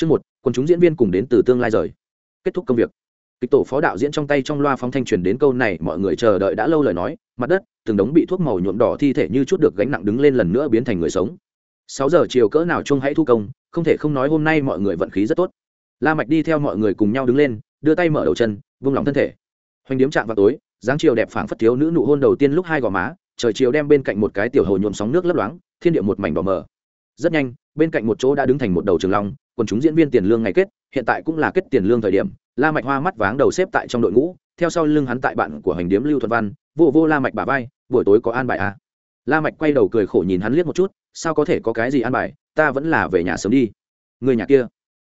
Chương một, quần chúng diễn viên cùng đến từ tương lai rời. Kết thúc công việc. Kịch tổ phó đạo diễn trong tay trong loa phóng thanh truyền đến câu này, mọi người chờ đợi đã lâu lời nói, mặt đất, từng đống bị thuốc màu nhuộm đỏ thi thể như chút được gánh nặng đứng lên lần nữa biến thành người sống. Sáu giờ chiều cỡ nào chung hãy thu công, không thể không nói hôm nay mọi người vận khí rất tốt. La Mạch đi theo mọi người cùng nhau đứng lên, đưa tay mở đầu chân, vung lòng thân thể. Hoành điếm chạm vào tối, dáng chiều đẹp phảng phất thiếu nữ nụ hôn đầu tiên lúc hai gò má, trời chiều đem bên cạnh một cái tiểu hồ nhuộm sóng nước lấp loáng, thiên địa một mảnh đỏ mờ. Rất nhanh, bên cạnh một chỗ đã đứng thành một đầu trường long, quần chúng diễn viên tiền lương ngày kết, hiện tại cũng là kết tiền lương thời điểm. La mạch hoa mắt váng đầu xếp tại trong đội ngũ, theo sau lưng hắn tại bạn của hành điếm lưu thuận văn, vô vô la mạch bả vai, buổi tối có an bài à? La mạch quay đầu cười khổ nhìn hắn liếc một chút, sao có thể có cái gì an bài, ta vẫn là về nhà sớm đi. Người nhà kia?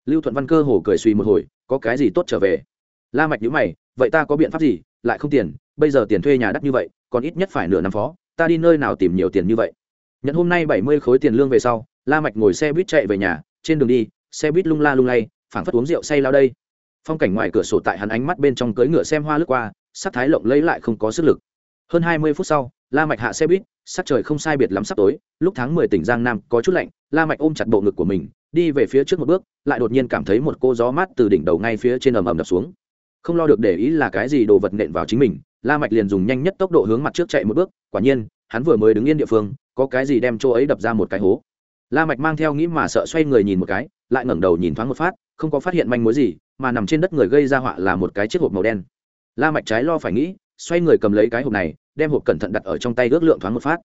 Lưu thuận văn cơ hồ cười suy một hồi, có cái gì tốt trở về? La mạch nhíu mày, vậy ta có biện pháp gì? Lại không tiền, bây giờ tiền thuê nhà đắt như vậy, còn ít nhất phải nửa năm phó, ta đi nơi nào tìm nhiều tiền như vậy? Nhận hôm nay bảy mươi khối tiền lương về sau, la mạch ngồi xe buýt chạy về nhà, trên đường đi xe buýt lung la lung lay, phảng phất uống rượu say lao đây. Phong cảnh ngoài cửa sổ tại hắn ánh mắt bên trong cưỡi ngựa xem hoa lướt qua, sắc thái lộng lấy lại không có sức lực. Hơn hai mươi phút sau, la mạch hạ xe buýt, sắc trời không sai biệt lắm sắp tối, lúc tháng mười tỉnh giang nam có chút lạnh, la mạch ôm chặt bộ ngực của mình, đi về phía trước một bước, lại đột nhiên cảm thấy một cô gió mát từ đỉnh đầu ngay phía trên ầm ầm đập xuống. Không lo được để ý là cái gì đồ vật nện vào chính mình, la mạch liền dùng nhanh nhất tốc độ hướng mặt trước chạy một bước, quả nhiên, hắn vừa mới đứng yên địa phương, có cái gì đem chỗ ấy đập ra một cái hố la mạch mang theo nghĩ mà sợ xoay người nhìn một cái, lại ngẩng đầu nhìn thoáng một phát, không có phát hiện manh mối gì, mà nằm trên đất người gây ra họa là một cái chiếc hộp màu đen. La mạch trái lo phải nghĩ, xoay người cầm lấy cái hộp này, đem hộp cẩn thận đặt ở trong tay ước lượng thoáng một phát.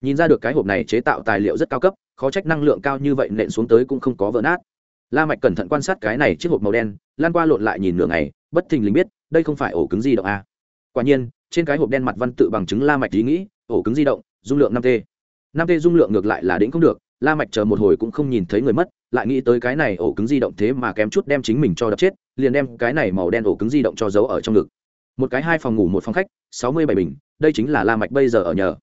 Nhìn ra được cái hộp này chế tạo tài liệu rất cao cấp, khó trách năng lượng cao như vậy nện xuống tới cũng không có vỡ nát. La mạch cẩn thận quan sát cái này chiếc hộp màu đen, lan qua lộn lại nhìn nửa ngày, bất thình lình biết, đây không phải ổ cứng di động a quả nhiên, trên cái hộp đen mặt văn tự bằng chứng la mạch ý nghĩ, ổ cứng di động, dung lượng 5 t. 5 t dung lượng ngược lại là đỉnh không được la mạch chờ một hồi cũng không nhìn thấy người mất, lại nghĩ tới cái này ổ cứng di động thế mà kém chút đem chính mình cho đập chết, liền đem cái này màu đen ổ cứng di động cho giấu ở trong ngực. Một cái hai phòng ngủ một phòng khách, sáu mươi bảy bình, đây chính là la mạch bây giờ ở nhờ.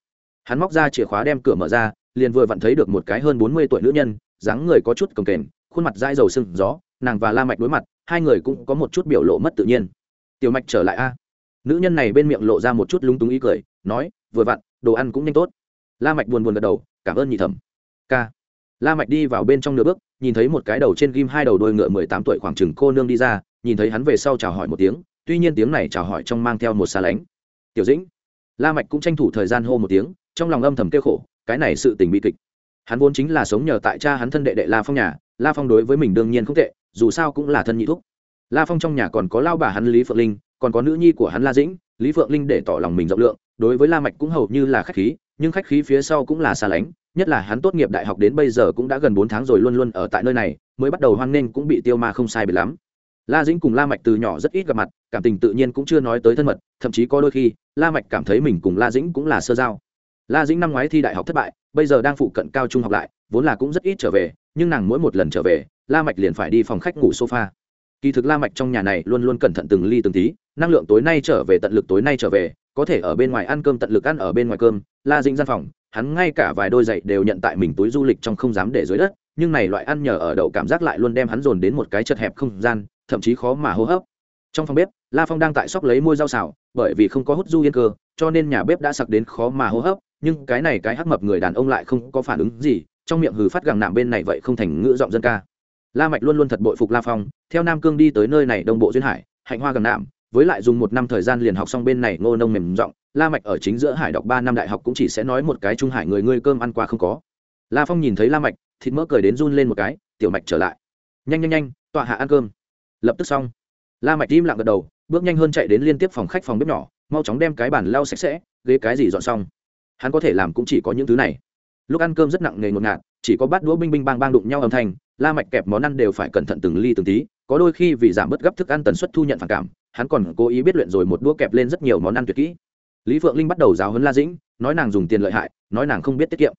Hắn móc ra chìa khóa đem cửa mở ra, liền vừa vặn thấy được một cái hơn bốn mươi tuổi nữ nhân, dáng người có chút cồng kềnh, khuôn mặt dai dầu sưng gió, nàng và la mạch đối mặt, hai người cũng có một chút biểu lộ mất tự nhiên. Tiểu mạch trở lại a. Nữ nhân này bên miệng lộ ra một chút lúng túng ý cười, nói, vừa vặn, đồ ăn cũng nhanh tốt. La mạch buồn buồn gật đầu, cảm ơn nhị thẩm k la mạch đi vào bên trong nửa bước, nhìn thấy một cái đầu trên ghim hai đầu đôi ngựa mười tám tuổi khoảng chừng cô nương đi ra, nhìn thấy hắn về sau chào hỏi một tiếng, tuy nhiên tiếng này chào hỏi trong mang theo một xa lánh. Tiểu dĩnh. La mạch cũng tranh thủ thời gian hô một tiếng, trong lòng âm thầm kêu khổ, cái này sự tình bi kịch. Hắn vốn chính là sống nhờ tại cha hắn thân đệ đệ la phong nhà, la phong đối với mình đương nhiên không tệ, dù sao cũng là thân nhị thúc. La phong trong nhà còn có lao bà hắn lý phượng linh, còn có nữ nhi của hắn la dĩnh, lý phượng linh để tỏ lòng mình rộng lượng, đối với la mạch cũng hầu như là khách khí, nhưng khách khí phía sau cũng là xa lánh nhất là hắn tốt nghiệp đại học đến bây giờ cũng đã gần bốn tháng rồi luôn luôn ở tại nơi này, mới bắt đầu hoang nghênh cũng bị tiêu ma không sai biệt lắm. La dĩnh cùng la mạch từ nhỏ rất ít gặp mặt, cảm tình tự nhiên cũng chưa nói tới thân mật, thậm chí có đôi khi, la mạch cảm thấy mình cùng la dĩnh cũng là sơ giao. La dĩnh năm ngoái thi đại học thất bại, bây giờ đang phụ cận cao trung học lại, vốn là cũng rất ít trở về, nhưng nàng mỗi một lần trở về, la mạch liền phải đi phòng khách ngủ sofa. Kỳ thực la mạch trong nhà này luôn luôn cẩn thận từng ly từng tí, năng lượng tối nay trở về tận lực tối nay trở về, có thể ở bên ngoài ăn cơm tận lực ăn ở bên ngoài cơm, la dĩnh gian phòng hắn ngay cả vài đôi giày đều nhận tại mình túi du lịch trong không dám để dưới đất, nhưng này loại ăn nhờ ở đậu cảm giác lại luôn đem hắn dồn đến một cái chật hẹp không gian, thậm chí khó mà hô hấp. Trong phòng bếp, la phong đang tại sóc lấy môi rau xào, bởi vì không có hút du yên cơ, cho nên nhà bếp đã sặc đến khó mà hô hấp, nhưng cái này cái hắc mập người đàn ông lại không có phản ứng gì, trong miệng hừ phát gẳng nạm bên này vậy không thành ngữ giọng dân ca. La mạch luôn luôn thật bội phục la phong, theo nam cương đi tới nơi này đông bộ duyên hải, hạnh hoa gẳng nạm, với lại dùng một năm thời gian liền học xong bên này ngô nông mềm giọng la mạch ở chính giữa hải đọc ba năm đại học cũng chỉ sẽ nói một cái trung hải người ngươi cơm ăn qua không có. La phong nhìn thấy la mạch, thịt mỡ cười đến run lên một cái, tiểu mạch trở lại. Nhanh nhanh nhanh, tọa hạ ăn cơm. Lập tức xong. La mạch im lặng gật đầu, bước nhanh hơn chạy đến liên tiếp phòng khách phòng bếp nhỏ, mau chóng đem cái bàn lau sạch sẽ, ghế cái gì dọn xong. Hắn có thể làm cũng chỉ có những thứ này. Lúc ăn cơm rất nặng nề ngột ngạt, chỉ có bát đũa binh binh bang bang đụng nhau âm thanh, la mạch kẹp món ăn đều phải cẩn thận từng ly từng tí, có đôi khi vì giảm bớt gấp thức ăn tần suất thu nhận phản cảm, hắn còn cố ý biết luyện rồi một đũa kẹp lên rất nhiều món ăn tuyệt kỹ lý phượng linh bắt đầu giáo huấn la dĩnh, nói nàng dùng tiền lợi hại, nói nàng không biết tiết kiệm.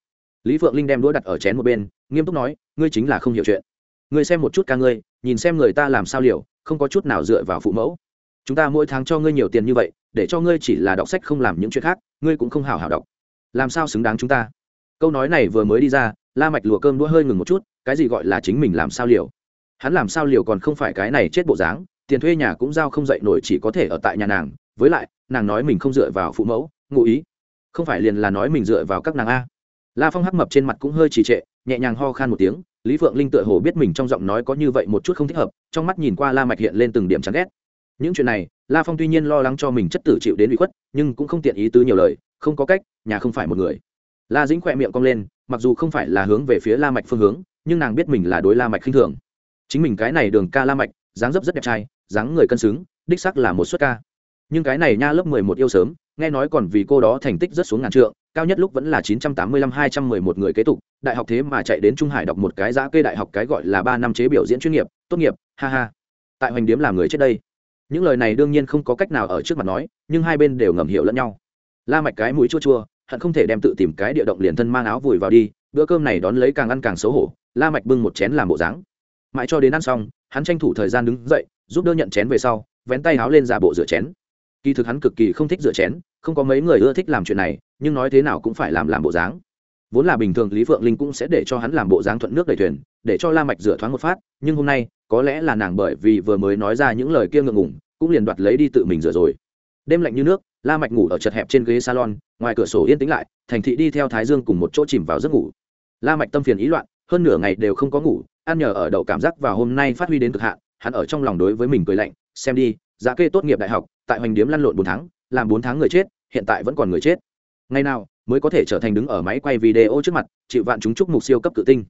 Lý phượng linh đem đũa đặt ở chén một bên, nghiêm túc nói, ngươi chính là không hiểu chuyện. Ngươi xem một chút ca ngươi, nhìn xem người ta làm sao liều, không có chút nào dựa vào phụ mẫu. Chúng ta mỗi tháng cho ngươi nhiều tiền như vậy, để cho ngươi chỉ là đọc sách không làm những chuyện khác, ngươi cũng không hào hào đọc. Làm sao xứng đáng chúng ta? Câu nói này vừa mới đi ra, la mạch lùa cơm đũa hơi ngừng một chút, cái gì gọi là chính mình làm sao liều? Hắn làm sao liều còn không phải cái này chết bộ dáng, tiền thuê nhà cũng giao không dậy nổi chỉ có thể ở tại nhà nàng với lại, nàng nói mình không dựa vào phụ mẫu, ngụ ý. Không phải liền là nói mình dựa vào các nàng a. La phong hắc mập trên mặt cũng hơi trì trệ, nhẹ nhàng ho khan một tiếng, lý phượng linh tựa hồ biết mình trong giọng nói có như vậy một chút không thích hợp, trong mắt nhìn qua la mạch hiện lên từng điểm chán ghét. Những chuyện này, la phong tuy nhiên lo lắng cho mình chất tử chịu đến bị khuất, nhưng cũng không tiện ý tứ nhiều lời, không có cách, nhà không phải một người. La dĩnh khỏe miệng cong lên, mặc dù không phải là hướng về phía la mạch phương hướng, nhưng nàng biết mình là đối la mạch khinh thường. Chính mình cái này đường ca la mạch, dáng dấp rất đẹp trai, dáng người cân xứng, đích xác là một suất ca nhưng cái này nha lớp mười một yêu sớm, nghe nói còn vì cô đó thành tích rất xuống ngàn trượng, cao nhất lúc vẫn là chín trăm tám mươi lăm hai trăm mười một người kế tục, đại học thế mà chạy đến trung hải đọc một cái giã kê đại học cái gọi là ba năm chế biểu diễn chuyên nghiệp, tốt nghiệp, ha ha. Tại hoành điếm làm người trước đây. Những lời này đương nhiên không có cách nào ở trước mặt nói, nhưng hai bên đều ngầm hiểu lẫn nhau. La mạch cái mũi chua chua, hận không thể đem tự tìm cái địa động liền thân mang áo vùi vào đi, bữa cơm này đón lấy càng ăn càng xấu hổ, la mạch bưng một chén làm bộ dáng. Mãi cho đến ăn xong, hắn tranh thủ thời gian đứng dậy, giúp đỡ nhận chén về sau, vén tay áo lên giả bộ rửa chén kỳ thực hắn cực kỳ không thích rửa chén, không có mấy người ưa thích làm chuyện này, nhưng nói thế nào cũng phải làm làm bộ dáng. Vốn là bình thường lý phượng linh cũng sẽ để cho hắn làm bộ dáng thuận nước đầy thuyền, để cho la mạch rửa thoáng một phát, nhưng hôm nay, có lẽ là nàng bởi vì vừa mới nói ra những lời kia ngượng ngùng, cũng liền đoạt lấy đi tự mình rửa rồi. Đêm lạnh như nước, la mạch ngủ ở chật hẹp trên ghế salon, ngoài cửa sổ yên tĩnh lại, thành thị đi theo thái dương cùng một chỗ chìm vào giấc ngủ. La mạch tâm phiền ý loạn, hơn nửa ngày đều không có ngủ, ăn nhờ ở đậu cảm giác và hôm nay phát huy đến cực hạn, hắn ở trong lòng đối với mình cười lạnh, xem đi, giá kê tốt nghiệp đại học tại hoành điếm lăn lộn bốn tháng, làm bốn tháng người chết, hiện tại vẫn còn người chết. Ngày nào mới có thể trở thành đứng ở máy quay video trước mặt, chịu vạn chúng chúc mục siêu cấp tự tinh?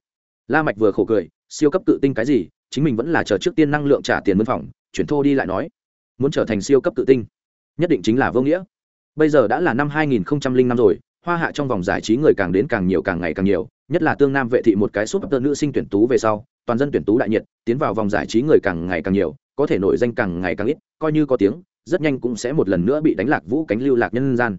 La mạch vừa khổ cười, siêu cấp tự tinh cái gì? Chính mình vẫn là chờ trước tiên năng lượng trả tiền mân phòng, chuyển thô đi lại nói. Muốn trở thành siêu cấp tự tinh, nhất định chính là vô nghĩa. Bây giờ đã là năm 2005 rồi, hoa hạ trong vòng giải trí người càng đến càng nhiều càng ngày càng nhiều, nhất là tương nam vệ thị một cái súp tơ nữ sinh tuyển tú về sau, toàn dân tuyển tú đại nhiệt, tiến vào vòng giải trí người càng ngày càng nhiều, có thể nổi danh càng ngày càng ít, coi như có tiếng rất nhanh cũng sẽ một lần nữa bị đánh lạc vũ cánh lưu lạc nhân gian.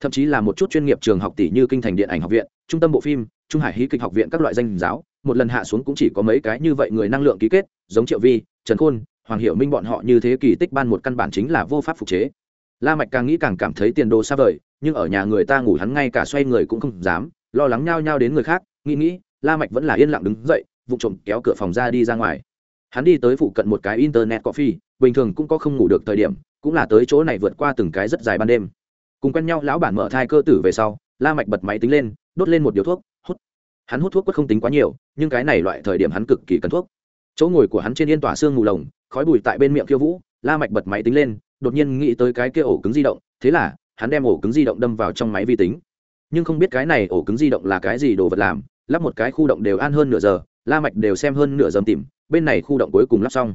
Thậm chí là một chút chuyên nghiệp trường học tỷ như kinh thành điện ảnh học viện, trung tâm bộ phim, trung hải hí kịch học viện các loại danh giáo, một lần hạ xuống cũng chỉ có mấy cái như vậy người năng lượng ký kết, giống triệu vi, trần khôn, hoàng hiệu minh bọn họ như thế kỳ tích ban một căn bản chính là vô pháp phục chế. La mạch càng nghĩ càng cảm thấy tiền đồ xa vời, nhưng ở nhà người ta ngủ hắn ngay cả xoay người cũng không dám, lo lắng nhao nhao đến người khác, nghĩ nghĩ, la mạch vẫn là yên lặng đứng dậy, vụ trộm kéo cửa phòng ra đi ra ngoài. Hắn đi tới phụ cận một cái internet coffee, bình thường cũng có không ngủ được thời điểm cũng là tới chỗ này vượt qua từng cái rất dài ban đêm. Cùng quen nhau, lão bản mở thai cơ tử về sau, la mạch bật máy tính lên, đốt lên một điếu thuốc, hút. Hắn hút thuốc quất không tính quá nhiều, nhưng cái này loại thời điểm hắn cực kỳ cần thuốc. Chỗ ngồi của hắn trên yên tỏa xương ngủ lồng, khói bụi tại bên miệng khiêu vũ, la mạch bật máy tính lên, đột nhiên nghĩ tới cái kia ổ cứng di động, thế là, hắn đem ổ cứng di động đâm vào trong máy vi tính. Nhưng không biết cái này ổ cứng di động là cái gì đồ vật làm, lắp một cái khu động đều an hơn nửa giờ, la mạch đều xem hơn nửa giờ tìm, bên này khu động cuối cùng lắp xong.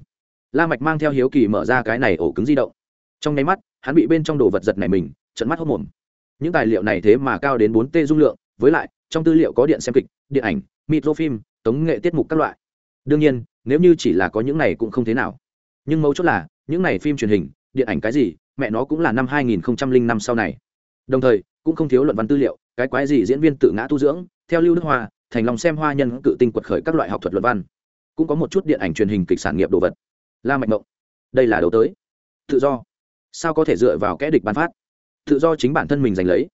La mạch mang theo hiếu kỳ mở ra cái này ổ cứng di động trong nháy mắt, hắn bị bên trong đồ vật giật này mình trận mắt hốt mồm. Những tài liệu này thế mà cao đến bốn t dung lượng, với lại, trong tư liệu có điện xem kịch, điện ảnh, microfilm, tống nghệ tiết mục các loại. Đương nhiên, nếu như chỉ là có những này cũng không thế nào. Nhưng mấu chốt là, những này phim truyền hình, điện ảnh cái gì, mẹ nó cũng là năm 2005 sau này. Đồng thời, cũng không thiếu luận văn tư liệu, cái quái gì diễn viên tự ngã tu dưỡng, theo lưu đức hoa, thành lòng xem hoa nhân cự tinh quật khởi các loại học thuật luận văn. Cũng có một chút điện ảnh truyền hình kịch sản nghiệp đồ vật. La mạnh mộng. Đây là đầu tới. Tự do sao có thể dựa vào kẽ địch ban phát? Tự do chính bản thân mình giành lấy.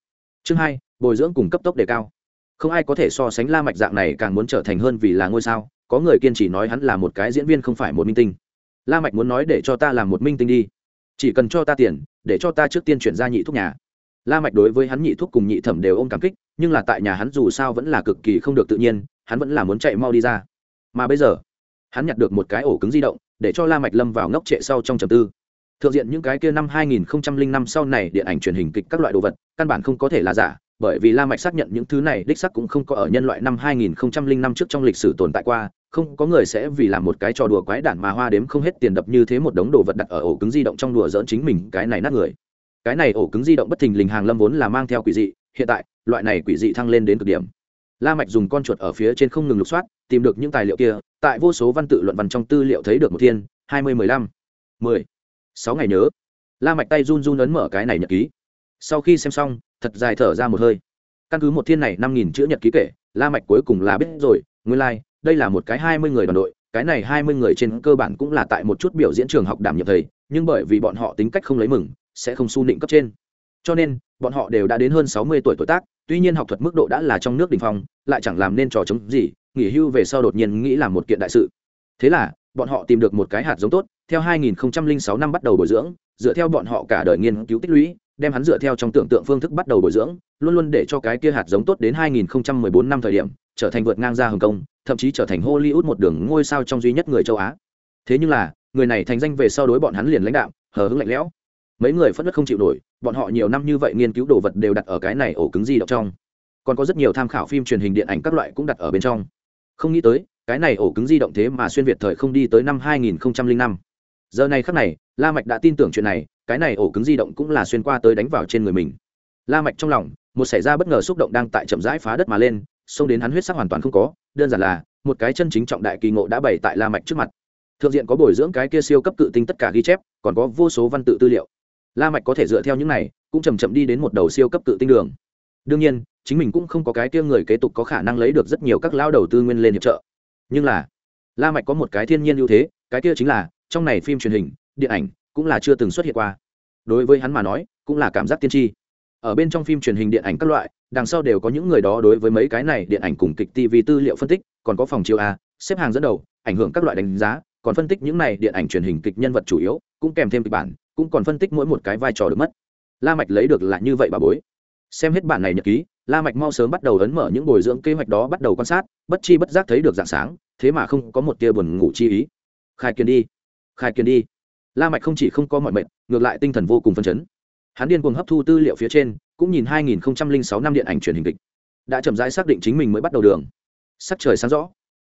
Chương hai, bồi dưỡng cùng cấp tốc đề cao. Không ai có thể so sánh la mạch dạng này càng muốn trở thành hơn vì là ngôi sao. Có người kiên trì nói hắn là một cái diễn viên không phải một minh tinh. La mạch muốn nói để cho ta làm một minh tinh đi. Chỉ cần cho ta tiền, để cho ta trước tiên chuyển ra nhị thuốc nhà. La mạch đối với hắn nhị thuốc cùng nhị thẩm đều ôm cảm kích, nhưng là tại nhà hắn dù sao vẫn là cực kỳ không được tự nhiên, hắn vẫn là muốn chạy mau đi ra. Mà bây giờ, hắn nhặt được một cái ổ cứng di động, để cho la mạch lâm vào ngốc trệ sau trong trầm tư thượng diện những cái kia năm 2005 sau này điện ảnh truyền hình kịch các loại đồ vật, căn bản không có thể là giả, bởi vì la mạch xác nhận những thứ này đích xác cũng không có ở nhân loại năm 2005 trước trong lịch sử tồn tại qua, không có người sẽ vì làm một cái trò đùa quái đản mà hoa đếm không hết tiền đập như thế một đống đồ vật đặt ở ổ cứng di động trong đùa dỡn chính mình, cái này nát người. Cái này ổ cứng di động bất thình lình hàng lâm vốn là mang theo quỷ dị, hiện tại, loại này quỷ dị thăng lên đến cực điểm. La mạch dùng con chuột ở phía trên không ngừng lục soát, tìm được những tài liệu kia, tại vô số văn tự luận văn trong tư liệu thấy được một thiên, hai mươi mười lăm, mười sáu ngày nhớ. La mạch tay run run ấn mở cái này nhật ký. Sau khi xem xong thật dài thở ra một hơi. Căn cứ một thiên này năm nghìn chữ nhật ký kể la mạch cuối cùng là biết rồi nguyên lai like, đây là một cái hai mươi người đoàn đội cái này hai mươi người trên cơ bản cũng là tại một chút biểu diễn trường học đảm nhiệm thầy nhưng bởi vì bọn họ tính cách không lấy mừng sẽ không su nịnh cấp trên. Cho nên bọn họ đều đã đến hơn sáu mươi tuổi tuổi tác tuy nhiên học thuật mức độ đã là trong nước đ ỉ n h phong lại chẳng làm nên trò chống gì nghỉ hưu về sau đột nhiên nghĩ làm một kiện đại sự. Thế là bọn họ tìm được một cái hạt giống tốt, theo 2006 năm bắt đầu bồi dưỡng, dựa theo bọn họ cả đời nghiên cứu tích lũy, đem hắn dựa theo trong tưởng tượng phương thức bắt đầu bồi dưỡng, luôn luôn để cho cái kia hạt giống tốt đến 2014 năm thời điểm, trở thành vượt ngang ra hồng kông, thậm chí trở thành hollywood một đường ngôi sao trong duy nhất người châu á. Thế nhưng là, người này thành danh về sau đối bọn hắn liền lãnh đạo hờ hững lạnh lẽo. Mấy người phất đất không chịu nổi, bọn họ nhiều năm như vậy nghiên cứu đồ vật đều đặt ở cái này ổ cứng di động trong. Còn có rất nhiều tham khảo phim truyền hình điện ảnh các loại cũng đặt ở bên trong. Không nghĩ tới cái này ổ cứng di động thế mà xuyên việt thời không đi tới năm 2005. giờ này khắc này, la mạch đã tin tưởng chuyện này, cái này ổ cứng di động cũng là xuyên qua tới đánh vào trên người mình. La mạch trong lòng, một xảy ra bất ngờ xúc động đang tại chậm rãi phá đất mà lên, xông đến hắn huyết sắc hoàn toàn không có, đơn giản là, một cái chân chính trọng đại kỳ ngộ đã bày tại la mạch trước mặt. Thượng diện có bồi dưỡng cái kia siêu cấp cự tinh tất cả ghi chép, còn có vô số văn tự tư liệu. La mạch có thể dựa theo những này, cũng chậm chậm đi đến một đầu siêu cấp cự tinh đường. Đương nhiên, chính mình cũng không có cái kia người kế tục có khả năng lấy được rất nhiều các lao đầu tư nguyên lên hiệp trợ nhưng là, la mạch có một cái thiên nhiên ưu thế, cái kia chính là, trong này phim truyền hình, điện ảnh cũng là chưa từng xuất hiện qua. Đối với hắn mà nói, cũng là cảm giác tiên tri. Ở bên trong phim truyền hình điện ảnh các loại, đằng sau đều có những người đó đối với mấy cái này điện ảnh cùng kịch tv tư liệu phân tích, còn có phòng chiếu a, xếp hàng dẫn đầu, ảnh hưởng các loại đánh giá, còn phân tích những này điện ảnh truyền hình kịch nhân vật chủ yếu, cũng kèm thêm kịch bản, cũng còn phân tích mỗi một cái vai trò được mất. La mạch lấy được là như vậy bà bối. Xem hết bản này nhật ký, la mạch mau sớm bắt đầu ấn mở những bồi dưỡng kế hoạch đó bắt đầu quan sát, bất chi bất giác thấy được dạng sáng thế mà không có một tia buồn ngủ chi ý. Khai kiên đi, khai kiên đi. La mạch không chỉ không có mọi mệnh, ngược lại tinh thần vô cùng phấn chấn. Hắn điên cuồng hấp thu tư liệu phía trên, cũng nhìn 2006 năm điện ảnh truyền hình kịch. Đã chậm rãi xác định chính mình mới bắt đầu đường. Sắc trời sáng rõ.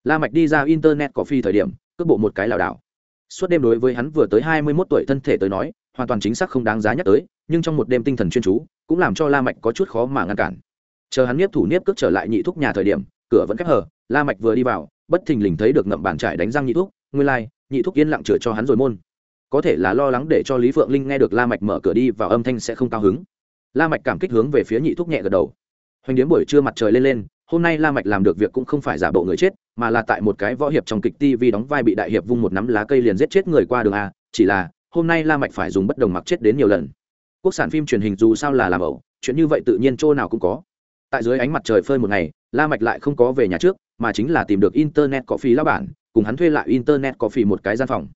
La mạch đi ra internet có phi thời điểm, cước bộ một cái lảo đảo. Suốt đêm đối với hắn vừa tới 21 tuổi thân thể tới nói, hoàn toàn chính xác không đáng giá nhắc tới, nhưng trong một đêm tinh thần chuyên chú, cũng làm cho la mạch có chút khó mà ngăn cản. Chờ hắn niếp thủ niếp cước trở lại nhị thúc nhà thời điểm, cửa vẫn khép hờ, la mạch vừa đi vào bất thình lình thấy được ngậm bàn trải đánh răng nhị thúc nguyên lai like, nhị thúc yên lặng chửa cho hắn rồi môn. Có thể là lo lắng để cho lý phượng linh nghe được la mạch mở cửa đi vào âm thanh sẽ không cao hứng. La mạch cảm kích hướng về phía nhị thúc nhẹ gật đầu. Hoành điếm buổi trưa mặt trời lên lên hôm nay la mạch làm được việc cũng không phải giả bộ người chết mà là tại một cái võ hiệp trong kịch tv đóng vai bị đại hiệp vung một nắm lá cây liền giết chết người qua đường a chỉ là hôm nay la mạch phải dùng bất đồng mặc chết đến nhiều lần. Quốc sản phim truyền hình dù sao là làm ẩu chuyện như vậy tự nhiên chỗ nào cũng có. Tại dưới ánh mặt trời phơi một ngày la mạch lại không có về nhà trước mà chính là tìm được internet có phí lao bản, cùng hắn thuê lại internet có phí một cái gian phòng.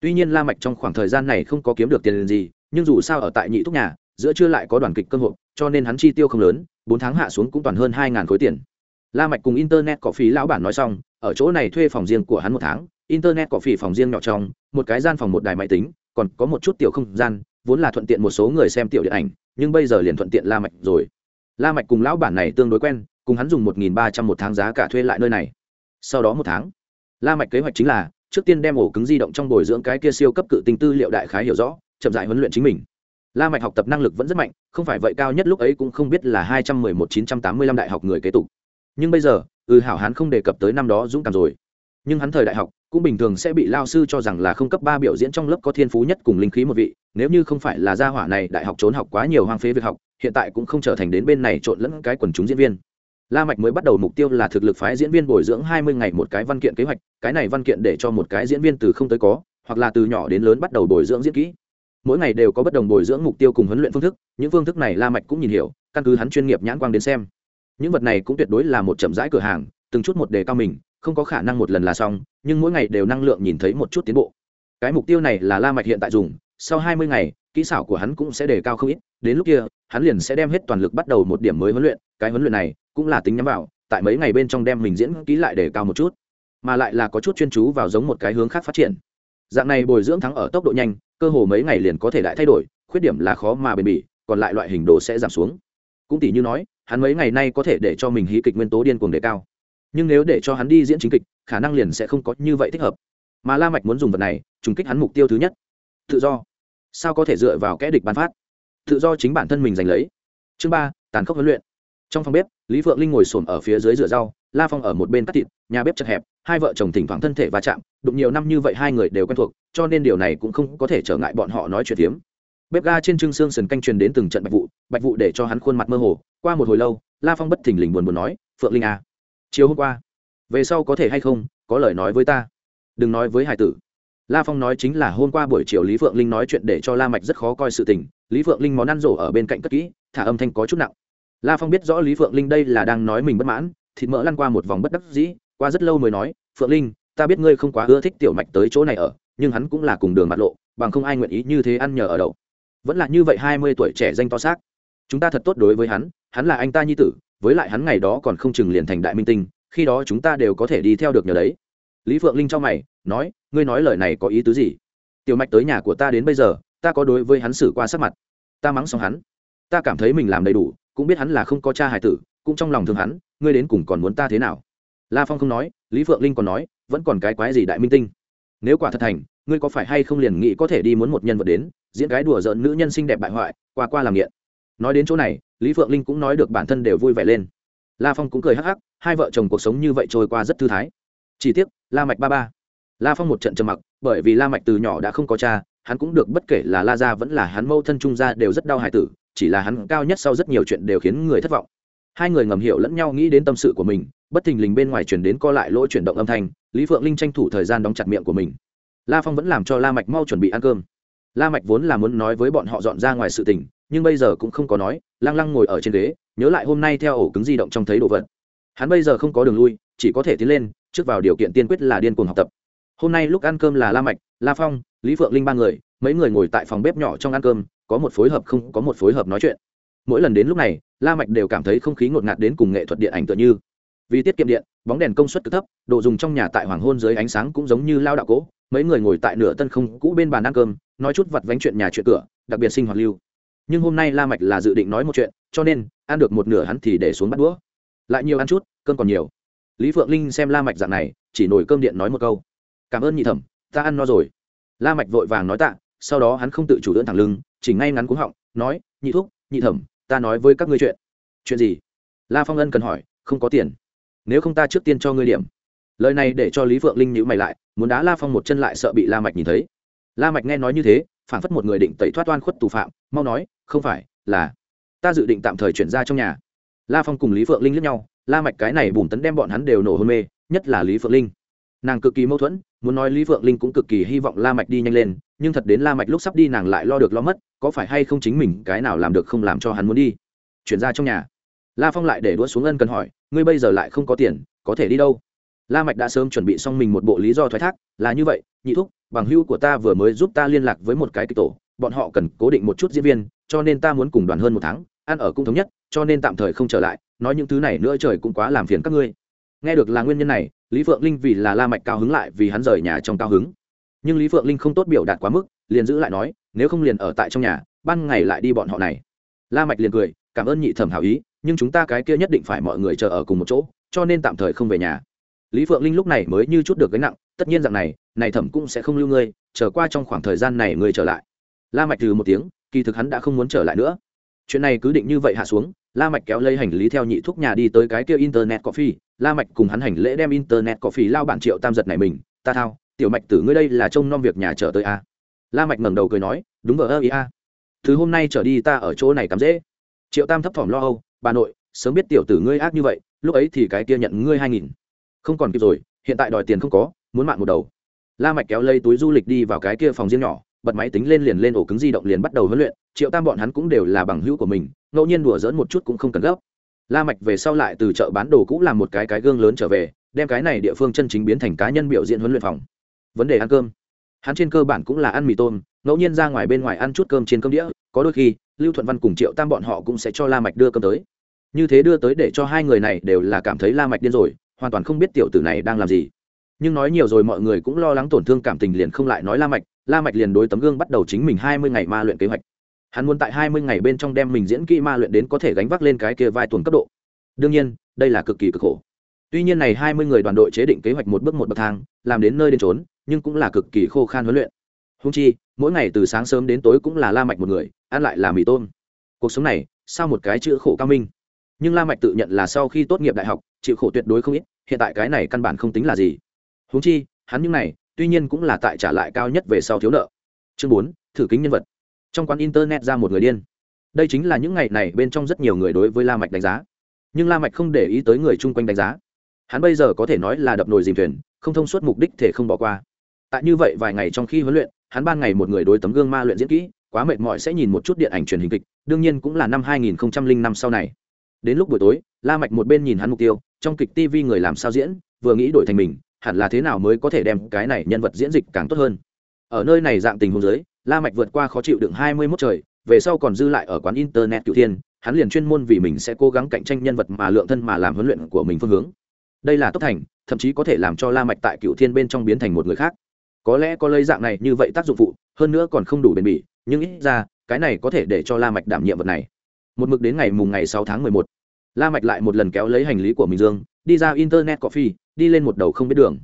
Tuy nhiên la mạch trong khoảng thời gian này không có kiếm được tiền gì, nhưng dù sao ở tại nhị thúc nhà, giữa trưa lại có đoàn kịch cơ hội cho nên hắn chi tiêu không lớn, bốn tháng hạ xuống cũng toàn hơn hai ngàn khối tiền. La mạch cùng internet có phí lão bản nói xong, ở chỗ này thuê phòng riêng của hắn một tháng, internet có phí phòng riêng nhỏ trong, một cái gian phòng một đài máy tính, còn có một chút tiểu không gian, vốn là thuận tiện một số người xem tiểu điện ảnh, nhưng bây giờ liền thuận tiện la mạch rồi la mạch cùng lão bản này tương đối quen, cùng hắn dùng một nghìn ba trăm một tháng giá cả thuê lại nơi này. Sau đó một tháng, la mạch kế hoạch chính là, trước tiên đem ổ cứng di động trong bồi dưỡng cái kia siêu cấp cự tinh tư liệu đại khái hiểu rõ, chậm rãi huấn luyện chính mình. La mạch học tập năng lực vẫn rất mạnh, không phải vậy cao nhất lúc ấy cũng không biết là hai trăm mười một chín trăm tám mươi lăm đại học người kế tục. Nhưng bây giờ ừ hảo hán không đề cập tới năm đó dũng cảm rồi. Nhưng hắn thời đại học, cũng bình thường sẽ bị lao sư cho rằng là không cấp ba biểu diễn trong lớp có thiên phú nhất cùng linh khí một vị nếu như không phải là gia hỏa này đại học trốn học quá nhiều hoang phế việc học, hiện tại cũng không trở thành đến bên này trộn lẫn cái quần chúng diễn viên. La mạch mới bắt đầu mục tiêu là thực lực phái diễn viên bồi dưỡng hai mươi ngày một cái văn kiện kế hoạch, cái này văn kiện để cho một cái diễn viên từ không tới có, hoặc là từ nhỏ đến lớn bắt đầu bồi dưỡng diễn kỹ. Mỗi ngày đều có bất đồng bồi dưỡng mục tiêu cùng huấn luyện phương thức, những phương thức này la mạch cũng nhìn hiểu, căn cứ hắn chuyên nghiệp nhãn quang đến xem. Những vật này cũng tuyệt đối là một chậm rãi cửa hàng, từng chút một đề cao mình, không có khả năng một lần là xong, nhưng mỗi ngày đều năng lượng nhìn thấy một chút tiến bộ. Cái mục tiêu này là la mạch hiện tại dùng sau hai mươi ngày, kỹ xảo của hắn cũng sẽ đề cao không ít, đến lúc kia, hắn liền sẽ đem hết toàn lực bắt đầu một điểm mới huấn luyện, cái huấn luyện này cũng là tính nhắm vào, tại mấy ngày bên trong đem mình diễn kỹ lại đề cao một chút, mà lại là có chút chuyên chú vào giống một cái hướng khác phát triển. Dạng này bồi dưỡng thắng ở tốc độ nhanh, cơ hồ mấy ngày liền có thể lại thay đổi, khuyết điểm là khó mà bền bỉ, còn lại loại hình đồ sẽ giảm xuống. Cũng tỷ như nói, hắn mấy ngày nay có thể để cho mình hí kịch nguyên tố điên cuồng đề cao. Nhưng nếu để cho hắn đi diễn chính kịch, khả năng liền sẽ không có như vậy thích hợp. Mà la mạch muốn dùng vật này, trùng kích hắn mục tiêu thứ nhất tự do. Sao có thể dựa vào kẽ địch bán phát? Tự do chính bản thân mình giành lấy. Chương ba, tàn khốc huấn luyện. Trong phòng bếp, lý phượng linh ngồi xổm ở phía dưới rửa rau, la phong ở một bên cắt thịt, nhà bếp chật hẹp, hai vợ chồng thỉnh thoảng thân thể va chạm, đụng nhiều năm như vậy hai người đều quen thuộc, cho nên điều này cũng không có thể trở ngại bọn họ nói chuyện tiếm bếp ga trên trưng xương sườn canh truyền đến từng trận bạch vụ bạch vụ để cho hắn khuôn mặt mơ hồ. Qua một hồi lâu, la phong bất thình lình buồn buồn nói, phượng linh à chiều hôm qua, về sau có thể hay không, có lời nói với ta. Đừng nói với hải tử la phong nói chính là hôm qua buổi chiều lý phượng linh nói chuyện để cho la mạch rất khó coi sự tình, lý phượng linh món ăn rổ ở bên cạnh cất kỹ, thả âm thanh có chút nặng. La phong biết rõ lý phượng linh đây là đang nói mình bất mãn, thịt mỡ lăn qua một vòng bất đắc dĩ, qua rất lâu mới nói, phượng linh, ta biết ngươi không quá ưa thích tiểu mạch tới chỗ này ở, nhưng hắn cũng là cùng đường mặt lộ, bằng không ai nguyện ý như thế ăn nhờ ở đậu. Vẫn là như vậy hai mươi tuổi trẻ danh to xác. Chúng ta thật tốt đối với hắn hắn là anh ta nhi tử, với lại hắn ngày đó còn không chừng liền thành đại minh tinh, khi đó chúng ta đều có thể đi theo được nhờ đấy. Lý phượng linh cho mày nói, ngươi nói lời này có ý tứ gì? Tiểu mạch tới nhà của ta đến bây giờ, ta có đối với hắn xử qua sắc mặt. Ta mắng xong hắn. Ta cảm thấy mình làm đầy đủ, cũng biết hắn là không có cha hài tử, cũng trong lòng thương hắn, ngươi đến cùng còn muốn ta thế nào? La phong không nói, lý phượng linh còn nói, vẫn còn cái quái gì đại minh tinh? Nếu quả thật thành, ngươi có phải hay không liền nghĩ có thể đi muốn một nhân vật đến, diễn cái đùa giỡn nữ nhân xinh đẹp bại hoại, qua qua làm nghiện? Nói đến chỗ này, lý phượng linh cũng nói được bản thân đều vui vẻ lên. La phong cũng cười hắc hắc, hai vợ chồng cuộc sống như vậy trôi qua rất thư thái. Chỉ tiếc, la mạch ba ba la phong một trận trầm mặc, bởi vì la mạch từ nhỏ đã không có cha, hắn cũng được bất kể là la gia vẫn là hắn mâu thân trung gia đều rất đau hài tử, chỉ là hắn cao nhất sau rất nhiều chuyện đều khiến người thất vọng. Hai người ngầm hiểu lẫn nhau nghĩ đến tâm sự của mình, bất thình lình bên ngoài chuyển đến co lại lỗ chuyển động âm thanh, lý phượng linh tranh thủ thời gian đóng chặt miệng của mình. La phong vẫn làm cho la mạch mau chuẩn bị ăn cơm. La mạch vốn là muốn nói với bọn họ dọn ra ngoài sự tình, nhưng bây giờ cũng không có nói, lăng lăng ngồi ở trên ghế, nhớ lại hôm nay theo ổ cứng di động trong thấy đồ vật. Hắn bây giờ không có đường lui, chỉ có thể tiến lên, trước vào điều kiện tiên quyết là điên cuồng học tập hôm nay lúc ăn cơm là la mạch, la phong, lý phượng linh ba người, mấy người ngồi tại phòng bếp nhỏ trong ăn cơm, có một phối hợp không, có một phối hợp nói chuyện. Mỗi lần đến lúc này, la mạch đều cảm thấy không khí ngột ngạt đến cùng nghệ thuật điện ảnh tựa như. Vì tiết kiệm điện, bóng đèn công suất cực thấp, đồ dùng trong nhà tại hoàng hôn dưới ánh sáng cũng giống như lao đạo cỗ mấy người ngồi tại nửa tân không cũ bên bàn ăn cơm, nói chút vặt vánh chuyện nhà chuyện cửa, đặc biệt sinh hoạt lưu. Nhưng hôm nay la mạch là dự định nói một chuyện, cho nên, ăn được một nửa hắn thì để xuống bắt đũa. Lại nhiều ăn chút, cơm còn nhiều. Lý phượng linh xem la mạch dạng này, chỉ nổi cơm điện nói một câu cảm ơn nhị thẩm, ta ăn no rồi. La mạch vội vàng nói tạ, sau đó hắn không tự chủ đỡ thẳng lưng, chỉ ngay ngắn cuống họng, nói, nhị thúc, nhị thẩm, ta nói với các ngươi chuyện. Chuyện gì? La phong ân cần hỏi, không có tiền. Nếu không ta trước tiên cho ngươi điểm. Lời này để cho lý phượng linh nhíu mày lại, muốn đá la phong một chân lại sợ bị la mạch nhìn thấy. La mạch nghe nói như thế, phản phất một người định tẩy thoát oan khuất tù phạm, mau nói, không phải, là ta dự định tạm thời chuyển ra trong nhà. La phong cùng lý phượng linh liếc nhau, la mạch cái này bùn tấn đem bọn hắn đều nổ hôn mê, nhất là lý phượng linh. Nàng cực kỳ mâu thuẫn muốn nói lý phượng linh cũng cực kỳ hy vọng la mạch đi nhanh lên, nhưng thật đến la mạch lúc sắp đi nàng lại lo được lo mất, có phải hay không chính mình cái nào làm được không làm cho hắn muốn đi? Chuyển ra trong nhà. La phong lại để đũa xuống ân cần hỏi, ngươi bây giờ lại không có tiền, có thể đi đâu? La mạch đã sớm chuẩn bị xong mình một bộ lý do thoái thác, là như vậy, nhị thúc, bằng hữu của ta vừa mới giúp ta liên lạc với một cái kịch tổ, bọn họ cần cố định một chút diễn viên, cho nên ta muốn cùng đoàn hơn một tháng, ăn ở cũng thống nhất, cho nên tạm thời không trở lại, nói những thứ này nữa trời cũng quá làm phiền các ngươi. Nghe được là nguyên nhân này lý phượng linh vì là la mạch cao hứng lại vì hắn rời nhà trong cao hứng. Nhưng lý phượng linh không tốt biểu đạt quá mức, liền giữ lại nói, nếu không liền ở tại trong nhà, ban ngày lại đi bọn họ này. La mạch liền cười, cảm ơn nhị thẩm hảo ý, nhưng chúng ta cái kia nhất định phải mọi người chờ ở cùng một chỗ, cho nên tạm thời không về nhà. Lý phượng linh lúc này mới như chút được gánh nặng, tất nhiên rằng này này thẩm cũng sẽ không lưu ngươi trở qua trong khoảng thời gian này ngươi trở lại. La mạch từ một tiếng, kỳ thực hắn đã không muốn trở lại nữa. Chuyện này cứ định như vậy hạ xuống la mạch kéo lấy hành lý theo nhị thúc nhà đi tới cái kia internet coffee. La mạch cùng hắn hành lễ đem internet coffee lao bản triệu tam giật này mình. Ta thao, tiểu mạch tử ngươi đây là trông nom việc nhà trở tới a. À? la mạch ngẩng đầu cười nói, đúng vậy ơ ý a. Thứ hôm nay trở đi ta ở chỗ này cắm dễ triệu tam thấp thỏm lo âu, bà nội, sớm biết tiểu tử ngươi ác như vậy, lúc ấy thì cái kia nhận ngươi hai nghìn. Không còn kịp rồi, hiện tại đòi tiền không có, muốn mạng một đầu. La mạch kéo lấy túi du lịch đi vào cái kia phòng riêng nhỏ bật máy tính lên liền lên ổ cứng di động liền bắt đầu huấn luyện, triệu tam bọn hắn cũng đều là bằng hữu của mình, ngẫu nhiên đùa dỡn một chút cũng không cần gấp. La mạch về sau lại từ chợ bán đồ cũ làm một cái cái gương lớn trở về, đem cái này địa phương chân chính biến thành cá nhân biểu diễn huấn luyện phòng. Vấn đề ăn cơm. Hắn trên cơ bản cũng là ăn mì tôm, ngẫu nhiên ra ngoài bên ngoài ăn chút cơm trên cơm đĩa, có đôi khi, lưu thuận văn cùng triệu tam bọn họ cũng sẽ cho la mạch đưa cơm tới. Như thế đưa tới để cho hai người này đều là cảm thấy la mạch điên rồi, hoàn toàn không biết tiểu tử này đang làm gì. Nhưng nói nhiều rồi mọi người cũng lo lắng tổn thương cảm tình liền không lại nói la mạch la mạch liền đối tấm gương bắt đầu chính mình hai mươi ngày ma luyện kế hoạch. Hắn muốn tại hai mươi ngày bên trong đem mình diễn kỹ ma luyện đến có thể gánh vác lên cái kia vai tuần cấp độ. Đương nhiên, đây là cực kỳ cực khổ. Tuy nhiên này hai mươi người đoàn đội chế định kế hoạch một bước một bậc thang, làm đến nơi đến trốn nhưng cũng là cực kỳ khô khan huấn luyện. Hung chi, mỗi ngày từ sáng sớm đến tối cũng là la mạch một người, ăn lại là mì tôm. Cuộc sống này, sao một cái chữ khổ cao minh? Nhưng la mạch tự nhận là sau khi tốt nghiệp đại học, chịu khổ tuyệt đối không ít, hiện tại cái này căn bản không tính là gì. Huống chi, hắn những này tuy nhiên cũng là tại trả lại cao nhất về sau thiếu nợ. Chương bốn, thử kính nhân vật. Trong quán internet ra một người điên. Đây chính là những ngày này bên trong rất nhiều người đối với la mạch đánh giá. Nhưng la mạch không để ý tới người chung quanh đánh giá. Hắn bây giờ có thể nói là đập nồi dìm thuyền, không thông suốt mục đích thể không bỏ qua. Tại như vậy vài ngày trong khi huấn luyện, hắn ban ngày một người đối tấm gương ma luyện diễn kỹ, quá mệt mỏi sẽ nhìn một chút điện ảnh truyền hình kịch, đương nhiên cũng là năm 2005 sau này. Đến lúc buổi tối, la mạch một bên nhìn hắn mục tiêu, trong kịch tv người làm sao diễn, vừa nghĩ đổi thành mình hẳn là thế nào mới có thể đem cái này nhân vật diễn dịch càng tốt hơn? Ở nơi này dạng tình huống dưới la mạch vượt qua khó chịu đựng hai mươi 21 trời về sau còn dư lại ở quán internet cựu thiên hắn liền chuyên môn vì mình sẽ cố gắng cạnh tranh nhân vật mà lượng thân mà làm huấn luyện của mình phương hướng. Đây là tốc thành thậm chí có thể làm cho la mạch tại cựu thiên bên trong biến thành một người khác. Có lẽ có lấy dạng này như vậy tác dụng phụ hơn nữa còn không đủ bền bỉ nhưng ít ra cái này có thể để cho la mạch đảm nhiệm vật này. Một mực đến ngày mùng ngày sáu tháng mười một, la mạch lại một lần kéo lấy hành lý của mình dương, đi ra internet coffee, đi lên một đầu không biết đường.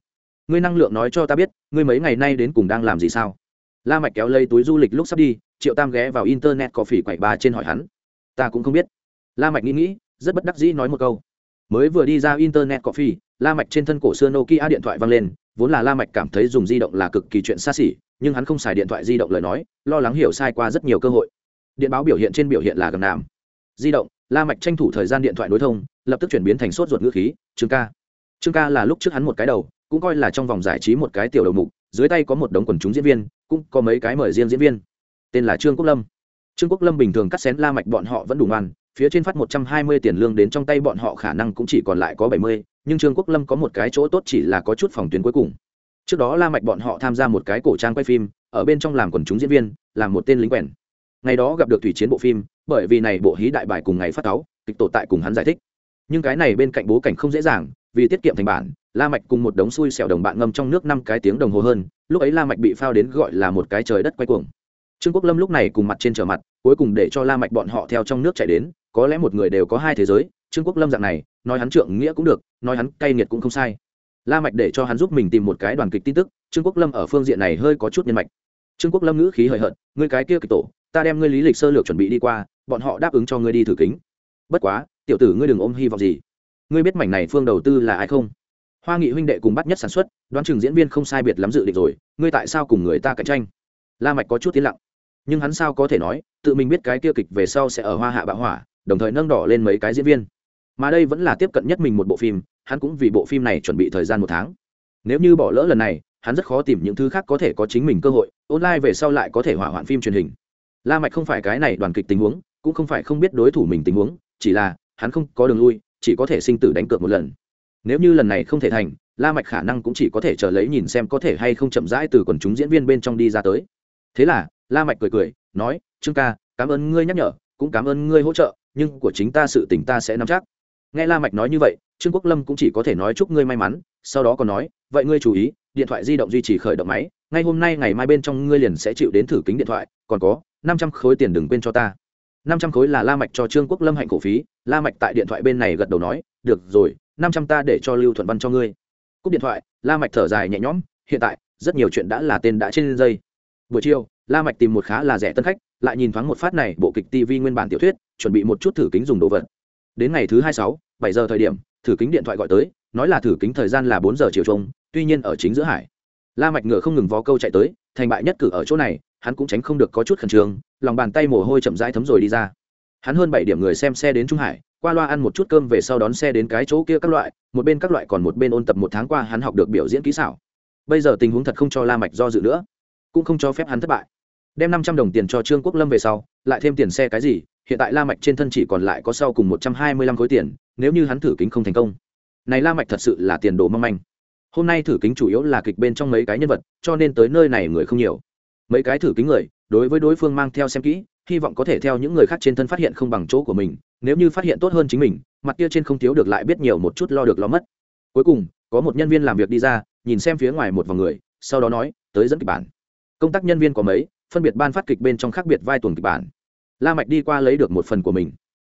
Ngươi năng lượng nói cho ta biết, ngươi mấy ngày nay đến cùng đang làm gì sao? La mạch kéo lấy túi du lịch lúc sắp đi, triệu tam ghé vào internet coffee quẩy ba trên hỏi hắn. Ta cũng không biết. La mạch nghĩ nghĩ, rất bất đắc dĩ nói một câu. Mới vừa đi ra internet coffee, la mạch trên thân cổ xưa nokia điện thoại vang lên, vốn là la mạch cảm thấy dùng di động là cực kỳ chuyện xa xỉ, nhưng hắn không xài điện thoại di động lời nói, lo lắng hiểu sai qua rất nhiều cơ hội. Điện báo biểu hiện trên biểu hiện là gần nam di động la mạch tranh thủ thời gian điện thoại đối thông, lập tức chuyển biến thành sốt ruột ngữ khí, trương ca. Trương ca là lúc trước hắn một cái đầu, cũng coi là trong vòng giải trí một cái tiểu đầu mục, dưới tay có một đống quần chúng diễn viên, cũng có mấy cái mời riêng diễn viên. Tên là trương quốc lâm. Trương quốc lâm bình thường cắt xén la mạch bọn họ vẫn đủ ngoan, phía trên phát một trăm hai mươi tiền lương đến trong tay bọn họ khả năng cũng chỉ còn lại có bảy mươi, nhưng trương quốc lâm có một cái chỗ tốt chỉ là có chút phòng tuyến cuối cùng. Trước đó la mạch bọn họ tham gia một cái cổ trang quay phim, ở bên trong làm quần chúng diễn viên, làm một tên lính quèn. Ngày đó gặp được thủy chiến bộ phim bởi vì này bộ hí đại bài cùng ngày phát táo kịch tổ tại cùng hắn giải thích. Nhưng cái này bên cạnh bố cảnh không dễ dàng, vì tiết kiệm thành bản, la mạch cùng một đống xui xẻo đồng bạn ngâm trong nước năm cái tiếng đồng hồ hơn, lúc ấy la mạch bị phao đến gọi là một cái trời đất quay cuồng. Trương quốc lâm lúc này cùng mặt trên trở mặt, cuối cùng để cho la mạch bọn họ theo trong nước chạy đến, có lẽ một người đều có hai thế giới, trương quốc lâm dạng này, nói hắn trượng nghĩa cũng được, nói hắn cay nghiệt cũng không sai. La mạch để cho hắn giúp mình tìm một cái đoàn kịch tin tức, trương quốc lâm ở phương diện này hơi có chút nhân mạch. Trương quốc lâm ngữ khí hời hợt, ngươi cái kia kịch tổ ta đem ngươi lý lịch sơ lược chuẩn bị đi qua, bọn họ đáp ứng cho ngươi đi thử kính. Bất quá, tiểu tử ngươi đừng ôm hy vọng gì. Ngươi biết mảnh này phương đầu tư là ai không? Hoa nghị huynh đệ cùng bắt nhất sản xuất, đoán chừng diễn viên không sai biệt lắm dự định rồi, ngươi tại sao cùng người ta cạnh tranh? La mạch có chút tiến lặng. Nhưng hắn sao có thể nói, tự mình biết cái kia kịch về sau sẽ ở hoa hạ bạo hỏa, đồng thời nâng đỏ lên mấy cái diễn viên. Mà đây vẫn là tiếp cận nhất mình một bộ phim, hắn cũng vì bộ phim này chuẩn bị thời gian một tháng. Nếu như bỏ lỡ lần này, hắn rất khó tìm những thứ khác có thể có chính mình cơ hội, online về sau lại có thể hỏa hoạn phim truyền hình la mạch không phải cái này đoàn kịch tình huống, cũng không phải không biết đối thủ mình tình huống, chỉ là, hắn không có đường lui, chỉ có thể sinh tử đánh cược một lần. Nếu như lần này không thể thành, la mạch khả năng cũng chỉ có thể chờ lấy nhìn xem có thể hay không chậm rãi từ quần chúng diễn viên bên trong đi ra tới. Thế là, la mạch cười cười, nói, trương ca, cảm ơn ngươi nhắc nhở, cũng cảm ơn ngươi hỗ trợ, nhưng của chính ta sự tình ta sẽ nắm chắc. Nghe la mạch nói như vậy, trương quốc lâm cũng chỉ có thể nói chúc ngươi may mắn, sau đó còn nói, vậy ngươi chú ý điện thoại di động duy trì khởi động máy, ngay hôm nay ngày mai bên trong ngươi liền sẽ chịu đến thử kính điện thoại, còn có, năm trăm khối tiền đừng quên cho ta. Năm trăm khối là la mạch cho trương quốc lâm hạnh cổ phí, la mạch tại điện thoại bên này gật đầu nói, được rồi, năm trăm ta để cho lưu thuận văn cho ngươi. Cúp điện thoại, la mạch thở dài nhẹ nhõm, hiện tại, rất nhiều chuyện đã là tên đã trên dây. Buổi chiều, la mạch tìm một khá là rẻ tân khách, lại nhìn thoáng một phát này bộ kịch tv nguyên bản tiểu thuyết, chuẩn bị một chút thử kính dùng đồ vật. Đến ngày thứ hai sáu, bảy giờ thời điểm, thử kính điện thoại gọi tới, nói là thử kính thời gian là bốn giờ chiều trông tuy nhiên ở chính giữa hải, la mạch ngựa không ngừng vó câu chạy tới, thành bại nhất cử ở chỗ này, hắn cũng tránh không được có chút khẩn trương, lòng bàn tay mồ hôi chậm rãi thấm rồi đi ra. Hắn hơn bảy điểm người xem xe đến trung hải, qua loa ăn một chút cơm về sau đón xe đến cái chỗ kia các loại, một bên các loại còn một bên ôn tập một tháng qua hắn học được biểu diễn kỹ xảo. Bây giờ tình huống thật không cho la mạch do dự nữa, cũng không cho phép hắn thất bại. Đem năm trăm đồng tiền cho trương quốc lâm về sau, lại thêm tiền xe cái gì, hiện tại la mạch trên thân chỉ còn lại có sau cùng một trăm hai mươi lăm khối tiền, nếu như hắn thử kính không thành công. Này la mạch thật sự là tiền đồ mong manh hôm nay thử kính chủ yếu là kịch bên trong mấy cái nhân vật, cho nên tới nơi này người không nhiều. Mấy cái thử kính người, đối với đối phương mang theo xem kỹ, hy vọng có thể theo những người khác trên thân phát hiện không bằng chỗ của mình, nếu như phát hiện tốt hơn chính mình, mặt kia trên không thiếu được lại biết nhiều một chút lo được lo mất. Cuối cùng, có một nhân viên làm việc đi ra, nhìn xem phía ngoài một vòng người, sau đó nói, tới dẫn kịch bản. Công tác nhân viên có mấy, phân biệt ban phát kịch bên trong khác biệt vai tuần kịch bản. La mạch đi qua lấy được một phần của mình.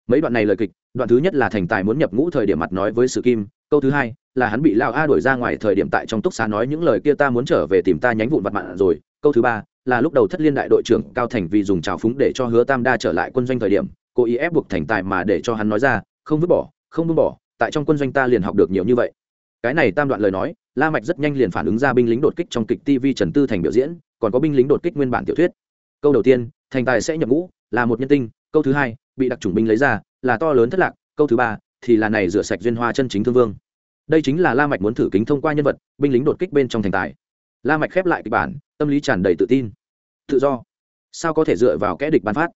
Mấy đoạn này lời kịch, đoạn thứ nhất là thành tài muốn nhập ngũ thời điểm mặt nói với sử kim, câu thứ hai là hắn bị lao a đuổi ra ngoài thời điểm tại trong túc xá nói những lời kia ta muốn trở về tìm ta nhánh vụn vặt mặn rồi. Câu thứ ba, là lúc đầu thất liên đại đội trưởng cao thành vì dùng trào phúng để cho hứa tam đa trở lại quân doanh thời điểm cố ý ép buộc thành tài mà để cho hắn nói ra, không vứt bỏ, không buông bỏ, tại trong quân doanh ta liền học được nhiều như vậy. Cái này tam đoạn lời nói, la mạch rất nhanh liền phản ứng ra binh lính đột kích trong kịch tv trần tư thành biểu diễn, còn có binh lính đột kích nguyên bản tiểu thuyết. Câu đầu tiên, thành tài sẽ nhập ngũ, là một nhân tinh. Câu thứ hai, bị đặc chủng binh lấy ra, là to lớn thất lạc. Câu thứ ba, thì là này rửa sạch duyên hoa chân chính thương vương đây chính là la mạch muốn thử kính thông qua nhân vật, binh lính đột kích bên trong thành tài. La mạch khép lại kịch bản, tâm lý tràn đầy tự tin. Tự do. Sao có thể dựa vào kẽ địch ban phát?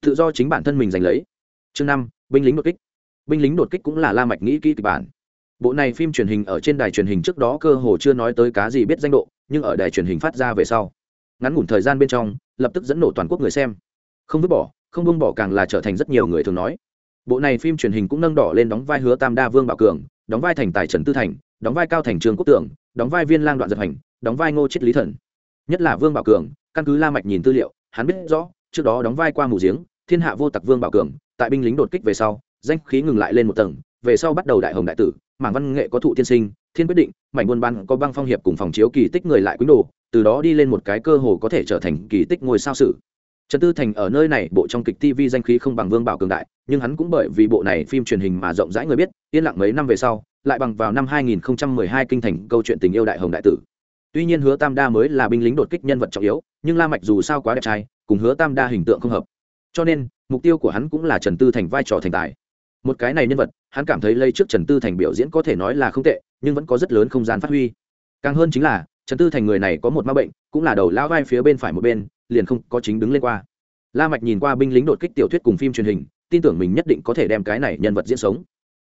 Tự do chính bản thân mình giành lấy. Chương năm, binh lính đột kích. Binh lính đột kích cũng là la mạch nghĩ kỹ kịch bản. Bộ này phim truyền hình ở trên đài truyền hình trước đó cơ hồ chưa nói tới cá gì biết danh độ, nhưng ở đài truyền hình phát ra về sau. Ngắn ngủn thời gian bên trong, lập tức dẫn nổ toàn quốc người xem. Không vứt bỏ, không buông bỏ càng là trở thành rất nhiều người thường nói. Bộ này phim truyền hình cũng nâng đỏ lên đóng vai hứa tam đa vương bảo cường đóng vai thành tài trần tư thành, đóng vai cao thành trường quốc tưởng, đóng vai viên lang đoạn giật hành, đóng vai ngô triết lý thần. Nhất là vương bảo cường, căn cứ la mạch nhìn tư liệu, hắn biết rõ, trước đó đóng vai qua mù giếng, thiên hạ vô tặc vương bảo cường, tại binh lính đột kích về sau, danh khí ngừng lại lên một tầng, về sau bắt đầu đại hồng đại tử, mảng văn nghệ có thụ tiên sinh, thiên quyết định, mảnh buôn ban có băng phong hiệp cùng phòng chiếu kỳ tích người lại quý đồ, từ đó đi lên một cái cơ hồ có thể trở thành kỳ tích ngôi sao sử trần tư thành ở nơi này, bộ trong kịch tv danh khí không bằng vương bảo cường đại, nhưng hắn cũng bởi vì bộ này phim truyền hình mà rộng rãi người biết, yên lặng mấy năm về sau, lại bằng vào năm 2012 kinh thành câu chuyện tình yêu đại hồng đại tử. Tuy nhiên hứa tam đa mới là binh lính đột kích nhân vật trọng yếu, nhưng la mạch dù sao quá đẹp trai, cùng hứa tam đa hình tượng không hợp. Cho nên, mục tiêu của hắn cũng là trần tư thành vai trò thành tài. Một cái này nhân vật, hắn cảm thấy lây trước trần tư thành biểu diễn có thể nói là không tệ, nhưng vẫn có rất lớn không gian phát huy. Càng hơn chính là, trần tư thành người này có một ma bệnh, cũng là đầu lão vai phía bên phải một bên liền không có chính đứng lên qua. La mạch nhìn qua binh lính đột kích tiểu thuyết cùng phim truyền hình, tin tưởng mình nhất định có thể đem cái này nhân vật diễn sống.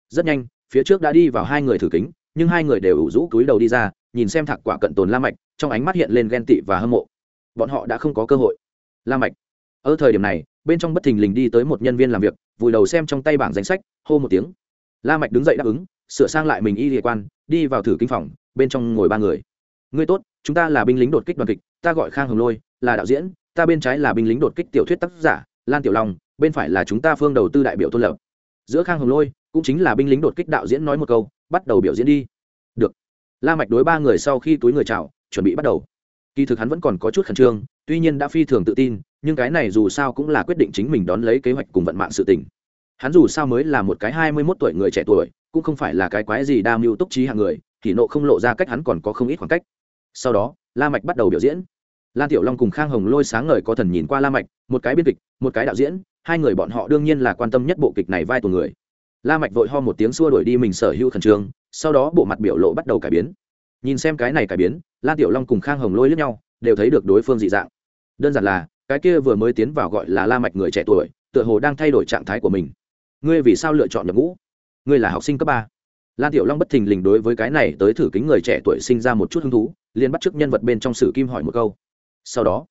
Rất nhanh, phía trước đã đi vào hai người thử kính, nhưng hai người đều ủ rũ cúi đầu đi ra, nhìn xem thạc quả cận tồn la mạch, trong ánh mắt hiện lên ghen tị và hâm mộ. Bọn họ đã không có cơ hội. La mạch, ở thời điểm này, bên trong bất thình lình đi tới một nhân viên làm việc, vùi đầu xem trong tay bảng danh sách, hô một tiếng. La mạch đứng dậy đáp ứng, sửa sang lại mình y địa quan, đi vào thử kinh phòng, bên trong ngồi ba người. Ngươi tốt, chúng ta là binh lính đột kích đoàn kịch, ta gọi khang hồng lôi là đạo diễn, ta bên trái là binh lính đột kích tiểu thuyết tác giả, lan tiểu long, bên phải là chúng ta phương đầu tư đại biểu tôn lập. Giữa khang hồng lôi, cũng chính là binh lính đột kích đạo diễn nói một câu, bắt đầu biểu diễn đi. Được. La mạch đối ba người sau khi túi người chào, chuẩn bị bắt đầu. Kỳ thực hắn vẫn còn có chút khẩn trương, tuy nhiên đã phi thường tự tin, nhưng cái này dù sao cũng là quyết định chính mình đón lấy kế hoạch cùng vận mạng sự tình. Hắn dù sao mới là một cái hai mươi 21 tuổi người trẻ tuổi, cũng không phải là cái quái gì đa mưu túc trí hạng người, thì nộ không lộ ra cách hắn còn có không ít khoảng cách. Sau đó, la mạch bắt đầu biểu diễn lan tiểu long cùng khang hồng lôi sáng ngời có thần nhìn qua la mạch, một cái biên kịch, một cái đạo diễn, hai người bọn họ đương nhiên là quan tâm nhất bộ kịch này vai tuồng người. La mạch vội ho một tiếng xua đuổi đi mình sở hữu khẩn trương, sau đó bộ mặt biểu lộ bắt đầu cải biến. Nhìn xem cái này cải biến, lan tiểu long cùng khang hồng lôi lướt nhau, đều thấy được đối phương dị dạng. Đơn giản là, cái kia vừa mới tiến vào gọi là la mạch người trẻ tuổi, tựa hồ đang thay đổi trạng thái của mình. Ngươi vì sao lựa chọn nhập ngũ? Ngươi là học sinh cấp ba. Lan tiểu long bất thình lình đối với cái này tới thử kính người trẻ tuổi sinh ra một chút hứng thú, liền bắt chước nhân vật bên trong sử kim hỏi một câu sau đó,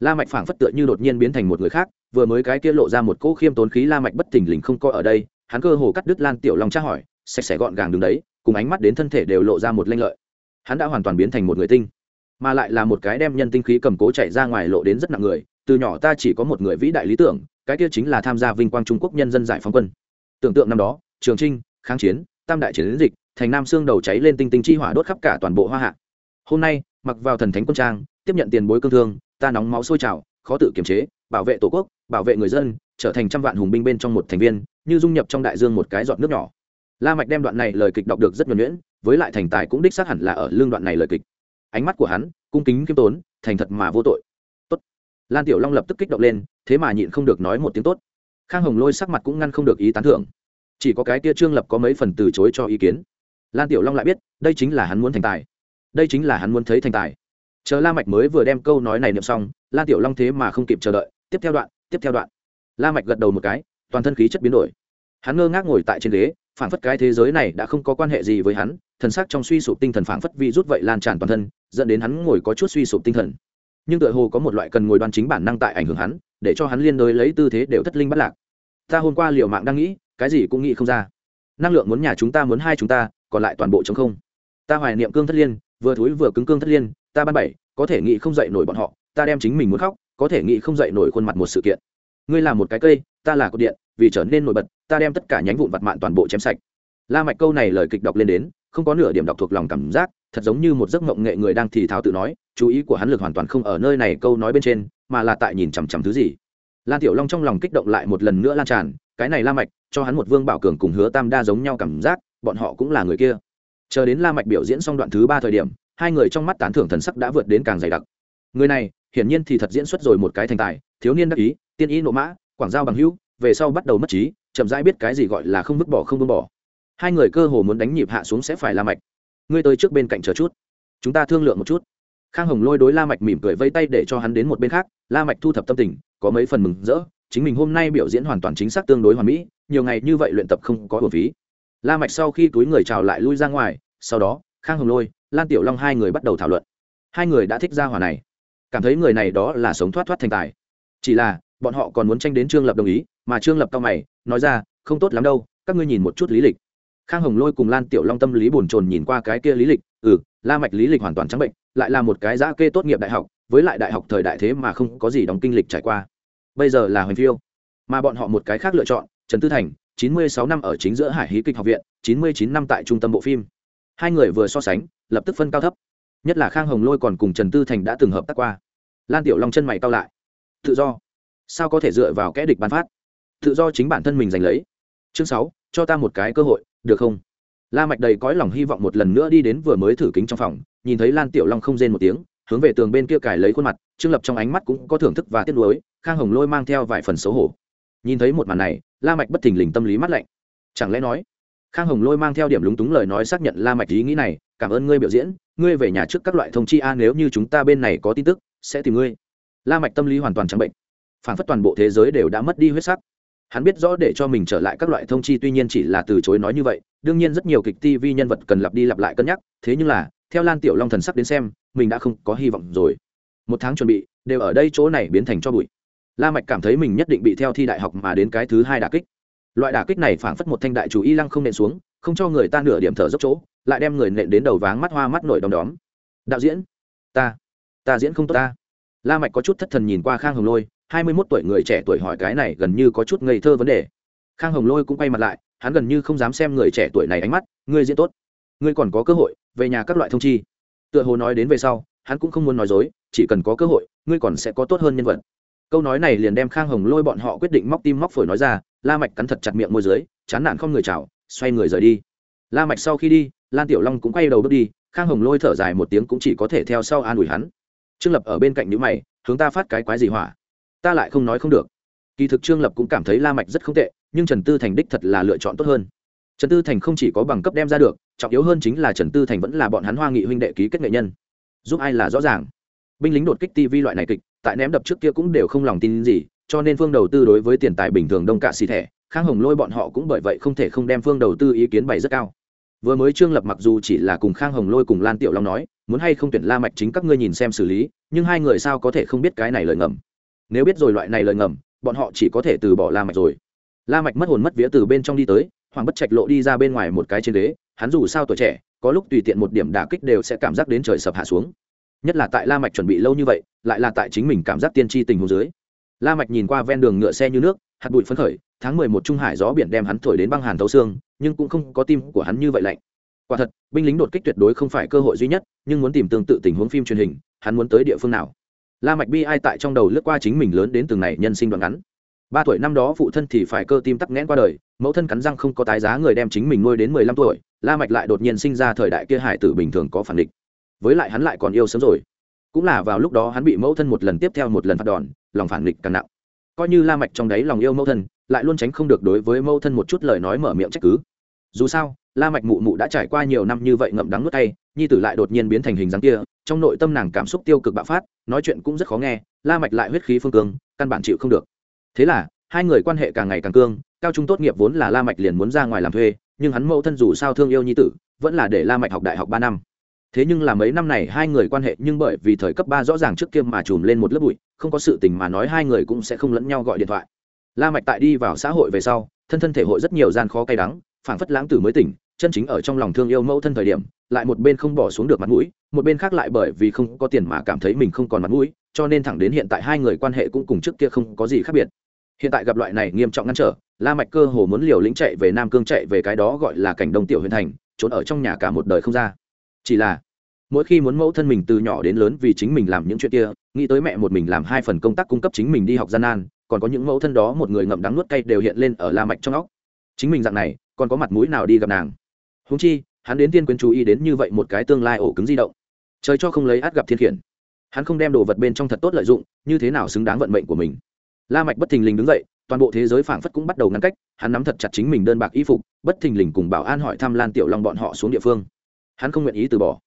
la mạch phảng phất tựa như đột nhiên biến thành một người khác, vừa mới cái kia lộ ra một cỗ khiêm tốn khí la mạch bất thình lình không coi ở đây, hắn cơ hồ cắt đứt lan tiểu long tra hỏi, sạch sẽ gọn gàng đứng đấy, cùng ánh mắt đến thân thể đều lộ ra một lanh lợi. Hắn đã hoàn toàn biến thành một người tinh, mà lại là một cái đem nhân tinh khí cầm cố chạy ra ngoài lộ đến rất nặng người, từ nhỏ ta chỉ có một người vĩ đại lý tưởng, cái kia chính là tham gia vinh quang trung quốc nhân dân giải phóng quân. Tưởng tượng năm đó, trường trinh, kháng chiến, tam đại chiến dịch, thành nam xương đầu cháy lên tinh tinh chi hỏa đốt khắp cả toàn bộ hoa hạ. Hôm nay, mặc vào thần thánh quân trang tiếp nhận tiền bối cương thương, ta nóng máu sôi trào, khó tự kiềm chế, bảo vệ tổ quốc, bảo vệ người dân, trở thành trăm vạn hùng binh bên trong một thành viên, như dung nhập trong đại dương một cái giọt nước nhỏ. La mạch đem đoạn này lời kịch đọc được rất nhuần nhuyễn, với lại thành tài cũng đích xác hẳn là ở lương đoạn này lời kịch. Ánh mắt của hắn, cung kính kiêm tốn, thành thật mà vô tội. Tốt. Lan tiểu long lập tức kích động lên, thế mà nhịn không được nói một tiếng tốt. Khang hồng lôi sắc mặt cũng ngăn không được ý tán thưởng. Chỉ có cái kia trương lập có mấy phần từ chối cho ý kiến. Lan tiểu long lại biết, đây chính là hắn muốn thành tài. Đây chính là hắn muốn thấy thành tài chờ la mạch mới vừa đem câu nói này niệm xong, lan tiểu long thế mà không kịp chờ đợi. Tiếp theo đoạn, tiếp theo đoạn. La mạch gật đầu một cái, toàn thân khí chất biến đổi. Hắn ngơ ngác ngồi tại trên ghế, phảng phất cái thế giới này đã không có quan hệ gì với hắn, thần sắc trong suy sụp tinh thần phảng phất vi rút vậy lan tràn toàn thân, dẫn đến hắn ngồi có chút suy sụp tinh thần. Nhưng tựa hồ có một loại cần ngồi đoan chính bản năng tại ảnh hưởng hắn, để cho hắn liên đối lấy tư thế đều thất linh bất lạc. Ta hôm qua liều mạng đang nghĩ, cái gì cũng nghĩ không ra. Năng lượng muốn nhà chúng ta muốn hai chúng ta, còn lại toàn bộ chống không. Ta hoài niệm cương thất liên, vừa thối vừa cứng cương thất liên ta ban bảy, có thể nghĩ không dậy nổi bọn họ, ta đem chính mình muốn khóc, có thể nghĩ không dậy nổi khuôn mặt một sự kiện. Ngươi là một cái cây, ta là cột điện, vì trở nên nổi bật, ta đem tất cả nhánh vụn vặt mạn toàn bộ chém sạch. La mạch câu này lời kịch đọc lên đến, không có nửa điểm đọc thuộc lòng cảm giác, thật giống như một giấc mộng nghệ người đang thì thào tự nói, chú ý của hắn lực hoàn toàn không ở nơi này câu nói bên trên, mà là tại nhìn chằm chằm thứ gì. Lan tiểu long trong lòng kích động lại một lần nữa lan tràn, cái này la mạch, cho hắn một vương bảo cường cùng hứa tam đa giống nhau cảm giác, bọn họ cũng là người kia. Chờ đến la mạch biểu diễn xong đoạn thứ ba thời điểm hai người trong mắt tán thưởng thần sắc đã vượt đến càng dày đặc. Người này, hiển nhiên thì thật diễn xuất rồi một cái thành tài, thiếu niên đắc ý, tiên ý nộ mã, quảng giao bằng hữu, về sau bắt đầu mất trí, chậm rãi biết cái gì gọi là không vứt bỏ không buông bỏ. Hai người cơ hồ muốn đánh nhịp hạ xuống sẽ phải la mạch. Ngươi tới trước bên cạnh chờ chút. Chúng ta thương lượng một chút. Khang hồng lôi đối la mạch mỉm cười vây tay để cho hắn đến một bên khác, la mạch thu thập tâm tình, có mấy phần mừng rỡ, chính mình hôm nay biểu diễn hoàn toàn chính xác tương đối hoàn mỹ, nhiều ngày như vậy luyện tập không có uổng phí. La mạch sau khi túi người chào lại lui ra ngoài, sau đó khang hồng lôi lan tiểu long hai người bắt đầu thảo luận hai người đã thích ra hòa này cảm thấy người này đó là sống thoát thoát thành tài chỉ là bọn họ còn muốn tranh đến trương lập đồng ý mà trương lập cao mày nói ra không tốt lắm đâu các ngươi nhìn một chút lý lịch khang hồng lôi cùng lan tiểu long tâm lý bồn chồn nhìn qua cái kia lý lịch ừ la mạch lý lịch hoàn toàn trắng bệnh lại là một cái giã kê tốt nghiệp đại học với lại đại học thời đại thế mà không có gì đóng kinh lịch trải qua bây giờ là hoành phiêu mà bọn họ một cái khác lựa chọn trần tư thành chín mươi sáu năm ở chính giữa hải hí kịch học viện, chín mươi chín năm tại trung tâm bộ phim hai người vừa so sánh, lập tức phân cao thấp. Nhất là khang hồng lôi còn cùng trần tư thành đã từng hợp tác qua. Lan tiểu long chân mày cao lại. Tự do. Sao có thể dựa vào kẽ địch bán phát? Tự do chính bản thân mình giành lấy. Chương sáu, cho ta một cái cơ hội, được không? La mạch đầy cõi lòng hy vọng một lần nữa đi đến vừa mới thử kính trong phòng, nhìn thấy lan tiểu long không rên một tiếng, hướng về tường bên kia cài lấy khuôn mặt, trương lập trong ánh mắt cũng có thưởng thức và tiếc nuối, khang hồng lôi mang theo vài phần xấu hổ. Nhìn thấy một màn này, la mạch bất thình lình tâm lý mắt lạnh. Chẳng lẽ nói khang hồng lôi mang theo điểm lúng túng lời nói xác nhận la mạch ý nghĩ này, cảm ơn ngươi biểu diễn, ngươi về nhà trước các loại thông chi a, nếu như chúng ta bên này có tin tức, sẽ tìm ngươi. La mạch tâm lý hoàn toàn trắng bệnh. Phản phất toàn bộ thế giới đều đã mất đi huyết sắc. Hắn biết rõ để cho mình trở lại các loại thông chi tuy nhiên chỉ là từ chối nói như vậy, đương nhiên rất nhiều kịch tv nhân vật cần lặp đi lặp lại cân nhắc, thế nhưng là, theo lan tiểu long thần sắc đến xem, mình đã không có hy vọng rồi. Một tháng chuẩn bị, đều ở đây chỗ này biến thành cho bụi. La mạch cảm thấy mình nhất định bị theo thi đại học mà đến cái thứ hai đả kích loại đả kích này phảng phất một thanh đại chủ y lăng không nện xuống, không cho người ta nửa điểm thở dốc chỗ, lại đem người nện đến đầu váng mắt hoa mắt nổi đom đóm. Đạo diễn, ta ta diễn không tốt ta. La mạch có chút thất thần nhìn qua khang hồng lôi, hai mươi 21 tuổi người trẻ tuổi hỏi cái này gần như có chút ngây thơ vấn đề. Khang hồng lôi cũng quay mặt lại, hắn gần như không dám xem người trẻ tuổi này ánh mắt, ngươi diễn tốt. Ngươi còn có cơ hội, về nhà các loại thông chi. Tựa hồ nói đến về sau, hắn cũng không muốn nói dối, chỉ cần có cơ hội, ngươi còn sẽ có tốt hơn nhân vật. Câu nói này liền đem khang hồng lôi bọn họ quyết định móc tim móc phổi nói ra la mạch cắn thật chặt miệng môi dưới, chán nản không người chào, xoay người rời đi. La mạch sau khi đi, lan tiểu long cũng quay đầu bước đi, khang hồng lôi thở dài một tiếng cũng chỉ có thể theo sau an ủi hắn. Trương lập ở bên cạnh những mày, hướng ta phát cái quái gì hỏa? Ta lại không nói không được. Kỳ thực trương lập cũng cảm thấy la mạch rất không tệ, nhưng trần tư thành đích thật là lựa chọn tốt hơn. Trần tư thành không chỉ có bằng cấp đem ra được, trọng yếu hơn chính là trần tư thành vẫn là bọn hắn hoa nghị huynh đệ ký kết nghệ nhân. Giúp ai là rõ ràng. Binh lính đột kích tv loại này kịch, tại ném đập trước kia cũng đều không lòng tin gì cho nên phương đầu tư đối với tiền tài bình thường đông cả xì thẻ, khang hồng lôi bọn họ cũng bởi vậy không thể không đem phương đầu tư ý kiến bày rất cao. Vừa mới trương lập mặc dù chỉ là cùng khang hồng lôi cùng lan tiểu long nói, muốn hay không tuyển la mạch chính các ngươi nhìn xem xử lý, nhưng hai người sao có thể không biết cái này lời ngầm. Nếu biết rồi loại này lời ngầm, bọn họ chỉ có thể từ bỏ la mạch rồi. La mạch mất hồn mất vía từ bên trong đi tới, hoàng bất trạch lộ đi ra bên ngoài một cái trên đế hắn dù sao tuổi trẻ, có lúc tùy tiện một điểm đả kích đều sẽ cảm giác đến trời sập hạ xuống. Nhất là tại la mạch chuẩn bị lâu như vậy, lại là tại chính mình cảm giác tiên tri tình huống dưới la mạch nhìn qua ven đường ngựa xe như nước, hạt bụi phấn khởi, tháng mười một trung hải gió biển đem hắn thổi đến băng hàn thấu xương, nhưng cũng không có tim của hắn như vậy lạnh. Quả thật, binh lính đột kích tuyệt đối không phải cơ hội duy nhất, nhưng muốn tìm tương tự tình huống phim truyền hình, hắn muốn tới địa phương nào? La mạch bi ai tại trong đầu lướt qua chính mình lớn đến từng này nhân sinh đoạn ngắn. Ba tuổi năm đó phụ thân thì phải cơ tim tắc nghẽn qua đời, mẫu thân cắn răng không có tái giá người đem chính mình nuôi đến mười lăm tuổi, la mạch lại đột nhiên sinh ra thời đại kia hải tử bình thường có phản địch. Với lại hắn lại còn yêu sớm rồi. Cũng là vào lúc đó hắn bị mẫu thân một lần tiếp theo một lần phạt đòn lòng phản nghịch càng nặng. Coi như la mạch trong đấy lòng yêu mẫu thân, lại luôn tránh không được đối với mẫu thân một chút lời nói mở miệng trách cứ. Dù sao, la mạch mụ mụ đã trải qua nhiều năm như vậy ngậm đắng nuốt tay nhi tử lại đột nhiên biến thành hình dáng kia, trong nội tâm nàng cảm xúc tiêu cực bạo phát, nói chuyện cũng rất khó nghe, la mạch lại huyết khí phương cương căn bản chịu không được. Thế là, hai người quan hệ càng ngày càng cương, cao trung tốt nghiệp vốn là la mạch liền muốn ra ngoài làm thuê, nhưng hắn mẫu thân dù sao thương yêu nhi tử, vẫn là để la mạch học đại học ba năm thế nhưng là mấy năm này hai người quan hệ nhưng bởi vì thời cấp ba rõ ràng trước kia mà trùm lên một lớp bụi, không có sự tình mà nói hai người cũng sẽ không lẫn nhau gọi điện thoại. La mạch tại đi vào xã hội về sau, thân thân thể hội rất nhiều gian khó cay đắng, phảng phất lãng tử mới tỉnh, chân chính ở trong lòng thương yêu mẫu thân thời điểm, lại một bên không bỏ xuống được mặt mũi, một bên khác lại bởi vì không có tiền mà cảm thấy mình không còn mặt mũi, cho nên thẳng đến hiện tại hai người quan hệ cũng cùng trước kia không có gì khác biệt. Hiện tại gặp loại này nghiêm trọng ngăn trở, la mạch cơ hồ muốn liều lĩnh chạy về nam cương chạy về cái đó gọi là cảnh đông tiểu Huyền thành, trốn ở trong nhà cả một đời không ra chỉ là, mỗi khi muốn mẫu thân mình từ nhỏ đến lớn vì chính mình làm những chuyện kia, nghĩ tới mẹ một mình làm hai phần công tác cung cấp chính mình đi học gian nan, còn có những mẫu thân đó một người ngậm đắng nuốt cay đều hiện lên ở la mạch trong óc. Chính mình dạng này, còn có mặt mũi nào đi gặp nàng? Huống chi, hắn đến tiên quyến chú ý đến như vậy một cái tương lai ổ cứng di động. Trời cho không lấy át gặp thiên khiển. Hắn không đem đồ vật bên trong thật tốt lợi dụng, như thế nào xứng đáng vận mệnh của mình? La mạch bất thình lình đứng dậy, toàn bộ thế giới phảng phất cũng bắt đầu ngăn cách, hắn nắm thật chặt chính mình đơn bạc y phục, bất thình lình cùng bảo an hỏi thăm lan tiểu long bọn họ xuống địa phương hắn không nguyện ý từ bỏ.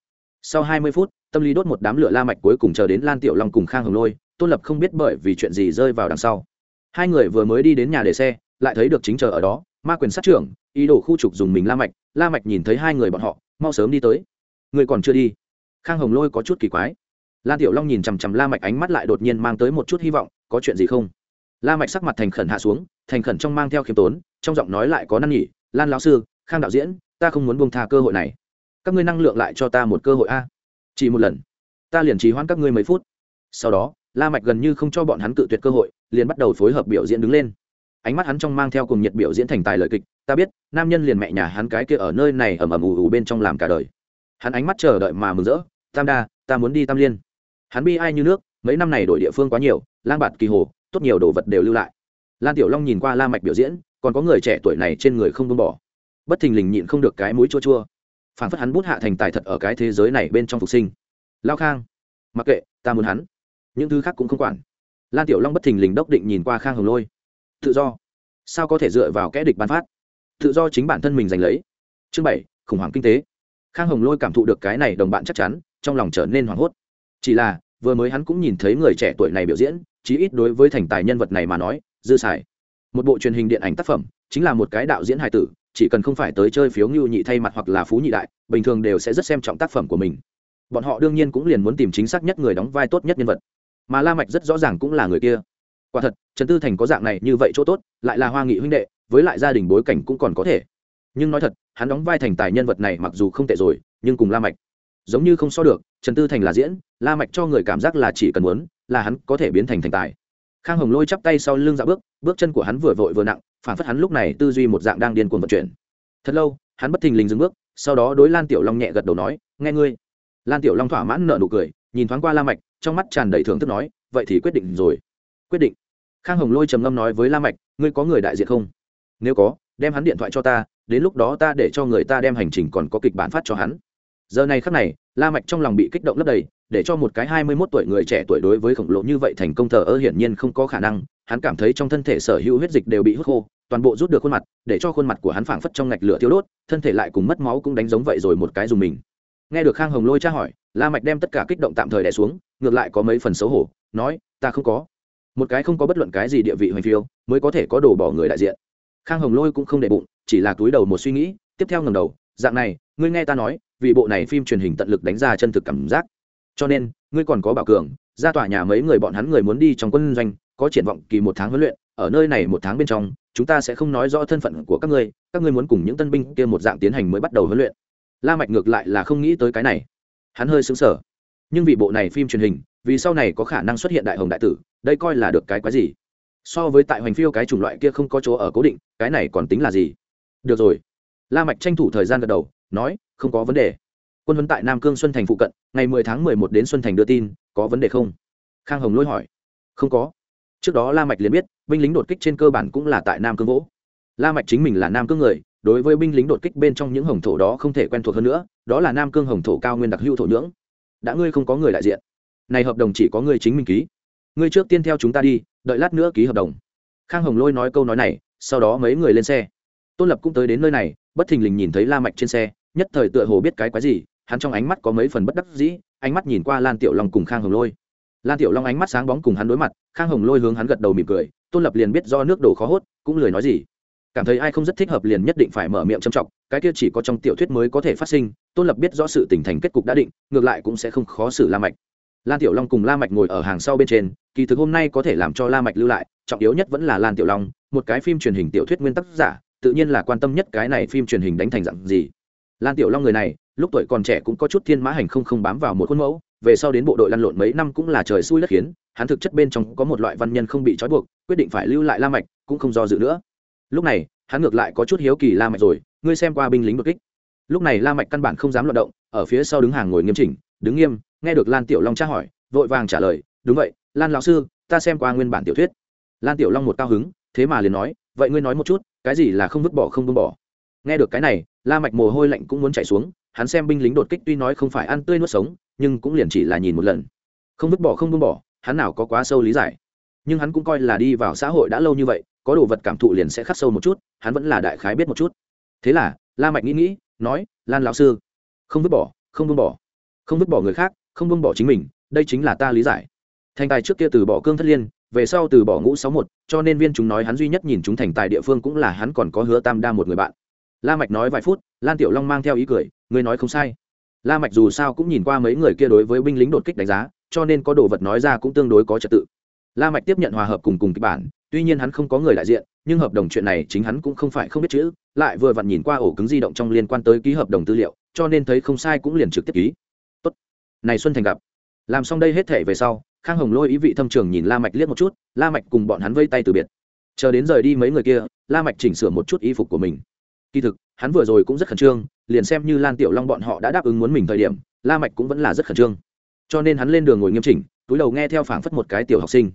Sau hai mươi phút, tâm lý đốt một đám lửa la mạch cuối cùng chờ đến lan tiểu long cùng khang hồng lôi, tôn lập không biết bởi vì chuyện gì rơi vào đằng sau. Hai người vừa mới đi đến nhà để xe, lại thấy được chính chờ ở đó, ma quyền sát trưởng, ý đồ khu trục dùng mình la mạch la mạch nhìn thấy hai người bọn họ, mau sớm đi tới. Người còn chưa đi. Khang hồng lôi có chút kỳ quái. Lan tiểu long nhìn chằm chằm la mạch ánh mắt lại đột nhiên mang tới một chút hy vọng, có chuyện gì không? La mạch sắc mặt thành khẩn hạ xuống, thành khẩn trong mang theo khiêm tốn, trong giọng nói lại có năn nỉ. lan lão sư, khang đạo diễn, ta không muốn buông tha cơ hội này các ngươi năng lượng lại cho ta một cơ hội a. Chỉ một lần. Ta liền trì hoãn các ngươi mấy phút. Sau đó, la mạch gần như không cho bọn hắn cự tuyệt cơ hội, liền bắt đầu phối hợp biểu diễn đứng lên. Ánh mắt hắn trong mang theo cùng nhiệt biểu diễn thành tài lợi kịch, ta biết, nam nhân liền mẹ nhà hắn cái kia ở nơi này ầm ầm ủ ủ bên trong làm cả đời. Hắn ánh mắt chờ đợi mà mừng rỡ, tam đa, ta muốn đi tam liên. Hắn bi ai như nước, mấy năm này đổi địa phương quá nhiều, lang bạt kỳ hồ, tốt nhiều đồ vật đều lưu lại. Lan tiểu long nhìn qua la mạch biểu diễn, còn có người trẻ tuổi này trên người không buông bỏ. Bất thình lình nhịn không được cái mũi chua chua phản phất hắn bút hạ thành tài thật ở cái thế giới này bên trong phục sinh. Lao khang, mặc kệ, ta muốn hắn. Những thứ khác cũng không quản. Lan tiểu long bất thình lình đốc định nhìn qua khang hồng lôi. Tự do. Sao có thể dựa vào kẽ địch ban phát? Tự do chính bản thân mình giành lấy. Chương bảy, khủng hoảng kinh tế. Khang hồng lôi cảm thụ được cái này đồng bạn chắc chắn, trong lòng trở nên hoảng hốt. Chỉ là, vừa mới hắn cũng nhìn thấy người trẻ tuổi này biểu diễn, chí ít đối với thành tài nhân vật này mà nói, dư xài. Một bộ truyền hình điện ảnh tác phẩm, chính là một cái đạo diễn hài tử chỉ cần không phải tới chơi phiếu ngưu nhị thay mặt hoặc là phú nhị đại, bình thường đều sẽ rất xem trọng tác phẩm của mình. Bọn họ đương nhiên cũng liền muốn tìm chính xác nhất người đóng vai tốt nhất nhân vật. Mà la mạch rất rõ ràng cũng là người kia. Quả thật, trần tư thành có dạng này như vậy chỗ tốt, lại là hoa nghị huynh đệ, với lại gia đình bối cảnh cũng còn có thể. Nhưng nói thật, hắn đóng vai thành tài nhân vật này mặc dù không tệ rồi, nhưng cùng la mạch giống như không so được, trần tư thành là diễn, la mạch cho người cảm giác là chỉ cần muốn, là hắn có thể biến thành thành tài. Khang hồng lôi chắp tay sau lưng dạo bước bước chân của hắn vừa vội vừa nặng phản phất hắn lúc này tư duy một dạng đang điên cuồng vận chuyển. Thật lâu, hắn bất thình lình dừng bước, sau đó đối lan tiểu long nhẹ gật đầu nói, nghe ngươi. Lan tiểu long thỏa mãn nở nụ cười, nhìn thoáng qua la mạch, trong mắt tràn đầy thưởng thức nói, vậy thì quyết định rồi. Quyết định? Khang hồng lôi trầm ngâm nói với la mạch, ngươi có người đại diện không? Nếu có, đem hắn điện thoại cho ta, đến lúc đó ta để cho người ta đem hành trình còn có kịch bản phát cho hắn. Giờ này khắc này, la mạch trong lòng bị kích động lấp đầy, để cho một cái hai mươi 21 tuổi người trẻ tuổi đối với khổng lồ như vậy thành công thờ ơ hiển nhiên không có khả năng hắn cảm thấy trong thân thể sở hữu huyết dịch đều bị hút khô, toàn bộ rút được khuôn mặt, để cho khuôn mặt của hắn phảng phất trong ngạch lửa thiêu đốt, thân thể lại cùng mất máu cũng đánh giống vậy rồi một cái dùng mình. Nghe được khang hồng lôi tra hỏi, la mạch đem tất cả kích động tạm thời đè xuống, ngược lại có mấy phần xấu hổ, nói, ta không có. Một cái không có bất luận cái gì địa vị hoành phiêu, mới có thể có đồ bỏ người đại diện. Khang hồng lôi cũng không để bụng, chỉ là túi đầu một suy nghĩ, tiếp theo ngầm đầu, dạng này, ngươi nghe ta nói, vì bộ này phim truyền hình tận lực đánh ra chân thực cảm giác. Cho nên, ngươi còn có bảo cường ra tòa nhà mấy người bọn hắn người muốn đi trong quân doanh, có triển vọng kỳ một tháng huấn luyện, ở nơi này một tháng bên trong, chúng ta sẽ không nói rõ thân phận của các ngươi các ngươi muốn cùng những tân binh kia một dạng tiến hành mới bắt đầu huấn luyện. La mạch ngược lại là không nghĩ tới cái này. Hắn hơi sững sờ. Nhưng vì bộ này phim truyền hình, vì sau này có khả năng xuất hiện đại hồng đại tử, đây coi là được cái quái gì? So với tại hoành phiêu cái chủng loại kia không có chỗ ở cố định, cái này còn tính là gì? Được rồi. La mạch tranh thủ thời gian gật đầu, nói, không có vấn đề quân huấn tại nam cương xuân thành phụ cận, ngày 10 tháng 11 đến xuân thành đưa tin, có vấn đề không? Khang hồng lôi hỏi. Không có. Trước đó la mạch liền biết, binh lính đột kích trên cơ bản cũng là tại nam cương vỗ. La mạch chính mình là nam cương người, đối với binh lính đột kích bên trong những hồng thổ đó không thể quen thuộc hơn nữa, đó là nam cương hồng thổ cao nguyên đặc hữu thổ nhưỡng. Đã ngươi không có người đại diện. Này hợp đồng chỉ có ngươi chính mình ký. Ngươi trước tiên theo chúng ta đi, đợi lát nữa ký hợp đồng. Khang hồng lôi nói câu nói này, sau đó mấy người lên xe. Tôn lập cũng tới đến nơi này, bất thình lình nhìn thấy la mạch trên xe, nhất thời tựa hồ biết cái quái gì hắn trong ánh mắt có mấy phần bất đắc dĩ, ánh mắt nhìn qua lan tiểu long cùng khang hồng lôi. Lan tiểu long ánh mắt sáng bóng cùng hắn đối mặt, khang hồng lôi hướng hắn gật đầu mỉm cười, tôn lập liền biết do nước đổ khó hốt, cũng lười nói gì. Cảm thấy ai không rất thích hợp liền nhất định phải mở miệng trầm trọng cái kia chỉ có trong tiểu thuyết mới có thể phát sinh, tôn lập biết rõ sự tình thành kết cục đã định, ngược lại cũng sẽ không khó xử la mạch. Lan tiểu long cùng la mạch ngồi ở hàng sau bên trên, kỳ thực hôm nay có thể làm cho la mạch lưu lại, trọng yếu nhất vẫn là lan tiểu long, một cái phim truyền hình tiểu thuyết nguyên tác giả, tự nhiên là quan tâm nhất cái này phim truyền hình đánh thành dạng gì. Lan tiểu long người này lúc tuổi còn trẻ cũng có chút thiên mã hành không không bám vào một khuôn mẫu, về sau đến bộ đội lăn lộn mấy năm cũng là trời xui đất khiến, hắn thực chất bên trong có một loại văn nhân không bị trói buộc, quyết định phải lưu lại la mạch, cũng không do dự nữa. Lúc này, hắn ngược lại có chút hiếu kỳ la mạch rồi, ngươi xem qua binh lính đột kích. Lúc này la mạch căn bản không dám loạn động, ở phía sau đứng hàng ngồi nghiêm chỉnh, đứng nghiêm, nghe được lan tiểu long tra hỏi, vội vàng trả lời, đúng vậy, lan lão sư, ta xem qua nguyên bản tiểu thuyết. Lan tiểu long một cao hứng, thế mà liền nói, vậy ngươi nói một chút, cái gì là không vứt bỏ không buông bỏ? Nghe được cái này, la mạch mồ hôi lạnh cũng muốn chảy xuống hắn xem binh lính đột kích tuy nói không phải ăn tươi nuốt sống, nhưng cũng liền chỉ là nhìn một lần. Không vứt bỏ, không buông bỏ, hắn nào có quá sâu lý giải. Nhưng hắn cũng coi là đi vào xã hội đã lâu như vậy, có đồ vật cảm thụ liền sẽ khắc sâu một chút, hắn vẫn là đại khái biết một chút. Thế là, la mạch nghĩ nghĩ, nói, lan lão sư, không vứt bỏ, không buông bỏ. Không vứt bỏ người khác, không buông bỏ chính mình, đây chính là ta lý giải. Thành tài trước kia từ bỏ cương thất liên, về sau từ bỏ ngũ sáu một, cho nên viên chúng nói hắn duy nhất nhìn chúng thành tài địa phương cũng là hắn còn có hứa tam đa một người bạn. La mạch nói vài phút, lan tiểu long mang theo ý cười ngươi nói không sai. La mạch dù sao cũng nhìn qua mấy người kia đối với binh lính đột kích đánh giá, cho nên có đồ vật nói ra cũng tương đối có trật tự. La mạch tiếp nhận hòa hợp cùng cùng kịch bản, tuy nhiên hắn không có người đại diện, nhưng hợp đồng chuyện này chính hắn cũng không phải không biết chữ, lại vừa vặn nhìn qua ổ cứng di động trong liên quan tới ký hợp đồng tư liệu, cho nên thấy không sai cũng liền trực tiếp ký. Tốt. Này xuân thành gặp. Làm xong đây hết thể về sau, khang hồng lôi ý vị thâm trường nhìn la mạch liếc một chút, la mạch cùng bọn hắn vây tay từ biệt. Chờ đến rời đi mấy người kia, la mạch chỉnh sửa một chút y phục của mình kỳ thực, hắn vừa rồi cũng rất khẩn trương, liền xem như lan tiểu long bọn họ đã đáp ứng muốn mình thời điểm, la mạch cũng vẫn là rất khẩn trương. Cho nên hắn lên đường ngồi nghiêm chỉnh, túi đầu nghe theo phảng phất một cái tiểu học sinh.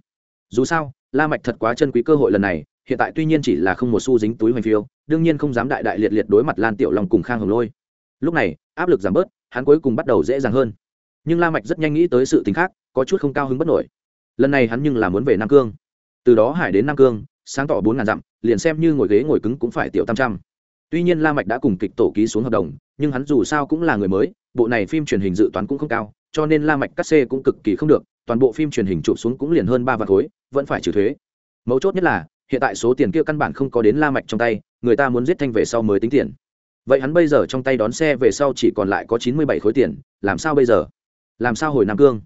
Dù sao, la mạch thật quá chân quý cơ hội lần này, hiện tại tuy nhiên chỉ là không một xu dính túi hoành phiêu, đương nhiên không dám đại đại liệt liệt đối mặt lan tiểu long cùng khang hồng lôi. Lúc này, áp lực giảm bớt, hắn cuối cùng bắt đầu dễ dàng hơn. Nhưng la mạch rất nhanh nghĩ tới sự tình khác, có chút không cao hứng bất nổi. Lần này hắn nhưng là muốn về nam cương. Từ đó hải đến nam cương, sáng tỏ bốn ngàn dặm, liền xem như ngồi ghế ngồi cứng cũng phải tiểu tam trăm tuy nhiên la mạch đã cùng kịch tổ ký xuống hợp đồng nhưng hắn dù sao cũng là người mới bộ này phim truyền hình dự toán cũng không cao cho nên la mạch cắt xê cũng cực kỳ không được toàn bộ phim truyền hình chụp xuống cũng liền hơn ba vạn khối vẫn phải trừ thuế. Mấu chốt nhất là hiện tại số tiền kia căn bản không có đến la mạch trong tay người ta muốn giết thanh về sau mới tính tiền. Vậy hắn bây giờ trong tay đón xe về sau chỉ còn lại có chín mươi bảy khối tiền làm sao bây giờ? Làm sao hồi nam cương?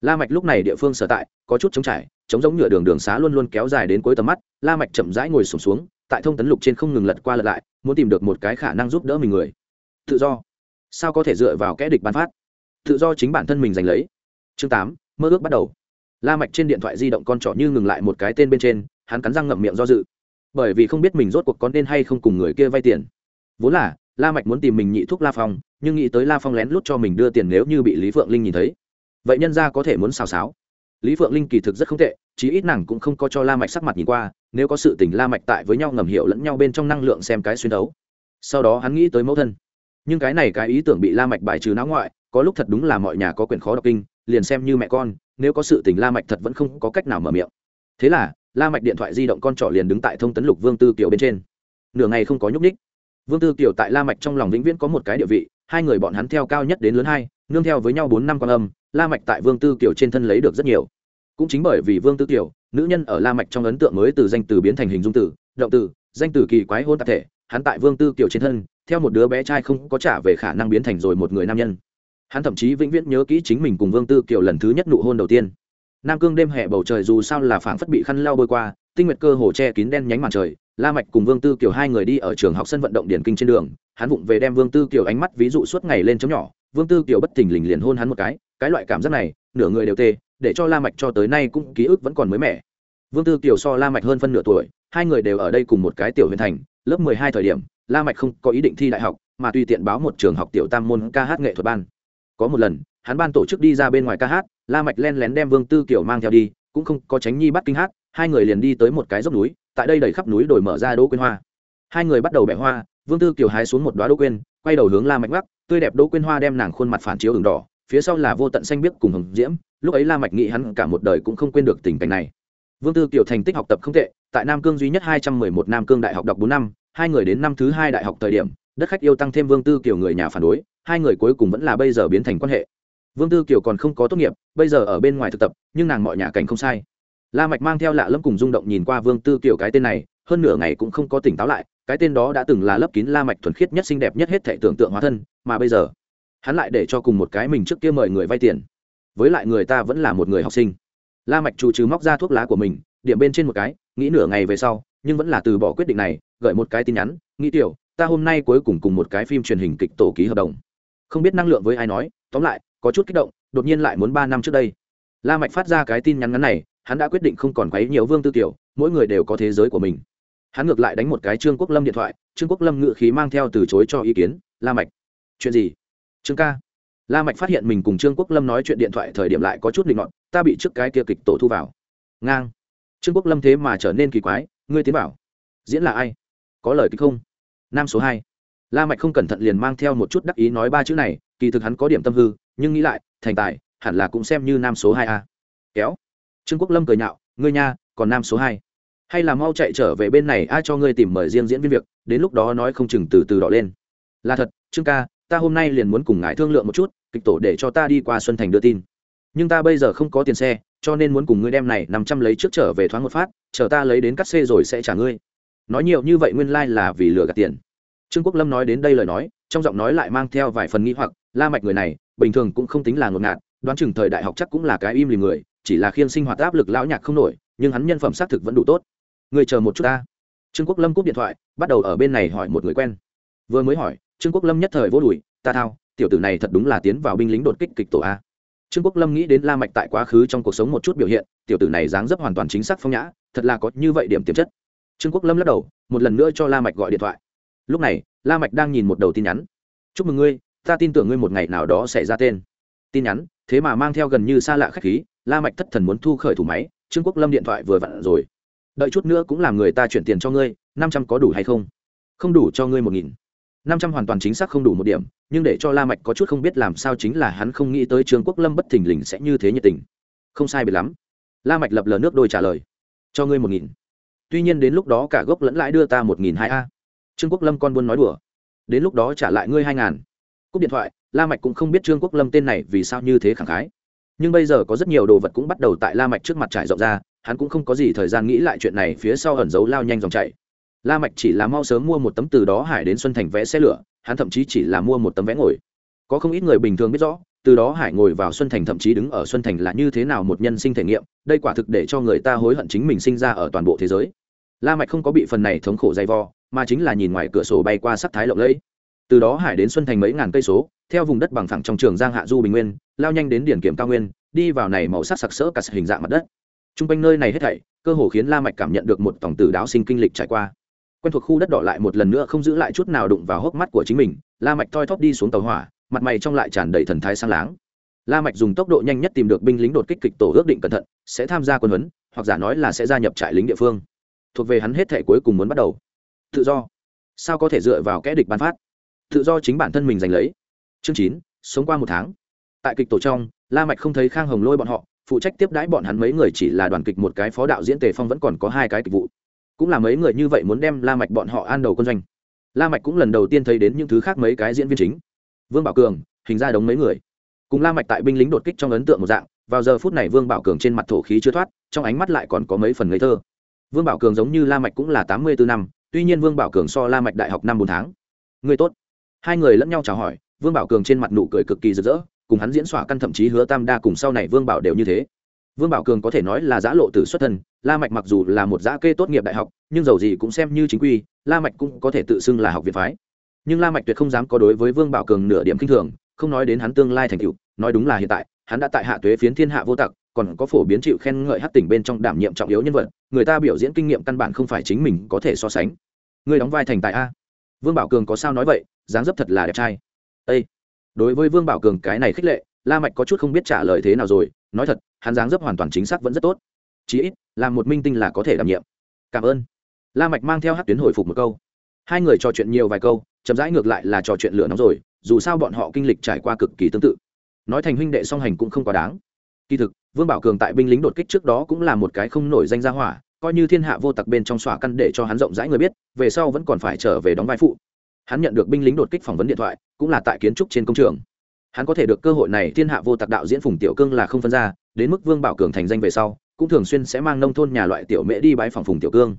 La mạch lúc này địa phương sở tại có chút chống trải chống giống nhựa đường đường xá luôn luôn kéo dài đến cuối tầm mắt la mạch chậm rãi ngồi sụp xuống, xuống tại thông tấn lục trên không ngừng lật qua lật lại, muốn tìm được một cái khả năng giúp đỡ mình người. Tự do. Sao có thể dựa vào kẽ địch bán phát? Tự do chính bản thân mình giành lấy. Chương tám, mơ ước bắt đầu. La mạch trên điện thoại di động con trỏ như ngừng lại một cái tên bên trên, hắn cắn răng ngậm miệng do dự. Bởi vì không biết mình rốt cuộc có nên hay không cùng người kia vay tiền. Vốn là, la mạch muốn tìm mình nhị thuốc la phong, nhưng nghĩ tới la phong lén lút cho mình đưa tiền nếu như bị lý phượng linh nhìn thấy. Vậy nhân gia có thể muốn xào xáo lý phượng linh kỳ thực rất không tệ, chí ít nàng cũng không có cho la mạch sắc mặt nhìn qua, nếu có sự tình la mạch tại với nhau ngầm hiểu lẫn nhau bên trong năng lượng xem cái xuyên đấu. Sau đó hắn nghĩ tới mẫu thân. Nhưng cái này cái ý tưởng bị la mạch bài trừ não ngoại, có lúc thật đúng là mọi nhà có quyền khó đọc kinh, liền xem như mẹ con, nếu có sự tình la mạch thật vẫn không có cách nào mở miệng. Thế là, la mạch điện thoại di động con trỏ liền đứng tại thông tấn lục vương tư kiều bên trên. Nửa ngày không có nhúc ních vương tư kiều tại la mạch trong lòng vĩnh viễn có một cái địa vị, hai người bọn hắn theo cao nhất đến lớn hai, nương theo với nhau bốn năm quan âm, la mạch tại vương tư kiều trên thân lấy được rất nhiều cũng chính bởi vì vương tư kiều, nữ nhân ở la mạch trong ấn tượng mới từ danh từ biến thành hình dung từ, động từ, danh từ kỳ quái hôn tạp thể, hắn tại vương tư kiều trên thân, theo một đứa bé trai không có trả về khả năng biến thành rồi một người nam nhân. Hắn thậm chí vĩnh viễn nhớ kỹ chính mình cùng vương tư kiều lần thứ nhất nụ hôn đầu tiên. Nam cương đêm hè bầu trời dù sao là phảng phất bị khăn lau bôi qua, tinh nguyệt cơ hồ che kín đen nhánh màn trời, la mạch cùng vương tư kiều hai người đi ở trường học sân vận động điển kinh trên đường, hắn vụng về đem vương tư kiều ánh mắt ví dụ suốt ngày lên chấm nhỏ, vương tư kiều bất thình lình liền hôn hắn một cái cái loại cảm giác này, nửa người đều tê để cho la mạch cho tới nay cũng ký ức vẫn còn mới mẻ. Vương tư kiều so la mạch hơn phân nửa tuổi, hai người đều ở đây cùng một cái tiểu huyện thành, lớp mười hai thời điểm, la mạch không có ý định thi đại học, mà tùy tiện báo một trường học tiểu tam môn ca hát nghệ thuật ban. Có một lần, hắn ban tổ chức đi ra bên ngoài ca hát, la mạch len lén đem vương tư kiều mang theo đi, cũng không có tránh nhi bắt kinh hát, hai người liền đi tới một cái dốc núi, tại đây đầy khắp núi đổi mở ra đỗ quyên hoa. Hai người bắt đầu bẻ hoa, vương tư kiều hái xuống một đóa đỗ quyên, quay đầu hướng la mạch ngắc tươi đẹp đỗ quyên hoa đem nàng khuôn mặt phản chiếu ửng đỏ phía sau là vô tận xanh biếc cùng hồng diễm, lúc ấy la mạch nghĩ hắn cả một đời cũng không quên được tình cảnh này. Vương tư kiều thành tích học tập không tệ, tại nam cương duy nhất hai trăm mười một nam cương đại học đọc bốn năm, hai người đến năm thứ hai đại học thời điểm, đất khách yêu tăng thêm vương tư kiều người nhà phản đối, hai người cuối cùng vẫn là bây giờ biến thành quan hệ. Vương tư kiều còn không có tốt nghiệp, bây giờ ở bên ngoài thực tập, nhưng nàng mọi nhà cảnh không sai. La mạch mang theo lạ lẫm cùng rung động nhìn qua vương tư kiều cái tên này, hơn nửa ngày cũng không có tỉnh táo lại, cái tên đó đã từng là lấp kín la mạch thuần khiết nhất xinh đẹp nhất hết thể tưởng tượng hóa thân, mà bây giờ hắn lại để cho cùng một cái mình trước kia mời người vay tiền. Với lại người ta vẫn là một người học sinh. La mạch chủ trừ móc ra thuốc lá của mình, điểm bên trên một cái, nghĩ nửa ngày về sau, nhưng vẫn là từ bỏ quyết định này, gửi một cái tin nhắn, nghĩ tiểu, ta hôm nay cuối cùng cùng một cái phim truyền hình kịch tổ ký hợp đồng. Không biết năng lượng với ai nói, tóm lại, có chút kích động, đột nhiên lại muốn ba năm trước đây. La mạch phát ra cái tin nhắn ngắn này, hắn đã quyết định không còn quấy nhiều vương tư tiểu mỗi người đều có thế giới của mình. Hắn ngược lại đánh một cái trương quốc lâm điện thoại, trương quốc lâm ngự khí mang theo từ chối cho ý kiến, la mạch, chuyện gì? Trương ca. La mạch phát hiện mình cùng trương quốc lâm nói chuyện điện thoại thời điểm lại có chút linh ngọn ta bị trước cái kia kịch tổ thu vào. Ngang. Trương quốc lâm thế mà trở nên kỳ quái, ngươi tiến bảo. Diễn là ai? Có lời kịch không? Nam số hai. La mạch không cẩn thận liền mang theo một chút đắc ý nói ba chữ này, kỳ thực hắn có điểm tâm hư, nhưng nghĩ lại, thành tài, hẳn là cũng xem như nam số hai a. Kéo. Trương quốc lâm cười nhạo, ngươi nha, còn nam số hai. Hay là mau chạy trở về bên này, ai cho ngươi tìm mời riêng diễn viên việc, đến lúc đó nói không chừng từ từ đỏ lên. Là thật, trương ca ta hôm nay liền muốn cùng ngài thương lượng một chút, kịch tổ để cho ta đi qua xuân thành đưa tin. Nhưng ta bây giờ không có tiền xe, cho nên muốn cùng ngươi đem này năm trăm lấy trước trở về thoáng một phát, chờ ta lấy đến cắt xê rồi sẽ trả ngươi. Nói nhiều như vậy nguyên lai、like、là vì lừa gạt tiền. Trương quốc lâm nói đến đây lời nói, trong giọng nói lại mang theo vài phần nghĩ hoặc, la mạch người này, bình thường cũng không tính là ngột ngạt, đoán chừng thời đại học chắc cũng là cái im lìm người, chỉ là khiêng sinh hoạt áp lực lão nhạc không nổi, nhưng hắn nhân phẩm xác thực vẫn đủ tốt. Người chờ một chút ta. Trương quốc lâm cúp điện thoại, bắt đầu ở bên này hỏi một người quen. Vừa mới hỏi trương quốc lâm nhất thời vô đùi, ta thao, tiểu tử này thật đúng là tiến vào binh lính đột kích kịch tổ a. Trương quốc lâm nghĩ đến la mạch tại quá khứ trong cuộc sống một chút biểu hiện, tiểu tử này dáng dấp hoàn toàn chính xác phong nhã, thật là có như vậy điểm tiềm chất. Trương quốc lâm lắc đầu, một lần nữa cho la mạch gọi điện thoại. Lúc này, la mạch đang nhìn một đầu tin nhắn. Chúc mừng ngươi, ta tin tưởng ngươi một ngày nào đó sẽ ra tên. Tin nhắn, thế mà mang theo gần như xa lạ khách khí, la mạch thất thần muốn thu khởi thủ máy, trương quốc lâm điện thoại vừa vặn rồi. Đợi chút nữa cũng làm người ta chuyển tiền cho ngươi, năm trăm có đủ hay không? Không đủ cho ngươi một nghìn năm trăm hoàn toàn chính xác không đủ một điểm, nhưng để cho la mạch có chút không biết làm sao chính là hắn không nghĩ tới trương quốc lâm bất thình lình sẽ như thế nhiệt tình. Không sai biệt lắm. La mạch lập lờ nước đôi trả lời. Cho ngươi một nghìn. Tuy nhiên đến lúc đó cả gốc lẫn lãi đưa ta một nghìn hai a. Trương quốc lâm con buôn nói đùa. Đến lúc đó trả lại ngươi hai ngàn. Cúp điện thoại, la mạch cũng không biết trương quốc lâm tên này vì sao như thế khẳng khái. Nhưng bây giờ có rất nhiều đồ vật cũng bắt đầu tại la mạch trước mặt trải rộng ra, hắn cũng không có gì thời gian nghĩ lại chuyện này phía sau ẩn giấu lao nhanh dòng chảy la mạch chỉ là mau sớm mua một tấm từ đó hải đến xuân thành vé xe lửa, hắn thậm chí chỉ là mua một tấm vé ngồi. Có không ít người bình thường biết rõ, từ đó hải ngồi vào xuân thành thậm chí đứng ở xuân thành là như thế nào một nhân sinh thể nghiệm, đây quả thực để cho người ta hối hận chính mình sinh ra ở toàn bộ thế giới. La mạch không có bị phần này thống khổ dày vò, mà chính là nhìn ngoài cửa sổ bay qua sắc thái lộng lẫy. Từ đó hải đến xuân thành mấy ngàn cây số, theo vùng đất bằng phẳng trong trường giang hạ du bình nguyên, lao nhanh đến điển kiểm cao nguyên, đi vào này màu sắc sặc sỡ cả hình dạng mặt đất. Trung quanh nơi này hết thảy, cơ hồ khiến la mạch cảm nhận được một tổng tử đáo sinh kinh lịch trải qua quen thuộc khu đất đỏ lại một lần nữa không giữ lại chút nào đụng vào hốc mắt của chính mình, la mạch thoi thóp đi xuống tàu hỏa, mặt mày trong lại tràn đầy thần thái sang láng. La mạch dùng tốc độ nhanh nhất tìm được binh lính đột kích kịch tổ ước định cẩn thận, sẽ tham gia quân huấn, hoặc giả nói là sẽ gia nhập trại lính địa phương. Thuộc về hắn hết thể cuối cùng muốn bắt đầu. Tự do. Sao có thể dựa vào kẽ địch ban phát? Tự do chính bản thân mình giành lấy. Chương chín, sống qua một tháng. Tại kịch tổ trong, la mạch không thấy khang hồng lôi bọn họ, phụ trách tiếp đãi bọn hắn mấy người chỉ là đoàn kịch một cái phó đạo diễn tề phong vẫn còn có hai cái kịch vụ cũng là mấy người như vậy muốn đem la mạch bọn họ an đầu quân doanh. La mạch cũng lần đầu tiên thấy đến những thứ khác mấy cái diễn viên chính. Vương bảo cường, hình ra đống mấy người. Cùng la mạch tại binh lính đột kích trong ấn tượng một dạng, vào giờ phút này vương bảo cường trên mặt thổ khí chưa thoát, trong ánh mắt lại còn có mấy phần ngây thơ. Vương bảo cường giống như la mạch cũng là tám mươi bốn năm, tuy nhiên vương bảo cường so la mạch đại học năm bốn tháng. Người tốt. Hai người lẫn nhau chào hỏi, vương bảo cường trên mặt nụ cười cực kỳ rực rỡ, cùng hắn diễn xỏa căn thậm chí hứa tam đa cùng sau này vương bảo đều như thế vương bảo cường có thể nói là giã lộ tử xuất thân, la mạch mặc dù là một giã kê tốt nghiệp đại học, nhưng dầu gì cũng xem như chính quy, la mạch cũng có thể tự xưng là học viện phái. Nhưng la mạch tuyệt không dám có đối với vương bảo cường nửa điểm kinh thường, không nói đến hắn tương lai thành tựu, nói đúng là hiện tại, hắn đã tại hạ tuế phiến thiên hạ vô tặc, còn có phổ biến chịu khen ngợi hát tỉnh bên trong đảm nhiệm trọng yếu nhân vật, người ta biểu diễn kinh nghiệm căn bản không phải chính mình có thể so sánh. Người đóng vai thành tài a. Vương bảo cường có sao nói vậy, dáng dấp thật là đẹp trai. Ê! đối với vương bảo cường cái này khích lệ, la mạch có chút không biết trả lời thế nào rồi nói thật, hắn dáng dấp hoàn toàn chính xác vẫn rất tốt. Chí ít làm một minh tinh là có thể đảm nhiệm. Cảm ơn. La mạch mang theo hát tuyến hồi phục một câu. Hai người trò chuyện nhiều vài câu, chậm rãi ngược lại là trò chuyện lửa nóng rồi, dù sao bọn họ kinh lịch trải qua cực kỳ tương tự. Nói thành huynh đệ song hành cũng không quá đáng. Kỳ thực, vương bảo cường tại binh lính đột kích trước đó cũng là một cái không nổi danh gia hỏa, coi như thiên hạ vô tặc bên trong xòa căn để cho hắn rộng rãi người biết, về sau vẫn còn phải trở về đóng vai phụ. Hắn nhận được binh lính đột kích phỏng vấn điện thoại, cũng là tại kiến trúc trên công trường hắn có thể được cơ hội này thiên hạ vô tặc đạo diễn phùng tiểu cương là không phân ra, đến mức vương bảo cường thành danh về sau, cũng thường xuyên sẽ mang nông thôn nhà loại tiểu mễ đi bãi phòng phùng tiểu cương.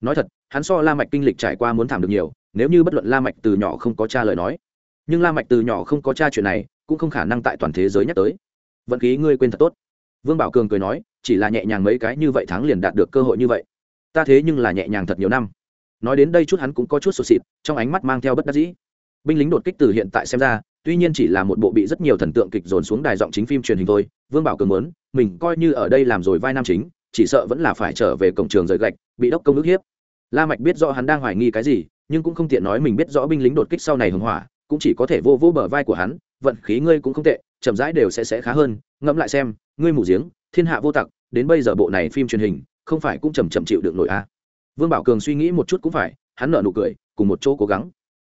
Nói thật, hắn so la mạch kinh lịch trải qua muốn thảm được nhiều, nếu như bất luận la mạch từ nhỏ không có cha lời nói. Nhưng la mạch từ nhỏ không có cha chuyện này, cũng không khả năng tại toàn thế giới nhắc tới. Vận khí ngươi quên thật tốt. Vương bảo cường cười nói, chỉ là nhẹ nhàng mấy cái như vậy tháng liền đạt được cơ hội như vậy. Ta thế nhưng là nhẹ nhàng thật nhiều năm. Nói đến đây chút hắn cũng có chút sụt xịt trong ánh mắt mang theo bất đắc dĩ. Binh lính đột kích từ hiện tại xem ra tuy nhiên chỉ là một bộ bị rất nhiều thần tượng kịch dồn xuống đài giọng chính phim truyền hình thôi, vương bảo cường muốn, mình coi như ở đây làm rồi vai nam chính, chỉ sợ vẫn là phải trở về cổng trường rời gạch, bị đốc công ức hiếp la mạch biết rõ hắn đang hoài nghi cái gì, nhưng cũng không tiện nói mình biết rõ binh lính đột kích sau này hưng hỏa, cũng chỉ có thể vô vô bờ vai của hắn, vận khí ngươi cũng không tệ, chậm rãi đều sẽ sẽ khá hơn, ngẫm lại xem, ngươi mù giếng, thiên hạ vô tặc, đến bây giờ bộ này phim truyền hình, không phải cũng chậm chậm chịu được nổi a à. vương bảo cường suy nghĩ một chút cũng phải, hắn nở nụ cười, cùng một chỗ cố gắng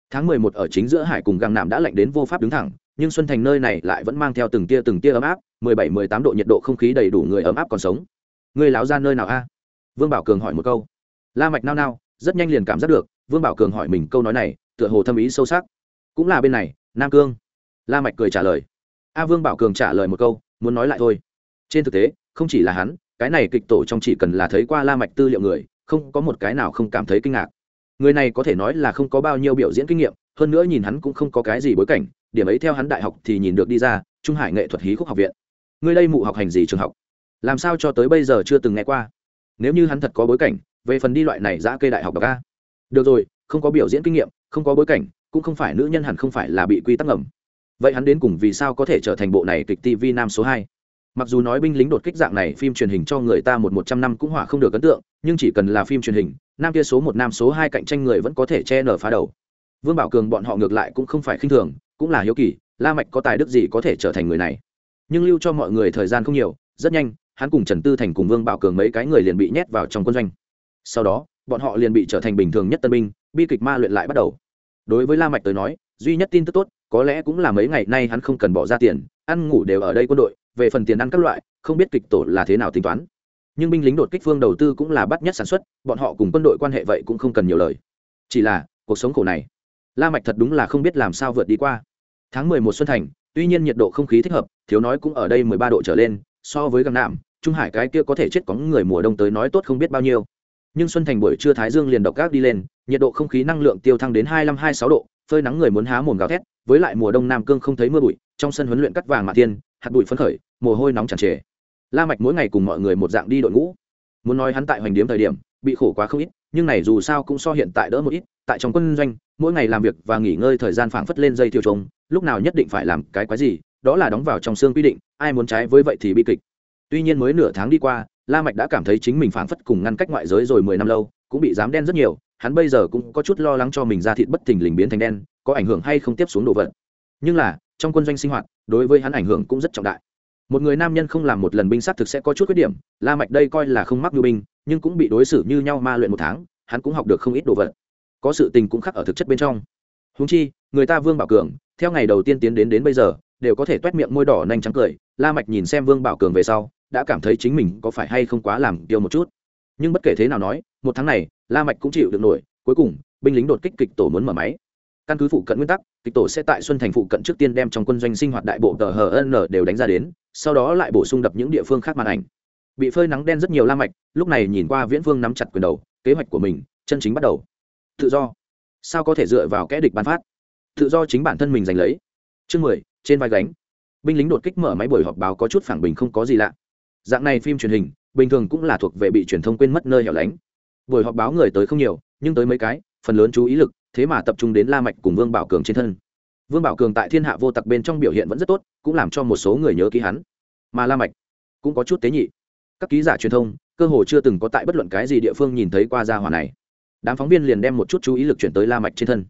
tháng mười một ở chính giữa hải cùng găng nạm đã lạnh đến vô pháp đứng thẳng, nhưng xuân thành nơi này lại vẫn mang theo từng tia từng tia ấm áp, mười bảy, mười tám độ nhiệt độ không khí đầy đủ người ấm áp còn sống. Người láo ra nơi nào a? Vương bảo cường hỏi một câu. La mạch nao nao, rất nhanh liền cảm giác được, vương bảo cường hỏi mình câu nói này, tựa hồ thâm ý sâu sắc. Cũng là bên này, nam cương. La mạch cười trả lời. A vương bảo cường trả lời một câu, muốn nói lại thôi. Trên thực tế, không chỉ là hắn, cái này kịch tổ trong chỉ cần là thấy qua la mạch tư liệu người, không có một cái nào không cảm thấy kinh ngạc người này có thể nói là không có bao nhiêu biểu diễn kinh nghiệm, hơn nữa nhìn hắn cũng không có cái gì bối cảnh, điểm ấy theo hắn đại học thì nhìn được đi ra, trung hải nghệ thuật hí khúc học viện. Người đây mụ học hành gì trường học? Làm sao cho tới bây giờ chưa từng nghe qua? Nếu như hắn thật có bối cảnh, về phần đi loại này giã cây đại học đọc a. Được rồi, không có biểu diễn kinh nghiệm, không có bối cảnh, cũng không phải nữ nhân hẳn không phải là bị quy tắc ngầm. Vậy hắn đến cùng vì sao có thể trở thành bộ này kịch tv nam số hai? Mặc dù nói binh lính đột kích dạng này, phim truyền hình cho người ta một một trăm năm cũng hỏa không được ấn tượng, nhưng chỉ cần là phim truyền hình nam kia số một nam số hai cạnh tranh người vẫn có thể che nở phá đầu. Vương bảo cường bọn họ ngược lại cũng không phải khinh thường, cũng là hiếu kỳ, la mạch có tài đức gì có thể trở thành người này. Nhưng lưu cho mọi người thời gian không nhiều, rất nhanh, hắn cùng trần tư thành cùng vương bảo cường mấy cái người liền bị nhét vào trong quân doanh. Sau đó, bọn họ liền bị trở thành bình thường nhất tân binh, bi kịch ma luyện lại bắt đầu. Đối với la mạch tới nói, duy nhất tin tức tốt, có lẽ cũng là mấy ngày nay hắn không cần bỏ ra tiền, ăn ngủ đều ở đây quân đội, về phần tiền ăn các loại, không biết kịch tổ là thế nào tính toán nhưng binh lính đột kích phương đầu tư cũng là bắt nhất sản xuất, bọn họ cùng quân đội quan hệ vậy cũng không cần nhiều lời. Chỉ là, cuộc sống khổ này, la mạch thật đúng là không biết làm sao vượt đi qua. Tháng mười một xuân thành, tuy nhiên nhiệt độ không khí thích hợp, thiếu nói cũng ở đây mười ba độ trở lên, so với gần nạm, trung hải cái kia có thể chết có người mùa đông tới nói tốt không biết bao nhiêu. Nhưng xuân thành buổi trưa thái dương liền độc gác đi lên, nhiệt độ không khí năng lượng tiêu thăng đến hai mươi hai sáu độ, phơi nắng người muốn há mồm gào thét, với lại mùa đông nam cương không thấy mưa bụi, trong sân huấn luyện cắt vàng mạ thiên, hạt bụi phấn khởi, mồ hôi nóng tràn trề la mạch mỗi ngày cùng mọi người một dạng đi đội ngũ. Muốn nói hắn tại hoành điếm thời điểm, bị khổ quá không ít, nhưng này dù sao cũng so hiện tại đỡ một ít, tại trong quân doanh, mỗi ngày làm việc và nghỉ ngơi thời gian phảng phất lên dây thiêu trống, lúc nào nhất định phải làm cái quái gì, đó là đóng vào trong xương quy định, ai muốn trái với vậy thì bi kịch. Tuy nhiên mới nửa tháng đi qua, la mạch đã cảm thấy chính mình phảng phất cùng ngăn cách ngoại giới rồi mười năm lâu, cũng bị dám đen rất nhiều, hắn bây giờ cũng có chút lo lắng cho mình ra thịt bất thình lình biến thành đen, có ảnh hưởng hay không tiếp xuống đồ vật. Nhưng là, trong quân doanh sinh hoạt, đối với hắn ảnh hưởng cũng rất trọng đại một người nam nhân không làm một lần binh sát thực sẽ có chút khuyết điểm, la mạch đây coi là không mắc như binh, nhưng cũng bị đối xử như nhau ma luyện một tháng, hắn cũng học được không ít đồ vật. Có sự tình cũng khắc ở thực chất bên trong. Huống chi, người ta vương bảo cường, theo ngày đầu tiên tiến đến đến bây giờ, đều có thể toét miệng môi đỏ nhanh trắng cười, la mạch nhìn xem vương bảo cường về sau, đã cảm thấy chính mình có phải hay không quá làm tiêu một chút. Nhưng bất kể thế nào nói, một tháng này, la mạch cũng chịu được nổi, cuối cùng, binh lính đột kích kịch tổ muốn mở máy căn cứ phụ cận nguyên tắc, kịch tổ sẽ tại xuân thành phụ cận trước tiên đem trong quân doanh sinh hoạt đại bộ tờ hn đều đánh ra đến, sau đó lại bổ sung đập những địa phương khác màn ảnh. Bị phơi nắng đen rất nhiều la mạch, lúc này nhìn qua viễn vương nắm chặt quyền đầu, kế hoạch của mình, chân chính bắt đầu. Tự do. Sao có thể dựa vào kẻ địch ban phát? Tự do chính bản thân mình giành lấy. Chương mười, trên vai gánh. Binh lính đột kích mở máy buổi họp báo có chút phản bình không có gì lạ. Dạng này phim truyền hình, bình thường cũng là thuộc về bị truyền thông quên mất nơi hẻo lánh. Buổi họp báo người tới không nhiều, nhưng tới mấy cái, phần lớn chú ý lực thế mà tập trung đến la mạch cùng vương bảo cường trên thân. Vương bảo cường tại thiên hạ vô tặc bên trong biểu hiện vẫn rất tốt, cũng làm cho một số người nhớ ký hắn. Mà la mạch cũng có chút tế nhị. Các ký giả truyền thông, cơ hồ chưa từng có tại bất luận cái gì địa phương nhìn thấy qua gia hỏa này. Đám phóng viên liền đem một chút chú ý lực chuyển tới la mạch trên thân.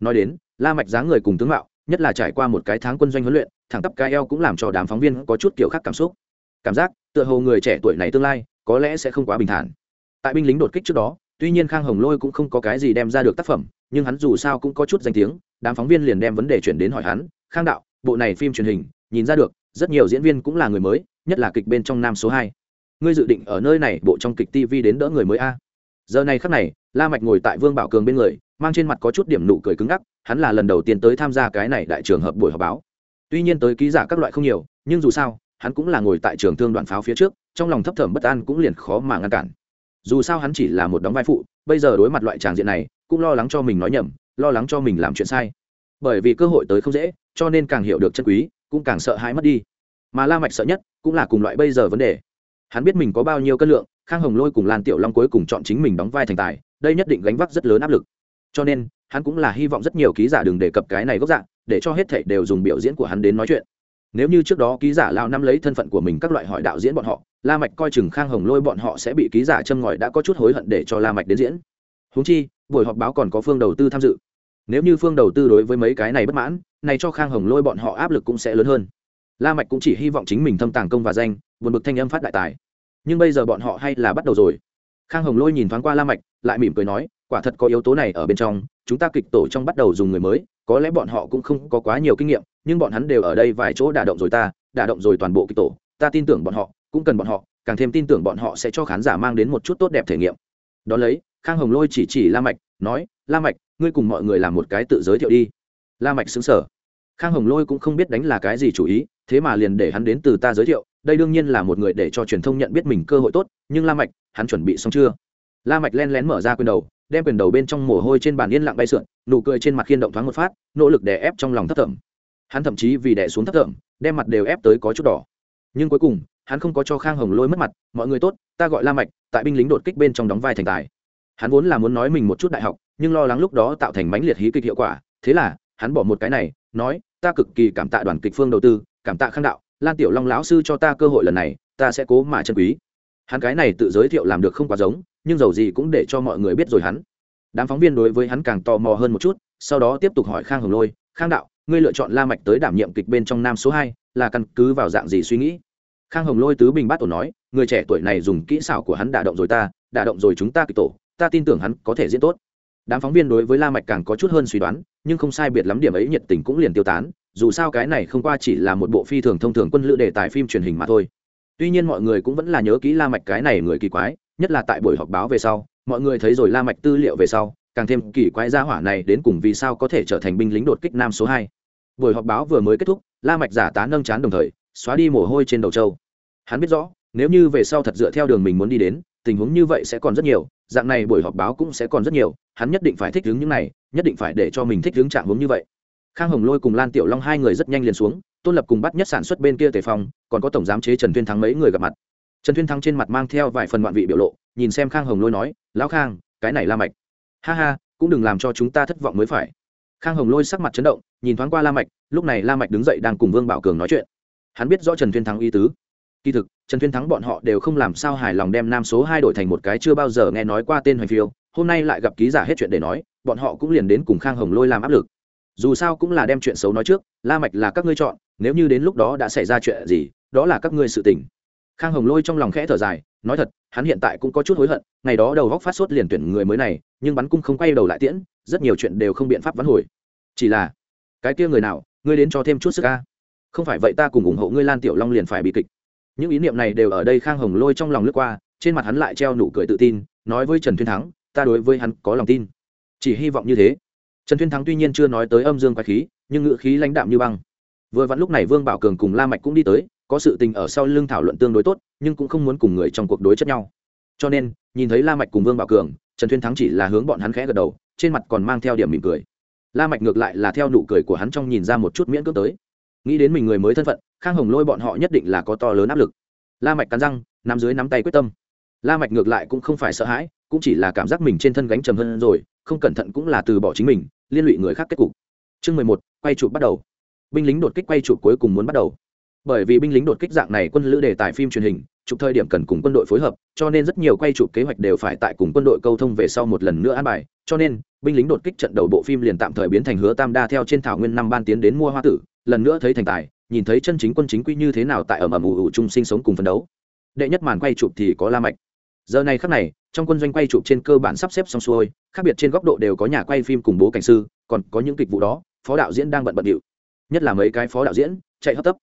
Nói đến, la mạch dáng người cùng tướng mạo, nhất là trải qua một cái tháng quân doanh huấn luyện, thẳng tắp cái eo cũng làm cho đám phóng viên có chút kiểu khác cảm xúc. Cảm giác, tựa hồ người trẻ tuổi này tương lai, có lẽ sẽ không quá bình thản. Tại binh lính đột kích trước đó, tuy nhiên khang hồng lôi cũng không có cái gì đem ra được tác phẩm nhưng hắn dù sao cũng có chút danh tiếng, đám phóng viên liền đem vấn đề chuyển đến hỏi hắn, khang đạo, bộ này phim truyền hình, nhìn ra được, rất nhiều diễn viên cũng là người mới, nhất là kịch bên trong nam số hai. Ngươi dự định ở nơi này bộ trong kịch tv đến đỡ người mới a? Giờ này khắc này, la mạch ngồi tại vương bảo cường bên người, mang trên mặt có chút điểm nụ cười cứng ngắc, hắn là lần đầu tiên tới tham gia cái này đại trường hợp buổi họp báo. Tuy nhiên tới ký giả các loại không nhiều, nhưng dù sao, hắn cũng là ngồi tại trường thương đoạn pháo phía trước, trong lòng thấp thỏm bất an cũng liền khó mà ngăn cản. Dù sao hắn chỉ là một đóng vai phụ, bây giờ đối mặt loại tràng diện này cũng lo lắng cho mình nói nhầm, lo lắng cho mình làm chuyện sai. Bởi vì cơ hội tới không dễ, cho nên càng hiểu được chân quý, cũng càng sợ hãi mất đi. Mà la mạch sợ nhất cũng là cùng loại bây giờ vấn đề. Hắn biết mình có bao nhiêu cân lượng, khang hồng lôi cùng lan tiểu long cuối cùng chọn chính mình đóng vai thành tài, đây nhất định gánh vác rất lớn áp lực. Cho nên, hắn cũng là hy vọng rất nhiều ký giả đừng đề cập cái này gốc dạng, để cho hết thảy đều dùng biểu diễn của hắn đến nói chuyện. Nếu như trước đó ký giả lao năm lấy thân phận của mình các loại hỏi đạo diễn bọn họ, la mạch coi chừng khang hồng lôi bọn họ sẽ bị ký giả châm ngòi đã có chút hối hận để cho la mạch đến diễn. Huống chi buổi họp báo còn có phương đầu tư tham dự. Nếu như phương đầu tư đối với mấy cái này bất mãn, này cho khang hồng lôi bọn họ áp lực cũng sẽ lớn hơn. La mạch cũng chỉ hy vọng chính mình thâm tàng công và danh, buồn bực thanh âm phát đại tài. Nhưng bây giờ bọn họ hay là bắt đầu rồi. Khang hồng lôi nhìn thoáng qua la mạch, lại mỉm cười nói, quả thật có yếu tố này ở bên trong, chúng ta kịch tổ trong bắt đầu dùng người mới, có lẽ bọn họ cũng không có quá nhiều kinh nghiệm, nhưng bọn hắn đều ở đây vài chỗ đả động rồi ta, đả động rồi toàn bộ kịch tổ. Ta tin tưởng bọn họ, cũng cần bọn họ, càng thêm tin tưởng bọn họ sẽ cho khán giả mang đến một chút tốt đẹp thể nghiệm. Đó lấy khang hồng lôi chỉ chỉ la mạch, nói, la mạch, ngươi cùng mọi người làm một cái tự giới thiệu đi. La mạch sững sờ. Khang hồng lôi cũng không biết đánh là cái gì chủ ý, thế mà liền để hắn đến từ ta giới thiệu, đây đương nhiên là một người để cho truyền thông nhận biết mình cơ hội tốt, nhưng la mạch, hắn chuẩn bị xong chưa? La mạch len lén mở ra quyền đầu, đem quyền đầu bên trong mồ hôi trên bàn yên lặng bay sượn, nụ cười trên mặt khiên động thoáng một phát, nỗ lực đè ép trong lòng thất thẩm hắn thậm chí vì đè xuống thất thẩm đem mặt đều ép tới có chút đỏ. Nhưng cuối cùng, hắn không có cho khang hồng lôi mất mặt, mọi người tốt, ta gọi la mạch, tại binh lính đột kích bên trong đóng vai thành tài hắn vốn là muốn nói mình một chút đại học, nhưng lo lắng lúc đó tạo thành mãnh liệt hí kịch hiệu quả. Thế là, hắn bỏ một cái này, nói, ta cực kỳ cảm tạ đoàn kịch phương đầu tư, cảm tạ khang đạo, lan tiểu long lão sư cho ta cơ hội lần này, ta sẽ cố mà chân quý. Hắn cái này tự giới thiệu làm được không quá giống, nhưng dầu gì cũng để cho mọi người biết rồi hắn. Đám phóng viên đối với hắn càng tò mò hơn một chút, sau đó tiếp tục hỏi khang hồng lôi, khang đạo, ngươi lựa chọn la mạch tới đảm nhiệm kịch bên trong nam số hai là căn cứ vào dạng gì suy nghĩ? Khang hồng lôi tứ bình bát tổ nói, người trẻ tuổi này dùng kỹ xảo của hắn đả động rồi ta, đả động rồi chúng ta kịch tổ ta tin tưởng hắn có thể diễn tốt. Đám phóng viên đối với la mạch càng có chút hơn suy đoán, nhưng không sai biệt lắm điểm ấy nhiệt tình cũng liền tiêu tán, dù sao cái này không qua chỉ là một bộ phi thường thông thường quân lữ đề tài phim truyền hình mà thôi. Tuy nhiên mọi người cũng vẫn là nhớ kỹ la mạch cái này người kỳ quái, nhất là tại buổi họp báo về sau, mọi người thấy rồi la mạch tư liệu về sau, càng thêm kỳ quái gia hỏa này đến cùng vì sao có thể trở thành binh lính đột kích nam số hai. Buổi họp báo vừa mới kết thúc, la mạch giả tá nâng chán đồng thời, xóa đi mồ hôi trên đầu châu hắn biết rõ, nếu như về sau thật dựa theo đường mình muốn đi đến tình huống như vậy sẽ còn rất nhiều, dạng này buổi họp báo cũng sẽ còn rất nhiều, hắn nhất định phải thích ứng những này, nhất định phải để cho mình thích ứng trạng huống như vậy. Khang hồng lôi cùng lan tiểu long hai người rất nhanh liền xuống, tôn lập cùng bắt nhất sản xuất bên kia tề phong, còn có tổng giám chế trần tuyên thắng mấy người gặp mặt. Trần tuyên thắng trên mặt mang theo vài phần ngoạn vị biểu lộ, nhìn xem khang hồng lôi nói, lão khang, cái này la mạch. Ha ha, cũng đừng làm cho chúng ta thất vọng mới phải. Khang hồng lôi sắc mặt chấn động, nhìn thoáng qua la mạch, lúc này la mạch đứng dậy đang cùng vương bảo cường nói chuyện. Hắn biết rõ trần tuyên thắng ý tứ kỳ thực, trần tuyên thắng bọn họ đều không làm sao hài lòng đem nam số hai đổi thành một cái chưa bao giờ nghe nói qua tên hoành phiêu, hôm nay lại gặp ký giả hết chuyện để nói, bọn họ cũng liền đến cùng khang hồng lôi làm áp lực. Dù sao cũng là đem chuyện xấu nói trước, la mạch là các ngươi chọn, nếu như đến lúc đó đã xảy ra chuyện gì, đó là các ngươi sự tình. Khang hồng lôi trong lòng khẽ thở dài, nói thật, hắn hiện tại cũng có chút hối hận, ngày đó đầu góc phát sốt liền tuyển người mới này, nhưng bắn cung không quay đầu lại tiễn, rất nhiều chuyện đều không biện pháp vãn hồi. Chỉ là, cái kia người nào, ngươi đến cho thêm chút sức ca không phải vậy ta cùng ủng hộ ngươi lan tiểu long liền phải bị kịch những ý niệm này đều ở đây khang hồng lôi trong lòng lướt qua, trên mặt hắn lại treo nụ cười tự tin, nói với trần thuyên thắng, ta đối với hắn có lòng tin. Chỉ hy vọng như thế. Trần thuyên thắng tuy nhiên chưa nói tới âm dương quái khí, nhưng ngữ khí lãnh đạm như băng. Vừa vặn lúc này vương bảo cường cùng la mạch cũng đi tới, có sự tình ở sau lưng thảo luận tương đối tốt, nhưng cũng không muốn cùng người trong cuộc đối chất nhau. Cho nên, nhìn thấy la mạch cùng vương bảo cường, trần thuyên thắng chỉ là hướng bọn hắn khẽ gật đầu, trên mặt còn mang theo điểm mỉm cười. La mạch ngược lại là theo nụ cười của hắn trong nhìn ra một chút miễn cưỡng tới nghĩ đến mình người mới thân phận, khang hồng lôi bọn họ nhất định là có to lớn áp lực. La mạch cắn răng, nắm dưới nắm tay quyết tâm. La mạch ngược lại cũng không phải sợ hãi, cũng chỉ là cảm giác mình trên thân gánh trầm hơn rồi, không cẩn thận cũng là từ bỏ chính mình, liên lụy người khác kết cục. Chương mười một, quay chụp bắt đầu. Binh lính đột kích quay chụp cuối cùng muốn bắt đầu. Bởi vì binh lính đột kích dạng này quân lữ đề tài phim truyền hình, chụp thời điểm cần cùng quân đội phối hợp, cho nên rất nhiều quay chụp kế hoạch đều phải tại cùng quân đội câu thông về sau một lần nữa an bài. Cho nên, binh lính đột kích trận đầu bộ phim liền tạm thời biến thành hứa tam đa theo trên thảo nguyên năm ban tiến đến mua hoa tử lần nữa thấy thành tài, nhìn thấy chân chính quân chính quy như thế nào tại ẩm ẩm ủ ủ chung sinh sống cùng phấn đấu. Đệ nhất màn quay chụp thì có la mạch. Giờ này khắc này, trong quân doanh quay chụp trên cơ bản sắp xếp xong xuôi, khác biệt trên góc độ đều có nhà quay phim cùng bố cảnh sư, còn có những kịch vụ đó, phó đạo diễn đang bận bận điệu. Nhất là mấy cái phó đạo diễn, chạy hấp tấp.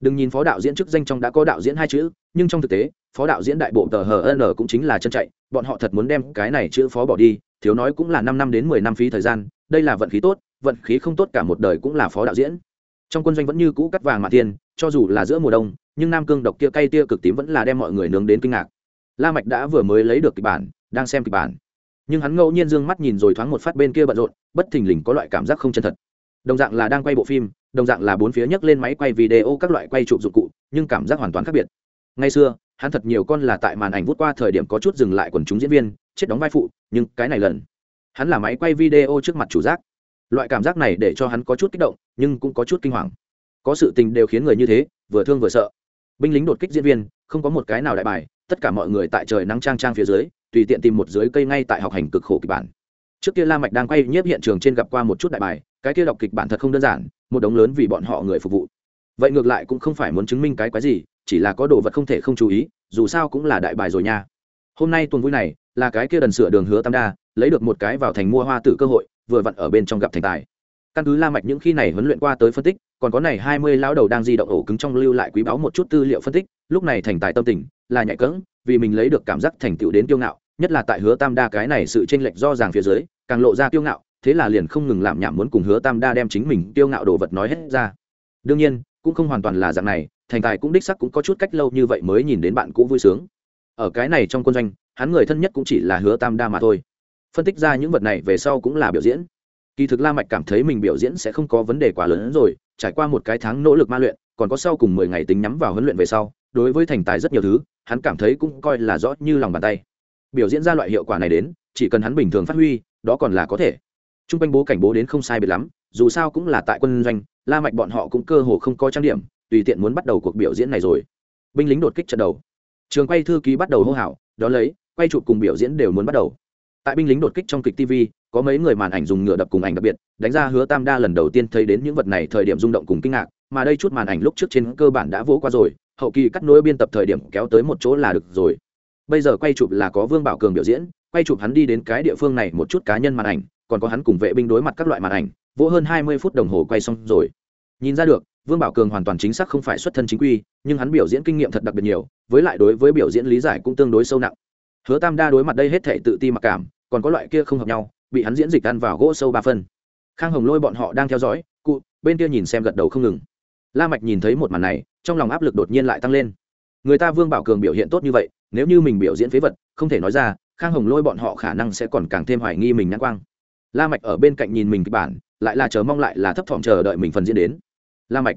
Đừng nhìn phó đạo diễn chức danh trong đã có đạo diễn hai chữ, nhưng trong thực tế, phó đạo diễn đại bộ tờ hn cũng chính là chân chạy, bọn họ thật muốn đem cái này chữ phó bỏ đi, thiếu nói cũng là năm năm đến mười năm phí thời gian, đây là vận khí tốt, vận khí không tốt cả một đời cũng là phó đạo diễn trong quân doanh vẫn như cũ cắt vàng mạ tiền cho dù là giữa mùa đông, nhưng nam cương độc kia cay tia cực tím vẫn là đem mọi người nướng đến kinh ngạc. La mạch đã vừa mới lấy được kịch bản, đang xem kịch bản. Nhưng hắn ngẫu nhiên dương mắt nhìn rồi thoáng một phát bên kia bận rộn, bất thình lình có loại cảm giác không chân thật. Đồng dạng là đang quay bộ phim, đồng dạng là bốn phía nhấc lên máy quay video các loại quay chụp dụng cụ, nhưng cảm giác hoàn toàn khác biệt. Ngày xưa, hắn thật nhiều con là tại màn ảnh vút qua thời điểm có chút dừng lại quần chúng diễn viên, chết đóng vai phụ, nhưng cái này lần, hắn là máy quay video trước mặt chủ giác loại cảm giác này để cho hắn có chút kích động, nhưng cũng có chút kinh hoàng. Có sự tình đều khiến người như thế, vừa thương vừa sợ. Binh lính đột kích diễn viên, không có một cái nào đại bài, tất cả mọi người tại trời nắng trang trang phía dưới, tùy tiện tìm một dưới cây ngay tại học hành cực khổ kịch bản. Trước kia la mạch đang quay nhiếp hiện trường trên gặp qua một chút đại bài, cái kia đọc kịch bản thật không đơn giản, một đống lớn vì bọn họ người phục vụ. Vậy ngược lại cũng không phải muốn chứng minh cái quái gì, chỉ là có đồ vật không thể không chú ý, dù sao cũng là đại bài rồi nha. Hôm nay tuần vui này, là cái kia đần sửa đường hứa tam đa, lấy được một cái vào thành mua hoa tử cơ hội vừa vặn ở bên trong gặp thành tài. Căn cứ la mạch những khi này huấn luyện qua tới phân tích, còn có này hai mươi lão đầu đang di động ổ cứng trong lưu lại quý báu một chút tư liệu phân tích, lúc này thành tài tâm tình là nhạy cẫng vì mình lấy được cảm giác thành tựu đến kiêu ngạo, nhất là tại hứa tam đa cái này sự chênh lệch do ràng phía dưới, càng lộ ra kiêu ngạo, thế là liền không ngừng làm nhảm muốn cùng hứa tam đa đem chính mình kiêu ngạo đồ vật nói hết ra. Đương nhiên, cũng không hoàn toàn là dạng này, thành tài cũng đích sắc cũng có chút cách lâu như vậy mới nhìn đến bạn cũ vui sướng. Ở cái này trong quân doanh, hắn người thân nhất cũng chỉ là hứa tam đa mà thôi phân tích ra những vật này về sau cũng là biểu diễn. Kỳ thực la mạch cảm thấy mình biểu diễn sẽ không có vấn đề quá lớn hơn rồi, trải qua một cái tháng nỗ lực ma luyện, còn có sau cùng mười ngày tính nhắm vào huấn luyện về sau, đối với thành tài rất nhiều thứ, hắn cảm thấy cũng coi là rõ như lòng bàn tay. Biểu diễn ra loại hiệu quả này đến, chỉ cần hắn bình thường phát huy, đó còn là có thể. Trung quanh bố cảnh bố đến không sai biệt lắm, dù sao cũng là tại quân doanh, la mạch bọn họ cũng cơ hồ không có trang điểm, tùy tiện muốn bắt đầu cuộc biểu diễn này rồi. Binh lính đột kích trận đầu. Trường quay thư ký bắt đầu hô hào đó lấy, quay chụp cùng biểu diễn đều muốn bắt đầu tại binh lính đột kích trong kịch tv có mấy người màn ảnh dùng ngựa đập cùng ảnh đặc biệt, đánh ra hứa tam đa lần đầu tiên thấy đến những vật này thời điểm rung động cùng kinh ngạc, mà đây chút màn ảnh lúc trước trên cơ bản đã vỗ qua rồi, hậu kỳ cắt nối biên tập thời điểm kéo tới một chỗ là được rồi. Bây giờ quay chụp là có vương bảo cường biểu diễn, quay chụp hắn đi đến cái địa phương này một chút cá nhân màn ảnh, còn có hắn cùng vệ binh đối mặt các loại màn ảnh, vỗ hơn hai mươi phút đồng hồ quay xong rồi. Nhìn ra được, vương bảo cường hoàn toàn chính xác không phải xuất thân chính quy, nhưng hắn biểu diễn kinh nghiệm thật đặc biệt nhiều, với lại đối với biểu diễn lý giải cũng tương đối sâu nặng. Hứa tam đa đối mặt đây hết thể tự ti mặc cảm còn có loại kia không hợp nhau, bị hắn diễn dịch ăn vào gỗ sâu ba phân. Khang hồng lôi bọn họ đang theo dõi, cụ, bên kia nhìn xem gật đầu không ngừng. La mạch nhìn thấy một màn này, trong lòng áp lực đột nhiên lại tăng lên. Người ta vương bảo cường biểu hiện tốt như vậy, nếu như mình biểu diễn phế vật, không thể nói ra, khang hồng lôi bọn họ khả năng sẽ còn càng thêm hoài nghi mình nhãn quang. La mạch ở bên cạnh nhìn mình kịch bản, lại là chờ mong lại là thấp thỏm chờ đợi mình phần diễn đến. La mạch,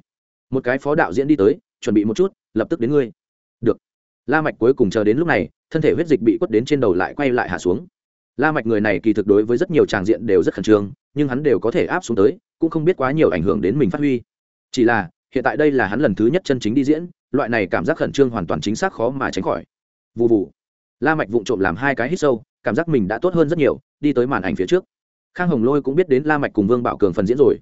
một cái phó đạo diễn đi tới, chuẩn bị một chút, lập tức đến ngươi. Được. La mạch cuối cùng chờ đến lúc này, thân thể huyết dịch bị quất đến trên đầu lại quay lại hạ xuống la mạch người này kỳ thực đối với rất nhiều tràng diện đều rất khẩn trương, nhưng hắn đều có thể áp xuống tới, cũng không biết quá nhiều ảnh hưởng đến mình phát huy. Chỉ là, hiện tại đây là hắn lần thứ nhất chân chính đi diễn, loại này cảm giác khẩn trương hoàn toàn chính xác khó mà tránh khỏi. Vụ vụ la mạch vụng trộm làm hai cái hít sâu, cảm giác mình đã tốt hơn rất nhiều, đi tới màn ảnh phía trước. Khang hồng lôi cũng biết đến la mạch cùng vương bảo cường phần diễn rồi.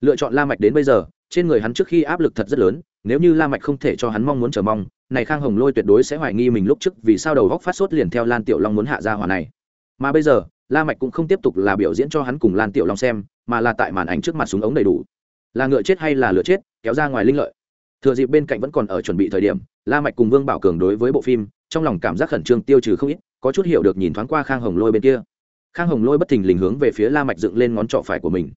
Lựa chọn la mạch đến bây giờ, trên người hắn trước khi áp lực thật rất lớn, nếu như la mạch không thể cho hắn mong muốn chờ mong, này khang hồng lôi tuyệt đối sẽ hoài nghi mình lúc trước vì sao đầu góc phát sốt liền theo lan tiểu long muốn hạ ra hỏa này mà bây giờ, la mạch cũng không tiếp tục là biểu diễn cho hắn cùng lan tiểu long xem, mà là tại màn ảnh trước mặt súng ống đầy đủ. Là ngựa chết hay là lửa chết, kéo ra ngoài linh lợi. Thừa dịp bên cạnh vẫn còn ở chuẩn bị thời điểm, la mạch cùng vương bảo cường đối với bộ phim, trong lòng cảm giác khẩn trương tiêu trừ không ít, có chút hiểu được nhìn thoáng qua khang hồng lôi bên kia. Khang hồng lôi bất thình lình hướng về phía la mạch dựng lên ngón trỏ phải của mình.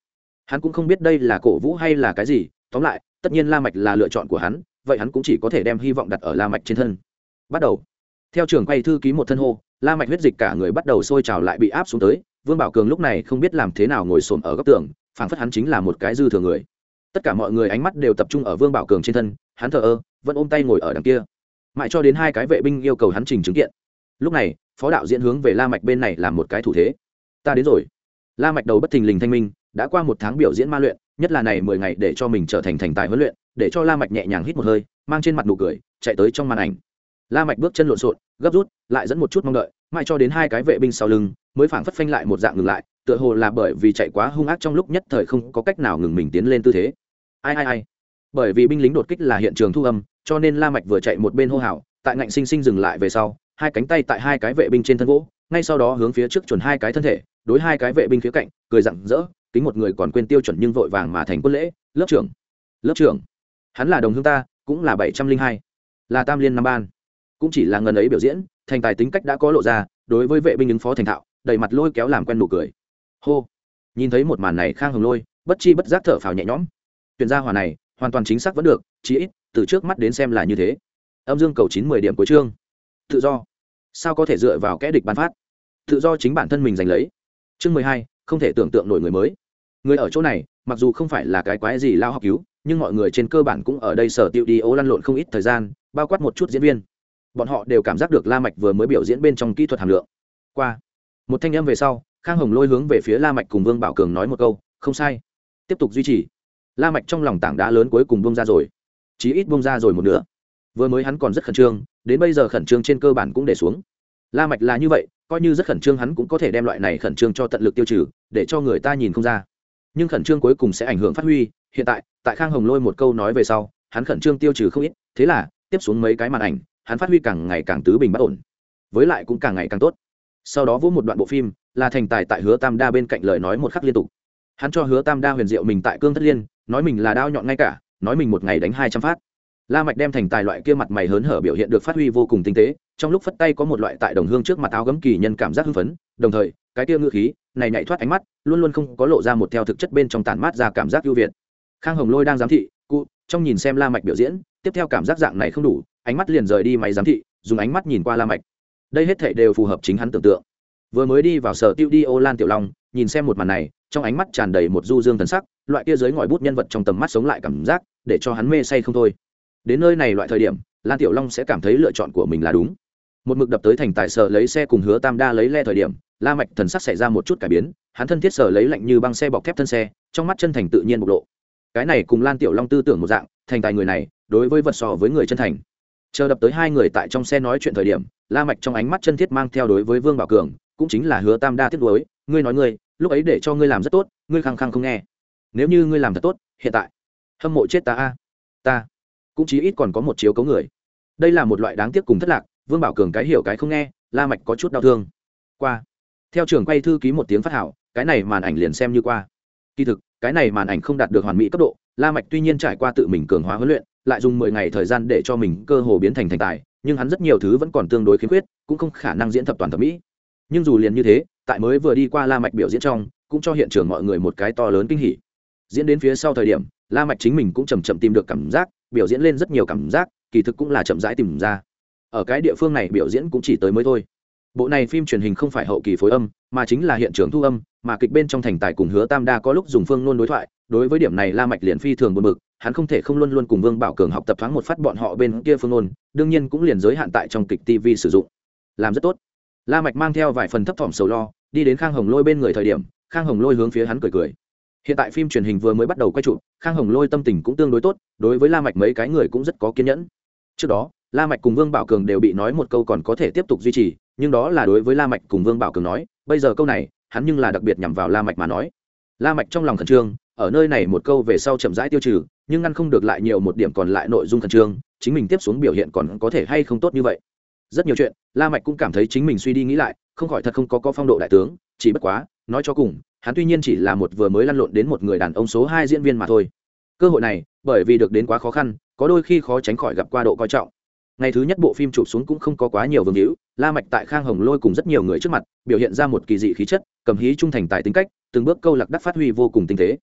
Hắn cũng không biết đây là cổ vũ hay là cái gì, tóm lại, tất nhiên la mạch là lựa chọn của hắn, vậy hắn cũng chỉ có thể đem hy vọng đặt ở la mạch trên thân. Bắt đầu theo trường quay thư ký một thân hô, la mạch huyết dịch cả người bắt đầu sôi trào lại bị áp xuống tới, vương bảo cường lúc này không biết làm thế nào ngồi sồn ở góc tường, phảng phất hắn chính là một cái dư thừa người. Tất cả mọi người ánh mắt đều tập trung ở vương bảo cường trên thân, hắn thờ ơ, vẫn ôm tay ngồi ở đằng kia. Mãi cho đến hai cái vệ binh yêu cầu hắn trình chứng kiện. Lúc này, phó đạo diễn hướng về la mạch bên này làm một cái thủ thế. Ta đến rồi. La mạch đầu bất thình lình thanh minh, đã qua một tháng biểu diễn ma luyện, nhất là này mười ngày để cho mình trở thành thành tài huấn luyện, để cho la mạch nhẹ nhàng hít một hơi, mang trên mặt nụ cười, chạy tới trong màn ảnh la mạch bước chân lộn xộn, gấp rút, lại dẫn một chút mong đợi, mãi cho đến hai cái vệ binh sau lưng, mới phảng phất phanh lại một dạng ngừng lại, tựa hồ là bởi vì chạy quá hung ác trong lúc nhất thời không có cách nào ngừng mình tiến lên tư thế. Ai ai ai? Bởi vì binh lính đột kích là hiện trường thu âm, cho nên la mạch vừa chạy một bên hô hào, tại ngạnh sinh sinh dừng lại về sau, hai cánh tay tại hai cái vệ binh trên thân gỗ, ngay sau đó hướng phía trước chuẩn hai cái thân thể, đối hai cái vệ binh phía cạnh, cười rặng rỡ, kính một người còn quên tiêu chuẩn nhưng vội vàng mà thành quân lễ, lớp trưởng lớp trưởng, hắn là đồng hương ta, cũng là bảy trăm linh hai, là tam liên năm ban cũng chỉ là ngần ấy biểu diễn, thành tài tính cách đã có lộ ra, đối với vệ binh ứng phó thành thạo, đầy mặt lôi kéo làm quen nụ cười. Hô. Nhìn thấy một màn này khang hồng lôi, bất chi bất giác thở phào nhẹ nhõm. Tuyển gia hòa này, hoàn toàn chính xác vẫn được, chí ít, từ trước mắt đến xem là như thế. Âm dương cầu chín mười điểm cuối chương. Tự do. Sao có thể dựa vào kẽ địch bán phát? Tự do chính bản thân mình giành lấy. Chương mười hai, không thể tưởng tượng nổi người mới. Người ở chỗ này, mặc dù không phải là cái quái gì lao học cứu, nhưng mọi người trên cơ bản cũng ở đây sở tiêu đi ố lăn lộn không ít thời gian, bao quát một chút diễn viên bọn họ đều cảm giác được la mạch vừa mới biểu diễn bên trong kỹ thuật hàm lượng. Qua, một thanh âm về sau, khang hồng lôi hướng về phía la mạch cùng vương bảo cường nói một câu, không sai, tiếp tục duy trì. La mạch trong lòng tảng đá lớn cuối cùng bung ra rồi, chí ít bung ra rồi một nửa. Vừa mới hắn còn rất khẩn trương, đến bây giờ khẩn trương trên cơ bản cũng để xuống. La mạch là như vậy, coi như rất khẩn trương hắn cũng có thể đem loại này khẩn trương cho tận lực tiêu trừ, để cho người ta nhìn không ra. Nhưng khẩn trương cuối cùng sẽ ảnh hưởng phát huy, hiện tại tại khang hồng lôi một câu nói về sau, hắn khẩn trương tiêu trừ không ít, thế là, tiếp xuống mấy cái màn ảnh hắn phát huy càng ngày càng tứ bình bất ổn. Với lại cũng càng ngày càng tốt. Sau đó vỗ một đoạn bộ phim, là thành tài tại hứa tam đa bên cạnh lời nói một khắc liên tục. Hắn cho hứa tam đa huyền diệu mình tại cương thất liên, nói mình là đao nhọn ngay cả, nói mình một ngày đánh hai trăm phát. La mạch đem thành tài loại kia mặt mày hớn hở biểu hiện được phát huy vô cùng tinh tế, trong lúc phất tay có một loại tại đồng hương trước mặt áo gấm kỳ nhân cảm giác hưng phấn, đồng thời, cái kia ngư khí, này nhảy thoát ánh mắt, luôn luôn không có lộ ra một theo thực chất bên trong tàn mát ra cảm giác ưu việt. Khang hồng lôi đang giám thị, cụ trong nhìn xem la mạch biểu diễn, tiếp theo cảm giác dạng này không đủ ánh mắt liền rời đi máy giám thị, dùng ánh mắt nhìn qua la mạch. Đây hết thảy đều phù hợp chính hắn tưởng tượng. Vừa mới đi vào sở tiêu đi ô lan tiểu long, nhìn xem một màn này, trong ánh mắt tràn đầy một du dương thần sắc, loại kia dưới ngòi bút nhân vật trong tầm mắt sống lại cảm giác, để cho hắn mê say không thôi. Đến nơi này loại thời điểm, lan tiểu long sẽ cảm thấy lựa chọn của mình là đúng. Một mực đập tới thành tài sở lấy xe cùng hứa tam đa lấy le thời điểm, la mạch thần sắc xảy ra một chút cải biến, hắn thân thiết sở lấy lạnh như băng xe bọc thép thân xe, trong mắt chân thành tự nhiên bộc lộ. Cái này cùng lan tiểu long tư tưởng một dạng, thành tài người này, đối với vật sò với người chân thành chờ đập tới hai người tại trong xe nói chuyện thời điểm, la mạch trong ánh mắt chân thiết mang theo đối với vương bảo cường, cũng chính là hứa tam đa tiếp đối ngươi nói ngươi, lúc ấy để cho ngươi làm rất tốt, ngươi khăng khăng không nghe. Nếu như ngươi làm thật tốt, hiện tại, hâm mộ chết ta a. Ta, cũng chí ít còn có một chiếu cấu người. Đây là một loại đáng tiếc cùng thất lạc, vương bảo cường cái hiểu cái không nghe, la mạch có chút đau thương. Qua. Theo trường quay thư ký một tiếng phát hảo, cái này màn ảnh liền xem như qua. Kỳ thực, cái này màn ảnh không đạt được hoàn mỹ cấp độ, la mạch tuy nhiên trải qua tự mình cường hóa huấn luyện lại dùng mười ngày thời gian để cho mình cơ hồ biến thành thành tài, nhưng hắn rất nhiều thứ vẫn còn tương đối khiếm khuyết, cũng không khả năng diễn thập toàn thẩm mỹ. Nhưng dù liền như thế, tại mới vừa đi qua la mạch biểu diễn trong, cũng cho hiện trường mọi người một cái to lớn kinh hỉ. Diễn đến phía sau thời điểm, la mạch chính mình cũng chậm chậm tìm được cảm giác, biểu diễn lên rất nhiều cảm giác, kỳ thực cũng là chậm rãi tìm ra. Ở cái địa phương này biểu diễn cũng chỉ tới mới thôi. Bộ này phim truyền hình không phải hậu kỳ phối âm, mà chính là hiện trường thu âm, mà kịch bên trong thành tài cùng hứa tam đa có lúc dùng phương nôn đối thoại, đối với điểm này la mạch liền phi thường buồn bực hắn không thể không luôn luôn cùng vương bảo cường học tập thoáng một phát bọn họ bên kia phương ngôn, đương nhiên cũng liền giới hạn tại trong kịch tv sử dụng. Làm rất tốt. La mạch mang theo vài phần thấp thỏm sầu lo, đi đến khang hồng lôi bên người thời điểm, khang hồng lôi hướng phía hắn cười cười. Hiện tại phim truyền hình vừa mới bắt đầu quay trụ, khang hồng lôi tâm tình cũng tương đối tốt, đối với la mạch mấy cái người cũng rất có kiên nhẫn. Trước đó, la mạch cùng vương bảo cường đều bị nói một câu còn có thể tiếp tục duy trì, nhưng đó là đối với la mạch cùng vương bảo cường nói, bây giờ câu này, hắn nhưng là đặc biệt nhằm vào la mạch mà nói. La mạch trong lòng khẩn trương, ở nơi này một câu về sau chậm rãi tiêu trừ nhưng ngăn không được lại nhiều một điểm còn lại nội dung khẩn trương, chính mình tiếp xuống biểu hiện còn có thể hay không tốt như vậy. Rất nhiều chuyện, la mạch cũng cảm thấy chính mình suy đi nghĩ lại, không khỏi thật không có có phong độ đại tướng, chỉ bất quá, nói cho cùng, hắn tuy nhiên chỉ là một vừa mới lăn lộn đến một người đàn ông số hai diễn viên mà thôi. Cơ hội này, bởi vì được đến quá khó khăn, có đôi khi khó tránh khỏi gặp qua độ coi trọng. Ngày thứ nhất bộ phim chụp xuống cũng không có quá nhiều vương hữu, la mạch tại khang hồng lôi cùng rất nhiều người trước mặt, biểu hiện ra một kỳ dị khí chất, cầm hí trung thành tài tính cách, từng bước câu lạc đắc phát huy vô cùng tinh tế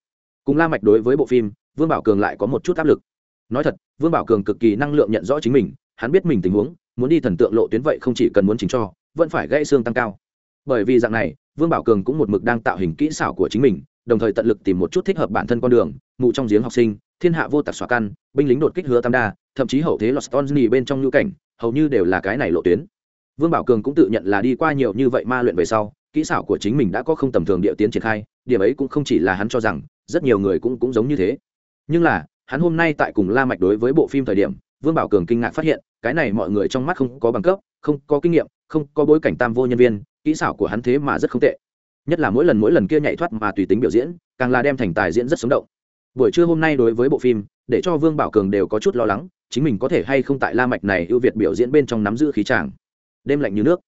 cùng la mạch đối với bộ phim, vương bảo cường lại có một chút áp lực. Nói thật, vương bảo cường cực kỳ năng lượng nhận rõ chính mình, hắn biết mình tình huống, muốn đi thần tượng lộ tuyến vậy không chỉ cần muốn chính cho, vẫn phải gãy xương tăng cao. Bởi vì dạng này, vương bảo cường cũng một mực đang tạo hình kỹ xảo của chính mình, đồng thời tận lực tìm một chút thích hợp bản thân con đường ngụ trong giếng học sinh, thiên hạ vô tặc xóa căn, binh lính đột kích hứa tam đa, thậm chí hậu thế lọt tonzi bên trong nhu cảnh, hầu như đều là cái này lộ tuyến. Vương bảo cường cũng tự nhận là đi qua nhiều như vậy ma luyện về sau kỹ xảo của chính mình đã có không tầm thường địa tiến triển khai, điểm ấy cũng không chỉ là hắn cho rằng, rất nhiều người cũng cũng giống như thế. Nhưng là, hắn hôm nay tại cùng la mạch đối với bộ phim thời điểm, vương bảo cường kinh ngạc phát hiện, cái này mọi người trong mắt không có bằng cấp, không có kinh nghiệm, không có bối cảnh tam vô nhân viên, kỹ xảo của hắn thế mà rất không tệ. Nhất là mỗi lần mỗi lần kia nhảy thoát mà tùy tính biểu diễn, càng là đem thành tài diễn rất sống động. Buổi trưa hôm nay đối với bộ phim, để cho vương bảo cường đều có chút lo lắng, chính mình có thể hay không tại la mạch này ưu việt biểu diễn bên trong nắm giữ khí tràng đêm lạnh như nước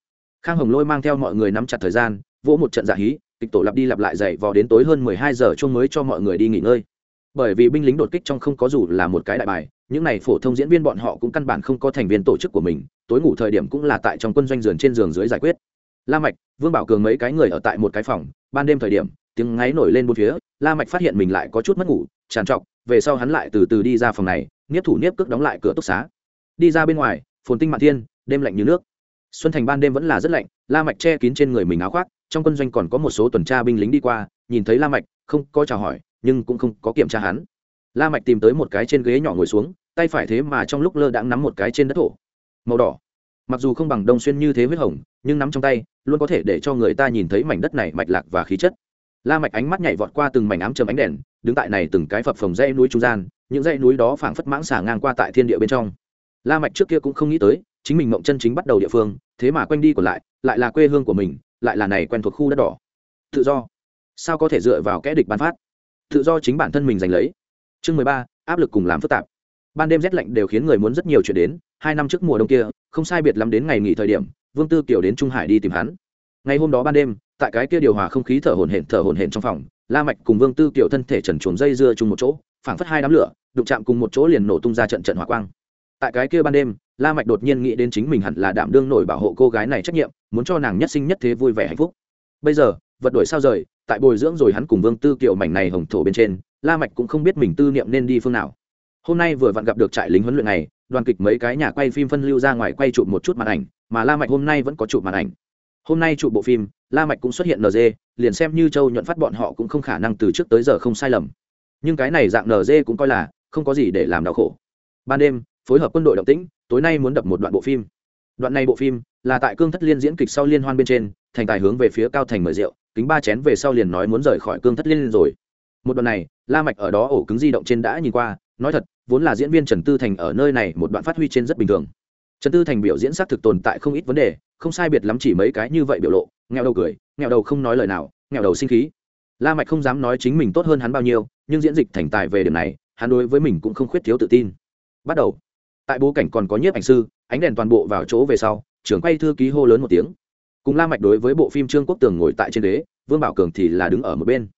khang hồng lôi mang theo mọi người nắm chặt thời gian, vỗ một trận dạ hí, kịch tổ lặp đi lặp lại dậy vò đến tối hơn mười hai giờ chung mới cho mọi người đi nghỉ ngơi. Bởi vì binh lính đột kích trong không có dù là một cái đại bài, những này phổ thông diễn viên bọn họ cũng căn bản không có thành viên tổ chức của mình, tối ngủ thời điểm cũng là tại trong quân doanh giường trên giường dưới giải quyết. La mạch, vương bảo cường mấy cái người ở tại một cái phòng, ban đêm thời điểm, tiếng ngáy nổi lên bốn phía, la mạch phát hiện mình lại có chút mất ngủ, tràn trọc, về sau hắn lại từ từ đi ra phòng này niếp thủ niếp cước đóng lại cửa túc xá. Đi ra bên ngoài, phồn tinh mạn thiên, đêm lạnh như nước xuân thành ban đêm vẫn là rất lạnh, la mạch che kín trên người mình áo khoác, trong quân doanh còn có một số tuần tra binh lính đi qua, nhìn thấy la mạch, không có chào hỏi, nhưng cũng không có kiểm tra hắn. La mạch tìm tới một cái trên ghế nhỏ ngồi xuống, tay phải thế mà trong lúc lơ đãng nắm một cái trên đất thổ. Màu đỏ. Mặc dù không bằng đông xuyên như thế huyết hồng, nhưng nắm trong tay, luôn có thể để cho người ta nhìn thấy mảnh đất này mạch lạc và khí chất. La mạch ánh mắt nhảy vọt qua từng mảnh ám trầm ánh đèn, đứng tại này từng cái phập phồng dãy núi trung gian, những dãy núi đó phảng phất mãng xả ngang qua tại thiên địa bên trong. La mạch trước kia cũng không nghĩ tới chính mình mộng chân chính bắt đầu địa phương, thế mà quanh đi còn lại lại là quê hương của mình, lại là này quen thuộc khu đất đỏ. Tự do. Sao có thể dựa vào kẽ địch bán phát? Tự do chính bản thân mình giành lấy. Chương mười ba, áp lực cùng làm phức tạp. Ban đêm rét lạnh đều khiến người muốn rất nhiều chuyện đến, hai năm trước mùa đông kia, không sai biệt lắm đến ngày nghỉ thời điểm, vương tư kiều đến trung hải đi tìm hắn. Ngày hôm đó ban đêm, tại cái kia điều hòa không khí thở hổn hển thở hổn hển trong phòng, la mạch cùng vương tư kiều thân thể trần chuồn dây dưa chung một chỗ, phảng phất hai đám lửa, đụng chạm cùng một chỗ liền nổ tung ra trận trận hỏa quang. Tại cái kia ban đêm la mạch đột nhiên nghĩ đến chính mình hẳn là đảm đương nổi bảo hộ cô gái này trách nhiệm, muốn cho nàng nhất sinh nhất thế vui vẻ hạnh phúc. Bây giờ, vật đổi sao rời, tại bồi dưỡng rồi hắn cùng vương tư kiều mảnh này hồng thổ bên trên, la mạch cũng không biết mình tư niệm nên đi phương nào. Hôm nay vừa vặn gặp được trại lính huấn luyện này, đoàn kịch mấy cái nhà quay phim phân lưu ra ngoài quay chụp một chút màn ảnh, mà la mạch hôm nay vẫn có chụp màn ảnh. Hôm nay chụp bộ phim, la mạch cũng xuất hiện nd liền xem như châu nhuận phát bọn họ cũng không khả năng từ trước tới giờ không sai lầm. Nhưng cái này dạng nd cũng coi là không có gì để làm đau khổ. Ban đêm phối hợp quân đội động tĩnh, tối nay muốn đập một đoạn bộ phim. Đoạn này bộ phim là tại cương thất liên diễn kịch sau liên hoan bên trên, thành tài hướng về phía cao thành mời rượu, kính ba chén về sau liền nói muốn rời khỏi cương thất liên rồi. Một đoạn này, la mạch ở đó ổ cứng di động trên đã nhìn qua, nói thật, vốn là diễn viên trần tư thành ở nơi này một đoạn phát huy trên rất bình thường. Trần tư thành biểu diễn xác thực tồn tại không ít vấn đề, không sai biệt lắm chỉ mấy cái như vậy biểu lộ, nghèo đầu cười, nghèo đầu không nói lời nào, nghèo đầu sinh khí. La mạch không dám nói chính mình tốt hơn hắn bao nhiêu, nhưng diễn dịch thành tài về điểm này, hắn đối với mình cũng không khuyết thiếu tự tin. Bắt đầu tại bố cảnh còn có nhiếp ảnh sư, ánh đèn toàn bộ vào chỗ về sau, trưởng quay thư ký hô lớn một tiếng. Cùng la mạch đối với bộ phim trương quốc tường ngồi tại trên đế vương bảo cường thì là đứng ở một bên.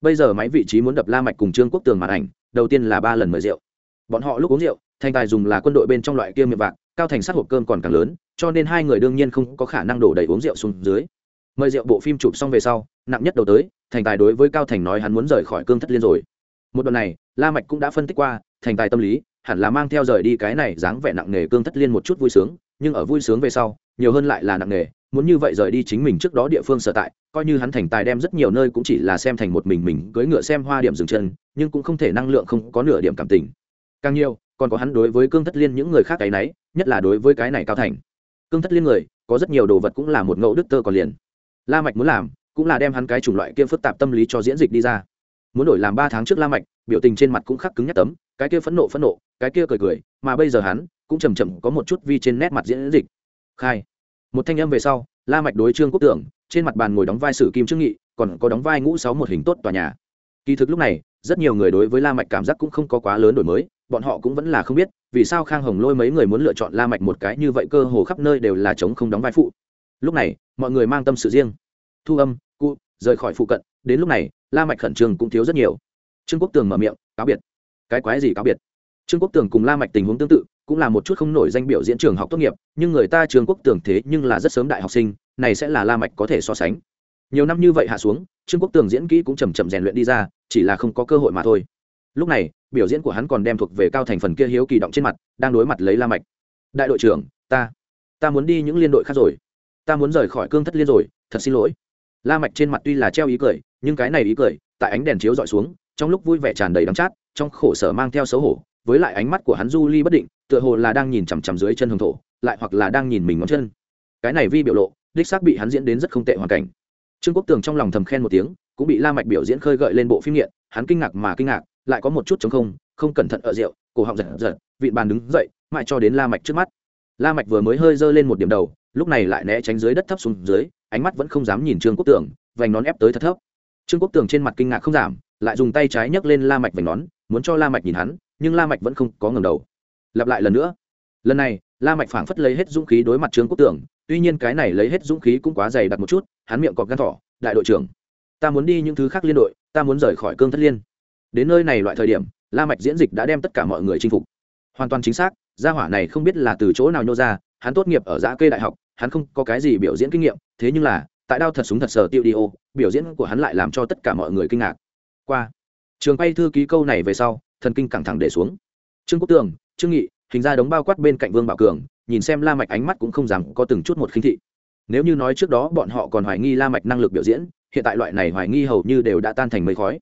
Bây giờ máy vị trí muốn đập la mạch cùng trương quốc tường màn ảnh, đầu tiên là ba lần mời rượu. Bọn họ lúc uống rượu, thành tài dùng là quân đội bên trong loại kia miệng vạc, cao thành sát hộp cơm còn càng lớn, cho nên hai người đương nhiên không có khả năng đổ đầy uống rượu xuống dưới. Mời rượu bộ phim chụp xong về sau, nặng nhất đầu tới, thành tài đối với cao thành nói hắn muốn rời khỏi cương thất liên rồi. Một đoạn này, la mạch cũng đã phân tích qua, thành tài tâm lý hẳn là mang theo rời đi cái này dáng vẻ nặng nề cương thất liên một chút vui sướng, nhưng ở vui sướng về sau, nhiều hơn lại là nặng nề, muốn như vậy rời đi chính mình trước đó địa phương sở tại, coi như hắn thành tài đem rất nhiều nơi cũng chỉ là xem thành một mình mình cưỡi ngựa xem hoa điểm dừng chân, nhưng cũng không thể năng lượng không có nửa điểm cảm tình. Càng nhiều, còn có hắn đối với cương thất liên những người khác cái nấy, nhất là đối với cái này cao thành. Cương thất liên người, có rất nhiều đồ vật cũng là một ngẫu đức tơ còn liền. La mạch muốn làm, cũng là đem hắn cái chủng loại kia phức tạp tâm lý cho diễn dịch đi ra. Muốn đổi làm ba tháng trước la mạch, biểu tình trên mặt cũng khắc cứng nhắc tấm, cái kia phẫn nộ phẫn nộ cái kia cười cười, mà bây giờ hắn cũng chầm chậm có một chút vi trên nét mặt diễn dịch. Khai. Một thanh âm về sau, la mạch đối trương quốc tưởng, trên mặt bàn ngồi đóng vai sử kim trương nghị, còn có đóng vai ngũ sáu một hình tốt tòa nhà. Kỳ thực lúc này, rất nhiều người đối với la mạch cảm giác cũng không có quá lớn đổi mới, bọn họ cũng vẫn là không biết, vì sao khang hồng lôi mấy người muốn lựa chọn la mạch một cái như vậy cơ hồ khắp nơi đều là chống không đóng vai phụ. Lúc này, mọi người mang tâm sự riêng. Thu âm, cụ, rời khỏi phụ cận, đến lúc này, la mạch khẩn trương cũng thiếu rất nhiều. Trương quốc tường mở miệng, cáo biệt. Cái quái gì cáo biệt? Trương quốc tường cùng la mạch tình huống tương tự, cũng là một chút không nổi danh biểu diễn trường học tốt nghiệp, nhưng người ta trương quốc tường thế nhưng là rất sớm đại học sinh, này sẽ là la mạch có thể so sánh. Nhiều năm như vậy hạ xuống, trương quốc tường diễn kỹ cũng chậm chậm rèn luyện đi ra, chỉ là không có cơ hội mà thôi. Lúc này, biểu diễn của hắn còn đem thuộc về cao thành phần kia hiếu kỳ động trên mặt, đang đối mặt lấy la mạch. Đại đội trưởng, ta ta muốn đi những liên đội khác rồi. Ta muốn rời khỏi cương thất liên rồi, thật xin lỗi. La mạch trên mặt tuy là treo ý cười, nhưng cái này ý cười, tại ánh đèn chiếu dọi xuống, trong lúc vui vẻ tràn đầy đắng chát, trong khổ sở mang theo xấu hổ với lại ánh mắt của hắn du ly bất định, tựa hồ là đang nhìn chằm chằm dưới chân hồng thổ, lại hoặc là đang nhìn mình ngón chân. Cái này vi biểu lộ, đích xác bị hắn diễn đến rất không tệ hoàn cảnh. Trương quốc tường trong lòng thầm khen một tiếng, cũng bị la mạch biểu diễn khơi gợi lên bộ phim nghiện, hắn kinh ngạc mà kinh ngạc, lại có một chút chống không không cẩn thận ở rượu, cổ họng giật giật vị bàn đứng dậy, mãi cho đến la mạch trước mắt. La mạch vừa mới hơi dơ lên một điểm đầu, lúc này lại né tránh dưới đất thấp xuống dưới, ánh mắt vẫn không dám nhìn trương quốc tường, vành nón ép tới thật thấp. Trương quốc tường trên mặt kinh ngạc không giảm, lại dùng tay trái nhấc lên la mạch vành nón, muốn cho la mạch nhìn hắn nhưng la mạch vẫn không có ngẩng đầu. Lặp lại lần nữa. Lần này, la mạch phảng phất lấy hết dũng khí đối mặt trương quốc Tưởng. tuy nhiên cái này lấy hết dũng khí cũng quá dày đặc một chút, hắn miệng cọp gan thỏ, đại đội trưởng, ta muốn đi những thứ khác liên đội, ta muốn rời khỏi cương thất liên. Đến nơi này loại thời điểm, la mạch diễn dịch đã đem tất cả mọi người chinh phục. Hoàn toàn chính xác, gia hỏa này không biết là từ chỗ nào nhô ra, hắn tốt nghiệp ở giã kê đại học, hắn không có cái gì biểu diễn kinh nghiệm, thế nhưng là, tại đao thật súng thật sờ tiêu đi ô, biểu diễn của hắn lại làm cho tất cả mọi người kinh ngạc. Qua, trường quay thư ký câu này về sau thần kinh căng thẳng để xuống. Trương quốc tường, trương nghị, hình ra đống bao quát bên cạnh vương bảo cường, nhìn xem la mạch ánh mắt cũng không dám có từng chút một khinh thị. Nếu như nói trước đó bọn họ còn hoài nghi la mạch năng lực biểu diễn, hiện tại loại này hoài nghi hầu như đều đã tan thành mây khói.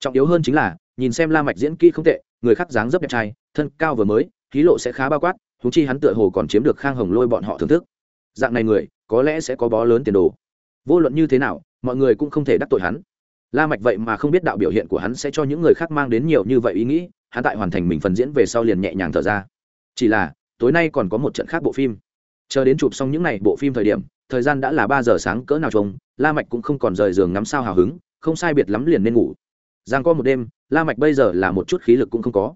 Trọng yếu hơn chính là, nhìn xem la mạch diễn kỹ không tệ, người khác dáng dấp đẹp trai, thân cao vừa mới, khí lộ sẽ khá bao quát chúng chi hắn tựa hồ còn chiếm được khang hồng lôi bọn họ thưởng thức. Dạng này người, có lẽ sẽ có bó lớn tiền đồ. Vô luận như thế nào, mọi người cũng không thể đắc tội hắn la mạch vậy mà không biết đạo biểu hiện của hắn sẽ cho những người khác mang đến nhiều như vậy ý nghĩ, hắn tại hoàn thành mình phần diễn về sau liền nhẹ nhàng thở ra. Chỉ là, tối nay còn có một trận khác bộ phim. Chờ đến chụp xong những ngày bộ phim thời điểm, thời gian đã là ba giờ sáng cỡ nào trông, la mạch cũng không còn rời giường ngắm sao hào hứng, không sai biệt lắm liền nên ngủ. Giang qua một đêm, la mạch bây giờ là một chút khí lực cũng không có.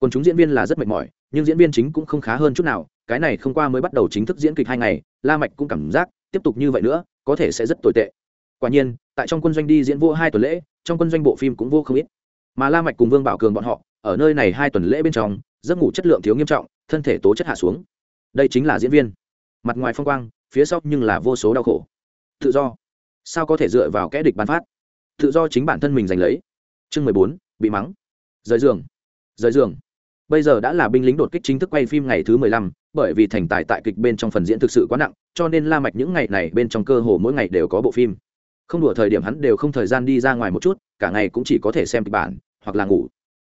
Còn chúng diễn viên là rất mệt mỏi, nhưng diễn viên chính cũng không khá hơn chút nào, cái này không qua mới bắt đầu chính thức diễn kịch hai ngày, la mạch cũng cảm giác tiếp tục như vậy nữa, có thể sẽ rất tồi tệ quả nhiên, tại trong quân doanh đi diễn vô hai tuần lễ, trong quân doanh bộ phim cũng vô không ít. Mà la mạch cùng vương bảo cường bọn họ, ở nơi này hai tuần lễ bên trong, giấc ngủ chất lượng thiếu nghiêm trọng, thân thể tố chất hạ xuống. Đây chính là diễn viên. Mặt ngoài phong quang, phía sau nhưng là vô số đau khổ. Tự do. Sao có thể dựa vào kẻ địch ban phát? Tự do chính bản thân mình giành lấy. Chương mười bốn, bị mắng. Rời giường. Rời giường. Bây giờ đã là binh lính đột kích chính thức quay phim ngày thứ mười lăm, bởi vì thành tài tại kịch bên trong phần diễn thực sự quá nặng, cho nên la mạch những ngày này bên trong cơ hồ mỗi ngày đều có bộ phim không đùa thời điểm hắn đều không thời gian đi ra ngoài một chút, cả ngày cũng chỉ có thể xem kịch bản, hoặc là ngủ.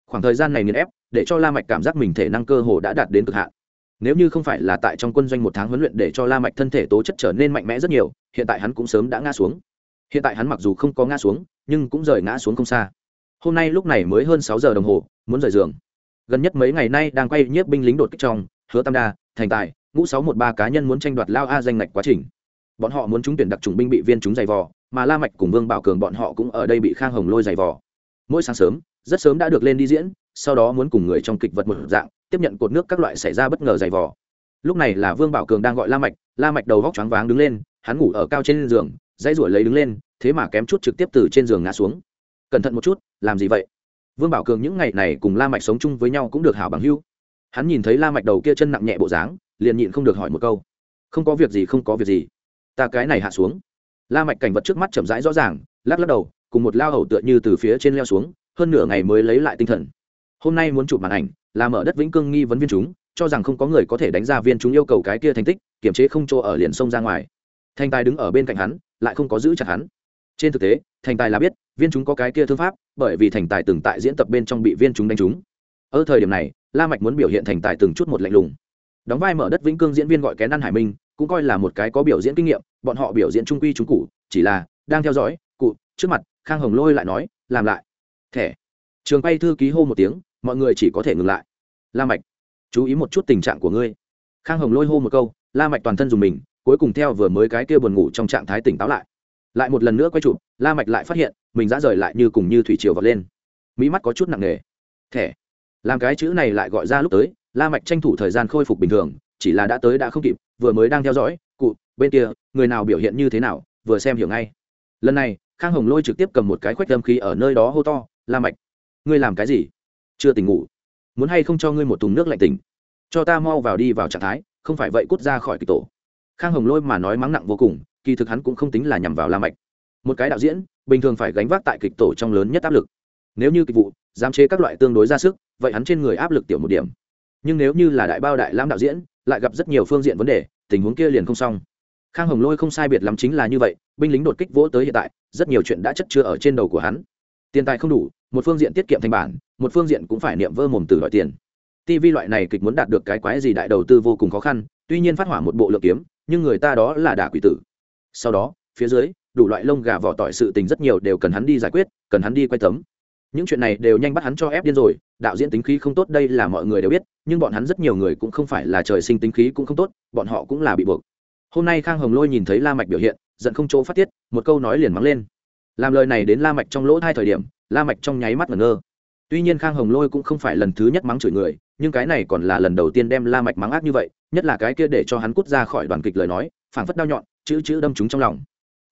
Khoảng thời gian này nghiền ép, để cho la mạch cảm giác mình thể năng cơ hồ đã đạt đến cực hạn. Nếu như không phải là tại trong quân doanh một tháng huấn luyện để cho la mạch thân thể tố chất trở nên mạnh mẽ rất nhiều, hiện tại hắn cũng sớm đã ngã xuống. Hiện tại hắn mặc dù không có ngã xuống, nhưng cũng rời ngã xuống không xa. Hôm nay lúc này mới hơn sáu giờ đồng hồ, muốn rời giường. Gần nhất mấy ngày nay đang quay nhiếp binh lính đột kích trong, hứa tam đa, thành tài, ngũ sáu một ba cá nhân muốn tranh đoạt lao a danh ngạch quá trình bọn họ muốn trúng tuyển đặc trùng binh bị viên chúng giày vò, mà la mạch cùng vương bảo cường bọn họ cũng ở đây bị khang hồng lôi giày vò. Mỗi sáng sớm, rất sớm đã được lên đi diễn, sau đó muốn cùng người trong kịch vật một dạng, tiếp nhận cột nước các loại xảy ra bất ngờ giày vò. Lúc này là vương bảo cường đang gọi la mạch la mạch đầu vóc choáng váng đứng lên, hắn ngủ ở cao trên giường, dãy ruổi lấy đứng lên, thế mà kém chút trực tiếp từ trên giường ngã xuống. Cẩn thận một chút, làm gì vậy? Vương bảo cường những ngày này cùng la mạch sống chung với nhau cũng được hảo bằng hữu. Hắn nhìn thấy la mạch đầu kia chân nặng nhẹ bộ dáng, liền nhịn không được hỏi một câu. Không có việc gì, không có việc gì ta cái này hạ xuống. La mạch cảnh vật trước mắt chậm rãi rõ ràng, lắc lắc đầu, cùng một lao hầu tựa như từ phía trên leo xuống, hơn nửa ngày mới lấy lại tinh thần. Hôm nay muốn chụp màn ảnh, là mở đất vĩnh cương nghi vấn viên chúng, cho rằng không có người có thể đánh ra viên chúng yêu cầu cái kia thành tích kiểm chế không cho ở liền sông ra ngoài. Thành tài đứng ở bên cạnh hắn, lại không có giữ chặt hắn. Trên thực tế, thành tài là biết, viên chúng có cái kia thương pháp, bởi vì thành tài từng tại diễn tập bên trong bị viên chúng đánh chúng ở thời điểm này, la mạch muốn biểu hiện thành tài từng chút một lạnh lùng. Đóng vai mở đất vĩnh cương diễn viên gọi kén ăn hải minh cũng coi là một cái có biểu diễn kinh nghiệm, bọn họ biểu diễn trung quy trung cụ, chỉ là đang theo dõi, cụ, trước mặt, khang hồng lôi lại nói, làm lại. Thẻ. Trường quay thư ký hô một tiếng, mọi người chỉ có thể ngừng lại. La mạch, chú ý một chút tình trạng của ngươi. Khang hồng lôi hô một câu, la mạch toàn thân dùng mình, cuối cùng theo vừa mới cái kia buồn ngủ trong trạng thái tỉnh táo lại. Lại một lần nữa quay chụp, la mạch lại phát hiện, mình đã rời lại như cùng như thủy triều vọt lên. Mỹ mắt có chút nặng nề. Thẻ. Làm cái chữ này lại gọi ra lúc tới, la mạch tranh thủ thời gian khôi phục bình thường, chỉ là đã tới đã không kịp vừa mới đang theo dõi, cụ, bên kia, người nào biểu hiện như thế nào, vừa xem hiểu ngay. Lần này, khang hồng lôi trực tiếp cầm một cái khoách âm khí ở nơi đó hô to, la mạch, ngươi làm cái gì? Chưa tỉnh ngủ. Muốn hay không cho ngươi một thùng nước lạnh tỉnh? Cho ta mau vào đi vào trạng thái, không phải vậy cút ra khỏi kịch tổ. Khang hồng lôi mà nói mắng nặng vô cùng, kỳ thực hắn cũng không tính là nhằm vào la mạch. Một cái đạo diễn, bình thường phải gánh vác tại kịch tổ trong lớn nhất áp lực. Nếu như kịch vụ, giám chế các loại tương đối ra sức, vậy hắn trên người áp lực tiểu một điểm. Nhưng nếu như là đại bao đại lãm đạo diễn lại gặp rất nhiều phương diện vấn đề, tình huống kia liền không xong. Khang hồng lôi không sai biệt lắm chính là như vậy, binh lính đột kích vỗ tới hiện tại, rất nhiều chuyện đã chất chứa ở trên đầu của hắn. Tiền tài không đủ, một phương diện tiết kiệm thành bản, một phương diện cũng phải niệm vơ mồm từ loại tiền. Tv loại này kịch muốn đạt được cái quái gì đại đầu tư vô cùng khó khăn, tuy nhiên phát hỏa một bộ lượng kiếm, nhưng người ta đó là đả quỷ tử. Sau đó, phía dưới, đủ loại lông gà vỏ tỏi sự tình rất nhiều đều cần hắn đi giải quyết, cần hắn đi quay tấm những chuyện này đều nhanh bắt hắn cho ép điên rồi, đạo diễn tính khí không tốt đây là mọi người đều biết, nhưng bọn hắn rất nhiều người cũng không phải là trời sinh tính khí cũng không tốt, bọn họ cũng là bị buộc. Hôm nay khang hồng lôi nhìn thấy la mạch biểu hiện, giận không chỗ phát tiết, một câu nói liền mắng lên. Làm lời này đến la mạch trong lỗ hai thời điểm, la mạch trong nháy mắt ngẩn ngơ. Tuy nhiên khang hồng lôi cũng không phải lần thứ nhất mắng chửi người, nhưng cái này còn là lần đầu tiên đem la mạch mắng ác như vậy, nhất là cái kia để cho hắn cút ra khỏi đoàn kịch lời nói, phảng phất đau nhọn, chữ chữ đâm chúng trong lòng.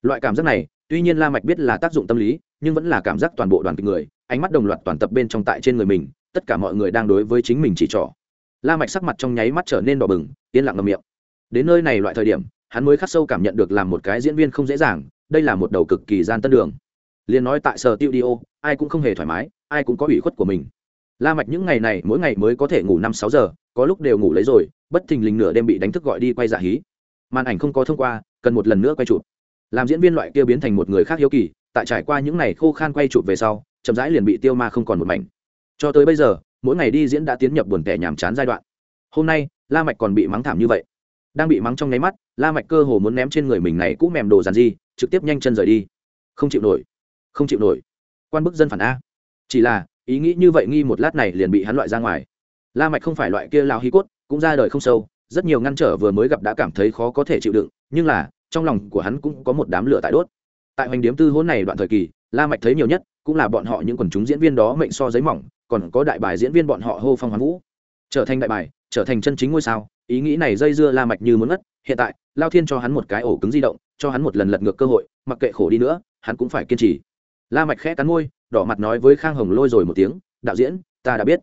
Loại cảm giác này, tuy nhiên la mạch biết là tác dụng tâm lý nhưng vẫn là cảm giác toàn bộ đoàn kịch người, ánh mắt đồng loạt toàn tập bên trong tại trên người mình, tất cả mọi người đang đối với chính mình chỉ trỏ. La mạch sắc mặt trong nháy mắt trở nên đỏ bừng, yên lặng ngậm miệng. Đến nơi này loại thời điểm, hắn mới khắc sâu cảm nhận được làm một cái diễn viên không dễ dàng, đây là một đầu cực kỳ gian tân đường. Liền nói tại sở tiêu diêu ai cũng không hề thoải mái, ai cũng có ủy khuất của mình. La mạch những ngày này, mỗi ngày mới có thể ngủ năm sáu giờ, có lúc đều ngủ lấy rồi, bất thình lình nửa đêm bị đánh thức gọi đi quay dạ hí. Màn ảnh không có thông qua, cần một lần nữa quay chụp. Làm diễn viên loại kia biến thành một người khác hiếu kỳ tại trải qua những ngày khô khan quay chụp về sau, chậm rãi liền bị tiêu ma không còn một mảnh. Cho tới bây giờ, mỗi ngày đi diễn đã tiến nhập buồn tẻ nhàm chán giai đoạn. Hôm nay, la mạch còn bị mắng thảm như vậy. Đang bị mắng trong nháy mắt, la mạch cơ hồ muốn ném trên người mình này cũ mềm đồ giàn di trực tiếp nhanh chân rời đi. Không chịu nổi. Không chịu nổi. Quan bức dân phản a. Chỉ là, ý nghĩ như vậy nghi một lát này liền bị hắn loại ra ngoài. La mạch không phải loại kia lao hí cốt, cũng ra đời không sâu, rất nhiều ngăn trở vừa mới gặp đã cảm thấy khó có thể chịu đựng, nhưng là, trong lòng của hắn cũng có một đám lửa tại đốt tại hoành điếm tư hôn này đoạn thời kỳ, la mạch thấy nhiều nhất cũng là bọn họ những quần chúng diễn viên đó mệnh so giấy mỏng, còn có đại bài diễn viên bọn họ hô phong hoán vũ. Trở thành đại bài, trở thành chân chính ngôi sao, ý nghĩ này dây dưa la mạch như muốn ngất. Hiện tại, lao thiên cho hắn một cái ổ cứng di động, cho hắn một lần lật ngược cơ hội, mặc kệ khổ đi nữa, hắn cũng phải kiên trì. La mạch khẽ cắn môi, đỏ mặt nói với khang hồng lôi rồi một tiếng, đạo diễn, ta đã biết.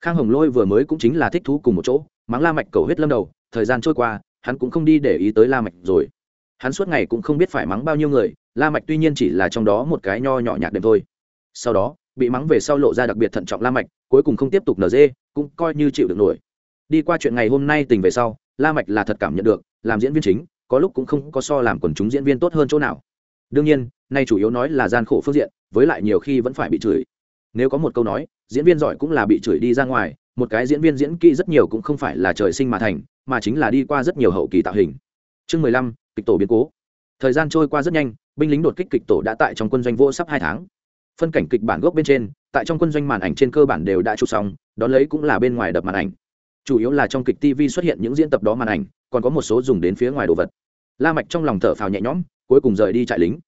Khang hồng lôi vừa mới cũng chính là thích thú cùng một chỗ, mắng la mạch cầu huyết lâm đầu, thời gian trôi qua, hắn cũng không đi để ý tới la mạch rồi. Hắn suốt ngày cũng không biết phải mắng bao nhiêu người la mạch tuy nhiên chỉ là trong đó một cái nho nhỏ nhạc đệm thôi. Sau đó, bị mắng về sau lộ ra đặc biệt thận trọng la mạch, cuối cùng không tiếp tục nở dê, cũng coi như chịu được nổi. Đi qua chuyện ngày hôm nay tình về sau, la mạch là thật cảm nhận được, làm diễn viên chính, có lúc cũng không có so làm quần chúng diễn viên tốt hơn chỗ nào. Đương nhiên, nay chủ yếu nói là gian khổ phương diện, với lại nhiều khi vẫn phải bị chửi. Nếu có một câu nói, diễn viên giỏi cũng là bị chửi đi ra ngoài, một cái diễn viên diễn kỹ rất nhiều cũng không phải là trời sinh mà thành, mà chính là đi qua rất nhiều hậu kỳ tạo hình. Chương mười lăm, kịch tổ biến cố thời gian trôi qua rất nhanh, binh lính đột kích kịch tổ đã tại trong quân doanh vô sắp hai tháng. Phân cảnh kịch bản gốc bên trên, tại trong quân doanh màn ảnh trên cơ bản đều đã chụp xong, đón lấy cũng là bên ngoài đập màn ảnh. Chủ yếu là trong kịch tv xuất hiện những diễn tập đó màn ảnh, còn có một số dùng đến phía ngoài đồ vật. La mạch trong lòng thở phào nhẹ nhõm, cuối cùng rời đi trại lính.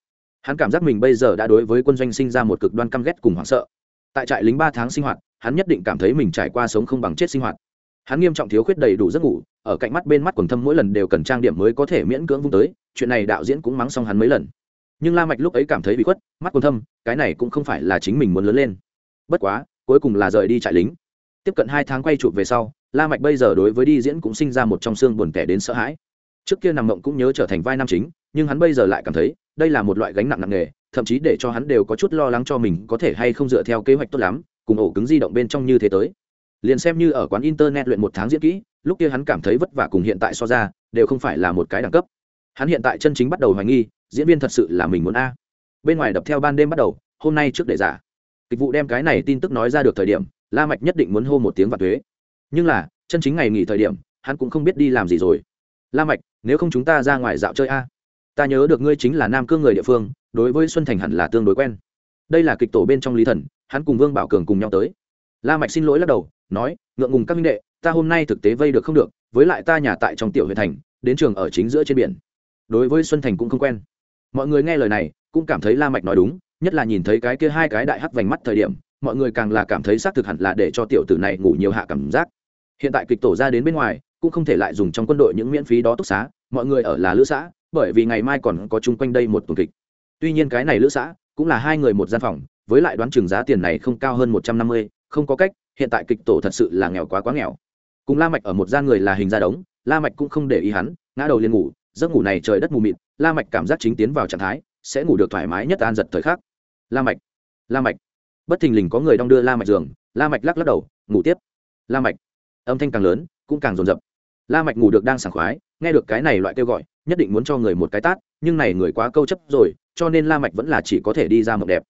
Hắn cảm giác mình bây giờ đã đối với quân doanh sinh ra một cực đoan căm ghét cùng hoảng sợ. Tại trại lính ba tháng sinh hoạt, hắn nhất định cảm thấy mình trải qua sống không bằng chết sinh hoạt hắn nghiêm trọng thiếu khuyết đầy đủ giấc ngủ, ở cạnh mắt bên mắt quần thâm mỗi lần đều cần trang điểm mới có thể miễn cưỡng vung tới, chuyện này đạo diễn cũng mắng xong hắn mấy lần. Nhưng la mạch lúc ấy cảm thấy bị khuất, mắt quần thâm, cái này cũng không phải là chính mình muốn lớn lên. Bất quá, cuối cùng là rời đi trại lính. Tiếp cận hai tháng quay chụp về sau, la mạch bây giờ đối với đi diễn cũng sinh ra một trong xương buồn kẻ đến sợ hãi. Trước kia nằm mộng cũng nhớ trở thành vai nam chính, nhưng hắn bây giờ lại cảm thấy, đây là một loại gánh nặng nặng nề, thậm chí để cho hắn đều có chút lo lắng cho mình có thể hay không dựa theo kế hoạch tốt lắm, cùng ổ cứng di động bên trong như thế tới liền xem như ở quán internet luyện một tháng diễn kỹ, lúc kia hắn cảm thấy vất vả cùng hiện tại so ra, đều không phải là một cái đẳng cấp. Hắn hiện tại chân chính bắt đầu hoài nghi, diễn viên thật sự là mình muốn a. Bên ngoài đập theo ban đêm bắt đầu, hôm nay trước để giả. Kịch vụ đem cái này tin tức nói ra được thời điểm, la mạch nhất định muốn hô một tiếng và thuế. Nhưng là, chân chính ngày nghỉ thời điểm, hắn cũng không biết đi làm gì rồi. La mạch, nếu không chúng ta ra ngoài dạo chơi a. Ta nhớ được ngươi chính là nam cương người địa phương, đối với xuân thành hẳn là tương đối quen. Đây là kịch tổ bên trong lý thần, hắn cùng vương bảo cường cùng nhau tới. La mạch xin lỗi lắc đầu nói, ngượng ngùng các minh đệ, ta hôm nay thực tế vây được không được, với lại ta nhà tại trong tiểu huyện thành, đến trường ở chính giữa trên biển. Đối với xuân thành cũng không quen. Mọi người nghe lời này, cũng cảm thấy la mạch nói đúng, nhất là nhìn thấy cái kia hai cái đại hắc vành mắt thời điểm, mọi người càng là cảm thấy xác thực hẳn là để cho tiểu tử này ngủ nhiều hạ cảm giác. Hiện tại kịch tổ ra đến bên ngoài, cũng không thể lại dùng trong quân đội những miễn phí đó túc xá, mọi người ở là lữ xã, bởi vì ngày mai còn có chung quanh đây một tuần kịch. Tuy nhiên cái này lữ xã, cũng là hai người một gian phòng, với lại đoán chừng giá tiền này không cao hơn một trăm năm mươi, không có cách hiện tại kịch tổ thật sự là nghèo quá quá nghèo. Cùng la mạch ở một gian người là hình ra đống, la mạch cũng không để ý hắn, ngã đầu liền ngủ, giấc ngủ này trời đất mù mịt, la mạch cảm giác chính tiến vào trạng thái, sẽ ngủ được thoải mái nhất an giật thời khắc. La mạch la mạch. Bất thình lình có người đong đưa la mạch giường, la mạch lắc lắc đầu, ngủ tiếp. La mạch. Âm thanh càng lớn, cũng càng rồn rập la mạch ngủ được đang sảng khoái, nghe được cái này loại kêu gọi, nhất định muốn cho người một cái tát, nhưng này người quá câu chấp rồi, cho nên la mạch vẫn là chỉ có thể đi ra mộng đẹp.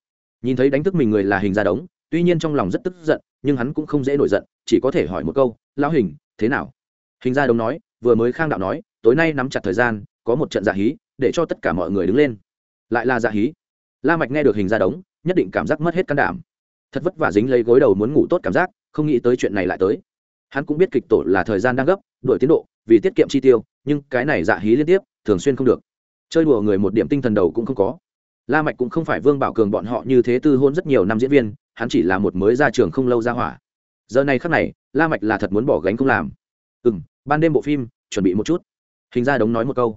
Nhìn thấy đánh thức mình người là hình ra đống, tuy nhiên trong lòng rất tức giận nhưng hắn cũng không dễ nổi giận, chỉ có thể hỏi một câu, lão hình, thế nào? Hình Gia đống nói, vừa mới khang đạo nói, tối nay nắm chặt thời gian, có một trận dạ hí, để cho tất cả mọi người đứng lên. Lại là dạ hí. La mạch nghe được hình Gia đống nhất định cảm giác mất hết can đảm. Thật vất vả dính lấy gối đầu muốn ngủ tốt cảm giác, không nghĩ tới chuyện này lại tới. Hắn cũng biết kịch tổ là thời gian đang gấp, đuổi tiến độ, vì tiết kiệm chi tiêu, nhưng cái này dạ hí liên tiếp, thường xuyên không được. Chơi đùa người một điểm tinh thần đầu cũng không có. La mạch cũng không phải vương bảo cường bọn họ như thế tư hôn rất nhiều năm diễn viên hắn chỉ là một mới ra trường không lâu ra hỏa. Giờ này khắc này, la mạch là thật muốn bỏ gánh không làm. Ừm, ban đêm bộ phim, chuẩn bị một chút. Hình ra đống nói một câu.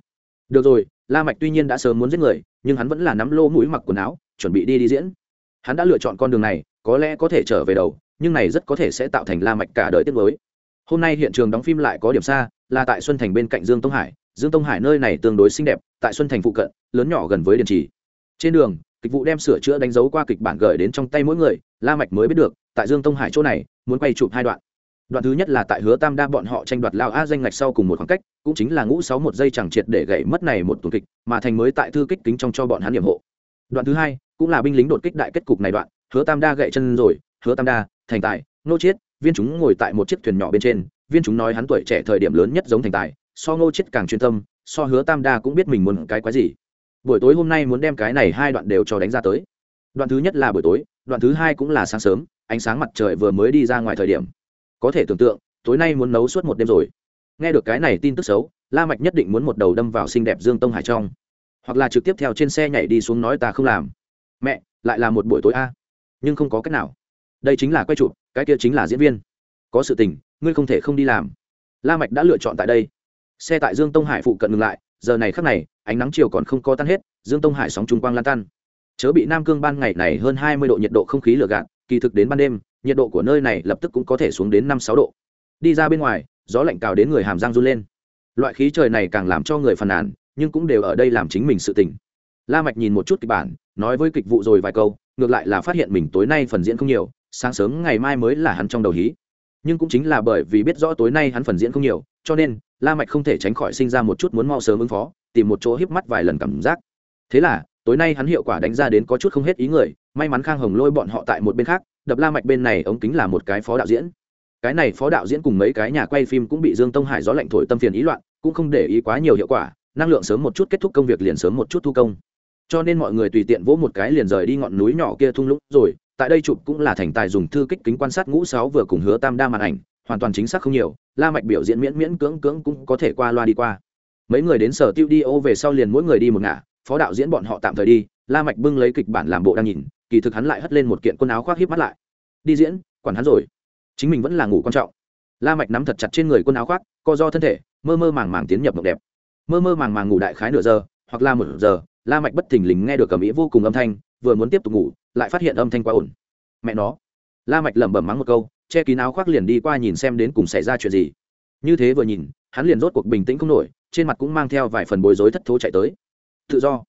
Được rồi, la mạch tuy nhiên đã sớm muốn giết người, nhưng hắn vẫn là nắm lô mũi mặc quần áo, chuẩn bị đi đi diễn. Hắn đã lựa chọn con đường này, có lẽ có thể trở về đầu, nhưng này rất có thể sẽ tạo thành la mạch cả đời tiếp với hôm nay hiện trường đóng phim lại có điểm xa, là tại xuân thành bên cạnh dương tông hải. Dương tông hải nơi này tương đối xinh đẹp, tại xuân thành phụ cận, lớn nhỏ gần với điện trì. Trên đường, kịch vụ đem sửa chữa đánh dấu qua kịch bản gửi đến trong tay mỗi người la mạch mới biết được, tại dương tông hải chỗ này, muốn quay chụp hai đoạn. Đoạn thứ nhất là tại hứa tam đa bọn họ tranh đoạt lao a danh ngạch sau cùng một khoảng cách, cũng chính là ngũ sáu một giây chẳng triệt để gãy mất này một tuần kịch, mà thành mới tại thư kích kính trong cho bọn hắn nhiệm hộ. Đoạn thứ hai, cũng là binh lính đột kích đại kết cục này đoạn, hứa tam đa gãy chân rồi, hứa tam đa, thành tài, nô chiết, viên chúng ngồi tại một chiếc thuyền nhỏ bên trên, viên chúng nói hắn tuổi trẻ thời điểm lớn nhất giống thành tài, so ngô chiết càng chuyên tâm, so hứa tam đa cũng biết mình muốn cái quái gì. Buổi tối hôm nay muốn đem cái này hai đoạn đều cho đánh ra tới. Đoạn thứ nhất là buổi tối đoạn thứ hai cũng là sáng sớm, ánh sáng mặt trời vừa mới đi ra ngoài thời điểm. Có thể tưởng tượng, tối nay muốn nấu suốt một đêm rồi. Nghe được cái này tin tức xấu, la mạch nhất định muốn một đầu đâm vào xinh đẹp dương tông hải trong. Hoặc là trực tiếp theo trên xe nhảy đi xuống nói ta không làm. Mẹ, lại là một buổi tối a. Nhưng không có cách nào. Đây chính là quay chụp, cái kia chính là diễn viên. Có sự tình, ngươi không thể không đi làm. La mạch đã lựa chọn tại đây. Xe tại dương tông hải phụ cận ngừng lại, giờ này khắc này, ánh nắng chiều còn không có tan hết, dương tông hải sóng trung quang lan tan chớ bị nam cương ban ngày này hơn hai mươi độ nhiệt độ không khí lửa gạt, kỳ thực đến ban đêm, nhiệt độ của nơi này lập tức cũng có thể xuống đến năm sáu độ. Đi ra bên ngoài, gió lạnh cào đến người hàm răng run lên. Loại khí trời này càng làm cho người phàn nàn, nhưng cũng đều ở đây làm chính mình sự tỉnh la mạch nhìn một chút kịch bản, nói với kịch vụ rồi vài câu, ngược lại là phát hiện mình tối nay phần diễn không nhiều, sáng sớm ngày mai mới là hắn trong đầu hí. Nhưng cũng chính là bởi vì biết rõ tối nay hắn phần diễn không nhiều, cho nên, la mạch không thể tránh khỏi sinh ra một chút muốn mau sớm ứng phó, tìm một chỗ híp mắt vài lần cảm giác. Thế là tối nay hắn hiệu quả đánh ra đến có chút không hết ý người, may mắn khang hồng lôi bọn họ tại một bên khác, đập la mạch bên này ống kính là một cái phó đạo diễn. Cái này phó đạo diễn cùng mấy cái nhà quay phim cũng bị dương tông hải gió lạnh thổi tâm phiền ý loạn, cũng không để ý quá nhiều hiệu quả, năng lượng sớm một chút kết thúc công việc liền sớm một chút thu công. Cho nên mọi người tùy tiện vỗ một cái liền rời đi ngọn núi nhỏ kia thung lũng rồi, tại đây chụp cũng là thành tài dùng thư kích kính quan sát ngũ sáu vừa cùng hứa tam đa màn ảnh, hoàn toàn chính xác không nhiều, la mạch biểu diễn miễn miễn cưỡng cưỡng cũng có thể qua loa đi qua. Mấy người đến sở tiêu đi ô về sau liền mỗi người đi một ngả phó đạo diễn bọn họ tạm thời đi, la mạch bưng lấy kịch bản làm bộ đang nhìn, kỳ thực hắn lại hất lên một kiện quần áo khoác híp mắt lại. Đi diễn, quản hắn rồi. Chính mình vẫn là ngủ quan trọng. La mạch nắm thật chặt trên người quần áo khoác, co do thân thể, mơ mơ màng màng tiến nhập mộng đẹp. Mơ mơ màng màng ngủ đại khái nửa giờ, hoặc là một giờ, la mạch bất thình lình nghe được cầm ý vô cùng âm thanh, vừa muốn tiếp tục ngủ, lại phát hiện âm thanh quá ổn mẹ nó. La mạch lẩm bẩm mắng một câu, che kín áo khoác liền đi qua nhìn xem đến cùng xảy ra chuyện gì. Như thế vừa nhìn, hắn liền rốt cuộc bình tĩnh không nổi, trên mặt cũng mang theo vài phần bối rối thất thố chạy tới tự do.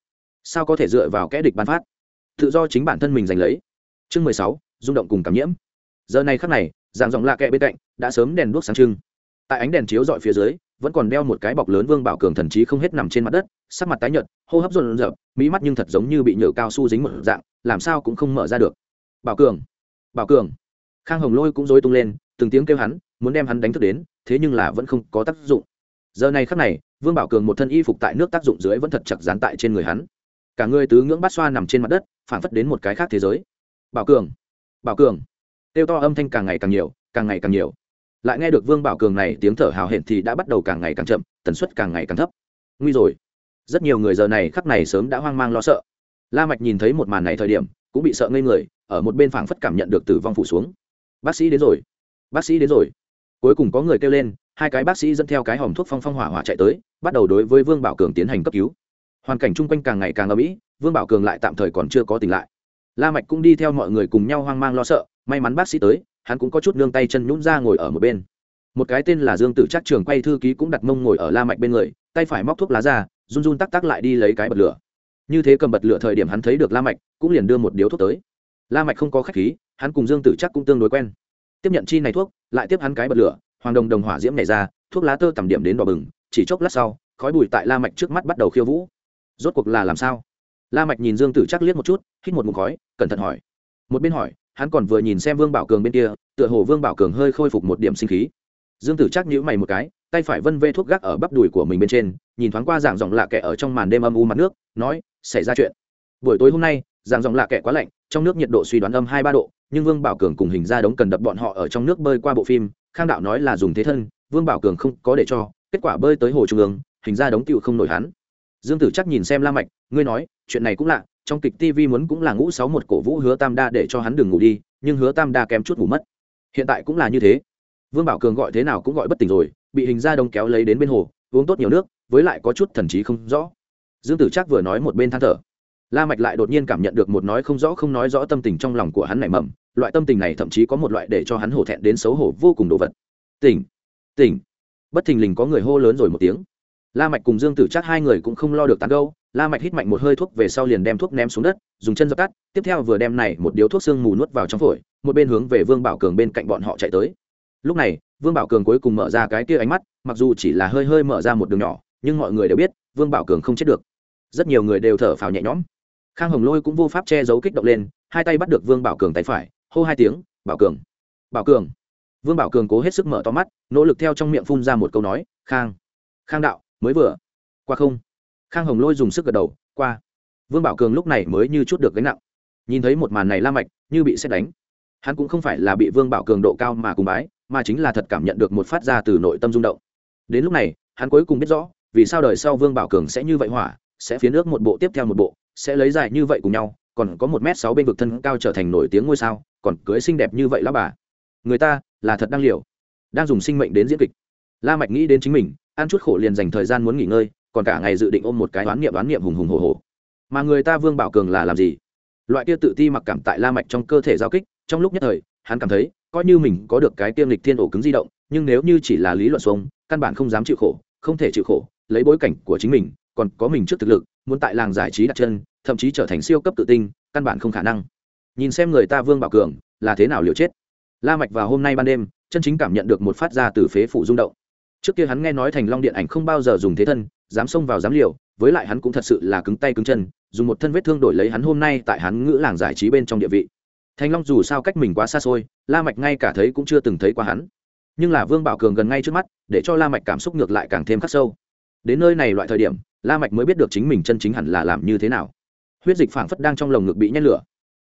Sao có thể dựa vào kẽ địch ban phát? Tự do chính bản thân mình giành lấy. Chương mười sáu, rung động cùng cảm nhiễm. Giờ này khắc này, dạng dòng lạ kẽ bên cạnh, đã sớm đèn đuốc sáng trưng. Tại ánh đèn chiếu dọi phía dưới, vẫn còn đeo một cái bọc lớn vương bảo cường thần trí không hết nằm trên mặt đất, sắc mặt tái nhợt, hô hấp rộn rợp mỹ mắt nhưng thật giống như bị nhựa cao su dính một dạng, làm sao cũng không mở ra được. Bảo cường bảo cường. Khang hồng lôi cũng dối tung lên, từng tiếng kêu hắn, muốn đem hắn đánh thức đến, thế nhưng là vẫn không có tác dụng. Giờ này khắc này vương bảo cường một thân y phục tại nước tác dụng dưới vẫn thật chặt dán tại trên người hắn. Cả người tứ ngưỡng bát xoa nằm trên mặt đất phản phất đến một cái khác thế giới. Bảo cường bảo cường. Tiêu to âm thanh càng ngày càng nhiều, càng ngày càng nhiều. Lại nghe được vương bảo cường này tiếng thở hào hển thì đã bắt đầu càng ngày càng chậm, tần suất càng ngày càng thấp. Nguy rồi. Rất nhiều người giờ này khắc này sớm đã hoang mang lo sợ. La mạch nhìn thấy một màn này thời điểm, cũng bị sợ ngây người, ở một bên phảng phất cảm nhận được tử vong phủ xuống. Bác sĩ đến rồi, bác sĩ đến rồi. Cuối cùng có người kêu lên hai cái bác sĩ dẫn theo cái hòm thuốc phong phong hỏa hỏa chạy tới, bắt đầu đối với vương bảo cường tiến hành cấp cứu. Hoàn cảnh chung quanh càng ngày càng âm ỉ vương bảo cường lại tạm thời còn chưa có tỉnh lại. La mạch cũng đi theo mọi người cùng nhau hoang mang lo sợ, may mắn bác sĩ tới, hắn cũng có chút nương tay chân nhũn ra ngồi ở một bên. Một cái tên là dương tử chắc trường quay thư ký cũng đặt mông ngồi ở la mạch bên người, tay phải móc thuốc lá ra, run run tắc tắc lại đi lấy cái bật lửa. Như thế cầm bật lửa thời điểm hắn thấy được la mạch, cũng liền đưa một điếu thuốc tới. La mạch không có khách khí, hắn cùng dương tử chắc cũng tương đối quen. Tiếp nhận chi này thuốc, lại tiếp hắn cái bật lửa hoàng đồng đồng hỏa diễm này ra, thuốc lá tơ tầm điểm đến đỏ bừng, chỉ chốc lát sau, khói bụi tại la mạch trước mắt bắt đầu khiêu vũ. Rốt cuộc là làm sao? La mạch nhìn dương tử chắc liếc một chút, hít một ngụm khói, cẩn thận hỏi. Một bên hỏi, hắn còn vừa nhìn xem vương bảo cường bên kia, tựa hồ vương bảo cường hơi khôi phục một điểm sinh khí. Dương tử chắc nhíu mày một cái, tay phải vân vê thuốc gác ở bắp đùi của mình bên trên, nhìn thoáng qua dạng dòng lạ kẻ ở trong màn đêm âm u mặt nước, nói, xảy ra chuyện. Buổi tối hôm nay, dạng dòng lạ kẻ quá lạnh, trong nước nhiệt độ suy đoán âm hai ba độ, nhưng vương bảo cường cùng hình ra đống cần đập bọn họ ở trong nước bơi qua bộ phim khang đạo nói là dùng thế thân, vương bảo cường không có để cho, kết quả bơi tới hồ trung ương, hình ra đống tựu không nổi hắn. Dương tử chắc nhìn xem la mạch, ngươi nói, chuyện này cũng lạ, trong kịch tv muốn cũng là ngũ sáu một cổ vũ hứa tam đa để cho hắn đừng ngủ đi, nhưng hứa tam đa kém chút ngủ mất. Hiện tại cũng là như thế. Vương bảo cường gọi thế nào cũng gọi bất tỉnh rồi, bị hình ra đông kéo lấy đến bên hồ, uống tốt nhiều nước, với lại có chút thần trí không rõ. Dương tử chắc vừa nói một bên than thở la mạch lại đột nhiên cảm nhận được một nói không rõ không nói rõ tâm tình trong lòng của hắn nảy mầm, loại tâm tình này thậm chí có một loại để cho hắn hổ thẹn đến xấu hổ vô cùng đồ vật. Tỉnh tỉnh. Bất thình lình có người hô lớn rồi một tiếng. La mạch cùng dương tử chắc hai người cũng không lo được tán gâu la mạch hít mạnh một hơi thuốc về sau liền đem thuốc ném xuống đất, dùng chân dập tắt, tiếp theo vừa đem này một điếu thuốc xương mù nuốt vào trong phổi, một bên hướng về vương bảo cường bên cạnh bọn họ chạy tới. Lúc này, vương bảo cường cuối cùng mở ra cái kia ánh mắt, mặc dù chỉ là hơi hơi mở ra một đường nhỏ, nhưng mọi người đều biết, vương bảo cường không chết được. Rất nhiều người đều thở phào nhẹ nhõm khang hồng lôi cũng vô pháp che giấu kích động lên, hai tay bắt được vương bảo cường tay phải, hô hai tiếng, bảo cường bảo cường. Vương bảo cường cố hết sức mở to mắt, nỗ lực theo trong miệng phun ra một câu nói, khang khang đạo, mới vừa, qua không? Khang hồng lôi dùng sức gật đầu, qua. Vương bảo cường lúc này mới như chút được gánh nặng. Nhìn thấy một màn này la mạch, như bị xét đánh. Hắn cũng không phải là bị vương bảo cường độ cao mà cùng bái, mà chính là thật cảm nhận được một phát ra từ nội tâm rung động. Đến lúc này, hắn cuối cùng biết rõ, vì sao đời sau vương bảo cường sẽ như vậy hỏa, sẽ phía nước một bộ tiếp theo một bộ sẽ lấy dài như vậy cùng nhau, còn có một m sáu bên vực thân cao trở thành nổi tiếng ngôi sao, còn cưới xinh đẹp như vậy lá bà. Người ta là thật đang liều, đang dùng sinh mệnh đến diễn kịch. La mạch nghĩ đến chính mình, ăn chút khổ liền dành thời gian muốn nghỉ ngơi, còn cả ngày dự định ôm một cái đoán niệm đoán niệm hùng hùng hồ hồ mà người ta vương bảo cường là làm gì? Loại kia tự ti mặc cảm tại la mạch trong cơ thể giao kích, trong lúc nhất thời, hắn cảm thấy, coi như mình có được cái tiêm lịch thiên ổ cứng di động, nhưng nếu như chỉ là lý luận xuống căn bản không dám chịu khổ, không thể chịu khổ, lấy bối cảnh của chính mình, còn có mình trước thực lực muốn tại làng giải trí đặt chân, thậm chí trở thành siêu cấp tự tinh căn bản không khả năng. Nhìn xem người ta vương bảo cường, là thế nào liều chết? La mạch vào hôm nay ban đêm, chân chính cảm nhận được một phát ra từ phế phủ rung động. Trước kia hắn nghe nói thành long điện ảnh không bao giờ dùng thế thân, dám xông vào dám liều, với lại hắn cũng thật sự là cứng tay cứng chân, dùng một thân vết thương đổi lấy hắn hôm nay tại hắn ngữ làng giải trí bên trong địa vị. Thành long dù sao cách mình quá xa xôi, la mạch ngay cả thấy cũng chưa từng thấy qua hắn. Nhưng là vương bảo cường gần ngay trước mắt, để cho la mạch cảm xúc ngược lại càng thêm khắc sâu. Đến nơi này loại thời điểm la mạch mới biết được chính mình chân chính hẳn là làm như thế nào. Huyết dịch phảng phất đang trong lồng ngực bị nhét lửa.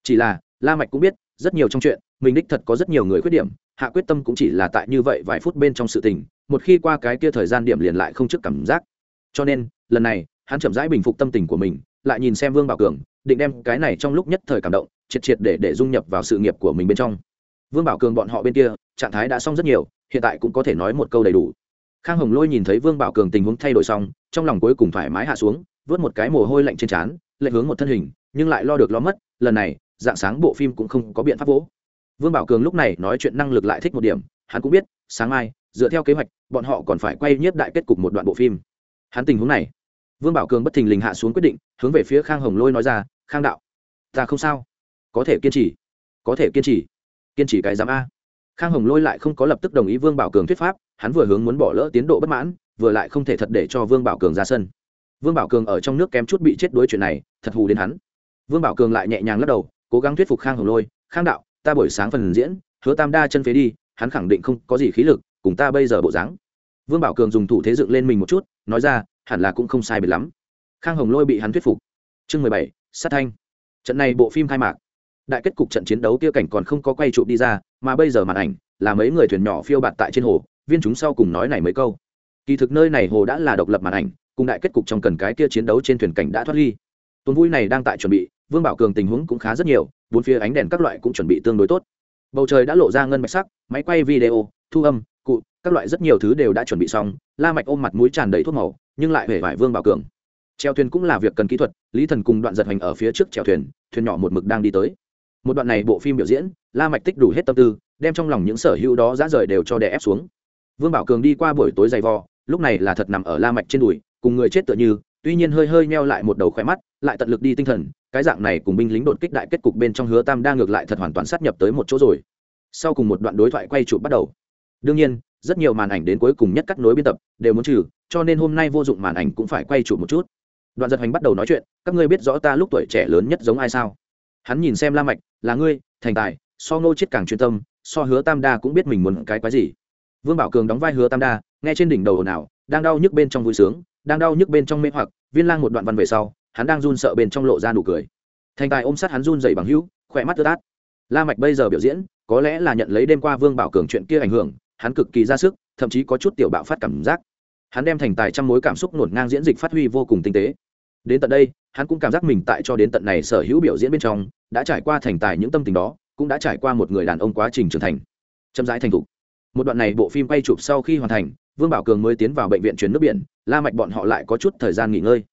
Chỉ là, la mạch cũng biết, rất nhiều trong chuyện, mình đích thật có rất nhiều người khuyết điểm, hạ quyết tâm cũng chỉ là tại như vậy vài phút bên trong sự tình, một khi qua cái kia thời gian điểm liền lại không trước cảm giác. Cho nên, lần này, hắn chậm rãi bình phục tâm tình của mình, lại nhìn xem vương bảo cường, định đem cái này trong lúc nhất thời cảm động, triệt triệt để để dung nhập vào sự nghiệp của mình bên trong. Vương bảo cường bọn họ bên kia, trạng thái đã xong rất nhiều, hiện tại cũng có thể nói một câu đầy đủ khang hồng lôi nhìn thấy vương bảo cường tình huống thay đổi xong, trong lòng cuối cùng thoải mái hạ xuống, vớt một cái mồ hôi lạnh trên trán lệ hướng một thân hình, nhưng lại lo được lo mất, lần này, dạng sáng bộ phim cũng không có biện pháp vỗ. Vương bảo cường lúc này nói chuyện năng lực lại thích một điểm, hắn cũng biết, sáng mai, dựa theo kế hoạch, bọn họ còn phải quay nhiếp đại kết cục một đoạn bộ phim. Hắn tình huống này, vương bảo cường bất thình lình hạ xuống quyết định, hướng về phía khang hồng lôi nói ra, khang đạo, ta không sao. Có thể kiên trì, có thể kiên trì kiên trì cái giám a. Khang hồng lôi lại không có lập tức đồng ý vương bảo cường thuyết pháp hắn vừa hướng muốn bỏ lỡ tiến độ bất mãn, vừa lại không thể thật để cho vương bảo cường ra sân. Vương bảo cường ở trong nước kém chút bị chết đuối chuyện này, thật hù đến hắn. Vương bảo cường lại nhẹ nhàng lắc đầu, cố gắng thuyết phục khang hồng lôi, khang đạo, ta buổi sáng phần diễn, hứa tam đa chân phế đi, hắn khẳng định không có gì khí lực, cùng ta bây giờ bộ dáng. Vương bảo cường dùng thủ thế dựng lên mình một chút, nói ra, hẳn là cũng không sai biệt lắm. Khang hồng lôi bị hắn thuyết phục. Chương mười bảy, sát thanh. Trận này bộ phim khai mạc. Đại kết cục trận chiến đấu kia cảnh còn không có quay chụp đi ra, mà bây giờ màn ảnh là mấy người thuyền nhỏ phiêu bạt tại trên hồ viên chúng sau cùng nói này mấy câu. Kỳ thực nơi này hồ đã là độc lập màn ảnh, cùng đại kết cục trong cần cái kia chiến đấu trên thuyền cảnh đã thoát ly. Tuần vui này đang tại chuẩn bị, vương bảo cường tình huống cũng khá rất nhiều, bốn phía ánh đèn các loại cũng chuẩn bị tương đối tốt. Bầu trời đã lộ ra ngân bạch sắc, máy quay video, thu âm, cụ, các loại rất nhiều thứ đều đã chuẩn bị xong, la mạch ôm mặt mũi tràn đầy thuốc màu, nhưng lại hề vải vương bảo cường. Treo thuyền cũng là việc cần kỹ thuật, lý thần cùng đoạn giật hành ở phía trước treo thuyền thuyền nhỏ một mực đang đi tới. Một đoạn này bộ phim biểu diễn, la mạch tích đủ hết tâm tư, đem trong lòng những sở hữu đó dã rời đều cho đè ép xuống vương bảo cường đi qua buổi tối dày vò, lúc này là thật nằm ở la mạch trên đùi, cùng người chết tựa như, tuy nhiên hơi hơi meo lại một đầu khỏe mắt, lại tận lực đi tinh thần, cái dạng này cùng binh lính đột kích đại kết cục bên trong hứa tam đang ngược lại thật hoàn toàn sát nhập tới một chỗ rồi. Sau cùng một đoạn đối thoại quay chụp bắt đầu. Đương nhiên, rất nhiều màn ảnh đến cuối cùng nhất cắt nối biên tập, đều muốn trừ, cho nên hôm nay vô dụng màn ảnh cũng phải quay chụp một chút. Đoạn giật hành bắt đầu nói chuyện, các ngươi biết rõ ta lúc tuổi trẻ lớn nhất giống ai sao? Hắn nhìn xem la mạch, là ngươi, thành tài, so ngô chết càng chuyên tâm, so hứa tam đa cũng biết mình muốn cái quái gì vương bảo cường đóng vai hứa tam đa, nghe trên đỉnh đầu ồn ào, đang đau nhức bên trong vui sướng, đang đau nhức bên trong mê hoặc, viên lang một đoạn văn về sau, hắn đang run sợ bên trong lộ ra nụ cười. Thành tài ôm sát hắn run dậy bằng hữu, khỏe mắt tơ tát la mạch bây giờ biểu diễn, có lẽ là nhận lấy đêm qua vương bảo cường chuyện kia ảnh hưởng, hắn cực kỳ ra sức, thậm chí có chút tiểu bạo phát cảm giác. Hắn đem thành tài trăm mối cảm xúc nổn ngang diễn dịch phát huy vô cùng tinh tế. Đến tận đây, hắn cũng cảm giác mình tại cho đến tận này sở hữu biểu diễn bên trong, đã trải qua thành tài những tâm tình đó, cũng đã trải qua một người đàn ông quá trình trưởng thành. Chậm rãi thành thục một đoạn này bộ phim quay chụp sau khi hoàn thành, vương bảo cường mới tiến vào bệnh viện chuyển nước biển, la mạch bọn họ lại có chút thời gian nghỉ ngơi.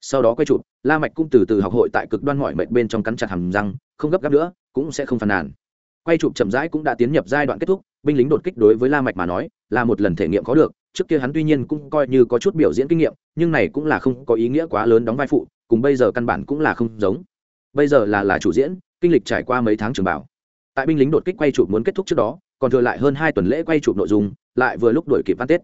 Sau đó quay chụp, la mạch cũng từ từ học hội tại cực đoan mọi mệt bên trong cắn chặt hàm răng, không gấp gáp nữa, cũng sẽ không phàn nàn. Quay chụp chậm rãi cũng đã tiến nhập giai đoạn kết thúc, binh lính đột kích đối với la mạch mà nói, là một lần thể nghiệm có được, trước kia hắn tuy nhiên cũng coi như có chút biểu diễn kinh nghiệm, nhưng này cũng là không có ý nghĩa quá lớn đóng vai phụ, cùng bây giờ căn bản cũng là không giống. Bây giờ là là chủ diễn, kinh lịch trải qua mấy tháng trường bảo. Tại binh lính đột kích quay chụp muốn kết thúc trước đó còn thừa lại hơn hai tuần lễ quay chụp nội dung, lại vừa lúc đuổi kịp ăn tết.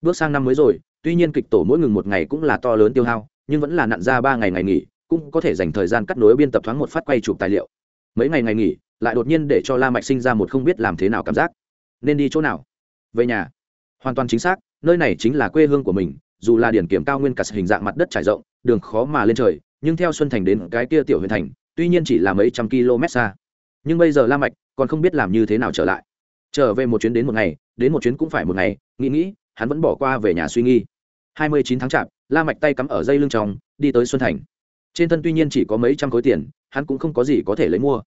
Bước sang năm mới rồi, tuy nhiên kịch tổ mỗi ngừng một ngày cũng là to lớn tiêu hao, nhưng vẫn là nặn ra ba ngày ngày nghỉ, cũng có thể dành thời gian cắt nối biên tập thoáng một phát quay chụp tài liệu. Mấy ngày ngày nghỉ, lại đột nhiên để cho la mạch sinh ra một không biết làm thế nào cảm giác. Nên đi chỗ nào? Về nhà. Hoàn toàn chính xác, nơi này chính là quê hương của mình, dù là điển kiểm cao nguyên cả hình dạng mặt đất trải rộng, đường khó mà lên trời, nhưng theo xuân thành đến cái kia tiểu huyện thành, tuy nhiên chỉ là mấy trăm km xa. Nhưng bây giờ la mạch còn không biết làm như thế nào trở lại trở về một chuyến đến một ngày, đến một chuyến cũng phải một ngày, nghĩ nghĩ, hắn vẫn bỏ qua về nhà suy nghĩ. 29 tháng chạp, la mạch tay cắm ở dây lưng trong, đi tới xuân thành. Trên thân tuy nhiên chỉ có mấy trăm khối tiền, hắn cũng không có gì có thể lấy mua.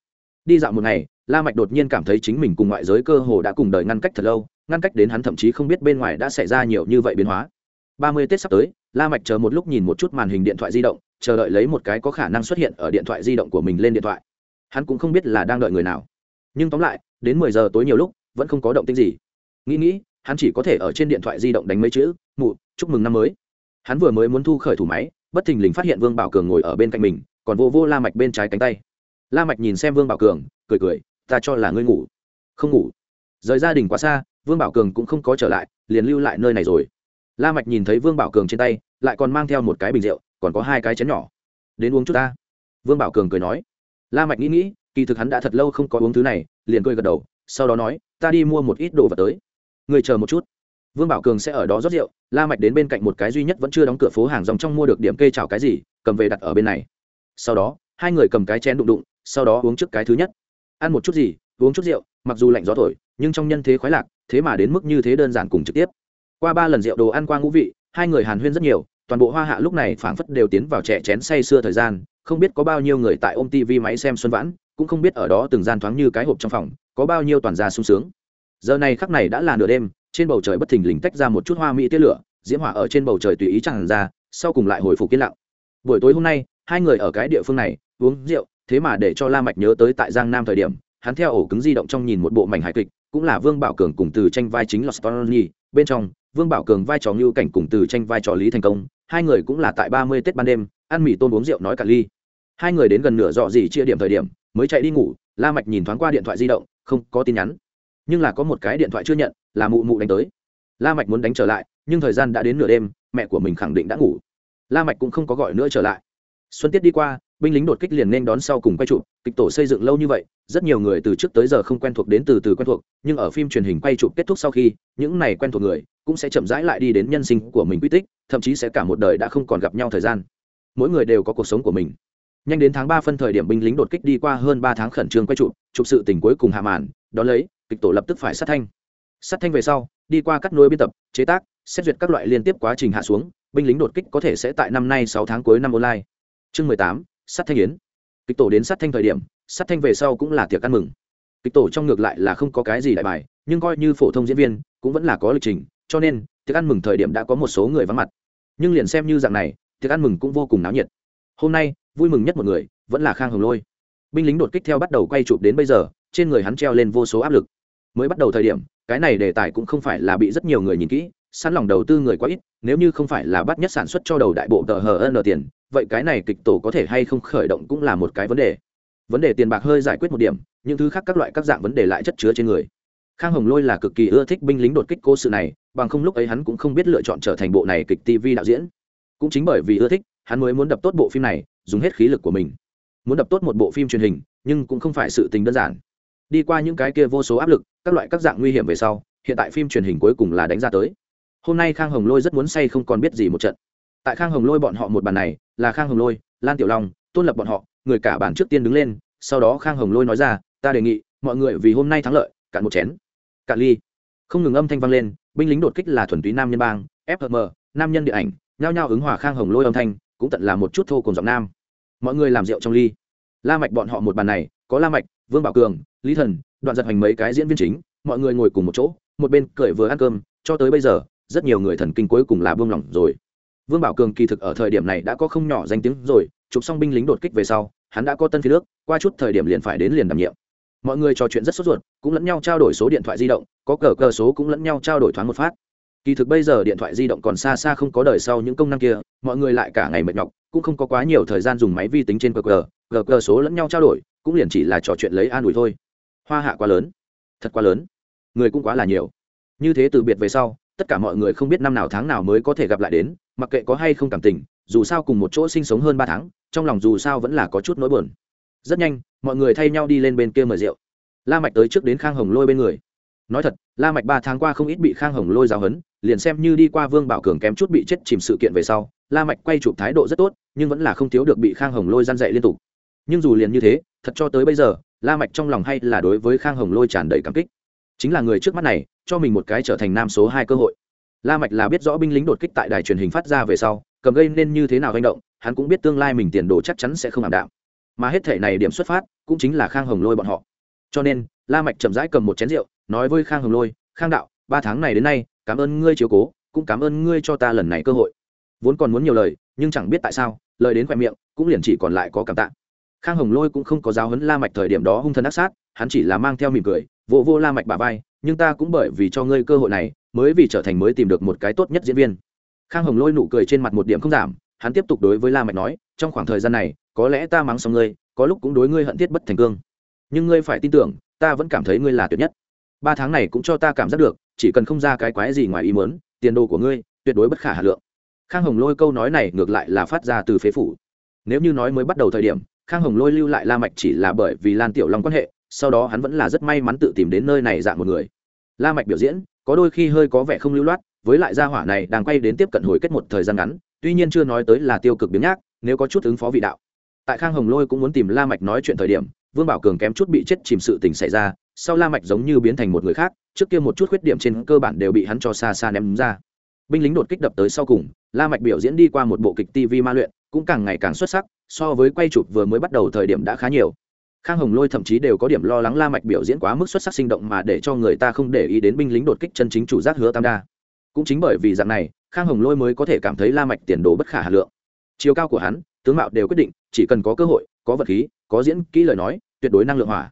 Đi dạo một ngày, la mạch đột nhiên cảm thấy chính mình cùng ngoại giới cơ hồ đã cùng đời ngăn cách thật lâu, ngăn cách đến hắn thậm chí không biết bên ngoài đã xảy ra nhiều như vậy biến hóa. Ba mươi tết sắp tới, la mạch chờ một lúc nhìn một chút màn hình điện thoại di động, chờ đợi lấy một cái có khả năng xuất hiện ở điện thoại di động của mình lên điện thoại. Hắn cũng không biết là đang đợi người nào. Nhưng tóm lại, đến mười giờ tối nhiều lúc vẫn không có động tĩnh gì. Nghĩ nghĩ, hắn chỉ có thể ở trên điện thoại di động đánh mấy chữ, mụ, chúc mừng năm mới. Hắn vừa mới muốn thu khởi thủ máy, bất thình lình phát hiện vương bảo cường ngồi ở bên cạnh mình, còn vô vô la mạch bên trái cánh tay. La mạch nhìn xem vương bảo cường, cười cười, ta cho là ngươi ngủ. Không ngủ. Rời gia đình quá xa, vương bảo cường cũng không có trở lại, liền lưu lại nơi này rồi. La mạch nhìn thấy vương bảo cường trên tay, lại còn mang theo một cái bình rượu, còn có hai cái chén nhỏ. Đến uống chút ta. Vương bảo cường cười nói. La mạch nghĩ nghĩ, kỳ thực hắn đã thật lâu không có uống thứ này, liền cười gật đầu sau đó nói, ta đi mua một ít đồ vật tới. Người chờ một chút. Vương bảo cường sẽ ở đó rót rượu, la mạch đến bên cạnh một cái duy nhất vẫn chưa đóng cửa phố hàng dòng trong mua được điểm kê chào cái gì, cầm về đặt ở bên này. Sau đó, hai người cầm cái chén đụng đụng, sau đó uống trước cái thứ nhất. Ăn một chút gì, uống chút rượu, mặc dù lạnh gió thổi, nhưng trong nhân thế khoái lạc, thế mà đến mức như thế đơn giản cùng trực tiếp. Qua ba lần rượu đồ ăn qua ngũ vị, hai người hàn huyên rất nhiều, toàn bộ hoa hạ lúc này phảng phất đều tiến vào trẻ chén say xưa thời gian, không biết có bao nhiêu người tại ôm tivi máy xem xuân vãn cũng không biết ở đó từng gian thoáng như cái hộp trong phòng có bao nhiêu toàn gia sung sướng. Giờ này khắc này đã là nửa đêm trên bầu trời bất thình lình tách ra một chút hoa mỹ tiết lửa diễm hỏa ở trên bầu trời tùy ý chẳng ra sau cùng lại hồi phục yên lặng. Buổi tối hôm nay hai người ở cái địa phương này uống rượu thế mà để cho la mạch nhớ tới tại giang nam thời điểm hắn theo ổ cứng di động trong nhìn một bộ mảnh hài kịch cũng là vương bảo cường cùng từ tranh vai chính lost Tony, bên trong vương bảo cường vai trò ngưu cảnh cùng từ tranh vai trò lý thành công hai người cũng là tại ba mươi tết ban đêm ăn mì tôm uống rượu nói cả ly. Hai người đến gần nửa dọ gì chia điểm thời điểm mới chạy đi ngủ, la mạch nhìn thoáng qua điện thoại di động, không có tin nhắn. Nhưng là có một cái điện thoại chưa nhận, là mụ mụ đánh tới. La mạch muốn đánh trở lại, nhưng thời gian đã đến nửa đêm, mẹ của mình khẳng định đã ngủ. La mạch cũng không có gọi nữa trở lại. Xuân tiết đi qua, binh lính đột kích liền nên đón sau cùng quay chụp kịch tổ xây dựng lâu như vậy, rất nhiều người từ trước tới giờ không quen thuộc đến từ từ quen thuộc, nhưng ở phim truyền hình quay chụp kết thúc sau khi, những này quen thuộc người cũng sẽ chậm rãi lại đi đến nhân sinh của mình quy tích, thậm chí sẽ cả một đời đã không còn gặp nhau thời gian. Mỗi người đều có cuộc sống của mình nhanh đến tháng ba phân thời điểm binh lính đột kích đi qua hơn ba tháng khẩn trương quay trụ, chụp sự tình cuối cùng hạ màn đón lấy kịch tổ lập tức phải sát thanh. Sát thanh về sau đi qua các nối biên tập chế tác xét duyệt các loại liên tiếp quá trình hạ xuống binh lính đột kích có thể sẽ tại năm nay sáu tháng cuối năm online. Chương mười tám sát thanh yến. Kịch tổ đến sát thanh thời điểm sát thanh về sau cũng là tiệc ăn mừng. Kịch tổ trong ngược lại là không có cái gì đại bài nhưng coi như phổ thông diễn viên cũng vẫn là có lịch trình cho nên tiệc ăn mừng thời điểm đã có một số người vắng mặt. Nhưng liền xem như dạng này tiệc ăn mừng cũng vô cùng náo nhiệt. Hôm nay vui mừng nhất một người, vẫn là khang hồng lôi. Binh lính đột kích theo bắt đầu quay chụp đến bây giờ, trên người hắn treo lên vô số áp lực. Mới bắt đầu thời điểm, cái này đề tài cũng không phải là bị rất nhiều người nhìn kỹ, sẵn lòng đầu tư người quá ít, nếu như không phải là bắt nhất sản xuất cho đầu đại bộ tờ hờ n tiền, vậy cái này kịch tổ có thể hay không khởi động cũng là một cái vấn đề. Vấn đề tiền bạc hơi giải quyết một điểm, những thứ khác các loại các dạng vấn đề lại chất chứa trên người. Khang hồng lôi là cực kỳ ưa thích binh lính đột kích cô sự này, bằng không lúc ấy hắn cũng không biết lựa chọn trở thành bộ này kịch tv đạo diễn. Cũng chính bởi vì ưa thích, hắn mới muốn đập tốt bộ phim này dùng hết khí lực của mình. Muốn đập tốt một bộ phim truyền hình, nhưng cũng không phải sự tình đơn giản. Đi qua những cái kia vô số áp lực, các loại các dạng nguy hiểm về sau, hiện tại phim truyền hình cuối cùng là đánh ra tới. Hôm nay khang hồng lôi rất muốn say không còn biết gì một trận. Tại khang hồng lôi bọn họ một bàn này, là khang hồng lôi, lan tiểu long, tôn lập bọn họ, người cả bàn trước tiên đứng lên, sau đó khang hồng lôi nói ra, ta đề nghị, mọi người vì hôm nay thắng lợi, cạn một chén. Cạn ly. Không ngừng âm thanh vang lên, binh lính đột kích là thuần túy nam nhân bang fm nam nhân điện ảnh, nhao nhao ứng hòa khang hồng lôi âm thanh cũng tận là một chút thô cùng giọng nam. Mọi người làm rượu trong ly. La mạch bọn họ một bàn này, có la mạch, vương bảo cường, lý thần, đoạn giật hành mấy cái diễn viên chính, mọi người ngồi cùng một chỗ, một bên cười vừa ăn cơm, cho tới bây giờ, rất nhiều người thần kinh cuối cùng là buông lỏng rồi. Vương bảo cường kỳ thực ở thời điểm này đã có không nhỏ danh tiếng rồi, chụp xong binh lính đột kích về sau, hắn đã có tân phi nước, qua chút thời điểm liền phải đến liền đảm nhiệm. Mọi người trò chuyện rất sốt ruột, cũng lẫn nhau trao đổi số điện thoại di động, có cờ cờ số cũng lẫn nhau trao đổi thoáng một phát. Kỳ thực bây giờ điện thoại di động còn xa xa không có đời sau những công năng kia mọi người lại cả ngày mệt nhọc, cũng không có quá nhiều thời gian dùng máy vi tính trên cờ gờ số lẫn nhau trao đổi, cũng liền chỉ là trò chuyện lấy an ủi thôi. Hoa hạ quá lớn, thật quá lớn, người cũng quá là nhiều. Như thế từ biệt về sau, tất cả mọi người không biết năm nào tháng nào mới có thể gặp lại đến, mặc kệ có hay không cảm tình, dù sao cùng một chỗ sinh sống hơn ba tháng, trong lòng dù sao vẫn là có chút nỗi buồn. Rất nhanh, mọi người thay nhau đi lên bên kia mời rượu. La mạch tới trước đến khang hồng lôi bên người. Nói thật, la mạch ba tháng qua không ít bị khang hồng lôi giáo hấn liền xem như đi qua vương bảo cường kém chút bị chết chìm sự kiện về sau la mạch quay chụp thái độ rất tốt, nhưng vẫn là không thiếu được bị khang hồng lôi gian dạy liên tục. Nhưng dù liền như thế, thật cho tới bây giờ, la mạch trong lòng hay là đối với khang hồng lôi tràn đầy cảm kích. Chính là người trước mắt này, cho mình một cái trở thành nam số hai cơ hội. La mạch là biết rõ binh lính đột kích tại đài truyền hình phát ra về sau, cầm gây nên như thế nào hành động, hắn cũng biết tương lai mình tiền đồ chắc chắn sẽ không ảm đạm. Mà hết thể này điểm xuất phát, cũng chính là khang hồng lôi bọn họ. Cho nên, la mạch chậm rãi cầm một chén rượu, nói với khang hồng lôi, khang đạo, ba tháng này đến nay, cảm ơn ngươi chiếu cố, cũng cảm ơn ngươi cho ta lần này cơ hội vốn còn muốn nhiều lời, nhưng chẳng biết tại sao, lời đến khoe miệng, cũng liền chỉ còn lại có cảm tạ. Khang hồng lôi cũng không có giáo hấn la mạch thời điểm đó hung thần ác sát, hắn chỉ là mang theo mỉm cười vô vô la mạch bà vai, nhưng ta cũng bởi vì cho ngươi cơ hội này, mới vì trở thành mới tìm được một cái tốt nhất diễn viên. Khang hồng lôi nụ cười trên mặt một điểm không giảm, hắn tiếp tục đối với la mạch nói, trong khoảng thời gian này, có lẽ ta mắng xong ngươi, có lúc cũng đối ngươi hận thiết bất thành cương. Nhưng ngươi phải tin tưởng, ta vẫn cảm thấy ngươi là tuyệt nhất. Ba tháng này cũng cho ta cảm giác được, chỉ cần không ra cái quái gì ngoài ý muốn, tiền đồ của ngươi, tuyệt đối bất khả hà lượng khang hồng lôi câu nói này ngược lại là phát ra từ phế phủ. Nếu như nói mới bắt đầu thời điểm, khang hồng lôi lưu lại la mạch chỉ là bởi vì lan tiểu long quan hệ, sau đó hắn vẫn là rất may mắn tự tìm đến nơi này dạng một người. La mạch biểu diễn, có đôi khi hơi có vẻ không lưu loát, với lại gia hỏa này đang quay đến tiếp cận hồi kết một thời gian ngắn, tuy nhiên chưa nói tới là tiêu cực biến nhác, nếu có chút ứng phó vị đạo. Tại khang hồng lôi cũng muốn tìm la mạch nói chuyện thời điểm, vương bảo cường kém chút bị chết chìm sự tình xảy ra, sau la mạch giống như biến thành một người khác, trước kia một chút khuyết điểm trên cơ bản đều bị hắn cho xa xa ném ra. Binh lính đột kích đập tới sau cùng la mạch biểu diễn đi qua một bộ kịch tv ma luyện, cũng càng ngày càng xuất sắc, so với quay chụp vừa mới bắt đầu thời điểm đã khá nhiều. Khang hồng lôi thậm chí đều có điểm lo lắng la mạch biểu diễn quá mức xuất sắc sinh động mà để cho người ta không để ý đến binh lính đột kích chân chính chủ giác hứa tam đa. Cũng chính bởi vì dạng này, khang hồng lôi mới có thể cảm thấy la mạch tiền đồ bất khả hà lượng. Chiều cao của hắn, tướng mạo đều quyết định, chỉ cần có cơ hội, có vật khí, có diễn kỹ lời nói, tuyệt đối năng lượng hỏa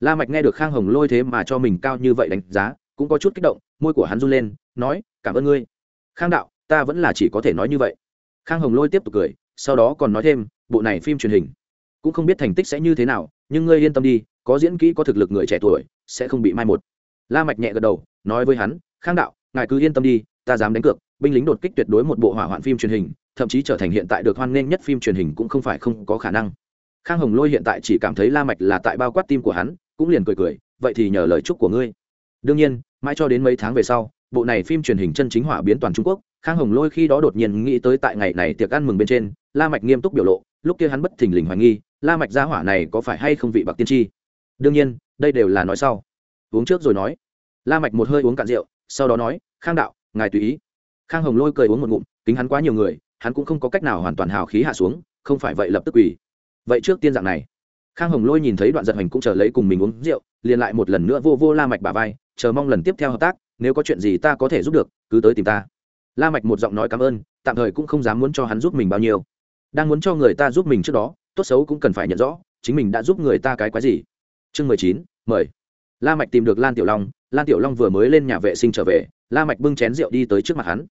la mạch nghe được khang hồng lôi thế mà cho mình cao như vậy đánh giá, cũng có chút kích động, môi của hắn run lên, nói, cảm ơn ngươi. Khang đạo ta vẫn là chỉ có thể nói như vậy. Khang hồng lôi tiếp tục cười, sau đó còn nói thêm, bộ này phim truyền hình cũng không biết thành tích sẽ như thế nào, nhưng ngươi yên tâm đi, có diễn kỹ, có thực lực người trẻ tuổi, sẽ không bị mai một. La mạch nhẹ gật đầu, nói với hắn, khang đạo, ngài cứ yên tâm đi, ta dám đánh cược, binh lính đột kích tuyệt đối một bộ hỏa hoạn phim truyền hình, thậm chí trở thành hiện tại được hoan nghênh nhất phim truyền hình cũng không phải không có khả năng. Khang hồng lôi hiện tại chỉ cảm thấy la mạch là tại bao quát tim của hắn, cũng liền cười cười, vậy thì nhờ lời chúc của ngươi. Đương nhiên, mãi cho đến mấy tháng về sau, bộ này phim truyền hình chân chính hỏa biến toàn trung quốc khang hồng lôi khi đó đột nhiên nghĩ tới tại ngày này tiệc ăn mừng bên trên, la mạch nghiêm túc biểu lộ, lúc kia hắn bất thình lình hoài nghi, la mạch gia hỏa này có phải hay không vị bạc tiên tri? Đương nhiên, đây đều là nói sau. Uống trước rồi nói. La mạch một hơi uống cạn rượu, sau đó nói, khang đạo, ngài tùy ý. Khang hồng lôi cười uống một ngụm, kính hắn quá nhiều người, hắn cũng không có cách nào hoàn toàn hào khí hạ xuống, không phải vậy lập tức quỳ. Vậy trước tiên dạng này. Khang hồng lôi nhìn thấy đoạn giật hành cũng chờ lấy cùng mình uống rượu, liền lại một lần nữa vô vô la mạch bả vai, chờ mong lần tiếp theo hợp tác, nếu có chuyện gì ta có thể giúp được, cứ tới tìm ta la mạch một giọng nói cảm ơn, tạm thời cũng không dám muốn cho hắn giúp mình bao nhiêu. Đang muốn cho người ta giúp mình trước đó, tốt xấu cũng cần phải nhận rõ, chính mình đã giúp người ta cái quái gì. Chương mười chín, mời. La mạch tìm được lan tiểu long, lan tiểu long vừa mới lên nhà vệ sinh trở về, la mạch bưng chén rượu đi tới trước mặt hắn.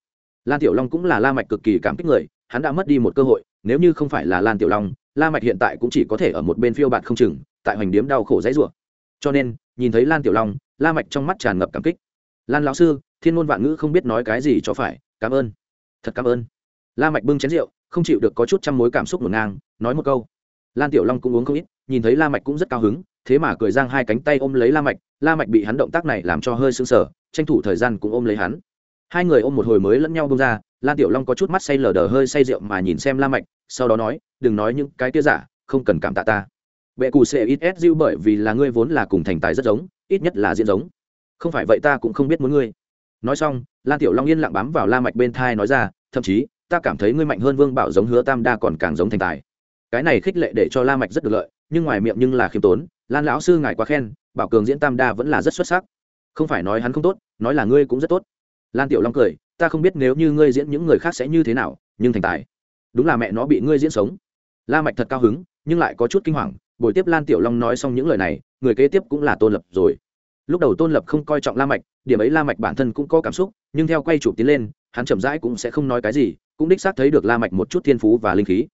Lan tiểu long cũng là la mạch cực kỳ cảm kích người, hắn đã mất đi một cơ hội, nếu như không phải là lan tiểu long, la mạch hiện tại cũng chỉ có thể ở một bên phiêu bạt không chừng, tại hoành điếm đau khổ dãy rủa. Cho nên, nhìn thấy lan tiểu long, la mạch trong mắt tràn ngập cảm kích. Lan lão sư, thiên ngôn vạn ngữ không biết nói cái gì cho phải cảm ơn. Thật cảm ơn. La mạch bưng chén rượu, không chịu được có chút trăm mối cảm xúc ngổn ngang, nói một câu. Lan tiểu long cũng uống không ít, nhìn thấy la mạch cũng rất cao hứng, thế mà cười giang hai cánh tay ôm lấy la mạch la mạch bị hắn động tác này làm cho hơi sưng sờ, tranh thủ thời gian cũng ôm lấy hắn. Hai người ôm một hồi mới lẫn nhau bông ra, lan tiểu long có chút mắt say lờ đờ hơi say rượu mà nhìn xem la mạch, sau đó nói, đừng nói những cái kia giả, không cần cảm tạ ta. Bệ cù sẽ ít ép diêu bởi vì là ngươi vốn là cùng thành tài rất giống, ít nhất là diễn giống. Không phải vậy ta cũng không biết muốn ngươi. Nói xong lan tiểu long yên lặng bám vào la mạch bên thai nói ra, thậm chí, ta cảm thấy ngươi mạnh hơn vương bảo giống hứa tam đa còn càng giống thành tài. Cái này khích lệ để cho la mạch rất được lợi, nhưng ngoài miệng nhưng là khiêm tốn, lan lão sư ngài quá khen, bảo cường diễn tam đa vẫn là rất xuất sắc. Không phải nói hắn không tốt, nói là ngươi cũng rất tốt. Lan tiểu long cười, ta không biết nếu như ngươi diễn những người khác sẽ như thế nào, nhưng thành tài, đúng là mẹ nó bị ngươi diễn sống. La mạch thật cao hứng, nhưng lại có chút kinh hoàng, buổi tiếp lan tiểu long nói xong những lời này, người kế tiếp cũng là tôn lập rồi lúc đầu tôn lập không coi trọng la mạch, điểm ấy la mạch bản thân cũng có cảm xúc, nhưng theo quay chụp tiến lên, hắn chậm rãi cũng sẽ không nói cái gì, cũng đích xác thấy được la mạch một chút thiên phú và linh khí.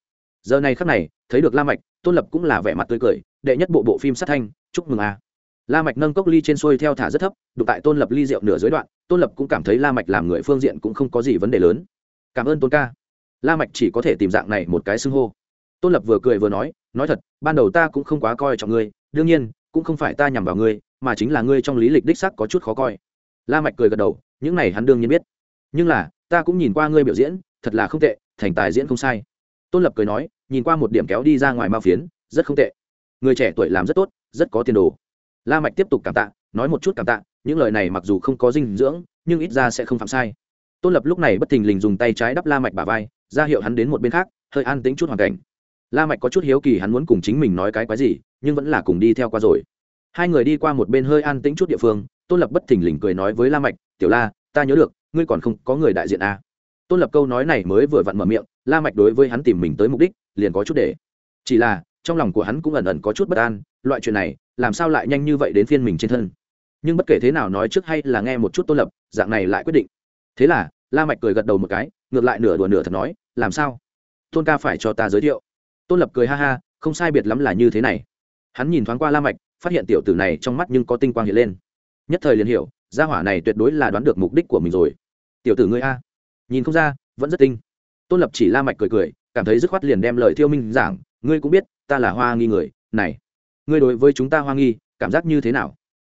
Giờ này khắc này, thấy được la mạch, tôn lập cũng là vẻ mặt tươi cười, đệ nhất bộ bộ phim sát thanh, chúc mừng a. La mạch nâng cốc ly trên xuôi theo thả rất thấp, đụng tại tôn lập ly rượu nửa dưới đoạn, tôn lập cũng cảm thấy la mạch làm người phương diện cũng không có gì vấn đề lớn. Cảm ơn tôn ca. La mạch chỉ có thể tìm dạng này một cái xưng hô. Tôn lập vừa cười vừa nói nói thật, ban đầu ta cũng không quá coi trọng ngươi, đương nhiên, cũng không phải ta nhằm vào ngươi mà chính là ngươi trong lý lịch đích sắc có chút khó coi. La mạch cười gật đầu, những này hắn đương nhiên biết. Nhưng là, ta cũng nhìn qua ngươi biểu diễn, thật là không tệ, thành tài diễn không sai. Tôn lập cười nói, nhìn qua một điểm kéo đi ra ngoài mao phiến, rất không tệ. Người trẻ tuổi làm rất tốt, rất có tiền đồ. La mạch tiếp tục cảm tạ, nói một chút cảm tạ, những lời này mặc dù không có dinh dưỡng, nhưng ít ra sẽ không phạm sai. Tôn lập lúc này bất thình lình dùng tay trái đắp la mạch bả vai, ra hiệu hắn đến một bên khác, hơi an tĩnh chút hoàn cảnh. La mạch có chút hiếu kỳ hắn muốn cùng chính mình nói cái quái gì, nhưng vẫn là cùng đi theo qua rồi hai người đi qua một bên hơi an tĩnh chút địa phương, tôn lập bất thình lình cười nói với la mạch, tiểu la, ta nhớ được, ngươi còn không có người đại diện à. tôn lập câu nói này mới vừa vặn mở miệng, la mạch đối với hắn tìm mình tới mục đích, liền có chút để. Chỉ là, trong lòng của hắn cũng ẩn ẩn có chút bất an, loại chuyện này, làm sao lại nhanh như vậy đến phiên mình trên thân? Nhưng bất kể thế nào nói trước hay là nghe một chút tôn lập, dạng này lại quyết định. Thế là, la mạch cười gật đầu một cái, ngược lại nửa đùa nửa thật nói, làm sao? Tôn ca phải cho ta giới thiệu. Tôn lập cười ha ha, không sai biệt lắm là như thế này. Hắn nhìn thoáng qua la mạch phát hiện tiểu tử này trong mắt nhưng có tinh quang hiện lên. Nhất thời liền hiểu, gia hỏa này tuyệt đối là đoán được mục đích của mình rồi. Tiểu tử ngươi a. Nhìn không ra, vẫn rất tinh. Tôn lập chỉ la mạch cười cười, cảm thấy dứt khoát liền đem lời thiêu minh giảng, ngươi cũng biết, ta là hoa nghi người, này, ngươi đối với chúng ta hoa nghi, cảm giác như thế nào?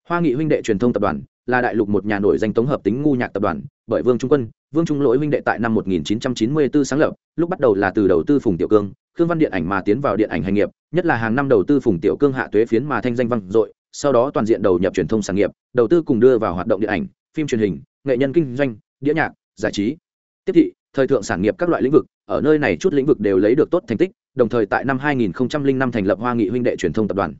Hoa nghị huynh đệ truyền thông tập đoàn, là đại lục một nhà nổi danh tống hợp tính ngu nhạc tập đoàn, bởi vương trung quân, vương trung lỗi huynh đệ tại năm 1994 sáng lập, lúc bắt đầu là từ đầu tư phùng tiểu cương khương văn điện ảnh mà tiến vào điện ảnh hành nghiệp, nhất là hàng năm đầu tư phùng tiểu cương hạ tuế phiến mà thanh danh vang dội, sau đó toàn diện đầu nhập truyền thông sản nghiệp, đầu tư cùng đưa vào hoạt động điện ảnh, phim truyền hình, nghệ nhân kinh doanh, đĩa nhạc, giải trí. Tiếp thị, thời thượng sản nghiệp các loại lĩnh vực, ở nơi này chút lĩnh vực đều lấy được tốt thành tích, đồng thời tại năm 2005 thành lập hoa nghị huynh đệ truyền thông tập đoàn.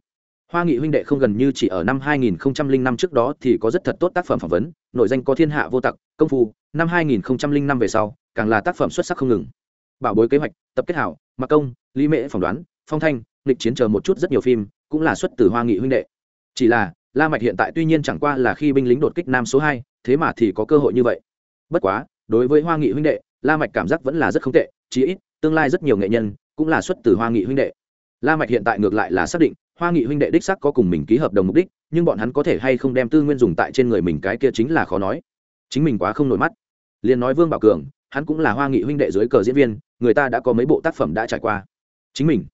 Hoa nghị huynh đệ không gần như chỉ ở năm 2005 trước đó thì có rất thật tốt tác phẩm phỏng vấn, nội danh có thiên hạ vô tặc, công phu, năm 2005 về sau, càng là tác phẩm xuất sắc không ngừng. Bảo bối kế hoạch, tập kết hảo mặc công, lý mễ phỏng đoán, phong thanh lịch chiến chờ một chút rất nhiều phim, cũng là xuất từ hoa nghị huynh đệ. Chỉ là, la mạch hiện tại tuy nhiên chẳng qua là khi binh lính đột kích nam số hai, thế mà thì có cơ hội như vậy. Bất quá, đối với hoa nghị huynh đệ, la mạch cảm giác vẫn là rất không tệ, chí ít, tương lai rất nhiều nghệ nhân cũng là xuất từ hoa nghị huynh đệ. La mạch hiện tại ngược lại là xác định, hoa nghị huynh đệ đích xác có cùng mình ký hợp đồng mục đích, nhưng bọn hắn có thể hay không đem tư nguyên dùng tại trên người mình cái kia chính là khó nói. Chính mình quá không nổi mắt. Liền nói vương bảo cường hắn cũng là hoa nghị huynh đệ dưới cờ diễn viên, người ta đã có mấy bộ tác phẩm đã trải qua. Chính mình.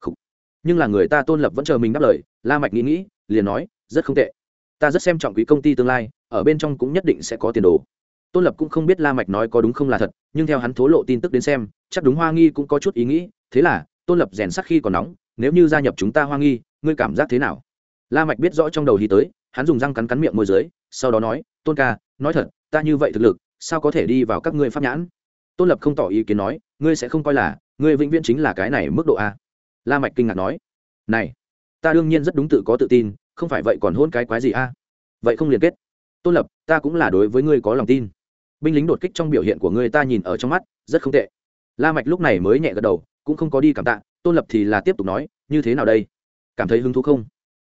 Khủ. nhưng là người ta tôn lập vẫn chờ mình đáp lời, la mạch nghĩ nghĩ, liền nói, rất không tệ. Ta rất xem trọng quý công ty tương lai, ở bên trong cũng nhất định sẽ có tiền đồ. Tôn lập cũng không biết la mạch nói có đúng không là thật, nhưng theo hắn thố lộ tin tức đến xem, chắc đúng hoa nghi cũng có chút ý nghĩ, thế là, tôn lập rèn sắc khi còn nóng, nếu như gia nhập chúng ta hoa nghi, ngươi cảm giác thế nào? La mạch biết rõ trong đầu hí tới, hắn dùng răng cắn cắn miệng môi dưới, sau đó nói, tôn ca, nói thật, ta như vậy thực lực sao có thể đi vào các ngươi pháp nhãn? Tôn lập không tỏ ý kiến nói, ngươi sẽ không coi là, ngươi vĩnh viễn chính là cái này mức độ a. La mạch kinh ngạc nói, này, ta đương nhiên rất đúng tự có tự tin, không phải vậy còn hôn cái quái gì a? Vậy không liên kết. Tôn lập, ta cũng là đối với ngươi có lòng tin. Binh lính đột kích trong biểu hiện của ngươi ta nhìn ở trong mắt, rất không tệ. La mạch lúc này mới nhẹ gật đầu, cũng không có đi cảm tạ, tôn lập thì là tiếp tục nói, như thế nào đây? Cảm thấy hứng thú không?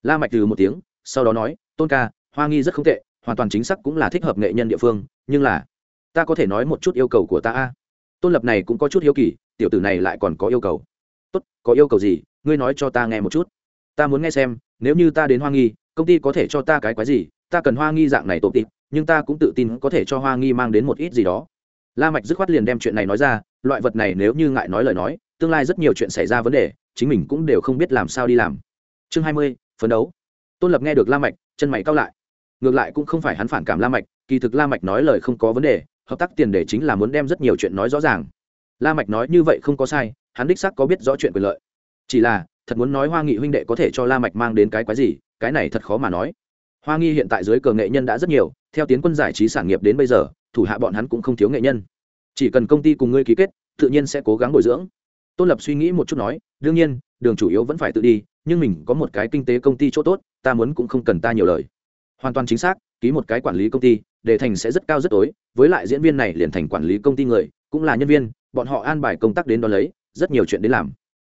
La mạch từ một tiếng, sau đó nói, tôn ca, hoa nghi rất không tệ, hoàn toàn chính xác cũng là thích hợp nghệ nhân địa phương, nhưng là ta có thể nói một chút yêu cầu của ta a. Tôn lập này cũng có chút hiếu kỳ, tiểu tử này lại còn có yêu cầu. Tốt, có yêu cầu gì, ngươi nói cho ta nghe một chút. Ta muốn nghe xem, nếu như ta đến hoa nghi, công ty có thể cho ta cái quái gì, ta cần hoa nghi dạng này tổ tịt nhưng ta cũng tự tin có thể cho hoa nghi mang đến một ít gì đó. La mạch dứt khoát liền đem chuyện này nói ra, loại vật này nếu như ngại nói lời nói, tương lai rất nhiều chuyện xảy ra vấn đề, chính mình cũng đều không biết làm sao đi làm. Chương hai mươi, phấn đấu. Tôn lập nghe được la mạch, chân mày cau lại. Ngược lại cũng không phải hắn phản cảm la mạch, kỳ thực la mạch nói lời không có vấn đề hợp tác tiền đề chính là muốn đem rất nhiều chuyện nói rõ ràng. La mạch nói như vậy không có sai, hắn đích xác có biết rõ chuyện quyền lợi. Chỉ là, thật muốn nói hoa nghị huynh đệ có thể cho la mạch mang đến cái quái gì, cái này thật khó mà nói. Hoa nghi hiện tại dưới cờ nghệ nhân đã rất nhiều, theo tiến quân giải trí sản nghiệp đến bây giờ, thủ hạ bọn hắn cũng không thiếu nghệ nhân. Chỉ cần công ty cùng ngươi ký kết, tự nhiên sẽ cố gắng bồi dưỡng. Tôn lập suy nghĩ một chút nói, đương nhiên, đường chủ yếu vẫn phải tự đi, nhưng mình có một cái kinh tế công ty chỗ tốt, ta muốn cũng không cần ta nhiều lời. Hoàn toàn chính xác, ký một cái quản lý công ty để thành sẽ rất cao rất tối, với lại diễn viên này liền thành quản lý công ty người, cũng là nhân viên, bọn họ an bài công tác đến đó lấy, rất nhiều chuyện đến làm.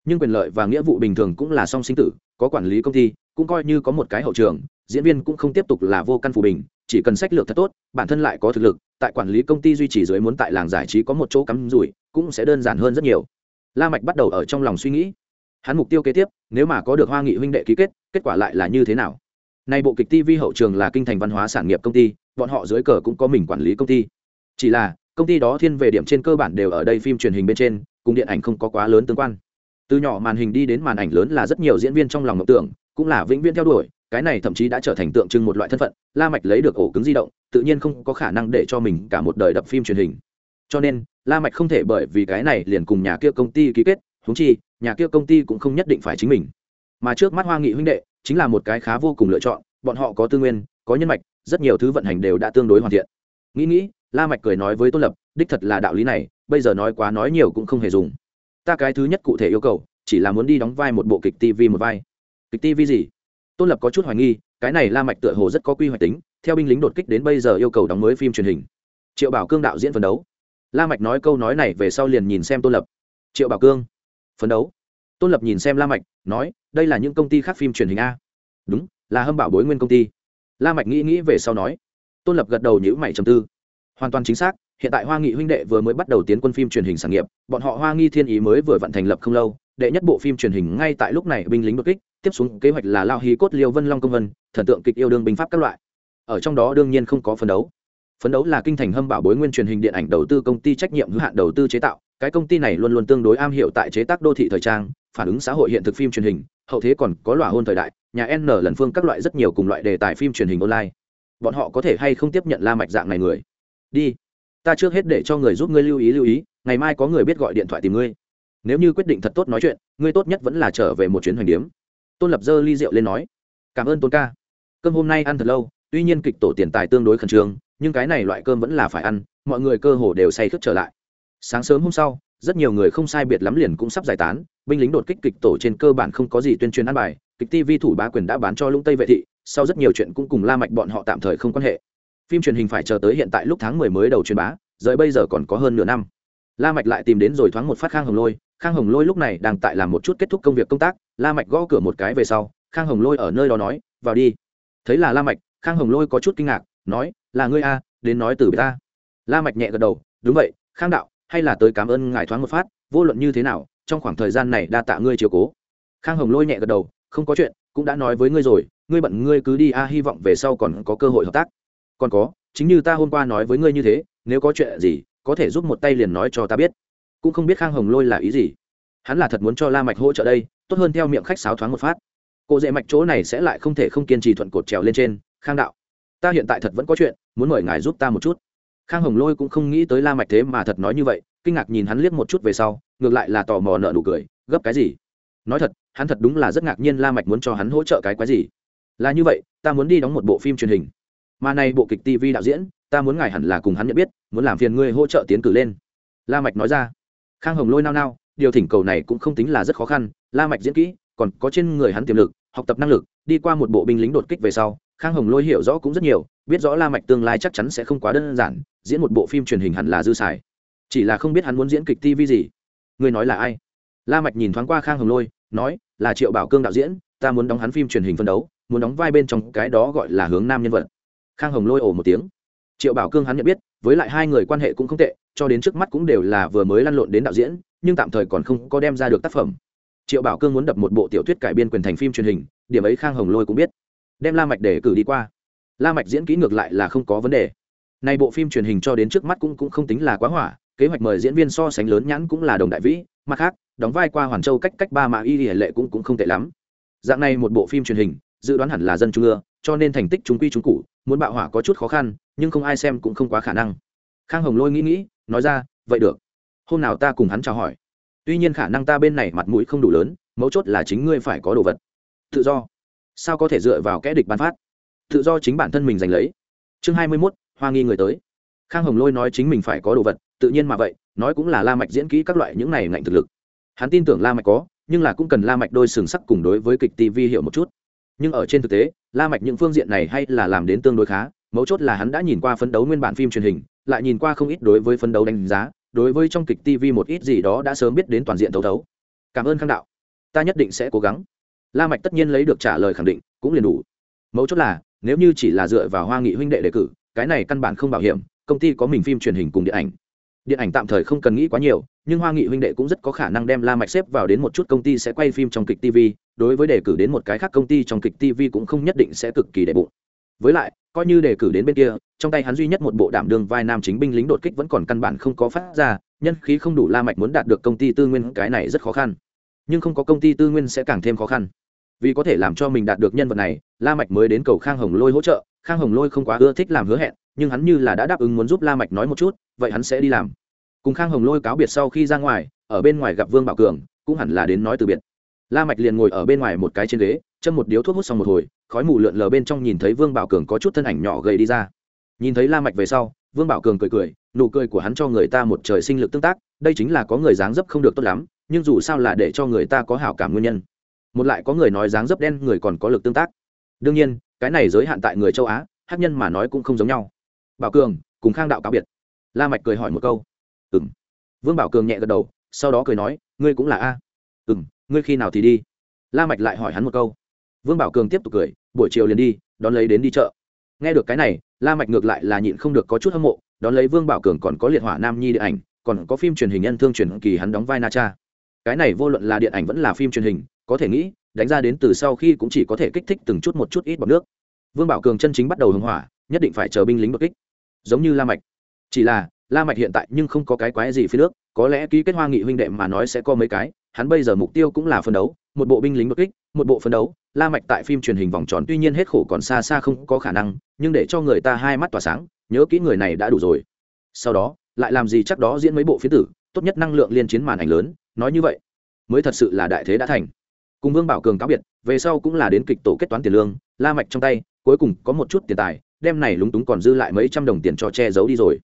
Nhưng quyền lợi và nghĩa vụ bình thường cũng là song sinh tử, có quản lý công ty, cũng coi như có một cái hậu trường, diễn viên cũng không tiếp tục là vô căn phù bình, chỉ cần sách lược thật tốt, bản thân lại có thực lực, tại quản lý công ty duy trì dưới muốn tại làng giải trí có một chỗ cắm rủi, cũng sẽ đơn giản hơn rất nhiều. La mạch bắt đầu ở trong lòng suy nghĩ. Hắn mục tiêu kế tiếp, nếu mà có được hoa nghị huynh đệ ký kết kết quả lại là như thế nào? Nay bộ kịch tv hậu trường là kinh thành văn hóa sản nghiệp công ty bọn họ dưới cờ cũng có mình quản lý công ty. Chỉ là, công ty đó thiên về điểm trên cơ bản đều ở đây phim truyền hình bên trên, cùng điện ảnh không có quá lớn tương quan. Từ nhỏ màn hình đi đến màn ảnh lớn là rất nhiều diễn viên trong lòng mộng tưởng, cũng là vĩnh viễn theo đuổi, cái này thậm chí đã trở thành tượng trưng một loại thân phận, la mạch lấy được ổ cứng di động, tự nhiên không có khả năng để cho mình cả một đời đập phim truyền hình. Cho nên, la mạch không thể bởi vì cái này liền cùng nhà kia công ty ký kết, huống chi, nhà kia công ty cũng không nhất định phải chính mình. Mà trước mắt hoa nghị huynh đệ, chính là một cái khá vô cùng lựa chọn, bọn họ có tư nguyên, có nhân mạch rất nhiều thứ vận hành đều đã tương đối hoàn thiện. Nghĩ nghĩ, la mạch cười nói với tôn lập, đích thật là đạo lý này, bây giờ nói quá nói nhiều cũng không hề dùng. Ta cái thứ nhất cụ thể yêu cầu, chỉ là muốn đi đóng vai một bộ kịch tv một vai. Kịch tv gì? Tôn lập có chút hoài nghi, cái này la mạch tựa hồ rất có quy hoạch tính, theo binh lính đột kích đến bây giờ yêu cầu đóng mới phim truyền hình. Triệu bảo cương đạo diễn phấn đấu. La mạch nói câu nói này về sau liền nhìn xem tôn lập. Triệu bảo cương, phấn đấu? Tôn lập nhìn xem la mạch, nói, đây là những công ty khác phim truyền hình a. Đúng, là hâm bảo bối nguyên công ty la mạch nghĩ nghĩ về sau nói. Tôn lập gật đầu nhíu mày trầm tư. Hoàn toàn chính xác, hiện tại hoa nghị huynh đệ vừa mới bắt đầu tiến quân phim truyền hình sản nghiệp, bọn họ hoa nghi thiên ý mới vừa vận thành lập không lâu, đệ nhất bộ phim truyền hình ngay tại lúc này binh lính đột kích, tiếp xuống kế hoạch là lao hí cốt, liêu vân long công vân, thần tượng kịch yêu đương binh pháp các loại. Ở trong đó đương nhiên không có phấn đấu. Phấn đấu là kinh thành hâm bảo bối nguyên truyền hình điện ảnh đầu tư công ty trách nhiệm hữu hạn đầu tư chế tạo, cái công ty này luôn luôn tương đối am hiểu tại chế tác đô thị thời trang, phản ứng xã hội hiện thực phim truyền hình hậu thế còn có lòa hôn thời đại, nhà n lần phương các loại rất nhiều cùng loại đề tài phim truyền hình online. Bọn họ có thể hay không tiếp nhận la mạch dạng này người? Đi, ta trước hết để cho người giúp ngươi lưu ý lưu ý, ngày mai có người biết gọi điện thoại tìm ngươi. Nếu như quyết định thật tốt nói chuyện, ngươi tốt nhất vẫn là trở về một chuyến hoành điếm. Tôn lập dơ ly rượu lên nói, cảm ơn tôn ca. Cơm hôm nay ăn thật lâu, tuy nhiên kịch tổ tiền tài tương đối khẩn trương, nhưng cái này loại cơm vẫn là phải ăn, mọi người cơ hồ đều say khướt trở lại. Sáng sớm hôm sau, rất nhiều người không sai biệt lắm liền cũng sắp giải tán binh lính đột kích kịch tổ trên cơ bản không có gì tuyên truyền ăn bài, kịch tv thủ bá quyền đã bán cho lũng tây vệ thị, sau rất nhiều chuyện cũng cùng la mạch bọn họ tạm thời không quan hệ. Phim truyền hình phải chờ tới hiện tại lúc tháng mười mới đầu truyền bá rời bây giờ còn có hơn nửa năm. La mạch lại tìm đến rồi thoáng một phát khang hồng lôi. Khang hồng lôi lúc này đang tại làm một chút kết thúc công việc công tác, la mạch gõ cửa một cái về sau, khang hồng lôi ở nơi đó nói, vào đi. Thấy là la mạch, khang hồng lôi có chút kinh ngạc, nói, là ngươi a, đến nói từ ta. La mạch nhẹ gật đầu, đúng vậy, khang đạo, hay là tới cảm ơn ngài thoáng một phát, vô luận như thế nào trong khoảng thời gian này đa tạ ngươi chiều cố. Khang hồng lôi nhẹ gật đầu, không có chuyện, cũng đã nói với ngươi rồi, ngươi bận ngươi cứ đi, a, hy vọng về sau còn có cơ hội hợp tác. Còn có, chính như ta hôm qua nói với ngươi như thế, nếu có chuyện gì, có thể giúp một tay liền nói cho ta biết. Cũng không biết khang hồng lôi là ý gì. Hắn là thật muốn cho la mạch hỗ trợ đây, tốt hơn theo miệng khách sáo thoáng một phát. Cô dễ mạch chỗ này sẽ lại không thể không kiên trì thuận cột trèo lên trên, khang đạo. Ta hiện tại thật vẫn có chuyện, muốn mời ngài giúp ta một chút. Khang hồng lôi cũng không nghĩ tới la mạch thế mà thật nói như vậy kinh ngạc nhìn hắn liếc một chút về sau, ngược lại là tò mò nợ nụ cười, gấp cái gì? Nói thật, hắn thật đúng là rất ngạc nhiên la mạch muốn cho hắn hỗ trợ cái quái gì. Là như vậy, ta muốn đi đóng một bộ phim truyền hình. Mà này bộ kịch tv đạo diễn, ta muốn ngài hẳn là cùng hắn nhận biết, muốn làm phiền ngươi hỗ trợ tiến cử lên. La mạch nói ra. Khang hồng lôi nao nao, điều thỉnh cầu này cũng không tính là rất khó khăn, la mạch diễn kỹ, còn có trên người hắn tiềm lực, học tập năng lực, đi qua một bộ binh lính đột kích về sau, khang hồng lôi hiểu rõ cũng rất nhiều, biết rõ la mạch tương lai chắc chắn sẽ không quá đơn giản, diễn một bộ phim truyền hình hẳn là dư xài chỉ là không biết hắn muốn diễn kịch tv gì. Người nói là ai? La mạch nhìn thoáng qua khang hồng lôi, nói, là triệu bảo cương đạo diễn, ta muốn đóng hắn phim truyền hình phân đấu, muốn đóng vai bên trong cái đó gọi là hướng nam nhân vật. Khang hồng lôi ồ một tiếng. Triệu bảo cương hắn nhận biết, với lại hai người quan hệ cũng không tệ, cho đến trước mắt cũng đều là vừa mới lăn lộn đến đạo diễn, nhưng tạm thời còn không có đem ra được tác phẩm. Triệu bảo cương muốn đập một bộ tiểu thuyết cải biên quyền thành phim truyền hình, điểm ấy khang hồng lôi cũng biết. Đem la mạch để cử đi qua. La mạch diễn kỹ ngược lại là không có vấn đề. Nay bộ phim truyền hình cho đến trước mắt cũng cũng không tính là quá hỏa kế hoạch mời diễn viên so sánh lớn nhãn cũng là đồng đại vĩ, mặt khác, đóng vai qua hoàn châu cách cách ba mà y lệ cũng cũng không tệ lắm. Dạng này một bộ phim truyền hình, dự đoán hẳn là dân trung ưa, cho nên thành tích chúng quy chúng cụ muốn bạo hỏa có chút khó khăn, nhưng không ai xem cũng không quá khả năng. Khang hồng lôi nghĩ nghĩ, nói ra, vậy được. Hôm nào ta cùng hắn chào hỏi. Tuy nhiên khả năng ta bên này mặt mũi không đủ lớn, mấu chốt là chính ngươi phải có đồ vật. Tự do. Sao có thể dựa vào kẽ địch bán phát? Tự do chính bản thân mình giành lấy. Chương hai mươi mốt, hoa nghi người tới. Khang hồng lôi nói chính mình phải có đồ vật tự nhiên mà vậy, nói cũng là la mạch diễn kỹ các loại những này ngạnh thực lực. Hắn tin tưởng la mạch có, nhưng là cũng cần la mạch đôi sừng sắc cùng đối với kịch tv hiểu một chút. Nhưng ở trên thực tế, la mạch những phương diện này hay là làm đến tương đối khá, mấu chốt là hắn đã nhìn qua phấn đấu nguyên bản phim truyền hình, lại nhìn qua không ít đối với phấn đấu đánh giá, đối với trong kịch tv một ít gì đó đã sớm biết đến toàn diện thấu thấu. Cảm ơn khang đạo. Ta nhất định sẽ cố gắng. La mạch tất nhiên lấy được trả lời khẳng định, cũng liền đủ. Mấu chốt là, nếu như chỉ là dựa vào hoa nghị huynh đệ đề cử, cái này căn bản không bảo hiểm, công ty có mình phim truyền hình cùng điện ảnh điện ảnh tạm thời không cần nghĩ quá nhiều, nhưng hoa nghị huynh đệ cũng rất có khả năng đem la mạch xếp vào đến một chút công ty sẽ quay phim trong kịch tv đối với đề cử đến một cái khác công ty trong kịch tv cũng không nhất định sẽ cực kỳ đệ bụng. Với lại, coi như đề cử đến bên kia, trong tay hắn duy nhất một bộ đảm đương vai nam chính binh lính đột kích vẫn còn căn bản không có phát ra, nhân khí không đủ la mạch muốn đạt được công ty tư nguyên, cái này rất khó khăn. Nhưng không có công ty tư nguyên sẽ càng thêm khó khăn. Vì có thể làm cho mình đạt được nhân vật này, la mạch mới đến cầu khang hồng lôi hỗ trợ, khang hồng lôi không quá ưa thích làm hứa hẹn nhưng hắn như là đã đáp ứng muốn giúp la mạch nói một chút, vậy hắn sẽ đi làm. Cùng khang hồng lôi cáo biệt sau khi ra ngoài, ở bên ngoài gặp vương bảo cường, cũng hẳn là đến nói từ biệt. La mạch liền ngồi ở bên ngoài một cái trên ghế, châm một điếu thuốc hút xong một hồi, khói mù lượn lờ bên trong nhìn thấy vương bảo cường có chút thân ảnh nhỏ gầy đi ra. Nhìn thấy la mạch về sau, vương bảo cường cười cười, nụ cười của hắn cho người ta một trời sinh lực tương tác, đây chính là có người dáng dấp không được tốt lắm, nhưng dù sao là để cho người ta có hảo cảm nguyên nhân. Một lại có người nói dáng dấp đen, người còn có lực tương tác. Đương nhiên, cái này giới hạn tại người châu á hát nhân mà nói cũng không giống nhau bảo cường, cùng khang đạo cáo biệt. La mạch cười hỏi một câu. Ừm. Vương bảo cường nhẹ gật đầu, sau đó cười nói, ngươi cũng là a. Ừm, ngươi khi nào thì đi? La mạch lại hỏi hắn một câu. Vương bảo cường tiếp tục cười, buổi chiều liền đi, đón lấy đến đi chợ. Nghe được cái này, la mạch ngược lại là nhịn không được có chút hâm mộ, đón lấy vương bảo cường còn có liệt hỏa nam nhi điện ảnh, còn có phim truyền hình nhân thương truyền kỳ hắn đóng vai na cha. Cái này vô luận là điện ảnh vẫn là phim truyền hình, có thể nghĩ, đánh ra đến từ sau khi cũng chỉ có thể kích thích từng chút một chút ít bọt nước. Vương bảo cường chân chính bắt đầu hưng hỏa, nhất định phải chờ binh lính đột kích giống như la mạch. Chỉ là, la mạch hiện tại nhưng không có cái quái gì phía nước, có lẽ ký kết hoa nghị huynh đệ mà nói sẽ có mấy cái, hắn bây giờ mục tiêu cũng là phân đấu, một bộ binh lính đột kích, một bộ phân đấu, la mạch tại phim truyền hình vòng tròn tuy nhiên hết khổ còn xa xa không có khả năng, nhưng để cho người ta hai mắt tỏa sáng, nhớ kỹ người này đã đủ rồi. Sau đó, lại làm gì chắc đó diễn mấy bộ phiến tử, tốt nhất năng lượng liên chiến màn ảnh lớn, nói như vậy, mới thật sự là đại thế đã thành. Cùng vương bảo cường cáo biệt, về sau cũng là đến kịch tổ kết toán tiền lương, la mạch trong tay, cuối cùng có một chút tiền tài đem này lúng túng còn dư lại mấy trăm đồng tiền cho che giấu đi rồi.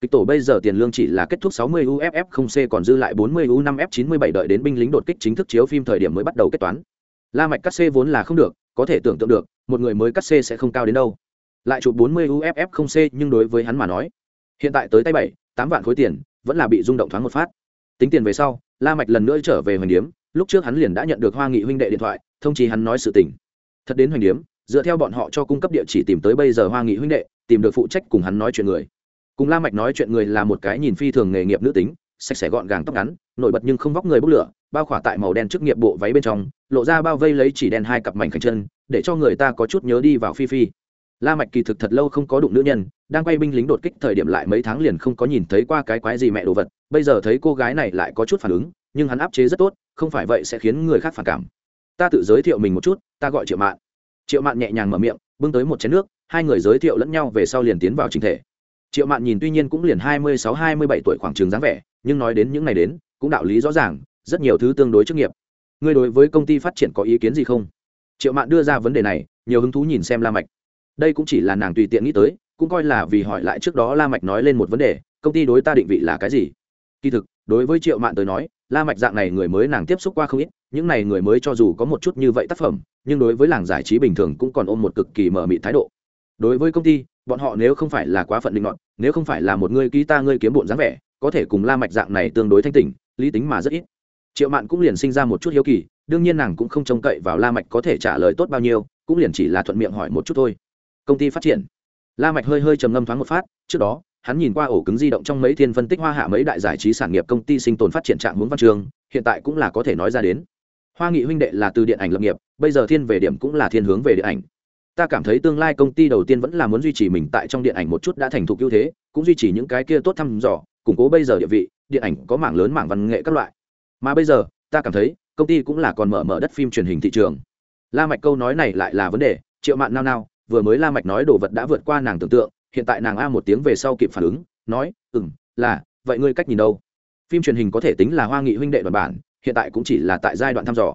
Kịch tổ bây giờ tiền lương chỉ là kết thúc 60 uff 0 c, còn dư lại 40 u 5 f 97 đợi đến binh lính đột kích chính thức chiếu phim thời điểm mới bắt đầu kết toán. La mạch cắt c vốn là không được, có thể tưởng tượng được, một người mới cắt c sẽ không cao đến đâu. Lại chụp 40 uff 0 c, nhưng đối với hắn mà nói, hiện tại tới tay bảy, tám vạn khối tiền, vẫn là bị rung động thoáng một phát. Tính tiền về sau, la mạch lần nữa trở về hoành điếm, lúc trước hắn liền đã nhận được hoa nghị huynh đệ điện thoại, thông chí hắn nói sự tình. Thật đến hoành điếm dựa theo bọn họ cho cung cấp địa chỉ tìm tới bây giờ hoa nghị huynh đệ, tìm được phụ trách cùng hắn nói chuyện người. Cùng la mạch nói chuyện người là một cái nhìn phi thường nghề nghiệp nữ tính, sạch sẽ gọn gàng tóc ngắn, nổi bật nhưng không vóc người bốc lửa, bao khỏa tại màu đen trước nghiệp bộ váy bên trong, lộ ra bao vây lấy chỉ đen hai cặp mảnh khảnh chân, để cho người ta có chút nhớ đi vào phi phi. La mạch kỳ thực thật lâu không có đụng nữ nhân, đang quay binh lính đột kích thời điểm lại mấy tháng liền không có nhìn thấy qua cái quái gì mẹ đồ vật, bây giờ thấy cô gái này lại có chút phản ứng, nhưng hắn áp chế rất tốt, không phải vậy sẽ khiến người khác phản cảm. Ta tự giới thiệu mình một chút, ta gọi triệu mạn triệu mạn nhẹ nhàng mở miệng, bưng tới một chén nước, hai người giới thiệu lẫn nhau về sau liền tiến vào trình thể. Triệu mạn nhìn tuy nhiên cũng liền hai mươi sáu hai mươi bảy tuổi khoảng trường dáng vẻ, nhưng nói đến những ngày đến, cũng đạo lý rõ ràng, rất nhiều thứ tương đối chức nghiệp. Ngươi đối với công ty phát triển có ý kiến gì không? Triệu mạn đưa ra vấn đề này, nhiều hứng thú nhìn xem la mạch. Đây cũng chỉ là nàng tùy tiện nghĩ tới, cũng coi là vì hỏi lại trước đó la mạch nói lên một vấn đề, công ty đối ta định vị là cái gì? Kỳ thực, đối với triệu mạn tới nói, la mạch dạng này người mới nàng tiếp xúc qua không ít những này người mới cho dù có một chút như vậy tác phẩm, nhưng đối với làng giải trí bình thường cũng còn ôm một cực kỳ mở mịt thái độ. Đối với công ty, bọn họ nếu không phải là quá phận định luận nếu không phải là một người ký ta ngươi kiếm bộn dáng vẻ, có thể cùng la mạch dạng này tương đối thanh tỉnh, lý tính mà rất ít. Triệu mạn cũng liền sinh ra một chút hiếu kỳ, đương nhiên nàng cũng không trông cậy vào la mạch có thể trả lời tốt bao nhiêu, cũng liền chỉ là thuận miệng hỏi một chút thôi. Công ty phát triển. La mạch hơi hơi trầm ngâm thoáng một phát, trước đó, hắn nhìn qua ổ cứng di động trong mấy thiên phân tích hoa hạ mấy đại giải trí sản nghiệp công ty sinh tồn phát triển trạng hướng văn trường, hiện tại cũng là có thể nói ra đến hoa nghị huynh đệ là từ điện ảnh lập nghiệp, bây giờ thiên về điểm cũng là thiên hướng về điện ảnh. Ta cảm thấy tương lai công ty đầu tiên vẫn là muốn duy trì mình tại trong điện ảnh một chút đã thành thục ưu thế, cũng duy trì những cái kia tốt thăm dò, củng cố bây giờ địa vị, điện ảnh có mảng lớn mảng văn nghệ các loại. Mà bây giờ, ta cảm thấy, công ty cũng là còn mở mở đất phim truyền hình thị trường. La mạch câu nói này lại là vấn đề, triệu mạn nao nao, vừa mới la mạch nói đồ vật đã vượt qua nàng tưởng tượng, hiện tại nàng a một tiếng về sau kịp phản ứng, nói, ừm, là, vậy ngươi cách nhìn đâu? Phim truyền hình có thể tính là hoa nghị huynh đệ đoàn bản hiện tại cũng chỉ là tại giai đoạn thăm dò.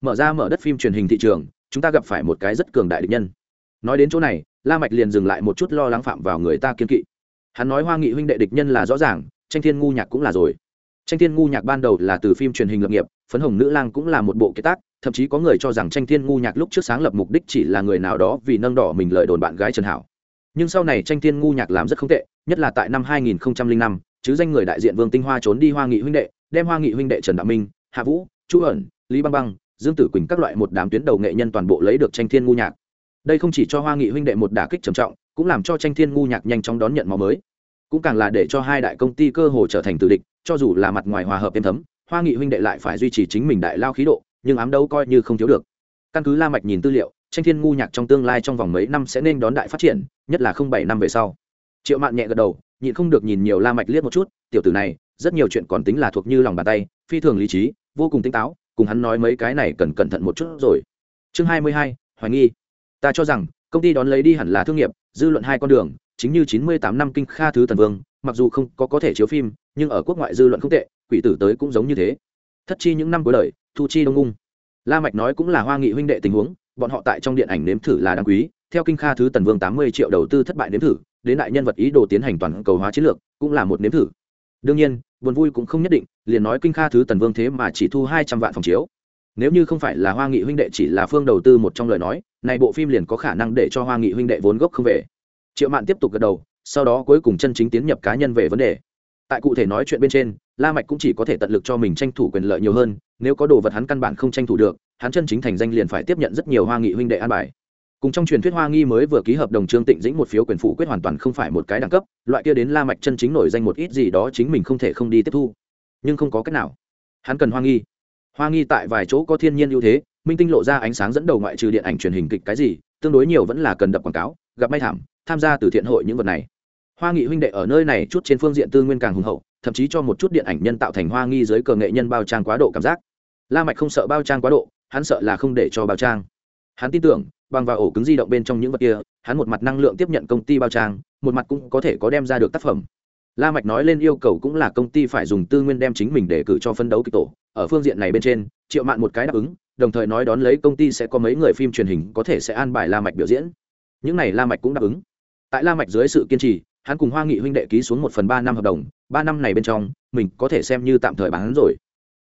Mở ra mở đất phim truyền hình thị trường chúng ta gặp phải một cái rất cường đại địch nhân. Nói đến chỗ này la mạch liền dừng lại một chút lo lắng phạm vào người ta kiên kỵ. Hắn nói hoa nghị huynh đệ địch nhân là rõ ràng tranh thiên ngu nhạc cũng là rồi. Tranh thiên ngu nhạc ban đầu là từ phim truyền hình lập nghiệp phấn hồng nữ lang cũng là một bộ kế tác thậm chí có người cho rằng tranh thiên ngu nhạc lúc trước sáng lập mục đích chỉ là người nào đó vì nâng đỏ mình lợi đồn bạn gái trần hảo. Nhưng sau này tranh thiên ngu nhạc làm rất không tệ nhất là tại năm 2005, chứ danh người đại diện vương tinh hoa trốn đi hoa nghị huynh đệ đem hoa nghị huynh đệ trần đạo minh hạ vũ, chu ẩn lý băng băng, dương tử quỳnh các loại một đám tuyến đầu nghệ nhân toàn bộ lấy được tranh thiên ngu nhạc. Đây không chỉ cho hoa nghị huynh đệ một đả kích trầm trọng, cũng làm cho tranh thiên ngu nhạc nhanh chóng đón nhận máu mới. Cũng càng là để cho hai đại công ty cơ hồ trở thành tử địch, cho dù là mặt ngoài hòa hợp êm thấm, hoa nghị huynh đệ lại phải duy trì chính mình đại lao khí độ, nhưng ám đấu coi như không thiếu được. Căn cứ la mạch nhìn tư liệu, tranh thiên ngu nhạc trong tương lai trong vòng mấy năm sẽ nên đón đại phát triển, nhất là không bảy năm về sau. Triệu mạn nhẹ gật đầu, nhịn không được nhìn nhiều la mạch liếc một chút, tiểu tử này, rất nhiều chuyện còn tính là thuộc như lòng bàn tay, phi thường lý trí vô cùng tinh táo, cùng hắn nói mấy cái này cần cẩn thận một chút rồi. Chương hai mươi hai, hoài nghi. Ta cho rằng, công ty đón lấy đi hẳn là thương nghiệp, dư luận hai con đường, chính như chín mươi tám năm kinh kha thứ tần vương, mặc dù không có có thể chiếu phim, nhưng ở quốc ngoại dư luận không tệ, quỷ tử tới cũng giống như thế. Thất chi những năm cuối đời, thu chi đông ung la mạch nói cũng là hoa nghị huynh đệ tình huống, bọn họ tại trong điện ảnh nếm thử là đáng quý, theo kinh kha thứ tần vương tám mươi triệu đầu tư thất bại nếm thử, đến đại nhân vật ý đồ tiến hành toàn cầu hóa chiến lược, cũng là một nếm thử. Đương nhiên buồn vui cũng không nhất định, liền nói kinh kha thứ tần vương thế mà chỉ thu hai trăm vạn phòng chiếu. Nếu như không phải là hoa nghị huynh đệ chỉ là phương đầu tư một trong lời nói, này bộ phim liền có khả năng để cho hoa nghị huynh đệ vốn gốc không về. Triệu mạn tiếp tục gật đầu, sau đó cuối cùng chân chính tiến nhập cá nhân về vấn đề. Tại cụ thể nói chuyện bên trên, la mạch cũng chỉ có thể tận lực cho mình tranh thủ quyền lợi nhiều hơn, nếu có đồ vật hắn căn bản không tranh thủ được, hắn chân chính thành danh liền phải tiếp nhận rất nhiều hoa nghị huynh đệ an bài cùng trong truyền thuyết hoa nghi mới vừa ký hợp đồng trương tịnh dĩnh một phiếu quyền phủ quyết hoàn toàn không phải một cái đẳng cấp, loại kia đến la mạch chân chính nổi danh một ít gì đó chính mình không thể không đi tiếp thu. Nhưng không có cách nào. Hắn cần hoa nghi. Hoa nghi tại vài chỗ có thiên nhiên ưu thế, minh tinh lộ ra ánh sáng dẫn đầu ngoại trừ điện ảnh truyền hình kịch cái gì, tương đối nhiều vẫn là cần đập quảng cáo, gặp may thảm, tham gia từ thiện hội những vật này. Hoa nghị huynh đệ ở nơi này chút trên phương diện tư nguyên càng hùng hậu, thậm chí cho một chút điện ảnh nhân tạo thành hoa nghi dưới cờ nghệ nhân bao trang quá độ cảm giác. La mạch không sợ bao trang quá độ, hắn sợ là không để cho bao trang. Hắn tin tưởng bằng vào ổ cứng di động bên trong những vật kia, hắn một mặt năng lượng tiếp nhận công ty bao trang, một mặt cũng có thể có đem ra được tác phẩm. La mạch nói lên yêu cầu cũng là công ty phải dùng tư nguyên đem chính mình để cử cho phân đấu kịch tổ. Ở phương diện này bên trên, triệu mạn một cái đáp ứng, đồng thời nói đón lấy công ty sẽ có mấy người phim truyền hình có thể sẽ an bài la mạch biểu diễn. Những này la mạch cũng đáp ứng. Tại la mạch dưới sự kiên trì, hắn cùng hoa nghị huynh đệ ký xuống một phần ba năm hợp đồng, ba năm này bên trong, mình có thể xem như tạm thời bán rồi.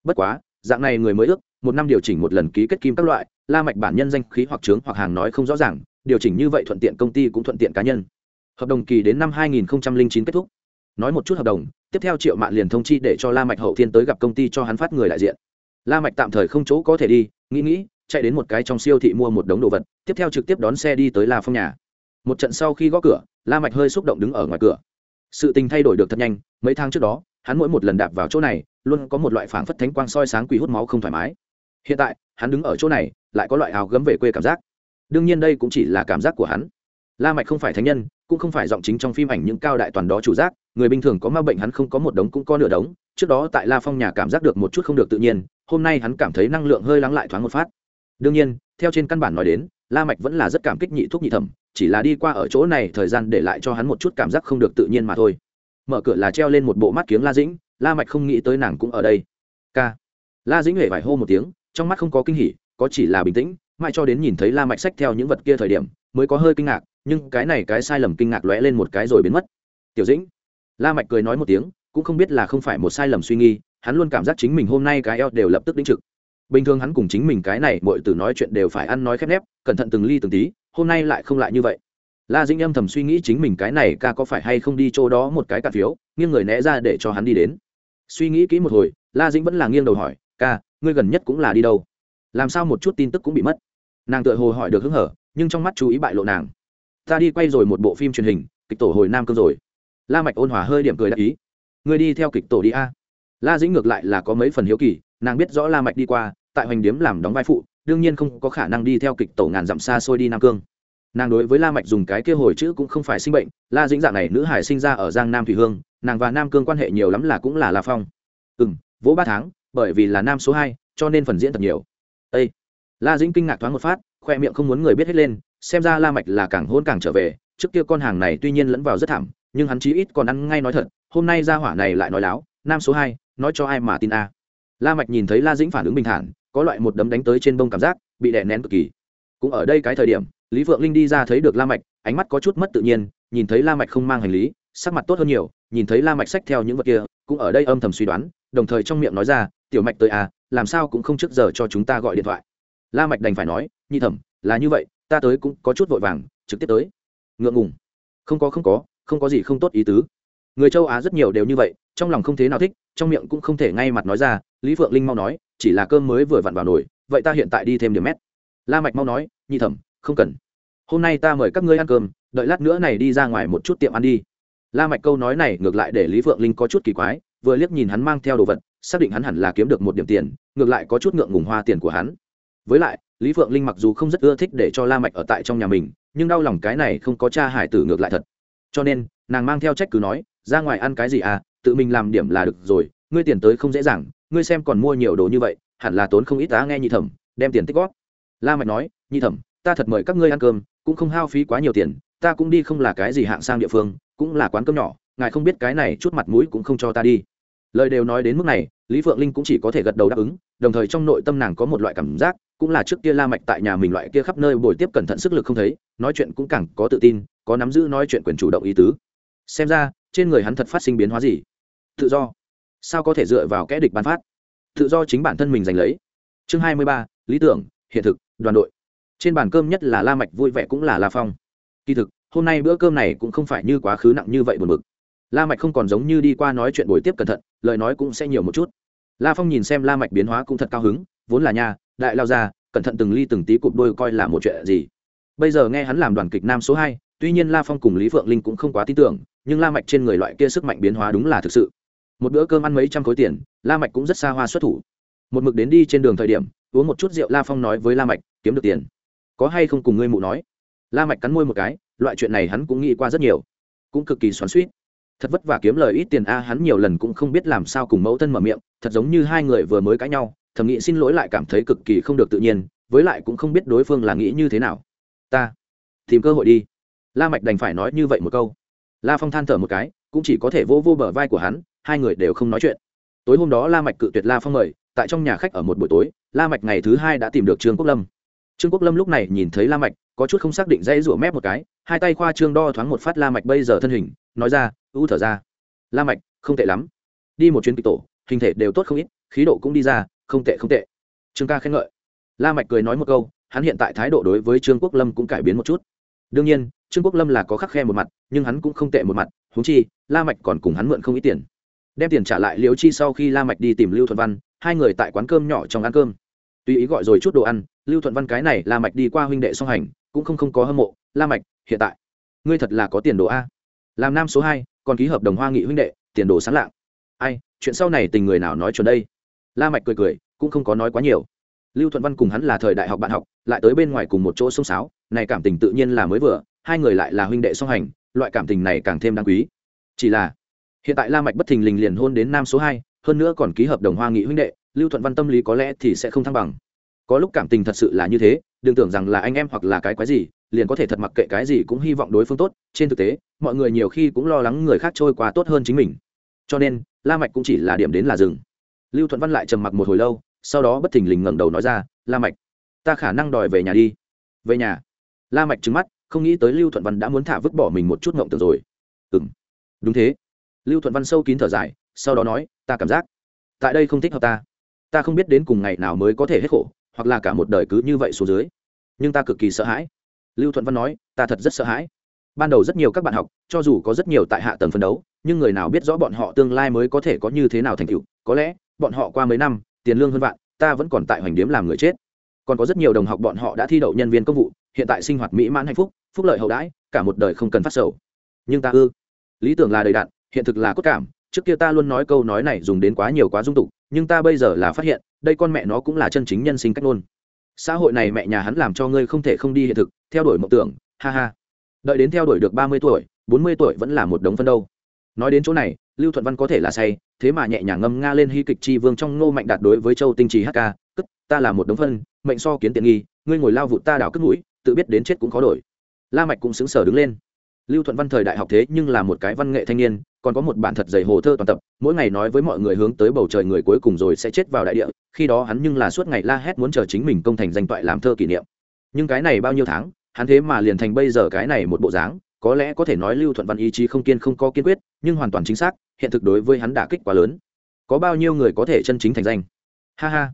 Bất quá dạng này người mới ước, một năm điều chỉnh một lần ký kết kim các loại, la mạch bản nhân danh khí hoặc trướng hoặc hàng nói không rõ ràng, điều chỉnh như vậy thuận tiện công ty cũng thuận tiện cá nhân. Hợp đồng kỳ đến năm 2009 kết thúc. Nói một chút hợp đồng, tiếp theo triệu mạn liền thông chi để cho la mạch hậu thiên tới gặp công ty cho hắn phát người đại diện. La mạch tạm thời không chỗ có thể đi, nghĩ nghĩ, chạy đến một cái trong siêu thị mua một đống đồ vật, tiếp theo trực tiếp đón xe đi tới la phong nhà. Một trận sau khi gõ cửa, la mạch hơi xúc động đứng ở ngoài cửa. Sự tình thay đổi được thật nhanh, mấy tháng trước đó, hắn mỗi một lần đạp vào chỗ này luôn có một loại phảng phất thánh quang soi sáng quỷ hút máu không thoải mái. Hiện tại, hắn đứng ở chỗ này, lại có loại hào gấm về quê cảm giác. Đương nhiên đây cũng chỉ là cảm giác của hắn. La mạch không phải thánh nhân, cũng không phải giọng chính trong phim ảnh những cao đại toàn đó chủ giác, người bình thường có ma bệnh hắn không có một đống cũng có nửa đống, trước đó tại la phong nhà cảm giác được một chút không được tự nhiên, hôm nay hắn cảm thấy năng lượng hơi lắng lại thoáng một phát. Đương nhiên, theo trên căn bản nói đến, la mạch vẫn là rất cảm kích nhị thuốc nhị thẩm, chỉ là đi qua ở chỗ này thời gian để lại cho hắn một chút cảm giác không được tự nhiên mà thôi. Mở cửa là treo lên một bộ mắt kiếng la dĩnh la mạch không nghĩ tới nàng cũng ở đây. K. La dĩnh huệ vải hô một tiếng, trong mắt không có kinh hỉ, có chỉ là bình tĩnh, mãi cho đến nhìn thấy la mạch xách theo những vật kia thời điểm, mới có hơi kinh ngạc, nhưng cái này cái sai lầm kinh ngạc lóe lên một cái rồi biến mất. Tiểu dĩnh. La mạch cười nói một tiếng, cũng không biết là không phải một sai lầm suy nghi hắn luôn cảm giác chính mình hôm nay cái eo đều lập tức đĩnh trực. Bình thường hắn cùng chính mình cái này mọi từ nói chuyện đều phải ăn nói khép nép, cẩn thận từng ly từng tí, hôm nay lại không lại như vậy. La dĩnh âm thầm suy nghĩ chính mình cái này ca có phải hay không đi chỗ đó một cái cạn phiếu, nghiêng người né ra để cho hắn đi đến suy nghĩ kỹ một hồi, la dĩnh vẫn là nghiêng đầu hỏi, ca, ngươi gần nhất cũng là đi đâu? Làm sao một chút tin tức cũng bị mất? Nàng tự hồ hỏi được hứng hở, nhưng trong mắt chú ý bại lộ nàng. Ta đi quay rồi một bộ phim truyền hình, kịch tổ hồi nam cương rồi. La mạch ôn hòa hơi điểm cười đáp ý. Ngươi đi theo kịch tổ đi a. La dĩnh ngược lại là có mấy phần hiếu kỳ, nàng biết rõ la mạch đi qua, tại hoành điếm làm đóng vai phụ, đương nhiên không có khả năng đi theo kịch tổ ngàn dặm xa xôi đi nam cương nàng đối với la mạch dùng cái kia hồi chữ cũng không phải sinh bệnh, la dĩnh dạng này nữ hải sinh ra ở giang nam thủy hương, nàng và nam cương quan hệ nhiều lắm là cũng là la phong. Ừm, vỗ ba tháng, bởi vì là nam số hai, cho nên phần diễn thật nhiều. Ê! la dĩnh kinh ngạc thoáng một phát, khoe miệng không muốn người biết hết lên, xem ra la mạch là càng hôn càng trở về, trước kia con hàng này tuy nhiên lẫn vào rất thảm, nhưng hắn chí ít còn ăn ngay nói thật, hôm nay ra hỏa này lại nói láo, nam số hai, nói cho ai mà tin a? La mạch nhìn thấy la dĩnh phản ứng bình thản, có loại một đấm đánh tới trên bông cảm giác, bị đè nén cực kỳ. Cũng ở đây cái thời điểm lý phượng linh đi ra thấy được la mạch, ánh mắt có chút mất tự nhiên, nhìn thấy la mạch không mang hành lý, sắc mặt tốt hơn nhiều, nhìn thấy la mạch xách theo những vật kia, cũng ở đây âm thầm suy đoán, đồng thời trong miệng nói ra, tiểu mạch tới à làm sao cũng không trước giờ cho chúng ta gọi điện thoại. La mạch đành phải nói nhi thẩm, là như vậy, ta tới cũng có chút vội vàng, trực tiếp tới. Ngượng ngùng. Không có không có không có gì không tốt ý tứ. Người châu á rất nhiều đều như vậy, trong lòng không thế nào thích, trong miệng cũng không thể ngay mặt nói ra, lý phượng linh mau nói, chỉ là cơm mới vừa vặn vào nồi, vậy ta hiện tại đi thêm điểm mét. La mạch mau nói nhi thẩm không cần. Hôm nay ta mời các ngươi ăn cơm, đợi lát nữa này đi ra ngoài một chút tiệm ăn đi. La mạch câu nói này ngược lại để lý phượng linh có chút kỳ quái, vừa liếc nhìn hắn mang theo đồ vật, xác định hắn hẳn là kiếm được một điểm tiền, ngược lại có chút ngượng ngùng hoa tiền của hắn. Với lại, lý phượng linh mặc dù không rất ưa thích để cho la mạch ở tại trong nhà mình, nhưng đau lòng cái này không có cha hải tử ngược lại thật. Cho nên, nàng mang theo trách cứ nói, ra ngoài ăn cái gì à tự mình làm điểm là được rồi, ngươi tiền tới không dễ dàng, ngươi xem còn mua nhiều đồ như vậy, hẳn là tốn không ít á nghe nhị thẩm, đem tiền tích góp. La mạch nói, nhị thẩm ta thật mời các ngươi ăn cơm, cũng không hao phí quá nhiều tiền, ta cũng đi không là cái gì hạng sang địa phương, cũng là quán cơm nhỏ, ngài không biết cái này chút mặt mũi cũng không cho ta đi. Lời đều nói đến mức này, lý phượng linh cũng chỉ có thể gật đầu đáp ứng, đồng thời trong nội tâm nàng có một loại cảm giác, cũng là trước kia la mạch tại nhà mình loại kia khắp nơi bồi tiếp cẩn thận sức lực không thấy, nói chuyện cũng càng có tự tin, có nắm giữ nói chuyện quyền chủ động ý tứ. Xem ra, trên người hắn thật phát sinh biến hóa gì? Tự do. Sao có thể dựa vào kẽ địch ban phát? Tự do chính bản thân mình giành lấy. Chương hai mươi ba, lý tưởng, hiện thực, đoàn đội trên bàn cơm nhất là la mạch vui vẻ cũng là la phong. Kỳ thực hôm nay bữa cơm này cũng không phải như quá khứ nặng như vậy buồn bực. La mạch không còn giống như đi qua nói chuyện buổi tiếp cẩn thận lời nói cũng sẽ nhiều một chút. La phong nhìn xem la mạch biến hóa cũng thật cao hứng vốn là nha, đại lao ra cẩn thận từng ly từng tí cụp đôi coi là một chuyện gì. Bây giờ nghe hắn làm đoàn kịch nam số hai tuy nhiên la phong cùng lý phượng linh cũng không quá tin tưởng nhưng la mạch trên người loại kia sức mạnh biến hóa đúng là thực sự. Một bữa cơm ăn mấy trăm khối tiền la mạch cũng rất xa hoa xuất thủ. Một mực đến đi trên đường thời điểm uống một chút rượu la phong nói với la mạch kiếm được tiền có hay không cùng ngươi mụ nói? La mạch cắn môi một cái, loại chuyện này hắn cũng nghĩ qua rất nhiều, cũng cực kỳ xoắn xuýt. Thật vất vả kiếm lời ít tiền a, hắn nhiều lần cũng không biết làm sao cùng mẫu thân mở miệng, thật giống như hai người vừa mới cãi nhau, thầm nghĩ xin lỗi lại cảm thấy cực kỳ không được tự nhiên, với lại cũng không biết đối phương là nghĩ như thế nào. Ta, tìm cơ hội đi. La mạch đành phải nói như vậy một câu. La phong than thở một cái, cũng chỉ có thể vô vô bờ vai của hắn, hai người đều không nói chuyện. Tối hôm đó la mạch cự tuyệt la phong mời, tại trong nhà khách ở một buổi tối, la mạch ngày thứ hai đã tìm được trương quốc lâm trương quốc lâm lúc này nhìn thấy la mạch, có chút không xác định dây rủa mép một cái, hai tay khoa trương đo thoáng một phát la mạch bây giờ thân hình, nói ra ưu thở ra. La mạch, không tệ lắm. Đi một chuyến kịch tổ, hình thể đều tốt không ít, khí độ cũng đi ra, không tệ không tệ. Trương ca khen ngợi. La mạch cười nói một câu, hắn hiện tại thái độ đối với trương quốc lâm cũng cải biến một chút. Đương nhiên, trương quốc lâm là có khắc khe một mặt, nhưng hắn cũng không tệ một mặt, huống chi, la mạch còn cùng hắn mượn không ít tiền. Đem tiền trả lại liễu chi sau khi la mạch đi tìm lưu thuận văn, hai người tại quán cơm nhỏ trong ăn cơm. Tùy ý gọi rồi chút đồ ăn lưu thuận văn cái này la mạch đi qua huynh đệ song hành, cũng không không có hâm mộ, la mạch, hiện tại, ngươi thật là có tiền đồ a. Làm nam số hai, còn ký hợp đồng hoa nghị huynh đệ, tiền đồ sáng lạng. Ai, chuyện sau này tình người nào nói chuẩn đây? La mạch cười cười, cũng không có nói quá nhiều. Lưu thuận văn cùng hắn là thời đại học bạn học, lại tới bên ngoài cùng một chỗ sông sáo, này cảm tình tự nhiên là mới vừa, hai người lại là huynh đệ song hành, loại cảm tình này càng thêm đáng quý. Chỉ là, hiện tại la mạch bất thình lình liền hôn đến nam số hai, hơn nữa còn ký hợp đồng hoa nghị huynh đệ, lưu thuận văn tâm lý có lẽ thì sẽ không thăng bằng có lúc cảm tình thật sự là như thế, đừng tưởng rằng là anh em hoặc là cái quái gì, liền có thể thật mặc kệ cái gì cũng hy vọng đối phương tốt. Trên thực tế, mọi người nhiều khi cũng lo lắng người khác trôi qua tốt hơn chính mình. Cho nên, la mạch cũng chỉ là điểm đến là dừng. Lưu thuận văn lại trầm mặc một hồi lâu, sau đó bất thình lình ngẩng đầu nói ra, la mạch, ta khả năng đòi về nhà đi. Về nhà? La mạch trừng mắt, không nghĩ tới lưu thuận văn đã muốn thả vứt bỏ mình một chút ngọng tưởng rồi. Ừm, đúng thế. Lưu thuận văn sâu kín thở dài, sau đó nói, ta cảm giác, tại đây không thích hợp ta. Ta không biết đến cùng ngày nào mới có thể hết khổ hoặc là cả một đời cứ như vậy xuống dưới. Nhưng ta cực kỳ sợ hãi. Lưu thuận văn nói, ta thật rất sợ hãi. Ban đầu rất nhiều các bạn học, cho dù có rất nhiều tại hạ tầng phân đấu, nhưng người nào biết rõ bọn họ tương lai mới có thể có như thế nào thành tựu. Có lẽ, bọn họ qua mấy năm, tiền lương hơn vạn, ta vẫn còn tại hoành điếm làm người chết. Còn có rất nhiều đồng học bọn họ đã thi đậu nhân viên công vụ, hiện tại sinh hoạt mỹ mãn hạnh phúc phúc lợi hậu đãi, cả một đời không cần phát sầu. Nhưng ta ư? Lý tưởng là đầy đạn hiện thực là cốt cảm, trước kia ta luôn nói câu nói này dùng đến quá nhiều quá dung tục nhưng ta bây giờ là phát hiện, đây con mẹ nó cũng là chân chính nhân sinh cách ngôn. Xã hội này mẹ nhà hắn làm cho ngươi không thể không đi hiện thực, theo đuổi mộng tưởng, ha ha. Đợi đến theo đuổi được ba mươi tuổi, bốn mươi tuổi vẫn là một đống phân đâu. Nói đến chỗ này, lưu thuận văn có thể là say, thế mà nhẹ nhàng ngâm nga lên hy kịch tri vương trong ngô mạnh đạt đối với châu tinh trì hk cất, ta là một đống phân, mệnh so kiến tiện nghi, ngươi ngồi lao vụ ta đảo cất mũi, tự biết đến chết cũng khó đổi. La mạch cũng xứng sở đứng lên lưu thuận văn thời đại học thế nhưng là một cái văn nghệ thanh niên, còn có một bản thật dày hồ thơ toàn tập, mỗi ngày nói với mọi người hướng tới bầu trời người cuối cùng rồi sẽ chết vào đại địa, khi đó hắn nhưng là suốt ngày la hét muốn chờ chính mình công thành danh toại làm thơ kỷ niệm. Nhưng cái này bao nhiêu tháng, hắn thế mà liền thành bây giờ cái này một bộ dáng, có lẽ có thể nói lưu thuận văn ý chí không kiên không có kiên quyết, nhưng hoàn toàn chính xác, hiện thực đối với hắn đả kích quá lớn. Có bao nhiêu người có thể chân chính thành danh? Ha ha.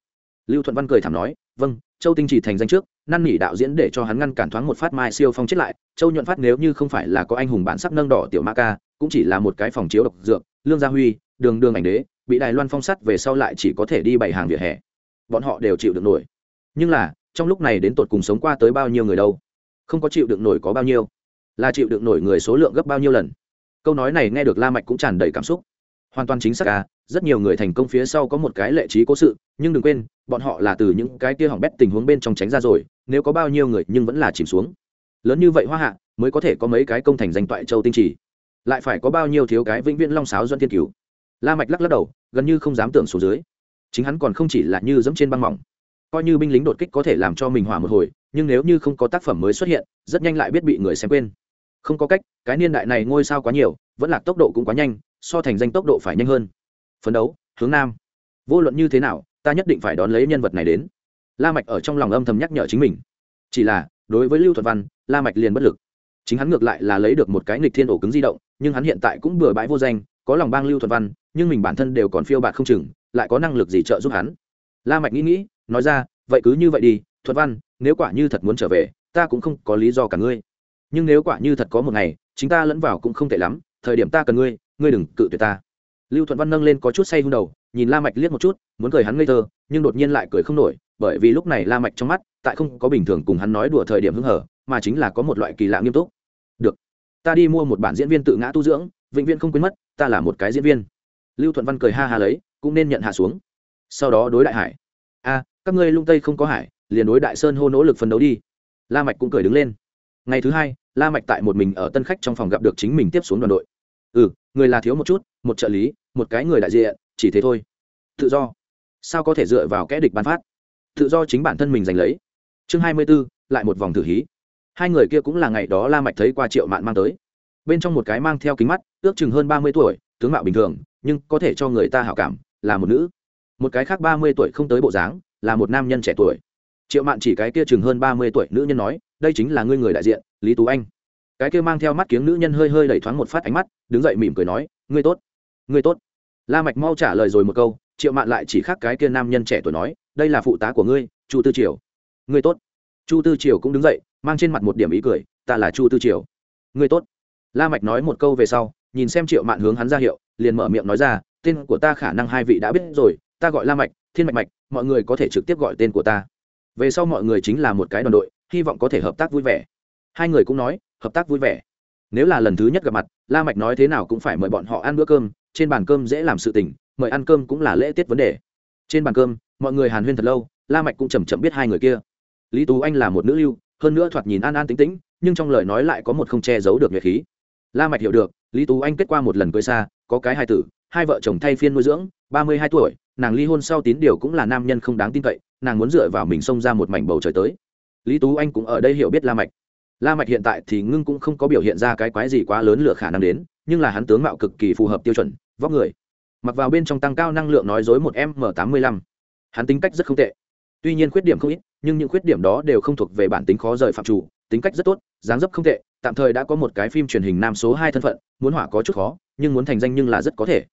Lưu thuận văn cười thảm nói vâng châu tinh chỉ thành danh trước, năn nỉ đạo diễn để cho hắn ngăn cản thoáng một phát mai siêu phong chết lại. Châu nhuận phát nếu như không phải là có anh hùng bản sắc nâng đỏ tiểu ma ca, cũng chỉ là một cái phòng chiếu độc dược, lương gia huy, đường đường ảnh đế, bị đài loan phong sắt về sau lại chỉ có thể đi bảy hàng vỉa hè. Bọn họ đều chịu được nổi. Nhưng là, trong lúc này đến tột cùng sống qua tới bao nhiêu người đâu? Không có chịu được nổi có bao nhiêu? Là chịu được nổi người số lượng gấp bao nhiêu lần? Câu nói này nghe được la mạch cũng tràn đầy cảm xúc. Hoàn toàn chính xác à rất nhiều người thành công phía sau có một cái lệ trí cố sự, nhưng đừng quên, bọn họ là từ những cái kia hỏng bét tình huống bên trong tránh ra rồi, nếu có bao nhiêu người nhưng vẫn là chìm xuống. Lớn như vậy hoa hạ, mới có thể có mấy cái công thành danh toại châu tinh trì. Lại phải có bao nhiêu thiếu cái vĩnh viễn long sáo doan thiên cứu la mạch lắc lắc đầu, gần như không dám tưởng xuống dưới. Chính hắn còn không chỉ là như dẫm trên băng mỏng. Coi như binh lính đột kích có thể làm cho mình hỏa một hồi, nhưng nếu như không có tác phẩm mới xuất hiện, rất nhanh lại biết bị người xem quên. Không có cách, cái niên đại này ngôi sao quá nhiều, vẫn là tốc độ cũng quá nhanh, so thành danh tốc độ phải nhanh hơn phấn đấu, hướng nam. Vô luận như thế nào, ta nhất định phải đón lấy nhân vật này đến. La mạch ở trong lòng âm thầm nhắc nhở chính mình. Chỉ là, đối với lưu thuật văn, la mạch liền bất lực. Chính hắn ngược lại là lấy được một cái nghịch thiên ổ cứng di động, nhưng hắn hiện tại cũng bừa bãi vô danh, có lòng bang lưu thuật văn, nhưng mình bản thân đều còn phiêu bạt không chừng, lại có năng lực gì trợ giúp hắn? La mạch nghĩ nghĩ, nói ra, vậy cứ như vậy đi thuật văn, nếu quả như thật muốn trở về, ta cũng không có lý do cả ngươi. Nhưng nếu quả như thật có một ngày, chính ta lẫn vào cũng không tệ lắm, thời điểm ta cần ngươi ngươi đừng cự tuyệt ta lưu thuận văn nâng lên có chút say hung đầu, nhìn la mạch liếc một chút, muốn cười hắn ngây thơ, nhưng đột nhiên lại cười không nổi, bởi vì lúc này la mạch trong mắt, tại không có bình thường cùng hắn nói đùa thời điểm hứng hở, mà chính là có một loại kỳ lạ nghiêm túc. Được, ta đi mua một bản diễn viên tự ngã tu dưỡng, vĩnh viễn không quên mất, ta là một cái diễn viên. Lưu thuận văn cười ha ha lấy, cũng nên nhận hạ xuống. Sau đó đối đại hải, a, các ngươi lung tây không có hải, liền đối đại sơn hô nỗ lực phấn đấu đi. La mạch cũng cười đứng lên. Ngày thứ hai, la mạch tại một mình ở tân khách trong phòng gặp được chính mình tiếp xuống đoàn đội ừ người là thiếu một chút, một trợ lý, một cái người đại diện, chỉ thế thôi. Tự do. Sao có thể dựa vào kẽ địch bán phát? Tự do chính bản thân mình giành lấy. Chương hai mươi b ố lại một vòng thử hí. Hai người kia cũng là ngày đó la mạch thấy qua triệu mạn mang tới. Bên trong một cái mang theo kính mắt, ước chừng hơn ba mươi tuổi, tướng mạo bình thường, nhưng có thể cho người ta hảo cảm, là một nữ. Một cái khác ba mươi tuổi không tới bộ dáng, là một nam nhân trẻ tuổi. Triệu mạn chỉ cái kia chừng hơn ba mươi tuổi nữ nhân nói, đây chính là ngươi người đại diện, lý tú anh cái kia mang theo mắt kiếng nữ nhân hơi hơi đẩy thoáng một phát ánh mắt, đứng dậy mỉm cười nói, ngươi tốt ngươi tốt. La mạch mau trả lời rồi một câu, triệu mạn lại chỉ khác cái kia nam nhân trẻ tuổi nói, đây là phụ tá của ngươi, chu tư triều. Ngươi tốt. Chu tư triều cũng đứng dậy, mang trên mặt một điểm ý cười, ta là chu tư triều. Ngươi tốt. La mạch nói một câu về sau, nhìn xem triệu mạn hướng hắn ra hiệu, liền mở miệng nói ra, tên của ta khả năng hai vị đã biết rồi, ta gọi la mạch, thiên mạch mạch, mọi người có thể trực tiếp gọi tên của ta. Về sau mọi người chính là một cái đoàn đội, hy vọng có thể hợp tác vui vẻ. Hai người cũng nói hợp tác vui vẻ. Nếu là lần thứ nhất gặp mặt, la mạch nói thế nào cũng phải mời bọn họ ăn bữa cơm, trên bàn cơm dễ làm sự tình, mời ăn cơm cũng là lễ tiết vấn đề. Trên bàn cơm, mọi người hàn huyên thật lâu, la mạch cũng chậm chậm biết hai người kia. Lý tú anh là một nữ lưu, hơn nữa thoạt nhìn an an tĩnh tĩnh, nhưng trong lời nói lại có một không che giấu được nhiệt khí. La mạch hiểu được, lý tú anh kết qua một lần cưới xa, có cái hai tử, hai vợ chồng thay phiên nuôi dưỡng, ba mươi hai tuổi, nàng ly hôn sau tín điều cũng là nam nhân không đáng tin cậy, nàng muốn dựa vào mình xông ra một mảnh bầu trời tới. Lý tú anh cũng ở đây hiểu biết la mạch la mạch hiện tại thì ngưng cũng không có biểu hiện ra cái quái gì quá lớn lựa khả năng đến, nhưng là hắn tướng mạo cực kỳ phù hợp tiêu chuẩn, vóc người. Mặc vào bên trong tăng cao năng lượng nói dối một m tám mươi lăm. Hắn tính cách rất không tệ. Tuy nhiên khuyết điểm không ít, nhưng những khuyết điểm đó đều không thuộc về bản tính khó rời phạm chủ, tính cách rất tốt, dáng dấp không tệ, tạm thời đã có một cái phim truyền hình nam số hai thân phận, muốn hỏa có chút khó, nhưng muốn thành danh nhưng là rất có thể.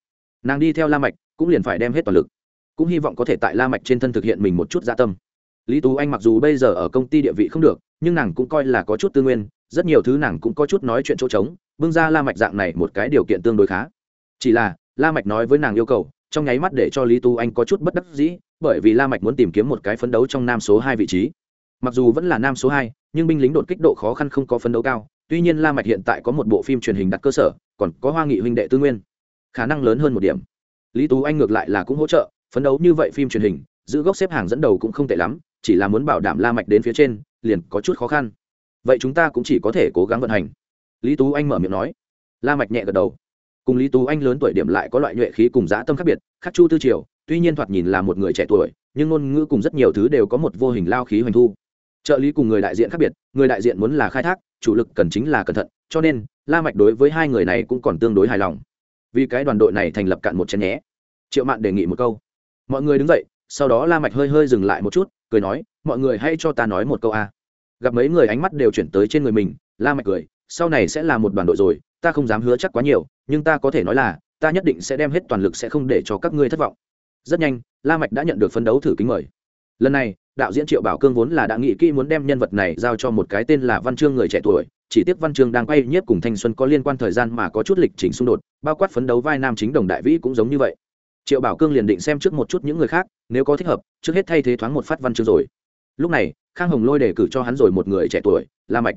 Nàng đi theo la mạch, cũng liền phải đem hết toàn lực. Cũng hy vọng có thể tại la mạch trên thân thực hiện mình một chút dạ tâm. Lý tú anh mặc dù bây giờ ở công ty địa vị không được nhưng nàng cũng coi là có chút tư nguyên, rất nhiều thứ nàng cũng có chút nói chuyện chỗ trống, bưng ra la mạch dạng này một cái điều kiện tương đối khá. Chỉ là, la mạch nói với nàng yêu cầu, trong nháy mắt để cho lý Tu anh có chút bất đắc dĩ, bởi vì la mạch muốn tìm kiếm một cái phấn đấu trong nam số hai vị trí. Mặc dù vẫn là nam số hai, nhưng binh lính đột kích độ khó khăn không có phấn đấu cao, tuy nhiên la mạch hiện tại có một bộ phim truyền hình đặt cơ sở, còn có hoa nghị huynh đệ tư nguyên. Khả năng lớn hơn một điểm. Lý tú anh ngược lại là cũng hỗ trợ, phấn đấu như vậy phim truyền hình, giữ gốc xếp hàng dẫn đầu cũng không tệ lắm, chỉ là muốn bảo đảm la mạch đến phía trên liền có chút khó khăn. Vậy chúng ta cũng chỉ có thể cố gắng vận hành. Lý tú anh mở miệng nói. La mạch nhẹ gật đầu. Cùng lý tú anh lớn tuổi điểm lại có loại nhuệ khí cùng dã tâm khác biệt, khác chu tư triều, tuy nhiên thoạt nhìn là một người trẻ tuổi, nhưng ngôn ngữ cùng rất nhiều thứ đều có một vô hình lao khí hoành thu. Trợ lý cùng người đại diện khác biệt, người đại diện muốn là khai thác, chủ lực cần chính là cẩn thận, cho nên la mạch đối với hai người này cũng còn tương đối hài lòng. Vì cái đoàn đội này thành lập cạn một chén nhé. Triệu mạn đề nghị một câu. Mọi người đứng dậy, sau đó la mạch hơi hơi dừng lại một chút, cười nói, mọi người hãy cho ta nói một câu a gặp mấy người ánh mắt đều chuyển tới trên người mình, la mạch cười, sau này sẽ là một đoàn đội rồi, ta không dám hứa chắc quá nhiều, nhưng ta có thể nói là, ta nhất định sẽ đem hết toàn lực sẽ không để cho các ngươi thất vọng. Rất nhanh, la mạch đã nhận được phấn đấu thử kính mời. Lần này, đạo diễn triệu bảo cương vốn là đã nghĩ kỹ muốn đem nhân vật này giao cho một cái tên là văn chương người trẻ tuổi, chỉ tiếc văn chương đang quay nhiếp cùng thanh xuân có liên quan thời gian mà có chút lịch trình xung đột, bao quát phấn đấu vai nam chính đồng đại vĩ cũng giống như vậy. Triệu bảo cương liền định xem trước một chút những người khác, nếu có thích hợp, trước hết thay thế thoáng một phát văn chương rồi. Lúc này khang hồng lôi đề cử cho hắn rồi một người trẻ tuổi, la mạch.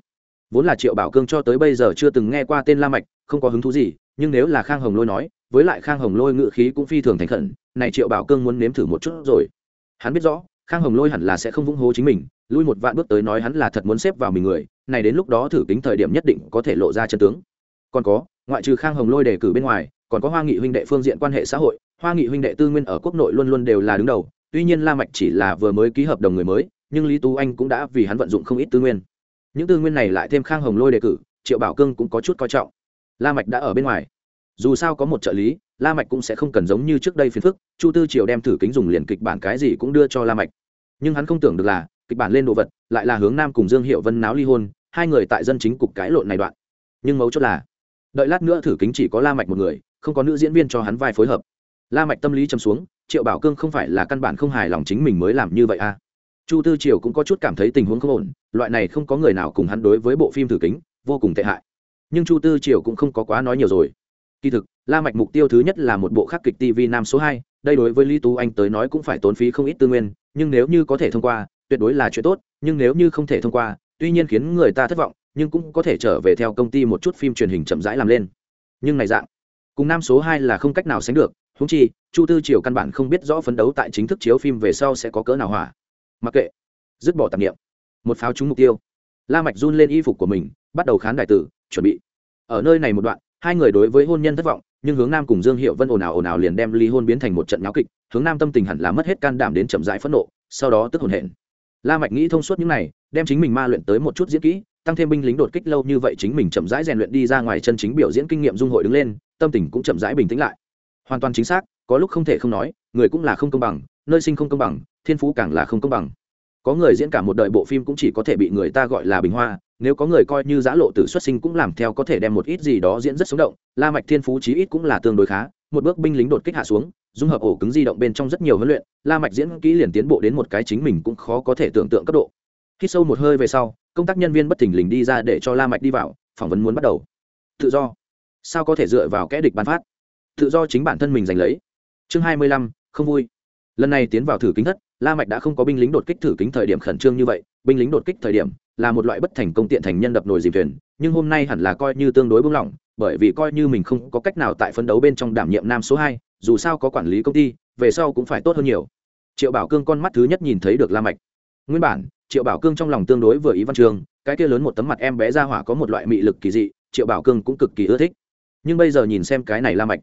Vốn là triệu bảo cương cho tới bây giờ chưa từng nghe qua tên la mạch, không có hứng thú gì, nhưng nếu là khang hồng lôi nói, với lại khang hồng lôi ngự khí cũng phi thường thành khẩn, này triệu bảo cương muốn nếm thử một chút rồi. Hắn biết rõ, khang hồng lôi hẳn là sẽ không vung hố chính mình, lui một vạn bước tới nói hắn là thật muốn xếp vào mình người, này đến lúc đó thử kính thời điểm nhất định có thể lộ ra chân tướng. Còn có, ngoại trừ khang hồng lôi đề cử bên ngoài, còn có hoa nghị huynh đệ phương diện quan hệ xã hội, hoa nghị huynh đệ tư nguyên ở quốc nội luôn luôn đều là đứng đầu, tuy nhiên la mạch chỉ là vừa mới ký hợp đồng người mới nhưng lý tú anh cũng đã vì hắn vận dụng không ít tư nguyên. Những tư nguyên này lại thêm khang hồng lôi đề cử, triệu bảo cương cũng có chút coi trọng. La mạch đã ở bên ngoài. Dù sao có một trợ lý, la mạch cũng sẽ không cần giống như trước đây phiền phức, chu tư triều đem thử kính dùng liền kịch bản cái gì cũng đưa cho la mạch. Nhưng hắn không tưởng được là, kịch bản lên đồ vật, lại là hướng nam cùng dương hiệu vân náo ly hôn, hai người tại dân chính cục cãi lộn này đoạn. Nhưng mấu chốt là, đợi lát nữa thử kính chỉ có la mạch một người, không có nữ diễn viên cho hắn vai phối hợp. La mạch tâm lý châm xuống, triệu bảo cương không phải là căn bản không hài lòng chính mình mới làm như vậy à? Chu tư triều cũng có chút cảm thấy tình huống không ổn, loại này không có người nào cùng hắn đối với bộ phim thử kính, vô cùng tệ hại. Nhưng chu tư triều cũng không có quá nói nhiều rồi. Kỳ thực, la mạch mục tiêu thứ nhất là một bộ khắc kịch tv nam số hai, đây đối với lý tú anh tới nói cũng phải tốn phí không ít tư nguyên, nhưng nếu như có thể thông qua, tuyệt đối là chuyện tốt, nhưng nếu như không thể thông qua, tuy nhiên khiến người ta thất vọng, nhưng cũng có thể trở về theo công ty một chút phim truyền hình chậm rãi làm lên. Nhưng này dạng, cùng nam số hai là không cách nào sánh được húng chi, chu tư triều căn bản không biết rõ phấn đấu tại chính thức chiếu phim về sau sẽ có cỡ nào hỏa mặc kệ. Dứt bỏ tạp nghiệm một pháo trúng mục tiêu. La mạch run lên y phục của mình, bắt đầu khán đại tử, chuẩn bị. Ở nơi này một đoạn, hai người đối với hôn nhân thất vọng, nhưng hướng nam cùng dương hiệu vân ồn ào ồn ào liền đem ly hôn biến thành một trận náo kịch, hướng nam tâm tình hẳn là mất hết can đảm đến chậm rãi phẫn nộ, sau đó tức hồn hển. La mạch nghĩ thông suốt những này, đem chính mình ma luyện tới một chút diễn kỹ, tăng thêm binh lính đột kích lâu như vậy chính mình chậm rãi rèn luyện đi ra ngoài chân chính biểu diễn kinh nghiệm dung hội đứng lên, tâm tình cũng chậm rãi bình tĩnh lại. Hoàn toàn chính xác, có lúc không thể không nói, người cũng là không công bằng, nơi sinh không công bằng thiên phú càng là không công bằng. Có người diễn cả một đời bộ phim cũng chỉ có thể bị người ta gọi là bình hoa, nếu có người coi như giã lộ tử xuất sinh cũng làm theo có thể đem một ít gì đó diễn rất sống động, la mạch thiên phú chí ít cũng là tương đối khá, một bước binh lính đột kích hạ xuống, dung hợp ổ cứng di động bên trong rất nhiều huấn luyện, la mạch diễn kỹ liền tiến bộ đến một cái chính mình cũng khó có thể tưởng tượng cấp độ. Khi sâu một hơi về sau, công tác nhân viên bất thình lình đi ra để cho la mạch đi vào, phỏng vấn muốn bắt đầu. Tự do. Sao có thể dựa vào kẽ địch ban phát? Tự do chính bản thân mình giành lấy. Chương hai mươi lăm, không vui. Lần này tiến vào thử kính thất la mạch đã không có binh lính đột kích thử kính thời điểm khẩn trương như vậy, binh lính đột kích thời điểm là một loại bất thành công tiện thành nhân đập nồi dìm thuyền, nhưng hôm nay hẳn là coi như tương đối buông lỏng, bởi vì coi như mình không có cách nào tại phân đấu bên trong đảm nhiệm nam số hai, dù sao có quản lý công ty, về sau cũng phải tốt hơn nhiều. Triệu bảo cương con mắt thứ nhất nhìn thấy được la mạch. Nguyên bản, triệu bảo cương trong lòng tương đối vừa ý văn trường, cái kia lớn một tấm mặt em bé ra hỏa có một loại mị lực kỳ dị, triệu bảo cương cũng cực kỳ ưa thích. Nhưng bây giờ nhìn xem cái này la mạch.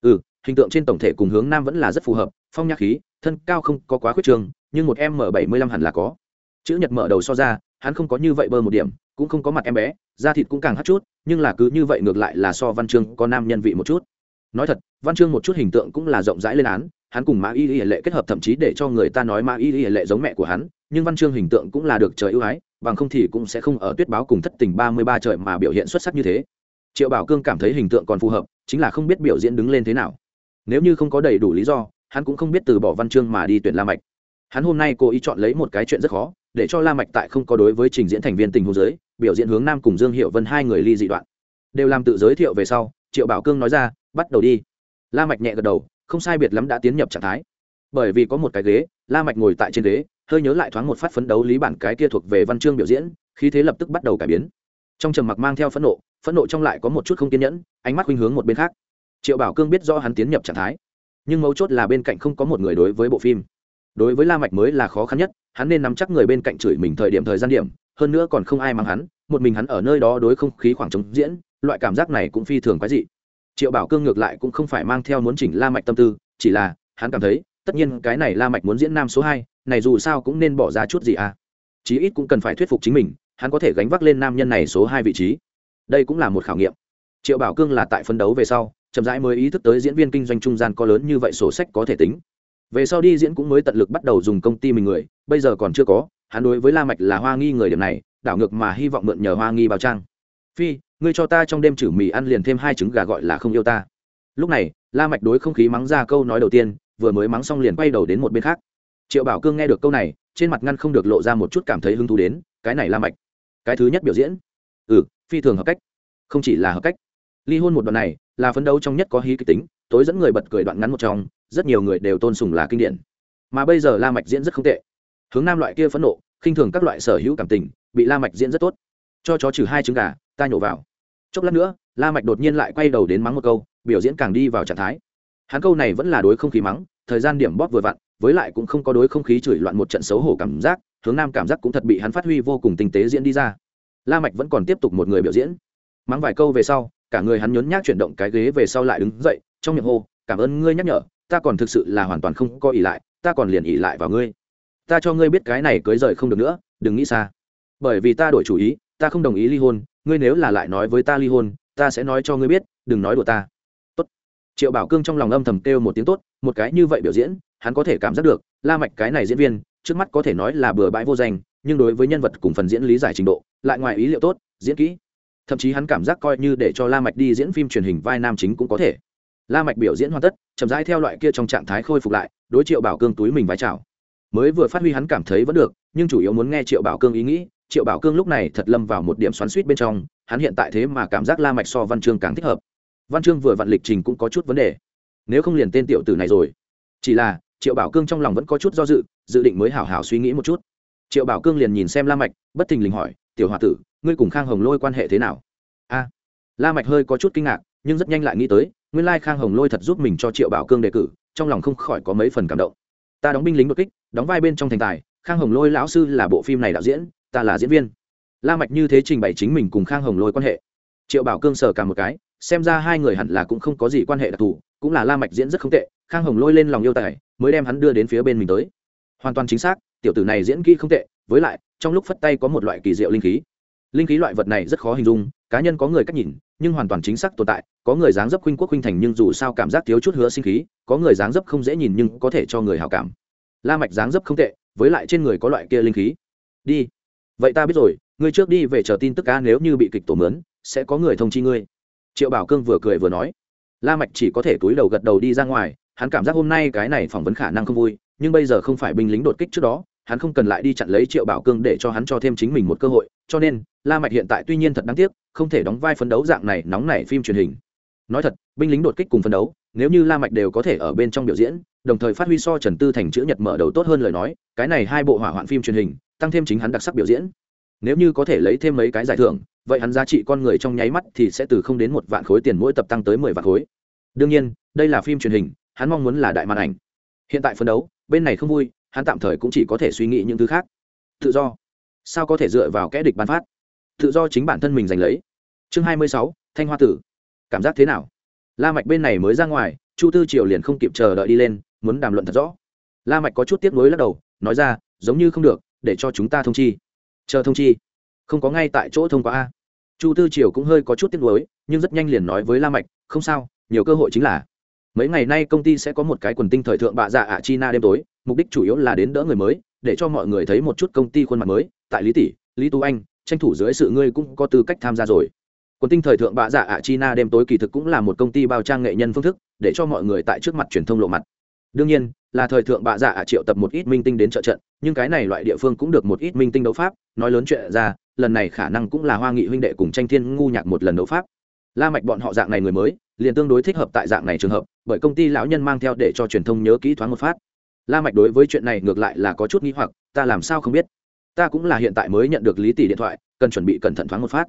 Ừ hình tượng trên tổng thể cùng hướng nam vẫn là rất phù hợp, phong nhạc khí thân cao không có quá khuyết trường, nhưng một em m bảy mươi lăm hẳn là có. Chữ nhật mở đầu so ra, hắn không có như vậy bơ một điểm, cũng không có mặt em bé, da thịt cũng càng hắt chút, nhưng là cứ như vậy ngược lại là so văn chương có nam nhân vị một chút. Nói thật, văn chương một chút hình tượng cũng là rộng rãi lên án, hắn cùng mã y y lệ kết hợp thậm chí để cho người ta nói mã y y lệ giống mẹ của hắn, nhưng văn chương hình tượng cũng là được trời ưu ái, bằng không thì cũng sẽ không ở tuyết báo cùng thất tình ba mươi ba trời mà biểu hiện xuất sắc như thế. Triệu bảo cương cảm thấy hình tượng còn phù hợp, chính là không biết biểu diễn đứng lên thế nào. Nếu như không có đầy đủ lý do hắn cũng không biết từ bỏ văn chương mà đi tuyển la mạch. Hắn hôm nay cố ý chọn lấy một cái chuyện rất khó, để cho la mạch tại không có đối với trình diễn thành viên tình huống giới biểu diễn hướng nam cùng dương hiệu vân hai người ly dị đoạn. Đều làm tự giới thiệu về sau, triệu bảo cương nói ra, bắt đầu đi. La mạch nhẹ gật đầu, không sai biệt lắm đã tiến nhập trạng thái. Bởi vì có một cái ghế, la mạch ngồi tại trên ghế, hơi nhớ lại thoáng một phát phấn đấu lý bản cái kia thuộc về văn chương biểu diễn, khí thế lập tức bắt đầu cải biến. Trong trầm mặc mang theo phẫn nộ phẫn nộ trong lại có một chút không kiên nhẫn, ánh mắt khuynh hướng một bên khác. Triệu bảo cương biết rõ hắn tiến nhập trạng thái nhưng mấu chốt là bên cạnh không có một người đối với bộ phim. Đối với la mạch mới là khó khăn nhất hắn nên nắm chắc người bên cạnh chửi mình thời điểm thời gian điểm hơn nữa còn không ai mang hắn một mình hắn ở nơi đó đối không khí khoảng trống diễn loại cảm giác này cũng phi thường quái dị. Triệu bảo cương ngược lại cũng không phải mang theo muốn chỉnh la mạch tâm tư chỉ là hắn cảm thấy tất nhiên cái này la mạch muốn diễn nam số hai, này dù sao cũng nên bỏ ra chút gì à. Chí ít cũng cần phải thuyết phục chính mình hắn có thể gánh vác lên nam nhân này số hai vị trí. Đây cũng là một khảo nghiệm. Triệu bảo cương là tại phân đấu về sau chậm rãi mới ý thức tới diễn viên kinh doanh trung gian có lớn như vậy sổ sách có thể tính. Về sau đi diễn cũng mới tận lực bắt đầu dùng công ty mình người, bây giờ còn chưa có, hắn đối với la mạch là hoa nghi người điểm này, đảo ngược mà hy vọng mượn nhờ hoa nghi bao trang. Phi, ngươi cho ta trong đêm chử mì ăn liền thêm hai trứng gà gọi là không yêu ta. Lúc này, la mạch đối không khí mắng ra câu nói đầu tiên, vừa mới mắng xong liền quay đầu đến một bên khác. Triệu bảo cương nghe được câu này, trên mặt ngăn không được lộ ra một chút cảm thấy hứng thú đến, cái này la mạch, cái thứ nhất biểu diễn. Ừ phi thường hợp cách. Không chỉ là hợp cách ly hôn một đoạn này là phấn đấu trong nhất có hí kịch tính, tối dẫn người bật cười đoạn ngắn một trong, rất nhiều người đều tôn sùng là kinh điển. Mà bây giờ la mạch diễn rất không tệ. Hướng nam loại kia phẫn nộ, khinh thường các loại sở hữu cảm tình, bị la mạch diễn rất tốt. Cho chó trừ hai trứng gà, ta nhổ vào. Chốc lát nữa, la mạch đột nhiên lại quay đầu đến mắng một câu, biểu diễn càng đi vào trạng thái. Hắn câu này vẫn là đối không khí mắng, thời gian điểm bóp vừa vặn, với lại cũng không có đối không khí chửi loạn một trận xấu hổ cảm giác, hướng nam cảm giác cũng thật bị hắn phát huy vô cùng tinh tế diễn đi ra. La mạch vẫn còn tiếp tục một người biểu diễn. Mắng vài câu về sau cả người hắn nhún nhác chuyển động cái ghế về sau lại đứng dậy, trong miệng hô, cảm ơn ngươi nhắc nhở, ta còn thực sự là hoàn toàn không có ỉ lại, ta còn liền ỉ lại vào ngươi. Ta cho ngươi biết cái này cưới rời không được nữa, đừng nghĩ xa. Bởi vì ta đổi chủ ý, ta không đồng ý ly hôn, ngươi nếu là lại nói với ta ly hôn, ta sẽ nói cho ngươi biết, đừng nói đùa ta. Tốt. Triệu bảo cương trong lòng âm thầm kêu một tiếng tốt, một cái như vậy biểu diễn, hắn có thể cảm giác được, la mạch cái này diễn viên, trước mắt có thể nói là bừa bãi vô danh, nhưng đối với nhân vật cùng phần diễn lý giải trình độ, lại ngoài ý liệu tốt, diễn kỹ thậm chí hắn cảm giác coi như để cho la mạch đi diễn phim truyền hình vai nam chính cũng có thể. La mạch biểu diễn hoàn tất, chậm rãi theo loại kia trong trạng thái khôi phục lại, đối triệu bảo cương túi mình vái chào. Mới vừa phát huy hắn cảm thấy vẫn được, nhưng chủ yếu muốn nghe triệu bảo cương ý nghĩ, triệu bảo cương lúc này thật lâm vào một điểm xoắn suýt bên trong, hắn hiện tại thế mà cảm giác la mạch so văn chương càng thích hợp. Văn chương vừa vặn lịch trình cũng có chút vấn đề. Nếu không liền tên tiểu tử này rồi. Chỉ là, triệu bảo cương trong lòng vẫn có chút do dự dự định mới hảo hảo suy nghĩ một chút. Triệu bảo cương liền nhìn xem la mạch, bất thình lình hỏi, tiểu hòa tử ngươi cùng khang hồng lôi quan hệ thế nào? A. La mạch hơi có chút kinh ngạc, nhưng rất nhanh lại nghĩ tới, nguyên lai khang hồng lôi thật giúp mình cho triệu bảo cương đề cử, trong lòng không khỏi có mấy phần cảm động. Ta đóng binh lính đột kích, đóng vai bên trong thành tài, khang hồng lôi lão sư là bộ phim này đạo diễn, ta là diễn viên. La mạch như thế trình bày chính mình cùng khang hồng lôi quan hệ. Triệu bảo cương sờ cả một cái, xem ra hai người hẳn là cũng không có gì quan hệ đặc thù, cũng là la mạch diễn rất không tệ, khang hồng lôi lên lòng yêu tài, mới đem hắn đưa đến phía bên mình tới. Hoàn toàn chính xác, tiểu tử này diễn kỹ không tệ, với lại, trong lúc phất tay có một loại kỳ diệu linh khí linh khí loại vật này rất khó hình dung, cá nhân có người cách nhìn, nhưng hoàn toàn chính xác tồn tại, có người dáng dấp khuynh quốc khuynh thành nhưng dù sao cảm giác thiếu chút hứa sinh khí, có người dáng dấp không dễ nhìn nhưng có thể cho người hào cảm. La mạch dáng dấp không tệ, với lại trên người có loại kia linh khí. Đi. Vậy ta biết rồi, ngươi trước đi về chờ tin tức cá nếu như bị kịch tổ mướn, sẽ có người thông chi ngươi. Triệu bảo cương vừa cười vừa nói. La mạch chỉ có thể túi đầu gật đầu đi ra ngoài, hắn cảm giác hôm nay cái này phỏng vấn khả năng không vui, nhưng bây giờ không phải binh lính đột kích trước đó hắn không cần lại đi chặn lấy triệu bảo cương để cho hắn cho thêm chính mình một cơ hội, cho nên, la mạch hiện tại tuy nhiên thật đáng tiếc, không thể đóng vai phấn đấu dạng này nóng nảy phim truyền hình. Nói thật, binh lính đột kích cùng phấn đấu, nếu như la mạch đều có thể ở bên trong biểu diễn, đồng thời phát huy so trần tư thành chữ nhật mở đầu tốt hơn lời nói, cái này hai bộ hỏa hoạn phim truyền hình, tăng thêm chính hắn đặc sắc biểu diễn. Nếu như có thể lấy thêm mấy cái giải thưởng, vậy hắn giá trị con người trong nháy mắt thì sẽ từ không đến một vạn khối tiền mỗi tập tăng tới mười vạn khối. Đương nhiên, đây là phim truyền hình, hắn mong muốn là đại màn ảnh. Hiện tại phấn đấu, bên này không vui hắn tạm thời cũng chỉ có thể suy nghĩ những thứ khác. Tự do. Sao có thể dựa vào kẽ địch ban phát? Tự do chính bản thân mình giành lấy. Chương hai mươi sáu, thanh hoa tử. Cảm giác thế nào? La mạch bên này mới ra ngoài, chu tư triều liền không kịp chờ đợi đi lên, muốn đàm luận thật rõ. La mạch có chút tiếc nuối lắc đầu, nói ra, giống như không được, để cho chúng ta thông chi. Chờ thông chi? Không có ngay tại chỗ thông qua a. Chu tư triều cũng hơi có chút tiếc nuối, nhưng rất nhanh liền nói với la mạch, không sao, nhiều cơ hội chính là. Mấy ngày nay công ty sẽ có một cái quần tinh thời thượng bạ dạ ạ china đêm tối mục đích chủ yếu là đến đỡ người mới, để cho mọi người thấy một chút công ty khuôn mặt mới. Tại lý tỷ, lý tú anh, tranh thủ dưới sự ngươi cũng có tư cách tham gia rồi. Quần tinh thời thượng bạ dạ ạ china đêm tối kỳ thực cũng là một công ty bao trang nghệ nhân phương thức, để cho mọi người tại trước mặt truyền thông lộ mặt. Đương nhiên, là thời thượng bạ dạ ạ triệu tập một ít minh tinh đến trợ trận, nhưng cái này loại địa phương cũng được một ít minh tinh đấu pháp. Nói lớn chuyện ra, lần này khả năng cũng là hoa nghị huynh đệ cùng tranh thiên ngu nhạc một lần đấu pháp. La mạch bọn họ dạng này người mới, liền tương đối thích hợp tại dạng này trường hợp, bởi công ty lão nhân mang theo để cho truyền thông nhớ kỹ thoáng một phát la mạch đối với chuyện này ngược lại là có chút nghi hoặc, ta làm sao không biết? Ta cũng là hiện tại mới nhận được lý tỷ điện thoại, cần chuẩn bị cẩn thận thoáng một phát.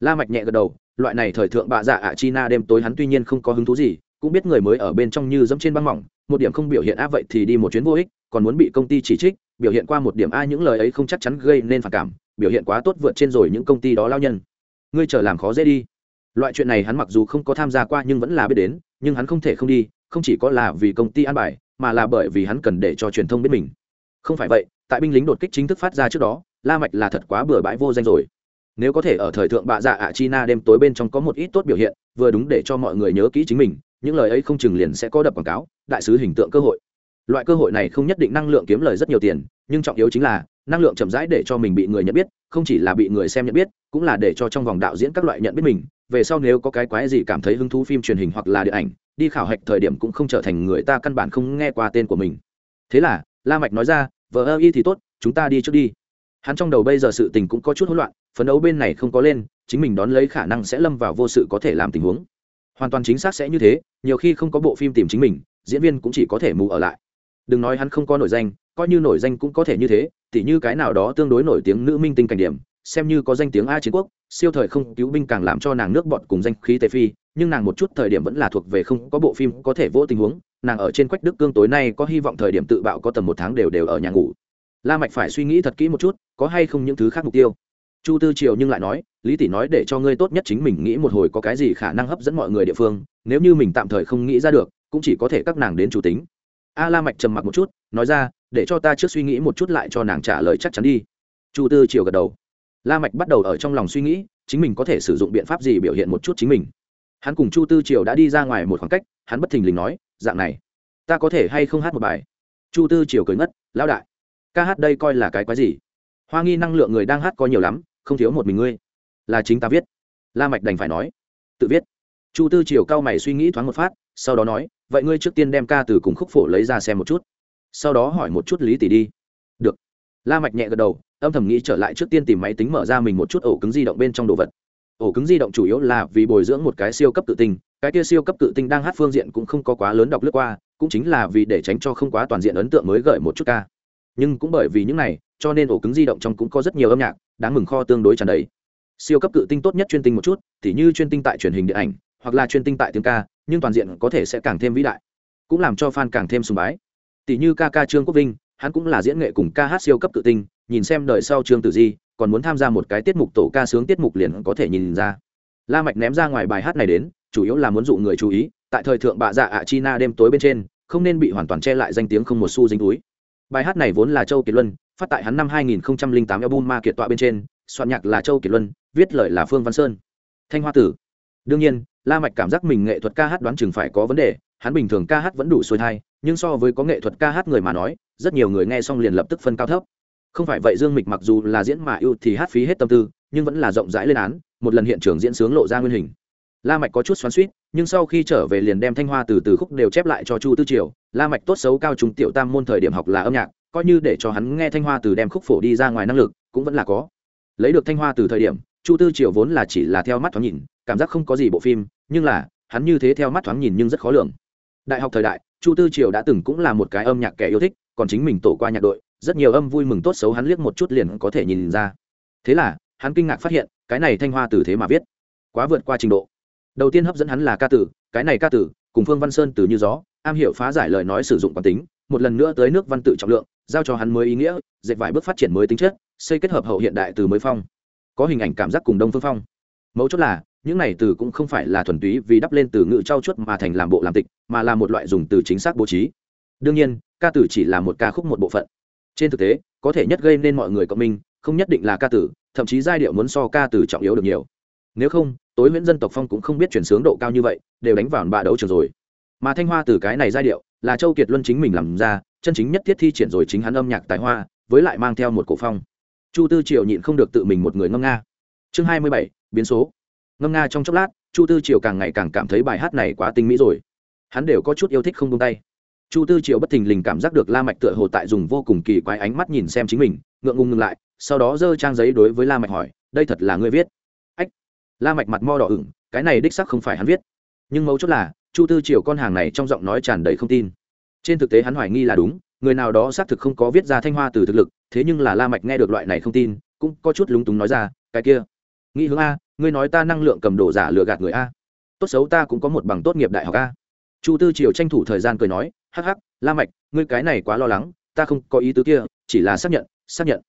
La mạch nhẹ gật đầu, loại này thời thượng bạ dạ ạ china đêm tối hắn tuy nhiên không có hứng thú gì, cũng biết người mới ở bên trong như dẫm trên băng mỏng, một điểm không biểu hiện áp vậy thì đi một chuyến vô ích, còn muốn bị công ty chỉ trích, biểu hiện qua một điểm a những lời ấy không chắc chắn gây nên phản cảm, biểu hiện quá tốt vượt trên rồi những công ty đó lao nhân. Ngươi chờ làm khó dễ đi. Loại chuyện này hắn mặc dù không có tham gia qua nhưng vẫn là biết đến, nhưng hắn không thể không đi, không chỉ có là vì công ty an bài mà là bởi vì hắn cần để cho truyền thông biết mình. Không phải vậy, tại binh lính đột kích chính thức phát ra trước đó, la mạch là thật quá bừa bãi vô danh rồi. Nếu có thể ở thời thượng bạ dạ ạ china đêm tối bên trong có một ít tốt biểu hiện, vừa đúng để cho mọi người nhớ kỹ chính mình, những lời ấy không chừng liền sẽ có đập quảng cáo, đại sứ hình tượng cơ hội. Loại cơ hội này không nhất định năng lượng kiếm lời rất nhiều tiền, nhưng trọng yếu chính là, năng lượng chậm rãi để cho mình bị người nhận biết, không chỉ là bị người xem nhận biết, cũng là để cho trong vòng đạo diễn các loại nhận biết mình. Về sau nếu có cái quái gì cảm thấy hứng thú phim truyền hình hoặc là điện ảnh đi khảo hạch thời điểm cũng không trở thành người ta căn bản không nghe qua tên của mình. Thế là, la mạch nói ra, vợ ơ y thì tốt, chúng ta đi trước đi. Hắn trong đầu bây giờ sự tình cũng có chút hỗn loạn, phấn đấu bên này không có lên, chính mình đón lấy khả năng sẽ lâm vào vô sự có thể làm tình huống. Hoàn toàn chính xác sẽ như thế, nhiều khi không có bộ phim tìm chính mình, diễn viên cũng chỉ có thể mù ở lại. Đừng nói hắn không có nổi danh, coi như nổi danh cũng có thể như thế, tỉ như cái nào đó tương đối nổi tiếng nữ minh tinh cảnh điểm xem như có danh tiếng a chiến quốc, siêu thời không cứu binh càng làm cho nàng nước bọn cùng danh khí tề phi, nhưng nàng một chút thời điểm vẫn là thuộc về không có bộ phim có thể vỗ tình huống, nàng ở trên quách đức cương tối nay có hy vọng thời điểm tự bạo có tầm một tháng đều đều ở nhà ngủ. La mạch phải suy nghĩ thật kỹ một chút, có hay không những thứ khác mục tiêu. Chu tư triều nhưng lại nói, lý tỷ nói để cho ngươi tốt nhất chính mình nghĩ một hồi có cái gì khả năng hấp dẫn mọi người địa phương, nếu như mình tạm thời không nghĩ ra được, cũng chỉ có thể các nàng đến chủ tính. A la mạch trầm mặc một chút, nói ra, để cho ta trước suy nghĩ một chút lại cho nàng trả lời chắc chắn đi. Chu tư triều gật đầu la mạch bắt đầu ở trong lòng suy nghĩ, chính mình có thể sử dụng biện pháp gì biểu hiện một chút chính mình. Hắn cùng chu tư triều đã đi ra ngoài một khoảng cách, hắn bất thình lình nói, dạng này, ta có thể hay không hát một bài? Chu tư triều cười ngất, lão đại, ca hát đây coi là cái quái gì? Hoa nghi năng lượng người đang hát có nhiều lắm, không thiếu một mình ngươi. Là chính ta viết. La mạch đành phải nói, tự viết. Chu tư triều cao mày suy nghĩ thoáng một phát, sau đó nói, vậy ngươi trước tiên đem ca từ cùng khúc phổ lấy ra xem một chút. Sau đó hỏi một chút lý tỷ đi. Được la mạch nhẹ gật đầu, âm thầm nghĩ trở lại trước tiên tìm máy tính mở ra mình một chút ổ cứng di động bên trong đồ vật. Ổ cứng di động chủ yếu là vì bồi dưỡng một cái siêu cấp tự tinh cái kia siêu cấp tự tinh đang hát phương diện cũng không có quá lớn đọc lướt qua, cũng chính là vì để tránh cho không quá toàn diện ấn tượng mới gợi một chút ca. Nhưng cũng bởi vì những này, cho nên ổ cứng di động trong cũng có rất nhiều âm nhạc, đáng mừng kho tương đối tràn đầy. Siêu cấp cự tinh tốt nhất chuyên tinh một chút thì như chuyên tinh tại truyền hình điện ảnh, hoặc là chuyên tinh tại tiếng ca, nhưng toàn diện có thể sẽ càng thêm vĩ đại, cũng làm cho fan càng thêm sùng bái. Tỷ như ca ca trương quốc vinh hắn cũng là diễn nghệ cùng ca hát siêu cấp tự tinh nhìn xem đời sau trương tử di, còn muốn tham gia một cái tiết mục tổ ca sướng tiết mục liền có thể nhìn ra. La mạch ném ra ngoài bài hát này đến, chủ yếu là muốn dụ người chú ý, tại thời thượng bạ dạ ạ china đêm tối bên trên, không nên bị hoàn toàn che lại danh tiếng không một xu dính túi. Bài hát này vốn là châu kiệt luân, phát tại hắn năm 2008 album ma kiệt tọa bên trên, soạn nhạc là châu kiệt luân, viết lời là phương văn sơn. Thanh hoa tử. Đương nhiên, la mạch cảm giác mình nghệ thuật ca hát đoán chừng phải có vấn đề, hắn bình thường ca hát vẫn đủ xuôi thai nhưng so với có nghệ thuật ca hát người mà nói, rất nhiều người nghe xong liền lập tức phân cao thấp. Không phải vậy dương mịch mặc dù là diễn mà yêu thì hát phí hết tâm tư, nhưng vẫn là rộng rãi lên án, một lần hiện trường diễn sướng lộ ra nguyên hình. La mạch có chút xoắn xuýt, nhưng sau khi trở về liền đem thanh hoa từ từ khúc đều chép lại cho chu tư triều. La mạch tốt xấu cao trung tiểu tam môn thời điểm học là âm nhạc, coi như để cho hắn nghe thanh hoa từ đem khúc phổ đi ra ngoài năng lực, cũng vẫn là có. Lấy được thanh hoa từ thời điểm, chu tư triều vốn là chỉ là theo mắt thoáng nhìn, cảm giác không có gì bộ phim, nhưng là, hắn như thế theo mắt thoáng nhìn nhưng rất khó lường đại học thời đại, chu tư triều đã từng cũng là một cái âm nhạc kẻ yêu thích, còn chính mình tổ qua nhạc đội, rất nhiều âm vui mừng tốt xấu hắn liếc một chút liền có thể nhìn ra. Thế là, hắn kinh ngạc phát hiện, cái này thanh hoa từ thế mà viết. Quá vượt qua trình độ. Đầu tiên hấp dẫn hắn là ca tử, cái này ca tử, cùng phương văn sơn từ như gió, am hiểu phá giải lời nói sử dụng quán tính, một lần nữa tới nước văn tự trọng lượng, giao cho hắn mới ý nghĩa, dệt vài bước phát triển mới tính chất, xây kết hợp hậu hiện đại từ mới phong. Có hình ảnh cảm giác cùng đông phương phong. Mấu chốt là những này từ cũng không phải là thuần túy vì đắp lên từ ngữ trau chuốt mà thành làm bộ làm tịch, mà là một loại dùng từ chính xác bố trí. Đương nhiên, ca tử chỉ là một ca khúc một bộ phận. Trên thực tế, có thể nhất gây nên mọi người cộng minh, không nhất định là ca tử, thậm chí giai điệu muốn so ca tử trọng yếu được nhiều. Nếu không, tối nguyễn dân tộc phong cũng không biết chuyển sướng độ cao như vậy, đều đánh vào bạ đấu trường rồi. Mà thanh hoa từ cái này giai điệu, là châu kiệt luân chính mình làm ra, chân chính nhất thiết thi triển rồi chính hắn âm nhạc tài hoa, với lại mang theo một cổ phong. Chu tư triều nhịn không được tự mình một người ngâm nga. Chương hai mươi bảy, biến số ngâm nga trong chốc lát, chu tư triều càng ngày càng cảm thấy bài hát này quá tinh mỹ rồi. Hắn đều có chút yêu thích không tung tay. Chu tư triều bất thình lình cảm giác được la mạch tựa hồ tại dùng vô cùng kỳ quái ánh mắt nhìn xem chính mình, ngượng ngùng ngừng lại, sau đó giơ trang giấy đối với la mạch hỏi, đây thật là ngươi viết? Ách. La mạch mặt mo đỏ ửng, cái này đích xác không phải hắn viết. Nhưng mấu chốt là, chu tư triều con hàng này trong giọng nói tràn đầy không tin. Trên thực tế hắn hoài nghi là đúng, người nào đó xác thực không có viết ra thanh hoa từ thực lực, thế nhưng là la mạch nghe được loại này không tin, cũng có chút lúng túng nói ra, cái kia nghĩ hướng a, ngươi nói ta năng lượng cầm đồ giả lừa gạt người a. Tốt xấu ta cũng có một bằng tốt nghiệp đại học a. Chu tư triều tranh thủ thời gian cười nói, hắc hắc, la mạch, ngươi cái này quá lo lắng, ta không có ý tứ kia, chỉ là xác nhận xác nhận.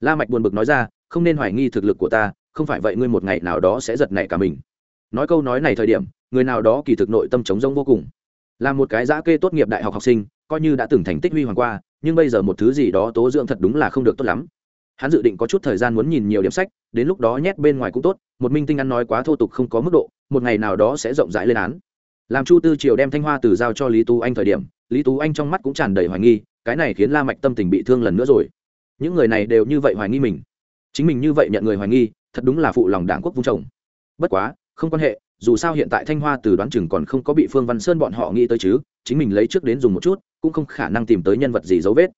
La mạch buồn bực nói ra, không nên hoài nghi thực lực của ta, không phải vậy ngươi một ngày nào đó sẽ giật nảy cả mình. Nói câu nói này thời điểm, người nào đó kỳ thực nội tâm chống rông vô cùng. Là một cái giã kê tốt nghiệp đại học học sinh, coi như đã từng thành tích huy hoàng qua, nhưng bây giờ một thứ gì đó tố dưỡng thật đúng là không được tốt lắm hắn dự định có chút thời gian muốn nhìn nhiều điểm sách, đến lúc đó nhét bên ngoài cũng tốt, một minh tinh ăn nói quá thô tục không có mức độ, một ngày nào đó sẽ rộng rãi lên án. Làm chu tư triều đem thanh hoa từ giao cho lý tú anh thời điểm, lý tú anh trong mắt cũng tràn đầy hoài nghi, cái này khiến la mạch tâm tình bị thương lần nữa rồi. Những người này đều như vậy hoài nghi mình. Chính mình như vậy nhận người hoài nghi, thật đúng là phụ lòng đảng quốc vung chồng. Bất quá, không quan hệ, dù sao hiện tại thanh hoa từ đoán chừng còn không có bị phương văn sơn bọn họ nghĩ tới chứ, chính mình lấy trước đến dùng một chút, cũng không khả năng tìm tới nhân vật gì dấu vết.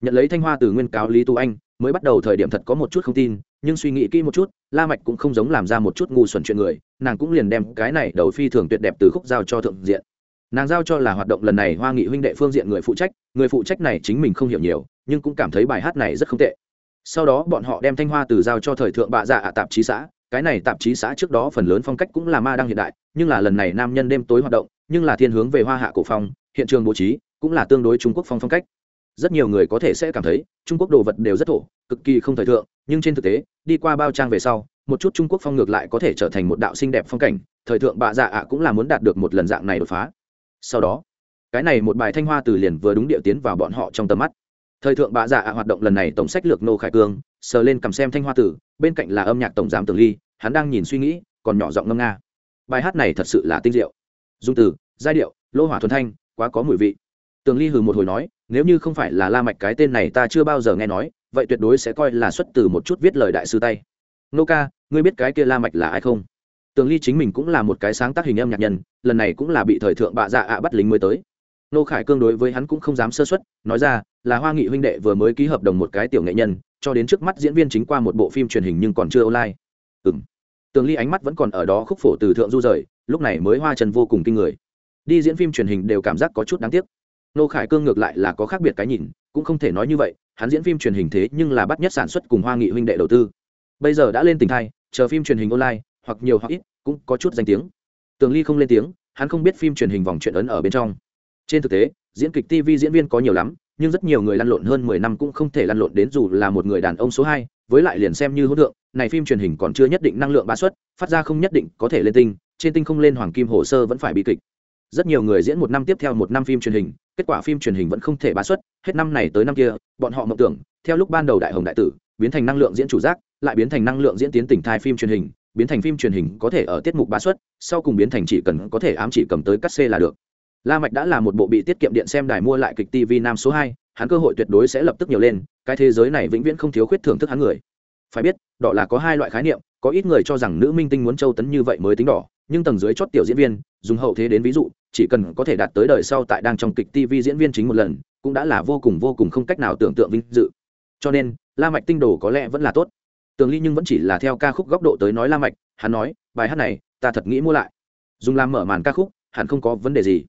Nhận lấy thanh hoa từ nguyên cáo lý tu anh mới bắt đầu thời điểm thật có một chút không tin, nhưng suy nghĩ kỹ một chút, la mạch cũng không giống làm ra một chút ngu xuẩn chuyện người, nàng cũng liền đem cái này đầu phi thường tuyệt đẹp từ khúc giao cho thượng diện. Nàng giao cho là hoạt động lần này hoa nghị huynh đệ phương diện người phụ trách, người phụ trách này chính mình không hiểu nhiều, nhưng cũng cảm thấy bài hát này rất không tệ. Sau đó bọn họ đem thanh hoa từ giao cho thời thượng bạ dạ ạ tạp chí xã, cái này tạp chí xã trước đó phần lớn phong cách cũng là ma đăng hiện đại, nhưng là lần này nam nhân đêm tối hoạt động, nhưng là thiên hướng về hoa hạ cổ phong, hiện trường bố trí cũng là tương đối trung quốc phong phong cách rất nhiều người có thể sẽ cảm thấy trung quốc đồ vật đều rất thổ, cực kỳ không thời thượng, nhưng trên thực tế, đi qua bao trang về sau, một chút trung quốc phong ngược lại có thể trở thành một đạo xinh đẹp phong cảnh, thời thượng bạ dạ ạ cũng là muốn đạt được một lần dạng này đột phá. Sau đó, cái này một bài thanh hoa từ liền vừa đúng địa tiến vào bọn họ trong tầm mắt. Thời thượng bạ dạ ạ hoạt động lần này tổng sách lược nô khải cương, sờ lên cầm xem thanh hoa tử bên cạnh là âm nhạc tổng giám tường ly, hắn đang nhìn suy nghĩ, còn nhỏ giọng ngâm nga. Bài hát này thật sự là tinh diệu. Dung từ, giai điệu lô hỏa thuần thanh, quá có mùi vị tường ly hừ một hồi nói, nếu như không phải là la mạch cái tên này ta chưa bao giờ nghe nói, vậy tuyệt đối sẽ coi là xuất từ một chút viết lời đại sư tay. Nô ca, ngươi biết cái kia la mạch là ai không? Tường ly chính mình cũng là một cái sáng tác hình âm nhạc nhân, lần này cũng là bị thời thượng bạ dạ ạ bắt lính mới tới. Nô khải cương đối với hắn cũng không dám sơ xuất nói ra, là hoa nghị huynh đệ vừa mới ký hợp đồng một cái tiểu nghệ nhân, cho đến trước mắt diễn viên chính qua một bộ phim truyền hình nhưng còn chưa online. Ừ m tường ly ánh mắt vẫn còn ở đó khúc phổ từ thượng du rời, lúc này mới hoa trần vô cùng kinh người. Đi diễn phim truyền hình đều cảm giác có chút đáng tiếc nô khải cương ngược lại là có khác biệt cái nhìn, cũng không thể nói như vậy, hắn diễn phim truyền hình thế nhưng là bắt nhất sản xuất cùng hoa nghị huynh đệ đầu tư. Bây giờ đã lên tình thai, chờ phim truyền hình online, hoặc nhiều hoặc ít, cũng có chút danh tiếng. Tường ly không lên tiếng, hắn không biết phim truyền hình vòng chuyện ấn ở bên trong. Trên thực tế, diễn kịch tv diễn viên có nhiều lắm, nhưng rất nhiều người lăn lộn hơn mười năm cũng không thể lăn lộn đến dù là một người đàn ông số hai, với lại liền xem như hữu tượng này phim truyền hình còn chưa nhất định năng lượng ba suất phát ra không nhất định có thể lên tinh, trên tinh không lên hoàng kim hồ sơ vẫn phải bị kịch. Rất nhiều người diễn một năm tiếp theo một năm phim truyền hình kết quả phim truyền hình vẫn không thể bá xuất, hết năm này tới năm kia, bọn họ mộng tưởng, theo lúc ban đầu đại hồng đại tử, biến thành năng lượng diễn chủ giác, lại biến thành năng lượng diễn tiến tỉnh thai phim truyền hình, biến thành phim truyền hình có thể ở tiết mục bá xuất, sau cùng biến thành chỉ cần có thể ám chỉ cầm tới cắt xê là được. La mạch đã là một bộ bị tiết kiệm điện xem đài mua lại kịch tv nam số hai, hắn cơ hội tuyệt đối sẽ lập tức nhiều lên, cái thế giới này vĩnh viễn không thiếu khuyết thưởng thức hắn người. Phải biết, đỏ là có hai loại khái niệm, có ít người cho rằng nữ minh tinh muốn châu tấn như vậy mới tính đỏ nhưng tầng dưới chót tiểu diễn viên, dùng hậu thế đến ví dụ, chỉ cần có thể đạt tới đời sau tại đang trong kịch tv diễn viên chính một lần, cũng đã là vô cùng vô cùng không cách nào tưởng tượng vinh dự. Cho nên, la mạch tinh đồ có lẽ vẫn là tốt. Tường ly nhưng vẫn chỉ là theo ca khúc góc độ tới nói la mạch, hắn nói, bài hát này, ta thật nghĩ mua lại. Dùng làm mở màn ca khúc, hẳn không có vấn đề gì.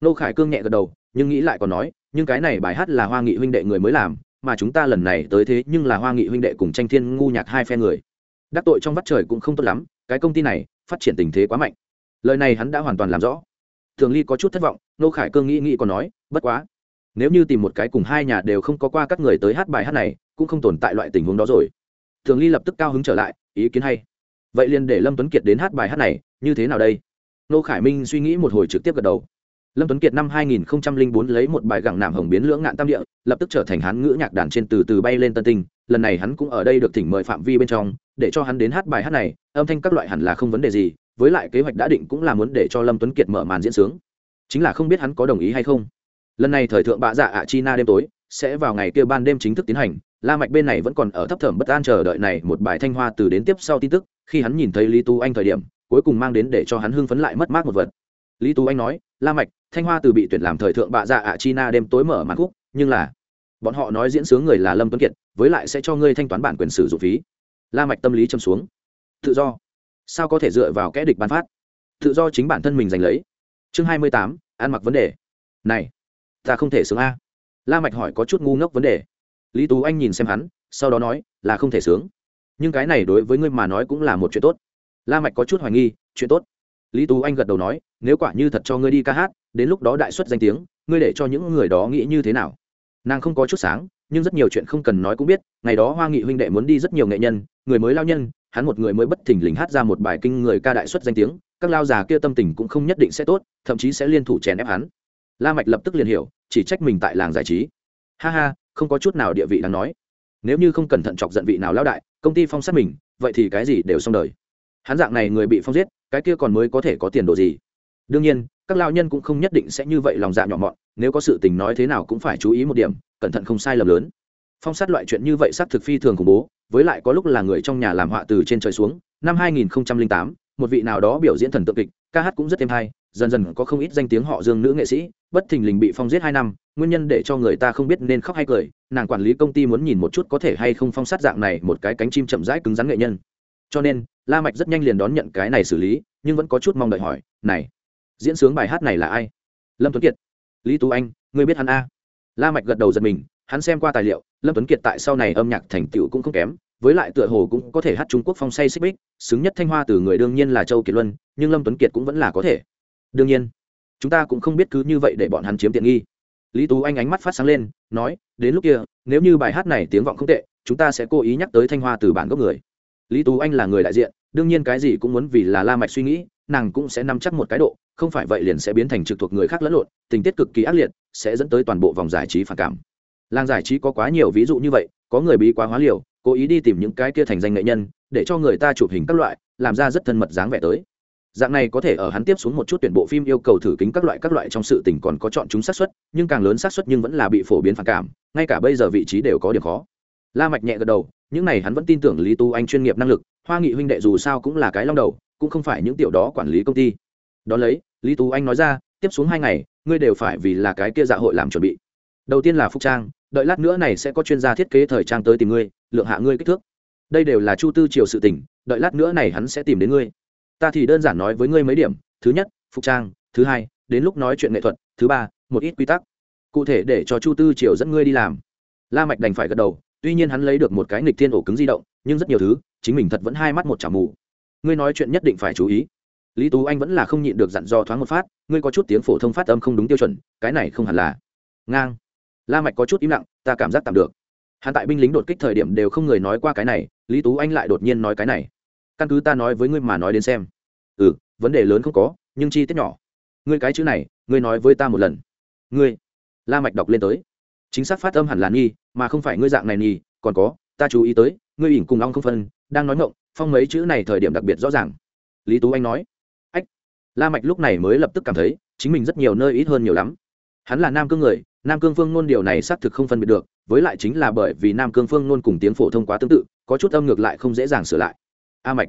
Nô khải cương nhẹ gật đầu, nhưng nghĩ lại còn nói, nhưng cái này bài hát là hoa nghị huynh đệ người mới làm, mà chúng ta lần này tới thế nhưng là hoa nghị huynh đệ cùng tranh thiên ngu nhạc hai phe người. Đắc tội trong vắt trời cũng không tốt lắm, cái công ty này phát triển tình thế quá mạnh. Lời này hắn đã hoàn toàn làm rõ. Thường ly có chút thất vọng, nô khải cương nghĩ nghĩ còn nói, bất quá, nếu như tìm một cái cùng hai nhà đều không có qua các người tới hát bài hát này, cũng không tồn tại loại tình huống đó rồi. Thường ly lập tức cao hứng trở lại, ý kiến hay. Vậy liền để lâm tuấn kiệt đến hát bài hát này, như thế nào đây? Nô khải minh suy nghĩ một hồi trực tiếp gật đầu lâm tuấn kiệt năm 2004 lấy một bài gẳng nạm hồng biến lưỡng ngạn tam địa, lập tức trở thành hán ngữ nhạc đàn trên từ từ bay lên tân tinh. Lần này hắn cũng ở đây được thỉnh mời phạm vi bên trong, để cho hắn đến hát bài hát này, âm thanh các loại hẳn là không vấn đề gì, với lại kế hoạch đã định cũng là muốn để cho lâm tuấn kiệt mở màn diễn sướng. Chính là không biết hắn có đồng ý hay không. Lần này thời thượng bạ dạ ạ chi na đêm tối, sẽ vào ngày kia ban đêm chính thức tiến hành, la mạch bên này vẫn còn ở thấp thỏm bất an chờ đợi này một bài thanh hoa từ đến tiếp sau tin tức, khi hắn nhìn thấy lý Tu anh thời điểm, cuối cùng mang đến để cho hắn hưng phấn lại mất mát một vật lý tú anh nói, la mạch, thanh hoa từ bị tuyển làm thời thượng bạ dạ ạ chi na đêm tối mở màn khúc, nhưng là bọn họ nói diễn sướng người là lâm tuấn kiệt, với lại sẽ cho ngươi thanh toán bản quyền sử dụng phí. La mạch tâm lý châm xuống. Tự do? Sao có thể dựa vào kẽ địch ban phát? Tự do chính bản thân mình giành lấy. Chương hai mươi tám, ăn mặc vấn đề. Này, ta không thể sướng a. La mạch hỏi có chút ngu ngốc vấn đề. Lý tú anh nhìn xem hắn, sau đó nói, là không thể sướng. Nhưng cái này đối với ngươi mà nói cũng là một chuyện tốt. La mạch có chút hoài nghi, chuyện tốt? Lý tú anh gật đầu nói nếu quả như thật cho ngươi đi ca hát, đến lúc đó đại xuất danh tiếng, ngươi để cho những người đó nghĩ như thế nào? Nàng không có chút sáng, nhưng rất nhiều chuyện không cần nói cũng biết, ngày đó hoa nghị huynh đệ muốn đi rất nhiều nghệ nhân, người mới lao nhân, hắn một người mới bất thình lình hát ra một bài kinh người ca đại xuất danh tiếng, các lao già kia tâm tình cũng không nhất định sẽ tốt, thậm chí sẽ liên thủ chèn ép hắn. La mạch lập tức liền hiểu, chỉ trách mình tại làng giải trí. Ha ha, không có chút nào địa vị đáng nói. Nếu như không cẩn thận chọc giận vị nào lão đại, công ty phong sát mình, vậy thì cái gì đều xong đời. Hắn dạng này người bị phong giết, cái kia còn mới có thể có tiền đồ gì? Đương nhiên các lao nhân cũng không nhất định sẽ như vậy lòng dạ nhỏ mọn nếu có sự tình nói thế nào cũng phải chú ý một điểm cẩn thận không sai lầm lớn. Phong sát loại chuyện như vậy xác thực phi thường khủng bố với lại có lúc là người trong nhà làm họa từ trên trời xuống năm 2008, một vị nào đó biểu diễn thần tượng kịch ca hát cũng rất êm hay dần dần có không ít danh tiếng họ dương nữ nghệ sĩ bất thình lình bị phong giết hai năm nguyên nhân để cho người ta không biết nên khóc hay cười nàng quản lý công ty muốn nhìn một chút có thể hay không phong sát dạng này một cái cánh chim chậm rãi cứng rắn nghệ nhân. Cho nên la mạch rất nhanh liền đón nhận cái này xử lý nhưng vẫn có chút mong đợi hỏi này diễn sướng bài hát này là ai? Lâm tuấn kiệt. Lý tú anh người biết hắn a? La mạch gật đầu giật mình, hắn xem qua tài liệu, lâm tuấn kiệt tại sau này âm nhạc thành tựu cũng không kém, với lại tựa hồ cũng có thể hát trung quốc phong say xích bích, xứng nhất thanh hoa từ người đương nhiên là châu kiệt luân, nhưng lâm tuấn kiệt cũng vẫn là có thể. Đương nhiên, chúng ta cũng không biết cứ như vậy để bọn hắn chiếm tiện nghi. Lý tú anh ánh mắt phát sáng lên, nói, đến lúc kia, nếu như bài hát này tiếng vọng không tệ, chúng ta sẽ cố ý nhắc tới thanh hoa từ bản gốc người. Lý tú anh là người đại diện, đương nhiên cái gì cũng muốn vì là la mạch suy nghĩ, nàng cũng sẽ nắm chắc một cái độ không phải vậy liền sẽ biến thành trực thuộc người khác lẫn lộn, tình tiết cực kỳ ác liệt, sẽ dẫn tới toàn bộ vòng giải trí phản cảm. Làng giải trí có quá nhiều ví dụ như vậy, có người bí quá hóa liều, cố ý đi tìm những cái kia thành danh nghệ nhân, để cho người ta chụp hình các loại, làm ra rất thân mật dáng vẻ tới. Dạng này có thể ở hắn tiếp xuống một chút tuyển bộ phim yêu cầu thử kính các loại các loại trong sự tình còn có chọn chúng xác suất, nhưng càng lớn xác suất nhưng vẫn là bị phổ biến phản cảm, ngay cả bây giờ vị trí đều có điểm khó. La mạch nhẹ gật đầu, những này hắn vẫn tin tưởng lý tu anh chuyên nghiệp năng lực, hoa nghị huynh đệ dù sao cũng là cái long đầu, cũng không phải những tiểu đó quản lý công ty. Đó lấy lý tú anh nói ra, tiếp xuống hai ngày, ngươi đều phải vì là cái kia dạ hội làm chuẩn bị. Đầu tiên là phúc trang, đợi lát nữa này sẽ có chuyên gia thiết kế thời trang tới tìm ngươi, lượng hạ ngươi kích thước. Đây đều là chu tư triều sự tình, đợi lát nữa này hắn sẽ tìm đến ngươi. Ta thì đơn giản nói với ngươi mấy điểm, thứ nhất, phục trang, thứ hai, đến lúc nói chuyện nghệ thuật, thứ ba, một ít quy tắc. Cụ thể để cho chu tư triều dẫn ngươi đi làm. La mạch đành phải gật đầu, tuy nhiên hắn lấy được một cái nghịch thiên ổ cứng di động, nhưng rất nhiều thứ, chính mình thật vẫn hai mắt một chả mù. Ngươi nói chuyện nhất định phải chú ý lý tú anh vẫn là không nhịn được dặn dò thoáng một phát, ngươi có chút tiếng phổ thông phát âm không đúng tiêu chuẩn, cái này không hẳn là. Ngang. La mạch có chút im lặng, ta cảm giác tạm được. Hắn tại binh lính đột kích thời điểm đều không người nói qua cái này, lý tú anh lại đột nhiên nói cái này. Căn cứ ta nói với ngươi mà nói đến xem. Ừ vấn đề lớn không có, nhưng chi tiết nhỏ. Ngươi cái chữ này, ngươi nói với ta một lần. Ngươi. La mạch đọc lên tới. Chính xác phát âm hẳn là nghi mà không phải ngươi dạng này nghi còn có, ta chú ý tới, ngươi ỉn cùng ong không phân, đang nói ngọng. phong mấy chữ này thời điểm đặc biệt rõ ràng. Lý tú anh nói la mạch lúc này mới lập tức cảm thấy, chính mình rất nhiều nơi ít hơn nhiều lắm. Hắn là nam cương người, nam cương phương ngôn điều này xác thực không phân biệt được, với lại chính là bởi vì nam cương phương ngôn cùng tiếng phổ thông quá tương tự, có chút âm ngược lại không dễ dàng sửa lại. A mạch.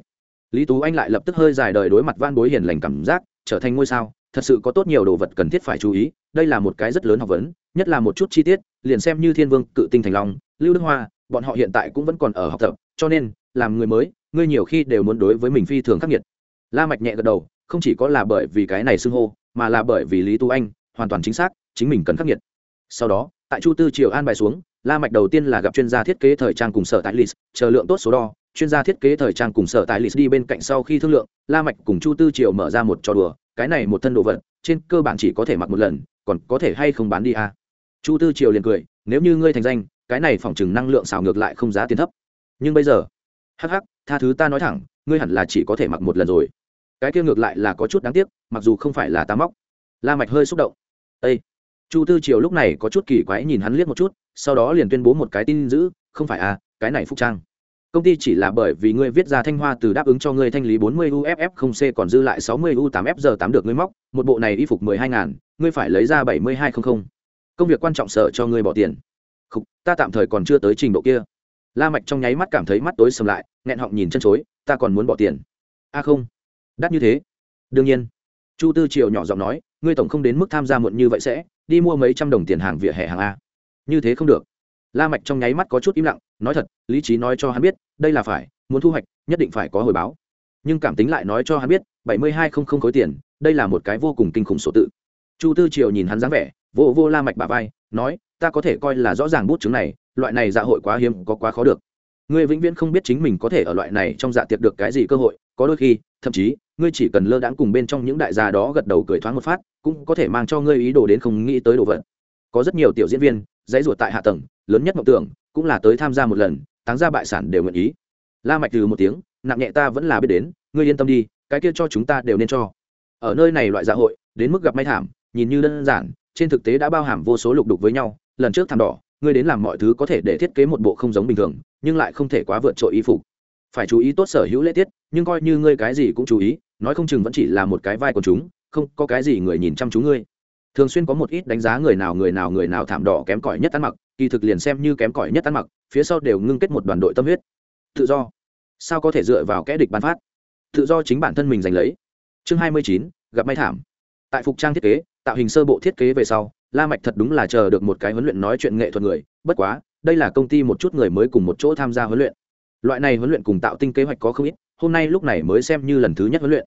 Lý tú anh lại lập tức hơi dài đời đối mặt van bối hiền lành cảm giác, trở thành ngôi sao, thật sự có tốt nhiều đồ vật cần thiết phải chú ý, đây là một cái rất lớn học vấn, nhất là một chút chi tiết, liền xem như thiên vương, cự tinh thành long, lưu đức hoa, bọn họ hiện tại cũng vẫn còn ở học tập, cho nên, làm người mới, ngươi nhiều khi đều muốn đối với mình phi thường khắc nghiệt. La mạch nhẹ gật đầu không chỉ có là bởi vì cái này xưng hô, mà là bởi vì lý Tu anh, hoàn toàn chính xác, chính mình cần khắc nghiệt. Sau đó, tại chu tư triều an bài xuống, la mạch đầu tiên là gặp chuyên gia thiết kế thời trang cùng sở tại list chờ lượng tốt số đo, chuyên gia thiết kế thời trang cùng sở tại list đi bên cạnh sau khi thương lượng, la mạch cùng chu tư triều mở ra một trò đùa, cái này một thân đồ vật, trên cơ bản chỉ có thể mặc một lần, còn có thể hay không bán đi à? Chu tư triều liền cười, nếu như ngươi thành danh, cái này phỏng chừng năng lượng xào ngược lại không giá tiền thấp. Nhưng bây giờ, hắc hắc, tha thứ ta nói thẳng, ngươi hẳn là chỉ có thể mặc một lần rồi cái kia ngược lại là có chút đáng tiếc, mặc dù không phải là ta móc. La mạch hơi xúc động. Ây chu tư triều lúc này có chút kỳ quái nhìn hắn liếc một chút, sau đó liền tuyên bố một cái tin dữ không phải à cái này phúc trang. Công ty chỉ là bởi vì ngươi viết ra thanh hoa từ đáp ứng cho ngươi thanh lý 40 uff không c còn dư lại 60 u 8 f 8 được ngươi móc, một bộ này y phục 12 ngàn, ngươi phải lấy ra 7200 công việc quan trọng sợ cho ngươi bỏ tiền. Không ta tạm thời còn chưa tới trình độ kia. La mạch trong nháy mắt cảm thấy mắt tối sầm lại, nghẹn họng nhìn chân chối, ta còn muốn bỏ tiền. A không đắt như thế. Đương nhiên. Chu tư triều nhỏ giọng nói, ngươi tổng không đến mức tham gia muộn như vậy sẽ đi mua mấy trăm đồng tiền hàng vỉa hè hàng a. Như thế không được. La mạch trong nháy mắt có chút im lặng, nói thật, lý trí nói cho hắn biết, đây là phải, muốn thu hoạch, nhất định phải có hồi báo. Nhưng cảm tính lại nói cho hắn biết, bảy mươi hai không không khối tiền, đây là một cái vô cùng kinh khủng số tự. Chu tư triều nhìn hắn dáng vẻ, vô vô la mạch bả vai, nói, ta có thể coi là rõ ràng bút chứng này, loại này dạ hội quá hiếm, có quá khó được. Ngươi vĩnh viễn không biết chính mình có thể ở loại này trong dạ tiệc được cái gì cơ hội, có đôi khi, thậm chí ngươi chỉ cần lơ đãng cùng bên trong những đại gia đó gật đầu cười thoáng một phát, cũng có thể mang cho ngươi ý đồ đến không nghĩ tới đồ vật. Có rất nhiều tiểu diễn viên, dãy ruột tại hạ tầng, lớn nhất mộng tưởng cũng là tới tham gia một lần, táng ra bại sản đều nguyện ý. La mạch từ một tiếng, nặng nhẹ ta vẫn là biết đến, ngươi yên tâm đi, cái kia cho chúng ta đều nên cho. Ở nơi này loại dạ hội, đến mức gặp may thảm, nhìn như đơn giản, trên thực tế đã bao hàm vô số lục đục với nhau, lần trước thảm đỏ, ngươi đến làm mọi thứ có thể để thiết kế một bộ không giống bình thường, nhưng lại không thể quá vượt trội y phục. Phải chú ý tốt sở hữu lễ tiết, nhưng coi như ngươi cái gì cũng chú ý nói không chừng vẫn chỉ là một cái vai của chúng, không có cái gì người nhìn chăm chú ngươi. Thường xuyên có một ít đánh giá người nào người nào người nào thảm đỏ kém cỏi nhất ăn mặc, kỳ thực liền xem như kém cỏi nhất ăn mặc, phía sau đều ngưng kết một đoàn đội tâm huyết. Tự do. Sao có thể dựa vào kẽ địch bán phát? Tự do chính bản thân mình giành lấy. Chương hai mươi chín, gặp may thảm. Tại phục trang thiết kế, tạo hình sơ bộ thiết kế về sau, la mạch thật đúng là chờ được một cái huấn luyện nói chuyện nghệ thuật người, bất quá, đây là công ty một chút người mới cùng một chỗ tham gia huấn luyện. Loại này huấn luyện cùng tạo tinh kế hoạch có không ít hôm nay lúc này mới xem như lần thứ nhất huấn luyện.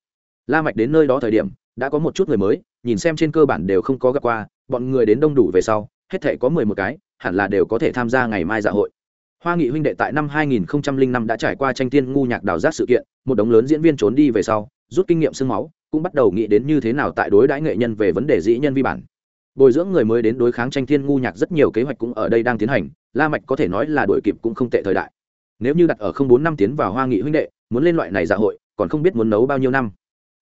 La mạch đến nơi đó thời điểm, đã có một chút người mới, nhìn xem trên cơ bản đều không có gặp qua, bọn người đến đông đủ về sau, hết thể có mười một cái, hẳn là đều có thể tham gia ngày mai dạ hội. Hoa nghị huynh đệ tại năm 2005 đã trải qua tranh tiên ngu nhạc đào giác sự kiện, một đống lớn diễn viên trốn đi về sau, rút kinh nghiệm xương máu, cũng bắt đầu nghĩ đến như thế nào tại đối đãi nghệ nhân về vấn đề dĩ nhân vi bản. Bồi dưỡng người mới đến đối kháng tranh thiên ngu nhạc rất nhiều kế hoạch cũng ở đây đang tiến hành, la mạch có thể nói là đuổi kịp cũng không tệ thời đại nếu như đặt ở không bốn năm tiến vào hoa nghị huynh đệ, muốn lên loại này dạ hội, còn không biết muốn nấu bao nhiêu năm.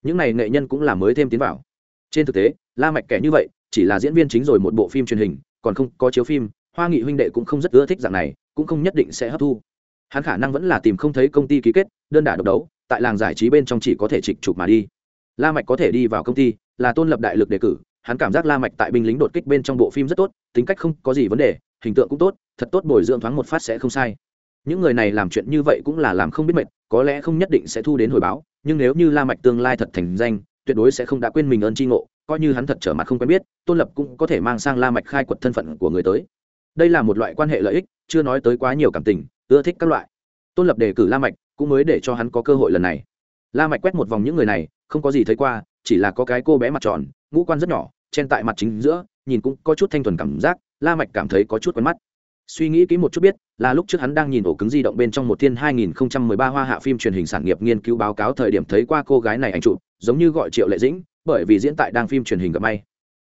Những này nghệ nhân cũng là mới thêm tiến vào. Trên thực tế, la mạch kẻ như vậy, chỉ là diễn viên chính rồi một bộ phim truyền hình, còn không có chiếu phim, hoa nghị huynh đệ cũng không rất ưa thích dạng này, cũng không nhất định sẽ hấp thu. Hắn khả năng vẫn là tìm không thấy công ty ký kết, đơn đả độc đấu, tại làng giải trí bên trong chỉ có thể trịch chụp mà đi. La mạch có thể đi vào công ty, là tôn lập đại lực đề cử, hắn cảm giác la mạch tại binh lính đột kích bên trong bộ phim rất tốt, tính cách không có gì vấn đề, hình tượng cũng tốt, thật tốt bồi dưỡng thoáng một phát sẽ không sai những người này làm chuyện như vậy cũng là làm không biết mệt, có lẽ không nhất định sẽ thu đến hồi báo, nhưng nếu như la mạch tương lai thật thành danh, tuyệt đối sẽ không đã quên mình ơn chi ngộ, coi như hắn thật trở mặt không quen biết, tôn lập cũng có thể mang sang la mạch khai quật thân phận của người tới. Đây là một loại quan hệ lợi ích, chưa nói tới quá nhiều cảm tình, ưa thích các loại. Tôn lập đề cử la mạch cũng mới để cho hắn có cơ hội lần này. La mạch quét một vòng những người này, không có gì thấy qua, chỉ là có cái cô bé mặt tròn, ngũ quan rất nhỏ, chen tại mặt chính giữa, nhìn cũng có chút thanh thuần cảm giác, la mạch cảm thấy có chút quen mắt suy nghĩ kỹ một chút biết, là lúc trước hắn đang nhìn ổ cứng di động bên trong một thiên 2013 hoa hạ phim truyền hình sản nghiệp nghiên cứu báo cáo thời điểm thấy qua cô gái này ảnh chụp, giống như gọi triệu lệ dĩnh, bởi vì diễn tại đang phim truyền hình gặp may.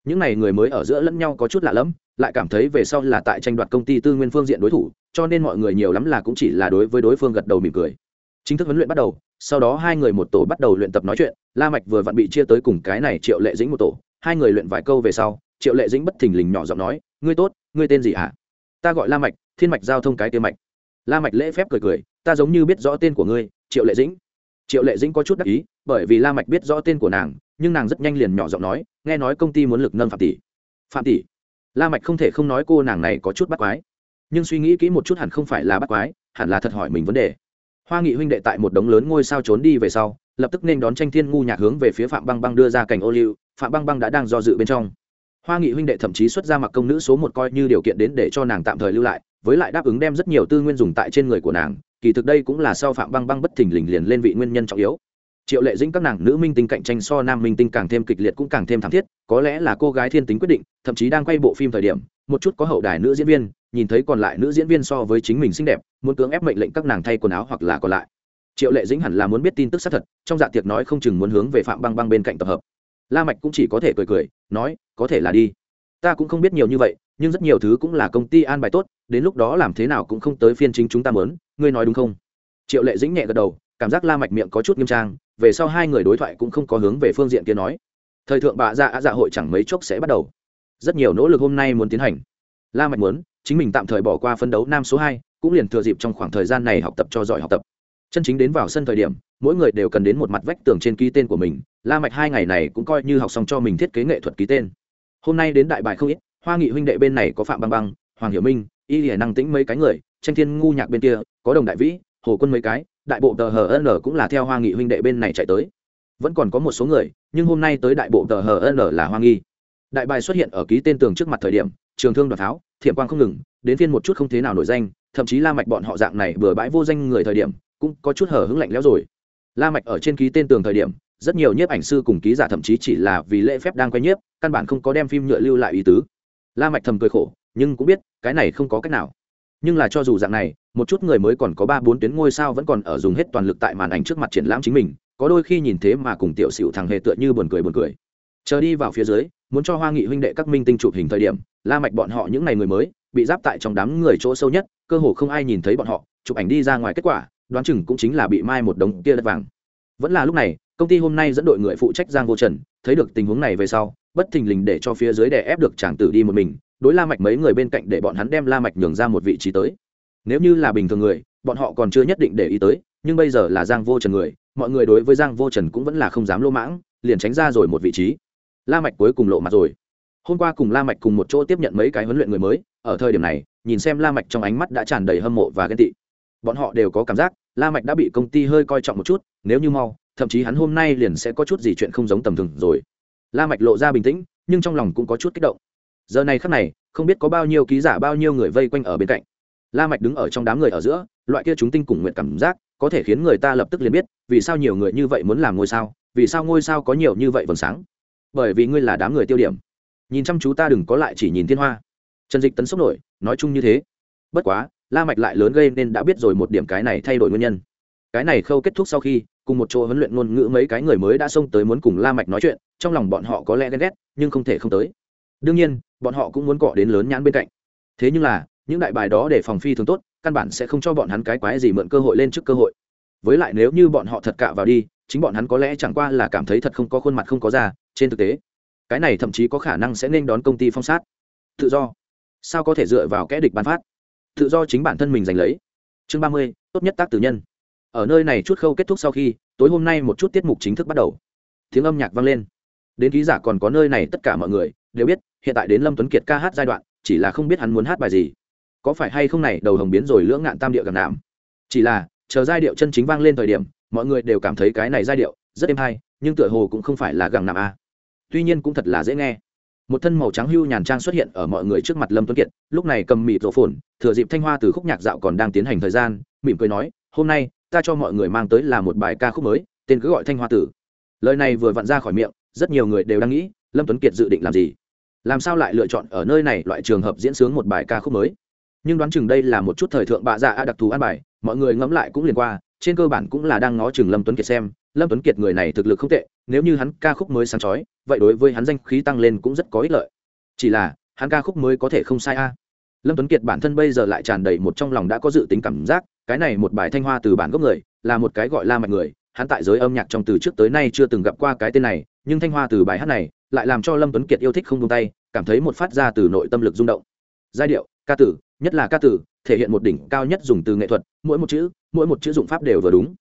Những này người mới ở giữa lẫn nhau có chút lạ lẫm, lại cảm thấy về sau là tại tranh đoạt công ty tư nguyên phương diện đối thủ, cho nên mọi người nhiều lắm là cũng chỉ là đối với đối phương gật đầu mỉm cười. Chính thức huấn luyện bắt đầu, sau đó hai người một tổ bắt đầu luyện tập nói chuyện, la mạch vừa vặn bị chia tới cùng cái này triệu lệ dĩnh một tổ. Hai người luyện vài câu về sau, triệu lệ dĩnh bất thình lình nhỏ giọng nói, ngươi tốt, ngươi tên gì hả? Ta gọi la mạch, thiên mạch giao thông cái tiêu mạch. La mạch lễ phép cười cười, ta giống như biết rõ tên của ngươi, triệu lệ dĩnh. Triệu lệ dĩnh có chút đắc ý, bởi vì la mạch biết rõ tên của nàng, nhưng nàng rất nhanh liền nhỏ giọng nói, nghe nói công ty muốn lực nâng phạm tỷ. Phạm tỷ? La mạch không thể không nói cô nàng này có chút bắt quái. Nhưng suy nghĩ kỹ một chút hẳn không phải là bắt quái, hẳn là thật hỏi mình vấn đề. Hoa nghị huynh đệ tại một đống lớn ngôi sao trốn đi về sau, lập tức nên đón tranh thiên ngu nhạc hướng về phía phạm băng băng đưa ra cảnh ô liu. Phạm băng băng đã đang do dự bên trong hoa nghị huynh đệ thậm chí xuất ra mặc công nữ số một coi như điều kiện đến để cho nàng tạm thời lưu lại, với lại đáp ứng đem rất nhiều tư nguyên dùng tại trên người của nàng, kỳ thực đây cũng là sau phạm băng băng bất thình lình liền lên vị nguyên nhân trọng yếu. Triệu lệ dĩnh các nàng nữ minh tinh cạnh tranh so nam minh tinh càng thêm kịch liệt cũng càng thêm thảm thiết, có lẽ là cô gái thiên tính quyết định, thậm chí đang quay bộ phim thời điểm, một chút có hậu đài nữ diễn viên, nhìn thấy còn lại nữ diễn viên so với chính mình xinh đẹp, muốn cưỡng ép mệnh lệnh các nàng thay quần áo hoặc là còn lại. Triệu lệ dĩnh hẳn là muốn biết tin tức xác thật, trong dạ tiệc nói không chừng muốn hướng về phạm băng băng bên cạnh tập hợp la mạch cũng chỉ có thể cười cười, nói, có thể là đi. Ta cũng không biết nhiều như vậy, nhưng rất nhiều thứ cũng là công ty an bài tốt, đến lúc đó làm thế nào cũng không tới phiên chính chúng ta muốn, ngươi nói đúng không? Triệu lệ dĩnh nhẹ gật đầu, cảm giác la mạch miệng có chút nghiêm trang, về sau hai người đối thoại cũng không có hướng về phương diện kia nói. Thời thượng bà dạ dạ hội chẳng mấy chốc sẽ bắt đầu. Rất nhiều nỗ lực hôm nay muốn tiến hành. La mạch muốn, chính mình tạm thời bỏ qua phân đấu nam số hai, cũng liền thừa dịp trong khoảng thời gian này học tập cho giỏi học tập. Chân chính đến vào sân thời điểm mỗi người đều cần đến một mặt vách tường trên ký tên của mình, la mạch hai ngày này cũng coi như học xong cho mình thiết kế nghệ thuật ký tên. Hôm nay đến đại bài không ít, hoa nghị huynh đệ bên này có phạm băng băng, hoàng hiểu minh, y lìa năng tĩnh mấy cái người, tranh thiên ngu nhạc bên kia, có đồng đại vĩ, hồ quân mấy cái, đại bộ tờ hn cũng là theo hoa nghị huynh đệ bên này chạy tới. Vẫn còn có một số người, nhưng hôm nay tới đại bộ tờ hn là hoa nghi. Đại bài xuất hiện ở ký tên tường trước mặt thời điểm, trường thương đoạt tháo, thiểm quang không ngừng, đến phiên một chút không thế nào nổi danh, thậm chí la mạch bọn họ dạng này bừa bãi vô danh người thời điểm, cũng có chút hở hứng lạnh lẽo rồi la mạch ở trên ký tên tường thời điểm, rất nhiều nhiếp ảnh sư cùng ký giả thậm chí chỉ là vì lễ phép đang quay nhiếp, căn bản không có đem phim nhựa lưu lại ý tứ. La mạch thầm cười khổ, nhưng cũng biết, cái này không có cách nào. Nhưng là cho dù dạng này, một chút người mới còn có ba bốn tuyến ngôi sao vẫn còn ở dùng hết toàn lực tại màn ảnh trước mặt triển lãm chính mình, có đôi khi nhìn thế mà cùng tiểu xỉu thằng hề tựa như buồn cười buồn cười. Chờ đi vào phía dưới, muốn cho hoa nghị huynh đệ các minh tinh chụp hình thời điểm, la mạch bọn họ những ngày người mới, bị giáp tại trong đám người chỗ sâu nhất, cơ hồ không ai nhìn thấy bọn họ, chụp ảnh đi ra ngoài kết quả đoán chừng cũng chính là bị mai một đống kia đất vàng. Vẫn là lúc này, công ty hôm nay dẫn đội người phụ trách giang vô trần, thấy được tình huống này về sau, bất thình lình để cho phía dưới đè ép được chàng tử đi một mình, đối la mạch mấy người bên cạnh để bọn hắn đem la mạch nhường ra một vị trí tới. Nếu như là bình thường người, bọn họ còn chưa nhất định để ý tới, nhưng bây giờ là giang vô trần người, mọi người đối với giang vô trần cũng vẫn là không dám lô mãng, liền tránh ra rồi một vị trí. La mạch cuối cùng lộ mặt rồi. Hôm qua cùng la mạch cùng một chỗ tiếp nhận mấy cái huấn luyện người mới, ở thời điểm này, nhìn xem la mạch trong ánh mắt đã tràn đầy hâm mộ và ghen tị bọn họ đều có cảm giác, la mạch đã bị công ty hơi coi trọng một chút, nếu như mau, thậm chí hắn hôm nay liền sẽ có chút gì chuyện không giống tầm thường rồi. La mạch lộ ra bình tĩnh, nhưng trong lòng cũng có chút kích động. Giờ này khắc này, không biết có bao nhiêu ký giả, bao nhiêu người vây quanh ở bên cạnh. La mạch đứng ở trong đám người ở giữa, loại kia chúng tinh cùng nguyện cảm giác, có thể khiến người ta lập tức liền biết, vì sao nhiều người như vậy muốn làm ngôi sao, vì sao ngôi sao có nhiều như vậy vầng sáng. Bởi vì ngươi là đám người tiêu điểm. Nhìn chăm chú ta đừng có lại chỉ nhìn thiên hoa. Trần dịch tấn sốc nổi, nói chung như thế. Bất quá la mạch lại lớn gây nên đã biết rồi một điểm cái này thay đổi nguyên nhân. Cái này khâu kết thúc sau khi, cùng một chỗ huấn luyện ngôn ngữ mấy cái người mới đã xông tới muốn cùng la mạch nói chuyện, trong lòng bọn họ có lẽ ghen ghét, nhưng không thể không tới. Đương nhiên, bọn họ cũng muốn cọ đến lớn nhãn bên cạnh. Thế nhưng là, những đại bài đó để phòng phi thường tốt, căn bản sẽ không cho bọn hắn cái quái gì mượn cơ hội lên trước cơ hội. Với lại nếu như bọn họ thật cạ vào đi, chính bọn hắn có lẽ chẳng qua là cảm thấy thật không có khuôn mặt không có da, trên thực tế, cái này thậm chí có khả năng sẽ nên đón công ty phong sát. Tự do. Sao có thể dựa vào kẽ địch bán phát? Tự do chính bản thân mình giành lấy. Chương ba mươi, tốt nhất tác tử nhân. Ở nơi này chút khâu kết thúc sau khi, tối hôm nay một chút tiết mục chính thức bắt đầu. Tiếng âm nhạc vang lên. Đến ký giả còn có nơi này tất cả mọi người đều biết, hiện tại đến lâm tuấn kiệt ca hát giai đoạn, chỉ là không biết hắn muốn hát bài gì. Có phải hay không này, đầu hồng biến rồi lưỡng ngạn tam điệu gặp nạm. Chỉ là, chờ giai điệu chân chính vang lên thời điểm, mọi người đều cảm thấy cái này giai điệu rất êm hay, nhưng tựa hồ cũng không phải là gẳng nạm a. Tuy nhiên cũng thật là dễ nghe một thân màu trắng hưu nhàn trang xuất hiện ở mọi người trước mặt lâm tuấn kiệt, lúc này cầm mịt rổ phồn, thừa dịp thanh hoa từ khúc nhạc dạo còn đang tiến hành thời gian, mỉm cười nói, hôm nay, ta cho mọi người mang tới là một bài ca khúc mới, tên cứ gọi thanh hoa tử. Lời này vừa vặn ra khỏi miệng, rất nhiều người đều đang nghĩ, lâm tuấn kiệt dự định làm gì? Làm sao lại lựa chọn ở nơi này loại trường hợp diễn sướng một bài ca khúc mới? Nhưng đoán chừng đây là một chút thời thượng bạ dạ đặc thù an bài, mọi người ngẫm lại cũng liền qua trên cơ bản cũng là đang ngó chừng lâm tuấn kiệt xem. Lâm tuấn kiệt người này thực lực không tệ, nếu như hắn ca khúc mới sáng chói, vậy đối với hắn danh khí tăng lên cũng rất có ích lợi. Chỉ là, hắn ca khúc mới có thể không sai a. Lâm tuấn kiệt bản thân bây giờ lại tràn đầy một trong lòng đã có dự tính cảm giác, cái này một bài thanh hoa từ bản gốc người, là một cái gọi la mạch người, hắn tại giới âm nhạc trong từ trước tới nay chưa từng gặp qua cái tên này, nhưng thanh hoa từ bài hát này, lại làm cho lâm tuấn kiệt yêu thích không buông tay, cảm thấy một phát ra từ nội tâm lực rung động. Giai điệu, ca tử nhất là ca tử thể hiện một đỉnh cao nhất dùng từ nghệ thuật, mỗi một chữ mỗi một chữ dụng pháp đều vừa đúng.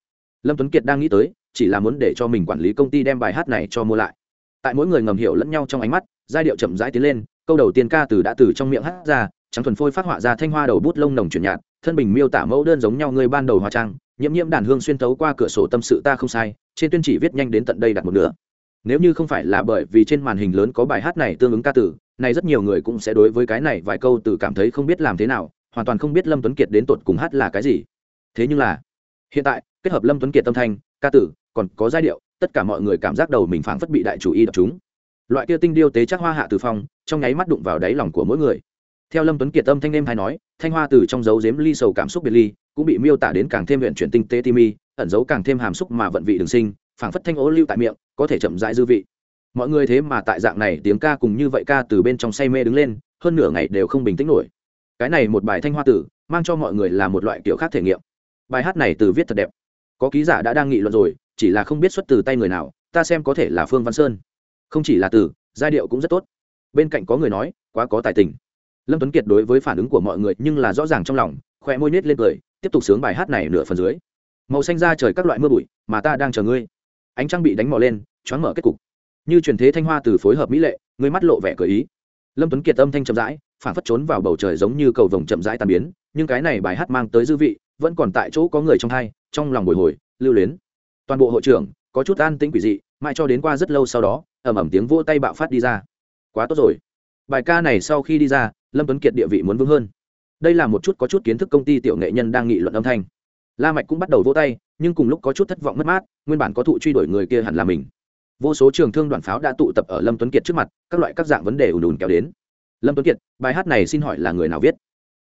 Lâm tuấn kiệt đang nghĩ tới chỉ là muốn để cho mình quản lý công ty đem bài hát này cho mua lại. Tại mỗi người ngầm hiểu lẫn nhau trong ánh mắt giai điệu chậm rãi tiến lên câu đầu tiên ca từ đã từ trong miệng hát ra trắng thuần phôi phát họa ra thanh hoa đầu bút lông nồng chuyển nhạt thân bình miêu tả mẫu đơn giống nhau người ban đầu hóa trang nhiễm nhiễm đàn hương xuyên tấu qua cửa sổ tâm sự ta không sai trên tuyên chỉ viết nhanh đến tận đây đặt một nửa. Nếu như không phải là bởi vì trên màn hình lớn có bài hát này tương ứng ca từ, này rất nhiều người cũng sẽ đối với cái này vài câu từ cảm thấy không biết làm thế nào hoàn toàn không biết lâm tuấn kiệt đến tột cùng hát là cái gì thế nhưng là, hiện tại, kết hợp lâm tuấn kiệt tâm thanh, ca tử, còn có giai điệu, tất cả mọi người cảm giác đầu mình phảng phất bị đại chủ y đập chúng loại kia tinh điêu tế chắc hoa hạ từ phong, trong nháy mắt đụng vào đáy lòng của mỗi người. Theo lâm tuấn kiệt tâm thanh em hay nói, thanh hoa từ trong dấu dếm ly sầu cảm xúc biệt ly, cũng bị miêu tả đến càng thêm huyện chuyển tinh tế ti mi, ẩn dấu càng thêm hàm xúc mà vận vị đường sinh, phảng phất thanh ố lưu tại miệng, có thể chậm rãi dư vị. Mọi người thế mà tại dạng này tiếng ca cùng như vậy ca từ bên trong say mê đứng lên, hơn nửa ngày đều không bình tĩnh nổi. Cái này một bài thanh hoa tử, mang cho mọi người là một loại kiểu khác thể nghiệm bài hát này từ viết thật đẹp. Có ký giả đã đang nghị luận rồi, chỉ là không biết xuất từ tay người nào, ta xem có thể là phương văn sơn. Không chỉ là từ, giai điệu cũng rất tốt. Bên cạnh có người nói, quá có tài tình. Lâm tuấn kiệt đối với phản ứng của mọi người nhưng là rõ ràng trong lòng khỏe môi nết lên cười, tiếp tục sướng bài hát này nửa phần dưới. Màu xanh ra trời các loại mưa bụi, mà ta đang chờ ngươi. Ánh trăng bị đánh mò lên, choáng mở kết cục. Như truyền thế thanh hoa từ phối hợp mỹ lệ ngươi mắt lộ vẻ cởi ý. Lâm tuấn kiệt âm thanh chậm rãi, phản phất trốn vào bầu trời giống như cầu vồng chậm rãi tàn biến, nhưng cái này bài hát mang tới dư vị vẫn còn tại chỗ có người trong hai trong lòng bồi hồi, lưu luyến. Toàn bộ hội trưởng, có chút an tĩnh quỷ dị, mãi cho đến qua rất lâu sau đó ẩm ẩm tiếng vỗ tay bạo phát đi ra. Quá tốt rồi. Bài ca này sau khi đi ra, lâm tuấn kiệt địa vị muốn vững hơn. Đây là một chút có chút kiến thức công ty tiểu nghệ nhân đang nghị luận âm thanh. La mạch cũng bắt đầu vỗ tay, nhưng cùng lúc có chút thất vọng mất mát, nguyên bản có thụ truy đuổi người kia hẳn là mình. Vô số trường thương đoàn pháo đã tụ tập ở lâm tuấn kiệt trước mặt, các loại các dạng vấn đề ùn ùn kéo đến. Lâm tuấn kiệt, bài hát này xin hỏi là người nào viết?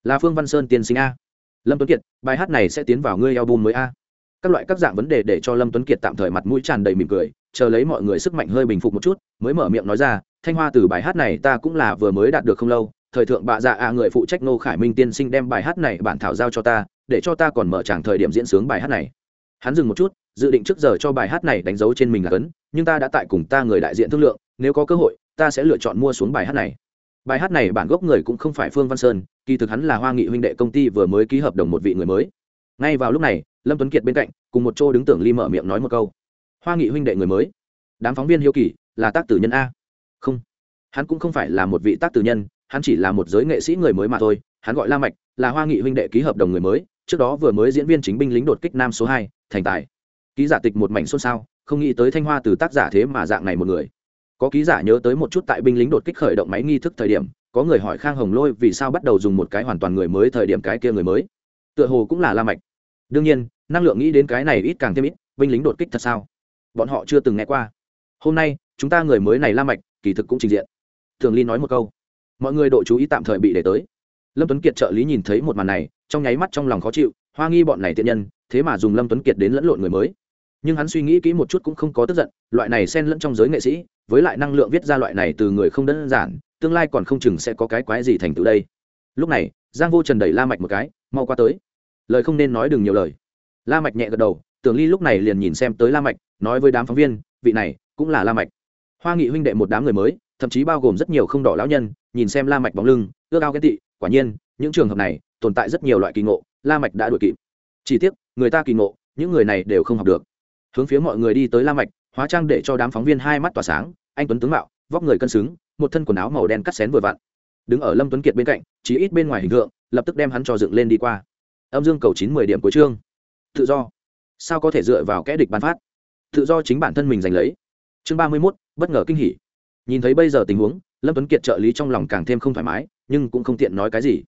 Là phương văn sơn tiên sinh a lâm tuấn kiệt, bài hát này sẽ tiến vào ngươi album mới a. Các loại các dạng vấn đề để cho lâm tuấn kiệt tạm thời mặt mũi tràn đầy mỉm cười, chờ lấy mọi người sức mạnh hơi bình phục một chút, mới mở miệng nói ra, thanh hoa từ bài hát này ta cũng là vừa mới đạt được không lâu, thời thượng bạ dạ a người phụ trách nô khải minh tiên sinh đem bài hát này bản thảo giao cho ta, để cho ta còn mở tràng thời điểm diễn sướng bài hát này. Hắn dừng một chút, dự định trước giờ cho bài hát này đánh dấu trên mình là cấn nhưng ta đã tại cùng ta người đại diện thương lượng, nếu có cơ hội, ta sẽ lựa chọn mua xuống bài hát này bài hát này bản gốc người cũng không phải phương văn sơn, kỳ thực hắn là hoa nghị huynh đệ công ty vừa mới ký hợp đồng một vị người mới. Ngay vào lúc này, lâm tuấn kiệt bên cạnh, cùng một chỗ đứng tưởng ly mở miệng nói một câu. Hoa nghị huynh đệ người mới. Đám phóng viên hiếu kỳ, là tác tử nhân a. Không, hắn cũng không phải là một vị tác tử nhân, hắn chỉ là một giới nghệ sĩ người mới mà thôi. Hắn gọi la mạch, là hoa nghị huynh đệ ký hợp đồng người mới, trước đó vừa mới diễn viên chính binh lính đột kích nam số hai, thành tài. Ký giả tịch một mảnh xôn xao, không nghĩ tới thanh hoa từ tác giả thế mà dạng này một người có ký giả nhớ tới một chút tại binh lính đột kích khởi động máy nghi thức thời điểm, có người hỏi khang hồng lôi vì sao bắt đầu dùng một cái hoàn toàn người mới thời điểm cái kia người mới. Tựa hồ cũng là la mạch. Đương nhiên, năng lượng nghĩ đến cái này ít càng thêm ít, binh lính đột kích thật sao? Bọn họ chưa từng nghe qua. Hôm nay, chúng ta người mới này la mạch, kỳ thực cũng trình diện. Thường ly nói một câu. Mọi người độ chú ý tạm thời bị để tới. Lâm tuấn kiệt trợ lý nhìn thấy một màn này, trong nháy mắt trong lòng khó chịu, hoa nghi bọn này tiện nhân, thế mà dùng lâm tuấn kiệt đến lẫn lộn người mới. Nhưng hắn suy nghĩ kỹ một chút cũng không có tức giận, loại này xen lẫn trong giới nghệ sĩ với lại năng lượng viết ra loại này từ người không đơn giản, tương lai còn không chừng sẽ có cái quái gì thành tựu đây. Lúc này, giang vô trần đẩy la mạch một cái, mau qua tới. Lời không nên nói đừng nhiều lời. La mạch nhẹ gật đầu, tưởng ly lúc này liền nhìn xem tới la mạch, nói với đám phóng viên, vị này cũng là la mạch. Hoa nghị huynh đệ một đám người mới, thậm chí bao gồm rất nhiều không đỏ lão nhân, nhìn xem la mạch bóng lưng, ước ao cái tị, quả nhiên, những trường hợp này tồn tại rất nhiều loại kỳ ngộ, la mạch đã đuổi kịp. Chỉ tiếc, người ta kỳ ngộ, những người này đều không học được. Hướng phía mọi người đi tới la mạch hóa trang để cho đám phóng viên hai mắt tỏa sáng, anh tuấn tướng mạo, vóc người cân xứng, một thân quần áo màu đen cắt xén vừa vặn. Đứng ở lâm tuấn kiệt bên cạnh, chỉ ít bên ngoài hình tượng, lập tức đem hắn cho dựng lên đi qua. Âm dương cầu chín mười điểm cuối chương. Tự do. Sao có thể dựa vào kẽ địch ban phát? Tự do chính bản thân mình giành lấy. Chương ba mươi mốt, bất ngờ kinh hỉ. Nhìn thấy bây giờ tình huống, lâm tuấn kiệt trợ lý trong lòng càng thêm không thoải mái, nhưng cũng không tiện nói cái gì.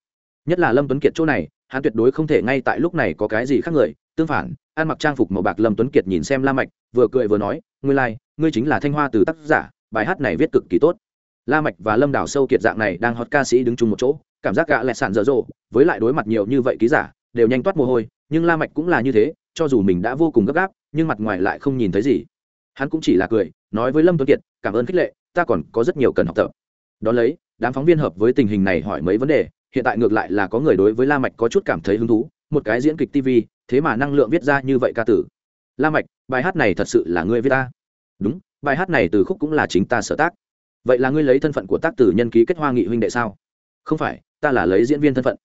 Nhất là lâm tuấn kiệt chỗ này, hắn tuyệt đối không thể ngay tại lúc này có cái gì khác người, tương phản ăn mặc trang phục màu bạc lâm tuấn kiệt nhìn xem la mạch vừa cười vừa nói ngươi lai、like, ngươi chính là thanh hoa từ tác giả bài hát này viết cực kỳ tốt. La mạch và lâm đảo sâu kiệt dạng này đang hot ca sĩ đứng chung một chỗ cảm giác gạ lẹ sàn dở dộ với lại đối mặt nhiều như vậy ký giả đều nhanh toát mồ hôi nhưng la mạch cũng là như thế cho dù mình đã vô cùng gấp gáp nhưng mặt ngoài lại không nhìn thấy gì. Hắn cũng chỉ là cười nói với lâm tuấn kiệt cảm ơn khích lệ ta còn có rất nhiều cần học tập. Đón lấy đám phóng viên hợp với tình hình này hỏi mấy vấn đề hiện tại ngược lại là có người đối với la mạch có chút cảm thấy hứng thú một cái diễn kịch tv, thế mà năng lượng viết ra như vậy ca tử. La mạch, bài hát này thật sự là ngươi viết ta. Đúng, bài hát này từ khúc cũng là chính ta sở tác. Vậy là ngươi lấy thân phận của tác tử nhân ký kết hoa nghị huynh đệ sao? Không phải, ta là lấy diễn viên thân phận.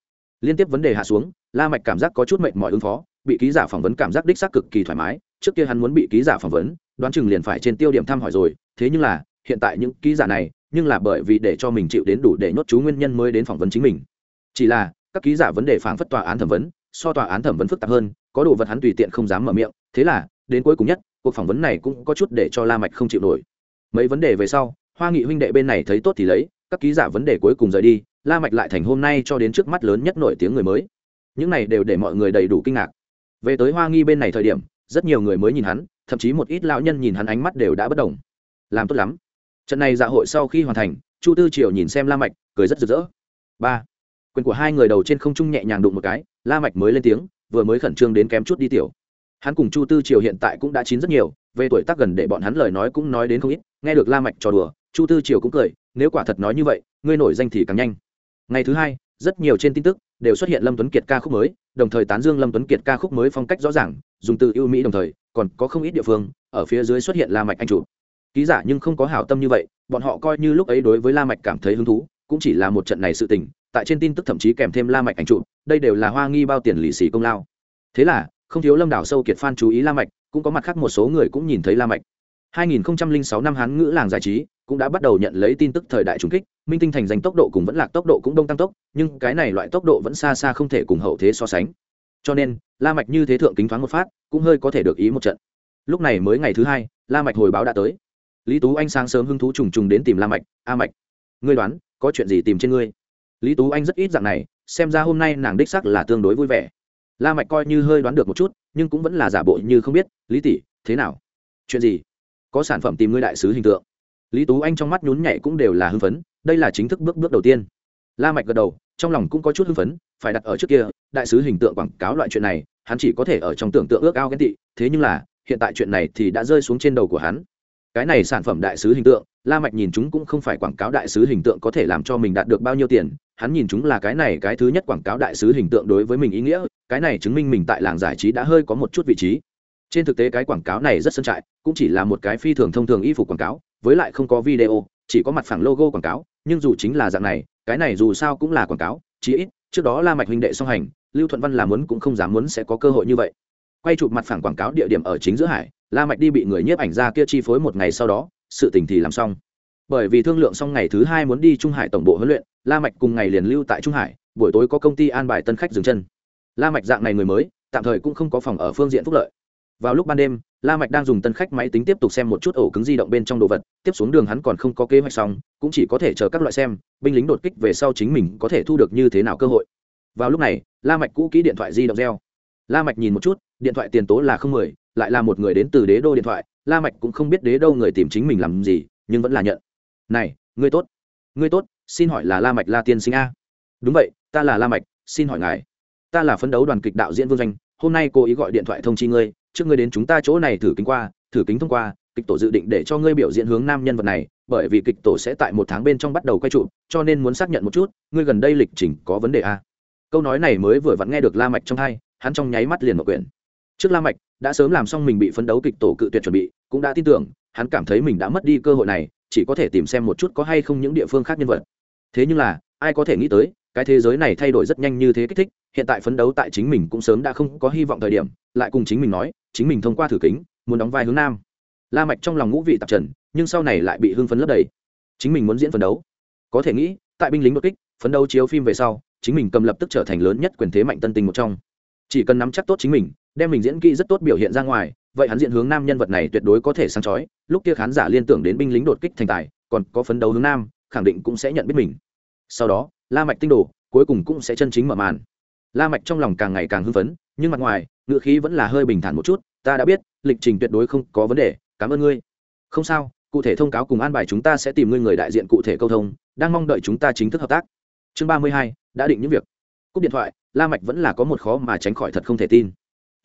Liên tiếp vấn đề hạ xuống, la mạch cảm giác có chút mệt mỏi ứng phó, bị ký giả phỏng vấn cảm giác đích xác cực kỳ thoải mái. Trước kia hắn muốn bị ký giả phỏng vấn, đoán chừng liền phải trên tiêu điểm thăm hỏi rồi. Thế nhưng là, hiện tại những ký giả này, nhưng là bởi vì để cho mình chịu đến đủ để nhốt chú nguyên nhân mới đến phỏng vấn chính mình. Chỉ là, các ký giả vấn đề phảng phất tòa án thẩm vấn so tòa án thẩm vấn phức tạp hơn, có đồ vật hắn tùy tiện không dám mở miệng, thế là, đến cuối cùng nhất, cuộc phỏng vấn này cũng có chút để cho la mạch không chịu nổi. Mấy vấn đề về sau, hoa nghị huynh đệ bên này thấy tốt thì lấy, các ký giả vấn đề cuối cùng rời đi, la mạch lại thành hôm nay cho đến trước mắt lớn nhất nổi tiếng người mới. Những này đều để mọi người đầy đủ kinh ngạc. Về tới hoa nghi bên này thời điểm, rất nhiều người mới nhìn hắn, thậm chí một ít lão nhân nhìn hắn ánh mắt đều đã bất động. Làm tốt lắm. Trận này dạ hội sau khi hoàn thành, chu tư triều nhìn xem la mạch, cười rất rực rỡ. Ba quyền của hai người đầu trên không trung nhẹ nhàng đụng một cái, la mạch mới lên tiếng, vừa mới khẩn trương đến kém chút đi tiểu. Hắn cùng chu tư triều hiện tại cũng đã chín rất nhiều, về tuổi tác gần để bọn hắn lời nói cũng nói đến không ít, nghe được la mạch trò đùa, chu tư triều cũng cười, nếu quả thật nói như vậy, ngươi nổi danh thì càng nhanh. Ngày thứ hai, rất nhiều trên tin tức đều xuất hiện lâm tuấn kiệt ca khúc mới, đồng thời tán dương lâm tuấn kiệt ca khúc mới phong cách rõ ràng, dùng từ ưu mỹ đồng thời, còn có không ít địa phương, ở phía dưới xuất hiện la mạch anh chủ ký giả nhưng không có hảo tâm như vậy, bọn họ coi như lúc ấy đối với la mạch cảm thấy hứng thú, cũng chỉ là một trận này sự tình tại trên tin tức thậm chí kèm thêm la mạch ảnh chụp, đây đều là hoa nghi bao tiền lì xì công lao. Thế là không thiếu lâm đảo sâu kiệt fan chú ý la mạch cũng có mặt khác một số người cũng nhìn thấy la mạch. 2006 năm hán ngữ làng giải trí cũng đã bắt đầu nhận lấy tin tức thời đại trùng kích minh tinh thành danh tốc độ cùng vẫn lạc tốc độ cũng đông tăng tốc nhưng cái này loại tốc độ vẫn xa xa không thể cùng hậu thế so sánh. Cho nên la mạch như thế thượng kính thoáng một phát cũng hơi có thể được ý một trận. Lúc này mới ngày thứ hai la mạch hồi báo đã tới. Lý tú anh sáng sớm hứng thú trùng trùng đến tìm la mạch a mạch ngươi đoán có chuyện gì tìm trên ngươi? Lý tú anh rất ít dạng này, xem ra hôm nay nàng đích sắc là tương đối vui vẻ. La mạch coi như hơi đoán được một chút, nhưng cũng vẫn là giả bộ như không biết, lý tỷ, thế nào? Chuyện gì? Có sản phẩm tìm ngươi đại sứ hình tượng? Lý tú anh trong mắt nhún nhảy cũng đều là hưng phấn, đây là chính thức bước bước đầu tiên. La mạch gật đầu, trong lòng cũng có chút hưng phấn, phải đặt ở trước kia, đại sứ hình tượng quảng cáo loại chuyện này, hắn chỉ có thể ở trong tưởng tượng ước ao ghen tị, thế nhưng là, hiện tại chuyện này thì đã rơi xuống trên đầu của hắn cái này sản phẩm đại sứ hình tượng, la mạch nhìn chúng cũng không phải quảng cáo đại sứ hình tượng có thể làm cho mình đạt được bao nhiêu tiền. Hắn nhìn chúng là cái này, cái thứ nhất quảng cáo đại sứ hình tượng đối với mình ý nghĩa, cái này chứng minh mình tại làng giải trí đã hơi có một chút vị trí. Trên thực tế cái quảng cáo này rất sân trại, cũng chỉ là một cái phi thường thông thường y phục quảng cáo, với lại không có video, chỉ có mặt phẳng logo quảng cáo, nhưng dù chính là dạng này, cái này dù sao cũng là quảng cáo, chí ít, trước đó la mạch huynh đệ song hành, lưu thuận văn làm muốn cũng không dám muốn sẽ có cơ hội như vậy. Quay chụp mặt phẳng quảng cáo địa điểm ở chính giữa hải la mạch đi bị người nhiếp ảnh ra kia chi phối một ngày sau đó, sự tình thì làm xong. Bởi vì thương lượng xong ngày thứ hai muốn đi trung hải tổng bộ huấn luyện, la mạch cùng ngày liền lưu tại trung hải, buổi tối có công ty an bài tân khách dừng chân. La mạch dạng này người mới, tạm thời cũng không có phòng ở phương diện phúc lợi. Vào lúc ban đêm, la mạch đang dùng tân khách máy tính tiếp tục xem một chút ổ cứng di động bên trong đồ vật, tiếp xuống đường hắn còn không có kế hoạch xong, cũng chỉ có thể chờ các loại xem, binh lính đột kích về sau chính mình có thể thu được như thế nào cơ hội. Vào lúc này, la mạch cũ kỹ điện thoại di động reo. La mạch nhìn một chút, điện thoại tiền tố là không mười lại là một người đến từ đế đô điện thoại, la mạch cũng không biết đế đô người tìm chính mình làm gì, nhưng vẫn là nhận. Này, ngươi tốt ngươi tốt, xin hỏi là la mạch la tiên sinh a? Đúng vậy, ta là la mạch, xin hỏi ngài. Ta là phấn đấu đoàn kịch đạo diễn vương doanh, hôm nay cô ý gọi điện thoại thông chi ngươi, trước ngươi đến chúng ta chỗ này thử kính qua, thử kính thông qua, kịch tổ dự định để cho ngươi biểu diễn hướng nam nhân vật này, bởi vì kịch tổ sẽ tại một tháng bên trong bắt đầu quay trụ, cho nên muốn xác nhận một chút, ngươi gần đây lịch trình có vấn đề a? Câu nói này mới vừa vặn nghe được la mạch trong hai hắn trong nháy mắt liền một quyển trước la mạch, đã sớm làm xong mình bị phấn đấu kịch tổ cự tuyệt chuẩn bị, cũng đã tin tưởng, hắn cảm thấy mình đã mất đi cơ hội này, chỉ có thể tìm xem một chút có hay không những địa phương khác nhân vật. Thế nhưng là, ai có thể nghĩ tới, cái thế giới này thay đổi rất nhanh như thế kích thích, hiện tại phấn đấu tại chính mình cũng sớm đã không có hy vọng thời điểm, lại cùng chính mình nói, chính mình thông qua thử kính, muốn đóng vai hướng nam. La mạch trong lòng ngũ vị tạp trần, nhưng sau này lại bị hưng phấn lấp đầy. Chính mình muốn diễn phấn đấu. Có thể nghĩ, tại binh lính đột kích, phấn đấu chiếu phim về sau, chính mình cầm lập tức trở thành lớn nhất quyền thế mạnh tân tình một trong. Chỉ cần nắm chắc tốt chính mình đem mình diễn kỹ rất tốt biểu hiện ra ngoài, vậy hắn diện hướng nam nhân vật này tuyệt đối có thể sáng chói, lúc kia khán giả liên tưởng đến binh lính đột kích thành tài, còn có phấn đấu hướng nam, khẳng định cũng sẽ nhận biết mình. Sau đó, la mạch tinh đồ, cuối cùng cũng sẽ chân chính mở màn. La mạch trong lòng càng ngày càng hưng phấn, nhưng mặt ngoài ngựa khí vẫn là hơi bình thản một chút, ta đã biết, lịch trình tuyệt đối không có vấn đề, cảm ơn ngươi. Không sao, cụ thể thông cáo cùng an bài chúng ta sẽ tìm ngươi người đại diện cụ thể câu thông, đang mong đợi chúng ta chính thức hợp tác. Chương ba mươi hai, đã định những việc. Cúp điện thoại, la mạch vẫn là có một khó mà tránh khỏi thật không thể tin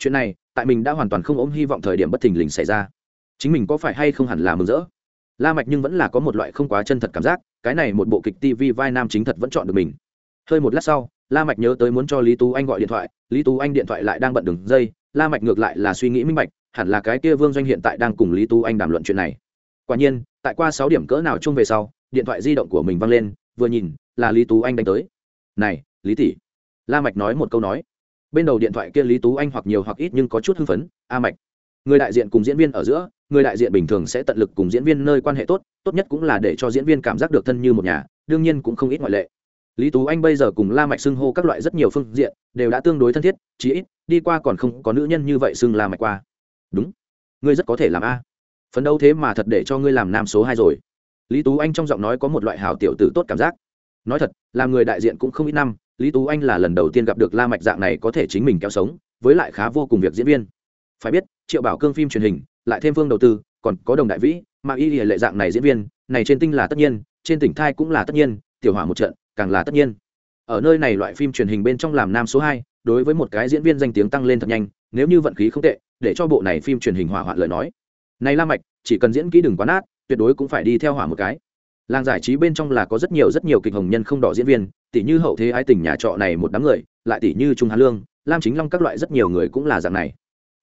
chuyện này, tại mình đã hoàn toàn không ôm hy vọng thời điểm bất thình lình xảy ra. Chính mình có phải hay không hẳn là mừng rỡ? La mạch nhưng vẫn là có một loại không quá chân thật cảm giác, cái này một bộ kịch tv vai nam chính thật vẫn chọn được mình. Hơi một lát sau, la mạch nhớ tới muốn cho lý tú anh gọi điện thoại, lý tú anh điện thoại lại đang bận đường dây, la mạch ngược lại là suy nghĩ minh bạch, hẳn là cái kia vương doanh hiện tại đang cùng lý tú anh đàm luận chuyện này. Quả nhiên, tại qua sáu điểm cỡ nào chung về sau, điện thoại di động của mình văng lên, vừa nhìn, là lý tú anh đánh tới. Này, lý tỷ. La mạch nói một câu nói bên đầu điện thoại kia lý tú anh hoặc nhiều hoặc ít nhưng có chút hưng phấn, a mạch, người đại diện cùng diễn viên ở giữa, người đại diện bình thường sẽ tận lực cùng diễn viên nơi quan hệ tốt tốt nhất cũng là để cho diễn viên cảm giác được thân như một nhà, đương nhiên cũng không ít ngoại lệ. Lý tú anh bây giờ cùng la mạch xưng hô các loại rất nhiều phương diện, đều đã tương đối thân thiết, chí ít, đi qua còn không có nữ nhân như vậy xưng la mạch qua. Đúng, ngươi rất có thể làm a. Phấn đấu thế mà thật để cho ngươi làm nam số hai rồi. Lý tú anh trong giọng nói có một loại hảo tiểu tử tốt cảm giác. Nói thật, làm người đại diện cũng không ít năm lý tú anh là lần đầu tiên gặp được la mạch dạng này có thể chính mình kéo sống, với lại khá vô cùng việc diễn viên. Phải biết, triệu bảo cương phim truyền hình, lại thêm phương đầu tư, còn có đồng đại vĩ, mà y lệ dạng này diễn viên, này trên tinh là tất nhiên, trên tỉnh thai cũng là tất nhiên, tiểu hỏa một trận, càng là tất nhiên. Ở nơi này loại phim truyền hình bên trong làm nam số hai, đối với một cái diễn viên danh tiếng tăng lên thật nhanh, nếu như vận khí không tệ, để cho bộ này phim truyền hình hỏa hoạn lời nói. Này la mạch, chỉ cần diễn kỹ đừng quá nát, tuyệt đối cũng phải đi theo hỏa một cái làng giải trí bên trong là có rất nhiều rất nhiều kịch hồng nhân không đỏ diễn viên tỷ như hậu thế ái tình nhà trọ này một đám người lại tỷ như trung hà lương lam chính long các loại rất nhiều người cũng là dạng này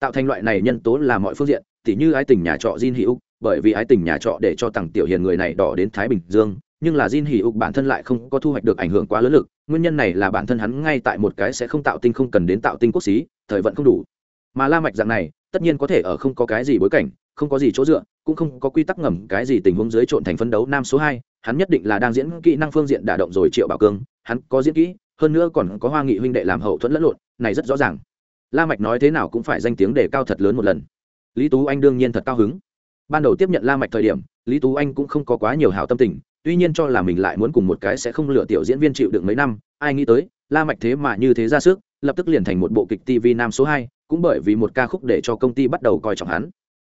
tạo thành loại này nhân tố là mọi phương diện tỷ như ái tình nhà trọ Jin Hữu, bởi vì ái tình nhà trọ để cho tặng tiểu hiền người này đỏ đến Thái Bình Dương, nhưng là Jin Hữu bản thân lại không có thu hoạch được ảnh hưởng quá lớn lực, nguyên nhân này là bản thân hắn ngay tại một cái sẽ không tạo tinh không cần đến tạo tinh quốc xí, thời vận không đủ. Mà La Mạch dạng này, tất nhiên có thể ở không có cái gì bối cảnh, không có gì chỗ dựa, cũng không có quy tắc ngầm cái gì tình huống dưới trộn thành phấn đấu nam số hai, hắn nhất định là đang diễn kỹ năng phương diện đả động rồi Triệu Bảo Cương, hắn có diễn kỹ, hơn nữa còn có Hoa Nghị huynh đệ làm hậu thuẫn lẫn lộn, này rất rõ ràng. La mạch nói thế nào cũng phải danh tiếng đề cao thật lớn một lần. Lý tú anh đương nhiên thật cao hứng. Ban đầu tiếp nhận la mạch thời điểm lý tú anh cũng không có quá nhiều hảo tâm tình tuy nhiên cho là mình lại muốn cùng một cái sẽ không lựa tiểu diễn viên chịu đựng mấy năm ai nghĩ tới la mạch thế mà như thế ra sức lập tức liền thành một bộ kịch tv nam số hai, cũng bởi vì một ca khúc để cho công ty bắt đầu coi trọng hắn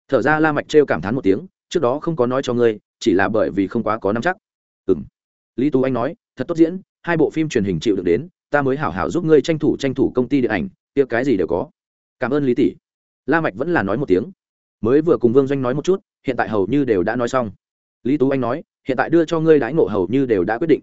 thở ra la mạch treo cảm thán một tiếng, trước đó không có nói cho ngươi, chỉ là bởi vì không quá có nắm chắc. Ừm. Lý tú anh nói, thật tốt diễn, hai bộ phim truyền hình chịu đựng đến, ta mới hảo hảo giúp ngươi tranh thủ tranh thủ công ty điện ảnh, kia cái gì đều có. Cảm ơn lý tỷ. La mạch vẫn là nói một tiếng. Mới vừa cùng vương doanh nói một chút, hiện tại hầu như đều đã nói xong. Lý tú anh nói, hiện tại đưa cho ngươi đãi ngộ hầu như đều đã quyết định.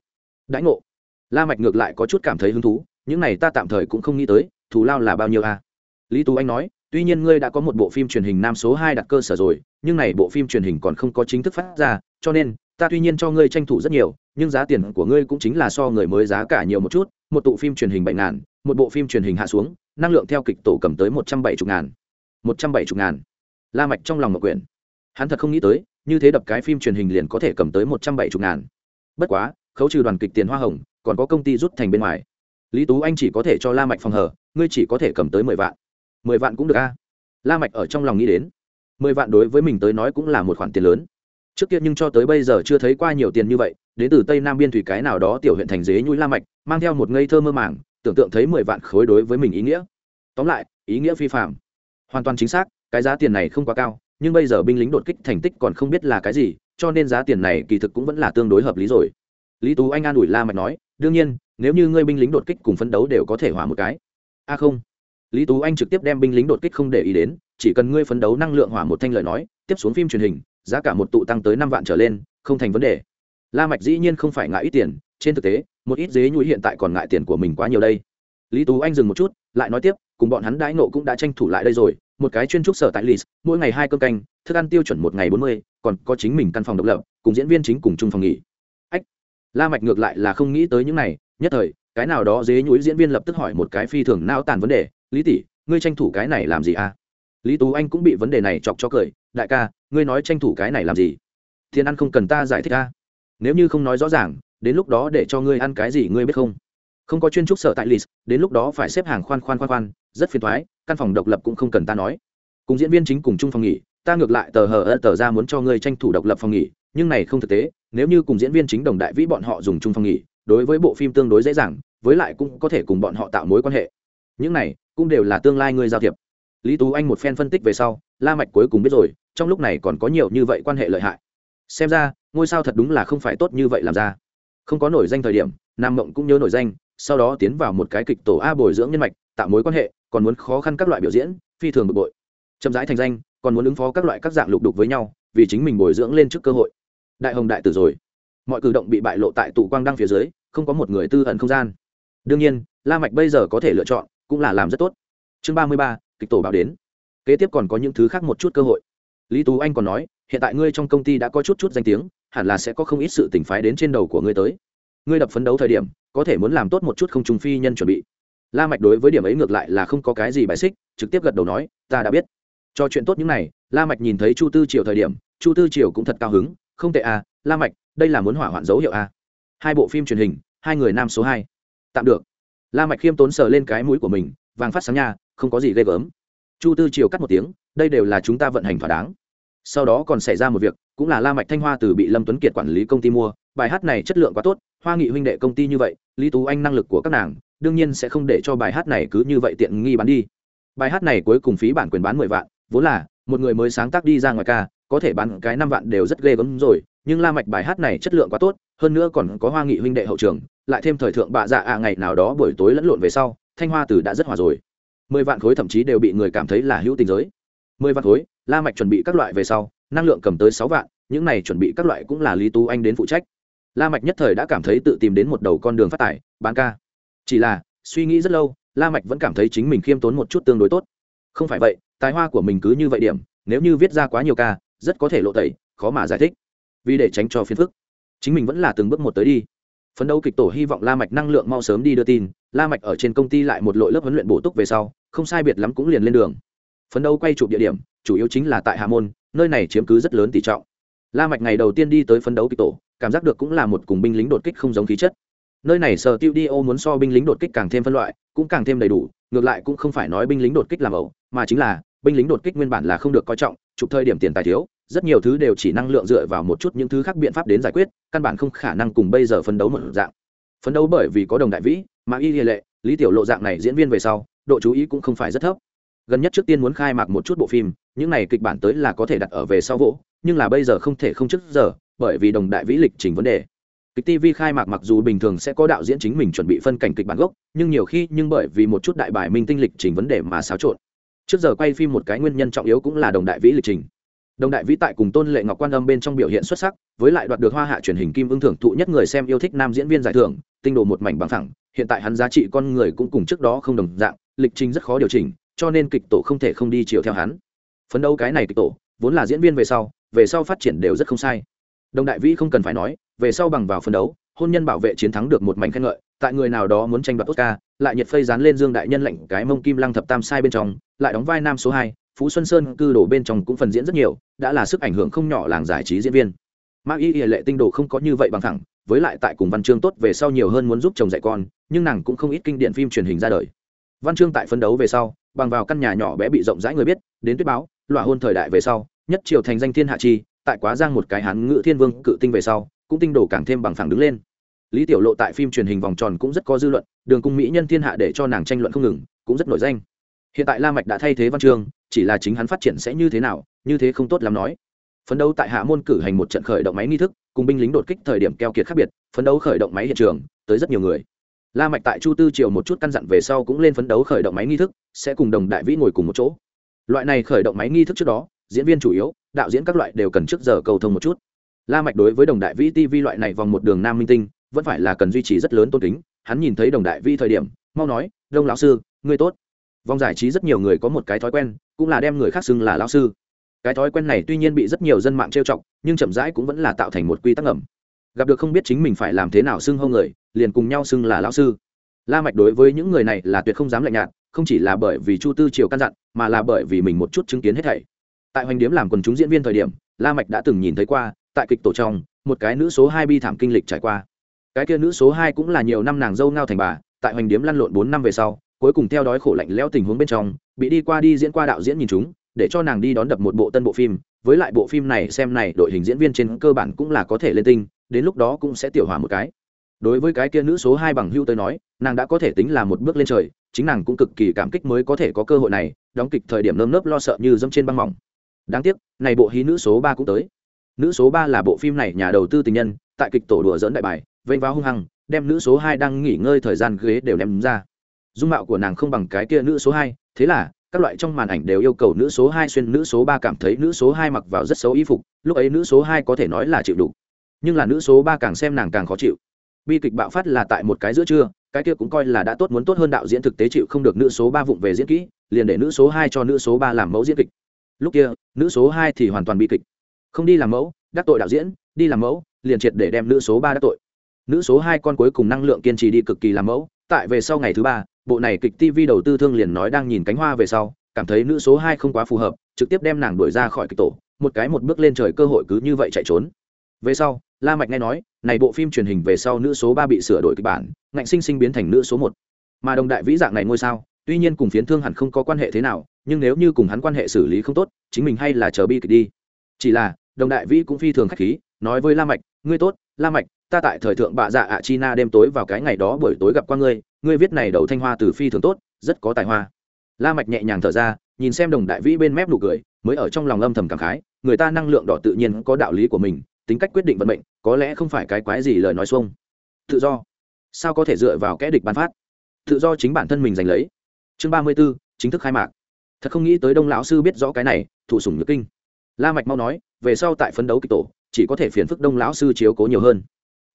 Đãi ngộ? La mạch ngược lại có chút cảm thấy hứng thú, những này ta tạm thời cũng không nghĩ tới, thù lao là bao nhiêu à? Lý tú anh nói tuy nhiên ngươi đã có một bộ phim truyền hình nam số hai đặt cơ sở rồi, nhưng này bộ phim truyền hình còn không có chính thức phát ra, cho nên, ta tuy nhiên cho ngươi tranh thủ rất nhiều, nhưng giá tiền của ngươi cũng chính là so người mới giá cả nhiều một chút, một tụ phim truyền hình bảy ngàn, một bộ phim truyền hình hạ xuống, năng lượng theo kịch tổ cầm tới một trăm bảy mươi ngàn. Một trăm bảy mươi ngàn. La mạch trong lòng một quyển. Hắn thật không nghĩ tới, như thế đập cái phim truyền hình liền có thể cầm tới một trăm bảy mươi ngàn. Bất quá, khấu trừ đoàn kịch tiền hoa hồng, còn có công ty rút thành bên ngoài. Lý tú anh chỉ có thể cho la mạch phòng hở ngươi chỉ có thể cầm tới mười vạn mười vạn cũng được a. La mạch ở trong lòng nghĩ đến, mười vạn đối với mình tới nói cũng là một khoản tiền lớn. Trước kia nhưng cho tới bây giờ chưa thấy qua nhiều tiền như vậy, đến từ tây nam biên thủy cái nào đó tiểu huyện thành dế nhũi la mạch, mang theo một ngây thơ mơ màng, tưởng tượng thấy mười vạn khối đối với mình ý nghĩa. Tóm lại, ý nghĩa phi phạm hoàn toàn chính xác, cái giá tiền này không quá cao, nhưng bây giờ binh lính đột kích thành tích còn không biết là cái gì, cho nên giá tiền này kỳ thực cũng vẫn là tương đối hợp lý rồi. Lý tú anh an ủi la mạch nói, đương nhiên, nếu như ngươi binh lính đột kích cùng phấn đấu đều có thể hòa một cái. A không lý tú anh trực tiếp đem binh lính đột kích không để ý đến, chỉ cần ngươi phấn đấu năng lượng hỏa một thanh lời nói, tiếp xuống phim truyền hình, giá cả một tụ tăng tới năm vạn trở lên, không thành vấn đề. La mạch dĩ nhiên không phải ngại ít tiền, trên thực tế, một ít dế nhũi hiện tại còn ngại tiền của mình quá nhiều đây. Lý tú anh dừng một chút, lại nói tiếp, cùng bọn hắn đãi nộ cũng đã tranh thủ lại đây rồi, một cái chuyên trúc sở tại lì mỗi ngày hai cơm canh, thức ăn tiêu chuẩn một ngày bốn mươi, còn có chính mình căn phòng độc lập, cùng diễn viên chính cùng chung phòng nghỉ. Ách! La mạch ngược lại là không nghĩ tới những này, nhất thời, cái nào đó dế nhũi diễn viên lập tức hỏi một cái phi thường não tàn vấn đề lý tỷ ngươi tranh thủ cái này làm gì à? Lý tú anh cũng bị vấn đề này chọc cho cười, đại ca, ngươi nói tranh thủ cái này làm gì? Thiên ăn không cần ta giải thích a. Nếu như không nói rõ ràng, đến lúc đó để cho ngươi ăn cái gì ngươi biết không? Không có chuyên trúc sở tại list, đến lúc đó phải xếp hàng khoan khoan khoan khoan, rất phiền thoái, căn phòng độc lập cũng không cần ta nói. Cùng diễn viên chính cùng chung phòng nghỉ, ta ngược lại tờ hờ ơ tờ ra muốn cho ngươi tranh thủ độc lập phòng nghỉ, nhưng này không thực tế, nếu như cùng diễn viên chính đồng đại vĩ bọn họ dùng chung phòng nghỉ, đối với bộ phim tương đối dễ dàng, với lại cũng có thể cùng bọn họ tạo mối quan hệ. Những này cũng đều là tương lai ngươi giao thiệp. Lý tú anh một phen phân tích về sau, la mạch cuối cùng biết rồi, trong lúc này còn có nhiều như vậy quan hệ lợi hại. Xem ra, ngôi sao thật đúng là không phải tốt như vậy làm ra. Không có nổi danh thời điểm, nam mộng cũng nhớ nổi danh, sau đó tiến vào một cái kịch tổ a bồi dưỡng nhân mạch, tạo mối quan hệ, còn muốn khó khăn các loại biểu diễn, phi thường bực bội. Chậm rãi thành danh, còn muốn ứng phó các loại các dạng lục đục với nhau, vì chính mình bồi dưỡng lên trước cơ hội. Đại hồng đại tử rồi. Mọi cử động bị bại lộ tại tụ quang đăng phía dưới, không có một người tư ẩn không gian. Đương nhiên, la mạch bây giờ có thể lựa chọn cũng là làm rất tốt. Chương ba mươi ba, kịch tổ báo đến. Kế tiếp còn có những thứ khác một chút cơ hội. Lý tú anh còn nói, hiện tại ngươi trong công ty đã có chút chút danh tiếng, hẳn là sẽ có không ít sự tỉnh phái đến trên đầu của ngươi tới. Ngươi đập phấn đấu thời điểm, có thể muốn làm tốt một chút không trùng phi nhân chuẩn bị. La mạch đối với điểm ấy ngược lại là không có cái gì bài xích, trực tiếp gật đầu nói, ta đã biết. Cho chuyện tốt những này, la mạch nhìn thấy chu tư triều thời điểm, chu tư triều cũng thật cao hứng, không tệ à la mạch, đây là muốn hỏa hoạn dấu hiệu à. Hai bộ phim truyền hình, hai người nam số hai. Tạm được la mạch khiêm tốn sờ lên cái mũi của mình, vàng phát sáng nha, không có gì ghê gớm. Chu tư triều cắt một tiếng, đây đều là chúng ta vận hành thỏa đáng. Sau đó còn xảy ra một việc, cũng là la mạch thanh hoa từ bị lâm tuấn kiệt quản lý công ty mua, bài hát này chất lượng quá tốt, hoa nghị huynh đệ công ty như vậy, lý tú anh năng lực của các nàng, đương nhiên sẽ không để cho bài hát này cứ như vậy tiện nghi bán đi. Bài hát này cuối cùng phí bản quyền bán mười vạn, vốn là, một người mới sáng tác đi ra ngoài ca, có thể bán cái năm vạn đều rất ghê gớm rồi, nhưng la mạch bài hát này chất lượng quá tốt hơn nữa còn có hoa nghị huynh đệ hậu trường, lại thêm thời thượng bạ dạ à ngày nào đó buổi tối lẫn lộn về sau, thanh hoa từ đã rất hòa rồi. Mười vạn khối thậm chí đều bị người cảm thấy là hữu tình giới. Mười vạn khối, la mạch chuẩn bị các loại về sau, năng lượng cầm tới sáu vạn, những này chuẩn bị các loại cũng là lý tú anh đến phụ trách. La mạch nhất thời đã cảm thấy tự tìm đến một đầu con đường phát tài bán ca. Chỉ là, suy nghĩ rất lâu, la mạch vẫn cảm thấy chính mình khiêm tốn một chút tương đối tốt. Không phải vậy, tài hoa của mình cứ như vậy điểm, nếu như viết ra quá nhiều ca, rất có thể lộ tẩy, khó mà giải thích. Vì để tránh cho phiền phức chính mình vẫn là từng bước một tới đi. Phấn đấu kịch tổ hy vọng la mạch năng lượng mau sớm đi đưa tin, la mạch ở trên công ty lại một lội lớp huấn luyện bổ túc về sau, không sai biệt lắm cũng liền lên đường. Phấn đấu quay chụp địa điểm, chủ yếu chính là tại hà môn, nơi này chiếm cứ rất lớn tỷ trọng. La mạch ngày đầu tiên đi tới phấn đấu kịch tổ, cảm giác được cũng là một cùng binh lính đột kích không giống khí chất. Nơi này sở tiêu đi ô muốn so binh lính đột kích càng thêm phân loại, cũng càng thêm đầy đủ, ngược lại cũng không phải nói binh lính đột kích làm ẩu mà chính là, binh lính đột kích nguyên bản là không được coi trọng, chụp thời điểm tiền tài thiếu rất nhiều thứ đều chỉ năng lượng dựa vào một chút những thứ khác biện pháp đến giải quyết, căn bản không khả năng cùng bây giờ phấn đấu một dạng. Phấn đấu bởi vì có đồng đại vĩ, mà y lệ, lý tiểu lộ dạng này diễn viên về sau, độ chú ý cũng không phải rất thấp. Gần nhất trước tiên muốn khai mạc một chút bộ phim, những này kịch bản tới là có thể đặt ở về sau vỗ, nhưng là bây giờ không thể không trước giờ, bởi vì đồng đại vĩ lịch trình vấn đề. Kịch tv khai mạc mặc dù bình thường sẽ có đạo diễn chính mình chuẩn bị phân cảnh kịch bản gốc, nhưng nhiều khi, nhưng bởi vì một chút đại bài minh tinh lịch trình vấn đề mà xáo trộn. Trước giờ quay phim một cái nguyên nhân trọng yếu cũng là đồng đại vĩ lịch trình đồng đại vĩ tại cùng tôn lệ ngọc quan âm bên trong biểu hiện xuất sắc, với lại đoạt được hoa hạ truyền hình kim ưng thưởng thụ nhất người xem yêu thích nam diễn viên giải thưởng, tinh đồ một mảnh bằng thẳng hiện tại hắn giá trị con người cũng cùng trước đó không đồng dạng, lịch trình rất khó điều chỉnh, cho nên kịch tổ không thể không đi chiều theo hắn. Phấn đấu cái này kịch tổ, vốn là diễn viên về sau về sau phát triển đều rất không sai. Đồng đại vĩ không cần phải nói, về sau bằng vào phấn đấu, hôn nhân bảo vệ chiến thắng được một mảnh khen ngợi, tại người nào đó muốn tranh đoạt oscar, lại nhiệt phây dán lên dương đại nhân lệnh cái mông kim lăng thập tam sai bên trong, lại đóng vai nam số hai phú xuân sơn cư đổ bên trong cũng phần diễn rất nhiều, đã là sức ảnh hưởng không nhỏ làng giải trí diễn viên. Mạc y lệ tinh đồ không có như vậy bằng thẳng, với lại tại cùng văn chương tốt về sau nhiều hơn muốn giúp chồng dạy con, nhưng nàng cũng không ít kinh điển phim truyền hình ra đời. Văn chương tại phân đấu về sau, bằng vào căn nhà nhỏ bé bị rộng rãi người biết, đến tuyết báo, lọa hôn thời đại về sau, nhất triều thành danh thiên hạ chi, tại quá giang một cái hán ngự thiên vương cự tinh về sau, cũng tinh đồ càng thêm bằng phẳng đứng lên. Lý tiểu lộ tại phim truyền hình vòng tròn cũng rất có dư luận, đường cung mỹ nhân thiên hạ để cho nàng tranh luận không ngừng, cũng rất nổi danh. Hiện tại la mạch đã thay thế văn chương chỉ là chính hắn phát triển sẽ như thế nào, như thế không tốt lắm nói. Phấn đấu tại hạ môn cử hành một trận khởi động máy nghi thức, cùng binh lính đột kích thời điểm keo kiệt khác biệt, phấn đấu khởi động máy hiện trường, tới rất nhiều người. La mạch tại chu tư triều một chút căn dặn về sau cũng lên phấn đấu khởi động máy nghi thức, sẽ cùng đồng đại vĩ ngồi cùng một chỗ. Loại này khởi động máy nghi thức trước đó, diễn viên chủ yếu, đạo diễn các loại đều cần trước giờ cầu thông một chút. La mạch đối với đồng đại vĩ tv loại này vòng một đường nam minh tinh, vẫn phải là cần duy trì rất lớn tôn kính, hắn nhìn thấy đồng đại vĩ thời điểm, mau nói, đông lão sư, ngươi tốt vòng giải trí rất nhiều người có một cái thói quen, cũng là đem người khác xưng là lão sư. Cái thói quen này tuy nhiên bị rất nhiều dân mạng trêu chọc, nhưng chậm rãi cũng vẫn là tạo thành một quy tắc ẩm gặp được không biết chính mình phải làm thế nào xưng hô người, liền cùng nhau xưng là lão sư. La mạch đối với những người này là tuyệt không dám lạnh nhạt, không chỉ là bởi vì chu tư triều căn dặn, mà là bởi vì mình một chút chứng kiến hết thảy. Tại hoành điếm làm quần chúng diễn viên thời điểm, la mạch đã từng nhìn thấy qua, tại kịch tổ trong, một cái nữ số hai bi thảm kinh lịch trải qua. Cái kia nữ số hai cũng là nhiều năm nàng dâu ngao thành bà, tại hoành điếm lăn lộn bốn năm về sau cuối cùng theo đói khổ lạnh lẽo tình huống bên trong, bị đi qua đi diễn qua đạo diễn nhìn chúng, để cho nàng đi đón đập một bộ tân bộ phim. Với lại bộ phim này xem này, đội hình diễn viên trên cơ bản cũng là có thể lên tinh, đến lúc đó cũng sẽ tiểu hòa một cái. Đối với cái kia nữ số hai bằng hưu tới nói, nàng đã có thể tính là một bước lên trời, chính nàng cũng cực kỳ cảm kích mới có thể có cơ hội này, đóng kịch thời điểm nơm nớp lo sợ như dâm trên băng mỏng. Đáng tiếc, này bộ hí nữ số ba cũng tới. Nữ số ba là bộ phim này nhà đầu tư tình nhân, tại kịch tổ đùa dỡn đại bài, vênh vào hung hăng, đem nữ số hai đang nghỉ ngơi thời gian ghế đều ném ra dung mạo của nàng không bằng cái kia nữ số hai thế là các loại trong màn ảnh đều yêu cầu nữ số hai xuyên nữ số ba cảm thấy nữ số hai mặc vào rất xấu y phục lúc ấy nữ số hai có thể nói là chịu đủ nhưng là nữ số ba càng xem nàng càng khó chịu bi kịch bạo phát là tại một cái giữa trưa cái kia cũng coi là đã tốt muốn tốt hơn đạo diễn thực tế chịu không được nữ số ba vụng về diễn kỹ liền để nữ số hai cho nữ số ba làm mẫu diễn kịch lúc kia nữ số hai thì hoàn toàn bi kịch không đi làm mẫu đắc tội đạo diễn đi làm mẫu liền triệt để đem nữ số ba đắc tội nữ số hai con cuối cùng năng lượng kiên trì đi cực kỳ làm mẫu tại về sau ngày thứ ba, bộ này kịch tv đầu tư thương liền nói đang nhìn cánh hoa về sau, cảm thấy nữ số hai không quá phù hợp, trực tiếp đem nàng đuổi ra khỏi kịch tổ, một cái một bước lên trời cơ hội cứ như vậy chạy trốn. Về sau, la mạch nghe nói, này bộ phim truyền hình về sau nữ số ba bị sửa đổi kịch bản, ngạnh sinh sinh biến thành nữ số một. Mà đồng đại vĩ dạng này ngôi sao, tuy nhiên cùng phiến thương hẳn không có quan hệ thế nào, nhưng nếu như cùng hắn quan hệ xử lý không tốt, chính mình hay là chờ bi kịch đi. Chỉ là, đồng đại vĩ cũng phi thường khách khí, nói với la mạch, ngươi tốt, la mạch ta tại thời thượng bạ dạ ạ chi na đêm tối vào cái ngày đó buổi tối gặp qua ngươi ngươi viết này đầu thanh hoa từ phi thường tốt rất có tài hoa. La mạch nhẹ nhàng thở ra nhìn xem đồng đại vĩ bên mép nụ cười mới ở trong lòng âm thầm cảm khái người ta năng lượng đỏ tự nhiên có đạo lý của mình tính cách quyết định vận mệnh có lẽ không phải cái quái gì lời nói xuông. Tự do. Sao có thể dựa vào kẽ địch ban phát? Tự do chính bản thân mình giành lấy. Chương ba mươi 34, chính thức khai mạc. Thật không nghĩ tới đông lão sư biết rõ cái này thủ sủng nhược kinh. La mạch mau nói về sau tại phấn đấu kịch tổ chỉ có thể phiền phức đông lão sư chiếu cố nhiều hơn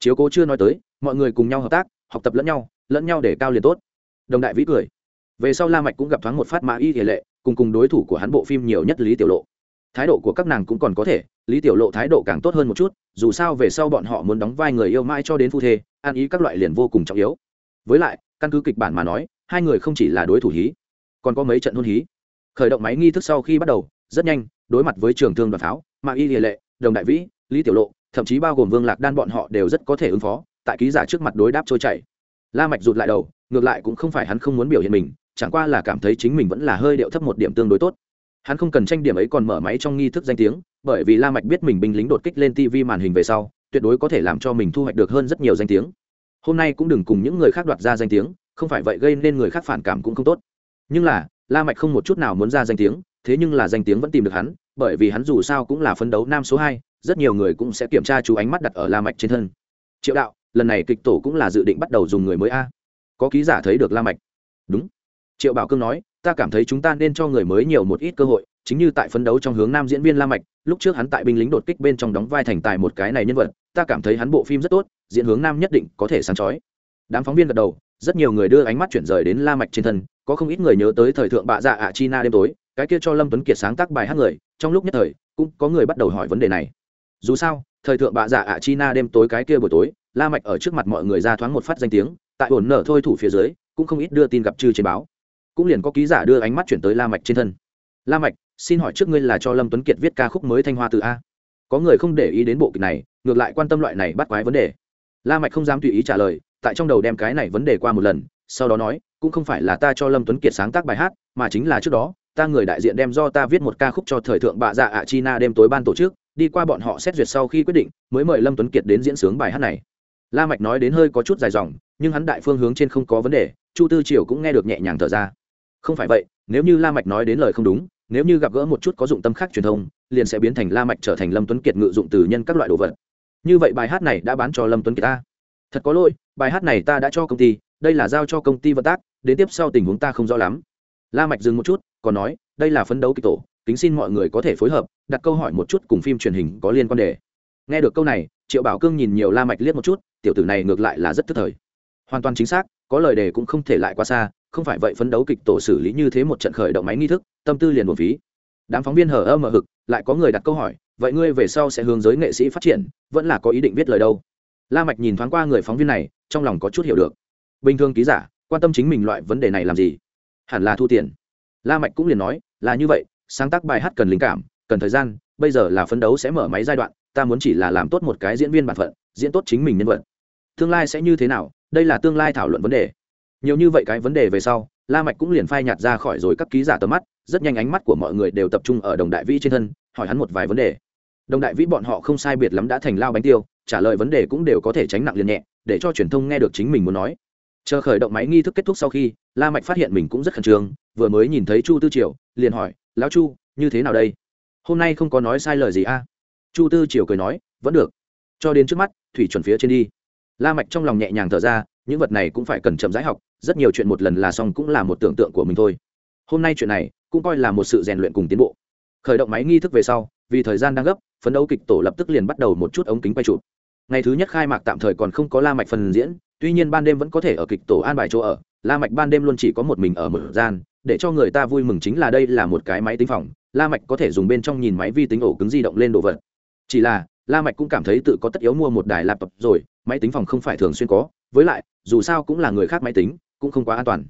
chiếu cố chưa nói tới, mọi người cùng nhau hợp tác, học tập lẫn nhau lẫn nhau để cao liền tốt. Đồng đại vĩ cười. Về sau la mạch cũng gặp thoáng một phát mã y thể lệ, cùng cùng đối thủ của hắn bộ phim nhiều nhất lý tiểu lộ. Thái độ của các nàng cũng còn có thể, lý tiểu lộ thái độ càng tốt hơn một chút, dù sao về sau bọn họ muốn đóng vai người yêu mãi cho đến phu thê, an ý các loại liền vô cùng trọng yếu. Với lại, căn cứ kịch bản mà nói, hai người không chỉ là đối thủ hí, còn có mấy trận hôn hí. Khởi động máy nghi thức sau khi bắt đầu, rất nhanh, đối mặt với trường thương đoàn pháo, mã y địa lệ, đồng đại vĩ, lý tiểu lộ thậm chí bao gồm vương lạc đan bọn họ đều rất có thể ứng phó, tại ký giả trước mặt đối đáp trôi chảy. La mạch rụt lại đầu, ngược lại cũng không phải hắn không muốn biểu hiện mình, chẳng qua là cảm thấy chính mình vẫn là hơi điệu thấp một điểm tương đối tốt. Hắn không cần tranh điểm ấy còn mở máy trong nghi thức danh tiếng, bởi vì la mạch biết mình binh lính đột kích lên tv màn hình về sau, tuyệt đối có thể làm cho mình thu hoạch được hơn rất nhiều danh tiếng. Hôm nay cũng đừng cùng những người khác đoạt ra danh tiếng, không phải vậy gây nên người khác phản cảm cũng không tốt. Nhưng là, la mạch không một chút nào muốn ra danh tiếng, thế nhưng là danh tiếng vẫn tìm được hắn bởi vì hắn dù sao cũng là phấn đấu nam số hai, rất nhiều người cũng sẽ kiểm tra chú ánh mắt đặt ở la mạch trên thân. Triệu đạo, lần này kịch tổ cũng là dự định bắt đầu dùng người mới a. Có ký giả thấy được la mạch. Đúng. Triệu bảo cương nói, ta cảm thấy chúng ta nên cho người mới nhiều một ít cơ hội, chính như tại phấn đấu trong hướng nam diễn viên la mạch, lúc trước hắn tại binh lính đột kích bên trong đóng vai thành tài một cái này nhân vật, ta cảm thấy hắn bộ phim rất tốt, diễn hướng nam nhất định có thể sáng chói. Đám phóng viên gật đầu, rất nhiều người đưa ánh mắt chuyển rời đến la mạch trên thân, có không ít người nhớ tới thời thượng bạ dạ ạ china đêm tối cái kia cho lâm tuấn kiệt sáng tác bài hát người, trong lúc nhất thời, cũng có người bắt đầu hỏi vấn đề này. Dù sao, thời thượng bạ giả ạ china đêm tối cái kia buổi tối, la mạch ở trước mặt mọi người ra thoáng một phát danh tiếng, tại ổn nở thôi thủ phía dưới, cũng không ít đưa tin gặp chư trên báo. Cũng liền có ký giả đưa ánh mắt chuyển tới la mạch trên thân. La mạch, xin hỏi trước ngươi là cho lâm tuấn kiệt viết ca khúc mới thanh hoa từ a? Có người không để ý đến bộ kịch này, ngược lại quan tâm loại này bắt quái vấn đề. La mạch không dám tùy ý trả lời, tại trong đầu đem cái này vấn đề qua một lần, sau đó nói, cũng không phải là ta cho lâm tuấn kiệt sáng tác bài hát, mà chính là trước đó ta người đại diện đem do ta viết một ca khúc cho thời thượng bạ dạ ạ china đêm tối ban tổ chức, đi qua bọn họ xét duyệt sau khi quyết định, mới mời lâm tuấn kiệt đến diễn sướng bài hát này. La mạch nói đến hơi có chút dài dòng, nhưng hắn đại phương hướng trên không có vấn đề, chu tư triều cũng nghe được nhẹ nhàng thở ra. Không phải vậy, nếu như la mạch nói đến lời không đúng, nếu như gặp gỡ một chút có dụng tâm khác truyền thông, liền sẽ biến thành la mạch trở thành lâm tuấn kiệt ngự dụng từ nhân các loại đồ vật. Như vậy bài hát này đã bán cho lâm tuấn kiệt ta. Thật có lỗi, bài hát này ta đã cho công ty, đây là giao cho công ty vận tác, đến tiếp sau tình huống ta không rõ lắm. La mạch dừng một chút còn nói, đây là phấn đấu kịch tổ, kính xin mọi người có thể phối hợp, đặt câu hỏi một chút cùng phim truyền hình có liên quan đề. Nghe được câu này, triệu bảo cương nhìn nhiều la mạch liếc một chút, tiểu tử này ngược lại là rất tức thời. Hoàn toàn chính xác, có lời đề cũng không thể lại quá xa, không phải vậy phấn đấu kịch tổ xử lý như thế một trận khởi động máy nghi thức, tâm tư liền buồn phí. Đám phóng viên hở ơ mở hực, lại có người đặt câu hỏi, vậy ngươi về sau sẽ hướng giới nghệ sĩ phát triển, vẫn là có ý định viết lời đâu? La mạch nhìn thoáng qua người phóng viên này, trong lòng có chút hiểu được. Bình thường ký giả, quan tâm chính mình loại vấn đề này làm gì? Hẳn là thu tiền la mạch cũng liền nói, là như vậy, sáng tác bài hát cần linh cảm, cần thời gian, bây giờ là phấn đấu sẽ mở máy giai đoạn, ta muốn chỉ là làm tốt một cái diễn viên bản phận, diễn tốt chính mình nhân vật. Tương lai sẽ như thế nào, đây là tương lai thảo luận vấn đề. Nhiều như vậy cái vấn đề về sau, la mạch cũng liền phai nhạt ra khỏi rồi các ký giả tầm mắt, rất nhanh ánh mắt của mọi người đều tập trung ở đồng đại vĩ trên thân, hỏi hắn một vài vấn đề. Đồng đại vĩ bọn họ không sai biệt lắm đã thành lao bánh tiêu, trả lời vấn đề cũng đều có thể tránh nặng liền nhẹ, để cho truyền thông nghe được chính mình muốn nói chờ khởi động máy nghi thức kết thúc sau khi, la mạch phát hiện mình cũng rất khẩn trương, vừa mới nhìn thấy chu tư triều, liền hỏi, lão chu, như thế nào đây? Hôm nay không có nói sai lời gì a à? chu tư triều cười nói, vẫn được. Cho đến trước mắt, thủy chuẩn phía trên đi. La mạch trong lòng nhẹ nhàng thở ra, những vật này cũng phải cần chậm rãi học, rất nhiều chuyện một lần là xong cũng là một tưởng tượng của mình thôi. Hôm nay chuyện này cũng coi là một sự rèn luyện cùng tiến bộ. Khởi động máy nghi thức về sau, vì thời gian đang gấp, phấn đấu kịch tổ lập tức liền bắt đầu một chút ống kính quay chụp. Ngày thứ nhất khai mạc tạm thời còn không có la mạch phần diễn tuy nhiên ban đêm vẫn có thể ở kịch tổ an bài chỗ ở, la mạch ban đêm luôn chỉ có một mình ở một gian, để cho người ta vui mừng chính là đây là một cái máy tính phòng, la mạch có thể dùng bên trong nhìn máy vi tính ổ cứng di động lên đồ vật. Chỉ là, la mạch cũng cảm thấy tự có tất yếu mua một đài laptop rồi, máy tính phòng không phải thường xuyên có, với lại, dù sao cũng là người khác máy tính, cũng không quá an toàn.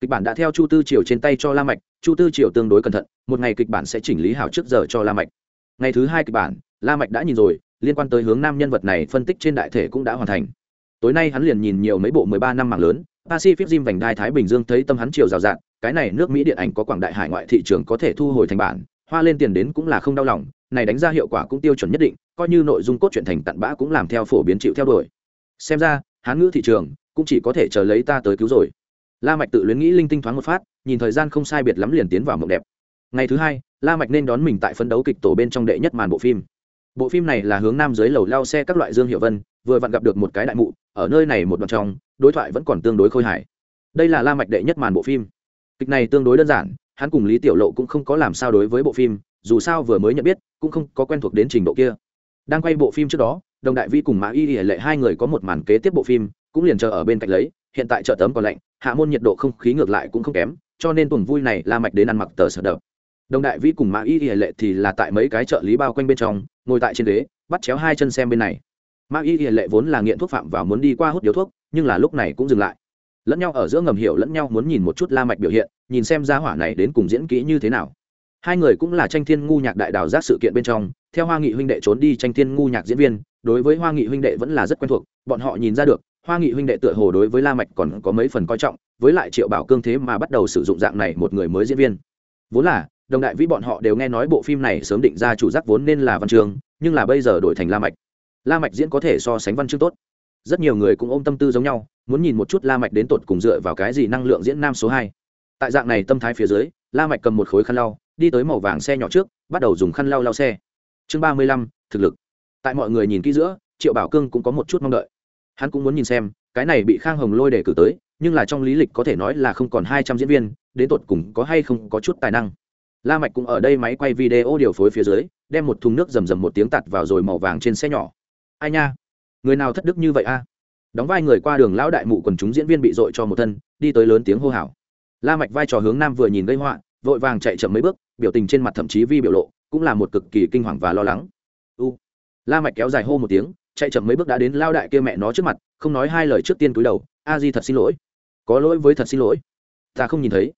Kịch bản đã theo chu tư triều trên tay cho la mạch, chu tư triều tương đối cẩn thận, một ngày kịch bản sẽ chỉnh lý hảo trước giờ cho la mạch. Ngày thứ hai kịch bản, la mạch đã nhìn rồi, liên quan tới hướng nam nhân vật này phân tích trên đại thể cũng đã hoàn thành tối nay hắn liền nhìn nhiều mấy bộ 13 năm mạng lớn, pacific rim vành đai thái bình dương thấy tâm hắn chiều rào rạt, cái này nước mỹ điện ảnh có quảng đại hải ngoại thị trường có thể thu hồi thành bản, hoa lên tiền đến cũng là không đau lòng, này đánh ra hiệu quả cũng tiêu chuẩn nhất định, coi như nội dung cốt truyện thành tận bã cũng làm theo phổ biến chịu theo đuổi. Xem ra, hán ngữ thị trường cũng chỉ có thể chờ lấy ta tới cứu rồi. La mạch tự luyến nghĩ linh tinh thoáng một phát, nhìn thời gian không sai biệt lắm liền tiến vào mộng đẹp. Ngày thứ hai, la mạch nên đón mình tại phấn đấu kịch tổ bên trong đệ nhất màn bộ phim bộ phim này là hướng nam dưới lầu lao xe các loại dương hiệu vân, vừa vặn gặp được một cái đại mụ, ở nơi này một đoạn trong, đối thoại vẫn còn tương đối khôi hài. Đây là la mạch đệ nhất màn bộ phim. Kịch này tương đối đơn giản, hắn cùng lý tiểu lộ cũng không có làm sao đối với bộ phim, dù sao vừa mới nhận biết, cũng không có quen thuộc đến trình độ kia. Đang quay bộ phim trước đó, đồng đại vi cùng mã y lệ hai người có một màn kế tiếp bộ phim, cũng liền chờ ở bên cạnh lấy, hiện tại chợ tấm còn lạnh, hạ môn nhiệt độ không khí ngược lại cũng không kém, cho nên tuần vui này la mạch đến ăn mặc tờ sở đập đồng đại vi cùng mã y lệ thì là tại mấy cái trợ lý bao quanh bên trong ngồi tại trên ghế, bắt chéo hai chân xem bên này. Ma y lệ vốn là nghiện thuốc phạm và muốn đi qua hút điếu thuốc, nhưng là lúc này cũng dừng lại. Lẫn nhau ở giữa ngầm hiểu lẫn nhau muốn nhìn một chút la mạch biểu hiện, nhìn xem gia hỏa này đến cùng diễn kỹ như thế nào. Hai người cũng là tranh thiên ngu nhạc đại đào giác sự kiện bên trong, theo hoa nghị huynh đệ trốn đi tranh thiên ngu nhạc diễn viên, đối với hoa nghị huynh đệ vẫn là rất quen thuộc, bọn họ nhìn ra được, hoa nghị huynh đệ tựa hồ đối với la mạch còn có mấy phần coi trọng, với lại triệu bảo cương thế mà bắt đầu sử dụng dạng này một người mới diễn viên. Vốn là đồng đại vĩ bọn họ đều nghe nói bộ phim này sớm định ra chủ giác vốn nên là văn trường, nhưng là bây giờ đổi thành la mạch. La mạch diễn có thể so sánh văn chương tốt. Rất nhiều người cũng ôm tâm tư giống nhau, muốn nhìn một chút la mạch đến tột cùng dựa vào cái gì năng lượng diễn nam số hai. Tại dạng này tâm thái phía dưới, la mạch cầm một khối khăn lau, đi tới màu vàng xe nhỏ trước, bắt đầu dùng khăn lau lau xe. Chương ba mươi lăm, thực lực. Tại mọi người nhìn kỹ giữa, triệu bảo cương cũng có một chút mong đợi. Hắn cũng muốn nhìn xem, cái này bị khang hồng lôi để cử tới, nhưng là trong lý lịch có thể nói là không còn hai trăm diễn viên, đến tột cùng có hay không có chút tài năng la mạch cũng ở đây máy quay video điều phối phía dưới, đem một thùng nước rầm rầm một tiếng tạt vào rồi màu vàng trên xe nhỏ. Ai nha? Người nào thất đức như vậy a? Đóng vai người qua đường lão đại mụ quần chúng diễn viên bị dội cho một thân, đi tới lớn tiếng hô hào. La mạch vai trò hướng nam vừa nhìn gây họa, vội vàng chạy chậm mấy bước, biểu tình trên mặt thậm chí vi biểu lộ, cũng là một cực kỳ kinh hoàng và lo lắng. U. La mạch kéo dài hô một tiếng, chạy chậm mấy bước đã đến lao đại kia mẹ nó trước mặt, không nói hai lời trước tiên cúi đầu, a di thật xin lỗi. Có lỗi với thật xin lỗi. Ta không nhìn thấy.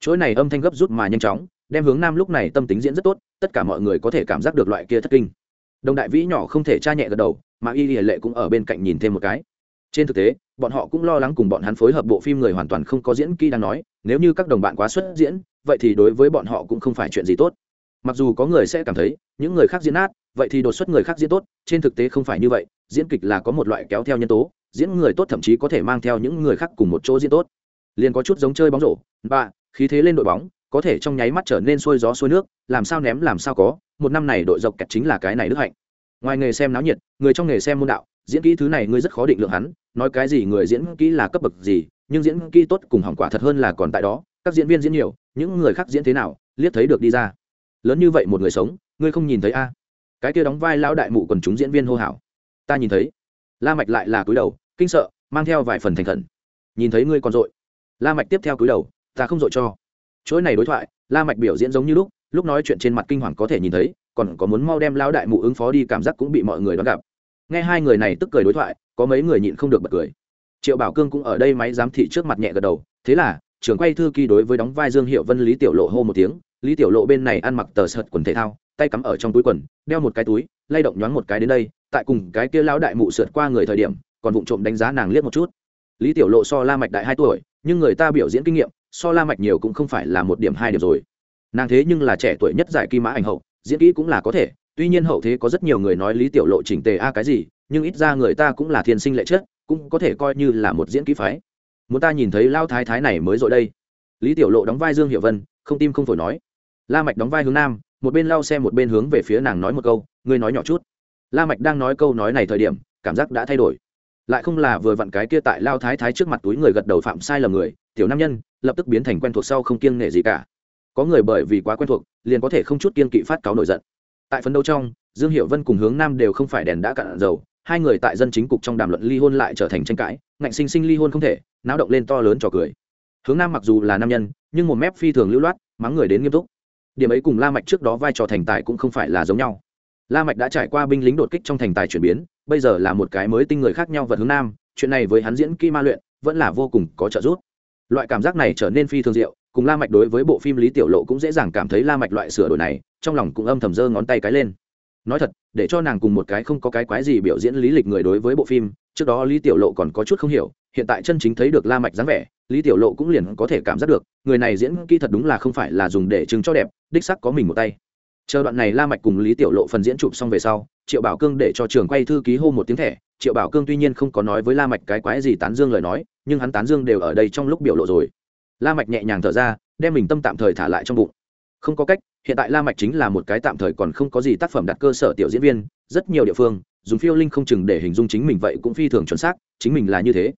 Chuỗi này âm thanh gấp rút mà nhanh chóng đem hướng nam lúc này tâm tính diễn rất tốt, tất cả mọi người có thể cảm giác được loại kia thất kinh. Đồng đại vĩ nhỏ không thể tra nhẹ gật đầu, mà y lệ cũng ở bên cạnh nhìn thêm một cái. Trên thực tế, bọn họ cũng lo lắng cùng bọn hắn phối hợp bộ phim người hoàn toàn không có diễn kỹ đang nói, nếu như các đồng bạn quá xuất diễn, vậy thì đối với bọn họ cũng không phải chuyện gì tốt. Mặc dù có người sẽ cảm thấy, những người khác diễn át vậy thì đột xuất người khác diễn tốt, trên thực tế không phải như vậy, diễn kịch là có một loại kéo theo nhân tố, diễn người tốt thậm chí có thể mang theo những người khác cùng một chỗ diễn tốt. Liền có chút giống chơi bóng rổ, ba, khí thế lên đội bóng có thể trong nháy mắt trở nên xuôi gió xuôi nước, làm sao ném làm sao có, một năm này đội dọc kẹt chính là cái này đức hạnh. Ngoài nghề xem náo nhiệt, người trong nghề xem môn đạo, diễn kỹ thứ này ngươi rất khó định lượng hắn, nói cái gì người diễn kỹ là cấp bậc gì, nhưng diễn kỹ tốt cùng hỏng quả thật hơn là còn tại đó, các diễn viên diễn nhiều, những người khác diễn thế nào, liếc thấy được đi ra. Lớn như vậy một người sống, ngươi không nhìn thấy a? Cái kia đóng vai lão đại mụ quần chúng diễn viên hô hào. Ta nhìn thấy. La mạch lại là cúi đầu, kinh sợ, mang theo vài phần thành khẩn. Nhìn thấy ngươi còn dội. La mạch tiếp theo cúi đầu, ta không dội cho chuỗi này đối thoại, la mạch biểu diễn giống như lúc lúc nói chuyện trên mặt kinh hoàng có thể nhìn thấy, còn có muốn mau đem lão đại mụ ứng phó đi cảm giác cũng bị mọi người đón gặp. Nghe hai người này tức cười đối thoại, có mấy người nhịn không được bật cười. Triệu bảo cương cũng ở đây máy giám thị trước mặt nhẹ gật đầu, thế là, trưởng quay thư ký đối với đóng vai dương hiệu vân, lý tiểu lộ hô một tiếng, lý tiểu lộ bên này ăn mặc tờ sợt quần thể thao, tay cắm ở trong túi quần, đeo một cái túi, lay động nhoáng một cái đến đây, tại cùng cái kia lão đại mụ sượt qua người thời điểm, còn vụng trộm đánh giá nàng liếc một chút. Lý tiểu lộ so la mạch đại hai tuổi, nhưng người ta biểu diễn kinh nghiệm so la mạch nhiều cũng không phải là một điểm hai điểm rồi. Nàng thế nhưng là trẻ tuổi nhất giải kim mã ảnh hậu, diễn kỹ cũng là có thể, tuy nhiên hậu thế có rất nhiều người nói lý tiểu lộ chỉnh tề a cái gì, nhưng ít ra người ta cũng là thiên sinh lệ chất, cũng có thể coi như là một diễn kỹ phái. Muốn ta nhìn thấy lao thái thái này mới rồi đây. Lý tiểu lộ đóng vai dương hiệu vân, không tim không phổi nói. La mạch đóng vai hướng nam, một bên lao xe một bên hướng về phía nàng nói một câu, ngươi nói nhỏ chút. La mạch đang nói câu nói này thời điểm, cảm giác đã thay đổi. Lại không là vừa vặn cái kia tại lao thái thái trước mặt túi người gật đầu phạm sai lầm người, tiểu nam nhân lập tức biến thành quen thuộc sau không kiêng nể gì cả. Có người bởi vì quá quen thuộc, liền có thể không chút kiên kỵ phát cáo nổi giận. Tại phấn đấu trong, dương hiệu vân cùng hướng nam đều không phải đèn đã cạn dầu, hai người tại dân chính cục trong đàm luận ly hôn lại trở thành tranh cãi, ngạnh sinh sinh ly hôn không thể, náo động lên to lớn trò cười. Hướng nam mặc dù là nam nhân, nhưng một mép phi thường lưu loát, mắng người đến nghiêm túc. Điểm ấy cùng la mạch trước đó vai trò thành tài cũng không phải là giống nhau. La mạch đã trải qua binh lính đột kích trong thành tài chuyển biến, bây giờ là một cái mới tinh người khác nhau vật hướng nam, chuyện này với hắn diễn kỹ ma luyện, vẫn là vô cùng có trợ giúp loại cảm giác này trở nên phi thường diệu, cùng la mạch đối với bộ phim lý tiểu lộ cũng dễ dàng cảm thấy la mạch loại sửa đổi này, trong lòng cũng âm thầm giơ ngón tay cái lên. Nói thật, để cho nàng cùng một cái không có cái quái gì biểu diễn lý lịch người đối với bộ phim, trước đó lý tiểu lộ còn có chút không hiểu, hiện tại chân chính thấy được la mạch dáng vẻ, lý tiểu lộ cũng liền có thể cảm giác được, người này diễn kỹ thật đúng là không phải là dùng để chứng cho đẹp, đích sắc có mình một tay. Chờ đoạn này la mạch cùng lý tiểu lộ phần diễn chụp xong về sau, triệu bảo cương để cho trường quay thư ký hô một tiếng thẻ, triệu bảo cương tuy nhiên không có nói với la mạch cái quái gì tán dương lời nói nhưng hắn tán dương đều ở đây trong lúc biểu lộ rồi. La mạch nhẹ nhàng thở ra, đem mình tâm tạm thời thả lại trong bụng. Không có cách, hiện tại la mạch chính là một cái tạm thời còn không có gì tác phẩm đặt cơ sở tiểu diễn viên, rất nhiều địa phương, dùng phiêu linh không chừng để hình dung chính mình vậy cũng phi thường chuẩn xác, chính mình là như thế.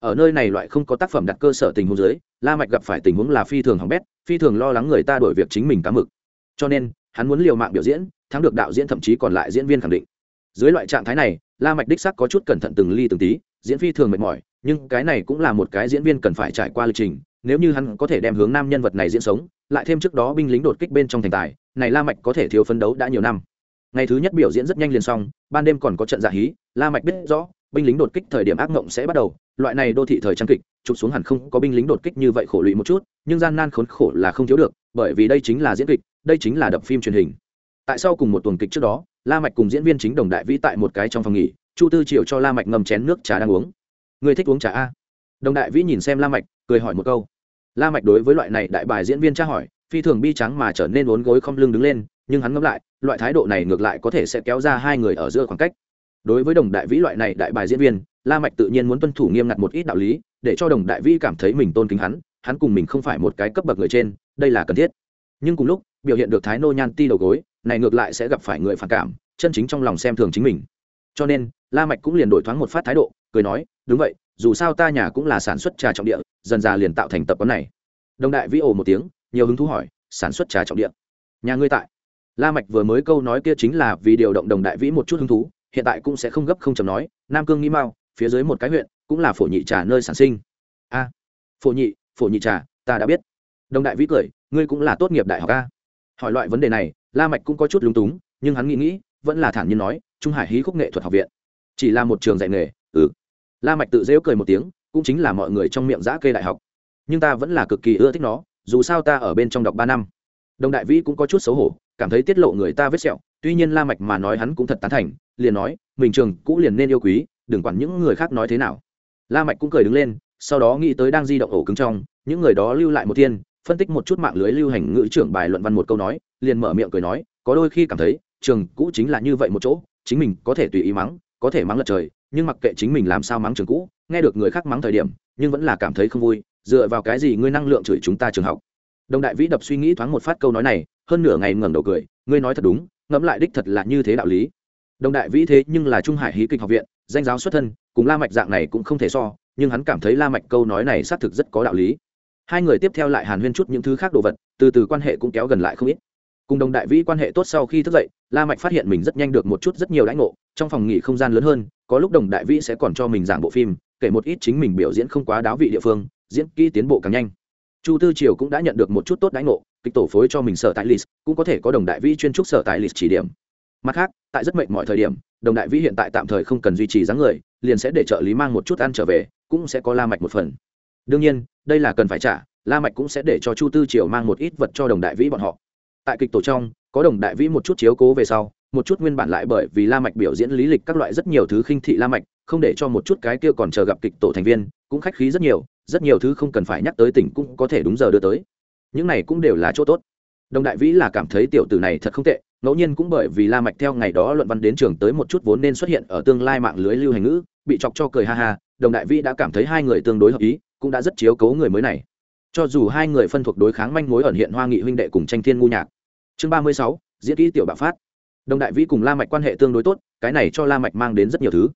Ở nơi này loại không có tác phẩm đặt cơ sở tình huống dưới, la mạch gặp phải tình huống là phi thường hỏng bét, phi thường lo lắng người ta đổi việc chính mình cá mực. Cho nên, hắn muốn liều mạng biểu diễn, thắng được đạo diễn thậm chí còn lại diễn viên khẳng định. Dưới loại trạng thái này, la mạch đích xác có chút cẩn thận từng ly từng tí, diễn phi thường mệt mỏi nhưng cái này cũng là một cái diễn viên cần phải trải qua lịch trình, nếu như hắn có thể đem hướng nam nhân vật này diễn sống, lại thêm trước đó binh lính đột kích bên trong thành tài, này la mạch có thể thiếu phấn đấu đã nhiều năm. Ngày thứ nhất biểu diễn rất nhanh liền xong, ban đêm còn có trận giả hí, la mạch biết rõ, binh lính đột kích thời điểm ác mộng sẽ bắt đầu, loại này đô thị thời trang kịch, chụp xuống hẳn không có binh lính đột kích như vậy khổ lụy một chút, nhưng gian nan khốn khổ là không thiếu được, bởi vì đây chính là diễn kịch, đây chính là đập phim truyền hình. Tại sau cùng một tuần kịch trước đó, la mạch cùng diễn viên chính đồng đại vĩ tại một cái trong phòng nghỉ, chu tư triệu cho la mạch ngâm chén nước trà đang uống người thích uống trà a? Đồng đại vĩ nhìn xem la mạch, cười hỏi một câu. La mạch đối với loại này đại bài diễn viên tra hỏi, phi thường bi trắng mà trở nên uốn gối không lưng đứng lên, nhưng hắn ngẫm lại, loại thái độ này ngược lại có thể sẽ kéo ra hai người ở giữa khoảng cách. Đối với đồng đại vĩ loại này đại bài diễn viên, la mạch tự nhiên muốn tuân thủ nghiêm ngặt một ít đạo lý, để cho đồng đại vĩ cảm thấy mình tôn kính hắn hắn cùng mình không phải một cái cấp bậc người trên, đây là cần thiết. Nhưng cùng lúc, biểu hiện được thái nô nhan ti đầu gối, này ngược lại sẽ gặp phải người phản cảm, chân chính trong lòng xem thường chính mình cho nên, la mạch cũng liền đổi thoáng một phát thái độ, cười nói, đúng vậy, dù sao ta nhà cũng là sản xuất trà trọng địa, dần dà liền tạo thành tập quán này. Đồng đại vĩ ồ một tiếng, nhiều hứng thú hỏi, sản xuất trà trọng địa? Nhà ngươi tại? La mạch vừa mới câu nói kia chính là vì điều động đồng đại vĩ một chút hứng thú, hiện tại cũng sẽ không gấp không chậm nói, nam cương nghĩ mau phía dưới một cái huyện, cũng là phổ nhị trà nơi sản sinh. A, phổ nhị phổ nhị trà, ta đã biết. Đồng đại vĩ cười, ngươi cũng là tốt nghiệp đại học a. Hỏi loại vấn đề này, la mạch cũng có chút lúng túng, nhưng hắn nghĩ nghĩ, vẫn là thản nhiên nói trung hải hí khúc nghệ thuật học viện. Chỉ là một trường dạy nghề ừ. La mạch tự dễu cười một tiếng, cũng chính là mọi người trong miệng giã kê đại học. Nhưng ta vẫn là cực kỳ ưa thích nó, dù sao ta ở bên trong đọc ba năm. Đồng đại vĩ cũng có chút xấu hổ, cảm thấy tiết lộ người ta vết sẹo, tuy nhiên la mạch mà nói hắn cũng thật tán thành, liền nói, mình trường cũ liền nên yêu quý, đừng quản những người khác nói thế nào. La mạch cũng cười đứng lên, sau đó nghĩ tới đang di động ổ cứng trong, những người đó lưu lại một thiên, phân tích một chút mạng lưới lưu hành ngữ trưởng bài luận văn một câu nói, liền mở miệng cười nói, có đôi khi cảm thấy, trường cũ chính là như vậy một chỗ chính mình có thể tùy ý mắng, có thể mắng lật trời, nhưng mặc kệ chính mình làm sao mắng trường cũ, nghe được người khác mắng thời điểm, nhưng vẫn là cảm thấy không vui, dựa vào cái gì ngươi năng lượng chửi chúng ta trường học? Đồng đại vĩ đập suy nghĩ thoáng một phát câu nói này, hơn nửa ngày ngẩng đầu cười, ngươi nói thật đúng, ngẫm lại đích thật là như thế đạo lý. Đồng đại vĩ thế nhưng là trung hải hí kịch học viện, danh giáo xuất thân, cùng la mạch dạng này cũng không thể so, nhưng hắn cảm thấy la mạch câu nói này xác thực rất có đạo lý. Hai người tiếp theo lại hàn huyên chút những thứ khác đồ vật, từ từ quan hệ cũng kéo gần lại không ít cùng đồng đại vĩ quan hệ tốt sau khi thức dậy, la mạch phát hiện mình rất nhanh được một chút rất nhiều lãnh ngộ, trong phòng nghỉ không gian lớn hơn, có lúc đồng đại vĩ sẽ còn cho mình giảng bộ phim, kể một ít chính mình biểu diễn không quá đáo vị địa phương, diễn kỹ tiến bộ càng nhanh. Chu tư triều cũng đã nhận được một chút tốt lãnh ngộ, kịch tổ phối cho mình sở tại list, cũng có thể có đồng đại vĩ chuyên trúc sở tại list chỉ điểm. Mặt khác, tại rất mệnh mọi thời điểm, đồng đại vĩ hiện tại tạm thời không cần duy trì dáng người, liền sẽ để trợ lý mang một chút ăn trở về, cũng sẽ có la mạch một phần. Đương nhiên, đây là cần phải trả, la mạch cũng sẽ để cho chu tư triều mang một ít vật cho đồng đại vĩ bọn họ tại kịch tổ trong, có đồng đại vĩ một chút chiếu cố về sau, một chút nguyên bản lại bởi vì la mạch biểu diễn lý lịch các loại rất nhiều thứ khinh thị la mạch, không để cho một chút cái kia còn chờ gặp kịch tổ thành viên, cũng khách khí rất nhiều rất nhiều thứ không cần phải nhắc tới tỉnh cũng có thể đúng giờ đưa tới. Những này cũng đều là chỗ tốt. Đồng đại vĩ là cảm thấy tiểu tử này thật không tệ, ngẫu nhiên cũng bởi vì la mạch theo ngày đó luận văn đến trường tới một chút vốn nên xuất hiện ở tương lai mạng lưới lưu hành ngữ, bị chọc cho cười ha ha, đồng đại vĩ đã cảm thấy hai người tương đối hợp ý, cũng đã rất chiếu cố người mới này. Cho dù hai người phân thuộc đối kháng manh mối ẩn hiện hoa nghị huynh đệ cùng tranh thiên ngu nhạc chương ba mươi sáu, diễn kỹ tiểu bạo phát. Đồng đại vĩ cùng la mạch quan hệ tương đối tốt, cái này cho la mạch mang đến rất nhiều thứ.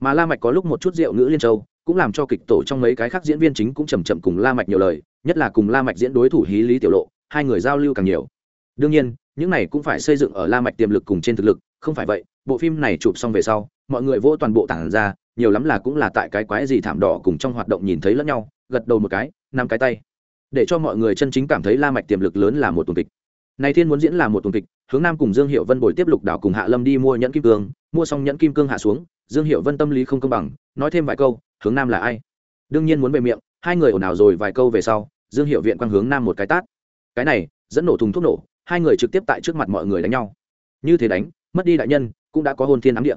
Mà la mạch có lúc một chút rượu ngữ liên châu, cũng làm cho kịch tổ trong mấy cái khác diễn viên chính cũng chậm chậm cùng la mạch nhiều lời, nhất là cùng la mạch diễn đối thủ hí lý tiểu lộ, hai người giao lưu càng nhiều. Đương nhiên, những này cũng phải xây dựng ở la mạch tiềm lực cùng trên thực lực, không phải vậy, bộ phim này chụp xong về sau, mọi người vỗ toàn bộ tảng ra, nhiều lắm là cũng là tại cái quái gì thảm đỏ cùng trong hoạt động nhìn thấy lẫn nhau, gật đầu một cái năm cái tay. Để cho mọi người chân chính cảm thấy la mạch tiềm lực lớn là một tuần kịch này thiên muốn diễn là một tuần kịch, hướng nam cùng dương hiệu vân bồi tiếp lục đảo cùng hạ lâm đi mua nhẫn kim cương, mua xong nhẫn kim cương hạ xuống, dương hiệu vân tâm lý không công bằng, nói thêm vài câu, hướng nam là ai? Đương nhiên muốn về miệng, hai người ồn ào rồi vài câu về sau, dương hiệu viện quang hướng nam một cái tát. Cái này, dẫn nổ thùng thuốc nổ, hai người trực tiếp tại trước mặt mọi người đánh nhau. Như thế đánh, mất đi đại nhân, cũng đã có hôn thiên ám địa.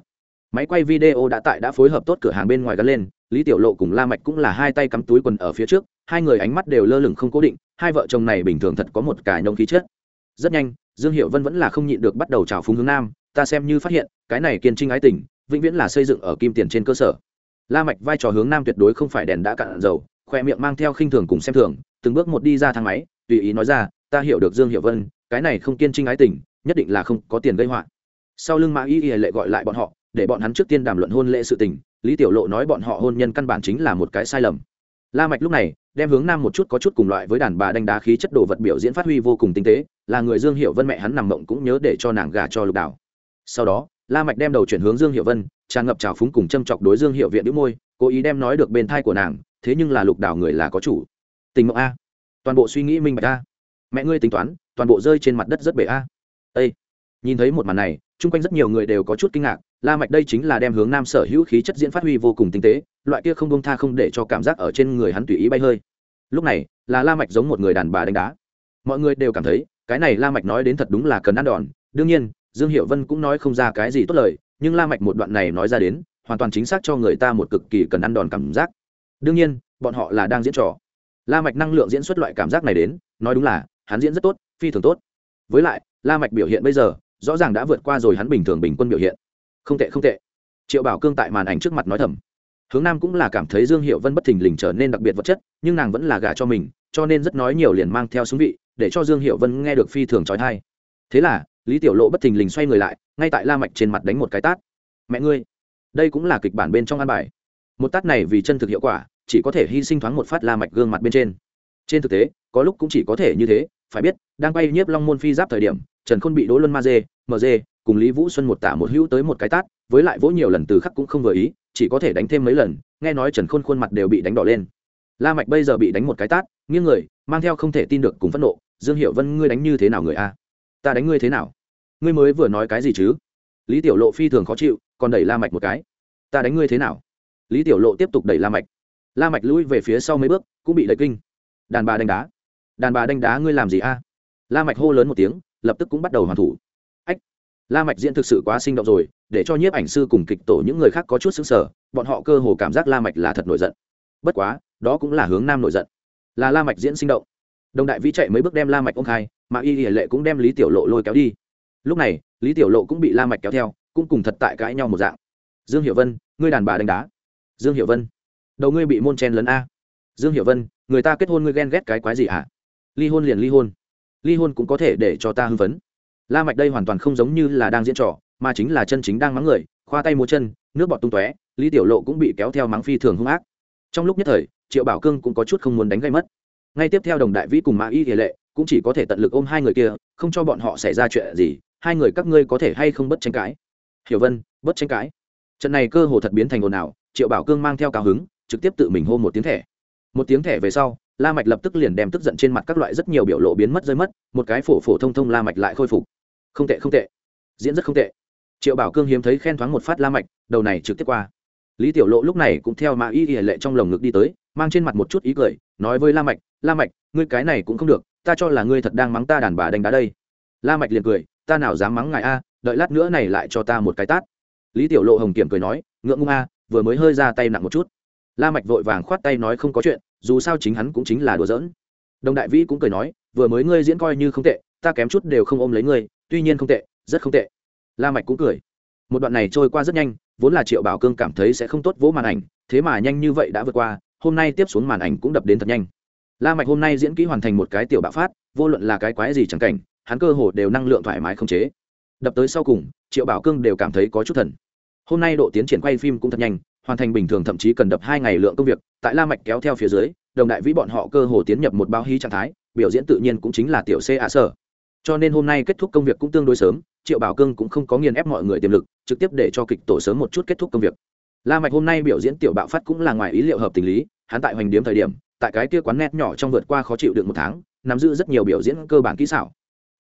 Máy quay video đã tại đã phối hợp tốt cửa hàng bên ngoài gắn lên, lý tiểu lộ cùng la mạch cũng là hai tay cắm túi quần ở phía trước, hai người ánh mắt đều lơ lửng không cố định, hai vợ chồng này bình thường thật có một cả nhông khí chất rất nhanh, dương hiệu vân vẫn là không nhịn được bắt đầu trào phúng hướng nam, ta xem như phát hiện, cái này kiên trinh ái tình, vĩnh viễn là xây dựng ở kim tiền trên cơ sở. La mạch vai trò hướng nam tuyệt đối không phải đèn đã cạn dầu, khoe miệng mang theo khinh thường cùng xem thường, từng bước một đi ra thang máy, tùy ý nói ra, ta hiểu được dương hiệu vân, cái này không kiên trinh ái tình, nhất định là không có tiền gây họa. Sau lưng mã y y lệ gọi lại bọn họ, để bọn hắn trước tiên đàm luận hôn lễ sự tình, lý tiểu lộ nói bọn họ hôn nhân căn bản chính là một cái sai lầm. La mạch lúc này đem hướng nam một chút có chút cùng loại với đàn bà đánh đá khí chất đồ vật biểu diễn phát huy vô cùng tinh tế, là người dương hiệu vân mẹ hắn nằm mộng cũng nhớ để cho nàng gả cho lục đảo sau đó, la mạch đem đầu chuyển hướng dương hiệu vân, tràn ngập trào phúng cùng châm chọc đối dương hiệu viện đĩu môi, cố ý đem nói được bên thai của nàng, thế nhưng là lục đảo người là có chủ. Tình mộng a. Toàn bộ suy nghĩ minh bạch a. Mẹ ngươi tính toán, toàn bộ rơi trên mặt đất rất bể a. Ê! nhìn thấy một màn này, chung quanh rất nhiều người đều có chút kinh ngạc la mạch đây chính là đem hướng nam sở hữu khí chất diễn phát huy vô cùng tinh tế, loại kia không bông tha không để cho cảm giác ở trên người hắn tùy ý bay hơi. Lúc này, là la mạch giống một người đàn bà đánh đá. Mọi người đều cảm thấy, cái này la mạch nói đến thật đúng là cần ăn đòn. Đương nhiên, dương hiệu vân cũng nói không ra cái gì tốt lời, nhưng la mạch một đoạn này nói ra đến, hoàn toàn chính xác cho người ta một cực kỳ cần ăn đòn cảm giác. Đương nhiên, bọn họ là đang diễn trò. La mạch năng lượng diễn xuất loại cảm giác này đến, nói đúng là, hắn diễn rất tốt, phi thường tốt. Với lại, la mạch biểu hiện bây giờ, rõ ràng đã vượt qua rồi hắn bình thường bình quân biểu hiện không tệ không tệ. Triệu bảo cương tại màn ảnh trước mặt nói thầm. Hướng nam cũng là cảm thấy dương hiệu vân bất thình lình trở nên đặc biệt vật chất, nhưng nàng vẫn là gả cho mình, cho nên rất nói nhiều liền mang theo súng vị, để cho dương hiệu vân nghe được phi thường trói thai. Thế là, lý tiểu lộ bất thình lình xoay người lại, ngay tại la mạch trên mặt đánh một cái tát. Mẹ ngươi, đây cũng là kịch bản bên trong an bài. Một tát này vì chân thực hiệu quả, chỉ có thể hy sinh thoáng một phát la mạch gương mặt bên trên. Trên thực tế, có lúc cũng chỉ có thể như thế, phải biết, đang bay nhiếp long môn phi giáp thời điểm trần khôn bị đỗ luân ma dê mg cùng lý vũ xuân một tả một hữu tới một cái tát, với lại vỗ nhiều lần từ khắc cũng không vừa ý, chỉ có thể đánh thêm mấy lần, nghe nói trần khôn khuôn mặt đều bị đánh đỏ lên. La mạch bây giờ bị đánh một cái tát, nghiêng người, mang theo không thể tin được cùng phẫn nộ, dương hiệu vân, ngươi đánh như thế nào người a? Ta đánh ngươi thế nào? Ngươi mới vừa nói cái gì chứ? Lý tiểu lộ phi thường khó chịu, còn đẩy la mạch một cái. Ta đánh ngươi thế nào? Lý tiểu lộ tiếp tục đẩy la mạch. La mạch lùi về phía sau mấy bước, cũng bị đẩy kinh. Đàn bà đánh đá. Đàn bà đánh đá ngươi làm gì a? La mạch hô lớn một tiếng lập tức cũng bắt đầu hoàn thủ. Ách, la mạch diễn thực sự quá sinh động rồi, để cho nhiếp ảnh sư cùng kịch tổ những người khác có chút sững sờ, bọn họ cơ hồ cảm giác la mạch là thật nổi giận. Bất quá, đó cũng là hướng nam nổi giận. Là la mạch diễn sinh động. Đồng đại vĩ chạy mấy bước đem la mạch ôm khai, mà y Y lệ cũng đem lý tiểu lộ lôi kéo đi. Lúc này, lý tiểu lộ cũng bị la mạch kéo theo, cũng cùng thật tại cãi nhau một dạng. Dương hiểu vân, ngươi đàn bà đánh đá. Dương hiểu vân, đầu ngươi bị môn chen lấn a. Dương hiểu vân, người ta kết hôn ngươi ghen ghét cái quái gì hả? Ly hôn liền ly hôn ly hôn cũng có thể để cho ta hưng phấn. La mạch đây hoàn toàn không giống như là đang diễn trò, mà chính là chân chính đang mắng người, khoa tay múa chân, nước bọt tung tóe, lý tiểu lộ cũng bị kéo theo mắng phi thường hung ác. Trong lúc nhất thời, triệu bảo cương cũng có chút không muốn đánh gây mất. Ngay tiếp theo đồng đại vĩ cùng mã y thể lệ cũng chỉ có thể tận lực ôm hai người kia, không cho bọn họ xảy ra chuyện gì, hai người các ngươi có thể hay không bất tranh cãi? Hiểu vân, bất tranh cãi. Trận này cơ hồ thật biến thành ồn ào, triệu bảo cương mang theo cao hứng, trực tiếp tự mình hô một tiếng thẻ. Một tiếng thẻ về sau la mạch lập tức liền đem tức giận trên mặt các loại rất nhiều biểu lộ biến mất, rơi mất, một cái phổ phổ thông thông la mạch lại khôi phục. Không tệ không tệ. Diễn rất không tệ. Triệu bảo cương hiếm thấy khen thoáng một phát la mạch, đầu này trực tiếp qua. Lý tiểu lộ lúc này cũng theo mã y ỉa lệ trong lồng ngực đi tới, mang trên mặt một chút ý cười, nói với la mạch la mạch, ngươi cái này cũng không được, ta cho là ngươi thật đang mắng ta đàn bà đánh đá đây. La mạch liền cười, ta nào dám mắng ngài a, đợi lát nữa này lại cho ta một cái tát. Lý tiểu lộ hồng kiểm cười nói, ngượng ngung a, vừa mới hơi ra tay nặng một chút. La mạch vội vàng khoát tay nói không có chuyện dù sao chính hắn cũng chính là đùa giỡn. Đồng đại vĩ cũng cười nói, vừa mới ngươi diễn coi như không tệ, ta kém chút đều không ôm lấy ngươi, tuy nhiên không tệ, rất không tệ. La mạch cũng cười. Một đoạn này trôi qua rất nhanh, vốn là triệu bảo cương cảm thấy sẽ không tốt vỗ màn ảnh, thế mà nhanh như vậy đã vượt qua, hôm nay tiếp xuống màn ảnh cũng đập đến thật nhanh. La mạch hôm nay diễn kỹ hoàn thành một cái tiểu bạo phát, vô luận là cái quái gì chẳng cảnh, hắn cơ hồ đều năng lượng thoải mái không chế. Đập tới sau cùng, triệu bảo cương đều cảm thấy có chút thần. Hôm nay độ tiến triển quay phim cũng thật nhanh hoàn thành bình thường thậm chí cần đập hai ngày lượng công việc, tại la mạch kéo theo phía dưới, đồng đại vĩ bọn họ cơ hồ tiến nhập một báo hí trạng thái, biểu diễn tự nhiên cũng chính là tiểu c ạ sở. Cho nên hôm nay kết thúc công việc cũng tương đối sớm, triệu bảo cương cũng không có nghiền ép mọi người tiềm lực, trực tiếp để cho kịch tổ sớm một chút kết thúc công việc. La mạch hôm nay biểu diễn tiểu bạo phát cũng là ngoài ý liệu hợp tình lý, hắn tại hoành điếm thời điểm, tại cái kia quán nét nhỏ trong vượt qua khó chịu được một tháng, nắm giữ rất nhiều biểu diễn cơ bản kỹ xảo.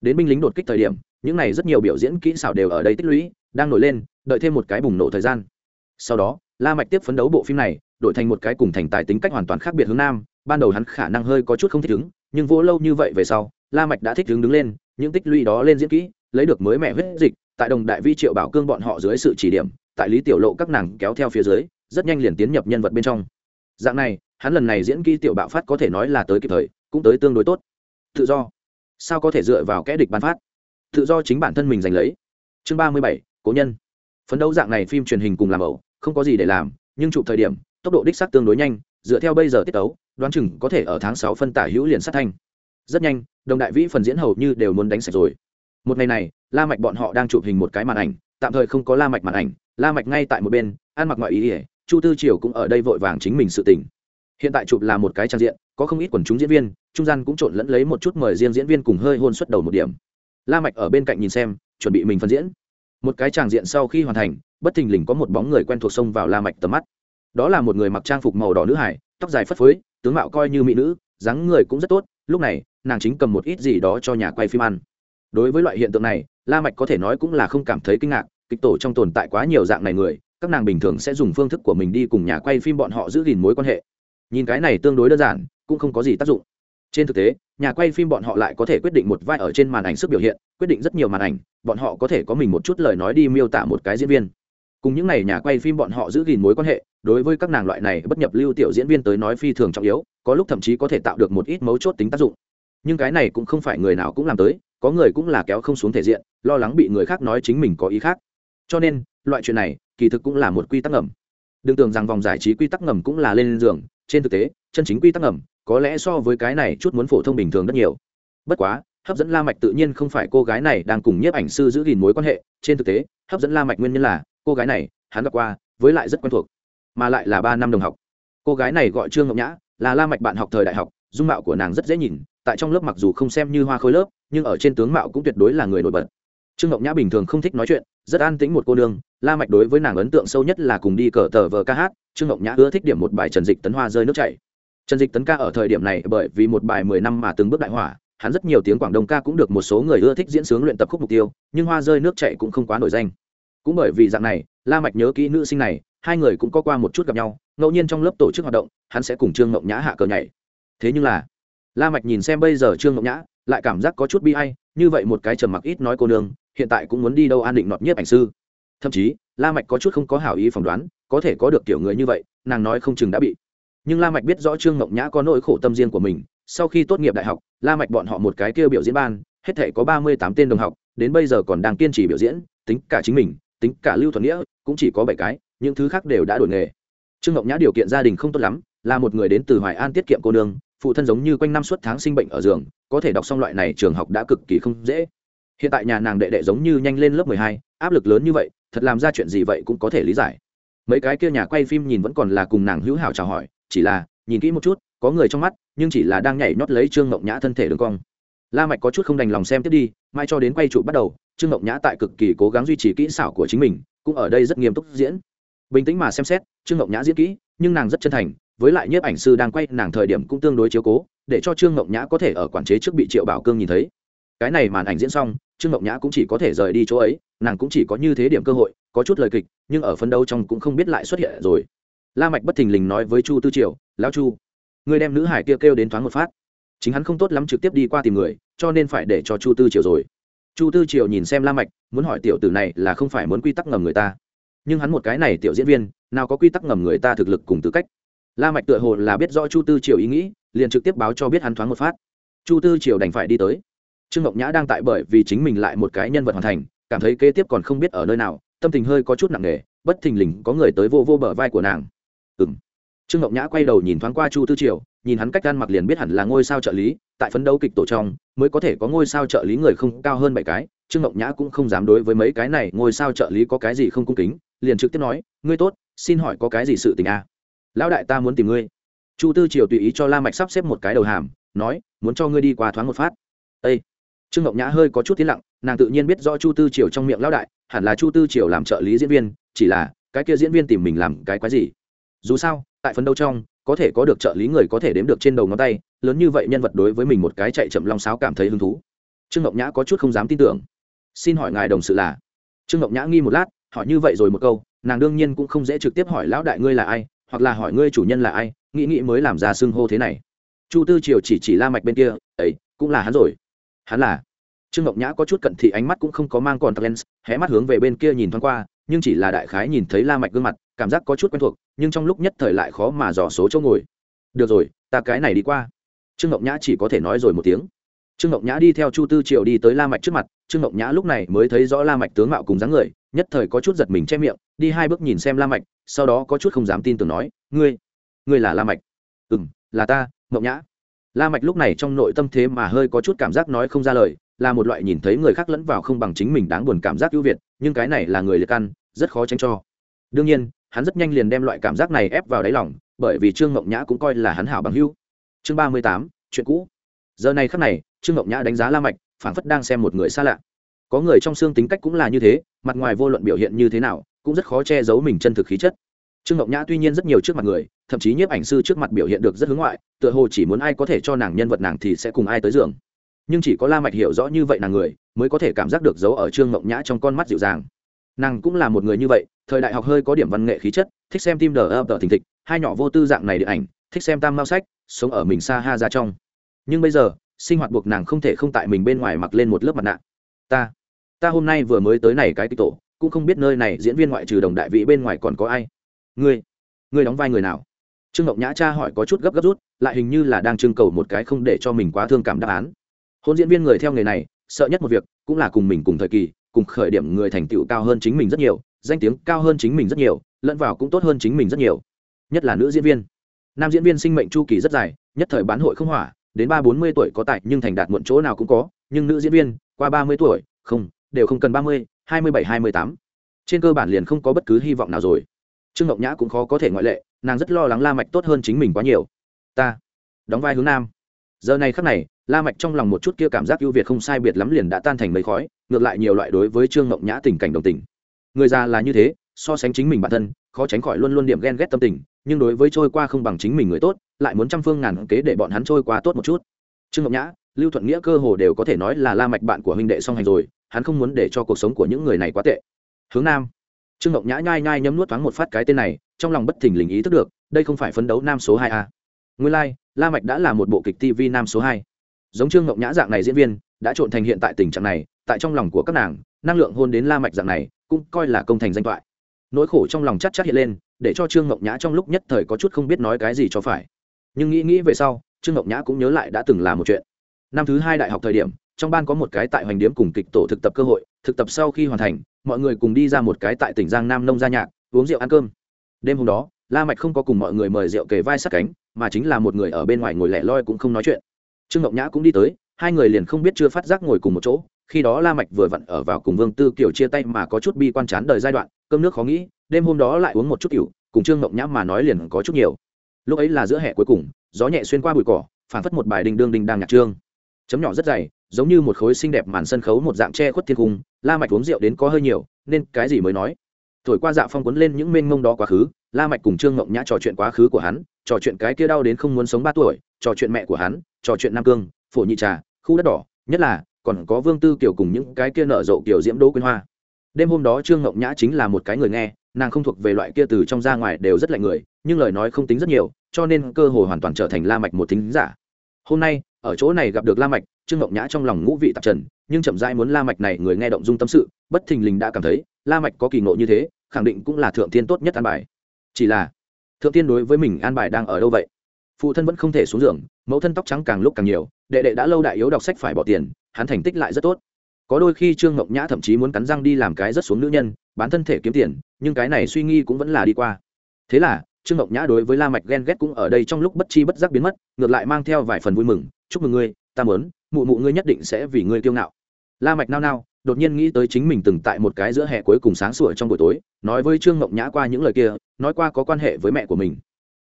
Đến binh lính đột kích thời điểm, những này rất nhiều biểu diễn kỹ xảo đều ở đây tích lũy, đang nổi lên, đợi thêm một cái bùng nổ thời gian. Sau đó la mạch tiếp phấn đấu bộ phim này, đổi thành một cái cùng thành tài tính cách hoàn toàn khác biệt hướng nam, ban đầu hắn khả năng hơi có chút không thích ứng, nhưng vô lâu như vậy về sau, la mạch đã thích ứng đứng lên, những tích lũy đó lên diễn kỹ, lấy được mới mẹ huyết dịch, tại đồng đại vi triệu bảo cương bọn họ dưới sự chỉ điểm, tại lý tiểu lộ các nàng kéo theo phía dưới, rất nhanh liền tiến nhập nhân vật bên trong. Dạng này, hắn lần này diễn kỹ tiểu bạo phát có thể nói là tới kịp thời, cũng tới tương đối tốt. Tự do. Sao có thể dựa vào kẽ địch ban phát? Tự do chính bản thân mình giành lấy. Chương ba mươi bảy, cố nhân. Phấn đấu dạng này phim truyền hình cùng làm ẩu không có gì để làm, nhưng chụp thời điểm, tốc độ đích xác tương đối nhanh, dựa theo bây giờ tiết tấu, đoán chừng có thể ở tháng sáu phân tả hữu liền sát thanh. Rất nhanh, đồng đại vĩ phần diễn hầu như đều muốn đánh sạch rồi. Một ngày này, la mạch bọn họ đang chụp hình một cái màn ảnh, tạm thời không có la mạch màn ảnh, la mạch ngay tại một bên, ăn mặc ngoại ý ỉa chu tư triều cũng ở đây vội vàng chính mình sự tình. Hiện tại chụp là một cái trang diện, có không ít quần chúng diễn viên, trung gian cũng trộn lẫn lấy một chút mời riêng diễn viên cùng hơi hôn xuất đầu một điểm. La mạch ở bên cạnh nhìn xem, chuẩn bị mình phân diễn. Một cái tràng diện sau khi hoàn thành bất thình lình có một bóng người quen thuộc xông vào la mạch tầm mắt. Đó là một người mặc trang phục màu đỏ nữ hải, tóc dài phất phới, tướng mạo coi như mỹ nữ, dáng người cũng rất tốt, lúc này, nàng chính cầm một ít gì đó cho nhà quay phim ăn. Đối với loại hiện tượng này, la mạch có thể nói cũng là không cảm thấy kinh ngạc, kịch tổ trong tồn tại quá nhiều dạng này người, các nàng bình thường sẽ dùng phương thức của mình đi cùng nhà quay phim bọn họ giữ gìn mối quan hệ. Nhìn cái này tương đối đơn giản, cũng không có gì tác dụng. Trên thực tế, nhà quay phim bọn họ lại có thể quyết định một vai ở trên màn ảnh sức biểu hiện, quyết định rất nhiều màn ảnh, bọn họ có thể có mình một chút lời nói đi miêu tả một cái diễn viên cùng những ngày nhà quay phim bọn họ giữ gìn mối quan hệ, đối với các nàng loại này bất nhập lưu tiểu diễn viên tới nói phi thường trọng yếu, có lúc thậm chí có thể tạo được một ít mấu chốt tính tác dụng. Nhưng cái này cũng không phải người nào cũng làm tới, có người cũng là kéo không xuống thể diện, lo lắng bị người khác nói chính mình có ý khác. Cho nên, loại chuyện này, kỳ thực cũng là một quy tắc ngầm. Đừng tưởng rằng vòng giải trí quy tắc ngầm cũng là lên giường, trên thực tế, chân chính quy tắc ngầm, có lẽ so với cái này chút muốn phổ thông bình thường rất nhiều. Bất quá, hấp dẫn la mạch tự nhiên không phải cô gái này đang cùng nhiếp ảnh sư giữ gìn mối quan hệ, trên thực tế, hấp dẫn la mạch nguyên nhân là cô gái này, hắn gặp qua, với lại rất quen thuộc, mà lại là ba năm đồng học. Cô gái này gọi trương ngọc nhã, là la mạch bạn học thời đại học, dung mạo của nàng rất dễ nhìn, tại trong lớp mặc dù không xem như hoa khôi lớp, nhưng ở trên tướng mạo cũng tuyệt đối là người nổi bật. Trương ngọc nhã bình thường không thích nói chuyện, rất an tĩnh một cô nương, la mạch đối với nàng ấn tượng sâu nhất là cùng đi cờ tờ vờ ca hát, trương ngọc nhã ưa thích điểm một bài trần dịch tấn hoa rơi nước chảy. Trần dịch tấn ca ở thời điểm này bởi vì một bài mười năm mà từng bước đại hỏa, hắn rất nhiều tiếng quảng đông ca cũng được một số người ưa thích diễn sướng luyện tập khúc mục tiêu, nhưng hoa rơi nước chảy cũng không quá nổi danh cũng bởi vì dạng này, la mạch nhớ kỹ nữ sinh này, hai người cũng có qua một chút gặp nhau, ngẫu nhiên trong lớp tổ chức hoạt động, hắn sẽ cùng trương ngọc nhã hạ cờ nhảy. Thế nhưng là, la mạch nhìn xem bây giờ trương ngọc nhã, lại cảm giác có chút bi ai, như vậy một cái trầm mặc ít nói cô nương, hiện tại cũng muốn đi đâu an định nọt nhiếp ảnh sư. Thậm chí, la mạch có chút không có hảo ý phỏng đoán, có thể có được tiểu người như vậy, nàng nói không chừng đã bị. Nhưng la mạch biết rõ trương ngọc nhã có nỗi khổ tâm riêng của mình, sau khi tốt nghiệp đại học, la mạch bọn họ một cái kêu biểu diễn ban, hết thể có ba mươi tám tên đồng học, đến bây giờ còn đang kiên trì biểu diễn, tính cả chính mình tính cả lưu thuận nghĩa cũng chỉ có bảy cái, những thứ khác đều đã đổi nghề. Trương ngọc nhã điều kiện gia đình không tốt lắm, là một người đến từ hoài an tiết kiệm cô nương, phụ thân giống như quanh năm suốt tháng sinh bệnh ở giường, có thể đọc xong loại này trường học đã cực kỳ không dễ. Hiện tại nhà nàng đệ đệ giống như nhanh lên lớp mười hai, áp lực lớn như vậy, thật làm ra chuyện gì vậy cũng có thể lý giải. Mấy cái kia nhà quay phim nhìn vẫn còn là cùng nàng hữu hảo chào hỏi, chỉ là, nhìn kỹ một chút, có người trong mắt, nhưng chỉ là đang nhảy nhót lấy trương ngọc nhã thân thể đường cong. La mạch có chút không đành lòng xem tiếp đi, mai cho đến quay trụ bắt đầu trương ngọc nhã tại cực kỳ cố gắng duy trì kỹ xảo của chính mình cũng ở đây rất nghiêm túc diễn. Bình tĩnh mà xem xét trương ngọc nhã diễn kỹ nhưng nàng rất chân thành với lại nhiếp ảnh sư đang quay nàng thời điểm cũng tương đối chiếu cố để cho trương ngọc nhã có thể ở quản chế trước bị triệu bảo cương nhìn thấy. Cái này màn ảnh diễn xong trương ngọc nhã cũng chỉ có thể rời đi chỗ ấy nàng cũng chỉ có như thế điểm cơ hội có chút lời kịch nhưng ở phân đấu trong cũng không biết lại xuất hiện rồi. La mạch bất thình lình nói với chu tư triều lão chu người đem nữ hải kia kêu, đến thoáng một phát. Chính hắn không tốt lắm trực tiếp đi qua tìm người cho nên phải để cho chu tư triều rồi chu tư triều nhìn xem la mạch, muốn hỏi tiểu tử này là không phải muốn quy tắc ngầm người ta. Nhưng hắn một cái này tiểu diễn viên, nào có quy tắc ngầm người ta thực lực cùng tư cách. La mạch tựa hồ là biết rõ chu tư triều ý nghĩ, liền trực tiếp báo cho biết hắn thoáng một phát. Chu tư triều đành phải đi tới. Trương ngọc nhã đang tại bởi vì chính mình lại một cái nhân vật hoàn thành, cảm thấy kế tiếp còn không biết ở nơi nào, tâm tình hơi có chút nặng nề, bất thình lình có người tới vô vô bờ vai của nàng. Ừm. Trương ngọc nhã quay đầu nhìn thoáng qua chu tư triều nhìn hắn cách ăn mặc liền biết hẳn là ngôi sao trợ lý, tại phấn đấu kịch tổ trong, mới có thể có ngôi sao trợ lý người không cao hơn bảy cái trương ngọc nhã cũng không dám đối với mấy cái này, ngôi sao trợ lý có cái gì không cung kính, liền trực tiếp nói, ngươi tốt, xin hỏi có cái gì sự tình à? lão đại ta muốn tìm ngươi chu tư triều tùy ý cho la mạch sắp xếp một cái đầu hàm, nói, muốn cho ngươi đi qua thoáng một phát Ê! trương ngọc nhã hơi có chút tiến lặng, nàng tự nhiên biết rõ chu tư triều trong miệng lão đại, hẳn là chu tư triều làm trợ lý diễn viên, chỉ là, cái kia diễn viên tìm mình làm cái quái gì dù sao tại phấn đấu trong, có thể có được trợ lý người có thể đếm được trên đầu ngón tay, lớn như vậy nhân vật đối với mình một cái chạy chậm long sáo cảm thấy hứng thú. Trương ngọc nhã có chút không dám tin tưởng. Xin hỏi ngài đồng sự là? Trương ngọc nhã nghi một lát, hỏi như vậy rồi một câu, nàng đương nhiên cũng không dễ trực tiếp hỏi lão đại ngươi là ai, hoặc là hỏi ngươi chủ nhân là ai, nghĩ nghĩ mới làm ra xưng hô thế này. Chu tư triều chỉ chỉ la mạch bên kia ấy cũng là hắn rồi. Hắn là? Trương ngọc nhã có chút cận thị ánh mắt cũng không có mang còn lens, hé mắt hướng về bên kia nhìn thoáng qua, nhưng chỉ là đại khái nhìn thấy la mạch gương mặt cảm giác có chút quen thuộc, nhưng trong lúc nhất thời lại khó mà dò số chỗ ngồi. Được rồi, ta cái này đi qua. Trương ngọc nhã chỉ có thể nói rồi một tiếng. Trương ngọc nhã đi theo chu tư triệu đi tới la mạch trước mặt. Trương ngọc nhã lúc này mới thấy rõ la mạch tướng mạo cùng dáng người, nhất thời có chút giật mình che miệng, đi hai bước nhìn xem la mạch, sau đó có chút không dám tin tưởng nói, ngươi ngươi là la mạch? Ừm, là ta, ngọc nhã. La mạch lúc này trong nội tâm thế mà hơi có chút cảm giác nói không ra lời, là một loại nhìn thấy người khác lẫn vào không bằng chính mình đáng buồn cảm giác ưu việt, nhưng cái này là người liệt căn rất khó tránh cho. Đương nhiên hắn rất nhanh liền đem loại cảm giác này ép vào đáy lòng, bởi vì trương ngọc nhã cũng coi là hắn hảo bằng hữu. Chương ba mươi tám, chuyện cũ. Giờ này khắc này, trương ngọc nhã đánh giá la mạch, phảng phất đang xem một người xa lạ. Có người trong xương tính cách cũng là như thế, mặt ngoài vô luận biểu hiện như thế nào, cũng rất khó che giấu mình chân thực khí chất. Trương ngọc nhã tuy nhiên rất nhiều trước mặt người, thậm chí nhiếp ảnh sư trước mặt biểu hiện được rất hướng ngoại, tựa hồ chỉ muốn ai có thể cho nàng nhân vật nàng thì sẽ cùng ai tới giường. Nhưng chỉ có la mạch hiểu rõ như vậy nàng người, mới có thể cảm giác được giấu ở trương ngọc nhã trong con mắt dịu dàng. Nàng cũng là một người như vậy thời đại học hơi có điểm văn nghệ khí chất, thích xem tim đờ ập đờ thình thịch, hai nhỏ vô tư dạng này điện ảnh, thích xem tam mao sách, sống ở mình xa ha ra trong. Nhưng bây giờ, sinh hoạt buộc nàng không thể không tại mình bên ngoài mặc lên một lớp mặt nạ. Ta ta hôm nay vừa mới tới này cái kịch tổ, cũng không biết nơi này diễn viên ngoại trừ đồng đại vị bên ngoài còn có ai. Ngươi ngươi đóng vai người nào? Trương ngọc nhã cha hỏi có chút gấp gấp rút, lại hình như là đang trưng cầu một cái không để cho mình quá thương cảm đáp án. Hôn diễn viên người theo nghề này, sợ nhất một việc, cũng là cùng mình cùng thời kỳ, cùng khởi điểm người thành tựu cao hơn chính mình rất nhiều danh tiếng cao hơn chính mình rất nhiều, lẫn vào cũng tốt hơn chính mình rất nhiều. Nhất là nữ diễn viên. Nam diễn viên sinh mệnh chu kỳ rất dài, nhất thời bán hội không hỏa, đến ba bốn mươi tuổi có tài nhưng thành đạt muộn chỗ nào cũng có, nhưng nữ diễn viên, qua ba mươi tuổi, không, đều không cần ba mươi, hai mươi bảy, hai mươi tám. Trên cơ bản liền không có bất cứ hy vọng nào rồi. Trương ngọc nhã cũng khó có thể ngoại lệ, nàng rất lo lắng la mạch tốt hơn chính mình quá nhiều. Ta, đóng vai hướng nam. Giờ này khắc này, la mạch trong lòng một chút kia cảm giác ưu việt không sai biệt lắm liền đã tan thành mây khói, ngược lại nhiều loại đối với trương ngọc nhã tình cảnh đồng tình người già là như thế so sánh chính mình bản thân khó tránh khỏi luôn luôn điểm ghen ghét tâm tình nhưng đối với trôi qua không bằng chính mình người tốt lại muốn trăm phương ngàn kế để bọn hắn trôi qua tốt một chút. Trương ngọc nhã lưu thuận nghĩa cơ hồ đều có thể nói là la mạch bạn của huynh đệ song hành rồi hắn không muốn để cho cuộc sống của những người này quá tệ. Hướng nam. Trương ngọc nhã nhai nhai nhấm nuốt thoáng một phát cái tên này trong lòng bất thình lình ý thức được đây không phải phấn đấu nam số hai a. Nguyên lai like, la mạch đã là một bộ kịch tv nam số hai. Giống trương ngọc nhã dạng này diễn viên đã trộn thành hiện tại tình trạng này tại trong lòng của các nàng, năng lượng hôn đến la mạch dạng này, cũng coi là công thành danh toại nỗi khổ trong lòng chắc chắc hiện lên, để cho trương ngọc nhã trong lúc nhất thời có chút không biết nói cái gì cho phải. Nhưng nghĩ nghĩ về sau, trương ngọc nhã cũng nhớ lại đã từng là một chuyện. Năm thứ hai đại học thời điểm, trong ban có một cái tại hoành điếm cùng kịch tổ thực tập cơ hội, thực tập sau khi hoàn thành, mọi người cùng đi ra một cái tại tỉnh giang nam nông gia nhạc, uống rượu ăn cơm. Đêm hôm đó, la mạch không có cùng mọi người mời rượu kề vai sát cánh, mà chính là một người ở bên ngoài ngồi lẻ loi cũng không nói chuyện. Trương ngọc nhã cũng đi tới hai người liền không biết chưa phát giác ngồi cùng một chỗ khi đó la mạch vừa vặn ở vào cùng vương tư kiều chia tay mà có chút bi quan chán đời giai đoạn cơm nước khó nghĩ đêm hôm đó lại uống một chút rượu, cùng trương ngọc nhã mà nói liền có chút nhiều. Lúc ấy là giữa hè cuối cùng gió nhẹ xuyên qua bụi cỏ phản phất một bài đình đương đình đang nhạc trương. Chấm nhỏ rất dày giống như một khối xinh đẹp màn sân khấu một dạng che khuất thiên cung la mạch uống rượu đến có hơi nhiều nên cái gì mới nói. Thổi qua dạ phong cuốn lên những mênh mông đó quá khứ la mạch cùng trương ngọc nhã trò chuyện quá khứ của hắn trò chuyện cái kia đau đến không muốn sống ba tuổi trò chuyện mẹ của hắn trò chuyện nam cương phổ nhị trà khu đất đỏ, nhất là, còn có vương tư kiều cùng những cái kia nở rộ kiểu diễm đỗ quyên hoa. Đêm hôm đó trương ngộng nhã chính là một cái người nghe, nàng không thuộc về loại kia từ trong ra ngoài đều rất lạnh người, nhưng lời nói không tính rất nhiều, cho nên cơ hội hoàn toàn trở thành la mạch một thính giả. Hôm nay, ở chỗ này gặp được la mạch, trương ngộng nhã trong lòng ngũ vị tạp trần, nhưng chậm rãi muốn la mạch này người nghe động dung tâm sự, bất thình lình đã cảm thấy, la mạch có kỳ ngộ như thế, khẳng định cũng là thượng thiên tốt nhất an bài. Chỉ là, thượng thiên đối với mình an bài đang ở đâu vậy? Phụ thân vẫn không thể xuống giường mẫu thân tóc trắng càng lúc càng nhiều, đệ đệ đã lâu đại yếu đọc sách phải bỏ tiền, hắn thành tích lại rất tốt. Có đôi khi trương ngọc nhã thậm chí muốn cắn răng đi làm cái rất xuống nữ nhân, bán thân thể kiếm tiền, nhưng cái này suy nghi cũng vẫn là đi qua. Thế là, trương ngọc nhã đối với la mạch ghen ghét cũng ở đây trong lúc bất chi bất giác biến mất, ngược lại mang theo vài phần vui mừng, chúc mừng ngươi, ta muốn, mụ mụ ngươi nhất định sẽ vì ngươi kiêu ngạo. La mạch nao nao, đột nhiên nghĩ tới chính mình từng tại một cái giữa hè cuối cùng sáng sủa trong buổi tối, nói với trương ngọc nhã qua những lời kia, nói qua có quan hệ với mẹ của mình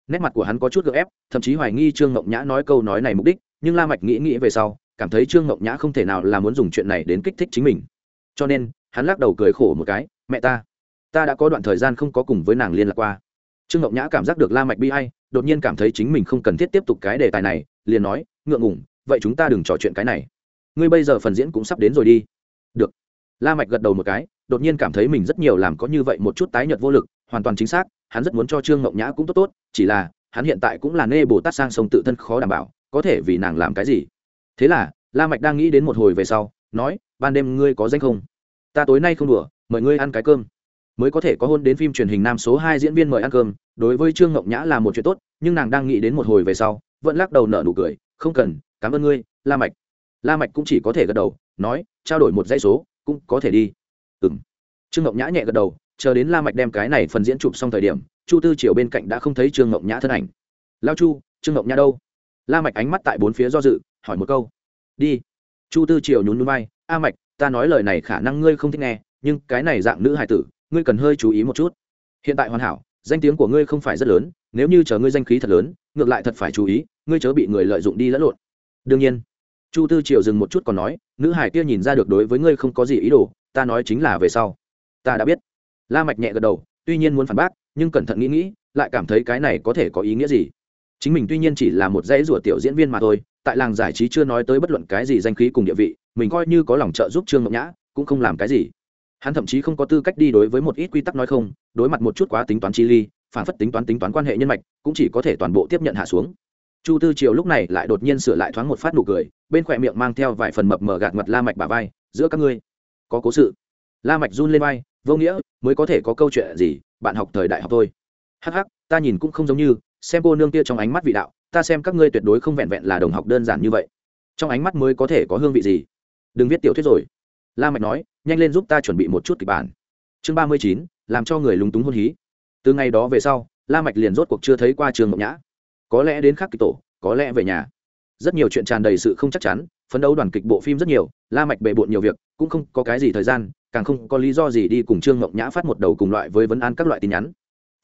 nét mặt của hắn có chút gợ ép, thậm chí hoài nghi trương ngộng nhã nói câu nói này mục đích, nhưng la mạch nghĩ nghĩ về sau, cảm thấy trương ngộng nhã không thể nào là muốn dùng chuyện này đến kích thích chính mình. Cho nên, hắn lắc đầu cười khổ một cái, mẹ ta ta đã có đoạn thời gian không có cùng với nàng liên lạc qua. Trương ngộng nhã cảm giác được la mạch bi ai, đột nhiên cảm thấy chính mình không cần thiết tiếp tục cái đề tài này, liền nói, ngượng ngùng, vậy chúng ta đừng trò chuyện cái này. Ngươi bây giờ phần diễn cũng sắp đến rồi đi. Được. La mạch gật đầu một cái, đột nhiên cảm thấy mình rất nhiều làm có như vậy một chút tái nhợt vô lực, hoàn toàn chính xác hắn rất muốn cho trương ngọc nhã cũng tốt tốt, chỉ là, hắn hiện tại cũng là nê bồ tát sang sông tự thân khó đảm bảo, có thể vì nàng làm cái gì? Thế là, la mạch đang nghĩ đến một hồi về sau, nói, ban đêm ngươi có danh không? Ta tối nay không đùa, mời ngươi ăn cái cơm. Mới có thể có hôn đến phim truyền hình nam số hai diễn viên mời ăn cơm, đối với trương ngọc nhã là một chuyện tốt, nhưng nàng đang nghĩ đến một hồi về sau, vẫn lắc đầu nở nụ cười, không cần, cảm ơn ngươi, la mạch. La mạch cũng chỉ có thể gật đầu, nói, trao đổi một dãy số, cũng có thể đi. Ừm. Trương ngọc nhã nhẹ gật đầu chờ đến la mạch đem cái này phần diễn chụp xong thời điểm, chu tư triều bên cạnh đã không thấy trương ngọc nhã thân ảnh. Lao chu, trương ngọc nhã đâu? La mạch ánh mắt tại bốn phía do dự, hỏi một câu. Đi. Chu tư triều nhún nhún vai, a mạch, ta nói lời này khả năng ngươi không thích nghe, nhưng cái này dạng nữ hài tử, ngươi cần hơi chú ý một chút. Hiện tại hoàn hảo, danh tiếng của ngươi không phải rất lớn, nếu như chờ ngươi danh khí thật lớn, ngược lại thật phải chú ý, ngươi chớ bị người lợi dụng đi lẫn lộn. Đương nhiên. Chu tư triều dừng một chút còn nói, nữ hải kia nhìn ra được đối với ngươi không có gì ý đồ, ta nói chính là về sau. Ta đã biết la mạch nhẹ gật đầu, tuy nhiên muốn phản bác, nhưng cẩn thận nghĩ nghĩ, lại cảm thấy cái này có thể có ý nghĩa gì. Chính mình tuy nhiên chỉ là một dãy rủa tiểu diễn viên mà thôi, tại làng giải trí chưa nói tới bất luận cái gì danh khí cùng địa vị, mình coi như có lòng trợ giúp trương ngọc nhã, cũng không làm cái gì. Hắn thậm chí không có tư cách đi đối với một ít quy tắc nói không, đối mặt một chút quá tính toán chi ly, phản phất tính toán tính toán quan hệ nhân mạch, cũng chỉ có thể toàn bộ tiếp nhận hạ xuống. Chu tư triều lúc này lại đột nhiên sửa lại thoáng một phát nụ cười, bên khỏe miệng mang theo vài phần mập mờ gạt mặt la mạch bà vai, giữa các ngươi có cố sự la mạch run lên vai, vô nghĩa, mới có thể có câu chuyện gì, bạn học thời đại học thôi. Hắc hắc, ta nhìn cũng không giống như, xem cô nương kia trong ánh mắt vị đạo, ta xem các ngươi tuyệt đối không vẹn vẹn là đồng học đơn giản như vậy. Trong ánh mắt mới có thể có hương vị gì. Đừng viết tiểu thuyết rồi. La mạch nói, nhanh lên giúp ta chuẩn bị một chút kịch bản. Chương ba mươi chín, làm cho người lúng túng hôn hí. Từ ngày đó về sau, la mạch liền rốt cuộc chưa thấy qua trường ngọc nhã. Có lẽ đến khác kịch tổ, có lẽ về nhà. Rất nhiều chuyện tràn đầy sự không chắc chắn, phấn đấu đoàn kịch bộ phim rất nhiều, la mạch bề bộn nhiều việc, cũng không có cái gì thời gian càng không có lý do gì đi cùng trương ngọc nhã phát một đầu cùng loại với vấn an các loại tin nhắn.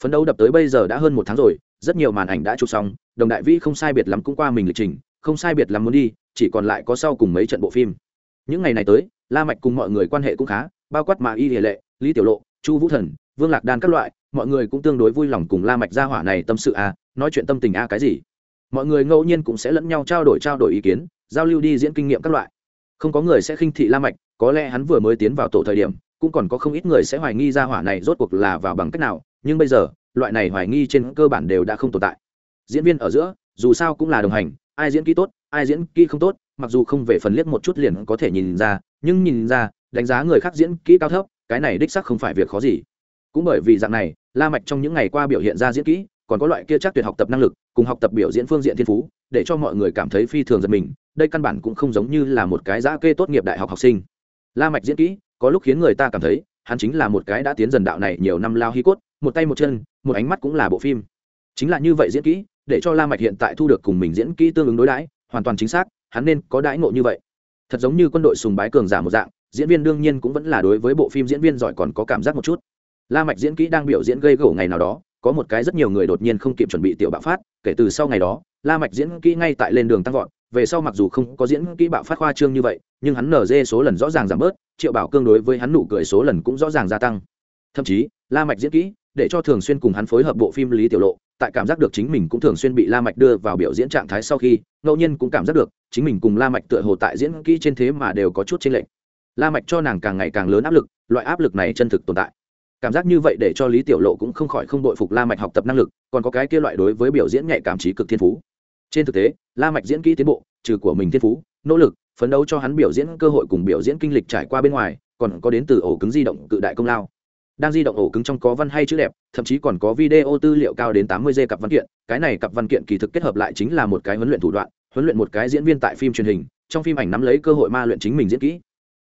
Phấn đấu đập tới bây giờ đã hơn một tháng rồi rất nhiều màn ảnh đã chụp xong đồng đại vĩ không sai biệt lắm cũng qua mình lịch trình không sai biệt lắm muốn đi chỉ còn lại có sau cùng mấy trận bộ phim. Những ngày này tới la mạch cùng mọi người quan hệ cũng khá bao quát mà y hề lệ lý tiểu lộ chu vũ thần vương lạc đan các loại mọi người cũng tương đối vui lòng cùng la mạch gia hỏa này tâm sự a à, nói chuyện tâm tình a à cái gì. Mọi người ngẫu nhiên cũng sẽ lẫn nhau trao đổi trao đổi ý kiến giao lưu đi diễn kinh nghiệm các loại. Không có người sẽ khinh thị la mạch có lẽ hắn vừa mới tiến vào tổ thời điểm, cũng còn có không ít người sẽ hoài nghi ra hỏa này rốt cuộc là vào bằng cách nào, nhưng bây giờ, loại này hoài nghi trên cơ bản đều đã không tồn tại. Diễn viên ở giữa, dù sao cũng là đồng hành, ai diễn kỹ tốt, ai diễn kỹ không tốt, mặc dù không về phần liếc một chút liền có thể nhìn ra, nhưng nhìn ra, đánh giá người khác diễn kỹ cao thấp, cái này đích sắc không phải việc khó gì. Cũng bởi vì dạng này, la mạch trong những ngày qua biểu hiện ra diễn kỹ, còn có loại kia chắc tuyệt học tập năng lực, cùng học tập biểu diễn phương diện thiên phú, để cho mọi người cảm thấy phi thường giật mình, đây căn bản cũng không giống như là một cái giã kê tốt nghiệp đại học học sinh la mạch diễn kỹ, có lúc khiến người ta cảm thấy, hắn chính là một cái đã tiến dần đạo này nhiều năm lao hi cốt, một tay một chân, một ánh mắt cũng là bộ phim. Chính là như vậy diễn kỹ, để cho la mạch hiện tại thu được cùng mình diễn kỹ tương ứng đối đãi, hoàn toàn chính xác, hắn nên có đãi ngộ như vậy. Thật giống như quân đội sùng bái cường giả một dạng, diễn viên đương nhiên cũng vẫn là đối với bộ phim diễn viên giỏi còn có cảm giác một chút. La mạch diễn kỹ đang biểu diễn gây gổ ngày nào đó, có một cái rất nhiều người đột nhiên không kịp chuẩn bị tiểu bạo phát, kể từ sau ngày đó la mạch diễn kỹ ngay tại lên đường tăng vọt, về sau mặc dù không có diễn kỹ bạo phát khoa trương như vậy, nhưng hắn nở dê số lần rõ ràng giảm bớt, triệu bảo cương đối với hắn nụ cười số lần cũng rõ ràng gia tăng. Thậm chí, la mạch diễn kỹ, để cho thường xuyên cùng hắn phối hợp bộ phim lý tiểu lộ, tại cảm giác được chính mình cũng thường xuyên bị la mạch đưa vào biểu diễn trạng thái sau khi, ngẫu nhiên cũng cảm giác được, chính mình cùng la mạch tựa hồ tại diễn kỹ trên thế mà đều có chút chênh lệch. La mạch cho nàng càng ngày càng lớn áp lực, loại áp lực này chân thực tồn tại. Cảm giác như vậy để cho lý tiểu lộ cũng không khỏi không đội phục la mạch học tập năng lực, còn có cái kia loại đối với biểu diễn nhạy cảm trí cực thiên phú trên thực tế, la mạch diễn kỹ tiến bộ, trừ của mình thiên phú, nỗ lực, phấn đấu cho hắn biểu diễn cơ hội cùng biểu diễn kinh lịch trải qua bên ngoài, còn có đến từ ổ cứng di động cự đại công lao. Đang di động ổ cứng trong có văn hay chữ đẹp, thậm chí còn có video tư liệu cao đến 80 giây cặp văn kiện. Cái này cặp văn kiện kỳ thực kết hợp lại chính là một cái huấn luyện thủ đoạn, huấn luyện một cái diễn viên tại phim truyền hình, trong phim ảnh nắm lấy cơ hội ma luyện chính mình diễn kỹ.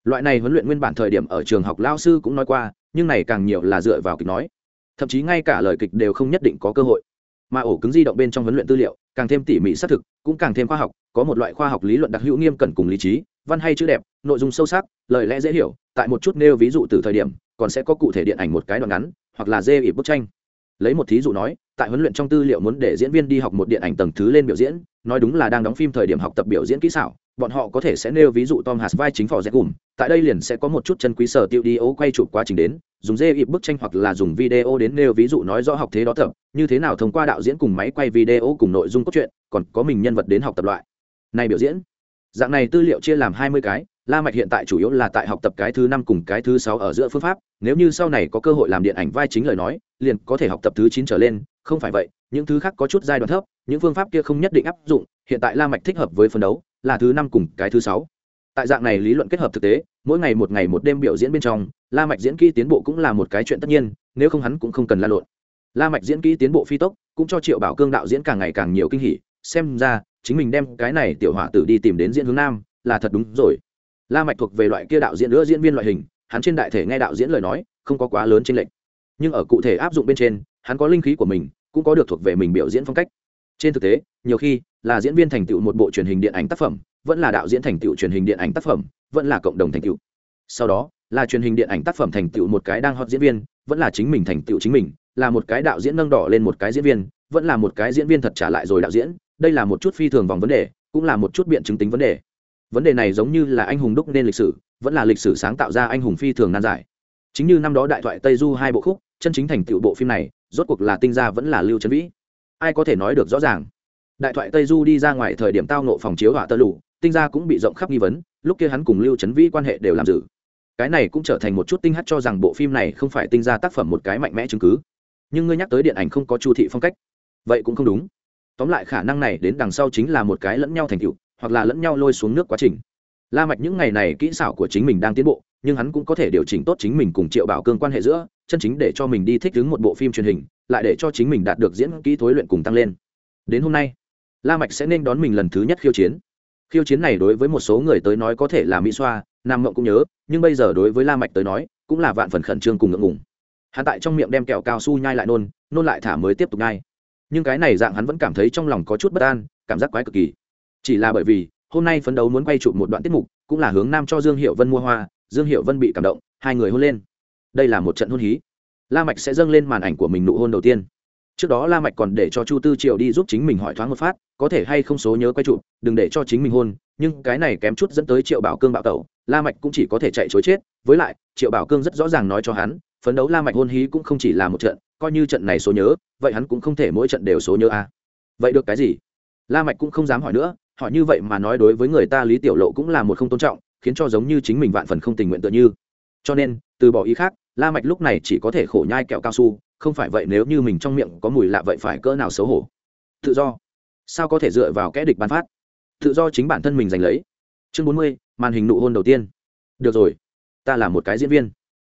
Loại này huấn luyện nguyên bản thời điểm ở trường học lao sư cũng nói qua, nhưng này càng nhiều là dựa vào kịch nói. Thậm chí ngay cả lời kịch đều không nhất định có cơ hội mà ổ cứng di động bên trong huấn luyện tư liệu, càng thêm tỉ mỉ xác thực, cũng càng thêm khoa học, có một loại khoa học lý luận đặc hữu nghiêm cẩn cùng lý trí, văn hay chữ đẹp, nội dung sâu sắc, lời lẽ dễ hiểu, tại một chút nêu ví dụ từ thời điểm, còn sẽ có cụ thể điện ảnh một cái đoạn ngắn, hoặc là dê ỉ bức tranh. Lấy một thí dụ nói, tại huấn luyện trong tư liệu muốn để diễn viên đi học một điện ảnh tầng thứ lên biểu diễn, nói đúng là đang đóng phim thời điểm học tập biểu diễn kỹ xảo bọn họ có thể sẽ nêu ví dụ tom Hanks vai chính phò rẽ gùm. Tại đây liền sẽ có một chút chân quý sở tiêu đi ố quay chụp quá trình đến, dùng dê ịp bức tranh hoặc là dùng video đến nêu ví dụ nói rõ học thế đó tập. Như thế nào thông qua đạo diễn cùng máy quay video cùng nội dung cốt truyện, còn có mình nhân vật đến học tập loại. Này biểu diễn, dạng này tư liệu chia làm hai mươi cái, la mạch hiện tại chủ yếu là tại học tập cái thứ năm cùng cái thứ sáu ở giữa phương pháp. Nếu như sau này có cơ hội làm điện ảnh vai chính lời nói, liền có thể học tập thứ chín trở lên. Không phải vậy, những thứ khác có chút giai đoạn thấp, những phương pháp kia không nhất định áp dụng. Hiện tại la mạch thích hợp với phân đấu là thứ năm cùng cái thứ sáu. Tại dạng này lý luận kết hợp thực tế, mỗi ngày một ngày một đêm biểu diễn bên trong, la mạch diễn kỹ tiến bộ cũng là một cái chuyện tất nhiên, nếu không hắn cũng không cần la lộn. La mạch diễn kỹ tiến bộ phi tốc, cũng cho triệu bảo cương đạo diễn càng ngày càng nhiều kinh hỉ, xem ra, chính mình đem cái này tiểu hỏa tử đi tìm đến diễn hướng nam, là thật đúng rồi. La mạch thuộc về loại kia đạo diễn nữa diễn viên loại hình, hắn trên đại thể nghe đạo diễn lời nói, không có quá lớn trên lệnh nhưng ở cụ thể áp dụng bên trên, hắn có linh khí của mình, cũng có được thuộc về mình biểu diễn phong cách. Trên thực tế nhiều khi là diễn viên thành tựu một bộ truyền hình điện ảnh tác phẩm, vẫn là đạo diễn thành tựu truyền hình điện ảnh tác phẩm, vẫn là cộng đồng thành tựu. Sau đó, là truyền hình điện ảnh tác phẩm thành tựu một cái đang hot diễn viên, vẫn là chính mình thành tựu chính mình, là một cái đạo diễn nâng đỏ lên một cái diễn viên, vẫn là một cái diễn viên thật trả lại rồi đạo diễn. Đây là một chút phi thường vòng vấn đề, cũng là một chút biện chứng tính vấn đề. Vấn đề này giống như là anh hùng đúc nên lịch sử, vẫn là lịch sử sáng tạo ra anh hùng phi thường nan giải. Chính như năm đó đại thoại tây du hai bộ khúc, chân chính thành tựu bộ phim này, rốt cuộc là tinh gia vẫn là lưu trấn vĩ. Ai có thể nói được rõ ràng? Đại thoại tây du đi ra ngoài thời điểm tao nộ phòng chiếu hỏa tơ lụ, tinh gia cũng bị rộng khắp nghi vấn, lúc kia hắn cùng lưu trấn vĩ quan hệ đều làm dự cái này cũng trở thành một chút tinh hát cho rằng bộ phim này không phải tinh gia tác phẩm một cái mạnh mẽ chứng cứ. Nhưng ngươi nhắc tới điện ảnh không có chu thị phong cách. Vậy cũng không đúng. Tóm lại khả năng này đến đằng sau chính là một cái lẫn nhau thành tựu, hoặc là lẫn nhau lôi xuống nước quá trình. La mạch những ngày này kỹ xảo của chính mình đang tiến bộ, nhưng hắn cũng có thể điều chỉnh tốt chính mình cùng triệu bảo cương quan hệ giữa, chân chính để cho mình đi thích ứng một bộ phim truyền hình, lại để cho chính mình đạt được diễn kỹ thối luyện cùng tăng lên. Đến hôm nay la mạch sẽ nên đón mình lần thứ nhất khiêu chiến. Khiêu chiến này đối với một số người tới nói có thể là mỹ xoa, nam ngộng cũng nhớ, nhưng bây giờ đối với la mạch tới nói, cũng là vạn phần khẩn trương cùng ngượng ngùng. Hắn tại trong miệng đem kẹo cao su nhai lại nôn nôn lại thả mới tiếp tục nhai. Nhưng cái này dạng hắn vẫn cảm thấy trong lòng có chút bất an, cảm giác quái cực kỳ. Chỉ là bởi vì, hôm nay phấn đấu muốn quay chụp một đoạn tiết mục, cũng là hướng nam cho dương hiệu vân mua hoa, dương hiệu vân bị cảm động, hai người hôn lên. Đây là một trận hôn hí. La mạch sẽ dâng lên màn ảnh của mình nụ hôn đầu tiên trước đó la mạch còn để cho chu tư triệu đi giúp chính mình hỏi thoáng một phát, có thể hay không số nhớ quay chụp, đừng để cho chính mình hôn, nhưng cái này kém chút dẫn tới triệu bảo cương bạo tẩu, la mạch cũng chỉ có thể chạy chối chết, với lại, triệu bảo cương rất rõ ràng nói cho hắn, phấn đấu la mạch hôn hí cũng không chỉ là một trận, coi như trận này số nhớ, vậy hắn cũng không thể mỗi trận đều số nhớ a à. vậy được cái gì la mạch cũng không dám hỏi nữa, hỏi như vậy mà nói đối với người ta lý tiểu lộ cũng là một không tôn trọng, khiến cho giống như chính mình vạn phần không tình nguyện tựa như cho nên, từ bỏ ý khác, la mạch lúc này chỉ có thể khổ nhai kẹo cao su không phải vậy nếu như mình trong miệng có mùi lạ vậy phải cỡ nào xấu hổ? Tự do. Sao có thể dựa vào kẽ địch bán phát? Tự do chính bản thân mình giành lấy. Chương bốn mươi, màn hình nụ hôn đầu tiên. Được rồi, ta là một cái diễn viên.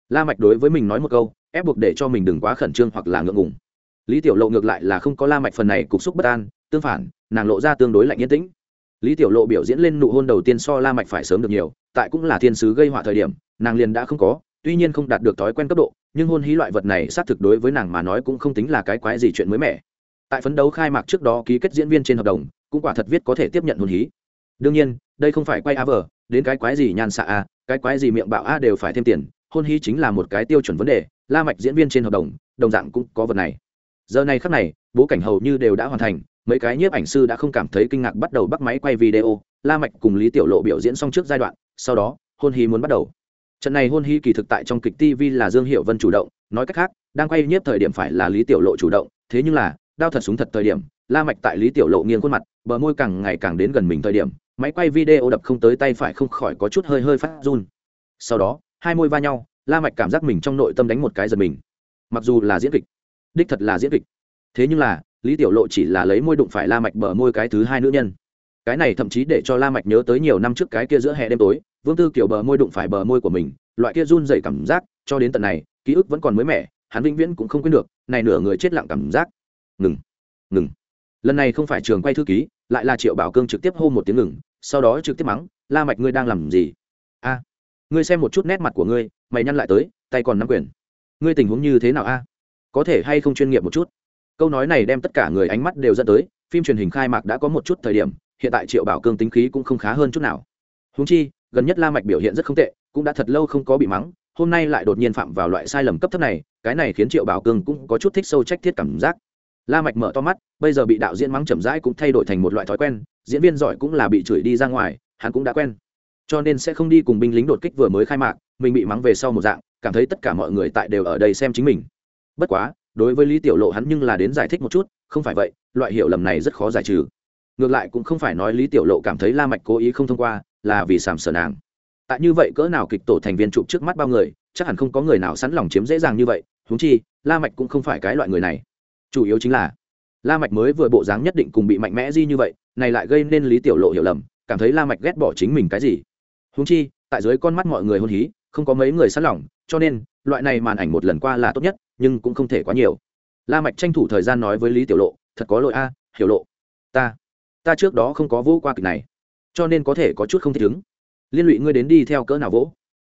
La mạch đối với mình nói một câu, ép buộc để cho mình đừng quá khẩn trương hoặc là ngượng ngùng. Lý tiểu lộ ngược lại là không có la mạch phần này cục xúc bất an, tương phản, nàng lộ ra tương đối lạnh yên tĩnh. Lý tiểu lộ biểu diễn lên nụ hôn đầu tiên so la mạch phải sớm được nhiều, tại cũng là thiên sứ gây họa thời điểm, nàng liền đã không có, tuy nhiên không đạt được thói quen cấp độ nhưng hôn hí loại vật này xác thực đối với nàng mà nói cũng không tính là cái quái gì chuyện mới mẻ. Tại phấn đấu khai mạc trước đó ký kết diễn viên trên hợp đồng, cũng quả thật viết có thể tiếp nhận hôn hí. Đương nhiên, đây không phải quay a vờ, đến cái quái gì nhan xạ a, cái quái gì miệng bạo a đều phải thêm tiền, hôn hí chính là một cái tiêu chuẩn vấn đề, la mạch diễn viên trên hợp đồng đồng dạng cũng có vật này. Giờ này khắc này, bố cảnh hầu như đều đã hoàn thành, mấy cái nhiếp ảnh sư đã không cảm thấy kinh ngạc bắt đầu bắt máy quay video, la mạch cùng lý tiểu lộ biểu diễn xong trước giai đoạn, sau đó, hôn hí muốn bắt đầu trận này hôn hy kỳ thực tại trong kịch tv là dương hiệu vân chủ động, nói cách khác, đang quay nhiếp thời điểm phải là lý tiểu lộ chủ động, thế nhưng là, đao thật súng thật thời điểm, la mạch tại lý tiểu lộ nghiêng khuôn mặt, bờ môi càng ngày càng đến gần mình thời điểm, máy quay video đập không tới tay phải không khỏi có chút hơi hơi phát run. Sau đó, hai môi va nhau, la mạch cảm giác mình trong nội tâm đánh một cái giật mình. Mặc dù là diễn kịch, đích thật là diễn kịch, thế nhưng là, lý tiểu lộ chỉ là lấy môi đụng phải la mạch bờ môi cái thứ hai nữ nhân cái này thậm chí để cho la mạch nhớ tới nhiều năm trước cái kia giữa hè đêm tối, vương tư kiểu bờ môi đụng phải bờ môi của mình, loại kia run rẩy cảm giác, cho đến tận này, ký ức vẫn còn mới mẻ, hắn vĩnh viễn cũng không quên được, này nửa người chết lặng cảm giác. Ngừng ngừng. Lần này không phải trường quay thư ký, lại là triệu bảo cương trực tiếp hô một tiếng ngừng, sau đó trực tiếp mắng, la mạch ngươi đang làm gì? A, ngươi xem một chút nét mặt của ngươi, mày nhăn lại tới, tay còn nắm quyền. Ngươi tình huống như thế nào a? Có thể hay không chuyên nghiệp một chút? Câu nói này đem tất cả người ánh mắt đều dẫn tới, phim truyền hình khai mạc đã có một chút thời điểm hiện tại triệu bảo cương tính khí cũng không khá hơn chút nào. Húng chi, gần nhất la mạch biểu hiện rất không tệ, cũng đã thật lâu không có bị mắng, hôm nay lại đột nhiên phạm vào loại sai lầm cấp thấp này, cái này khiến triệu bảo cương cũng có chút thích sâu trách thiết cảm giác. La mạch mở to mắt, bây giờ bị đạo diễn mắng chậm rãi cũng thay đổi thành một loại thói quen, diễn viên giỏi cũng là bị chửi đi ra ngoài, hắn cũng đã quen. Cho nên sẽ không đi cùng binh lính đột kích vừa mới khai mạc, mình bị mắng về sau một dạng, cảm thấy tất cả mọi người tại đều ở đây xem chính mình. Bất quá, đối với lý tiểu lộ hắn nhưng là đến giải thích một chút, không phải vậy, loại hiểu lầm này rất khó giải trừ ngược lại cũng không phải nói lý tiểu lộ cảm thấy la mạch cố ý không thông qua, là vì sàm sờ nàng. Tại như vậy cỡ nào kịch tổ thành viên chụp trước mắt bao người, chắc hẳn không có người nào sẵn lòng chiếm dễ dàng như vậy, huống chi, la mạch cũng không phải cái loại người này. Chủ yếu chính là, la mạch mới vừa bộ dáng nhất định cùng bị mạnh mẽ di như vậy, này lại gây nên lý tiểu lộ hiểu lầm, cảm thấy la mạch ghét bỏ chính mình cái gì. Huống chi, tại dưới con mắt mọi người hôn hí, không có mấy người sẵn lòng, cho nên, loại này màn ảnh một lần qua là tốt nhất, nhưng cũng không thể quá nhiều. La mạch tranh thủ thời gian nói với lý tiểu lộ, thật có lỗi a, hiểu lộ, ta ta trước đó không có vô qua kịch này, cho nên có thể có chút không thích ứng. Liên lụy ngươi đến đi theo cỡ nào vỗ?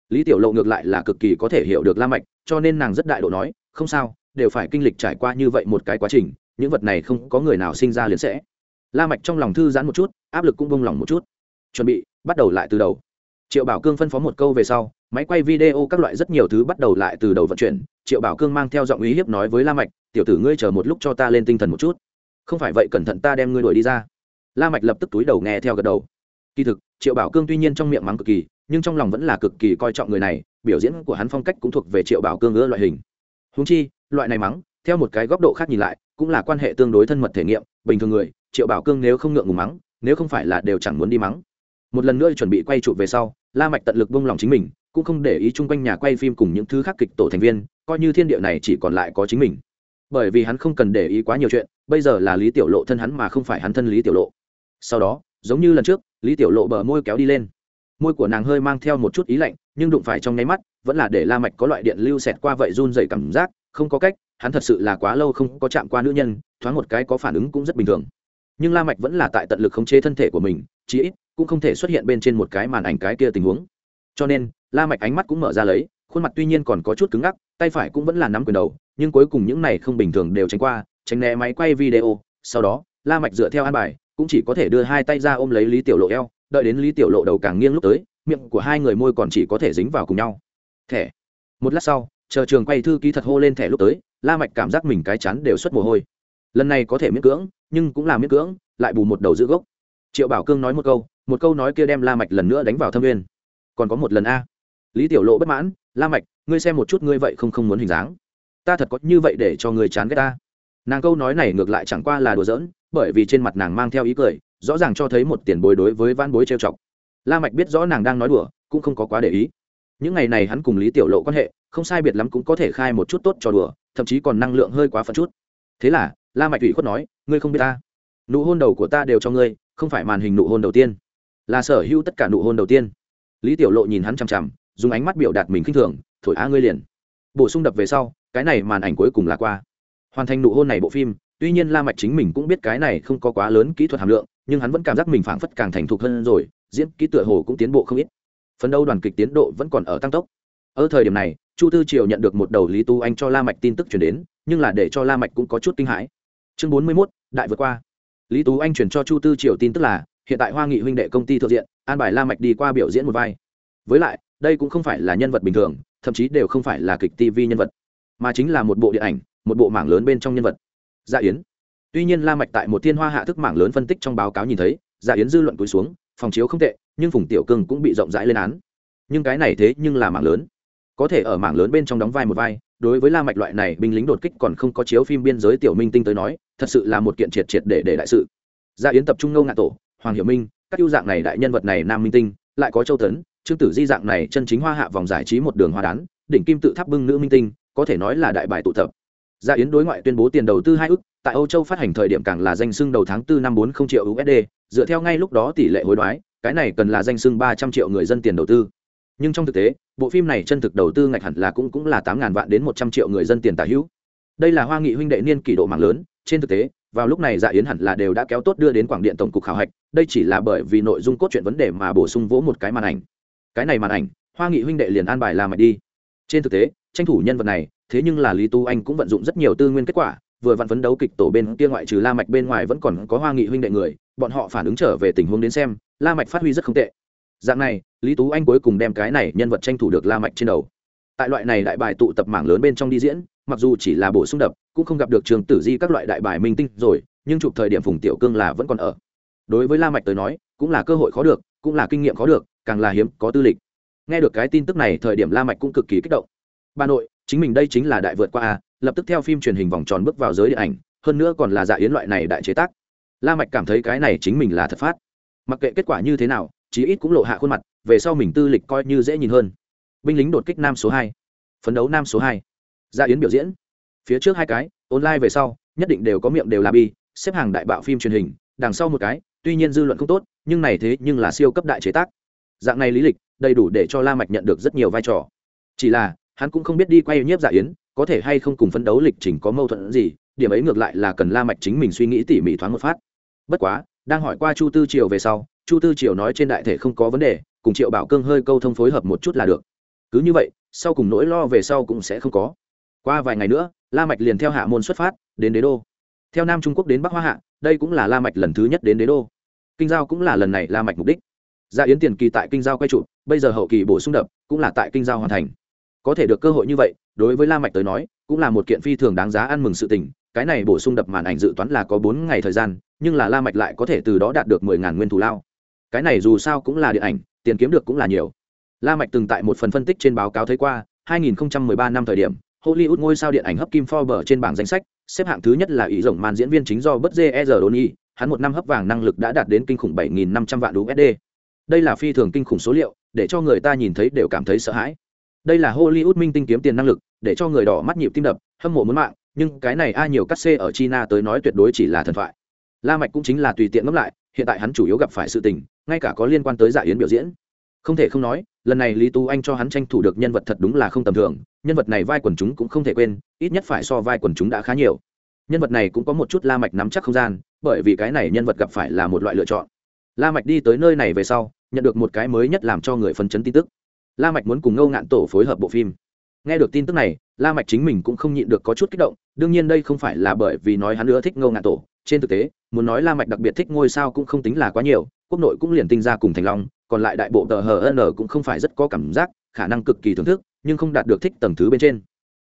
Lý tiểu lộ ngược lại là cực kỳ có thể hiểu được la mạch, cho nên nàng rất đại độ nói, không sao, đều phải kinh lịch trải qua như vậy một cái quá trình, những vật này không có người nào sinh ra liền sẽ. La mạch trong lòng thư giãn một chút, áp lực cũng bông lòng một chút. Chuẩn bị, bắt đầu lại từ đầu. Triệu bảo cương phân phó một câu về sau, máy quay video các loại rất nhiều thứ bắt đầu lại từ đầu vận chuyển. Triệu bảo cương mang theo giọng ý hiếp nói với la mạch, tiểu tử ngươi chờ một lúc cho ta lên tinh thần một chút. Không phải vậy cẩn thận ta đem ngươi đuổi đi ra la mạch lập tức túi đầu nghe theo gật đầu. Kỳ thực, triệu bảo cương tuy nhiên trong miệng mắng cực kỳ, nhưng trong lòng vẫn là cực kỳ coi trọng người này, biểu diễn của hắn phong cách cũng thuộc về triệu bảo cương ưa loại hình. Huống chi, loại này mắng, theo một cái góc độ khác nhìn lại, cũng là quan hệ tương đối thân mật thể nghiệm, bình thường người, triệu bảo cương nếu không ngượng ngùng mắng, nếu không phải là đều chẳng muốn đi mắng. Một lần nữa chuẩn bị quay chụp về sau, la mạch tận lực buông lòng chính mình, cũng không để ý chung quanh nhà quay phim cùng những thứ khác kịch tổ thành viên, coi như thiên địa này chỉ còn lại có chính mình. Bởi vì hắn không cần để ý quá nhiều chuyện, bây giờ là lý tiểu lộ thân hắn mà không phải hắn thân lý tiểu lộ sau đó, giống như lần trước, lý tiểu lộ bờ môi kéo đi lên. Môi của nàng hơi mang theo một chút ý lạnh, nhưng đụng phải trong nháy mắt, vẫn là để la mạch có loại điện lưu xẹt qua vậy run rẩy cảm giác, không có cách, hắn thật sự là quá lâu không có chạm qua nữ nhân, thoáng một cái có phản ứng cũng rất bình thường. Nhưng la mạch vẫn là tại tận lực khống chế thân thể của mình, chí ít cũng không thể xuất hiện bên trên một cái màn ảnh cái kia tình huống. Cho nên, la mạch ánh mắt cũng mở ra lấy, khuôn mặt tuy nhiên còn có chút cứng ngắc, tay phải cũng vẫn là nắm quyền đầu, nhưng cuối cùng những này không bình thường đều tránh qua, tránh né máy quay video. Sau đó, la mạch dựa theo an bài cũng chỉ có thể đưa hai tay ra ôm lấy lý tiểu lộ eo, đợi đến lý tiểu lộ đầu càng nghiêng lúc tới, miệng của hai người môi còn chỉ có thể dính vào cùng nhau. Thẻ. Một lát sau, chờ trường quay thư ký thật hô lên thẻ lúc tới, la mạch cảm giác mình cái chán đều xuất mồ hôi. Lần này có thể miễn cưỡng, nhưng cũng là miễn cưỡng, lại bù một đầu giữ gốc. Triệu bảo cương nói một câu một câu nói kia đem la mạch lần nữa đánh vào thâm nguyên. Còn có một lần a. Lý tiểu lộ bất mãn, la mạch, ngươi xem một chút ngươi vậy không không muốn hình dáng. Ta thật có như vậy để cho ngươi chán ghét ta. Nàng câu nói này ngược lại chẳng qua là đùa giỡn bởi vì trên mặt nàng mang theo ý cười, rõ ràng cho thấy một tiền bối đối với van bối trêu chọc. La mạch biết rõ nàng đang nói đùa, cũng không có quá để ý. Những ngày này hắn cùng lý tiểu lộ quan hệ, không sai biệt lắm cũng có thể khai một chút tốt cho đùa, thậm chí còn năng lượng hơi quá phần chút. Thế là, la mạch ủy khuất nói, ngươi không biết ta. Nụ hôn đầu của ta đều cho ngươi, không phải màn hình nụ hôn đầu tiên. Là sở hữu tất cả nụ hôn đầu tiên. Lý tiểu lộ nhìn hắn chằm chằm, dùng ánh mắt biểu đạt mình khinh thường thổi á ngươi liền. Bổ sung đập về sau, cái này màn ảnh cuối cùng là qua. Hoàn thành nụ hôn này bộ phim tuy nhiên la mạch chính mình cũng biết cái này không có quá lớn kỹ thuật hàm lượng nhưng hắn vẫn cảm giác mình phảng phất càng thành thục hơn rồi diễn kỹ tựa hồ cũng tiến bộ không ít. Phần đầu đoàn kịch tiến độ vẫn còn ở tăng tốc. Ở thời điểm này chu tư triều nhận được một đầu lý tu anh cho la mạch tin tức truyền đến nhưng là để cho la mạch cũng có chút kinh hãi. Chương bốn mươi 41, đại vượt qua. Lý tú anh truyền cho chu tư triều tin tức là hiện tại hoa nghị huynh đệ công ty thượng diện an bài la mạch đi qua biểu diễn một vai. Với lại đây cũng không phải là nhân vật bình thường thậm chí đều không phải là kịch tv nhân vật mà chính là một bộ điện ảnh một bộ mảng lớn bên trong nhân vật dạ yến. Tuy nhiên la mạch tại một thiên hoa hạ thức mảng lớn phân tích trong báo cáo nhìn thấy dạ yến dư luận cúi xuống, phòng chiếu không tệ, nhưng phùng tiểu cương cũng bị rộng rãi lên án. Nhưng cái này thế nhưng là mảng lớn. Có thể ở mảng lớn bên trong đóng vai một vai, đối với la mạch loại này binh lính đột kích còn không có chiếu phim biên giới tiểu minh tinh tới nói, thật sự là một kiện triệt triệt để để đại sự. Gia yến tập trung ngâu ngạ tổ, hoàng hiểu minh, các ưu dạng này đại nhân vật này nam minh tinh, lại có châu tấn, trương tử di dạng này chân chính hoa hạ vòng giải trí một đường hoa đán, đỉnh kim tự tháp bưng nữ minh tinh, có thể nói là đại bài tụ tập gia yến đối ngoại tuyên bố tiền đầu tư hai ước, tại âu châu phát hành thời điểm càng là danh xưng đầu tháng tư năm bốn không triệu usd dựa theo ngay lúc đó tỷ lệ hối đoái, cái này cần là danh xưng ba trăm triệu người dân tiền đầu tư. Nhưng trong thực tế, bộ phim này chân thực đầu tư ngạch hẳn là cũng cũng là tám ngàn vạn đến một trăm triệu người dân tiền tả hữu. Đây là hoa nghị huynh đệ niên kỷ độ mạng lớn, trên thực tế, vào lúc này dạ yến hẳn là đều đã kéo tốt đưa đến quảng điện tổng cục khảo hạch, đây chỉ là bởi vì nội dung cốt truyện vấn đề mà bổ sung vỗ một cái màn ảnh. Cái này màn ảnh, hoa nghị huynh đệ liền an bài làm mạch đi. Trên thực tế, tranh thủ nhân vật này thế nhưng là lý tu anh cũng vận dụng rất nhiều tư nguyên kết quả, vừa vặn phấn đấu kịch tổ bên kia ngoại trừ la mạch bên ngoài vẫn còn có hoa nghị huynh đệ người, bọn họ phản ứng trở về tình huống đến xem, la mạch phát huy rất không tệ. Dạng này, lý tú anh cuối cùng đem cái này nhân vật tranh thủ được la mạch trên đầu. Tại loại này đại bài tụ tập mảng lớn bên trong đi diễn, mặc dù chỉ là bổ sung đập, cũng không gặp được trường tử di các loại đại bài minh tinh rồi, nhưng chụp thời điểm phùng tiểu cương là vẫn còn ở. Đối với la mạch tới nói, cũng là cơ hội khó được, cũng là kinh nghiệm khó được, càng là hiếm có tư lịch. Nghe được cái tin tức này, thời điểm la mạch cũng cực kỳ kích động. Bà nội chính mình đây chính là đại vượt qua a, lập tức theo phim truyền hình vòng tròn bước vào giới điện ảnh, hơn nữa còn là dạ yến loại này đại chế tác. La mạch cảm thấy cái này chính mình là thật phát. Mặc kệ kết quả như thế nào, chí ít cũng lộ hạ khuôn mặt, về sau mình tư lịch coi như dễ nhìn hơn. Binh lính đột kích nam số hai, phấn đấu nam số hai. Dạ yến biểu diễn. Phía trước hai cái, online về sau, nhất định đều có miệng đều là bi, xếp hàng đại bạo phim truyền hình, đằng sau một cái, tuy nhiên dư luận không tốt, nhưng này thế nhưng là siêu cấp đại chế tác. Dạng này lý lịch, đầy đủ để cho la mạch nhận được rất nhiều vai trò. Chỉ là hắn cũng không biết đi quay nhiếp dạ yến, có thể hay không cùng phấn đấu lịch trình có mâu thuẫn gì, điểm ấy ngược lại là cần la mạch chính mình suy nghĩ tỉ mỉ thoáng một phát. Bất quá, đang hỏi qua chu tư triều về sau, chu tư triều nói trên đại thể không có vấn đề, cùng triệu bảo cương hơi câu thông phối hợp một chút là được. Cứ như vậy, sau cùng nỗi lo về sau cũng sẽ không có. Qua vài ngày nữa, la mạch liền theo hạ môn xuất phát, đến đế đô. Theo nam trung quốc đến bắc hoa hạ, đây cũng là la mạch lần thứ nhất đến đế đô. Kinh giao cũng là lần này la mạch mục đích. Gia yến tiền kỳ tại kinh giao quay trụ, bây giờ hậu kỳ bổ sung đập, cũng là tại kinh giao hoàn thành có thể được cơ hội như vậy, đối với la mạch tới nói, cũng là một kiện phi thường đáng giá ăn mừng sự tình. Cái này bổ sung đập màn ảnh dự toán là có bốn ngày thời gian, nhưng là la mạch lại có thể từ đó đạt được mười ngàn nguyên thù lao. Cái này dù sao cũng là điện ảnh, tiền kiếm được cũng là nhiều. La mạch từng tại một phần phân tích trên báo cáo thấy qua 2013 năm thời điểm, hollywood ngôi sao điện ảnh hấp kim forbes trên bảng danh sách, xếp hạng thứ nhất là ý rộng màn diễn viên chính do bất dê e hắn một năm hấp vàng năng lực đã đạt đến kinh khủng 7.500 vạn usd đây là phi thường kinh khủng số liệu, để cho người ta nhìn thấy đều cảm thấy sợ hãi đây là hollywood minh tinh kiếm tiền năng lực, để cho người đỏ mắt nhịp tim đập, hâm mộ muốn mạng, nhưng cái này ai nhiều cắt xê ở china tới nói tuyệt đối chỉ là thần thoại. La mạch cũng chính là tùy tiện ngấp lại, hiện tại hắn chủ yếu gặp phải sự tình, ngay cả có liên quan tới dạ yến biểu diễn. Không thể không nói, lần này lý tú anh cho hắn tranh thủ được nhân vật thật đúng là không tầm thường, nhân vật này vai quần chúng cũng không thể quên, ít nhất phải so vai quần chúng đã khá nhiều. Nhân vật này cũng có một chút la mạch nắm chắc không gian, bởi vì cái này nhân vật gặp phải là một loại lựa chọn. La mạch đi tới nơi này về sau, nhận được một cái mới nhất làm cho người phấn chấn tin tức la mạch muốn cùng ngô ngạn tổ phối hợp bộ phim. Nghe được tin tức này, la mạch chính mình cũng không nhịn được có chút kích động, đương nhiên đây không phải là bởi vì nói hắn nữa thích ngô ngạn tổ. Trên thực tế, muốn nói la mạch đặc biệt thích ngôi sao cũng không tính là quá nhiều, quốc nội cũng liền tinh ra cùng thành long, còn lại đại bộ tờ hn cũng không phải rất có cảm giác, khả năng cực kỳ thưởng thức, nhưng không đạt được thích tầng thứ bên trên.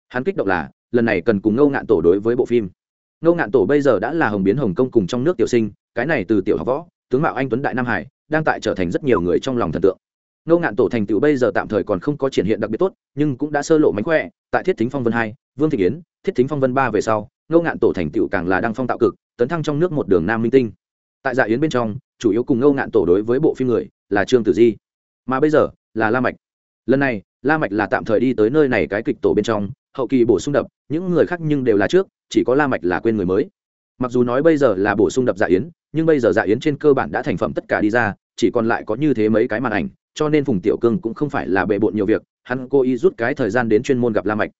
Hắn kích động là, lần này cần cùng ngô ngạn tổ đối với bộ phim. Ngô ngạn tổ bây giờ đã là hồng biến hồng công cùng trong nước tiểu sinh, cái này từ tiểu học võ, tướng mạo anh tuấn đại nam hải, đang tại trở thành rất nhiều người trong lòng thần tượng ngô ngạn tổ thành tựu bây giờ tạm thời còn không có triển hiện đặc biệt tốt, nhưng cũng đã sơ lộ mánh khỏe. Tại thiết thính phong vân hai, vương thị yến thiết thính phong vân ba về sau, ngô ngạn tổ thành tựu càng là đang phong tạo cực, tấn thăng trong nước một đường nam minh tinh. Tại dạ yến bên trong, chủ yếu cùng ngô ngạn tổ đối với bộ phim người là trương tử di. Mà bây giờ là la mạch. Lần này, la mạch là tạm thời đi tới nơi này cái kịch tổ bên trong, hậu kỳ bổ sung đập, những người khác nhưng đều là trước, chỉ có la mạch là quên người mới. Mặc dù nói bây giờ là bổ sung đập dạ yến, nhưng bây giờ dạ yến trên cơ bản đã thành phẩm tất cả đi ra, chỉ còn lại có như thế mấy cái màn ảnh cho nên phùng tiểu cương cũng không phải là bệ bộn nhiều việc, hắn cố ý rút cái thời gian đến chuyên môn gặp la mạch.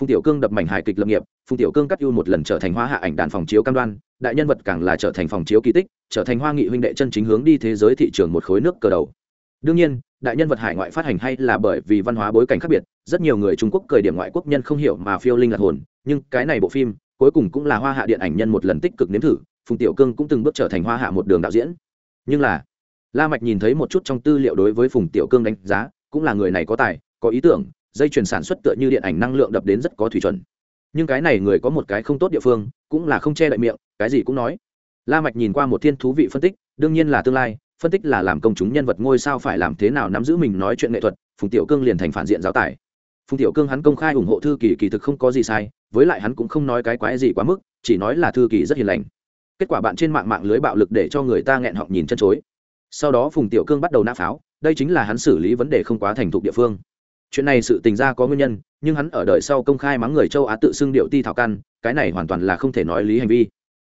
Phùng tiểu cương đập mảnh hài kịch lập nghiệp, phùng tiểu cương cắt ưu một lần trở thành hoa hạ ảnh đàn phòng chiếu cam đoan, đại nhân vật càng là trở thành phòng chiếu kỳ tích, trở thành hoa nghị huynh đệ chân chính hướng đi thế giới thị trường một khối nước cờ đầu. Đương nhiên, đại nhân vật hải ngoại phát hành hay là bởi vì văn hóa bối cảnh khác biệt, rất nhiều người trung quốc cười điểm ngoại quốc nhân không hiểu mà phiêu linh lạc hồn, nhưng cái này bộ phim cuối cùng cũng là hoa hạ điện ảnh nhân một lần tích cực nếm thử, phùng tiểu cương cũng từng bước trở thành hoa hạ một đường đạo diễn. Nhưng là la mạch nhìn thấy một chút trong tư liệu đối với phùng tiểu cương đánh giá, cũng là người này có tài, có ý tưởng, dây chuyển sản xuất tựa như điện ảnh năng lượng đập đến rất có thủy chuẩn. Nhưng cái này người có một cái không tốt địa phương, cũng là không che đậy miệng, cái gì cũng nói. La mạch nhìn qua một thiên thú vị phân tích, đương nhiên là tương lai, phân tích là làm công chúng nhân vật ngôi sao phải làm thế nào nắm giữ mình nói chuyện nghệ thuật, phùng tiểu cương liền thành phản diện giáo tài. Phùng tiểu cương hắn công khai ủng hộ thư kỳ kỳ thực không có gì sai, với lại hắn cũng không nói cái quái gì quá mức, chỉ nói là thư kỳ rất hiền lành. Kết quả bạn trên mạng mạng lưới bạo lực để cho người ta nghẹn họng nhìn chân chối sau đó phùng tiểu cương bắt đầu nã pháo, đây chính là hắn xử lý vấn đề không quá thành thục địa phương. Chuyện này sự tình ra có nguyên nhân, nhưng hắn ở đời sau công khai mắng người châu á tự xưng điệu ti thảo căn, cái này hoàn toàn là không thể nói lý hành vi.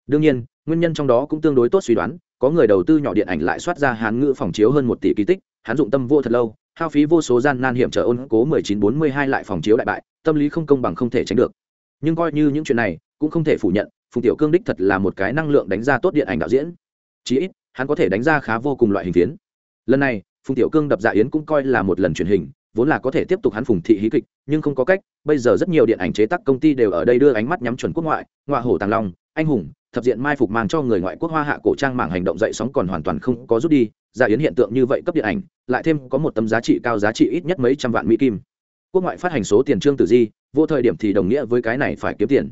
Đương nhiên, nguyên nhân trong đó cũng tương đối tốt suy đoán, có người đầu tư nhỏ điện ảnh lại soát ra hán ngữ phòng chiếu hơn một tỷ kỳ tích, hắn dụng tâm vô thật lâu, hao phí vô số gian nan hiểm trở ôn cố 1942 lại phòng chiếu đại bại, tâm lý không công bằng không thể tránh được. Nhưng coi như những chuyện này, cũng không thể phủ nhận, phùng tiểu cương đích thật là một cái năng lượng đánh ra tốt điện ảnh đạo diễn. Chí ít hắn có thể đánh ra khá vô cùng loại hình phiến. Lần này, phùng tiểu cương đập dạ yến cũng coi là một lần truyền hình, vốn là có thể tiếp tục hắn phùng thị hí kịch, nhưng không có cách, bây giờ rất nhiều điện ảnh chế tác công ty đều ở đây đưa ánh mắt nhắm chuẩn quốc ngoại ngoại hổ tàng long, anh hùng, thập diện mai phục mang cho người ngoại quốc hoa hạ cổ trang mảng hành động dậy sóng còn hoàn toàn không có rút đi Dạ yến hiện tượng như vậy cấp điện ảnh, lại thêm có một tấm giá trị cao giá trị ít nhất mấy trăm vạn mỹ kim. Quốc ngoại phát hành số tiền trương tử di, vô thời điểm thì đồng nghĩa với cái này phải kiếm tiền.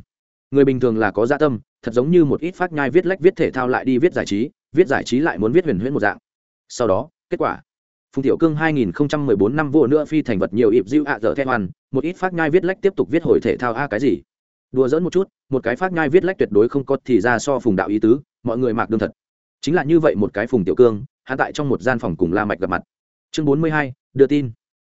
Người bình thường là có gia tâm, thật giống như một ít phát nhai viết lách viết thể thao lại đi viết giải trí viết giải trí lại muốn viết huyền huyễn một dạng. Sau đó, kết quả. Phùng tiểu cương 2014 năm vô nữa phi thành vật nhiều ịp diệu ạ dở theo hoàn, một ít phát nhai viết lách tiếp tục viết hồi thể thao a cái gì. Đùa dỡn một chút, một cái phát nhai viết lách tuyệt đối không có thì ra so phùng đạo ý tứ, mọi người mạc đương thật. Chính là như vậy một cái phùng tiểu cương hạ tại trong một gian phòng cùng la mạch gặp mặt. Chương bốn mươi hai, đưa tin.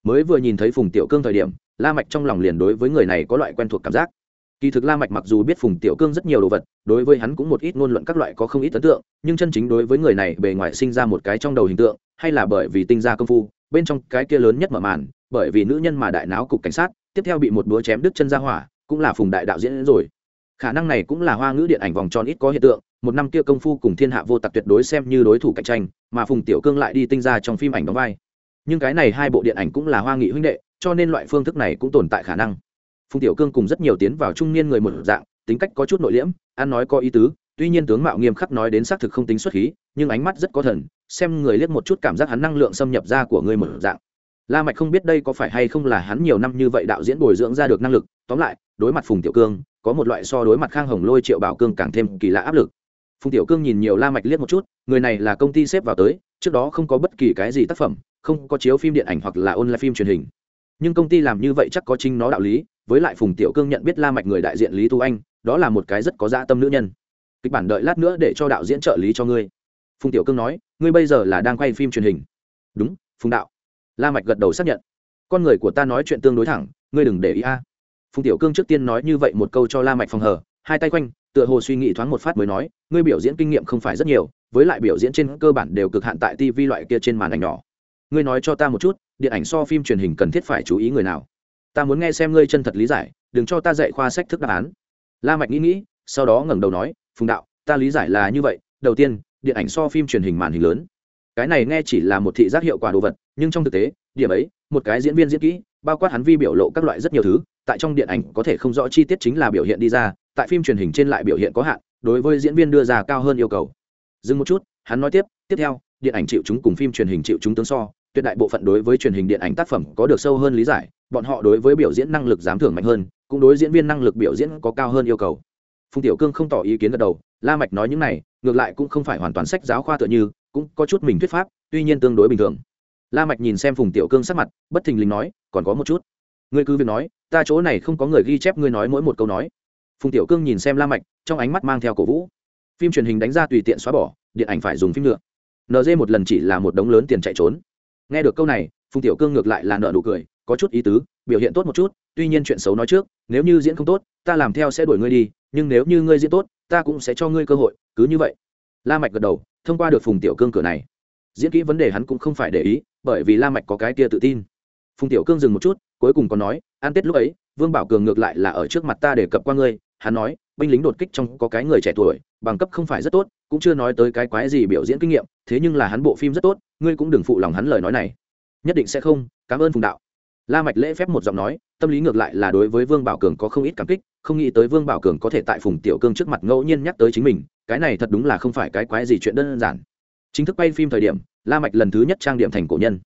Mới vừa nhìn thấy phùng tiểu cương thời điểm, la mạch trong lòng liền đối với người này có loại quen thuộc cảm giác kỳ thực la mạch mặc dù biết phùng tiểu cương rất nhiều đồ vật, đối với hắn cũng một ít ngôn luận các loại có không ít ấn tượng, nhưng chân chính đối với người này bề ngoài sinh ra một cái trong đầu hình tượng, hay là bởi vì tinh gia công phu, bên trong cái kia lớn nhất mở màn, bởi vì nữ nhân mà đại náo cục cảnh sát, tiếp theo bị một đũa chém đứt chân ra hỏa, cũng là phùng đại đạo diễn rồi. Khả năng này cũng là hoa ngữ điện ảnh vòng tròn ít có hiện tượng, một năm kia công phu cùng thiên hạ vô tặc tuyệt đối xem như đối thủ cạnh tranh, mà phùng tiểu cương lại đi tinh ra trong phim ảnh đóng vai. Nhưng cái này hai bộ điện ảnh cũng là hoa nghị huynh đệ, cho nên loại phương thức này cũng tồn tại khả năng phùng tiểu cương cùng rất nhiều tiến vào trung niên người một dạng, tính cách có chút nội liễm, ăn nói có ý tứ, tuy nhiên tướng mạo nghiêm khắc nói đến xác thực không tính xuất khí, nhưng ánh mắt rất có thần, xem người liếc một chút cảm giác hắn năng lượng xâm nhập ra của người một dạng. La mạch không biết đây có phải hay không là hắn nhiều năm như vậy đạo diễn bồi dưỡng ra được năng lực, tóm lại, đối mặt phùng tiểu cương, có một loại so đối mặt khang hồng lôi, triệu bảo cương càng thêm kỳ lạ áp lực. Phùng tiểu cương nhìn nhiều la mạch liếc một chút, người này là công ty xếp vào tới, trước đó không có bất kỳ cái gì tác phẩm, không có chiếu phim điện ảnh hoặc là online phim truyền hình. Nhưng công ty làm như vậy chắc có chính nó đạo lý với lại phùng tiểu cương nhận biết la mạch người đại diện lý tu anh, đó là một cái rất có dạ tâm nữ nhân. Kịch bản đợi lát nữa để cho đạo diễn trợ lý cho ngươi. Phùng tiểu cương nói, ngươi bây giờ là đang quay phim truyền hình. Đúng, phùng đạo. La mạch gật đầu xác nhận. Con người của ta nói chuyện tương đối thẳng, ngươi đừng để ý a. Phùng tiểu cương trước tiên nói như vậy một câu cho la mạch phòng hờ, hai tay quanh, tựa hồ suy nghĩ thoáng một phát mới nói, ngươi biểu diễn kinh nghiệm không phải rất nhiều, với lại biểu diễn trên cơ bản đều cực hạn tại tv loại kia trên màn ảnh nhỏ. Ngươi nói cho ta một chút, điện ảnh so phim truyền hình cần thiết phải chú ý người nào? Ta muốn nghe xem ngươi chân thật lý giải, đừng cho ta dạy khoa sách thức đáp án. La mạch nghĩ nghĩ, sau đó ngẩng đầu nói, phùng đạo, ta lý giải là như vậy, đầu tiên, điện ảnh so phim truyền hình màn hình lớn. Cái này nghe chỉ là một thị giác hiệu quả đồ vật, nhưng trong thực tế, điểm ấy, một cái diễn viên diễn kỹ, bao quát hắn vi biểu lộ các loại rất nhiều thứ, tại trong điện ảnh có thể không rõ chi tiết chính là biểu hiện đi ra, tại phim truyền hình trên lại biểu hiện có hạn, đối với diễn viên đưa ra cao hơn yêu cầu. Dừng một chút, hắn nói tiếp tiếp theo, điện ảnh chịu chúng cùng phim truyền hình chịu chúng tương so, tuyệt đại bộ phận đối với truyền hình điện ảnh tác phẩm có được sâu hơn lý giải bọn họ đối với biểu diễn năng lực giám thưởng mạnh hơn, cũng đối diễn viên năng lực biểu diễn có cao hơn yêu cầu. Phùng tiểu cương không tỏ ý kiến gật đầu, la mạch nói những này, ngược lại cũng không phải hoàn toàn sách giáo khoa tựa như, cũng có chút mình thuyết pháp, tuy nhiên tương đối bình thường. La mạch nhìn xem phùng tiểu cương sắc mặt, bất thình lình nói, còn có một chút. Ngươi cứ việc nói, ta chỗ này không có người ghi chép ngươi nói mỗi một câu nói. Phùng tiểu cương nhìn xem la mạch, trong ánh mắt mang theo cổ vũ. Phim truyền hình đánh ra tùy tiện xóa bỏ, điện ảnh phải dùng phim nữa. Nd một lần chỉ là một đống lớn tiền chạy trốn. Nghe được câu này phùng tiểu cương ngược lại là nợ nụ cười, có chút ý tứ, biểu hiện tốt một chút, tuy nhiên chuyện xấu nói trước, nếu như diễn không tốt, ta làm theo sẽ đuổi ngươi đi, nhưng nếu như ngươi diễn tốt, ta cũng sẽ cho ngươi cơ hội, cứ như vậy. La mạch gật đầu, thông qua được phùng tiểu cương cửa này. Diễn kỹ vấn đề hắn cũng không phải để ý, bởi vì la mạch có cái kia tự tin. Phùng tiểu cương dừng một chút, cuối cùng còn nói an tết lúc ấy, vương bảo cường ngược lại là ở trước mặt ta để cập qua ngươi, hắn nói, binh lính đột kích trong có cái người trẻ tuổi, bằng cấp không phải rất tốt, cũng chưa nói tới cái quái gì biểu diễn kinh nghiệm, thế nhưng là hắn bộ phim rất tốt, ngươi cũng đừng phụ lòng hắn lời nói này nhất định sẽ không, cảm ơn phùng đạo. La mạch lễ phép một giọng nói, tâm lý ngược lại là đối với vương bảo cường có không ít cảm kích, không nghĩ tới vương bảo cường có thể tại phùng tiểu cương trước mặt ngẫu nhiên nhắc tới chính mình, cái này thật đúng là không phải cái quái gì chuyện đơn giản. Chính thức quay phim thời điểm, la mạch lần thứ nhất trang điểm thành cổ nhân.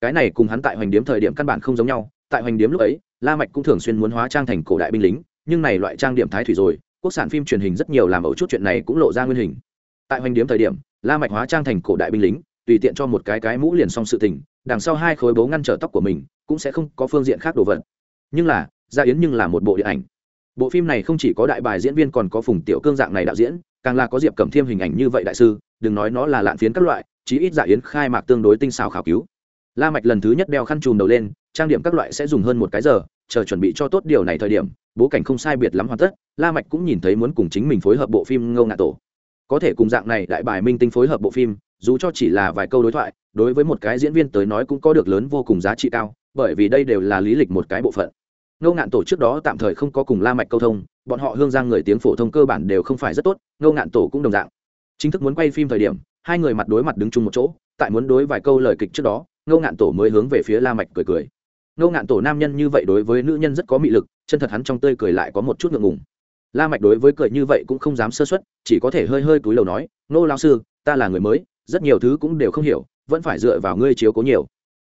Cái này cùng hắn tại hoành điếm thời điểm căn bản không giống nhau, tại hoành điếm lúc ấy, la mạch cũng thường xuyên muốn hóa trang thành cổ đại binh lính, nhưng này loại trang điểm thái thủy rồi, quốc sản phim truyền hình rất nhiều làm ẩu chút chuyện này cũng lộ ra nguyên hình. Tại hoành điếm thời điểm, la mạch hóa trang thành cổ đại binh lính, tùy tiện cho một cái cái mũ liền xong sự tình đằng sau hai khối bố ngăn trở tóc của mình cũng sẽ không có phương diện khác đồ vật. Nhưng là, gia yến nhưng là một bộ điện ảnh. Bộ phim này không chỉ có đại bài diễn viên còn có phùng tiểu cương dạng này đạo diễn, càng là có diệp cẩm thiêm hình ảnh như vậy đại sư, đừng nói nó là lạn phiến các loại, chí ít dạ yến khai mạc tương đối tinh xảo khảo cứu. La mạch lần thứ nhất đeo khăn trùm đầu lên, trang điểm các loại sẽ dùng hơn một cái giờ, chờ chuẩn bị cho tốt điều này thời điểm, bố cảnh không sai biệt lắm hoàn tất, la mạch cũng nhìn thấy muốn cùng chính mình phối hợp bộ phim ngâu ngạ tổ. Có thể cùng dạng này đại bài minh tinh phối hợp bộ phim dù cho chỉ là vài câu đối thoại, đối với một cái diễn viên tới nói cũng có được lớn vô cùng giá trị cao, bởi vì đây đều là lý lịch một cái bộ phận. Ngô ngạn tổ trước đó tạm thời không có cùng la mạch câu thông, bọn họ hương giang người tiếng phổ thông cơ bản đều không phải rất tốt, ngô ngạn tổ cũng đồng dạng. Chính thức muốn quay phim thời điểm, hai người mặt đối mặt đứng chung một chỗ, tại muốn đối vài câu lời kịch trước đó, ngô ngạn tổ mới hướng về phía la mạch cười cười. Ngô ngạn tổ nam nhân như vậy đối với nữ nhân rất có mị lực, chân thật hắn trong tươi cười lại có một chút ngượng ngùng. La mạch đối với cười như vậy cũng không dám sơ suất, chỉ có thể hơi hơi cúi đầu nói, ngô lão sư, ta là người mới rất nhiều thứ cũng đều không hiểu, vẫn phải dựa vào ngươi chiếu cố nhiều.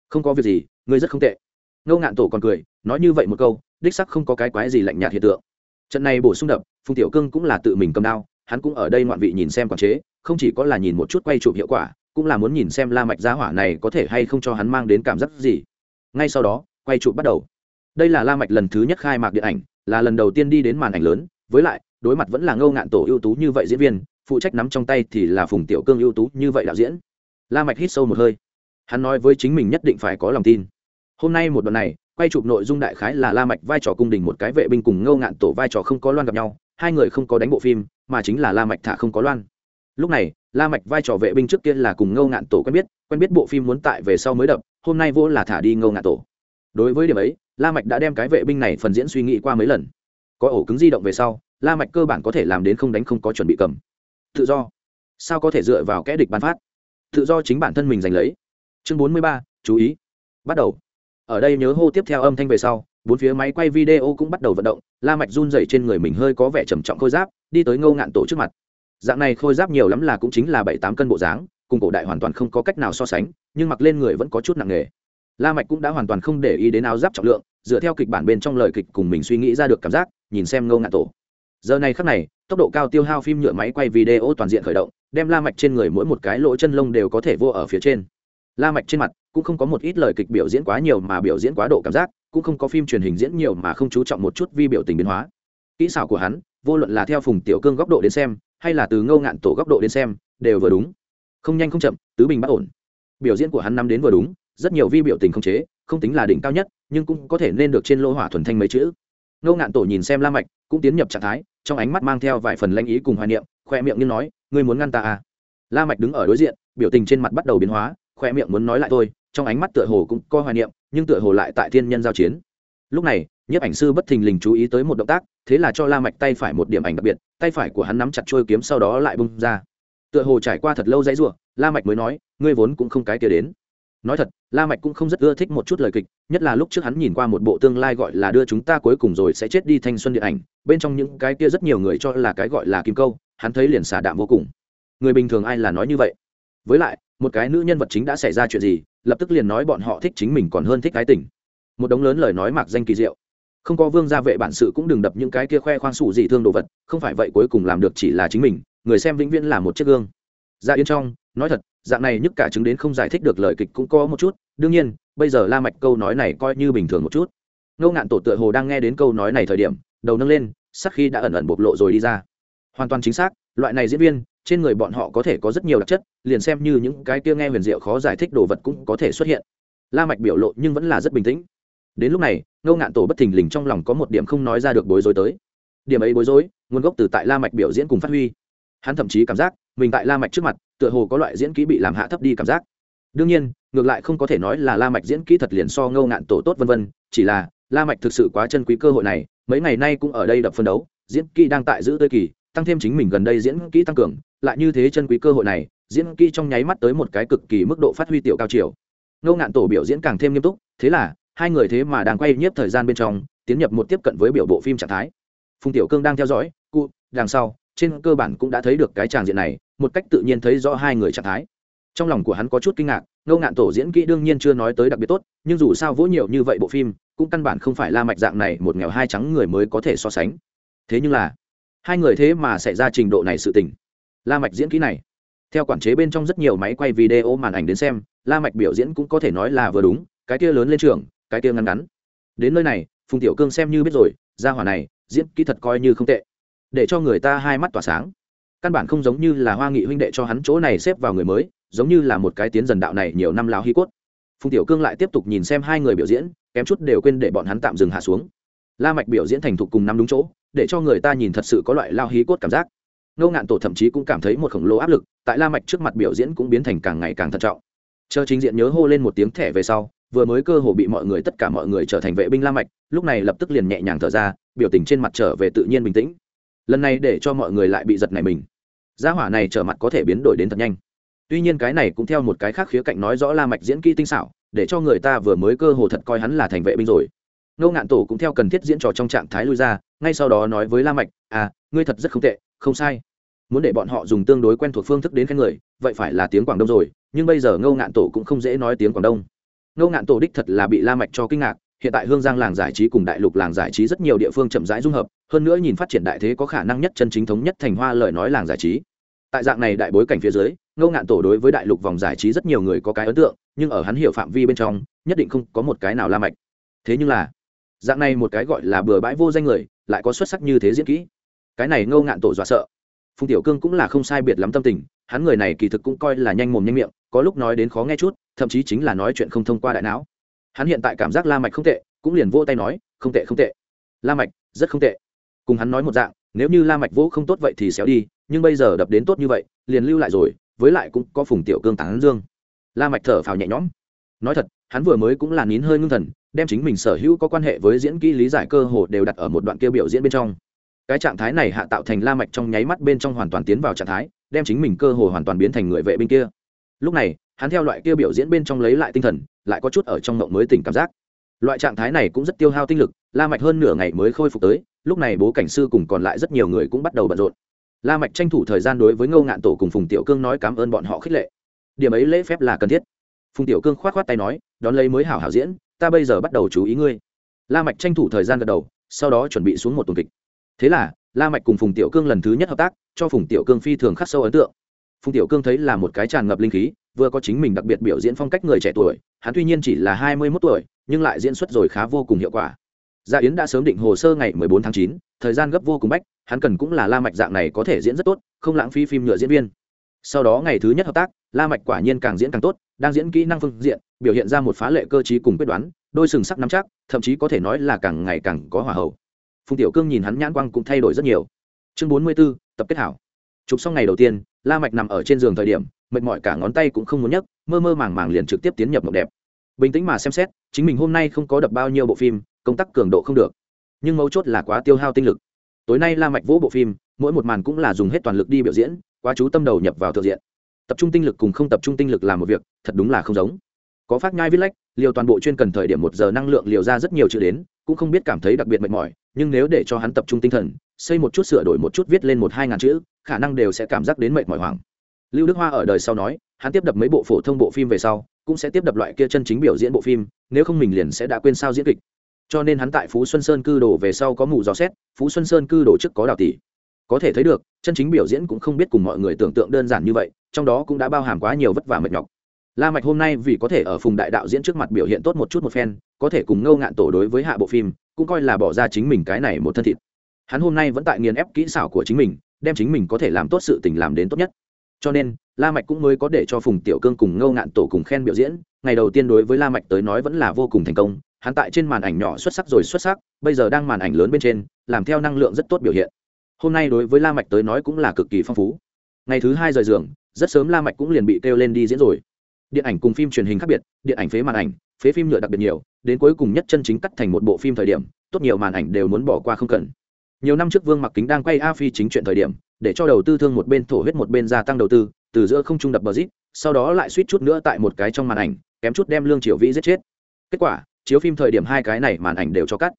Không có việc gì, ngươi rất không tệ. Ngô ngạn tổ còn cười, nói như vậy một câu, đích sắc không có cái quái gì lạnh nhạt hiện tượng. Trận này bổ sung đập, phùng tiểu cương cũng là tự mình cầm đao, hắn cũng ở đây ngoạn vị nhìn xem quản chế, không chỉ có là nhìn một chút quay chụp hiệu quả, cũng là muốn nhìn xem la mạch gia hỏa này có thể hay không cho hắn mang đến cảm giác gì. Ngay sau đó, quay chụp bắt đầu. Đây là la mạch lần thứ nhất khai mạc điện ảnh, là lần đầu tiên đi đến màn ảnh lớn, với lại, đối mặt vẫn là ngâu ngạn tổ ưu tú như vậy diễn viên phụ trách nắm trong tay thì là phùng tiểu cương ưu tú như vậy đạo diễn. La mạch hít sâu một hơi. Hắn nói với chính mình nhất định phải có lòng tin. Hôm nay một đoạn này, quay chụp nội dung đại khái là la mạch vai trò cung đình một cái vệ binh cùng ngâu ngạn tổ vai trò không có loan gặp nhau, hai người không có đánh bộ phim, mà chính là la mạch thả không có loan. Lúc này, la mạch vai trò vệ binh trước kia là cùng ngâu ngạn tổ quen biết quen biết bộ phim muốn tại về sau mới đập, hôm nay vô là thả đi ngâu ngạn tổ. Đối với điểm ấy, la mạch đã đem cái vệ binh này phần diễn suy nghĩ qua mấy lần. Có ổ cứng di động về sau, la mạch cơ bản có thể làm đến không đánh không có chuẩn bị cầm tự do. Sao có thể dựa vào kẽ địch bán phát? Tự do chính bản thân mình giành lấy. Chương bốn mươi ba, chú ý. Bắt đầu. Ở đây nhớ hô tiếp theo âm thanh về sau bốn phía máy quay video cũng bắt đầu vận động la mạch run rẩy trên người mình hơi có vẻ trầm trọng khôi giáp đi tới ngâu ngạn tổ trước mặt. Dạng này khôi giáp nhiều lắm là cũng chính là bảy tám cân bộ dáng cùng cổ đại hoàn toàn không có cách nào so sánh nhưng mặc lên người vẫn có chút nặng nề. La mạch cũng đã hoàn toàn không để ý đến áo giáp trọng lượng dựa theo kịch bản bên trong lời kịch cùng mình suy nghĩ ra được cảm giác nhìn xem ngâu ngạn tổ. Giờ này khắc này tốc độ cao tiêu hao phim nhựa máy quay video toàn diện khởi động, đem la mạch trên người mỗi một cái lỗ chân lông đều có thể vô ở phía trên. La mạch trên mặt cũng không có một ít lời kịch biểu diễn quá nhiều mà biểu diễn quá độ cảm giác, cũng không có phim truyền hình diễn nhiều mà không chú trọng một chút vi biểu tình biến hóa. Kỹ xảo của hắn, vô luận là theo phùng tiểu cương góc độ đến xem, hay là từ ngâu ngạn tổ góc độ đến xem, đều vừa đúng. Không nhanh không chậm, tứ bình bất ổn. Biểu diễn của hắn năm đến vừa đúng, rất nhiều vi biểu tình không chế, không tính là đỉnh cao nhất, nhưng cũng có thể nên được trên lỗ hỏa thuần thanh mấy chữ ngô ngạn tổ nhìn xem la mạch, cũng tiến nhập trạng thái, trong ánh mắt mang theo vài phần lanh ý cùng hoài niệm, khoe miệng như nói, ngươi muốn ngăn ta à? La mạch đứng ở đối diện, biểu tình trên mặt bắt đầu biến hóa, khoe miệng muốn nói lại thôi, trong ánh mắt tựa hồ cũng có hoài niệm, nhưng tựa hồ lại tại thiên nhân giao chiến. Lúc này, nhiếp ảnh sư bất thình lình chú ý tới một động tác, thế là cho la mạch tay phải một điểm ảnh đặc biệt, tay phải của hắn nắm chặt trôi kiếm sau đó lại bung ra. Tựa hồ trải qua thật lâu dãy rủa, la mạch mới nói, ngươi vốn cũng không cái kia đến nói thật, la mạch cũng không rất ưa thích một chút lời kịch, nhất là lúc trước hắn nhìn qua một bộ tương lai gọi là đưa chúng ta cuối cùng rồi sẽ chết đi thanh xuân điện ảnh, bên trong những cái kia rất nhiều người cho là cái gọi là kim câu, hắn thấy liền xả đạm vô cùng. Người bình thường ai là nói như vậy? Với lại, một cái nữ nhân vật chính đã xảy ra chuyện gì, lập tức liền nói bọn họ thích chính mình còn hơn thích cái tình. Một đống lớn lời nói mạc danh kỳ diệu. Không có vương gia vệ bản sự cũng đừng đập những cái kia khoe khoang sủ gì thương đồ vật, không phải vậy cuối cùng làm được chỉ là chính mình, người xem vĩnh viễn là một chiếc gương. Ra yên trong, nói thật dạng này nhức cả chứng đến không giải thích được lời kịch cũng có một chút, đương nhiên, bây giờ la mạch câu nói này coi như bình thường một chút. Ngô ngạn tổ tựa hồ đang nghe đến câu nói này thời điểm, đầu nâng lên, sắc khi đã ẩn ẩn bộc lộ rồi đi ra. Hoàn toàn chính xác, loại này diễn viên, trên người bọn họ có thể có rất nhiều đặc chất, liền xem như những cái kia nghe huyền diệu khó giải thích đồ vật cũng có thể xuất hiện. La mạch biểu lộ nhưng vẫn là rất bình tĩnh. Đến lúc này, ngô ngạn tổ bất thình lình trong lòng có một điểm không nói ra được bối rối tới. Điểm ấy bối rối, nguồn gốc từ tại la mạch biểu diễn cùng phát huy. Hắn thậm chí cảm giác mình tại la mạch trước mặt, tựa hồ có loại diễn kỹ bị làm hạ thấp đi cảm giác. Đương nhiên, ngược lại không có thể nói là la mạch diễn kỹ thật liền so ngô ngạn tổ tốt vân vân, chỉ là la mạch thực sự quá chân quý cơ hội này, mấy ngày nay cũng ở đây đập phân đấu, diễn kỹ đang tại giữ tươi kỳ, tăng thêm chính mình gần đây diễn kỹ tăng cường, lại như thế chân quý cơ hội này, diễn kỹ trong nháy mắt tới một cái cực kỳ mức độ phát huy tiểu cao chiều. Ngô ngạn tổ biểu diễn càng thêm nghiêm túc, thế là, hai người thế mà đang quay nhiếp thời gian bên trong, tiến nhập một tiếp cận với biểu bộ phim trạng thái. Phùng tiểu cương đang theo dõi, cụ, đằng sau trên cơ bản cũng đã thấy được cái tràng diện này, một cách tự nhiên thấy rõ hai người trạng thái. Trong lòng của hắn có chút kinh ngạc, ngô ngạn tổ diễn kỹ đương nhiên chưa nói tới đặc biệt tốt, nhưng dù sao vỗ nhiều như vậy bộ phim, cũng căn bản không phải la mạch dạng này một nghèo hai trắng người mới có thể so sánh. Thế nhưng là, hai người thế mà xảy ra trình độ này sự tình. La mạch diễn kỹ này, theo quản chế bên trong rất nhiều máy quay video màn ảnh đến xem, la mạch biểu diễn cũng có thể nói là vừa đúng, cái kia lớn lên trường cái kia ngắn ngắn. Đến nơi này, phùng tiểu cương xem như biết rồi, gia hỏa này, diễn kỹ thật coi như không tệ để cho người ta hai mắt tỏa sáng. Căn bản không giống như là hoa nghị huynh đệ cho hắn chỗ này xếp vào người mới, giống như là một cái tiến dần đạo này nhiều năm lao hi cốt. Phùng tiểu cương lại tiếp tục nhìn xem hai người biểu diễn, kém chút đều quên để bọn hắn tạm dừng hạ xuống. La mạch biểu diễn thành thục cùng năm đúng chỗ, để cho người ta nhìn thật sự có loại lao hí cốt cảm giác. Ngô ngạn tổ thậm chí cũng cảm thấy một khổng lồ áp lực, tại la mạch trước mặt biểu diễn cũng biến thành càng ngày càng thận trọng. Chờ chính diện nhớ hô lên một tiếng thẻ về sau, vừa mới cơ hồ bị mọi người, tất cả mọi người trở thành vệ binh la mạch, lúc này lập tức liền nhẹ nhàng thở ra, biểu tình trên mặt trở về tự nhiên bình tĩnh lần này để cho mọi người lại bị giật này mình. Gia hỏa này trở mặt có thể biến đổi đến thật nhanh. Tuy nhiên cái này cũng theo một cái khác khía cạnh nói rõ la mạch diễn kỹ tinh xảo, để cho người ta vừa mới cơ hồ thật coi hắn là thành vệ binh rồi. Ngô ngạn tổ cũng theo cần thiết diễn trò trong trạng thái lui ra, ngay sau đó nói với la mạch à ngươi thật rất không tệ, không sai. Muốn để bọn họ dùng tương đối quen thuộc phương thức đến khen người, vậy phải là tiếng quảng đông rồi, nhưng bây giờ ngô ngạn tổ cũng không dễ nói tiếng quảng đông. Ngô ngạn tổ đích thật là bị la mạch cho kinh ngạc hiện tại hương giang làng giải trí cùng đại lục làng giải trí rất nhiều địa phương chậm rãi dung hợp, hơn nữa nhìn phát triển đại thế có khả năng nhất chân chính thống nhất thành hoa lời nói làng giải trí. Tại dạng này đại bối cảnh phía dưới, ngô ngạn tổ đối với đại lục vòng giải trí rất nhiều người có cái ấn tượng, nhưng ở hắn hiểu phạm vi bên trong, nhất định không có một cái nào la mạch. Thế nhưng là, dạng này một cái gọi là bừa bãi vô danh người, lại có xuất sắc như thế diễn kỹ. Cái này ngô ngạn tổ dọa sợ. Phùng tiểu cương cũng là không sai biệt lắm tâm tình, hắn người này kỳ thực cũng coi là nhanh mồm nhanh miệng, có lúc nói đến khó nghe chút, thậm chí chính là nói chuyện không thông qua đại não hắn hiện tại cảm giác la mạch không tệ, cũng liền vỗ tay nói, không tệ không tệ. La mạch, rất không tệ. Cùng hắn nói một dạng, nếu như la mạch vỗ không tốt vậy thì xéo đi, nhưng bây giờ đập đến tốt như vậy, liền lưu lại rồi, với lại cũng có phùng tiểu cương tán dương. La mạch thở phào nhẹ nhõm. Nói thật, hắn vừa mới cũng là nín hơi ngưng thần, đem chính mình sở hữu có quan hệ với diễn kỹ lý giải cơ hồ đều đặt ở một đoạn kia biểu diễn bên trong. Cái trạng thái này hạ tạo thành la mạch trong nháy mắt bên trong hoàn toàn tiến vào trạng thái, đem chính mình cơ hồ hoàn toàn biến thành người vệ bên kia. Lúc này, hắn theo loại kia biểu diễn bên trong lấy lại tinh thần lại có chút ở trong mộng mới tỉnh cảm giác. Loại trạng thái này cũng rất tiêu hao tinh lực, la mạch hơn nửa ngày mới khôi phục tới, lúc này bố cảnh sư cùng còn lại rất nhiều người cũng bắt đầu bận rộn. La mạch tranh thủ thời gian đối với ngô ngạn tổ cùng phùng tiểu cương nói cảm ơn bọn họ khích lệ. Điểm ấy lễ phép là cần thiết. Phùng tiểu cương khoát khoát tay nói, đón lấy mới hảo hảo diễn, ta bây giờ bắt đầu chú ý ngươi. La mạch tranh thủ thời gian gật đầu, sau đó chuẩn bị xuống một tuần kịch. Thế là, la mạch cùng phùng tiểu cương lần thứ nhất hợp tác, cho phùng tiểu cương phi thường khắc sâu ấn tượng phùng tiểu cương thấy là một cái tràn ngập linh khí vừa có chính mình đặc biệt biểu diễn phong cách người trẻ tuổi hắn tuy nhiên chỉ là hai mươi mốt tuổi nhưng lại diễn xuất rồi khá vô cùng hiệu quả. Gia yến đã sớm định hồ sơ ngày 14 tháng chín, thời gian gấp vô cùng bách hắn cần cũng là la mạch dạng này có thể diễn rất tốt không lãng phí phim nhựa diễn viên. Sau đó ngày thứ nhất hợp tác la mạch quả nhiên càng diễn càng tốt đang diễn kỹ năng phương diện biểu hiện ra một phá lệ cơ trí cùng quyết đoán đôi sừng sắc nắm chắc thậm chí có thể nói là càng ngày càng có hỏa hậu. Phùng tiểu cương nhìn hắn nhãn quang cũng thay đổi rất nhiều. Chương 44, tập kết hảo chụp xong ngày đầu tiên, la mạch nằm ở trên giường thời điểm, mệt mỏi cả ngón tay cũng không muốn nhấc, mơ mơ màng màng liền trực tiếp tiến nhập mộng đẹp. Bình tĩnh mà xem xét, chính mình hôm nay không có đập bao nhiêu bộ phim, công tác cường độ không được. Nhưng mấu chốt là quá tiêu hao tinh lực. Tối nay la mạch vỗ bộ phim, mỗi một màn cũng là dùng hết toàn lực đi biểu diễn, quá chú tâm đầu nhập vào thực diện. Tập trung tinh lực cùng không tập trung tinh lực làm một việc, thật đúng là không giống. Có phát nhai viết lách, liều toàn bộ chuyên cần thời điểm một giờ năng lượng liều ra rất nhiều chữ đến, cũng không biết cảm thấy đặc biệt mệt mỏi, nhưng nếu để cho hắn tập trung tinh thần, xây một chút sửa đổi một chút viết lên một hai ngàn chữ khả năng đều sẽ cảm giác đến mệt mỏi hoảng. Lưu đức hoa ở đời sau nói, hắn tiếp đập mấy bộ phổ thông bộ phim về sau, cũng sẽ tiếp đập loại kia chân chính biểu diễn bộ phim, nếu không mình liền sẽ đã quên sao diễn kịch. Cho nên hắn tại phú xuân sơn cư đồ về sau có mù dò xét, phú xuân sơn cư đồ trước có đào tỷ có thể thấy được, chân chính biểu diễn cũng không biết cùng mọi người tưởng tượng đơn giản như vậy, trong đó cũng đã bao hàm quá nhiều vất vả mệt nhọc. La mạch hôm nay vì có thể ở phùng đại đạo diễn trước mặt biểu hiện tốt một chút một phen, có thể cùng ngâu ngạn tổ đối với hạ bộ phim, cũng coi là bỏ ra chính mình cái này một thân thịt. Hắn hôm nay vẫn tại nghiền ép kỹ xảo của chính mình đem chính mình có thể làm tốt sự tình làm đến tốt nhất. Cho nên, la mạch cũng mới có để cho phùng tiểu cương cùng ngâu ngạn tổ cùng khen biểu diễn. Ngày đầu tiên đối với la mạch tới nói vẫn là vô cùng thành công. Hắn tại trên màn ảnh nhỏ xuất sắc rồi xuất sắc, bây giờ đang màn ảnh lớn bên trên, làm theo năng lượng rất tốt biểu hiện. Hôm nay đối với la mạch tới nói cũng là cực kỳ phong phú. Ngày thứ hai rời giường, rất sớm la mạch cũng liền bị kêu lên đi diễn rồi. Điện ảnh cùng phim truyền hình khác biệt, điện ảnh phế màn ảnh, phế phim nhựa đặc biệt nhiều, đến cuối cùng nhất chân chính cắt thành một bộ phim thời điểm, tốt nhiều màn ảnh đều muốn bỏ qua không cần nhiều năm trước vương mặc kính đang quay a phi chính chuyện thời điểm, để cho đầu tư thương một bên thổ huyết một bên gia tăng đầu tư, từ giữa không trung đập bờ rít, sau đó lại suýt chút nữa tại một cái trong màn ảnh, kém chút đem lương triều vĩ giết chết. Kết quả, chiếu phim thời điểm hai cái này màn ảnh đều cho cắt.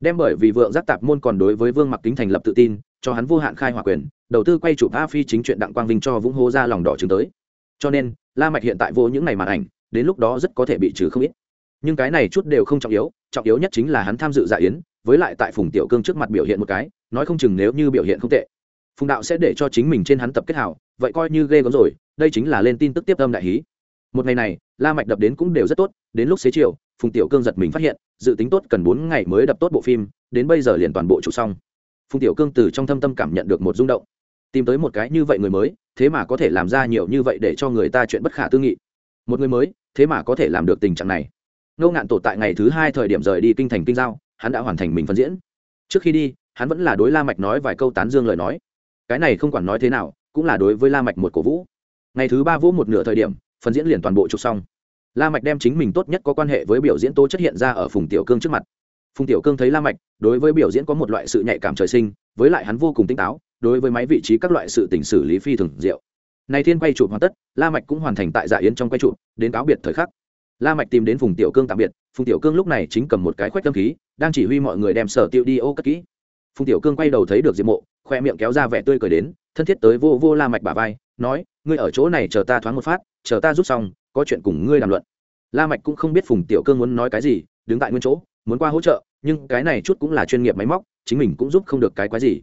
Đem bởi vì vượng giác tạp môn còn đối với vương mặc kính thành lập tự tin, cho hắn vô hạn khai hỏa quyền, đầu tư quay chụp a phi chính chuyện đặng quang vinh cho vũng hô ra lòng đỏ chứng tới. Cho nên, la mạch hiện tại vô những ngày màn ảnh, đến lúc đó rất có thể bị trừ không ít. Nhưng cái này chút đều không trọng yếu trọng yếu nhất chính là hắn tham dự dạ yến với lại tại phùng tiểu cương trước mặt biểu hiện một cái, nói không chừng nếu như biểu hiện không tệ. Phùng đạo sẽ để cho chính mình trên hắn tập kết hảo vậy coi như ghê gớm rồi, đây chính là lên tin tức tiếp âm đại hí. Một ngày này, la mạch đập đến cũng đều rất tốt, đến lúc xế chiều, phùng tiểu cương giật mình phát hiện, dự tính tốt cần bốn ngày mới đập tốt bộ phim, đến bây giờ liền toàn bộ chụp xong. Phùng tiểu cương từ trong thâm tâm cảm nhận được một rung động. Tìm tới một cái như vậy người mới, thế mà có thể làm ra nhiều như vậy để cho người ta chuyện bất khả tư nghị. Một người mới, thế mà có thể làm được tình trạng này. Ngô ngạn tổ tại ngày thứ hai thời điểm rời đi kinh thành kinh giao hắn đã hoàn thành mình phân diễn. Trước khi đi, hắn vẫn là đối la mạch nói vài câu tán dương lời nói. Cái này không quản nói thế nào, cũng là đối với la mạch một cổ vũ. Ngày thứ ba vũ một nửa thời điểm phần diễn liền toàn bộ chụp xong. La mạch đem chính mình tốt nhất có quan hệ với biểu diễn tố chất hiện ra ở phùng tiểu cương trước mặt. Phùng tiểu cương thấy la mạch, đối với biểu diễn có một loại sự nhạy cảm trời sinh, với lại hắn vô cùng tinh táo, đối với máy vị trí các loại sự tình xử lý phi thường diệu. Này thiên quay chụp hoàn tất, la mạch cũng hoàn thành tại dạ yến trong quay chụp, đến cáo biệt thời khắc. La mạch tìm đến phùng tiểu cương tạm biệt, phùng tiểu cương lúc này chính cầm một cái khoét tâm khí đang chỉ huy mọi người đem sở tiêu đi ô cất kỹ. Phùng tiểu cương quay đầu thấy được diệp mộ, khoe miệng kéo ra vẻ tươi cười đến, thân thiết tới vô vô la mạch bả vai, nói, ngươi ở chỗ này chờ ta thoáng một phát, chờ ta rút xong, có chuyện cùng ngươi làm luận. La mạch cũng không biết phùng tiểu cương muốn nói cái gì, đứng tại nguyên chỗ, muốn qua hỗ trợ, nhưng cái này chút cũng là chuyên nghiệp máy móc, chính mình cũng giúp không được cái quái gì.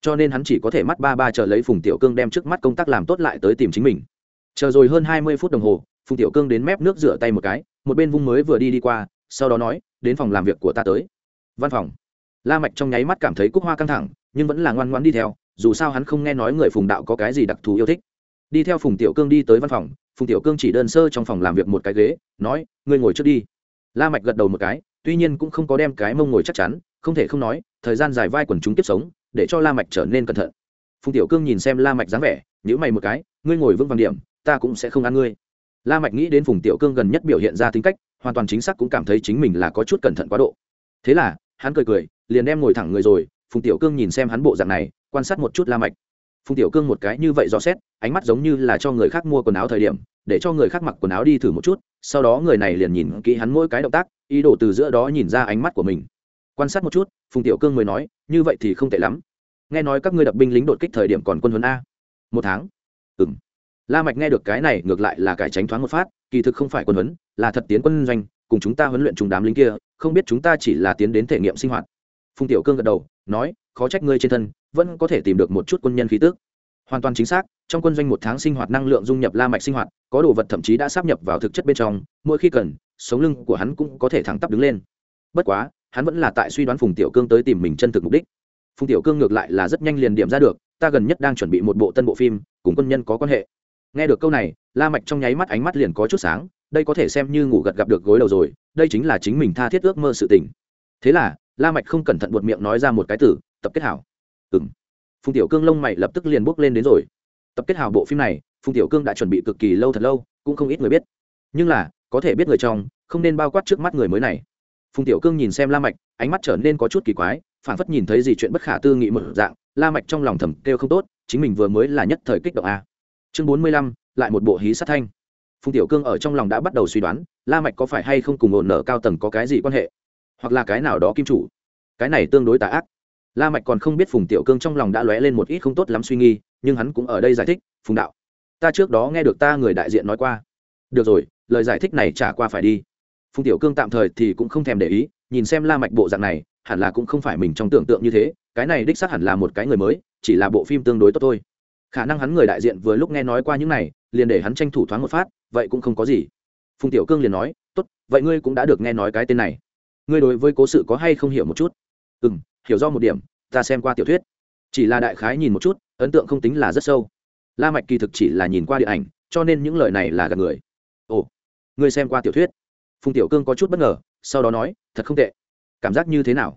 Cho nên hắn chỉ có thể mắt ba ba chờ lấy phùng tiểu cương đem trước mắt công tác làm tốt lại tới tìm chính mình. Chờ rồi hơn hai mươi phút đồng hồ, phùng tiểu cương đến mép nước rửa tay một cái, một bên vung mới vừa đi đi qua, sau đó nói, đến phòng làm việc của ta tới văn phòng. La mạch trong nháy mắt cảm thấy cúc hoa căng thẳng, nhưng vẫn là ngoan ngoãn đi theo, dù sao hắn không nghe nói người phùng đạo có cái gì đặc thù yêu thích. Đi theo phùng tiểu cương đi tới văn phòng, phùng tiểu cương chỉ đơn sơ trong phòng làm việc một cái ghế, nói, ngươi ngồi trước đi. La mạch gật đầu một cái, tuy nhiên cũng không có đem cái mông ngồi chắc chắn, không thể không nói, thời gian dài vai quần chúng tiếp sống, để cho la mạch trở nên cẩn thận. Phùng tiểu cương nhìn xem la mạch dáng vẻ, nhíu mày một cái, ngươi ngồi vững vàng điểm, ta cũng sẽ không ăn ngươi. La mạch nghĩ đến phùng tiểu cương gần nhất biểu hiện ra tính cách, hoàn toàn chính xác cũng cảm thấy chính mình là có chút cẩn thận quá độ. Thế là hắn cười cười, liền đem ngồi thẳng người rồi, phùng tiểu cương nhìn xem hắn bộ dạng này, quan sát một chút la mạch. Phùng tiểu cương một cái như vậy rõ xét, ánh mắt giống như là cho người khác mua quần áo thời điểm, để cho người khác mặc quần áo đi thử một chút, sau đó người này liền nhìn kỹ hắn mỗi cái động tác, ý đồ từ giữa đó nhìn ra ánh mắt của mình. Quan sát một chút, phùng tiểu cương mới nói, như vậy thì không tệ lắm. Nghe nói các ngươi đập binh lính đột kích thời điểm còn quân huấn a. Một tháng? Ừ m la mạch nghe được cái này, ngược lại là cải tránh thoáng một phát, kỳ thực không phải quân huấn, là thật tiến quân doanh cùng chúng ta huấn luyện chúng đám lính kia, không biết chúng ta chỉ là tiến đến thể nghiệm sinh hoạt. Phùng tiểu cương gật đầu, nói, khó trách ngươi trên thân vẫn có thể tìm được một chút quân nhân khí tước hoàn toàn chính xác, trong quân doanh một tháng sinh hoạt năng lượng dung nhập la mạch sinh hoạt, có đồ vật thậm chí đã sắp nhập vào thực chất bên trong, mỗi khi cần, sống lưng của hắn cũng có thể thẳng tắp đứng lên. Bất quá, hắn vẫn là tại suy đoán phùng tiểu cương tới tìm mình chân thực mục đích. Phùng tiểu cương ngược lại là rất nhanh liền điểm ra được, ta gần nhất đang chuẩn bị một bộ tân bộ phim, cùng quân nhân có quan hệ. Nghe được câu này, la mạch trong nháy mắt ánh mắt liền có chút sáng đây có thể xem như ngủ gật gặp được gối đầu rồi, đây chính là chính mình tha thiết ước mơ sự tình. Thế là, la mạch không cẩn thận buột miệng nói ra một cái từ, tập kết hảo. Ừm. Phùng tiểu cương lông mày lập tức liền bước lên đến rồi. Tập kết hảo bộ phim này, phùng tiểu cương đã chuẩn bị cực kỳ lâu thật lâu, cũng không ít người biết. Nhưng là, có thể biết người trong, không nên bao quát trước mắt người mới này. Phùng tiểu cương nhìn xem la mạch, ánh mắt trở nên có chút kỳ quái, phản phất nhìn thấy gì chuyện bất khả tư nghị một dạng, la mạch trong lòng thầm kêu không tốt, chính mình vừa mới là nhất thời kích động a. Chương bốn mươi lăm, lại một bộ hí sát thanh phùng tiểu cương ở trong lòng đã bắt đầu suy đoán, la mạch có phải hay không cùng ổn nở cao tầng có cái gì quan hệ? Hoặc là cái nào đó kim chủ? Cái này tương đối tà ác. La mạch còn không biết phùng tiểu cương trong lòng đã lóe lên một ít không tốt lắm suy nghi, nhưng hắn cũng ở đây giải thích, phùng đạo, ta trước đó nghe được ta người đại diện nói qua. Được rồi, lời giải thích này trả qua phải đi. Phùng tiểu cương tạm thời thì cũng không thèm để ý, nhìn xem la mạch bộ dạng này, hẳn là cũng không phải mình trong tưởng tượng như thế, cái này đích xác hẳn là một cái người mới, chỉ là bộ phim tương đối tốt thôi. Khả năng hắn người đại diện vừa lúc nghe nói qua những này liền để hắn tranh thủ thoáng một phát, vậy cũng không có gì. Phùng tiểu cương liền nói, tốt, vậy ngươi cũng đã được nghe nói cái tên này. Ngươi đối với cố sự có hay không hiểu một chút? Ừ m hiểu do một điểm, ta xem qua tiểu thuyết. Chỉ là đại khái nhìn một chút, ấn tượng không tính là rất sâu. La mạch kỳ thực chỉ là nhìn qua điện ảnh, cho nên những lời này là gạt người. Ồ, ngươi xem qua tiểu thuyết? Phùng tiểu cương có chút bất ngờ, sau đó nói, thật không tệ. Cảm giác như thế nào?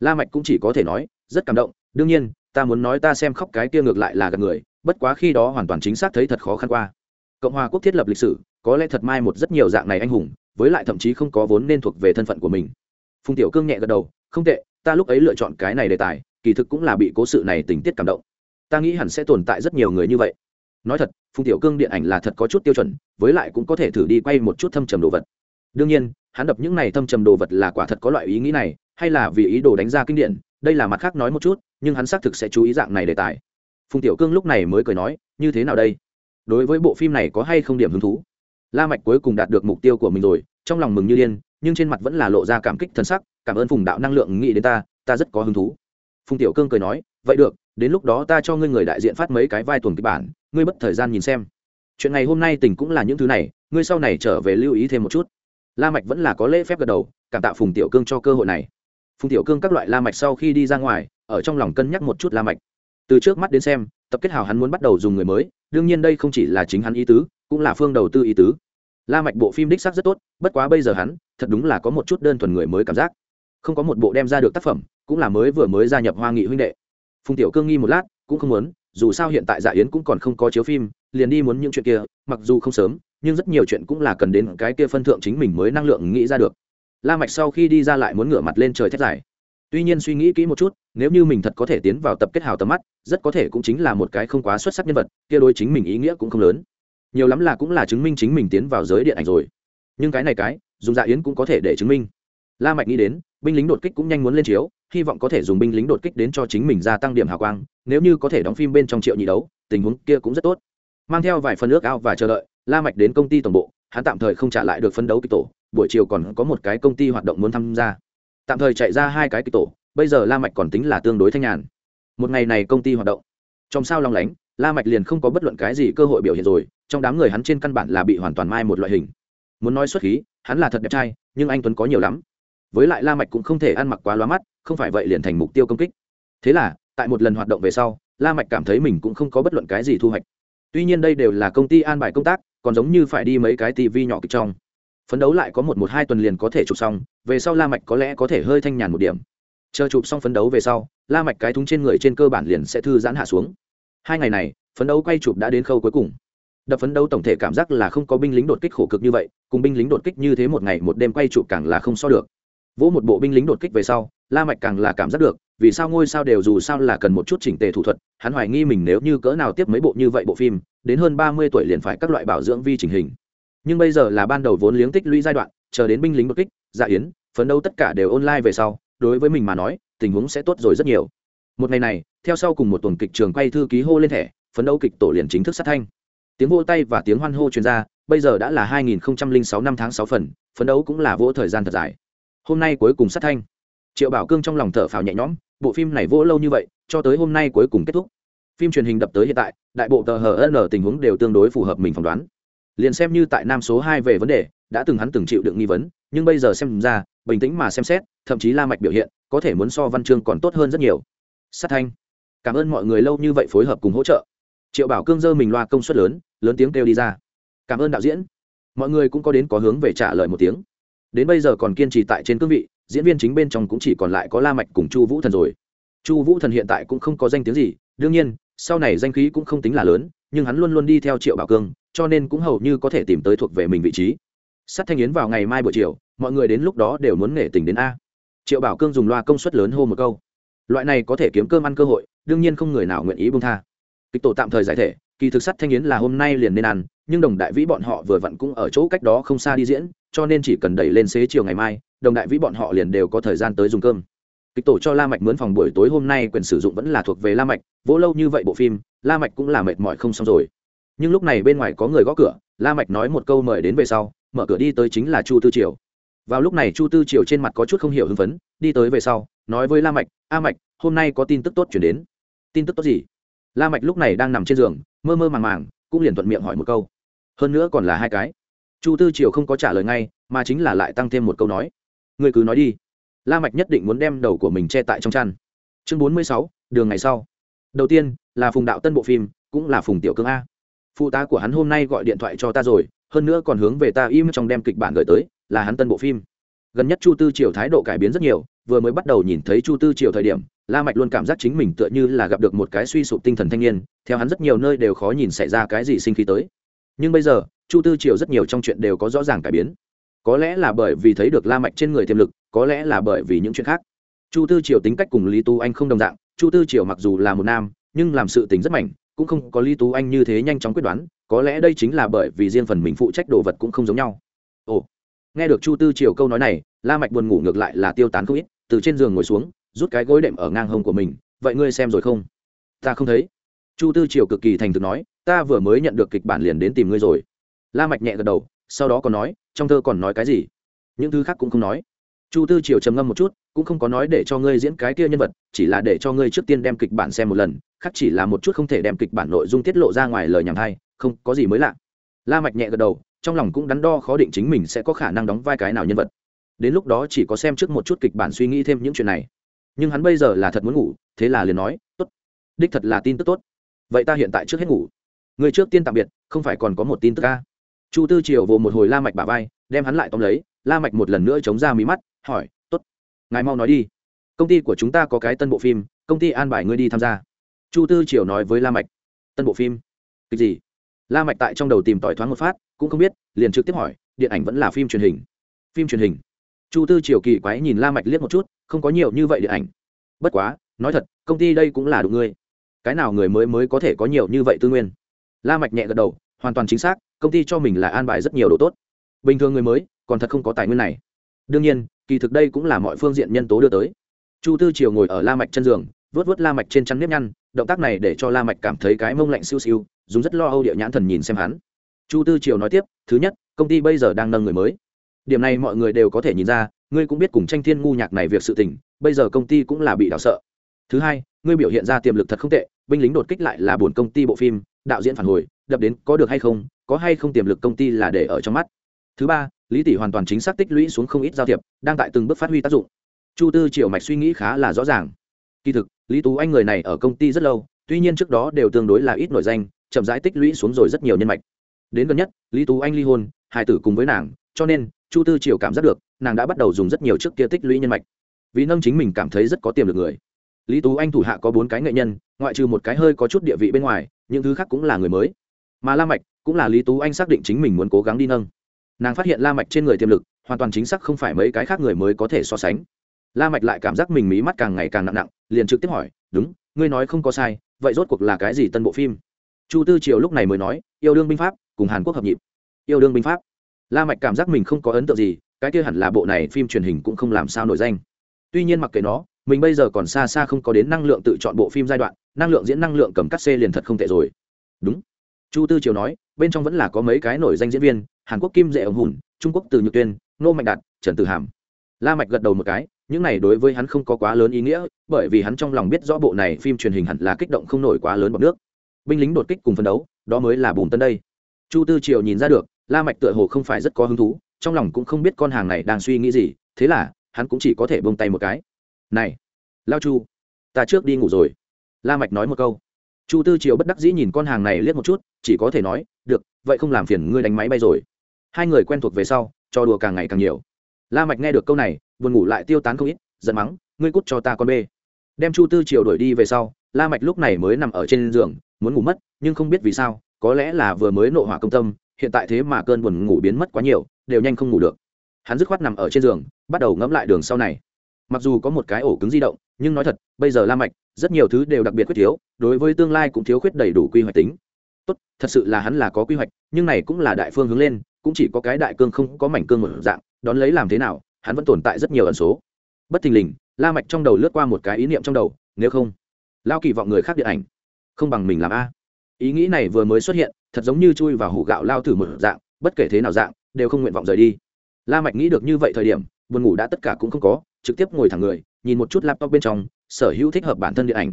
La mạch cũng chỉ có thể nói, rất cảm động, đương nhiên, ta muốn nói ta xem khóc cái kia ngược lại là gạt người, bất quá khi đó hoàn toàn chính xác thấy thật khó khăn qua cộng hòa quốc thiết lập lịch sử, có lẽ thật mai một rất nhiều dạng này anh hùng, với lại thậm chí không có vốn nên thuộc về thân phận của mình. Phùng tiểu cương nhẹ gật đầu, không tệ, ta lúc ấy lựa chọn cái này đề tài, kỳ thực cũng là bị cố sự này tình tiết cảm động. Ta nghĩ hẳn sẽ tồn tại rất nhiều người như vậy. Nói thật, phùng tiểu cương điện ảnh là thật có chút tiêu chuẩn, với lại cũng có thể thử đi quay một chút thâm trầm đồ vật. Đương nhiên, hắn đập những này thâm trầm đồ vật là quả thật có loại ý nghĩ này, hay là vì ý đồ đánh ra kinh điển, đây là mặt khác nói một chút, nhưng hắn xác thực sẽ chú ý dạng này đề tài. Phùng tiểu cương lúc này mới cười nói, như thế nào đây? Đối với bộ phim này có hay không điểm hứng thú. La mạch cuối cùng đạt được mục tiêu của mình rồi, trong lòng mừng như điên, nhưng trên mặt vẫn là lộ ra cảm kích thần sắc, cảm ơn phùng đạo năng lượng nghĩ đến ta ta rất có hứng thú. Phùng tiểu cương cười nói, vậy được, đến lúc đó ta cho ngươi người đại diện phát mấy cái vai tuần kịch bản, ngươi mất thời gian nhìn xem. Chuyện ngày hôm nay tình cũng là những thứ này, ngươi sau này trở về lưu ý thêm một chút. La mạch vẫn là có lễ phép gật đầu, cảm tạ phùng tiểu cương cho cơ hội này. Phùng tiểu cương các loại la mạch sau khi đi ra ngoài, ở trong lòng cân nhắc một chút la mạch từ trước mắt đến xem, tập kết hào hắn muốn bắt đầu dùng người mới, đương nhiên đây không chỉ là chính hắn ý tứ, cũng là phương đầu tư ý tứ. La mạch bộ phim đích xác rất tốt, bất quá bây giờ hắn, thật đúng là có một chút đơn thuần người mới cảm giác. Không có một bộ đem ra được tác phẩm, cũng là mới vừa mới gia nhập hoa nghị huynh đệ. Phùng tiểu cương nghi một lát, cũng không muốn, dù sao hiện tại dạ yến cũng còn không có chiếu phim, liền đi muốn những chuyện kia, mặc dù không sớm, nhưng rất nhiều chuyện cũng là cần đến cái kia phân thượng chính mình mới năng lượng nghĩ ra được. La mạch sau khi đi ra lại muốn ngửa mặt lên trời thét dài tuy nhiên suy nghĩ kỹ một chút, nếu như mình thật có thể tiến vào tập kết hào tầm mắt, rất có thể cũng chính là một cái không quá xuất sắc nhân vật, kia đôi chính mình ý nghĩa cũng không lớn. Nhiều lắm là cũng là chứng minh chính mình tiến vào giới điện ảnh rồi. Nhưng cái này cái, dùng dạ yến cũng có thể để chứng minh. La mạch nghĩ đến, binh lính đột kích cũng nhanh muốn lên chiếu, hy vọng có thể dùng binh lính đột kích đến cho chính mình gia tăng điểm hào quang, nếu như có thể đóng phim bên trong triệu nhị đấu, tình huống kia cũng rất tốt. Mang theo vài phần ước ao và chờ đợi, la mạch đến công ty tổng bộ, hắn tạm thời không trả lại được phân đấu kịch tổ, buổi chiều còn có một cái công ty hoạt động muốn tham gia tạm thời chạy ra hai cái kịch tổ, bây giờ la mạch còn tính là tương đối thanh nhàn. Một ngày này công ty hoạt động. Trong sao long lánh, la mạch liền không có bất luận cái gì cơ hội biểu hiện rồi, trong đám người hắn trên căn bản là bị hoàn toàn mai một loại hình. Muốn nói xuất khí, hắn là thật đẹp trai, nhưng anh tuấn có nhiều lắm. Với lại la mạch cũng không thể ăn mặc quá lóa mắt, không phải vậy liền thành mục tiêu công kích. Thế là, tại một lần hoạt động về sau, la mạch cảm thấy mình cũng không có bất luận cái gì thu hoạch. Tuy nhiên đây đều là công ty an bài công tác, còn giống như phải đi mấy cái tivi nhỏ kịch trong phấn đấu lại có một một hai tuần liền có thể chụp xong, về sau la mạch có lẽ có thể hơi thanh nhàn một điểm. Chờ chụp xong phấn đấu về sau, la mạch cái thúng trên người trên cơ bản liền sẽ thư giãn hạ xuống. Hai ngày này, phấn đấu quay chụp đã đến khâu cuối cùng. Đập phấn đấu tổng thể cảm giác là không có binh lính đột kích khổ cực như vậy, cùng binh lính đột kích như thế một ngày một đêm quay chụp càng là không so được. Vỗ một bộ binh lính đột kích về sau, la mạch càng là cảm giác được, vì sao ngôi sao đều dù sao là cần một chút chỉnh tề thủ thuật, hắn hoài nghi mình nếu như cỡ nào tiếp mấy bộ như vậy bộ phim, đến hơn ba mươi tuổi liền phải các loại bảo dưỡng vi chỉnh hình nhưng bây giờ là ban đầu vốn liếng tích lũy giai đoạn, chờ đến binh lính bất kích dạ yến, phấn đấu tất cả đều online về sau, đối với mình mà nói, tình huống sẽ tốt rồi rất nhiều. Một ngày này, theo sau cùng một tuần kịch trường quay thư ký hô lên thẻ, phấn đấu kịch tổ liền chính thức sát thanh. Tiếng vô tay và tiếng hoan hô truyền ra, bây giờ đã là 2006 năm tháng 6 phần, phấn đấu cũng là vỗ thời gian thật dài. Hôm nay cuối cùng sát thanh. Triệu bảo cương trong lòng thở phào nhẹ nhõm, bộ phim này vỗ lâu như vậy, cho tới hôm nay cuối cùng kết thúc. Phim truyền hình đập tới hiện tại, đại bộ tờ hờ n tình huống đều tương đối phù hợp mình phỏng đoán liền xem như tại nam số hai về vấn đề, đã từng hắn từng chịu đựng nghi vấn, nhưng bây giờ xem ra, bình tĩnh mà xem xét, thậm chí la mạch biểu hiện, có thể muốn so văn chương còn tốt hơn rất nhiều. Sát thanh, cảm ơn mọi người lâu như vậy phối hợp cùng hỗ trợ. Triệu bảo cương dơ mình loa công suất lớn lớn tiếng kêu đi ra. Cảm ơn đạo diễn. Mọi người cũng có đến có hướng về trả lời một tiếng. Đến bây giờ còn kiên trì tại trên cương vị, diễn viên chính bên trong cũng chỉ còn lại có la mạch cùng chu vũ thần rồi. Chu vũ thần hiện tại cũng không có danh tiếng gì, đương nhiên, sau này danh khí cũng không tính là lớn, nhưng hắn luôn luôn đi theo triệu bảo cương cho nên cũng hầu như có thể tìm tới thuộc về mình vị trí. Sắt thanh yến vào ngày mai buổi chiều, mọi người đến lúc đó đều muốn nể tình đến a. Triệu bảo cương dùng loa công suất lớn hô một câu. Loại này có thể kiếm cơm ăn cơ hội, đương nhiên không người nào nguyện ý buông tha. Kịch tổ tạm thời giải thể, kỳ thực sắt thanh yến là hôm nay liền nên ăn, nhưng đồng đại vĩ bọn họ vừa vặn cũng ở chỗ cách đó không xa đi diễn, cho nên chỉ cần đẩy lên xế chiều ngày mai, đồng đại vĩ bọn họ liền đều có thời gian tới dùng cơm. Kịch tổ cho la mạch mướn phòng buổi tối hôm nay quyền sử dụng vẫn là thuộc về la mạch, vỗ lâu như vậy bộ phim, la mạch cũng là mệt mỏi không xong rồi nhưng lúc này bên ngoài có người gõ cửa la mạch nói một câu mời đến về sau mở cửa đi tới chính là chu tư triều. Vào lúc này chu tư triều trên mặt có chút không hiểu hưng phấn đi tới về sau nói với la mạch a mạch hôm nay có tin tức tốt chuyển đến. Tin tức tốt gì? La mạch lúc này đang nằm trên giường mơ mơ màng màng cũng liền thuận miệng hỏi một câu. Hơn nữa còn là hai cái. Chu tư triều không có trả lời ngay mà chính là lại tăng thêm một câu nói. Người cứ nói đi. La mạch nhất định muốn đem đầu của mình che tại trong chăn. Chương bốn mươi sáu, đường ngày sau. Đầu tiên là phùng đạo tân bộ phim cũng là phùng tiểu cương a phụ tá của hắn hôm nay gọi điện thoại cho ta rồi, hơn nữa còn hướng về ta im trong đem kịch bản gửi tới, là hắn tân bộ phim. Gần nhất chu tư triều thái độ cải biến rất nhiều, vừa mới bắt đầu nhìn thấy chu tư triều thời điểm, la mạch luôn cảm giác chính mình tựa như là gặp được một cái suy sụp tinh thần thanh niên, theo hắn rất nhiều nơi đều khó nhìn xảy ra cái gì sinh khí tới. Nhưng bây giờ, chu tư triều rất nhiều trong chuyện đều có rõ ràng cải biến. Có lẽ là bởi vì thấy được la mạch trên người tiềm lực, có lẽ là bởi vì những chuyện khác. Chu tư triều tính cách cùng lý Tu anh không đồng dạng, chu tư triều mặc dù là một nam, nhưng làm sự tình rất mạnh cũng không có lý tú anh như thế nhanh chóng quyết đoán, có lẽ đây chính là bởi vì riêng phần mình phụ trách đồ vật cũng không giống nhau. Ồ, nghe được chu tư triều câu nói này, la mạch buồn ngủ ngược lại là tiêu tán không ít, từ trên giường ngồi xuống, rút cái gối đệm ở ngang hông của mình, vậy ngươi xem rồi không? Ta không thấy. Chu tư triều cực kỳ thành thực nói, ta vừa mới nhận được kịch bản liền đến tìm ngươi rồi. La mạch nhẹ gật đầu, sau đó còn nói, trong thơ còn nói cái gì? Những thứ khác cũng không nói. Chu tư triều trầm ngâm một chút cũng không có nói để cho ngươi diễn cái kia nhân vật chỉ là để cho ngươi trước tiên đem kịch bản xem một lần khác chỉ là một chút không thể đem kịch bản nội dung tiết lộ ra ngoài lời nhảm hay, không có gì mới lạ. La mạch nhẹ gật đầu trong lòng cũng đắn đo khó định chính mình sẽ có khả năng đóng vai cái nào nhân vật. Đến lúc đó chỉ có xem trước một chút kịch bản suy nghĩ thêm những chuyện này. Nhưng hắn bây giờ là thật muốn ngủ thế là liền nói tốt đích thật là tin tức tốt. Vậy ta hiện tại trước hết ngủ. Người trước tiên tạm biệt không phải còn có một tin tức ca. Chu tư triều vồ một hồi la mạch bả vai đem hắn lại tóm lấy. La mạch một lần nữa chống ra mí mắt hỏi ngài mau nói đi. Công ty của chúng ta có cái tân bộ phim, công ty an bài ngươi đi tham gia. Chu tư triều nói với la mạch. Tân bộ phim? Cái gì? La mạch tại trong đầu tìm tỏi thoáng một phát, cũng không biết, liền trực tiếp hỏi, điện ảnh vẫn là phim truyền hình? Phim truyền hình? Chu tư triều kỳ quái nhìn la mạch liếc một chút, không có nhiều như vậy điện ảnh. Bất quá, nói thật, công ty đây cũng là đủ ngươi. Cái nào người mới mới có thể có nhiều như vậy tư nguyên? La mạch nhẹ gật đầu, hoàn toàn chính xác, công ty cho mình là an bài rất nhiều đồ tốt. Bình thường người mới, còn thật không có tài nguyên này. Đương nhiên kỳ thực đây cũng là mọi phương diện nhân tố đưa tới. Chu tư triều ngồi ở la mạch chân giường, vớt vớt la mạch trên chăn nếp nhăn, động tác này để cho la mạch cảm thấy cái mông lạnh siêu siêu, dùng rất lo âu địa nhãn thần nhìn xem hắn. Chu tư triều nói tiếp, thứ nhất, công ty bây giờ đang nâng người mới. Điểm này mọi người đều có thể nhìn ra, ngươi cũng biết cùng tranh thiên ngu nhạc này việc sự tình, bây giờ công ty cũng là bị đảo sợ. Thứ hai, ngươi biểu hiện ra tiềm lực thật không tệ, binh lính đột kích lại là buồn công ty bộ phim, đạo diễn phản hồi, đập đến có được hay không, có hay không tiềm lực công ty là để ở trong mắt. Thứ ba lý tỷ hoàn toàn chính xác tích lũy xuống không ít giao thiệp, đang tại từng bước phát huy tác dụng. Chu tư triệu mạch suy nghĩ khá là rõ ràng. Kỳ thực, lý tú anh người này ở công ty rất lâu, tuy nhiên trước đó đều tương đối là ít nổi danh, chậm rãi tích lũy xuống rồi rất nhiều nhân mạch. Đến gần nhất, lý tú anh ly hôn hai tử cùng với nàng, cho nên, chu tư Triệu cảm giác được, nàng đã bắt đầu dùng rất nhiều trước kia tích lũy nhân mạch. Vì nâng chính mình cảm thấy rất có tiềm lực người. Lý tú anh thủ hạ có bốn cái nghệ nhân, ngoại trừ một cái hơi có chút địa vị bên ngoài, những thứ khác cũng là người mới. Mà la mạch cũng là lý tú anh xác định chính mình muốn cố gắng đi nâng nàng phát hiện la mạch trên người tiềm lực, hoàn toàn chính xác không phải mấy cái khác người mới có thể so sánh. La mạch lại cảm giác mình mí mắt càng ngày càng nặng nặng, liền trực tiếp hỏi, đúng, ngươi nói không có sai, vậy rốt cuộc là cái gì tân bộ phim? Chu tư triều lúc này mới nói, yêu đương binh pháp, cùng hàn quốc hợp nhịp. Yêu đương binh pháp? La mạch cảm giác mình không có ấn tượng gì, cái kia hẳn là bộ này phim truyền hình cũng không làm sao nổi danh. Tuy nhiên mặc kệ nó, mình bây giờ còn xa xa không có đến năng lượng tự chọn bộ phim giai đoạn, năng lượng diễn năng lượng cầm cắt xê liền thật không tệ rồi. Đúng chu tư triều nói, bên trong vẫn là có mấy cái nổi danh diễn viên, hàn quốc kim dễ ông hùn, trung quốc từ nhược tuyên nô mạnh đạt, trần tử hàm. La mạch gật đầu một cái, những này đối với hắn không có quá lớn ý nghĩa, bởi vì hắn trong lòng biết rõ bộ này phim truyền hình hẳn là kích động không nổi quá lớn bọn nước. Binh lính đột kích cùng phân đấu, đó mới là bùn tân đây. Chu tư triều nhìn ra được, la mạch tựa hồ không phải rất có hứng thú, trong lòng cũng không biết con hàng này đang suy nghĩ gì, thế là, hắn cũng chỉ có thể buông tay một cái. Này, lao chu, ta trước đi ngủ rồi. La mạch nói một câu chu tư triều bất đắc dĩ nhìn con hàng này liếc một chút, chỉ có thể nói, được, vậy không làm phiền ngươi đánh máy bay rồi. Hai người quen thuộc về sau cho đùa càng ngày càng nhiều. La mạch nghe được câu này, buồn ngủ lại tiêu tán không ít, giận mắng, ngươi cút cho ta con bê. Đem chu tư triều đuổi đi về sau, la mạch lúc này mới nằm ở trên giường, muốn ngủ mất, nhưng không biết vì sao, có lẽ là vừa mới nộ hỏa công tâm, hiện tại thế mà cơn buồn ngủ biến mất quá nhiều, đều nhanh không ngủ được. Hắn dứt khoát nằm ở trên giường, bắt đầu ngẫm lại đường sau này. Mặc dù có một cái ổ cứng di động, nhưng nói thật, bây giờ la mạch rất nhiều thứ đều đặc biệt khuyết thiếu, đối với tương lai cũng thiếu khuyết đầy đủ quy hoạch tính. Tốt, thật sự là hắn là có quy hoạch, nhưng này cũng là đại phương hướng lên, cũng chỉ có cái đại cương không có mảnh cương một dạng, đón lấy làm thế nào, hắn vẫn tồn tại rất nhiều ẩn số. Bất thình lình, la mạch trong đầu lướt qua một cái ý niệm trong đầu, nếu không, lao kỳ vọng người khác điện ảnh, không bằng mình làm a. Ý nghĩ này vừa mới xuất hiện, thật giống như chui vào hủ gạo lao thử một dạng, bất kể thế nào dạng, đều không nguyện vọng rời đi. La mạch nghĩ được như vậy thời điểm, buồn ngủ đã tất cả cũng không có, trực tiếp ngồi thẳng người nhìn một chút laptop bên trong, sở hữu thích hợp bản thân điện ảnh.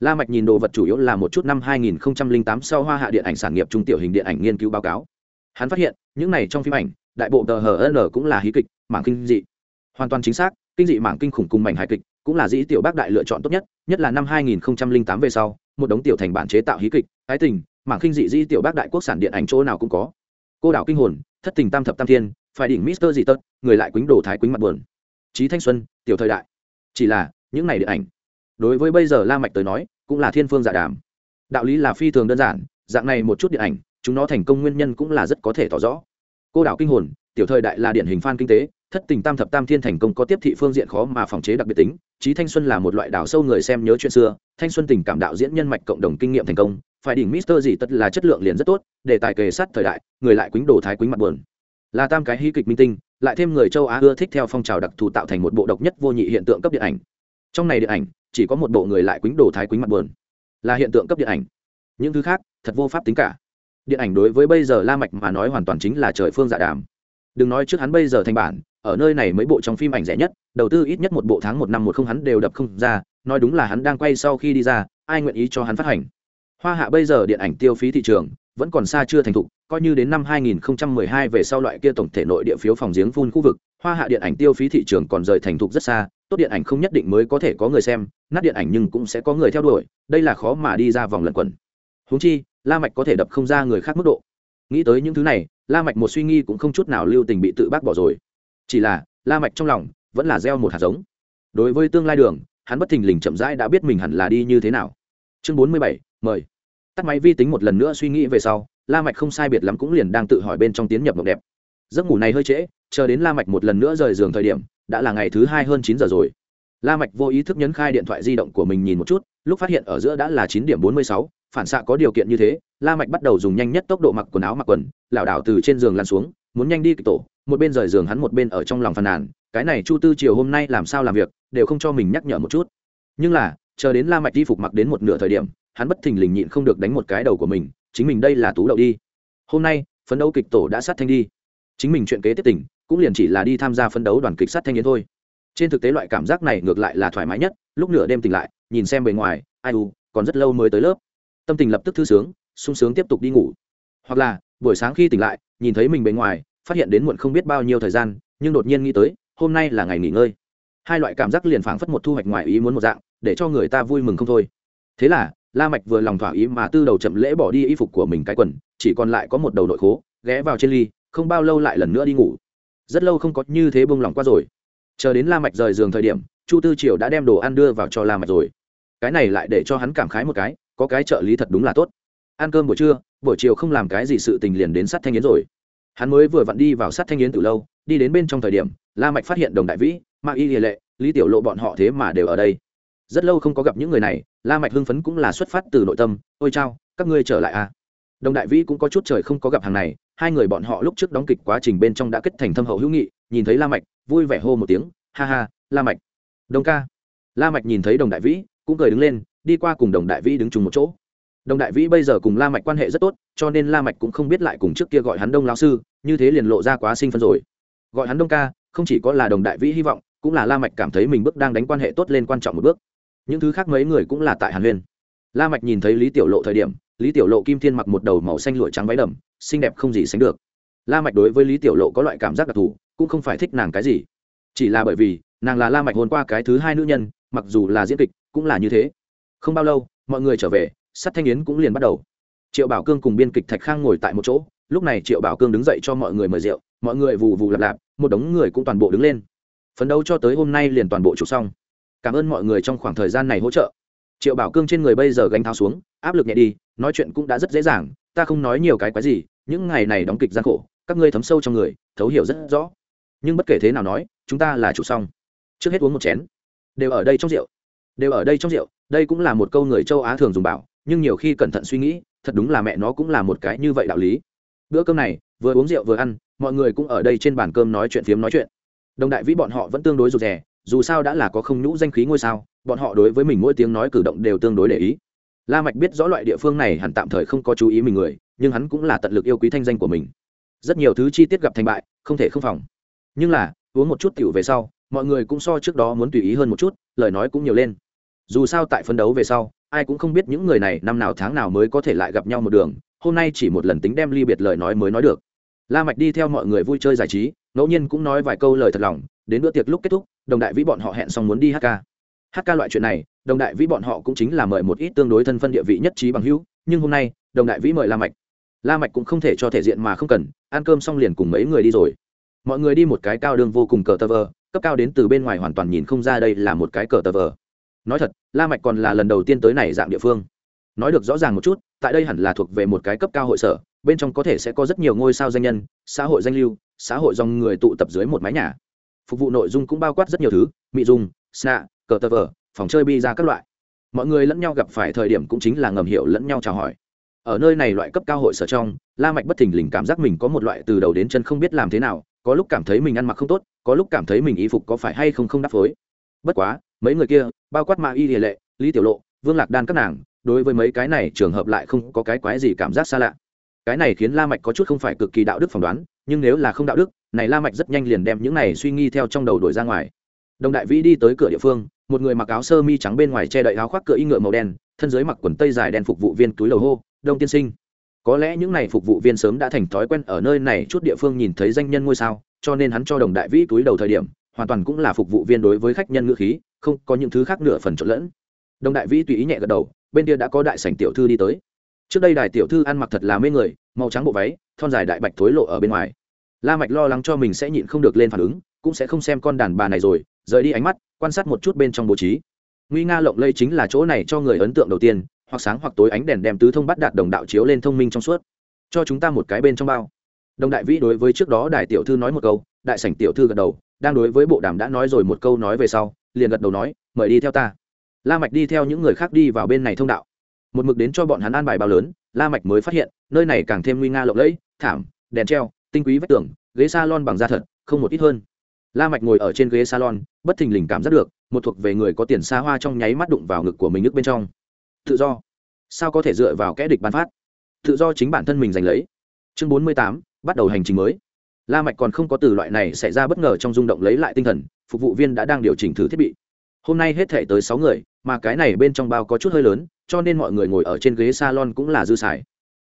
La mạch nhìn đồ vật chủ yếu là một chút năm 2008 sau hoa hạ điện ảnh sản nghiệp trung tiểu hình điện ảnh nghiên cứu báo cáo. Hắn phát hiện, những này trong phim ảnh, đại bộ tờ hn cũng là hí kịch, mảng kinh dị. Hoàn toàn chính xác, kinh dị mảng kinh khủng cùng mảnh hài kịch cũng là dĩ tiểu bác đại lựa chọn tốt nhất nhất là năm 2008 về sau, một đống tiểu thành bản chế tạo hí kịch, ái tình, mảng kinh dị dĩ tiểu bác đại quốc sản điện ảnh chỗ nào cũng có. Cô đảo kinh hồn, thất tình tam thập tam thiên, phải đỉnh mister dị tật, người lại quýnh đồ thái quýnh mặt buồn. Trí thanh xuân, tiểu thời đại chỉ là, những này điện ảnh, đối với bây giờ la mạch tới nói, cũng là thiên phương dạ đàm. Đạo lý là phi thường đơn giản, dạng này một chút điện ảnh, chúng nó thành công nguyên nhân cũng là rất có thể tỏ rõ. Cô đảo kinh hồn, tiểu thời đại là điển hình phan kinh tế, thất tình tam thập tam thiên thành công có tiếp thị phương diện khó mà phòng chế đặc biệt tính. Trí thanh xuân là một loại đảo sâu người xem nhớ chuyện xưa, thanh xuân tình cảm đạo diễn nhân mạch cộng đồng kinh nghiệm thành công, phải đỉnh mister gì tất là chất lượng liền rất tốt, để tài kề sát thời đại, người lại quýnh đồ thái quýnh mặt buồn. Là tam cái hí kịch minh tinh lại thêm người châu á ưa thích theo phong trào đặc thù tạo thành một bộ độc nhất vô nhị hiện tượng cấp điện ảnh. Trong này điện ảnh, chỉ có một bộ người lại quýnh đồ thái quýnh mặt buồn, là hiện tượng cấp điện ảnh. Những thứ khác, thật vô pháp tính cả. Điện ảnh đối với bây giờ la mạch mà nói hoàn toàn chính là trời phương dạ đàm. Đừng nói trước hắn bây giờ thành bản, ở nơi này mấy bộ trong phim ảnh rẻ nhất, đầu tư ít nhất một bộ tháng một năm một không hắn đều đập không ra, nói đúng là hắn đang quay sau khi đi ra, ai nguyện ý cho hắn phát hành. Hoa hạ bây giờ điện ảnh tiêu phí thị trường vẫn còn xa chưa thành thục coi như đến năm 2012 về sau loại kia tổng thể nội địa phiếu phòng giếng phun khu vực hoa hạ điện ảnh tiêu phí thị trường còn rời thành thục rất xa tốt điện ảnh không nhất định mới có thể có người xem nát điện ảnh nhưng cũng sẽ có người theo đuổi đây là khó mà đi ra vòng lẩn quẩn. Huống chi la mạch có thể đập không ra người khác mức độ. Nghĩ tới những thứ này la mạch một suy nghĩ cũng không chút nào lưu tình bị tự bác bỏ rồi. Chỉ là la mạch trong lòng vẫn là gieo một hạt giống. Đối với tương lai đường hắn bất thình lình chậm rãi đã biết mình hẳn là đi như thế nào. Chương 47, mời tắt máy vi tính một lần nữa suy nghĩ về sau, la mạch không sai biệt lắm cũng liền đang tự hỏi bên trong tiến nhập mộng đẹp. Giấc ngủ này hơi trễ, chờ đến la mạch một lần nữa rời giường thời điểm, đã là ngày thứ hai hơn chín giờ rồi. La mạch vô ý thức nhấn khai điện thoại di động của mình nhìn một chút, lúc phát hiện ở giữa đã là chín điểm bốn mươi sáu, phản xạ có điều kiện như thế, la mạch bắt đầu dùng nhanh nhất tốc độ mặc quần áo mặc quần, lảo đảo từ trên giường lăn xuống, muốn nhanh đi kịch tổ, một bên rời giường hắn một bên ở trong lòng phàn nàn, cái này chu tư chiều hôm nay làm sao làm việc, đều không cho mình nhắc nhở một chút. Nhưng là, chờ đến la mạch đi phục mặc đến một nửa thời điểm hắn bất thình lình nhịn không được đánh một cái đầu của mình, chính mình đây là tú đậu đi. Hôm nay, phấn đấu kịch tổ đã sát thanh đi. Chính mình chuyện kế tiếp tỉnh, cũng liền chỉ là đi tham gia phấn đấu đoàn kịch sát thanh yến thôi. Trên thực tế loại cảm giác này ngược lại là thoải mái nhất, lúc nửa đêm tỉnh lại, nhìn xem bề ngoài, ai u, còn rất lâu mới tới lớp. Tâm tình lập tức thư sướng, sung sướng tiếp tục đi ngủ. Hoặc là, buổi sáng khi tỉnh lại, nhìn thấy mình bề ngoài, phát hiện đến muộn không biết bao nhiêu thời gian, nhưng đột nhiên nghĩ tới, hôm nay là ngày nghỉ ngơi. Hai loại cảm giác liền phảng phất một thu hoạch ngoài ý muốn một dạng, để cho người ta vui mừng không thôi. Thế là la mạch vừa lòng thỏa ý mà tư đầu chậm lễ bỏ đi y phục của mình cái quần, chỉ còn lại có một đầu nội khố, ghé vào trên ly, không bao lâu lại lần nữa đi ngủ. Rất lâu không có như thế bông lòng qua rồi. Chờ đến la mạch rời giường thời điểm, chu tư triều đã đem đồ ăn đưa vào cho la mạch rồi. Cái này lại để cho hắn cảm khái một cái, có cái trợ lý thật đúng là tốt. Ăn cơm buổi trưa, buổi chiều không làm cái gì sự tình liền đến sát thanh yến rồi. Hắn mới vừa vặn đi vào sát thanh yến từ lâu, đi đến bên trong thời điểm, la mạch phát hiện đồng đại vĩ mạc y lệ, lý tiểu lộ bọn họ thế mà đều ở đây rất lâu không có gặp những người này, la mạch hưng phấn cũng là xuất phát từ nội tâm, ôi chao, các ngươi trở lại à? Đồng đại vĩ cũng có chút trời không có gặp hàng này, hai người bọn họ lúc trước đóng kịch quá trình bên trong đã kết thành thâm hậu hữu nghị, nhìn thấy la mạch, vui vẻ hô một tiếng, ha ha, la mạch. Đồng ca. La mạch nhìn thấy đồng đại vĩ, cũng cười đứng lên, đi qua cùng đồng đại vĩ đứng chung một chỗ. Đồng đại vĩ bây giờ cùng la mạch quan hệ rất tốt, cho nên la mạch cũng không biết lại cùng trước kia gọi hắn đông lão sư, như thế liền lộ ra quá sinh phân rồi. Gọi hắn đông ca, không chỉ có là đồng đại vĩ hy vọng, cũng là la mạch cảm thấy mình bước đang đánh quan hệ tốt lên quan trọng một bước những thứ khác mấy người cũng là tại hàn huyên. La mạch nhìn thấy lý tiểu lộ thời điểm, lý tiểu lộ kim thiên mặc một đầu màu xanh lụa trắng váy đầm, xinh đẹp không gì sánh được. La mạch đối với lý tiểu lộ có loại cảm giác đặc thù, cũng không phải thích nàng cái gì. Chỉ là bởi vì, nàng là la mạch hôn qua cái thứ hai nữ nhân, mặc dù là diễn kịch, cũng là như thế. Không bao lâu, mọi người trở về sắt thanh yến cũng liền bắt đầu. Triệu bảo cương cùng biên kịch thạch khang ngồi tại một chỗ, lúc này triệu bảo cương đứng dậy cho mọi người mời rượu, mọi người vù vù lạp lạp, một đống người cũng toàn bộ đứng lên. Phấn đấu cho tới hôm nay liền toàn bộ chụp xong cảm ơn mọi người trong khoảng thời gian này hỗ trợ. Triệu bảo cương trên người bây giờ gánh tháo xuống, áp lực nhẹ đi, nói chuyện cũng đã rất dễ dàng, ta không nói nhiều cái quái gì, những ngày này đóng kịch gian khổ, các ngươi thấm sâu trong người, thấu hiểu rất rõ. Nhưng bất kể thế nào nói, chúng ta là chủ xong trước hết uống một chén. Đều ở đây trong rượu. Đều ở đây trong rượu, đây cũng là một câu người châu á thường dùng bảo, nhưng nhiều khi cẩn thận suy nghĩ, thật đúng là mẹ nó cũng là một cái như vậy đạo lý. Bữa cơm này, vừa uống rượu vừa ăn, mọi người cũng ở đây trên bàn cơm nói chuyện phiếm nói chuyện. Đồng đại vĩ bọn họ vẫn tương đối rụt rè dù sao đã là có không nhũ danh khí ngôi sao, bọn họ đối với mình mỗi tiếng nói cử động đều tương đối để ý. La mạch biết rõ loại địa phương này hẳn tạm thời không có chú ý mình người, nhưng hắn cũng là tận lực yêu quý thanh danh của mình. Rất nhiều thứ chi tiết gặp thành bại, không thể không phòng. Nhưng là, uống một chút tiểu về sau, mọi người cũng so trước đó muốn tùy ý hơn một chút, lời nói cũng nhiều lên. Dù sao tại phân đấu về sau, ai cũng không biết những người này năm nào tháng nào mới có thể lại gặp nhau một đường, hôm nay chỉ một lần tính đem ly biệt lời nói mới nói được. La mạch đi theo mọi người vui chơi giải trí, ngẫu nhiên cũng nói vài câu lời thật lòng đến bữa tiệc lúc kết thúc, đồng đại vĩ bọn họ hẹn xong muốn đi hát ca. Hát ca loại chuyện này, đồng đại vĩ bọn họ cũng chính là mời một ít tương đối thân phân địa vị nhất trí bằng hữu, nhưng hôm nay, đồng đại vĩ mời la mạch. La mạch cũng không thể cho thể diện mà không cần, ăn cơm xong liền cùng mấy người đi rồi. Mọi người đi một cái cao đường vô cùng cờ tơ vờ, cấp cao đến từ bên ngoài hoàn toàn nhìn không ra đây là một cái cờ tờ vờ. Nói thật, la mạch còn là lần đầu tiên tới này dạng địa phương. Nói được rõ ràng một chút, tại đây hẳn là thuộc về một cái cấp cao hội sở, bên trong có thể sẽ có rất nhiều ngôi sao danh nhân, xã hội danh lưu, xã hội dòng người tụ tập dưới một mái nhà phục vụ nội dung cũng bao quát rất nhiều thứ mỹ dung sna cờ tờ vờ, phòng chơi bi ra các loại. Mọi người lẫn nhau gặp phải thời điểm cũng chính là ngầm hiểu lẫn nhau chào hỏi. Ở nơi này loại cấp cao hội sở trong, la mạch bất thình lình cảm giác mình có một loại từ đầu đến chân không biết làm thế nào, có lúc cảm thấy mình ăn mặc không tốt, có lúc cảm thấy mình y phục có phải hay không không đáp phối. Bất quá, mấy người kia, bao quát ma y địa lệ, lý tiểu lộ, vương lạc đan các nàng, đối với mấy cái này trường hợp lại không có cái quái gì cảm giác xa lạ. Cái này khiến la mạch có chút không phải cực kỳ đạo đức phỏng đoán, nhưng nếu là không đạo đức này la mạch rất nhanh liền đem những này suy nghĩ theo trong đầu đổi ra ngoài. Đồng đại vĩ đi tới cửa địa phương, một người mặc áo sơ mi trắng bên ngoài che đậy áo khoác cửa y ngựa màu đen, thân dưới mặc quần tây dài đen phục vụ viên túi lầu hô, đông tiên sinh, có lẽ những này phục vụ viên sớm đã thành thói quen ở nơi này chút địa phương nhìn thấy danh nhân ngôi sao, cho nên hắn cho đồng đại vĩ túi đầu thời điểm, hoàn toàn cũng là phục vụ viên đối với khách nhân ngữ khí, không có những thứ khác nửa phần trộn lẫn. Đồng đại vĩ tùy ý nhẹ gật đầu, bên kia đã có đại sảnh tiểu thư đi tới. Trước đây đại tiểu thư ăn mặc thật là mê người, màu trắng bộ váy, thon dài đại bạch thối lộ ở bên ngoài la mạch lo lắng cho mình sẽ nhịn không được lên phản ứng, cũng sẽ không xem con đàn bà này rồi, rời đi ánh mắt, quan sát một chút bên trong bố trí. Nguy nga lộng lây chính là chỗ này cho người ấn tượng đầu tiên, hoặc sáng hoặc tối ánh đèn đem tứ thông bắt đạt đồng đạo chiếu lên thông minh trong suốt. Cho chúng ta một cái bên trong bao. Đồng đại vĩ đối với trước đó đại tiểu thư nói một câu, đại sảnh tiểu thư gật đầu, đang đối với bộ đàm đã nói rồi một câu nói về sau, liền gật đầu nói, mời đi theo ta. La mạch đi theo những người khác đi vào bên này thông đạo. Một mực đến cho bọn hắn an bài bao lớn, la mạch mới phát hiện, nơi này càng thêm nguy nga lộng lẫy, thảm, đèn treo tinh quý vách tường, ghế salon bằng da thật, không một ít hơn. La mạch ngồi ở trên ghế salon, bất thình lình cảm giác được, một thuộc về người có tiền xa hoa trong nháy mắt đụng vào ngực của mình nước bên trong. Tự do. Sao có thể dựa vào kẻ địch ban phát? Tự do chính bản thân mình giành lấy. Chương bốn mươi tám, bắt đầu hành trình mới. La mạch còn không có từ loại này xảy ra bất ngờ trong rung động lấy lại tinh thần, phục vụ viên đã đang điều chỉnh thử thiết bị. Hôm nay hết thể tới sáu người, mà cái này bên trong bao có chút hơi lớn, cho nên mọi người ngồi ở trên ghế salon cũng là dư xài.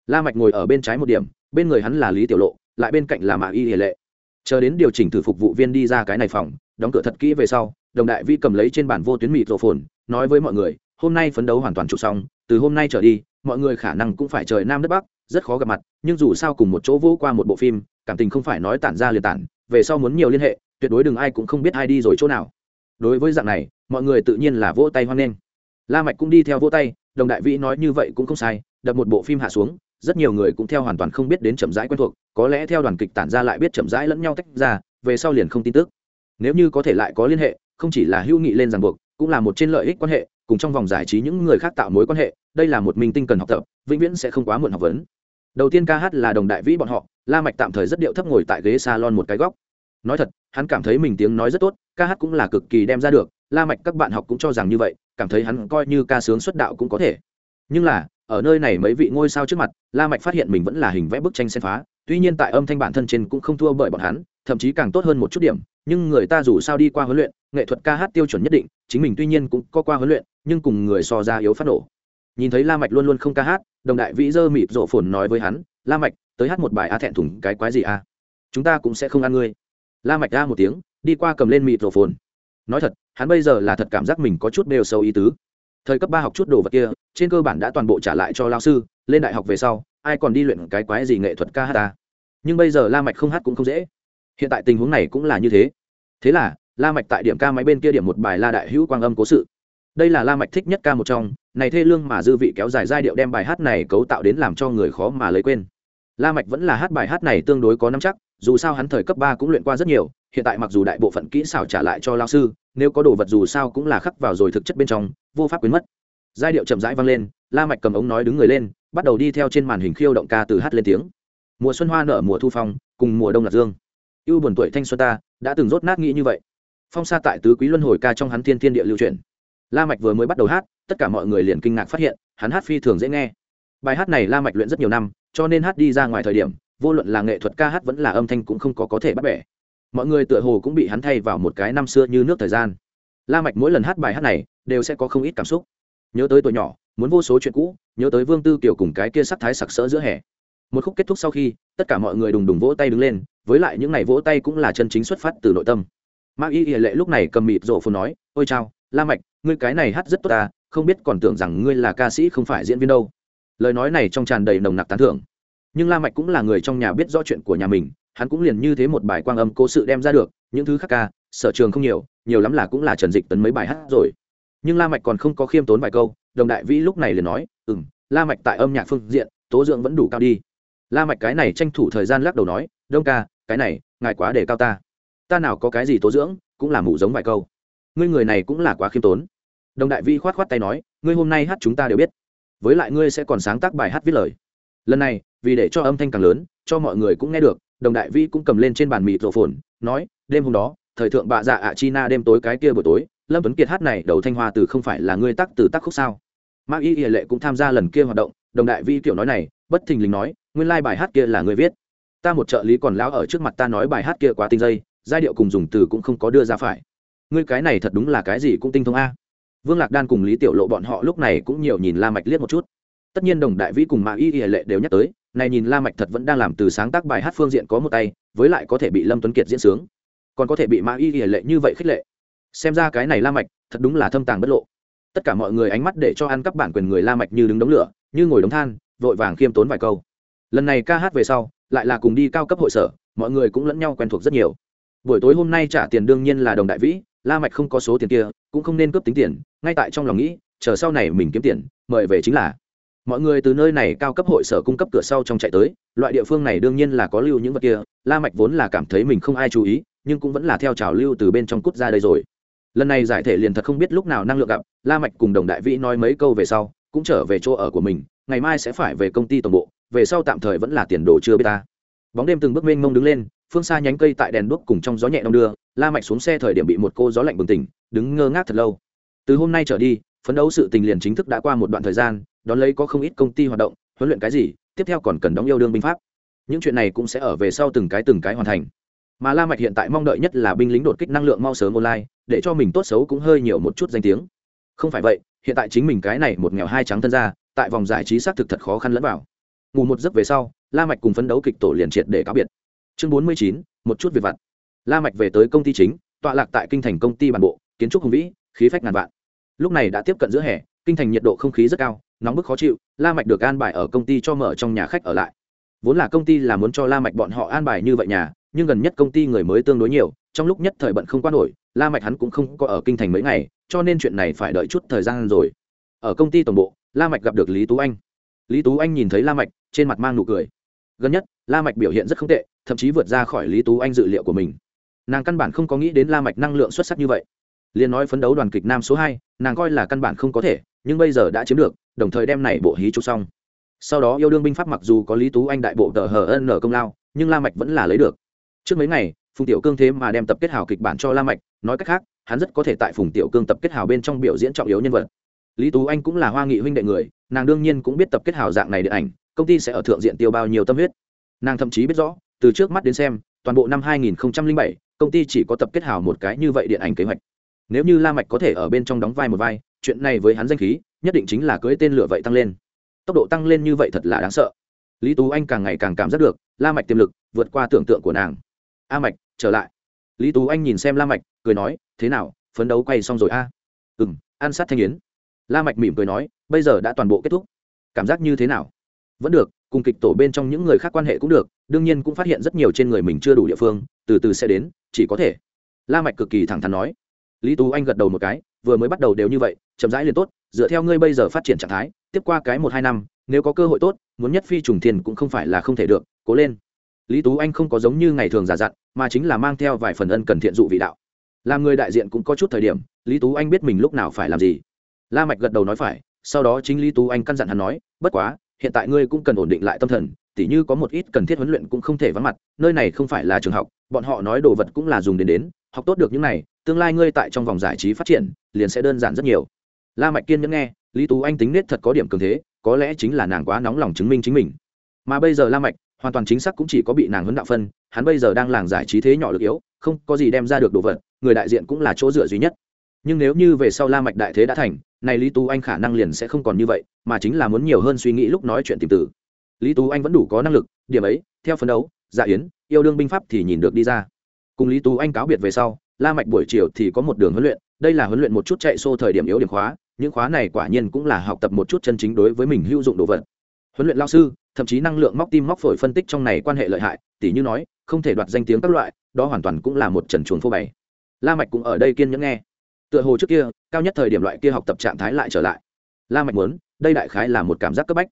La mạch ngồi ở bên trái một điểm, bên người hắn là lý tiểu lộ lại bên cạnh là mã y hề lệ. Chờ đến điều chỉnh thử phục vụ viên đi ra cái này phòng, đóng cửa thật kỹ về sau, đồng đại vi cầm lấy trên bàn vô tuyến mịt rộ phồn, nói với mọi người, hôm nay phấn đấu hoàn toàn chụp xong, từ hôm nay trở đi, mọi người khả năng cũng phải trời nam đất bắc, rất khó gặp mặt, nhưng dù sao cùng một chỗ vô qua một bộ phim, cảm tình không phải nói tản ra liền tản, về sau muốn nhiều liên hệ, tuyệt đối đừng ai cũng không biết ai đi rồi chỗ nào. Đối với dạng này, mọi người tự nhiên là vỗ tay hoan nghênh. La mạch cũng đi theo vỗ tay, đồng đại vĩ nói như vậy cũng không sai, đập một bộ phim hạ xuống rất nhiều người cũng theo hoàn toàn không biết đến chậm rãi quen thuộc, có lẽ theo đoàn kịch tản ra lại biết chậm rãi lẫn nhau tách ra, về sau liền không tin tức. Nếu như có thể lại có liên hệ, không chỉ là hữu nghị lên ràng buộc, cũng là một trên lợi ích quan hệ, cùng trong vòng giải trí những người khác tạo mối quan hệ, đây là một minh tinh cần học tập, vĩnh viễn sẽ không quá muộn học vấn. Đầu tiên ca hát là đồng đại vĩ bọn họ, la mạch tạm thời rất điệu thấp ngồi tại ghế salon một cái góc. Nói thật, hắn cảm thấy mình tiếng nói rất tốt, ca hát cũng là cực kỳ đem ra được, la mạch các bạn học cũng cho rằng như vậy, cảm thấy hắn coi như ca sướng xuất đạo cũng có thể. Nhưng là ở nơi này mấy vị ngôi sao trước mặt, la mạch phát hiện mình vẫn là hình vẽ bức tranh xen phá, tuy nhiên tại âm thanh bản thân trên cũng không thua bởi bọn hắn, thậm chí càng tốt hơn một chút điểm, nhưng người ta dù sao đi qua huấn luyện, nghệ thuật ca hát tiêu chuẩn nhất định, chính mình tuy nhiên cũng có qua huấn luyện, nhưng cùng người so ra yếu phát nổ. Nhìn thấy la mạch luôn luôn không ca hát, đồng đại vĩ dơ mịt rộ phồn nói với hắn, la mạch, tới hát một bài a thẹn thùng, cái quái gì a? Chúng ta cũng sẽ không ăn ngươi. La mạch ra một tiếng, đi qua cầm lên mịt rộ phồn. Nói thật, hắn bây giờ là thật cảm giác mình có chút đều sâu ý tứ thời cấp ba học chút đồ vật kia, trên cơ bản đã toàn bộ trả lại cho lao sư, lên đại học về sau, ai còn đi luyện cái quái gì nghệ thuật ca hát ta. Nhưng bây giờ la mạch không hát cũng không dễ. Hiện tại tình huống này cũng là như thế. Thế là, la mạch tại điểm ca máy bên kia điểm một bài la đại hữu quang âm cố sự. Đây là la mạch thích nhất ca một trong, này thê lương mà dư vị kéo dài giai điệu đem bài hát này cấu tạo đến làm cho người khó mà lấy quên. La mạch vẫn là hát bài hát này tương đối có nắm chắc, dù sao hắn thời cấp ba cũng luyện qua rất nhiều, hiện tại mặc dù đại bộ phận kỹ xảo trả lại cho lao sư, nếu có đồ vật dù sao cũng là khắc vào rồi thực chất bên trong vô pháp quyến mất. Giai điệu chậm rãi vang lên, la mạch cầm ống nói đứng người lên, bắt đầu đi theo trên màn hình khiêu động ca từ hát lên tiếng. Mùa xuân hoa nở, mùa thu phong, cùng mùa đông lạc dương. Yêu buồn tuổi thanh xuân ta, đã từng rốt nát nghĩ như vậy. Phong sa tại tứ quý luân hồi ca trong hắn thiên thiên địa lưu truyền. La mạch vừa mới bắt đầu hát, tất cả mọi người liền kinh ngạc phát hiện, hắn hát phi thường dễ nghe. Bài hát này la mạch luyện rất nhiều năm, cho nên hát đi ra ngoài thời điểm, vô luận là nghệ thuật ca hát vẫn là âm thanh cũng không có có thể bắt bẻ. Mọi người tựa hồ cũng bị hắn thay vào một cái năm xưa như nước thời gian. La mạch mỗi lần hát bài hát này đều sẽ có không ít cảm xúc. Nhớ tới tuổi nhỏ, muốn vô số chuyện cũ, nhớ tới vương tư kiều cùng cái kia sắc thái sặc sỡ giữa hè. Một khúc kết thúc sau khi, tất cả mọi người đùng đùng vỗ tay đứng lên, với lại những ngày vỗ tay cũng là chân chính xuất phát từ nội tâm. Mạc y ỉa lệ lúc này cầm mịt rổ phù nói, ôi chao, la mạch, ngươi cái này hát rất tốt ta, không biết còn tưởng rằng ngươi là ca sĩ không phải diễn viên đâu. Lời nói này trong tràn đầy nồng nặc tán thưởng. Nhưng la mạch cũng là người trong nhà biết rõ chuyện của nhà mình, hắn cũng liền như thế một bài quang âm cố sự đem ra được, những thứ khác ca, sở trường không nhiều nhiều lắm là cũng là trần dịch tấn mấy bài hát rồi nhưng la mạch còn không có khiêm tốn vài câu, đồng đại vĩ lúc này liền nói, ừm, la mạch tại âm nhạc phương diện, tố dưỡng vẫn đủ cao đi. La mạch cái này tranh thủ thời gian lắc đầu nói, đông ca, cái này, ngài quá để cao ta. Ta nào có cái gì tố dưỡng, cũng là mụ giống vài câu. Ngươi người này cũng là quá khiêm tốn. Đồng đại Vĩ khoát khoát tay nói, ngươi hôm nay hát chúng ta đều biết. Với lại ngươi sẽ còn sáng tác bài hát viết lời. Lần này, vì để cho âm thanh càng lớn, cho mọi người cũng nghe được, đồng đại Vĩ cũng cầm lên trên bàn mịt rộ phồn, nói, đêm hôm đó, thời thượng bạ dạ ạ chi na đêm tối cái kia buổi tối lâm tuấn kiệt hát này đầu thanh hoa từ không phải là ngươi tắc từ tắc khúc sao? Mạc y ỉa lệ cũng tham gia lần kia hoạt động, đồng đại vi kiểu nói này, bất thình lình nói, nguyên lai bài hát kia là ngươi viết. Ta một trợ lý còn lão ở trước mặt ta nói bài hát kia quá tinh dây, giai điệu cùng dùng từ cũng không có đưa ra phải. Ngươi cái này thật đúng là cái gì cũng tinh thông a. Vương lạc đan cùng lý tiểu lộ bọn họ lúc này cũng nhiều nhìn la mạch liếc một chút. Tất nhiên đồng đại vĩ cùng mã y y lệ đều nhắc tới, này nhìn la mạch thật vẫn đang làm từ sáng tác bài hát phương diện có một tay, với lại có thể bị lâm tuấn kiệt diễn sướng. Còn có thể bị mã y y lệ như vậy khích lệ xem ra cái này la mạch thật đúng là thâm tàng bất lộ. Tất cả mọi người ánh mắt để cho ăn các bản quyền người la mạch như đứng đống lửa, như ngồi đống than, vội vàng khiêm tốn vài câu. Lần này ca hát về sau, lại là cùng đi cao cấp hội sở, mọi người cũng lẫn nhau quen thuộc rất nhiều. Buổi tối hôm nay trả tiền đương nhiên là đồng đại vĩ, la mạch không có số tiền kia, cũng không nên cướp tính tiền, ngay tại trong lòng nghĩ, chờ sau này mình kiếm tiền, mời về chính là. Mọi người từ nơi này cao cấp hội sở cung cấp cửa sau trong chạy tới, loại địa phương này đương nhiên là có lưu những vật kia, la mạch vốn là cảm thấy mình không ai chú ý, nhưng cũng vẫn là theo trào lưu từ bên trong cút ra đây rồi lần này giải thể liền thật không biết lúc nào năng lượng gặp, la mạch cùng đồng đại vĩ nói mấy câu về sau, cũng trở về chỗ ở của mình, ngày mai sẽ phải về công ty tổng bộ, về sau tạm thời vẫn là tiền đồ chưa biết ta. Bóng đêm từng bước mênh mông đứng lên, phương xa nhánh cây tại đèn đuốc cùng trong gió nhẹ đông đưa, la mạch xuống xe thời điểm bị một cô gió lạnh bừng tỉnh, đứng ngơ ngác thật lâu. Từ hôm nay trở đi, phấn đấu sự tình liền chính thức đã qua một đoạn thời gian, đón lấy có không ít công ty hoạt động, huấn luyện cái gì, tiếp theo còn cần đóng yêu đương binh pháp. Những chuyện này cũng sẽ ở về sau từng cái từng cái hoàn thành mà la mạch hiện tại mong đợi nhất là binh lính đột kích năng lượng mau sớm online, để cho mình tốt xấu cũng hơi nhiều một chút danh tiếng. Không phải vậy, hiện tại chính mình cái này một nghèo hai trắng thân ra, tại vòng giải trí xác thực thật khó khăn lẫn vào. Ngủ một giấc về sau, la mạch cùng phấn đấu kịch tổ liền triệt để cáo biệt. Chương bốn mươi chín, một chút việc vặt. La mạch về tới công ty chính, tọa lạc tại kinh thành công ty bản bộ, kiến trúc hùng vĩ, khí phách ngàn vạn. Lúc này đã tiếp cận giữa hè, kinh thành nhiệt độ không khí rất cao, nóng bức khó chịu, la mạch được an bài ở công ty cho mở trong nhà khách ở lại. Vốn là công ty là muốn cho la mạch bọn họ an bài như vậy nhà nhưng gần nhất công ty người mới tương đối nhiều, trong lúc nhất thời bận không qua nổi, la mạch hắn cũng không có ở kinh thành mấy ngày, cho nên chuyện này phải đợi chút thời gian rồi. Ở công ty tổng bộ, la mạch gặp được lý tú anh. Lý tú anh nhìn thấy la mạch, trên mặt mang nụ cười. Gần nhất, la mạch biểu hiện rất không tệ, thậm chí vượt ra khỏi lý tú anh dự liệu của mình. Nàng căn bản không có nghĩ đến la mạch năng lượng xuất sắc như vậy. Liền nói phấn đấu đoàn kịch nam số hai, nàng coi là căn bản không có thể, nhưng bây giờ đã chiếm được, đồng thời đem này bộ hí chụp xong. Sau đó yêu đương binh pháp mặc dù có lý tú anh đại bộ tờ hờ ân công lao, nhưng la mạch vẫn là lấy được trước mấy ngày phùng tiểu cương thế mà đem tập kết hào kịch bản cho la mạch nói cách khác hắn rất có thể tại phùng tiểu cương tập kết hào bên trong biểu diễn trọng yếu nhân vật. Lý tú anh cũng là hoa nghị huynh đệ người nàng đương nhiên cũng biết tập kết hào dạng này điện ảnh công ty sẽ ở thượng diện tiêu bao nhiêu tâm huyết. Nàng thậm chí biết rõ từ trước mắt đến xem toàn bộ năm 2007, công ty chỉ có tập kết hào một cái như vậy điện ảnh kế hoạch. Nếu như la mạch có thể ở bên trong đóng vai một vai chuyện này với hắn danh khí nhất định chính là cưới tên lửa vậy tăng lên. Tốc độ tăng lên như vậy thật là đáng sợ. Lý tú anh càng ngày càng cảm giác được la mạch tiềm lực vượt qua tưởng tượng của nàng a mạch, trở lại. Lý tú anh nhìn xem la mạch, cười nói, thế nào, phấn đấu quay xong rồi a? À? ừm, ăn sát thanh yến. La mạch mỉm cười nói, bây giờ đã toàn bộ kết thúc. Cảm giác như thế nào? Vẫn được, cùng kịch tổ bên trong những người khác quan hệ cũng được, đương nhiên cũng phát hiện rất nhiều trên người mình chưa đủ địa phương, từ từ sẽ đến, chỉ có thể. La mạch cực kỳ thẳng thắn nói. Lý tú anh gật đầu một cái, vừa mới bắt đầu đều như vậy, chậm rãi liền tốt, dựa theo ngươi bây giờ phát triển trạng thái, tiếp qua cái một hai năm, nếu có cơ hội tốt, muốn nhất phi trùng thiên cũng không phải là không thể được, cố lên lý tú anh không có giống như ngày thường giả dặn, mà chính là mang theo vài phần ân cần thiện dụ vị đạo. Làm người đại diện cũng có chút thời điểm, lý tú anh biết mình lúc nào phải làm gì. La mạch gật đầu nói phải, sau đó chính lý tú anh căn dặn hắn nói, bất quá, hiện tại ngươi cũng cần ổn định lại tâm thần, tỉ như có một ít cần thiết huấn luyện cũng không thể vắng mặt, nơi này không phải là trường học, bọn họ nói đồ vật cũng là dùng đến đến, học tốt được những này, tương lai ngươi tại trong vòng giải trí phát triển, liền sẽ đơn giản rất nhiều. La mạch kiên nhẫn nghe, lý tú anh tính nết thật có điểm cường thế, có lẽ chính là nàng quá nóng lòng chứng minh chính mình. Mà bây giờ la mạch hoàn toàn chính xác cũng chỉ có bị nàng huấn đạo phân, hắn bây giờ đang làng giải trí thế nhỏ lực yếu, không có gì đem ra được đồ vật, người đại diện cũng là chỗ dựa duy nhất. Nhưng nếu như về sau la mạch đại thế đã thành này lý tú anh khả năng liền sẽ không còn như vậy, mà chính là muốn nhiều hơn suy nghĩ lúc nói chuyện tìm tử lý tú anh vẫn đủ có năng lực, điểm ấy, theo phấn đấu dạ yến, yêu đương binh pháp thì nhìn được đi ra. Cùng lý tú anh cáo biệt về sau, la mạch buổi chiều thì có một đường huấn luyện, đây là huấn luyện một chút chạy xô thời điểm yếu điểm khóa, những khóa này quả nhiên cũng là học tập một chút chân chính đối với mình hữu dụng đồ vật. Huấn luyện lao sư thậm chí năng lượng móc tim móc phổi phân tích trong này quan hệ lợi hại, tỉ như nói, không thể đoạt danh tiếng các loại, đó hoàn toàn cũng là một trần chuồng phô bày. La mạch cũng ở đây kiên nhẫn nghe. Tựa hồ trước kia, cao nhất thời điểm loại kia học tập trạng thái lại trở lại. La mạch muốn, đây đại khái là một cảm giác cấp bách.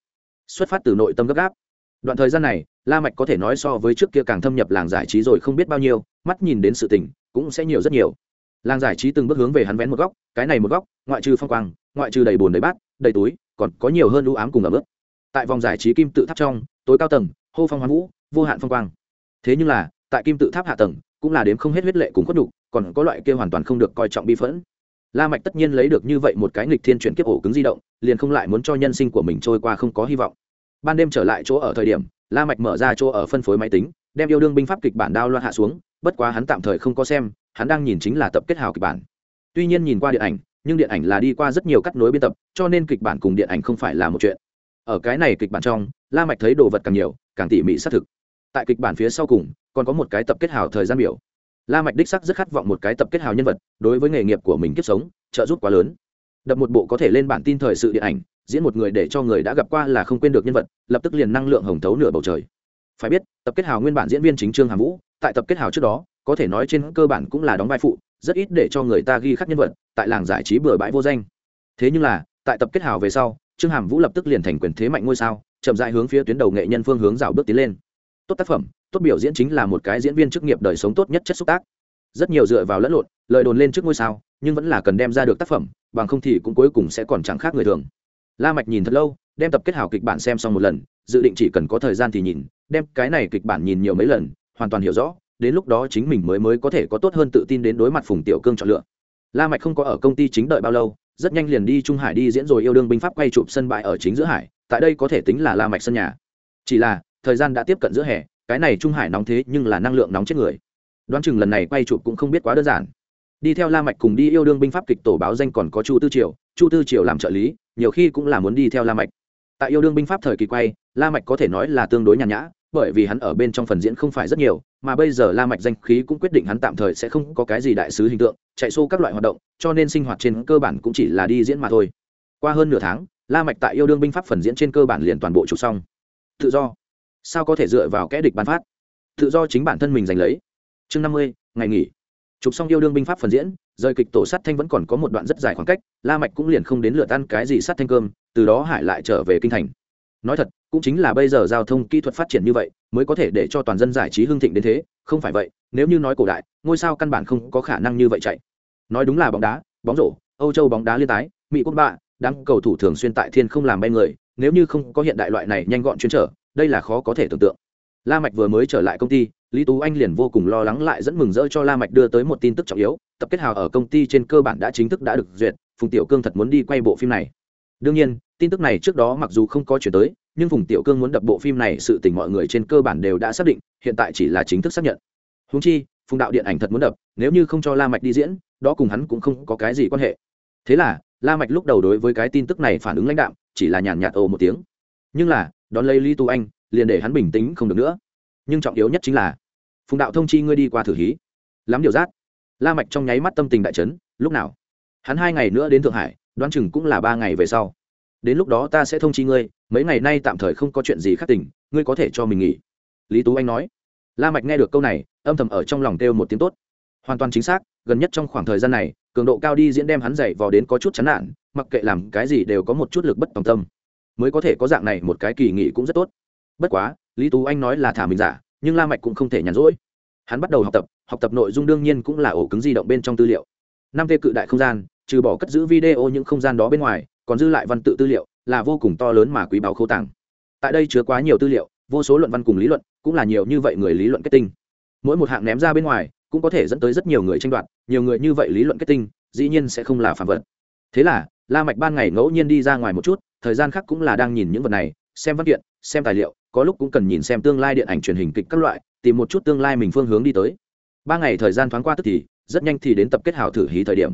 Xuất phát từ nội tâm gấp gáp. Đoạn thời gian này, la mạch có thể nói so với trước kia càng thâm nhập làng giải trí rồi không biết bao nhiêu, mắt nhìn đến sự tình, cũng sẽ nhiều rất nhiều. Làng giải trí từng bước hướng về hắn vén một góc, cái này một góc, ngoại trừ phong quang, ngoại trừ đầy bồn đầy bát, đầy túi, còn có nhiều hơn lũ ám cùng ở bước tại vòng giải trí kim tự tháp trong, tối cao tầng, hô phong hoán vũ, vô hạn phong quang. Thế nhưng là, tại kim tự tháp hạ tầng, cũng là đếm không hết huyết lệ cùng khuất đục còn có loại kia hoàn toàn không được coi trọng bi phẫn. La mạch tất nhiên lấy được như vậy một cái nghịch thiên chuyển kiếp ổ cứng di động, liền không lại muốn cho nhân sinh của mình trôi qua không có hy vọng. Ban đêm trở lại chỗ ở thời điểm, la mạch mở ra chỗ ở phân phối máy tính, đem yêu đương binh pháp kịch bản đao loạn hạ xuống, bất quá hắn tạm thời không có xem, hắn đang nhìn chính là tập kết hào kịch bản. Tuy nhiên nhìn qua điện ảnh, nhưng điện ảnh là đi qua rất nhiều cắt nối biên tập, cho nên kịch bản cùng điện ảnh không phải là một chuyện ở cái này kịch bản trong, la mạch thấy đồ vật càng nhiều, càng tỉ mỉ xác thực. Tại kịch bản phía sau cùng, còn có một cái tập kết hào thời gian biểu. La mạch đích sắc rất khát vọng một cái tập kết hào nhân vật, đối với nghề nghiệp của mình kiếp sống, trợ giúp quá lớn. Đập một bộ có thể lên bản tin thời sự điện ảnh, diễn một người để cho người đã gặp qua là không quên được nhân vật, lập tức liền năng lượng hồng thấu nửa bầu trời. Phải biết, tập kết hào nguyên bản diễn viên chính trương hàm vũ, tại tập kết hào trước đó, có thể nói trên cơ bản cũng là đóng vai phụ, rất ít để cho người ta ghi khắc nhân vật, tại làng giải trí bừa bãi vô danh. Thế nhưng là, tại tập kết hào về sau trương hàm vũ lập tức liền thành quyền thế mạnh ngôi sao, chậm dại hướng phía tuyến đầu nghệ nhân phương hướng rào bước tiến lên. Tốt tác phẩm, tốt biểu diễn chính là một cái diễn viên chức nghiệp đời sống tốt nhất chất xúc tác. Rất nhiều dựa vào lẫn lộn, lời đồn lên trước ngôi sao, nhưng vẫn là cần đem ra được tác phẩm, bằng không thì cũng cuối cùng sẽ còn chẳng khác người thường. La mạch nhìn thật lâu, đem tập kết hảo kịch bản xem xong một lần, dự định chỉ cần có thời gian thì nhìn, đem cái này kịch bản nhìn nhiều mấy lần, hoàn toàn hiểu rõ, đến lúc đó chính mình mới mới có thể có tốt hơn tự tin đến đối mặt phùng tiểu cương chọn lựa. La mạch không có ở công ty chính đợi bao lâu rất nhanh liền đi trung hải đi diễn rồi yêu đương binh pháp quay chụp sân bãi ở chính giữa hải, tại đây có thể tính là la mạch sân nhà. Chỉ là, thời gian đã tiếp cận giữa hè, cái này trung hải nóng thế nhưng là năng lượng nóng chết người. Đoán chừng lần này quay chụp cũng không biết quá đơn giản. Đi theo la mạch cùng đi yêu đương binh pháp kịch tổ báo danh còn có chu tư triều, chu tư triều làm trợ lý, nhiều khi cũng là muốn đi theo la mạch. Tại yêu đương binh pháp thời kỳ quay, la mạch có thể nói là tương đối nhàn nhã bởi vì hắn ở bên trong phần diễn không phải rất nhiều, mà bây giờ la mạch danh khí cũng quyết định hắn tạm thời sẽ không có cái gì đại sứ hình tượng, chạy xô các loại hoạt động, cho nên sinh hoạt trên cơ bản cũng chỉ là đi diễn mà thôi. Qua hơn nửa tháng, la mạch tại yêu đương binh pháp phần diễn trên cơ bản liền toàn bộ chụp xong. Tự do. Sao có thể dựa vào kẽ địch ban phát? Tự do chính bản thân mình giành lấy. Chương năm mươi, ngày nghỉ. Chụp xong yêu đương binh pháp phần diễn, rời kịch tổ sát thanh vẫn còn có một đoạn rất dài khoảng cách, la mạch cũng liền không đến lượt ăn cái gì sát thanh cơm, từ đó hải lại trở về kinh thành nói thật, cũng chính là bây giờ giao thông kỹ thuật phát triển như vậy, mới có thể để cho toàn dân giải trí hưng thịnh đến thế, không phải vậy, nếu như nói cổ đại, ngôi sao căn bản không có khả năng như vậy chạy. Nói đúng là bóng đá, bóng rổ, âu châu bóng đá liên tái, mỹ quốc bạ, đám cầu thủ thường xuyên tại thiên không làm bay người, nếu như không có hiện đại loại này nhanh gọn chuyên trở, đây là khó có thể tưởng tượng. La mạch vừa mới trở lại công ty, lý tú anh liền vô cùng lo lắng lại dẫn mừng rỡ cho la mạch đưa tới một tin tức trọng yếu, tập kết hào ở công ty trên cơ bản đã chính thức đã được duyệt, phùng tiểu cương thật muốn đi quay bộ phim này đương nhiên, tin tức này trước đó mặc dù không có chuyển tới, nhưng phùng tiểu cương muốn đập bộ phim này sự tình mọi người trên cơ bản đều đã xác định, hiện tại chỉ là chính thức xác nhận. Húng chi, phùng đạo điện ảnh thật muốn đập, nếu như không cho la mạch đi diễn, đó cùng hắn cũng không có cái gì quan hệ. Thế là, la mạch lúc đầu đối với cái tin tức này phản ứng lãnh đạm, chỉ là nhàn nhạt ồ một tiếng. Nhưng là, đón lấy lý tu anh, liền để hắn bình tĩnh không được nữa. Nhưng trọng yếu nhất chính là, phùng đạo thông chi ngươi đi qua thử hí. Lắm điều giác la mạch trong nháy mắt tâm tình đại chấn, lúc nào? Hắn hai ngày nữa đến thượng hải đoán chừng cũng là ba ngày về sau. Đến lúc đó ta sẽ thông chi ngươi, mấy ngày nay tạm thời không có chuyện gì khác tỉnh ngươi có thể cho mình nghỉ. Lý tú anh nói. La mạch nghe được câu này, âm thầm ở trong lòng kêu một tiếng tốt. Hoàn toàn chính xác, gần nhất trong khoảng thời gian này, cường độ cao đi diễn đem hắn dậy vò đến có chút chán nản, mặc kệ làm cái gì đều có một chút lực bất tòng tâm. Mới có thể có dạng này một cái kỳ nghỉ cũng rất tốt. Bất quá, lý tú anh nói là thả mình giả, nhưng la mạch cũng không thể nhàn rỗi. Hắn bắt đầu học tập học tập nội dung đương nhiên cũng là ổ cứng di động bên trong tư liệu. Năm tê cự đại không gian trừ bỏ cất giữ video những không gian đó bên ngoài, còn dư lại văn tự tư liệu, là vô cùng to lớn mà quý báu khâu tàng. Tại đây chứa quá nhiều tư liệu, vô số luận văn cùng lý luận, cũng là nhiều như vậy người lý luận kết tinh. Mỗi một hạng ném ra bên ngoài, cũng có thể dẫn tới rất nhiều người tranh đoạt, nhiều người như vậy lý luận kết tinh, dĩ nhiên sẽ không là phản vật. Thế là, la mạch ban ngày ngẫu nhiên đi ra ngoài một chút, thời gian khác cũng là đang nhìn những vật này, xem văn kiện, xem tài liệu, có lúc cũng cần nhìn xem tương lai điện ảnh truyền hình kịch các loại, tìm một chút tương lai mình phương hướng đi tới. Ba ngày thời gian thoáng qua tức thì, rất nhanh thì đến tập kết hảo thử hí thời điểm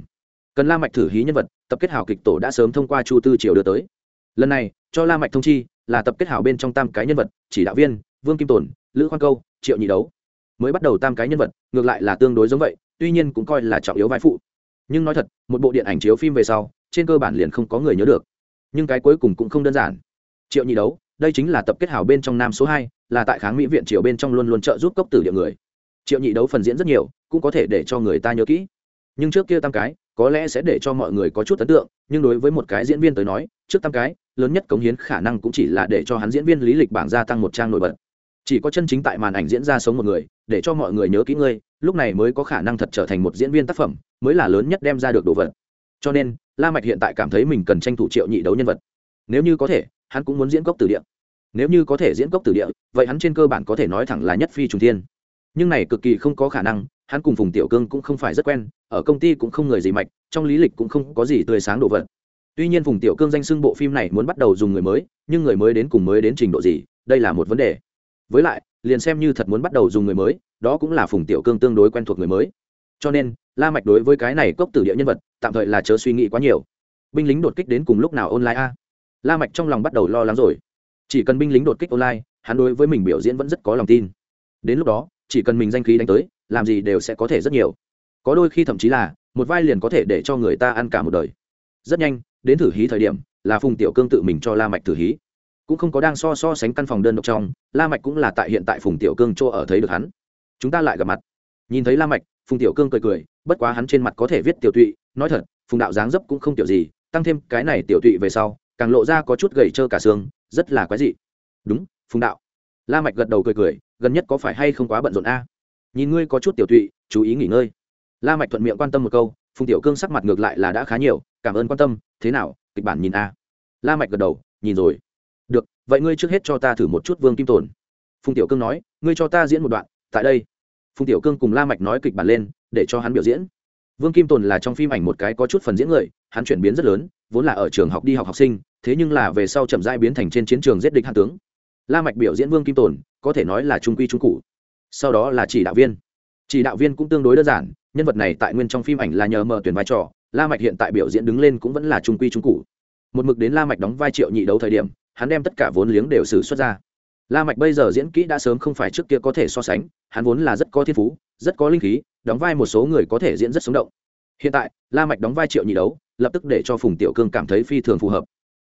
cần la mạch thử hí nhân vật, tập kết hảo kịch tổ đã sớm thông qua chu tư triều đưa tới. Lần này, cho la mạch thông chi, là tập kết hảo bên trong tam cái nhân vật, chỉ đạo viên, vương kim tồn, lữ khoan câu, triệu nhị đấu. Mới bắt đầu tam cái nhân vật, ngược lại là tương đối giống vậy, tuy nhiên cũng coi là trọng yếu vai phụ. Nhưng nói thật, một bộ điện ảnh chiếu phim về sau, trên cơ bản liền không có người nhớ được. Nhưng cái cuối cùng cũng không đơn giản. Triệu nhị đấu, đây chính là tập kết hảo bên trong nam số hai, là tại kháng mỹ viện triều bên trong luôn luôn trợ giúp cốc tử địa người. Triệu nhị đấu phần diễn rất nhiều, cũng có thể để cho người ta nhớ kỹ. Nhưng trước kia tam cái có lẽ sẽ để cho mọi người có chút ấn tượng, nhưng đối với một cái diễn viên tới nói, trước tam cái, lớn nhất cống hiến khả năng cũng chỉ là để cho hắn diễn viên lý lịch bảng gia tăng một trang nổi bật. Chỉ có chân chính tại màn ảnh diễn ra sống một người, để cho mọi người nhớ kỹ ngươi, lúc này mới có khả năng thật trở thành một diễn viên tác phẩm, mới là lớn nhất đem ra được đồ vật. Cho nên, la mạch hiện tại cảm thấy mình cần tranh thủ triệu nhị đấu nhân vật. Nếu như có thể, hắn cũng muốn diễn cốc tử địa. Nếu như có thể diễn cốc tử địa, vậy hắn trên cơ bản có thể nói thẳng là nhất phi trùng thiên. Nhưng này cực kỳ không có khả năng hắn cùng phùng tiểu cương cũng không phải rất quen, ở công ty cũng không người gì mạch, trong lý lịch cũng không có gì tươi sáng đồ vật. Tuy nhiên phùng tiểu cương danh xưng bộ phim này muốn bắt đầu dùng người mới, nhưng người mới đến cùng mới đến trình độ gì, đây là một vấn đề. Với lại, liền xem như thật muốn bắt đầu dùng người mới, đó cũng là phùng tiểu cương tương đối quen thuộc người mới. Cho nên, la mạch đối với cái này cốc tử địa nhân vật, tạm thời là chớ suy nghĩ quá nhiều. Binh lính đột kích đến cùng lúc nào online a? La mạch trong lòng bắt đầu lo lắng rồi. Chỉ cần binh lính đột kích online, hắn đối với mình biểu diễn vẫn rất có lòng tin. Đến lúc đó, chỉ cần mình danh khí đánh tới làm gì đều sẽ có thể rất nhiều. Có đôi khi thậm chí là, một vai liền có thể để cho người ta ăn cả một đời. Rất nhanh, đến thử hí thời điểm, là phùng tiểu cương tự mình cho la mạch thử hí. Cũng không có đang so so sánh căn phòng đơn độc trong, la mạch cũng là tại hiện tại phùng tiểu cương chỗ ở thấy được hắn. Chúng ta lại gặp mặt. Nhìn thấy la mạch, phùng tiểu cương cười cười, bất quá hắn trên mặt có thể viết tiểu tụy, nói thật, phùng đạo dáng dấp cũng không tiểu gì, tăng thêm cái này tiểu tụy về sau, càng lộ ra có chút gầy trơ cả xương, rất là quái dị. Đúng, phùng đạo. La mạch gật đầu cười cười, gần nhất có phải hay không quá bận rộn a? Nhìn ngươi có chút tiểu tụy, chú ý nghỉ ngơi. La mạch thuận miệng quan tâm một câu, phùng tiểu cương sắc mặt ngược lại là đã khá nhiều, cảm ơn quan tâm, thế nào, kịch bản nhìn a? La mạch gật đầu, nhìn rồi. Được, vậy ngươi trước hết cho ta thử một chút vương kim tồn. Phùng tiểu cương nói, ngươi cho ta diễn một đoạn, tại đây. Phùng tiểu cương cùng la mạch nói kịch bản lên, để cho hắn biểu diễn. Vương kim tồn là trong phim ảnh một cái có chút phần diễn người, hắn chuyển biến rất lớn, vốn là ở trường học đi học học sinh, thế nhưng là về sau chậm rãi biến thành trên chiến trường giết địch hạ tướng. La mạch biểu diễn vương kim tồn, có thể nói là trung quy trung cụ sau đó là chỉ đạo viên. Chỉ đạo viên cũng tương đối đơn giản, nhân vật này tại nguyên trong phim ảnh là nhờ mở tuyển vai trò, la mạch hiện tại biểu diễn đứng lên cũng vẫn là trung quy trung cụ một mực đến la mạch đóng vai triệu nhị đấu thời điểm, hắn đem tất cả vốn liếng đều sử xuất ra. La mạch bây giờ diễn kỹ đã sớm không phải trước kia có thể so sánh, hắn vốn là rất có thiên phú, rất có linh khí, đóng vai một số người có thể diễn rất sống động. Hiện tại, la mạch đóng vai triệu nhị đấu, lập tức để cho phùng tiểu cương cảm thấy phi thường phù hợp.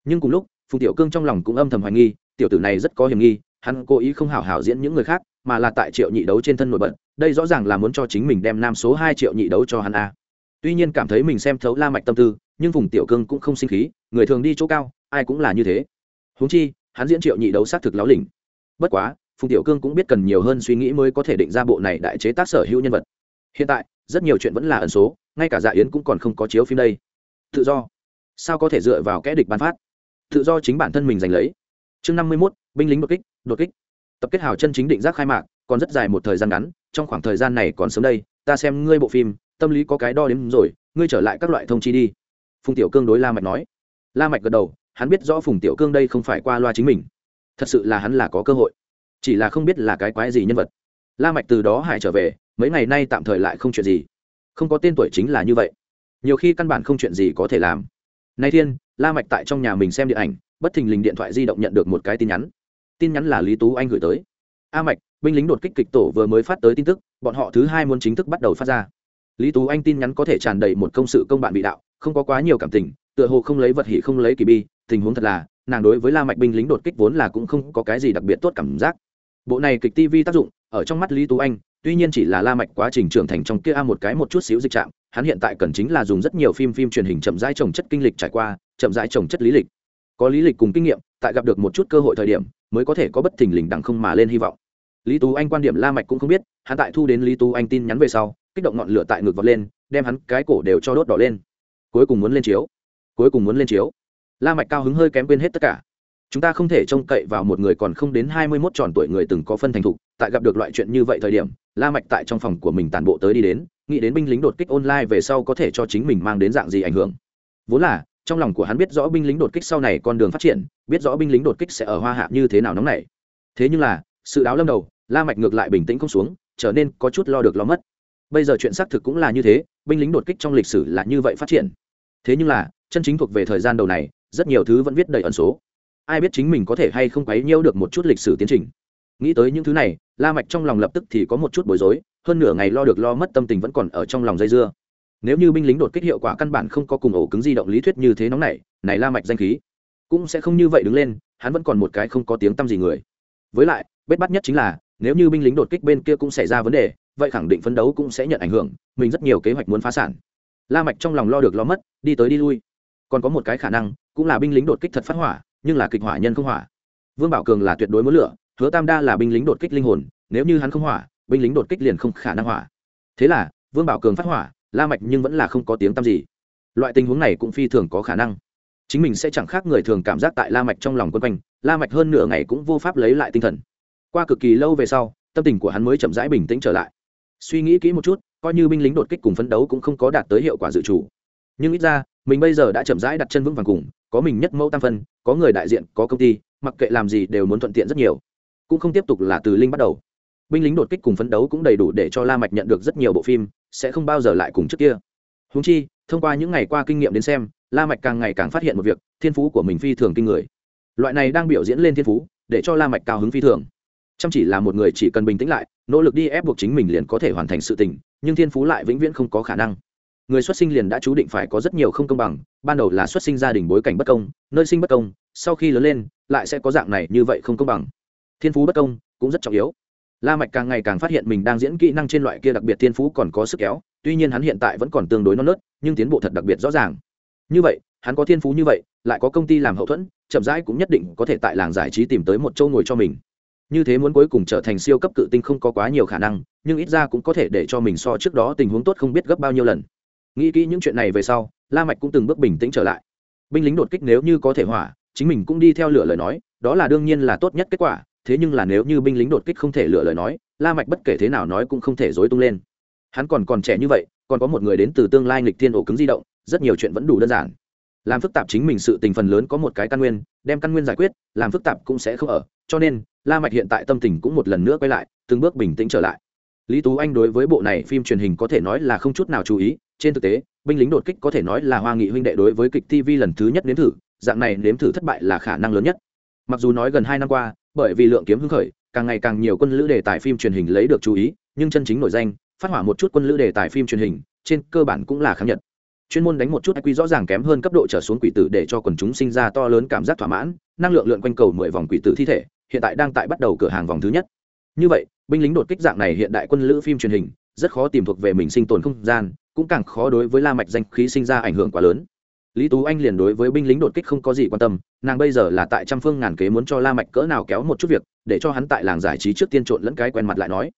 Nhưng cùng lúc, phùng tiểu cương trong lòng cũng âm thầm hoài nghi, tiểu tử này rất có hiểm nghi, hắn cố ý không hảo hảo diễn những người khác mà là tại triệu nhị đấu trên thân nổi bật, đây rõ ràng là muốn cho chính mình đem nam số hai triệu nhị đấu cho hắn a. Tuy nhiên cảm thấy mình xem thấu la mạch tâm tư, nhưng phùng tiểu cương cũng không sinh khí, người thường đi chỗ cao, ai cũng là như thế. Huống chi, hắn diễn triệu nhị đấu xác thực láo lỉnh. Bất quá, phùng tiểu cương cũng biết cần nhiều hơn suy nghĩ mới có thể định ra bộ này đại chế tác sở hữu nhân vật. Hiện tại, rất nhiều chuyện vẫn là ẩn số, ngay cả dạ yến cũng còn không có chiếu phim đây. Tự do. Sao có thể dựa vào kẽ địch bán phát? Tự do chính bản thân mình giành lấy. Chương năm mươi mốt, binh lính đột kích đột kích tập kết hào chân chính định giác khai mạc, còn rất dài một thời gian ngắn, trong khoảng thời gian này còn sớm đây, ta xem ngươi bộ phim, tâm lý có cái đo đếm rồi, ngươi trở lại các loại thông chi đi. Phùng tiểu cương đối la mạch nói. La mạch gật đầu, hắn biết rõ phùng tiểu cương đây không phải qua loa chính mình. Thật sự là hắn là có cơ hội. Chỉ là không biết là cái quái gì nhân vật. La mạch từ đó hải trở về, mấy ngày nay tạm thời lại không chuyện gì. Không có tên tuổi chính là như vậy. Nhiều khi căn bản không chuyện gì có thể làm. Nay thiên, la mạch tại trong nhà mình xem điện ảnh, bất thình lình điện thoại di động nhận được một cái tin nhắn tin nhắn là lý tú anh gửi tới. A mạch, binh lính đột kích kịch tổ vừa mới phát tới tin tức, bọn họ thứ hai muốn chính thức bắt đầu phát ra. Lý tú anh tin nhắn có thể tràn đầy một công sự công bạn bị đạo, không có quá nhiều cảm tình, tựa hồ không lấy vật hỉ không lấy kỳ bi, tình huống thật là, nàng đối với la mạch binh lính đột kích vốn là cũng không có cái gì đặc biệt tốt cảm giác. Bộ này kịch tv tác dụng, ở trong mắt lý tú anh, tuy nhiên chỉ là la mạch quá trình trưởng thành trong kia a một cái một chút xíu dịch trạng, hắn hiện tại cần chính là dùng rất nhiều phim phim truyền hình chậm rãi trồng chất kinh lịch trải qua, chậm rãi trồng chất lý lịch. Có lý lịch cùng kinh nghiệm, tại gặp được một chút cơ hội thời điểm mới có thể có bất thình lình đằng không mà lên hy vọng. Lý tú anh quan điểm la mạch cũng không biết, hắn tại thu đến lý tú anh tin nhắn về sau, kích động ngọn lửa tại ngực vọt lên, đem hắn cái cổ đều cho đốt đỏ lên. Cuối cùng muốn lên chiếu. Cuối cùng muốn lên chiếu. La mạch cao hứng hơi kém quên hết tất cả. Chúng ta không thể trông cậy vào một người còn không đến hai mươi 21 tròn tuổi người từng có phân thành thục, tại gặp được loại chuyện như vậy thời điểm, la mạch tại trong phòng của mình tàn bộ tới đi đến, nghĩ đến binh lính đột kích online về sau có thể cho chính mình mang đến dạng gì ảnh hưởng. Vốn là trong lòng của hắn biết rõ binh lính đột kích sau này con đường phát triển, biết rõ binh lính đột kích sẽ ở hoa hạ như thế nào nóng này thế nhưng là, sự đáo lâm đầu, la mạch ngược lại bình tĩnh không xuống, trở nên có chút lo được lo mất. Bây giờ chuyện xác thực cũng là như thế, binh lính đột kích trong lịch sử là như vậy phát triển. Thế nhưng là, chân chính thuộc về thời gian đầu này, rất nhiều thứ vẫn viết đầy ẩn số. Ai biết chính mình có thể hay không quấy nhiễu được một chút lịch sử tiến trình. Nghĩ tới những thứ này, la mạch trong lòng lập tức thì có một chút bối rối, hơn nửa ngày lo được lo mất tâm tình vẫn còn ở trong lòng dây dưa nếu như binh lính đột kích hiệu quả căn bản không có cùng ổ cứng di động lý thuyết như thế nóng này này la mạch danh khí, cũng sẽ không như vậy đứng lên, hắn vẫn còn một cái không có tiếng tăm gì người. Với lại, bết bắt nhất chính là, nếu như binh lính đột kích bên kia cũng xảy ra vấn đề, vậy khẳng định phấn đấu cũng sẽ nhận ảnh hưởng, mình rất nhiều kế hoạch muốn phá sản. La mạch trong lòng lo được lo mất, đi tới đi lui. Còn có một cái khả năng, cũng là binh lính đột kích thật phát hỏa, nhưng là kịch hỏa nhân không hỏa. Vương bảo cường là tuyệt đối muốn lửa hứa tam đa là binh lính đột kích linh hồn, nếu như hắn không hỏa, binh lính đột kích liền không khả năng hỏa. Thế là, vương bảo cường phát hỏa la mạch nhưng vẫn là không có tiếng tăm gì. Loại tình huống này cũng phi thường có khả năng. Chính mình sẽ chẳng khác người thường cảm giác tại la mạch trong lòng quân quanh, la mạch hơn nửa ngày cũng vô pháp lấy lại tinh thần. Qua cực kỳ lâu về sau, tâm tình của hắn mới chậm rãi bình tĩnh trở lại. Suy nghĩ kỹ một chút, coi như binh lính đột kích cùng phấn đấu cũng không có đạt tới hiệu quả dự chủ nhưng ít ra, mình bây giờ đã chậm rãi đặt chân vững vàng cùng, có mình nhất mẫu tam phân, có người đại diện, có công ty, mặc kệ làm gì đều muốn thuận tiện rất nhiều. Cũng không tiếp tục là từ linh bắt đầu binh lính đột kích cùng phấn đấu cũng đầy đủ để cho la mạch nhận được rất nhiều bộ phim, sẽ không bao giờ lại cùng trước kia. Húng chi, thông qua những ngày qua kinh nghiệm đến xem, la mạch càng ngày càng phát hiện một việc, thiên phú của mình phi thường kinh người. Loại này đang biểu diễn lên thiên phú, để cho la mạch cao hứng phi thường. Chăm chỉ là một người chỉ cần bình tĩnh lại, nỗ lực đi ép buộc chính mình liền có thể hoàn thành sự tình, nhưng thiên phú lại vĩnh viễn không có khả năng. Người xuất sinh liền đã chú định phải có rất nhiều không công bằng, ban đầu là xuất sinh gia đình bối cảnh bất công, nơi sinh bất công, sau khi lớn lên, lại sẽ có dạng này như vậy không công bằng. Thiên phú bất công cũng rất trọng yếu la mạch càng ngày càng phát hiện mình đang diễn kỹ năng trên loại kia đặc biệt thiên phú còn có sức kéo, tuy nhiên hắn hiện tại vẫn còn tương đối non nớt, nhưng tiến bộ thật đặc biệt rõ ràng. Như vậy, hắn có thiên phú như vậy, lại có công ty làm hậu thuẫn, chậm rãi cũng nhất định có thể tại làng giải trí tìm tới một chỗ ngồi cho mình. Như thế muốn cuối cùng trở thành siêu cấp cự tinh không có quá nhiều khả năng, nhưng ít ra cũng có thể để cho mình so trước đó tình huống tốt không biết gấp bao nhiêu lần. Nghĩ kỹ những chuyện này về sau, la mạch cũng từng bước bình tĩnh trở lại. Binh lính đột kích nếu như có thể hỏa, chính mình cũng đi theo lửa lời nói, đó là đương nhiên là tốt nhất kết quả thế nhưng là nếu như binh lính đột kích không thể lựa lời nói, la mạch bất kể thế nào nói cũng không thể dối tung lên. Hắn còn còn trẻ như vậy, còn có một người đến từ tương lai nghịch thiên ổ cứng di động, rất nhiều chuyện vẫn đủ đơn giản. Làm phức tạp chính mình sự tình phần lớn có một cái căn nguyên, đem căn nguyên giải quyết, làm phức tạp cũng sẽ không ở, cho nên, la mạch hiện tại tâm tình cũng một lần nữa quay lại, từng bước bình tĩnh trở lại. Lý tú anh đối với bộ này phim truyền hình có thể nói là không chút nào chú ý, trên thực tế, binh lính đột kích có thể nói là hoa nghị huynh đệ đối với kịch tv lần thứ nhất nếm thử, dạng này nếm thử thất bại là khả năng lớn nhất. Mặc dù nói gần hai năm qua bởi vì lượng kiếm hưng khởi, càng ngày càng nhiều quân lữ đề tài phim truyền hình lấy được chú ý, nhưng chân chính nổi danh, phát hỏa một chút quân lữ đề tài phim truyền hình, trên cơ bản cũng là kháng nhật. Chuyên môn đánh một chút quy rõ ràng kém hơn cấp độ trở xuống quỷ tử để cho quần chúng sinh ra to lớn cảm giác thỏa mãn, năng lượng lượn quanh cầu mười vòng quỷ tử thi thể, hiện tại đang tại bắt đầu cửa hàng vòng thứ nhất. Như vậy, binh lính đột kích dạng này hiện đại quân lữ phim truyền hình, rất khó tìm thuộc về mình sinh tồn không gian, cũng càng khó đối với la mạch danh khí sinh ra ảnh hưởng quá lớn. Lý tú anh liền đối với binh lính đột kích không có gì quan tâm nàng bây giờ là tại trăm phương ngàn kế muốn cho la mạch cỡ nào kéo một chút việc, để cho hắn tại làng giải trí trước tiên trộn lẫn cái quen mặt lại nói.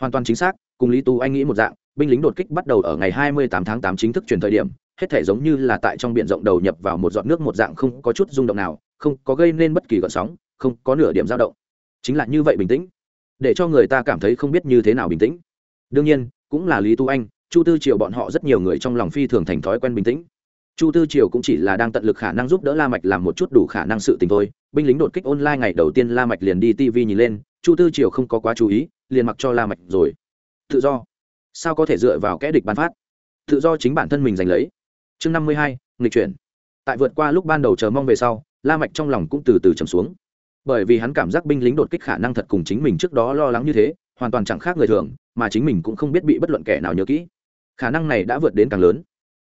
Hoàn toàn chính xác, cùng lý tú anh nghĩ một dạng, binh lính đột kích bắt đầu ở ngày 28 tháng 8 chính thức truyền thời điểm, hết thể giống như là tại trong biển rộng đầu nhập vào một giọt nước một dạng không có chút rung động nào, không có gây nên bất kỳ gợn sóng, không có nửa điểm dao động. Chính là như vậy bình tĩnh, để cho người ta cảm thấy không biết như thế nào bình tĩnh. Đương nhiên, cũng là lý tu anh, chu tư triều bọn họ rất nhiều người trong lòng phi thường thành thói quen bình tĩnh chu tư triều cũng chỉ là đang tận lực khả năng giúp đỡ la mạch làm một chút đủ khả năng sự tình thôi. Binh lính đột kích online ngày đầu tiên la mạch liền đi tv nhìn lên, chu tư triều không có quá chú ý, liền mặc cho la mạch rồi. Tự do. Sao có thể dựa vào kẽ địch bán phát? Tự do chính bản thân mình giành lấy. Chương năm mươi hai, nghịch chuyển. Tại vượt qua lúc ban đầu chờ mong về sau, la mạch trong lòng cũng từ từ trầm xuống. Bởi vì hắn cảm giác binh lính đột kích khả năng thật cùng chính mình trước đó lo lắng như thế, hoàn toàn chẳng khác người thường, mà chính mình cũng không biết bị bất luận kẻ nào nhớ kỹ. Khả năng này đã vượt đến càng lớn.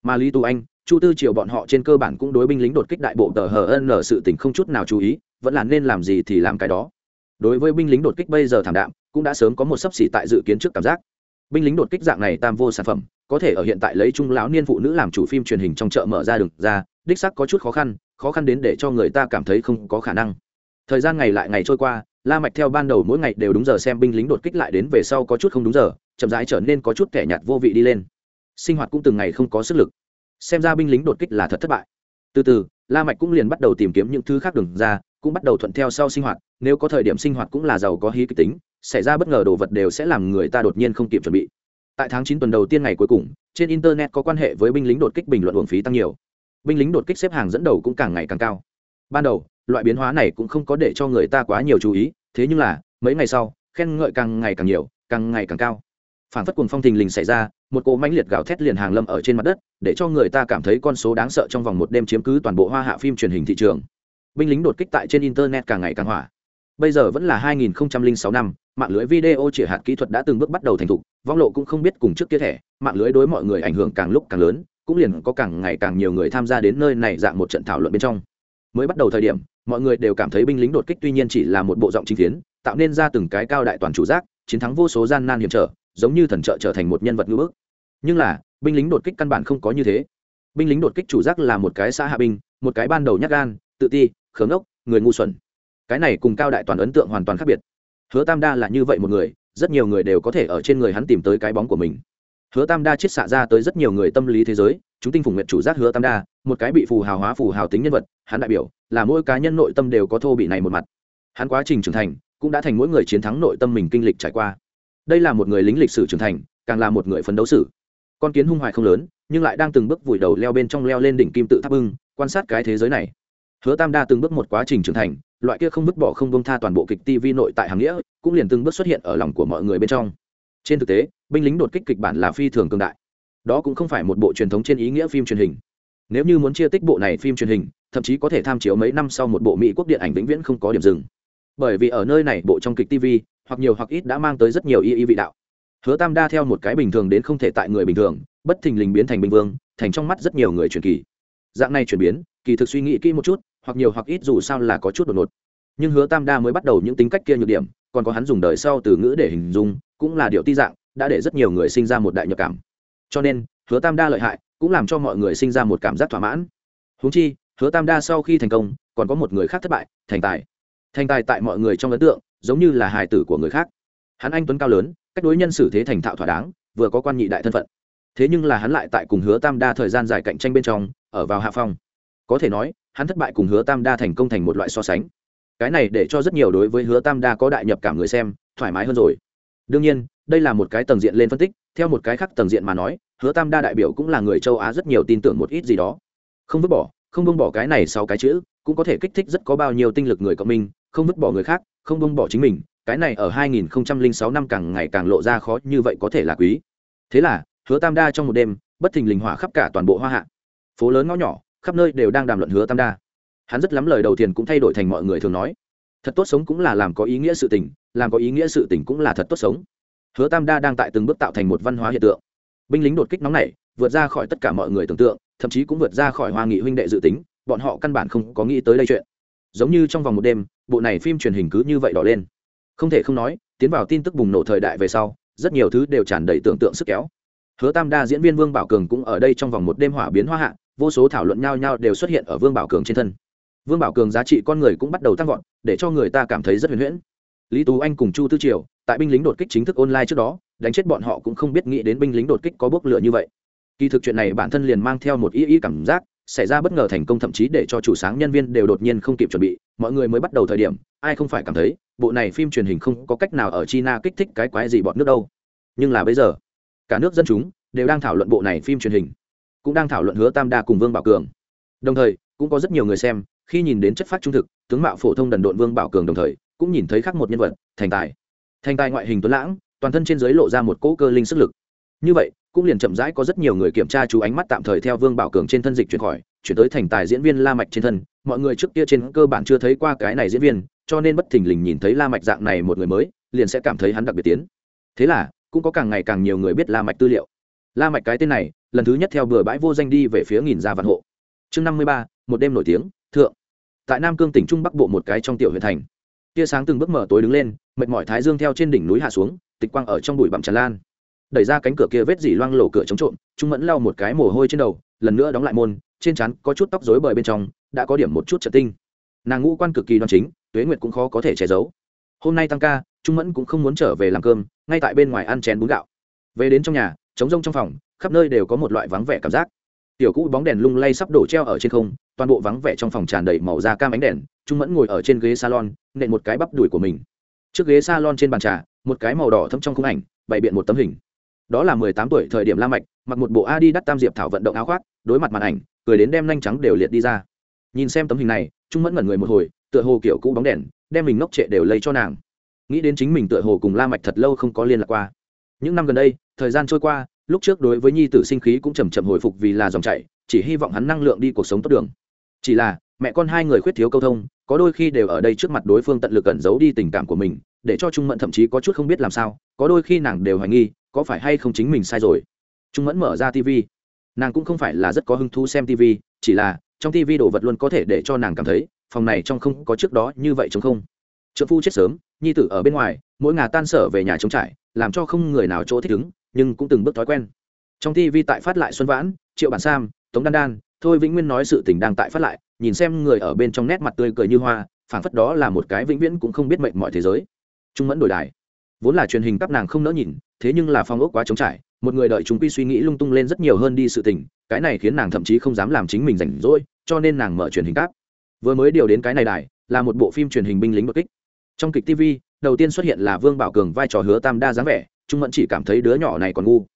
Mà lý tu anh chu tư triều bọn họ trên cơ bản cũng đối binh lính đột kích đại bộ tờ hờ ân sự tình không chút nào chú ý, vẫn là nên làm gì thì làm cái đó. Đối với binh lính đột kích bây giờ thảm đạm, cũng đã sớm có một sấp xỉ tại dự kiến trước cảm giác. Binh lính đột kích dạng này tam vô sản phẩm, có thể ở hiện tại lấy trung lão niên phụ nữ làm chủ phim truyền hình trong chợ mở ra đường ra, đích sắc có chút khó khăn khó khăn đến để cho người ta cảm thấy không có khả năng. Thời gian ngày lại ngày trôi qua, la mạch theo ban đầu mỗi ngày đều đúng giờ xem binh lính đột kích lại đến về sau có chút không đúng giờ, chậm rãi trở nên có chút kẻ nhạt vô vị đi lên. Sinh hoạt cũng từng ngày không có sức lực xem ra binh lính đột kích là thật thất bại. Từ từ, la mạch cũng liền bắt đầu tìm kiếm những thứ khác đường ra, cũng bắt đầu thuận theo sau sinh hoạt, nếu có thời điểm sinh hoạt cũng là giàu có hí kịch tính, xảy ra bất ngờ đồ vật đều sẽ làm người ta đột nhiên không kịp chuẩn bị. Tại tháng chín tuần đầu tiên ngày cuối cùng, trên internet có quan hệ với binh lính đột kích bình luận uổng phí tăng nhiều. Binh lính đột kích xếp hàng dẫn đầu cũng càng ngày càng cao. Ban đầu, loại biến hóa này cũng không có để cho người ta quá nhiều chú ý, thế nhưng là, mấy ngày sau, khen ngợi càng ngày càng nhiều, càng ngày càng cao. Phản phất cuồng phong thình lình xảy ra một cỗ mãnh liệt gào thét liền hàng lâm ở trên mặt đất, để cho người ta cảm thấy con số đáng sợ trong vòng một đêm chiếm cứ toàn bộ hoa hạ phim truyền hình thị trường. Binh lính đột kích tại trên internet càng ngày càng hỏa. Bây giờ vẫn là 2006 năm, mạng lưới video chỉ hạt kỹ thuật đã từng bước bắt đầu thành thục, vong lộ cũng không biết cùng trước kia thẻ, mạng lưới đối mọi người ảnh hưởng càng lúc càng lớn, cũng liền có càng ngày càng nhiều người tham gia đến nơi này dạng một trận thảo luận bên trong. Mới bắt đầu thời điểm, mọi người đều cảm thấy binh lính đột kích tuy nhiên chỉ là một bộ giọng chính tiến tạo nên ra từng cái cao đại toàn chủ giác, chiến thắng vô số gian nan hiểm trở giống như thần trợ trở thành một nhân vật ngữ bức. Nhưng là, binh lính đột kích căn bản không có như thế. Binh lính đột kích chủ giác là một cái xã hạ binh, một cái ban đầu nhát gan, tự ti, khớm ốc, người ngu xuẩn. Cái này cùng cao đại toàn ấn tượng hoàn toàn khác biệt. Hứa tam đa là như vậy một người, rất nhiều người đều có thể ở trên người hắn tìm tới cái bóng của mình. Hứa tam đa chiết xạ ra tới rất nhiều người tâm lý thế giới, chúng tinh phùng nguyện chủ giác hứa tam đa, một cái bị phù hào hóa phù hào tính nhân vật, hắn đại biểu, là mỗi cá nhân nội tâm đều có thô bị này một mặt. Hắn quá trình trưởng thành, cũng đã thành mỗi người chiến thắng nội tâm mình kinh lịch trải qua đây là một người lính lịch sử trưởng thành, càng là một người phấn đấu sử con kiến hung hoài không lớn, nhưng lại đang từng bước vùi đầu leo bên trong leo lên đỉnh kim tự tháp bưng, quan sát cái thế giới này. Hứa tam đa từng bước một quá trình trưởng thành, loại kia không vứt bỏ không bông tha toàn bộ kịch tv nội tại hàng nghĩa, cũng liền từng bước xuất hiện ở lòng của mọi người bên trong. Trên thực tế, binh lính đột kích kịch bản là phi thường cường đại. Đó cũng không phải một bộ truyền thống trên ý nghĩa phim truyền hình. Nếu như muốn chia tích bộ này phim truyền hình, thậm chí có thể tham chiếu mấy năm sau một bộ mỹ quốc điện ảnh vĩnh viễn không có điểm dừng. Bởi vì ở nơi này, bộ trong kịch tv hoặc nhiều hoặc ít đã mang tới rất nhiều y y vị đạo. Hứa tam đa theo một cái bình thường đến không thể tại người bình thường, bất thình lình biến thành bình vương, thành trong mắt rất nhiều người truyền kỳ. Dạng này chuyển biến, kỳ thực suy nghĩ kỹ một chút, hoặc nhiều hoặc ít dù sao là có chút đột ngột. Nhưng hứa tam đa mới bắt đầu những tính cách kia nhược điểm, còn có hắn dùng đời sau từ ngữ để hình dung, cũng là điều ti dạng, đã để rất nhiều người sinh ra một đại nhập cảm. Cho nên, hứa tam đa lợi hại, cũng làm cho mọi người sinh ra một cảm giác thỏa mãn. Húng chi, hứa tam đa sau khi thành công, còn có một người khác thất bại, thành tài thành tài tại mọi người trong ấn tượng, giống như là hài tử của người khác. Hắn anh tuấn cao lớn, cách đối nhân xử thế thành thạo thỏa đáng, vừa có quan nhị đại thân phận. Thế nhưng là hắn lại tại cùng hứa tam đa thời gian dài cạnh tranh bên trong, ở vào hạ phong. Có thể nói, hắn thất bại cùng hứa tam đa thành công thành một loại so sánh. Cái này để cho rất nhiều đối với hứa tam đa có đại nhập cảm người xem, thoải mái hơn rồi. Đương nhiên, đây là một cái tầng diện lên phân tích, theo một cái khác tầng diện mà nói, hứa tam đa đại biểu cũng là người châu á rất nhiều tin tưởng một ít gì đó. Không vứt bỏ, không buông bỏ cái này sau cái chữ, cũng có thể kích thích rất có bao nhiêu tinh lực người cộng minh không vứt bỏ người khác, không buông bỏ chính mình, cái này ở 2006 năm càng ngày càng lộ ra khó như vậy có thể là quý. Thế là, hứa tam đa trong một đêm, bất thình lình hỏa khắp cả toàn bộ hoa hạ. Phố lớn ngõ nhỏ, khắp nơi đều đang đàm luận hứa tam đa. Hắn rất lắm lời đầu tiên cũng thay đổi thành mọi người thường nói. Thật tốt sống cũng là làm có ý nghĩa sự tình, làm có ý nghĩa sự tình cũng là thật tốt sống. Hứa tam đa đang tại từng bước tạo thành một văn hóa hiện tượng. Binh lính đột kích nóng này vượt ra khỏi tất cả mọi người tưởng tượng, thậm chí cũng vượt ra khỏi hoa nghị huynh đệ dự tính, bọn họ căn bản không có nghĩ tới đây chuyện. Giống như trong vòng một đêm bộ này phim truyền hình cứ như vậy đỏ lên. Không thể không nói, tiến vào tin tức bùng nổ thời đại về sau, rất nhiều thứ đều tràn đầy tưởng tượng sức kéo. Hứa tam đa diễn viên vương bảo cường cũng ở đây trong vòng một đêm hỏa biến hoa hạ, vô số thảo luận nhau nhau đều xuất hiện ở vương bảo cường trên thân. Vương bảo cường giá trị con người cũng bắt đầu tăng vọt, để cho người ta cảm thấy rất huyền huyễn. Lý tú anh cùng chu tư triều, tại binh lính đột kích chính thức online trước đó, đánh chết bọn họ cũng không biết nghĩ đến binh lính đột kích có bốc lửa như vậy. Kỳ thực chuyện này bản thân liền mang theo một ý ý cảm giác xảy ra bất ngờ thành công thậm chí để cho chủ sáng nhân viên đều đột nhiên không kịp chuẩn bị, mọi người mới bắt đầu thời điểm, ai không phải cảm thấy, bộ này phim truyền hình không có cách nào ở china kích thích cái quái gì bọn nước đâu. Nhưng là bây giờ, cả nước dân chúng đều đang thảo luận bộ này phim truyền hình, cũng đang thảo luận hứa tam đa cùng vương bảo cường. Đồng thời, cũng có rất nhiều người xem, khi nhìn đến chất phát trung thực, tướng mạo phổ thông đần độn vương bảo cường đồng thời, cũng nhìn thấy khác một nhân vật, thành tài. Thành tài ngoại hình tuấn lãng, toàn thân trên giới lộ ra một cỗ cơ linh sức lực. Như vậy cũng liền chậm rãi có rất nhiều người kiểm tra chú ánh mắt tạm thời theo vương bảo cường trên thân dịch chuyển khỏi, chuyển tới thành tài diễn viên la mạch trên thân. Mọi người trước kia trên cơ bản chưa thấy qua cái này diễn viên, cho nên bất thình lình nhìn thấy la mạch dạng này một người mới, liền sẽ cảm thấy hắn đặc biệt tiến. Thế là, cũng có càng ngày càng nhiều người biết la mạch tư liệu. La mạch cái tên này, lần thứ nhất theo bừa bãi vô danh đi về phía nghìn gia vạn hộ. Chương năm mươi ba, một đêm nổi tiếng, thượng. Tại nam cương tỉnh trung bắc bộ một cái trong tiểu huyện thành. Tia sáng từng bước mở tối đứng lên, mệt mỏi thái dương theo trên đỉnh núi hạ xuống, tịch quang ở trong bụi bặm tràn lan đẩy ra cánh cửa kia vết dỉ loang lổ cửa chống trộm trung mẫn lau một cái mồ hôi trên đầu, lần nữa đóng lại môn, trên trán có chút tóc rối bời bên trong, đã có điểm một chút trật tinh. Nàng ngũ quan cực kỳ đoan chính, tuế nguyệt cũng khó có thể che giấu. Hôm nay tăng ca trung mẫn cũng không muốn trở về làm cơm, ngay tại bên ngoài ăn chén bún gạo. Về đến trong nhà, trống rông trong phòng, khắp nơi đều có một loại vắng vẻ cảm giác. Tiểu cũ bóng đèn lung lay sắp đổ treo ở trên không, toàn bộ vắng vẻ trong phòng tràn đầy màu da cam ánh đèn trung mẫn ngồi ở trên ghế salon, nện một cái bắp đùi của mình. Trước ghế salon trên bàn trà, một cái màu đỏ thấm trong khung ảnh, bày biện một tấm hình đó là mười tám tuổi thời điểm la mạch, mặc một bộ adi đắt tam diệp thảo vận động áo khoác, đối mặt màn ảnh, cười đến đem nhanh trắng đều liệt đi ra. Nhìn xem tấm hình này, trung mẫn ngẩn người một hồi, tựa hồ kiểu cũ bóng đèn, đem mình ngốc trệ đều lấy cho nàng. Nghĩ đến chính mình tựa hồ cùng la mạch thật lâu không có liên lạc qua. Những năm gần đây, thời gian trôi qua, lúc trước đối với nhi tử sinh khí cũng chậm chậm hồi phục vì là dòng chảy, chỉ hy vọng hắn năng lượng đi cuộc sống tốt đường. Chỉ là, mẹ con hai người khuyết thiếu câu thông, có đôi khi đều ở đây trước mặt đối phương tận lực cẩn giấu đi tình cảm của mình, để cho trung mẫn thậm chí có chút không biết làm sao, có đôi khi nàng đều hoài nghi có phải hay không chính mình sai rồi? Trung mẫn mở ra tv nàng cũng không phải là rất có hứng thú xem tv chỉ là trong tv đồ vật luôn có thể để cho nàng cảm thấy, phòng này trong không có trước đó như vậy chống không. Trợ phu chết sớm, nhi tử ở bên ngoài, mỗi ngà tan sở về nhà trống trải, làm cho không người nào chỗ thích ứng, nhưng cũng từng bước thói quen. Trong tv tại phát lại xuân vãn, triệu bản sam, tống đan đan, thôi vĩnh nguyên nói sự tình đang tại phát lại, nhìn xem người ở bên trong nét mặt tươi cười như hoa, phảng phất đó là một cái vĩnh viễn cũng không biết mệnh mọi thế giới. Trung mẫn đổi đài. Vốn là truyền hình các nàng không nỡ nhìn thế nhưng là phong ốc quá trống trải, một người đợi chúng quy suy nghĩ lung tung lên rất nhiều hơn đi sự tình, cái này khiến nàng thậm chí không dám làm chính mình rảnh rỗi, cho nên nàng mở truyền hình cáp. Vừa mới điều đến cái này đài, là một bộ phim truyền hình binh lính bất kích. Trong kịch tv đầu tiên xuất hiện là vương bảo cường vai trò hứa tam đa dáng vẻ trung mẫn chỉ cảm thấy đứa nhỏ này còn ngu.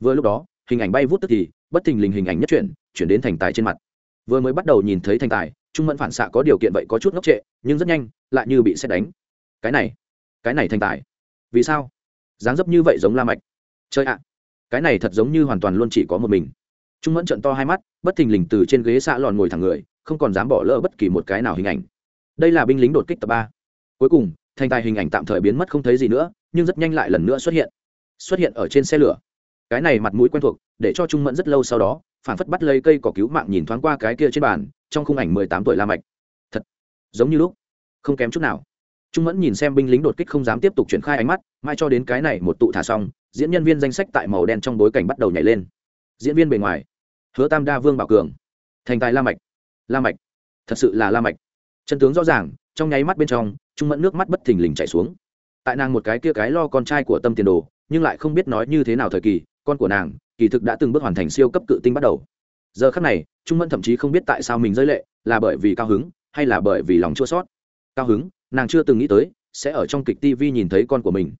Vừa lúc đó, hình ảnh bay vút tức thì, bất thình lình hình ảnh nhất chuyển chuyển đến thành tài trên mặt. Vừa mới bắt đầu nhìn thấy thành tài trung mẫn phản xạ có điều kiện vậy có chút ngốc trệ, nhưng rất nhanh, lại như bị xét đánh. Cái này cái này thành tài. Vì sao? Dáng dấp như vậy giống la mạch. Chơi ạ, cái này thật giống như hoàn toàn luôn chỉ có một mình. Trung mẫn trận to hai mắt, bất thình lình từ trên ghế xạ lòn ngồi thẳng người, không còn dám bỏ lỡ bất kỳ một cái nào hình ảnh. Đây là binh lính đột kích tập ba. Cuối cùng, thành tài hình ảnh tạm thời biến mất không thấy gì nữa, nhưng rất nhanh lại lần nữa xuất hiện. Xuất hiện ở trên xe lửa. Cái này mặt mũi quen thuộc, để cho trung mẫn rất lâu sau đó, phản phất bắt lấy cây cỏ cứu mạng nhìn thoáng qua cái kia trên bàn, trong khung ảnh mười tám tuổi la mạch. Thật, giống như lúc, không kém chút nào trung mẫn nhìn xem binh lính đột kích không dám tiếp tục triển khai ánh mắt, mai cho đến cái này một tụ thả xong, diễn nhân viên danh sách tại màu đen trong bối cảnh bắt đầu nhảy lên. Diễn viên bề ngoài, hứa tam đa, vương bảo cường, thành tài la mạch. La mạch, thật sự là la mạch. Chân tướng rõ ràng, trong nháy mắt bên trong, trung mẫn nước mắt bất thình lình chảy xuống. Tại nàng một cái kia cái lo con trai của tâm tiền đồ, nhưng lại không biết nói như thế nào thời kỳ, con của nàng, kỳ thực đã từng bước hoàn thành siêu cấp cự tinh bắt đầu. Giờ khắc này, trung mẫn thậm chí không biết tại sao mình rơi lệ, là bởi vì cao hứng, hay là bởi vì lòng chua sót cao hứng, nàng chưa từng nghĩ tới, sẽ ở trong kịch tv nhìn thấy con của mình.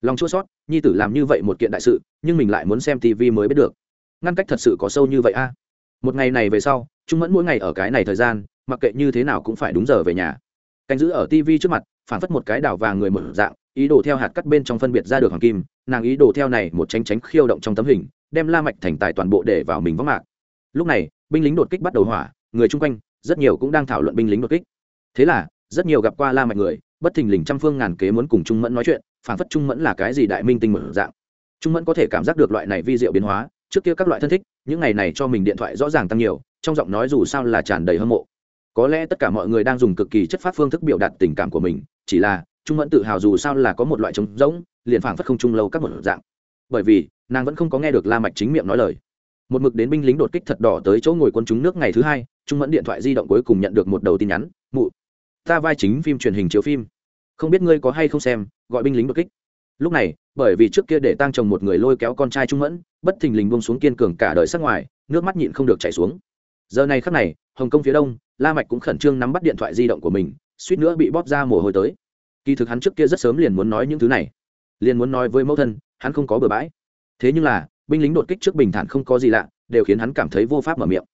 Lòng chua sót nhi tử làm như vậy một kiện đại sự, nhưng mình lại muốn xem tv mới biết được. Ngăn cách thật sự có sâu như vậy a? Một ngày này về sau, trung mẫn mỗi ngày ở cái này thời gian, mặc kệ như thế nào cũng phải đúng giờ về nhà. Canh giữ ở tv trước mặt, phản phất một cái đảo vàng người mở dạng, ý đồ theo hạt cắt bên trong phân biệt ra được hoàng kim, nàng ý đồ theo này một tránh tránh khiêu động trong tấm hình, đem la mạch thành tài toàn bộ để vào mình vắng mạc. Lúc này, binh lính đột kích bắt đầu hỏa, người chung quanh, rất nhiều cũng đang thảo luận binh lính đột kích. Thế là rất nhiều gặp qua la mạch người, bất thình lình trăm phương ngàn kế muốn cùng trung mẫn nói chuyện phản phất trung mẫn là cái gì đại minh tinh mở dạng. Trung mẫn có thể cảm giác được loại này vi diệu biến hóa, trước kia các loại thân thích, những ngày này cho mình điện thoại rõ ràng tăng nhiều, trong giọng nói dù sao là tràn đầy hâm mộ. Có lẽ tất cả mọi người đang dùng cực kỳ chất phát phương thức biểu đạt tình cảm của mình, chỉ là trung mẫn tự hào dù sao là có một loại trống rỗng, liền phảng phất không trung lâu các một dạng. Bởi vì, nàng vẫn không có nghe được la mạch chính miệng nói lời. Một mực đến binh lính đột kích thật đỏ tới chỗ ngồi quân chúng nước ngày thứ hai, trung mẫn điện thoại di động cuối cùng nhận được một đầu tin nhắn, mụ ta vai chính phim truyền hình chiếu phim. Không biết ngươi có hay không xem, gọi binh lính đột kích. Lúc này, bởi vì trước kia để tăng chồng một người lôi kéo con trai trung mẫn, bất thình lình buông xuống kiên cường cả đời sắc ngoài, nước mắt nhịn không được chảy xuống. Giờ này khắc này, hồng kông phía đông, la mạch cũng khẩn trương nắm bắt điện thoại di động của mình, suýt nữa bị bóp ra mồ hôi tới. Kỳ thực hắn trước kia rất sớm liền muốn nói những thứ này. Liền muốn nói với mẫu thân, hắn không có bừa bãi. Thế nhưng là, binh lính đột kích trước bình thản không có gì lạ, đều khiến hắn cảm thấy vô pháp mở miệng.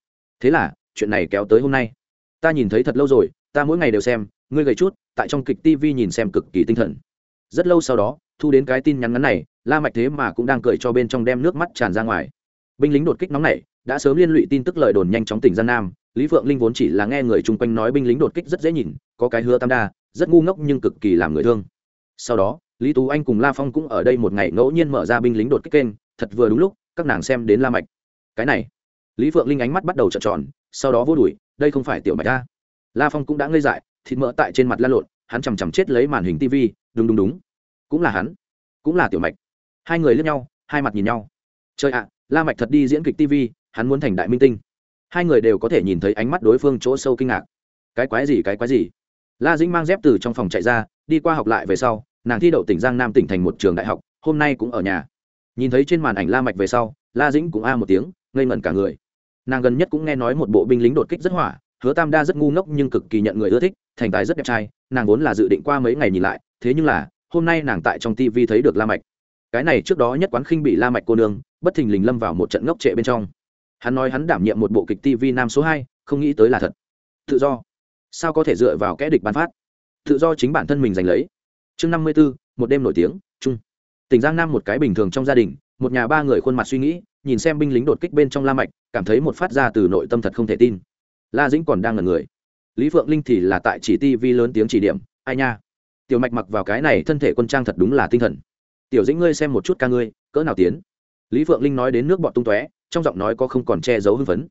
Thế là, chuyện này kéo tới hôm nay. Ta nhìn thấy thật lâu rồi ta mỗi ngày đều xem, ngươi gầy chút, tại trong kịch tv nhìn xem cực kỳ tinh thần. Rất lâu sau đó, thu đến cái tin nhắn ngắn này, la mạch thế mà cũng đang cười cho bên trong đem nước mắt tràn ra ngoài. Binh lính đột kích nóng này đã sớm liên lụy tin tức lời đồn nhanh chóng tỉnh gian nam, lý phượng linh vốn chỉ là nghe người chung quanh nói binh lính đột kích rất dễ nhìn, có cái hứa tam đa, rất ngu ngốc nhưng cực kỳ làm người thương. Sau đó, lý tú anh cùng la phong cũng ở đây một ngày ngẫu nhiên mở ra binh lính đột kích kênh, thật vừa đúng lúc, các nàng xem đến la mạch. Cái này, lý phượng linh ánh mắt bắt đầu trợn tròn, sau đó vô đuổi, đây không phải tiểu mạch ta la phong cũng đã ngây dại, thịt mỡ tại trên mặt la lộn, hắn chằm chằm chết lấy màn hình tv đúng đúng đúng. Cũng là hắn, cũng là tiểu mạch. Hai người lướt nhau, hai mặt nhìn nhau. Chơi ạ, la mạch thật đi diễn kịch tv hắn muốn thành đại minh tinh. Hai người đều có thể nhìn thấy ánh mắt đối phương chỗ sâu kinh ngạc. Cái quái gì, cái quái gì? La dĩnh mang dép từ trong phòng chạy ra, đi qua học lại về sau, nàng thi đậu tỉnh giang nam tỉnh thành một trường đại học, hôm nay cũng ở nhà. Nhìn thấy trên màn ảnh la mạch về sau, la dĩnh cũng a một tiếng, ngây ngẩn cả người. Nàng gần nhất cũng nghe nói một bộ binh lính đột kích rất hỏa hứa tam đa rất ngu ngốc nhưng cực kỳ nhận người ưa thích thành tài rất đẹp trai nàng vốn là dự định qua mấy ngày nhìn lại thế nhưng là hôm nay nàng tại trong tv thấy được la mạch. Cái này trước đó nhất quán khinh bị la mạch cô nương bất thình lình lâm vào một trận ngốc trệ bên trong. Hắn nói hắn đảm nhiệm một bộ kịch tv nam số hai không nghĩ tới là thật. Tự do. Sao có thể dựa vào kẽ địch ban phát? Tự do chính bản thân mình giành lấy. Chương năm mươi 54, một đêm nổi tiếng chung. Tỉnh giang nam một cái bình thường trong gia đình một nhà ba người khuôn mặt suy nghĩ nhìn xem binh lính đột kích bên trong la mạch cảm thấy một phát ra từ nội tâm thật không thể tin la dĩnh còn đang ngẩn người. Lý phượng linh thì là tại chỉ tv lớn tiếng chỉ điểm, ai nha, tiểu mạch mặc vào cái này thân thể quân trang thật đúng là tinh thần. Tiểu dĩnh ngươi xem một chút ca ngươi, cỡ nào tiến? Lý phượng linh nói đến nước bọt tung tóe, trong giọng nói có không còn che giấu hưng phấn.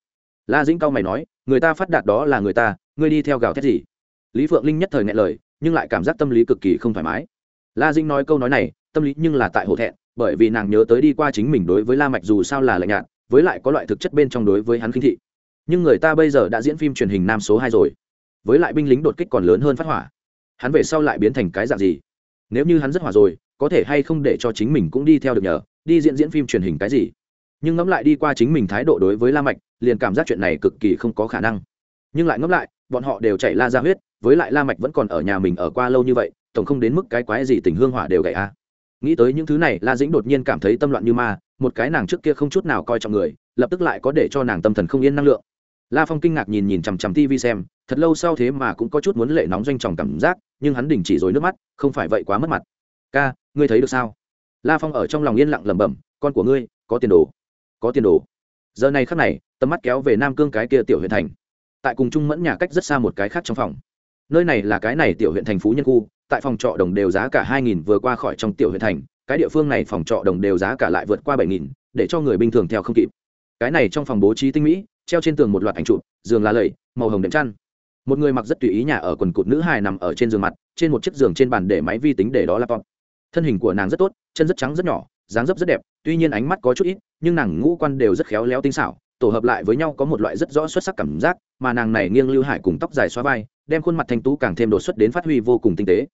La dĩnh cao mày nói, người ta phát đạt đó là người ta, ngươi đi theo gào thét gì? Lý phượng linh nhất thời ngại lời, nhưng lại cảm giác tâm lý cực kỳ không thoải mái. La dĩnh nói câu nói này, tâm lý nhưng là tại hổ thẹn, bởi vì nàng nhớ tới đi qua chính mình đối với la mạch dù sao là lạnh nhạt, với lại có loại thực chất bên trong đối với hắn khinh thị nhưng người ta bây giờ đã diễn phim truyền hình nam số hai rồi. Với lại binh lính đột kích còn lớn hơn phát hỏa. Hắn về sau lại biến thành cái dạng gì? Nếu như hắn rất hỏa rồi, có thể hay không để cho chính mình cũng đi theo được nhờ, đi diễn diễn phim truyền hình cái gì? Nhưng ngẫm lại đi qua chính mình thái độ đối với la mạch, liền cảm giác chuyện này cực kỳ không có khả năng. Nhưng lại ngẫm lại, bọn họ đều chạy la ra huyết, với lại la mạch vẫn còn ở nhà mình ở qua lâu như vậy, tổng không đến mức cái quái gì tình hương hỏa đều gãy a. Nghĩ tới những thứ này, la dĩnh đột nhiên cảm thấy tâm loạn như ma, một cái nàng trước kia không chút nào coi trọng người, lập tức lại có để cho nàng tâm thần không yên năng lượng la phong kinh ngạc nhìn nhìn chằm chằm tv xem, thật lâu sau thế mà cũng có chút muốn lệ nóng doanh tròng cảm giác, nhưng hắn đình chỉ rồi nước mắt, không phải vậy quá mất mặt. Ca, ngươi thấy được sao? La phong ở trong lòng yên lặng lẩm bẩm, con của ngươi, có tiền đồ, có tiền đồ. Giờ này khắc này, tầm mắt kéo về nam cương cái kia tiểu huyện thành. Tại cùng trung mẫn nhà cách rất xa một cái khác trong phòng. Nơi này là cái này tiểu huyện thành phú nhân khu, tại phòng trọ đồng đều giá cả hai nghìn vừa qua khỏi trong tiểu huyện thành, cái địa phương này phòng trọ đồng đều giá cả lại vượt qua bảy nghìn, để cho người bình thường theo không kịp. Cái này trong phòng bố trí tinh mỹ treo trên tường một loạt ảnh chụp, giường là lầy, màu hồng đệm chăn. Một người mặc rất tùy ý nhà ở quần cụt nữ hài nằm ở trên giường mặt, trên một chiếc giường trên bàn để máy vi tính để đó laptop. Thân hình của nàng rất tốt, chân rất trắng rất nhỏ, dáng dấp rất đẹp, tuy nhiên ánh mắt có chút ít, nhưng nàng ngũ quan đều rất khéo léo tinh xảo, tổ hợp lại với nhau có một loại rất rõ xuất sắc cảm giác, mà nàng này nghiêng lưu hải cùng tóc dài xóa vai, đem khuôn mặt thanh tú càng thêm đột xuất đến phát huy vô cùng tinh tế.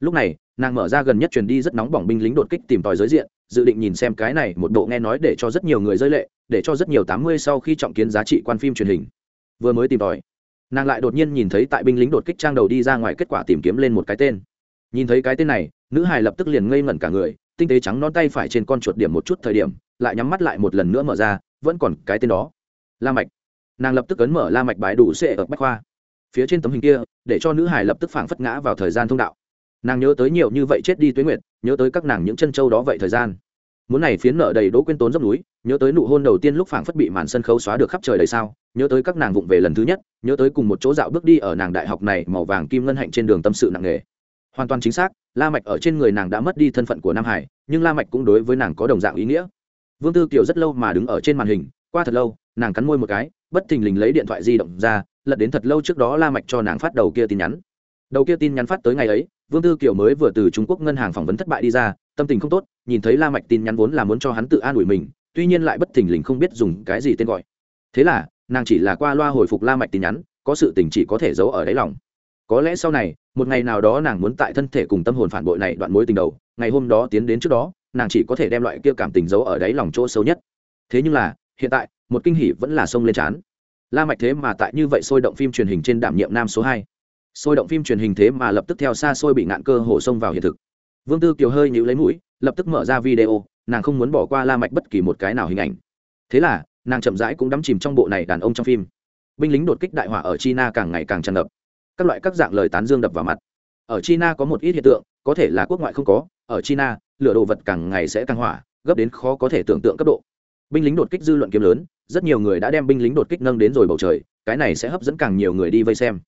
Lúc này, nàng mở ra gần nhất truyền đi rất nóng bỏng binh lính đột kích tìm tòi giới diện dự định nhìn xem cái này một bộ nghe nói để cho rất nhiều người rơi lệ, để cho rất nhiều tám mươi sau khi trọng kiến giá trị quan phim truyền hình. Vừa mới tìm tòi, nàng lại đột nhiên nhìn thấy tại binh lính đột kích trang đầu đi ra ngoài kết quả tìm kiếm lên một cái tên. Nhìn thấy cái tên này, nữ hài lập tức liền ngây ngẩn cả người, tinh tế trắng non tay phải trên con chuột điểm một chút thời điểm, lại nhắm mắt lại một lần nữa mở ra, vẫn còn cái tên đó. La mạch. Nàng lập tức ấn mở la mạch bái đủ xệ ở bách khoa. Phía trên tấm hình kia, để cho nữ hài lập tức phảng phất ngã vào thời gian thông đạo nàng nhớ tới nhiều như vậy chết đi tuế nguyệt, nhớ tới các nàng những chân châu đó vậy thời gian. Muốn này phiến nợ đầy đỗ quên tốn dốc núi, nhớ tới nụ hôn đầu tiên lúc phảng phất bị màn sân khấu xóa được khắp trời đầy sao, nhớ tới các nàng vụng về lần thứ nhất, nhớ tới cùng một chỗ dạo bước đi ở nàng đại học này màu vàng kim ngân hạnh trên đường tâm sự nặng nề. Hoàn toàn chính xác, la mạch ở trên người nàng đã mất đi thân phận của nam hải, nhưng la mạch cũng đối với nàng có đồng dạng ý nghĩa. Vương tư kiều rất lâu mà đứng ở trên màn hình, qua thật lâu, nàng cắn môi một cái, bất thình lình lấy điện thoại di động ra, lật đến thật lâu trước đó la mạch cho nàng phát đầu kia tin nhắn. Đầu kia tin nhắn phát tới ngày ấy vương tư kiều mới vừa từ trung quốc ngân hàng phỏng vấn thất bại đi ra, tâm tình không tốt, nhìn thấy la mạch tin nhắn vốn là muốn cho hắn tự an ủi mình, tuy nhiên lại bất thình lình không biết dùng cái gì tên gọi. Thế là, nàng chỉ là qua loa hồi phục la mạch tin nhắn, có sự tình chỉ có thể giấu ở đáy lòng. Có lẽ sau này, một ngày nào đó nàng muốn tại thân thể cùng tâm hồn phản bội này đoạn mối tình đầu, ngày hôm đó tiến đến trước đó, nàng chỉ có thể đem loại kia cảm tình giấu ở đáy lòng chỗ sâu nhất. Thế nhưng là, hiện tại, một kinh hỉ vẫn là sông lên chán la mạch thế mà tại như vậy sôi động phim truyền hình trên đảm nhiệm nam số hai sôi động phim truyền hình thế mà lập tức theo xa xôi bị ngạn cơ hồ xông vào hiện thực. Vương tư kiều hơi nhíu lấy mũi, lập tức mở ra video, nàng không muốn bỏ qua la mạch bất kỳ một cái nào hình ảnh. Thế là, nàng chậm rãi cũng đắm chìm trong bộ này đàn ông trong phim. Binh lính đột kích đại hỏa ở china càng ngày càng tràn ngập. Các loại các dạng lời tán dương đập vào mặt. Ở china có một ít hiện tượng, có thể là quốc ngoại không có, ở china, lửa đồ vật càng ngày sẽ càng hỏa, gấp đến khó có thể tưởng tượng cấp độ. Binh lính đột kích dư luận kiếm lớn, rất nhiều người đã đem binh lính đột kích nâng đến rồi bầu trời, cái này sẽ hấp dẫn càng nhiều người đi vây xem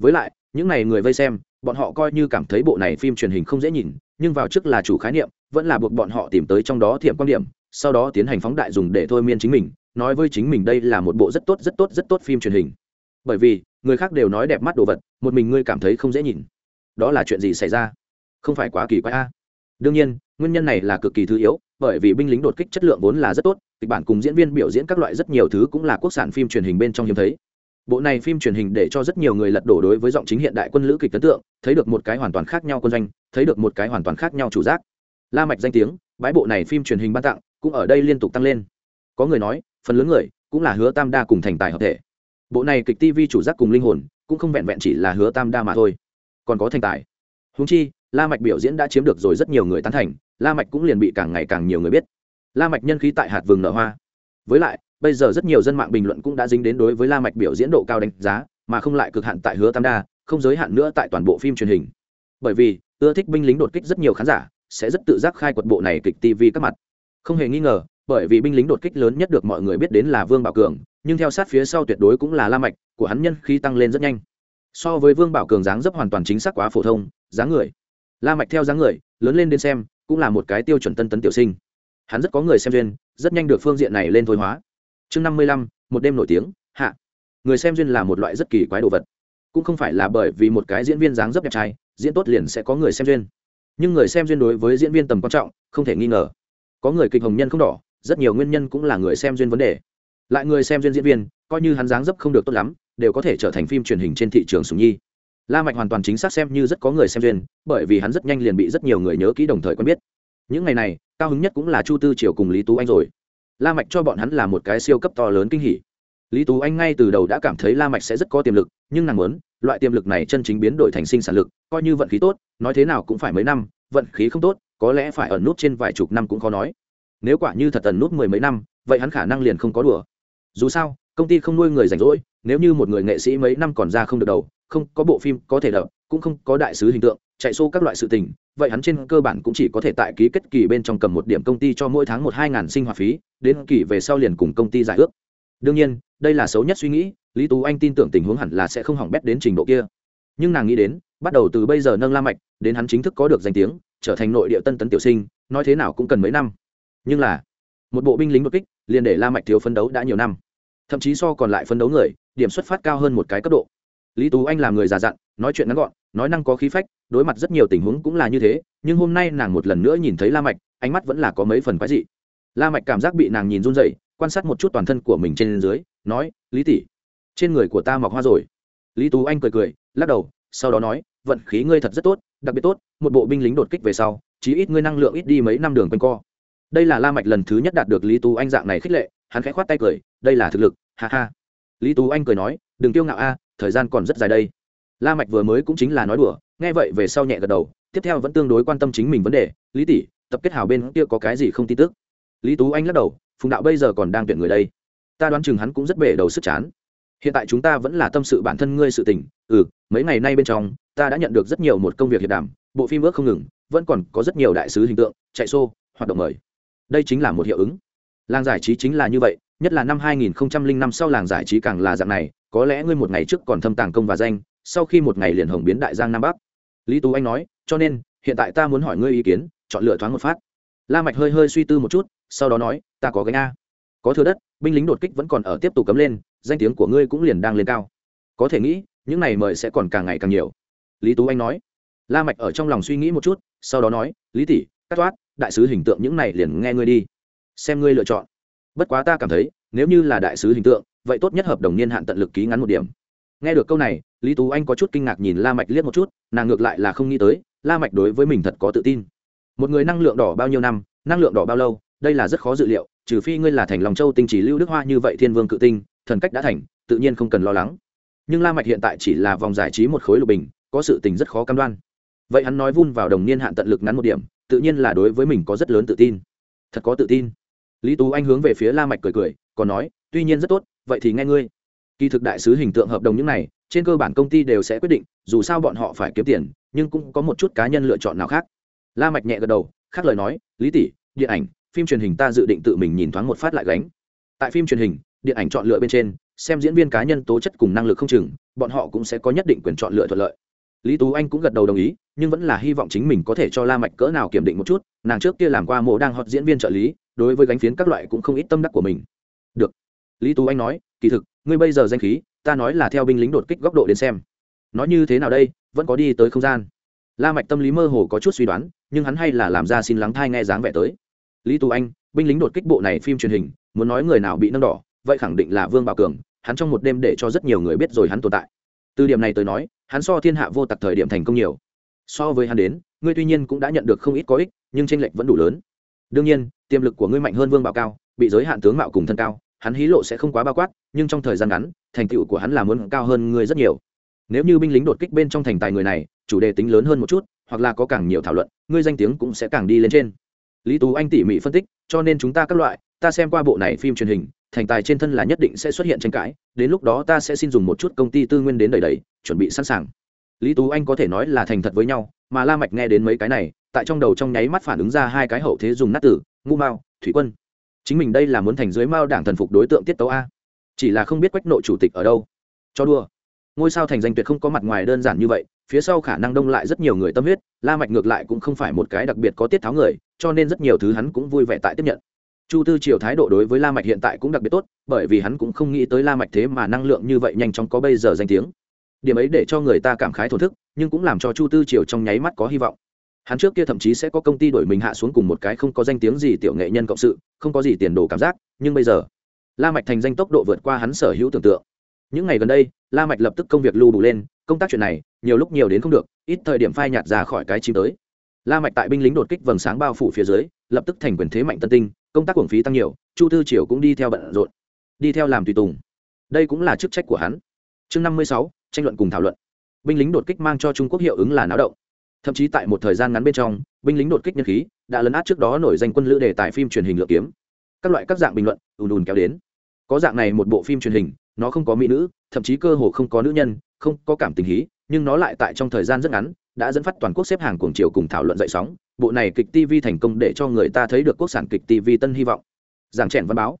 với lại, những n à y người vây xem, bọn họ coi như cảm thấy bộ này phim truyền hình không dễ nhìn, nhưng vào trước là chủ khái niệm, vẫn là buộc bọn họ tìm tới trong đó thiệm quan điểm, sau đó tiến hành phóng đại dùng để thôi miên chính mình, nói với chính mình đây là một bộ rất tốt rất tốt rất tốt phim truyền hình. Bởi vì, người khác đều nói đẹp mắt đồ vật, một mình ngươi cảm thấy không dễ nhìn. Đó là chuyện gì xảy ra? Không phải quá kỳ quái a? Đương nhiên, nguyên nhân này là cực kỳ thứ yếu, bởi vì binh lính đột kích chất lượng vốn là rất tốt, kịch bản cùng diễn viên biểu diễn các loại rất nhiều thứ cũng là quốc sản phim truyền hình bên trong hiếm thấy bộ này phim truyền hình để cho rất nhiều người lật đổ đối với giọng chính hiện đại quân lữ kịch ấn tượng, thấy được một cái hoàn toàn khác nhau quân doanh, thấy được một cái hoàn toàn khác nhau chủ giác. La mạch danh tiếng bãi bộ này phim truyền hình ban tặng, cũng ở đây liên tục tăng lên. Có người nói, phần lớn người cũng là hứa tam đa cùng thành tài hợp thể. Bộ này kịch tv chủ giác cùng linh hồn, cũng không vẹn vẹn chỉ là hứa tam đa mà thôi. Còn có thành tài. Húng chi, la mạch biểu diễn đã chiếm được rồi rất nhiều người tán thành, la mạch cũng liền bị càng ngày càng nhiều người biết. La mạch nhân khí tại hạt vườn nở hoa. Với lại bây giờ rất nhiều dân mạng bình luận cũng đã dính đến đối với la mạch biểu diễn độ cao đánh giá, mà không lại cực hạn tại hứa tam đa, không giới hạn nữa tại toàn bộ phim truyền hình. Bởi vì, ưa thích binh lính đột kích rất nhiều khán giả sẽ rất tự giác khai quật bộ này kịch tv các mặt. Không hề nghi ngờ, bởi vì binh lính đột kích lớn nhất được mọi người biết đến là vương bảo cường, nhưng theo sát phía sau tuyệt đối cũng là la mạch, của hắn nhân khí tăng lên rất nhanh. So với vương bảo cường dáng dấp hoàn toàn chính xác quá phổ thông, dáng người. La mạch theo dáng người, lớn lên đến xem, cũng là một cái tiêu chuẩn tân tấn tiểu sinh. Hắn rất có người xem duyên, rất nhanh được phương diện này lên thôi hóa chương năm mươi lăm, một đêm nổi tiếng, hạ. Người xem duyên là một loại rất kỳ quái đồ vật. Cũng không phải là bởi vì một cái diễn viên dáng dấp đẹp trai, diễn tốt liền sẽ có người xem duyên. Nhưng người xem duyên đối với diễn viên tầm quan trọng, không thể nghi ngờ. Có người kịch hồng nhân không đỏ, rất nhiều nguyên nhân cũng là người xem duyên vấn đề. Lại người xem duyên diễn viên, coi như hắn dáng dấp không được tốt lắm, đều có thể trở thành phim truyền hình trên thị trường sùng nhi. La mạch hoàn toàn chính xác xem như rất có người xem duyên, bởi vì hắn rất nhanh liền bị rất nhiều người nhớ kỹ đồng thời quen biết. Những ngày này, cao hứng nhất cũng là chu tư triều cùng lý tú anh rồi la mạch cho bọn hắn là một cái siêu cấp to lớn kinh hỉ. Lý tú anh ngay từ đầu đã cảm thấy la mạch sẽ rất có tiềm lực, nhưng nàng muốn, loại tiềm lực này chân chính biến đổi thành sinh sản lực, coi như vận khí tốt, nói thế nào cũng phải mấy năm, vận khí không tốt, có lẽ phải ở nút trên vài chục năm cũng khó nói. Nếu quả như thật tần nút mười mấy năm, vậy hắn khả năng liền không có đùa. Dù sao, công ty không nuôi người rảnh rỗi, nếu như một người nghệ sĩ mấy năm còn ra không được đầu, không có bộ phim có thể đập cũng không có đại sứ hình tượng, chạy xô các loại sự tình, vậy hắn trên cơ bản cũng chỉ có thể tại ký kết kỳ bên trong cầm một điểm công ty cho mỗi tháng một hai ngàn sinh hoạt phí, đến kỳ về sau liền cùng công ty giải ước. Đương nhiên, đây là xấu nhất suy nghĩ, lý tú anh tin tưởng tình huống hẳn là sẽ không hỏng bét đến trình độ kia. Nhưng nàng nghĩ đến, bắt đầu từ bây giờ nâng la mạch, đến hắn chính thức có được danh tiếng, trở thành nội địa tân tấn tiểu sinh, nói thế nào cũng cần mấy năm. Nhưng là, một bộ binh lính đột kích, liền để la mạch thiếu phấn đấu đã nhiều năm. Thậm chí so còn lại phấn đấu người, điểm xuất phát cao hơn một cái cấp độ. Lý tú anh là người già dặn, nói chuyện ngắn gọn nói năng có khí phách, đối mặt rất nhiều tình huống cũng là như thế, nhưng hôm nay nàng một lần nữa nhìn thấy la mạch, ánh mắt vẫn là có mấy phần quái dị. La mạch cảm giác bị nàng nhìn run rẩy, quan sát một chút toàn thân của mình trên dưới, nói, lý tỷ, trên người của ta mọc hoa rồi. Lý tú anh cười cười, lắc đầu, sau đó nói, vận khí ngươi thật rất tốt, đặc biệt tốt, một bộ binh lính đột kích về sau, chí ít ngươi năng lượng ít đi mấy năm đường quanh co. Đây là la mạch lần thứ nhất đạt được lý tú anh dạng này khích lệ, hắn khẽ khoát tay cười, đây là thực lực, ha ha. Lý tú anh cười nói, đừng kiêu ngạo a, thời gian còn rất dài đây la mạch vừa mới cũng chính là nói đùa, nghe vậy về sau nhẹ gật đầu, tiếp theo vẫn tương đối quan tâm chính mình vấn đề, lý tỷ, tập kết hảo bên kia có cái gì không tin tức? Lý tú anh lắc đầu, phùng đạo bây giờ còn đang tuyển người đây. Ta đoán chừng hắn cũng rất bể đầu sức chán. Hiện tại chúng ta vẫn là tâm sự bản thân ngươi sự tình. Ừ mấy ngày nay bên trong, ta đã nhận được rất nhiều một công việc hiệp đàm, bộ phim ước không ngừng, vẫn còn có rất nhiều đại sứ hình tượng, chạy xô hoạt động mời. Đây chính là một hiệu ứng. Làng giải trí chính là như vậy, nhất là năm 2005 sau làng giải trí càng là dạng này, có lẽ ngươi một ngày trước còn thâm tàng công và danh sau khi một ngày liền hồng biến đại giang nam bắc. Lý tú anh nói, cho nên, hiện tại ta muốn hỏi ngươi ý kiến, chọn lựa thoáng một phát. La mạch hơi hơi suy tư một chút, sau đó nói, ta có gánh a. Có thừa đất, binh lính đột kích vẫn còn ở tiếp tục cấm lên, danh tiếng của ngươi cũng liền đang lên cao. Có thể nghĩ, những này mời sẽ còn càng ngày càng nhiều. Lý tú anh nói. La mạch ở trong lòng suy nghĩ một chút, sau đó nói, lý tỷ, cắt toát đại sứ hình tượng những này liền nghe ngươi đi. Xem ngươi lựa chọn. Bất quá ta cảm thấy, nếu như là đại sứ hình tượng, vậy tốt nhất hợp đồng niên hạn tận lực ký ngắn một điểm nghe được câu này, lý tú anh có chút kinh ngạc nhìn la mạch liếc một chút, nàng ngược lại là không nghĩ tới, la mạch đối với mình thật có tự tin. Một người năng lượng đỏ bao nhiêu năm, năng lượng đỏ bao lâu, đây là rất khó dự liệu, trừ phi ngươi là thành lòng châu tinh chỉ lưu đức hoa như vậy thiên vương cự tinh, thần cách đã thành, tự nhiên không cần lo lắng. Nhưng la mạch hiện tại chỉ là vòng giải trí một khối lục bình, có sự tình rất khó cam đoan. Vậy hắn nói vun vào đồng niên hạn tận lực ngắn một điểm, tự nhiên là đối với mình có rất lớn tự tin. Thật có tự tin. Lý tú anh hướng về phía la mạch cười cười, còn nói, tuy nhiên rất tốt, vậy thì nghe ngươi kỳ thực đại sứ hình tượng hợp đồng những này, trên cơ bản công ty đều sẽ quyết định, dù sao bọn họ phải kiếm tiền, nhưng cũng có một chút cá nhân lựa chọn nào khác. La mạch nhẹ gật đầu, khác lời nói, lý tỷ, điện ảnh, phim truyền hình ta dự định tự mình nhìn thoáng một phát lại gánh. Tại phim truyền hình, điện ảnh chọn lựa bên trên, xem diễn viên cá nhân tố chất cùng năng lực không chừng, bọn họ cũng sẽ có nhất định quyền chọn lựa thuận lợi. Lý tú anh cũng gật đầu đồng ý, nhưng vẫn là hy vọng chính mình có thể cho la mạch cỡ nào kiểm định một chút, nàng trước kia làm qua mộ đang hot diễn viên trợ lý, đối với gánh phiến các loại cũng không ít tâm đắc của mình. Được. Lý tú anh nói, kỳ thực ngươi bây giờ danh khí, ta nói là theo binh lính đột kích góc độ đến xem. Nói như thế nào đây, vẫn có đi tới không gian. La mạch tâm lý mơ hồ có chút suy đoán, nhưng hắn hay là làm ra xin lắng thai nghe dáng vẻ tới. Lý tú anh, binh lính đột kích bộ này phim truyền hình, muốn nói người nào bị nâng đỏ, vậy khẳng định là vương bảo cường, hắn trong một đêm để cho rất nhiều người biết rồi hắn tồn tại. Từ điểm này tới nói, hắn so thiên hạ vô tặc thời điểm thành công nhiều. So với hắn đến, ngươi tuy nhiên cũng đã nhận được không ít có ích, nhưng tranh lệch vẫn đủ lớn. Đương nhiên, tiềm lực của ngươi mạnh hơn vương bảo cao, bị giới hạn tướng mạo cùng thân cao hắn hí lộ sẽ không quá bao quát, nhưng trong thời gian ngắn, thành tựu của hắn là muốn cao hơn ngươi rất nhiều. Nếu như binh lính đột kích bên trong thành tài người này, chủ đề tính lớn hơn một chút, hoặc là có càng nhiều thảo luận, ngươi danh tiếng cũng sẽ càng đi lên trên. Lý tú anh tỉ mỉ phân tích, cho nên chúng ta các loại, ta xem qua bộ này phim truyền hình, thành tài trên thân là nhất định sẽ xuất hiện tranh cãi, đến lúc đó ta sẽ xin dùng một chút công ty tư nguyên đến đầy đầy chuẩn bị sẵn sàng. Lý tú anh có thể nói là thành thật với nhau, mà la mạch nghe đến mấy cái này, tại trong đầu trong nháy mắt phản ứng ra hai cái hậu thế dùng nát tử ngu mao, thủy quân chính mình đây là muốn thành dưới mao đảng thần phục đối tượng tiết tấu a. Chỉ là không biết quách nội chủ tịch ở đâu. Cho đua ngôi sao thành danh tuyệt không có mặt ngoài đơn giản như vậy, phía sau khả năng đông lại rất nhiều người tâm huyết, la mạch ngược lại cũng không phải một cái đặc biệt có tiết tháo người, cho nên rất nhiều thứ hắn cũng vui vẻ tại tiếp nhận. Chu tư triều thái độ đối với la mạch hiện tại cũng đặc biệt tốt, bởi vì hắn cũng không nghĩ tới la mạch thế mà năng lượng như vậy nhanh chóng có bây giờ danh tiếng. Điểm ấy để cho người ta cảm khái thổn thức, nhưng cũng làm cho chu tư triều trong nháy mắt có hy vọng hắn trước kia thậm chí sẽ có công ty đổi mình hạ xuống cùng một cái không có danh tiếng gì tiểu nghệ nhân cộng sự, không có gì tiền đồ cảm giác, nhưng bây giờ, la mạch thành danh tốc độ vượt qua hắn sở hữu tưởng tượng. Những ngày gần đây, la mạch lập tức công việc lưu đủ lên, công tác chuyện này, nhiều lúc nhiều đến không được, ít thời điểm phai nhạt ra khỏi cái chim tới. La mạch tại binh lính đột kích vầng sáng bao phủ phía dưới, lập tức thành quyền thế mạnh tân tinh, công tác quảng phí tăng nhiều, chu tư triều cũng đi theo bận rộn, đi theo làm tùy tùng. Đây cũng là chức trách của hắn. Chương năm mươi sáu, tranh luận cùng thảo luận. Binh lính đột kích mang cho trung quốc hiệu ứng là náo động thậm chí tại một thời gian ngắn bên trong, binh lính đột kích nhân khí đã lấn át trước đó nổi danh quân lữ đề tài phim truyền hình lựa kiếm. Các loại các dạng bình luận, ùn ùn kéo đến. Có dạng này một bộ phim truyền hình, nó không có mỹ nữ, thậm chí cơ hồ không có nữ nhân, không có cảm tình hí, nhưng nó lại tại trong thời gian rất ngắn, đã dẫn phát toàn quốc xếp hàng cuồng chiều cùng thảo luận dậy sóng. Bộ này kịch tv thành công để cho người ta thấy được quốc sản kịch tv tân hy vọng. Giảng trẻn văn báo.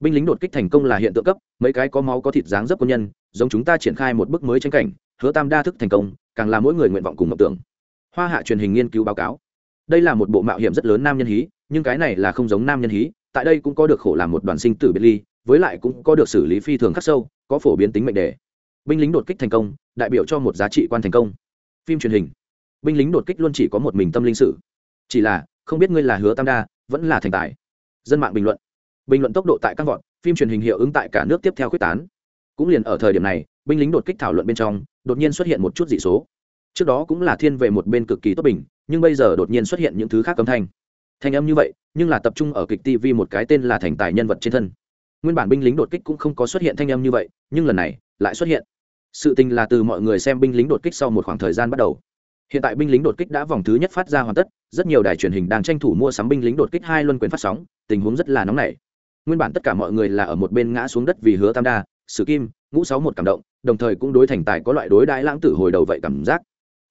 Binh lính đột kích thành công là hiện tượng cấp, mấy cái có máu có thịt dáng dấp quân nhân, giống chúng ta triển khai một bước mới tranh cảnh, hứa tam đa thức thành công, càng là mỗi người nguyện vọng cùng mộng tưởng hoa hạ truyền hình nghiên cứu báo cáo. Đây là một bộ mạo hiểm rất lớn nam nhân hí, nhưng cái này là không giống nam nhân hí, tại đây cũng có được khổ làm một đoàn sinh tử biệt ly, với lại cũng có được xử lý phi thường khắc sâu, có phổ biến tính mệnh đề. Binh lính đột kích thành công, đại biểu cho một giá trị quan thành công. Phim truyền hình. Binh lính đột kích luôn chỉ có một mình tâm linh sử. Chỉ là, không biết ngươi là hứa tam đa, vẫn là thành tài. Dân mạng bình luận. Bình luận tốc độ tại các vọn phim truyền hình hiệu ứng tại cả nước tiếp theo quyết tán. Cũng liền ở thời điểm này, binh lính đột kích thảo luận bên trong, đột nhiên xuất hiện một chút dị số trước đó cũng là thiên về một bên cực kỳ tốt bình, nhưng bây giờ đột nhiên xuất hiện những thứ khác âm thanh. Thanh âm như vậy, nhưng là tập trung ở kịch tv một cái tên là thành tài nhân vật trên thân. Nguyên bản binh lính đột kích cũng không có xuất hiện thanh âm như vậy, nhưng lần này lại xuất hiện. Sự tình là từ mọi người xem binh lính đột kích sau một khoảng thời gian bắt đầu. Hiện tại binh lính đột kích đã vòng thứ nhất phát ra hoàn tất, rất nhiều đài truyền hình đang tranh thủ mua sắm binh lính đột kích hai luân quyền phát sóng, tình huống rất là nóng nảy. Nguyên bản tất cả mọi người là ở một bên ngã xuống đất vì hứa tam đa, sử kim, ngũ sáu một cảm động, đồng thời cũng đối thành tài có loại đối đãi lãng tử hồi đầu vậy cảm giác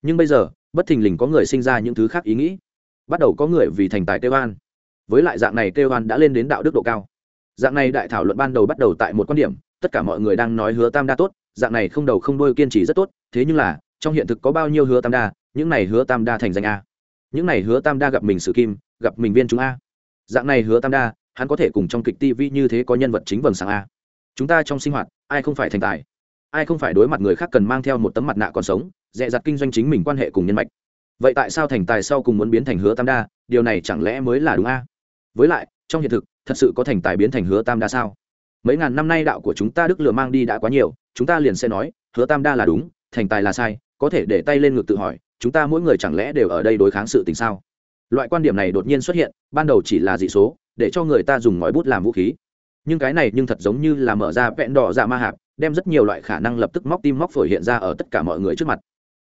nhưng bây giờ, bất thình lình có người sinh ra những thứ khác ý nghĩ. Bắt đầu có người vì thành tài kêu an. Với lại dạng này kêu an đã lên đến đạo đức độ cao. Dạng này đại thảo luận ban đầu bắt đầu tại một quan điểm, tất cả mọi người đang nói hứa tam đa tốt, dạng này không đầu không đôi kiên trì rất tốt, thế nhưng là, trong hiện thực có bao nhiêu hứa tam đa, những này hứa tam đa thành danh a. Những này hứa tam đa gặp mình sử kim, gặp mình viên chúng a. Dạng này hứa tam đa, hắn có thể cùng trong kịch tv như thế có nhân vật chính vầng sáng a. Chúng ta trong sinh hoạt, ai không phải thành tài? Ai không phải đối mặt người khác cần mang theo một tấm mặt nạ còn sống dẹ dặt kinh doanh chính mình quan hệ cùng nhân mạch. Vậy tại sao thành tài sau cùng muốn biến thành hứa tam đa? Điều này chẳng lẽ mới là đúng a? Với lại, trong hiện thực, thật sự có thành tài biến thành hứa tam đa sao? Mấy ngàn năm nay đạo của chúng ta đức lừa mang đi đã quá nhiều, chúng ta liền sẽ nói, hứa tam đa là đúng, thành tài là sai, có thể để tay lên ngực tự hỏi, chúng ta mỗi người chẳng lẽ đều ở đây đối kháng sự tình sao? Loại quan điểm này đột nhiên xuất hiện, ban đầu chỉ là dị số, để cho người ta dùng ngòi bút làm vũ khí. Nhưng cái này nhưng thật giống như là mở ra vẹn đỏ dạ ma hạp, đem rất nhiều loại khả năng lập tức móc tim móc phổi hiện ra ở tất cả mọi người trước mặt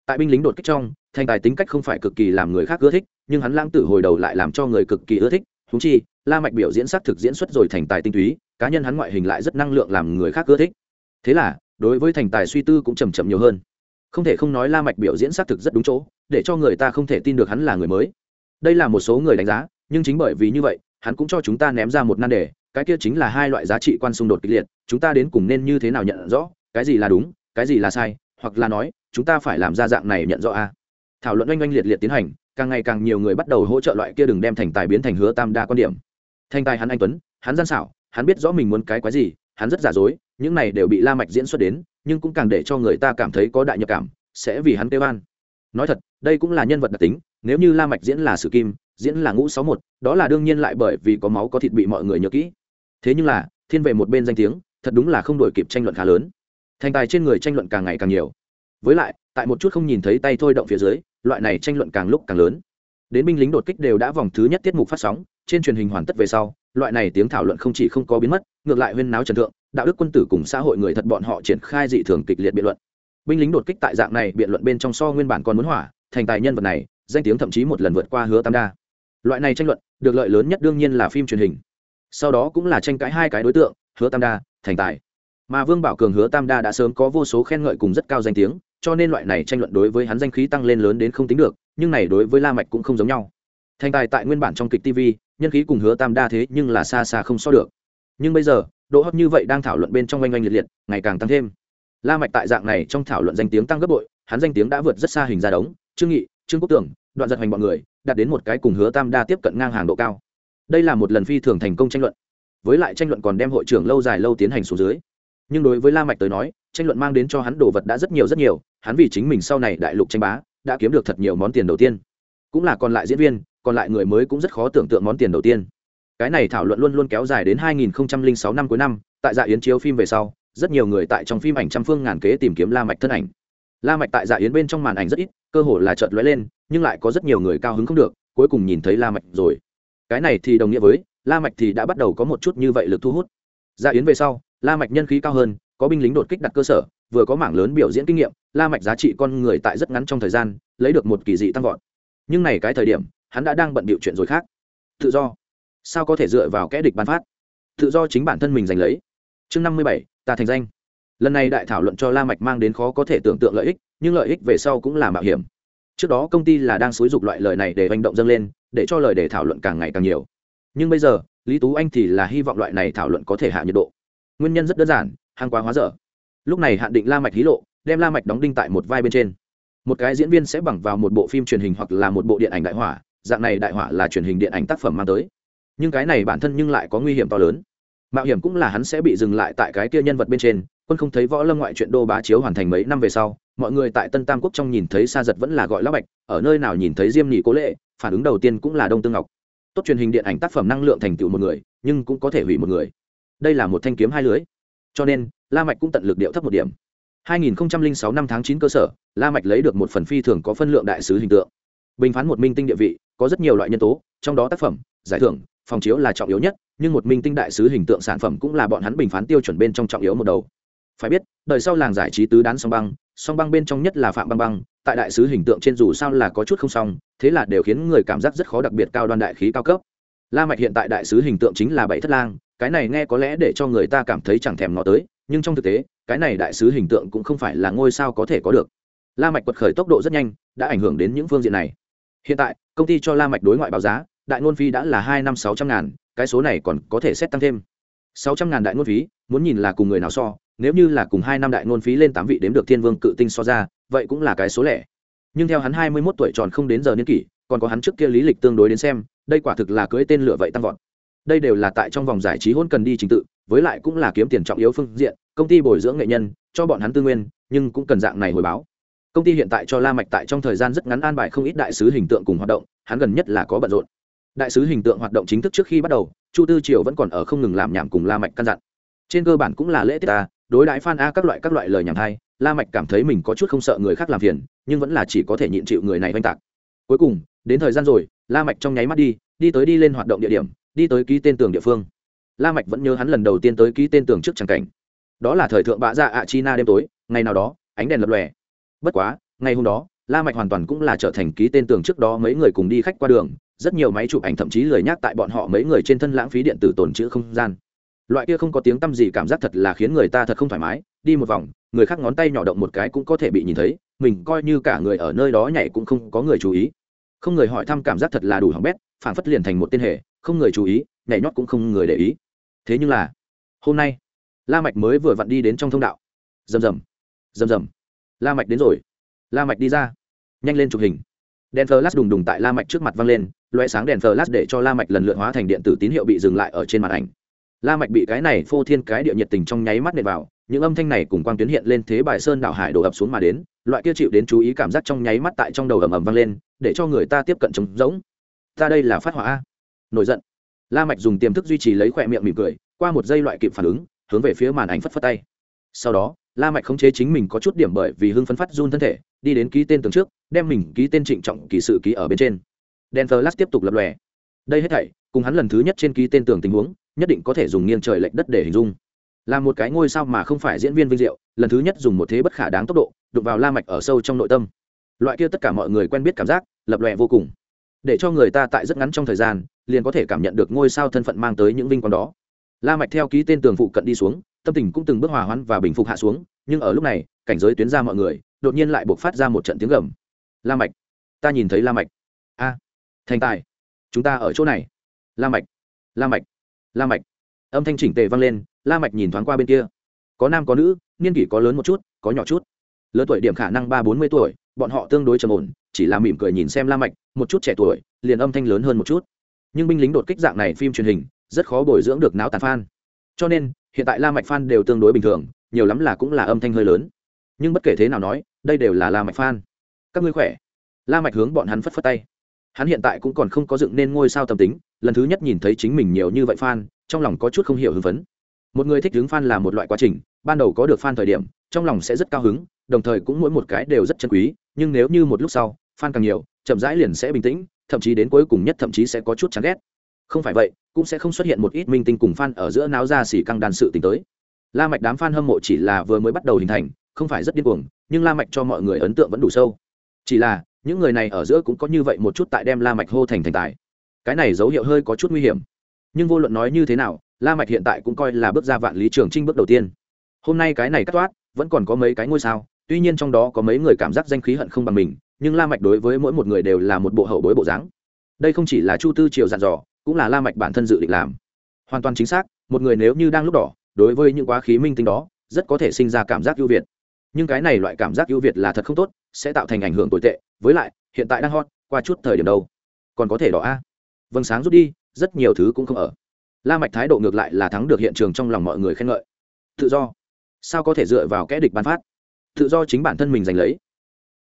tại binh lính đột kích trong, thành tài tính cách không phải cực kỳ làm người khác ưa thích, nhưng hắn lãng tử hồi đầu lại làm cho người cực kỳ ưa thích. Thú chi, la mạch biểu diễn sắc thực diễn xuất rồi thành tài tinh túy, cá nhân hắn ngoại hình lại rất năng lượng làm người khác ưa thích. Thế là, đối với thành tài suy tư cũng chậm chậm nhiều hơn. Không thể không nói la mạch biểu diễn sắc thực rất đúng chỗ, để cho người ta không thể tin được hắn là người mới. Đây là một số người đánh giá, nhưng chính bởi vì như vậy, hắn cũng cho chúng ta ném ra một nan đề, cái kia chính là hai loại giá trị quan xung đột kịch liệt, chúng ta đến cùng nên như thế nào nhận rõ, cái gì là đúng, cái gì là sai hoặc là nói, chúng ta phải làm ra dạng này nhận rõ a. Thảo luận oanh oanh liệt liệt tiến hành, càng ngày càng nhiều người bắt đầu hỗ trợ loại kia đừng đem thành tài biến thành hứa tam đa quan điểm. Thành tài hắn anh tuấn, hắn gian xảo, hắn biết rõ mình muốn cái quái gì, hắn rất giả dối, những này đều bị la mạch diễn xuất đến, nhưng cũng càng để cho người ta cảm thấy có đại nhập cảm, sẽ vì hắn kêu an. Nói thật, đây cũng là nhân vật đặc tính, nếu như la mạch diễn là sử kim, diễn là ngũ sáu một, đó là đương nhiên lại bởi vì có máu có thịt bị mọi người nhớ kỹ. Thế nhưng là, thiên về một bên danh tiếng, thật đúng là không đổi kịp tranh luận khá lớn thành tài trên người tranh luận càng ngày càng nhiều. Với lại, tại một chút không nhìn thấy tay thôi động phía dưới, loại này tranh luận càng lúc càng lớn. Đến binh lính đột kích đều đã vòng thứ nhất tiết mục phát sóng, trên truyền hình hoàn tất về sau, loại này tiếng thảo luận không chỉ không có biến mất, ngược lại huyên náo trần thượng, đạo đức quân tử cùng xã hội người thật bọn họ triển khai dị thường kịch liệt biện luận. Binh lính đột kích tại dạng này biện luận bên trong so nguyên bản còn muốn hỏa, thành tài nhân vật này, danh tiếng thậm chí một lần vượt qua hứa tam đa. Loại này tranh luận, được lợi lớn nhất đương nhiên là phim truyền hình. Sau đó cũng là tranh cãi hai cái đối tượng, hứa tam đa, thành tài mà vương bảo cường hứa tam đa đã sớm có vô số khen ngợi cùng rất cao danh tiếng, cho nên loại này tranh luận đối với hắn danh khí tăng lên lớn đến không tính được, nhưng này đối với la mạch cũng không giống nhau. Thành tài tại nguyên bản trong kịch tv nhân khí cùng hứa tam đa thế nhưng là xa xa không so được. Nhưng bây giờ, độ hot như vậy đang thảo luận bên trong oanh oanh liệt liệt, ngày càng tăng thêm. La mạch tại dạng này trong thảo luận danh tiếng tăng gấp bội, hắn danh tiếng đã vượt rất xa hình ra đống, trương nghị, trương quốc tưởng, đoạn giật hoành bọn người, đạt đến một cái cùng hứa tam đa tiếp cận ngang hàng độ cao. Đây là một lần phi thường thành công tranh luận. Với lại tranh luận còn đem hội trưởng lâu dài lâu tiến hành xuống dưới nhưng đối với la mạch tới nói, tranh luận mang đến cho hắn đồ vật đã rất nhiều rất nhiều, hắn vì chính mình sau này đại lục tranh bá, đã kiếm được thật nhiều món tiền đầu tiên. Cũng là còn lại diễn viên, còn lại người mới cũng rất khó tưởng tượng món tiền đầu tiên. Cái này thảo luận luôn luôn kéo dài đến 2006 năm cuối năm, tại dạ yến chiếu phim về sau, rất nhiều người tại trong phim ảnh trăm phương ngàn kế tìm kiếm la mạch thân ảnh. La mạch tại dạ yến bên trong màn ảnh rất ít, cơ hồ là chợt lóe lên, nhưng lại có rất nhiều người cao hứng không được, cuối cùng nhìn thấy la mạch rồi. Cái này thì đồng nghĩa với, la mạch thì đã bắt đầu có một chút như vậy lực thu hút. Dạ yến về sau la mạch nhân khí cao hơn, có binh lính đột kích đặt cơ sở, vừa có mảng lớn biểu diễn kinh nghiệm, la mạch giá trị con người tại rất ngắn trong thời gian, lấy được một kỳ dị tăng vọt. Nhưng này cái thời điểm, hắn đã đang bận bịu chuyện rồi khác. Tự do. Sao có thể dựa vào kẽ địch ban phát? Tự do chính bản thân mình giành lấy. Chương năm mươi bảy, ta thành danh. Lần này đại thảo luận cho la mạch mang đến khó có thể tưởng tượng lợi ích, nhưng lợi ích về sau cũng là mạo hiểm. Trước đó công ty là đang xúi dục loại lời này để hành động dâng lên, để cho lời để thảo luận càng ngày càng nhiều. Nhưng bây giờ, lý tú anh thì là hy vọng loại này thảo luận có thể hạ nhiệt độ nguyên nhân rất đơn giản hàng quá hóa dở. Lúc này hạn định la mạch hí lộ, đem la mạch đóng đinh tại một vai bên trên. Một cái diễn viên sẽ bằng vào một bộ phim truyền hình hoặc là một bộ điện ảnh đại hỏa, dạng này đại hỏa là truyền hình điện ảnh tác phẩm mang tới. Nhưng cái này bản thân nhưng lại có nguy hiểm to lớn. Mạo hiểm cũng là hắn sẽ bị dừng lại tại cái kia nhân vật bên trên, quân không thấy võ lâm ngoại chuyện đô bá chiếu hoàn thành mấy năm về sau, mọi người tại tân tam quốc trong nhìn thấy sa giật vẫn là gọi la bạch, ở nơi nào nhìn thấy diêm nhị cố lệ, phản ứng đầu tiên cũng là đông tương ngọc. Tốt truyền hình điện ảnh tác phẩm năng lượng thành tựu một người, nhưng cũng có thể hủy một người đây là một thanh kiếm hai lưới. Cho nên, la mạch cũng tận lực điệu thấp một điểm. 2006 năm tháng 9 cơ sở, la mạch lấy được một phần phi thường có phân lượng đại sứ hình tượng. Bình phán một minh tinh địa vị, có rất nhiều loại nhân tố, trong đó tác phẩm, giải thưởng, phòng chiếu là trọng yếu nhất, nhưng một minh tinh đại sứ hình tượng sản phẩm cũng là bọn hắn bình phán tiêu chuẩn bên trong trọng yếu một đầu. Phải biết, đời sau làng giải trí tứ đán song băng song băng bên trong nhất là phạm băng băng, tại đại sứ hình tượng trên dù sao là có chút không xong, thế là đều khiến người cảm giác rất khó đặc biệt cao đoan đại khí cao cấp. La mạch hiện tại đại sứ hình tượng chính là bảy thất lang cái này nghe có lẽ để cho người ta cảm thấy chẳng thèm nó tới, nhưng trong thực tế, cái này đại sứ hình tượng cũng không phải là ngôi sao có thể có được. La mạch quật khởi tốc độ rất nhanh, đã ảnh hưởng đến những phương diện này. Hiện tại, công ty cho la mạch đối ngoại báo giá, đại ngôn phí đã là hai năm sáu trăm ngàn, cái số này còn có thể xét tăng thêm. Sáu trăm ngàn đại ngôn phí, muốn nhìn là cùng người nào so, nếu như là cùng hai năm đại ngôn phí lên tám vị đếm được thiên vương cự tinh so ra, vậy cũng là cái số lẻ. Nhưng theo hắn hai mươi 21 tuổi tròn không đến giờ niên kỷ, còn có hắn trước kia lý lịch tương đối đến xem, đây quả thực là cưới tên lửa vậy tăng vọt đây đều là tại trong vòng giải trí hôn cần đi trình tự, với lại cũng là kiếm tiền trọng yếu phương diện, công ty bồi dưỡng nghệ nhân, cho bọn hắn tư nguyên, nhưng cũng cần dạng này hồi báo. Công ty hiện tại cho la mạch tại trong thời gian rất ngắn an bài không ít đại sứ hình tượng cùng hoạt động, hắn gần nhất là có bận rộn. Đại sứ hình tượng hoạt động chính thức trước khi bắt đầu, chu tư triều vẫn còn ở không ngừng làm nhảm cùng la mạch căn dặn. Trên cơ bản cũng là lễ tiết ta, đối đãi fan a các loại các loại lời nhảm thay la mạch cảm thấy mình có chút không sợ người khác làm phiền, nhưng vẫn là chỉ có thể nhịn chịu người này oanh tạc. Cuối cùng, đến thời gian rồi, la mạch trong nháy mắt đi đi tới đi lên hoạt động địa điểm đi tới ký tên tường địa phương. La mạch vẫn nhớ hắn lần đầu tiên tới ký tên tường trước tràng cảnh. Đó là thời thượng bạ dạ ạ china đêm tối, ngày nào đó, ánh đèn lập lòe. Bất quá, ngày hôm đó, la mạch hoàn toàn cũng là trở thành ký tên tường trước đó mấy người cùng đi khách qua đường, rất nhiều máy chụp ảnh thậm chí lười nhắc tại bọn họ mấy người trên thân lãng phí điện tử tồn trữ không gian. Loại kia không có tiếng tăm gì cảm giác thật là khiến người ta thật không thoải mái, đi một vòng, người khác ngón tay nhỏ động một cái cũng có thể bị nhìn thấy, mình coi như cả người ở nơi đó nhảy cũng không có người chú ý. Không người hỏi thăm cảm giác thật là đủ hỏng bét phản phất liền thành một tên hệ không người chú ý, nhảy nhót cũng không người để ý. Thế nhưng là, hôm nay, la mạch mới vừa vặn đi đến trong thông đạo. Rầm rầm rầm rầm. La mạch đến rồi. La mạch đi ra. Nhanh lên chụp hình. Đèn flash đùng đùng tại la mạch trước mặt văng lên loé sáng đèn flash để cho la mạch lần lượt hóa thành điện tử tín hiệu bị dừng lại ở trên màn ảnh. La mạch bị cái này phô thiên cái địa nhiệt tình trong nháy mắt nện vào, những âm thanh này cùng quang tuyến hiện lên thế bài sơn đảo hải đổ ập xuống mà đến, loại kia chịu đến chú ý cảm giác trong nháy mắt tại trong đầu ầm ầm vang lên, để cho người ta tiếp cận trống rỗng. Ta đây là phát hỏa a nổi giận. La mạch dùng tiềm thức duy trì lấy khỏe miệng mỉm cười, qua một giây loại kịp phản ứng, hướng về phía màn ảnh phất phất tay. Sau đó, la mạch khống chế chính mình có chút điểm bởi vì hưng phấn phát run thân thể, đi đến ký tên tường trước, đem mình ký tên trịnh trọng kỳ sự ký ở bên trên. Đèn lát tiếp tục lập lòe. Đây hết thảy, cùng hắn lần thứ nhất trên ký tên tường tình huống, nhất định có thể dùng nghiêng trời lệch đất để hình dung. Là một cái ngôi sao mà không phải diễn viên vinh diệu, lần thứ nhất dùng một thế bất khả đáng tốc độ, đụng vào la mạch ở sâu trong nội tâm. Loại kia tất cả mọi người quen biết cảm giác, lập lòe vô cùng. Để cho người ta tại rất ngắn trong thời gian liền có thể cảm nhận được ngôi sao thân phận mang tới những vinh quang đó. La mạch theo ký tên tường phụ cận đi xuống, tâm tình cũng từng bước hòa hoãn và bình phục hạ xuống, nhưng ở lúc này, cảnh giới tuyến ra mọi người, đột nhiên lại buộc phát ra một trận tiếng gầm. La mạch, ta nhìn thấy la mạch. A, thành tài, chúng ta ở chỗ này. La mạch la mạch la mạch. Âm thanh chỉnh tề vang lên, la mạch nhìn thoáng qua bên kia. Có nam có nữ, niên kỷ có lớn một chút, có nhỏ chút. Lớn tuổi điểm khả năng ba bốn mươi tuổi, bọn họ tương đối trầm ổn, chỉ là mỉm cười nhìn xem la mạch, một chút trẻ tuổi, liền âm thanh lớn hơn một chút nhưng binh lính đột kích dạng này phim truyền hình rất khó bồi dưỡng được não tàn fan. Cho nên, hiện tại la mạch fan đều tương đối bình thường, nhiều lắm là cũng là âm thanh hơi lớn. Nhưng bất kể thế nào nói, đây đều là la mạch fan. Các ngươi khỏe? La mạch hướng bọn hắn phất phất tay. Hắn hiện tại cũng còn không có dựng nên ngôi sao tâm tính, lần thứ nhất nhìn thấy chính mình nhiều như vậy fan, trong lòng có chút không hiểu hưng phấn. Một người thích đứng fan là một loại quá trình, ban đầu có được fan thời điểm, trong lòng sẽ rất cao hứng, đồng thời cũng mỗi một cái đều rất chân quý, nhưng nếu như một lúc sau, fan càng nhiều, chậm rãi liền sẽ bình tĩnh thậm chí đến cuối cùng nhất thậm chí sẽ có chút chán ghét. Không phải vậy, cũng sẽ không xuất hiện một ít minh tinh cùng fan ở giữa náo ra xỉ căng đàn sự tình tới. La mạch đám fan hâm mộ chỉ là vừa mới bắt đầu hình thành, không phải rất điên cuồng, nhưng la mạch cho mọi người ấn tượng vẫn đủ sâu. Chỉ là, những người này ở giữa cũng có như vậy một chút tại đem la mạch hô thành thành tài. Cái này dấu hiệu hơi có chút nguy hiểm. Nhưng vô luận nói như thế nào, la mạch hiện tại cũng coi là bước ra vạn lý trường trinh bước đầu tiên. Hôm nay cái này cắt toát, vẫn còn có mấy cái ngôi sao, tuy nhiên trong đó có mấy người cảm giác danh khí hận không bằng mình nhưng la mạch đối với mỗi một người đều là một bộ hậu bối bộ dáng. Đây không chỉ là chu tư triều dặn dò, cũng là la mạch bản thân dự định làm. Hoàn toàn chính xác, một người nếu như đang lúc đỏ, đối với những quá khí minh tinh đó, rất có thể sinh ra cảm giác ưu việt. Nhưng cái này loại cảm giác ưu việt là thật không tốt, sẽ tạo thành ảnh hưởng tồi tệ. Với lại, hiện tại đang hot, qua chút thời điểm đâu. Còn có thể đỏ a? Vâng sáng rút đi, rất nhiều thứ cũng không ở. La mạch thái độ ngược lại là thắng được hiện trường trong lòng mọi người khen ngợi. Tự do. Sao có thể dựa vào kẻ địch ban phát? Tự do chính bản thân mình giành lấy.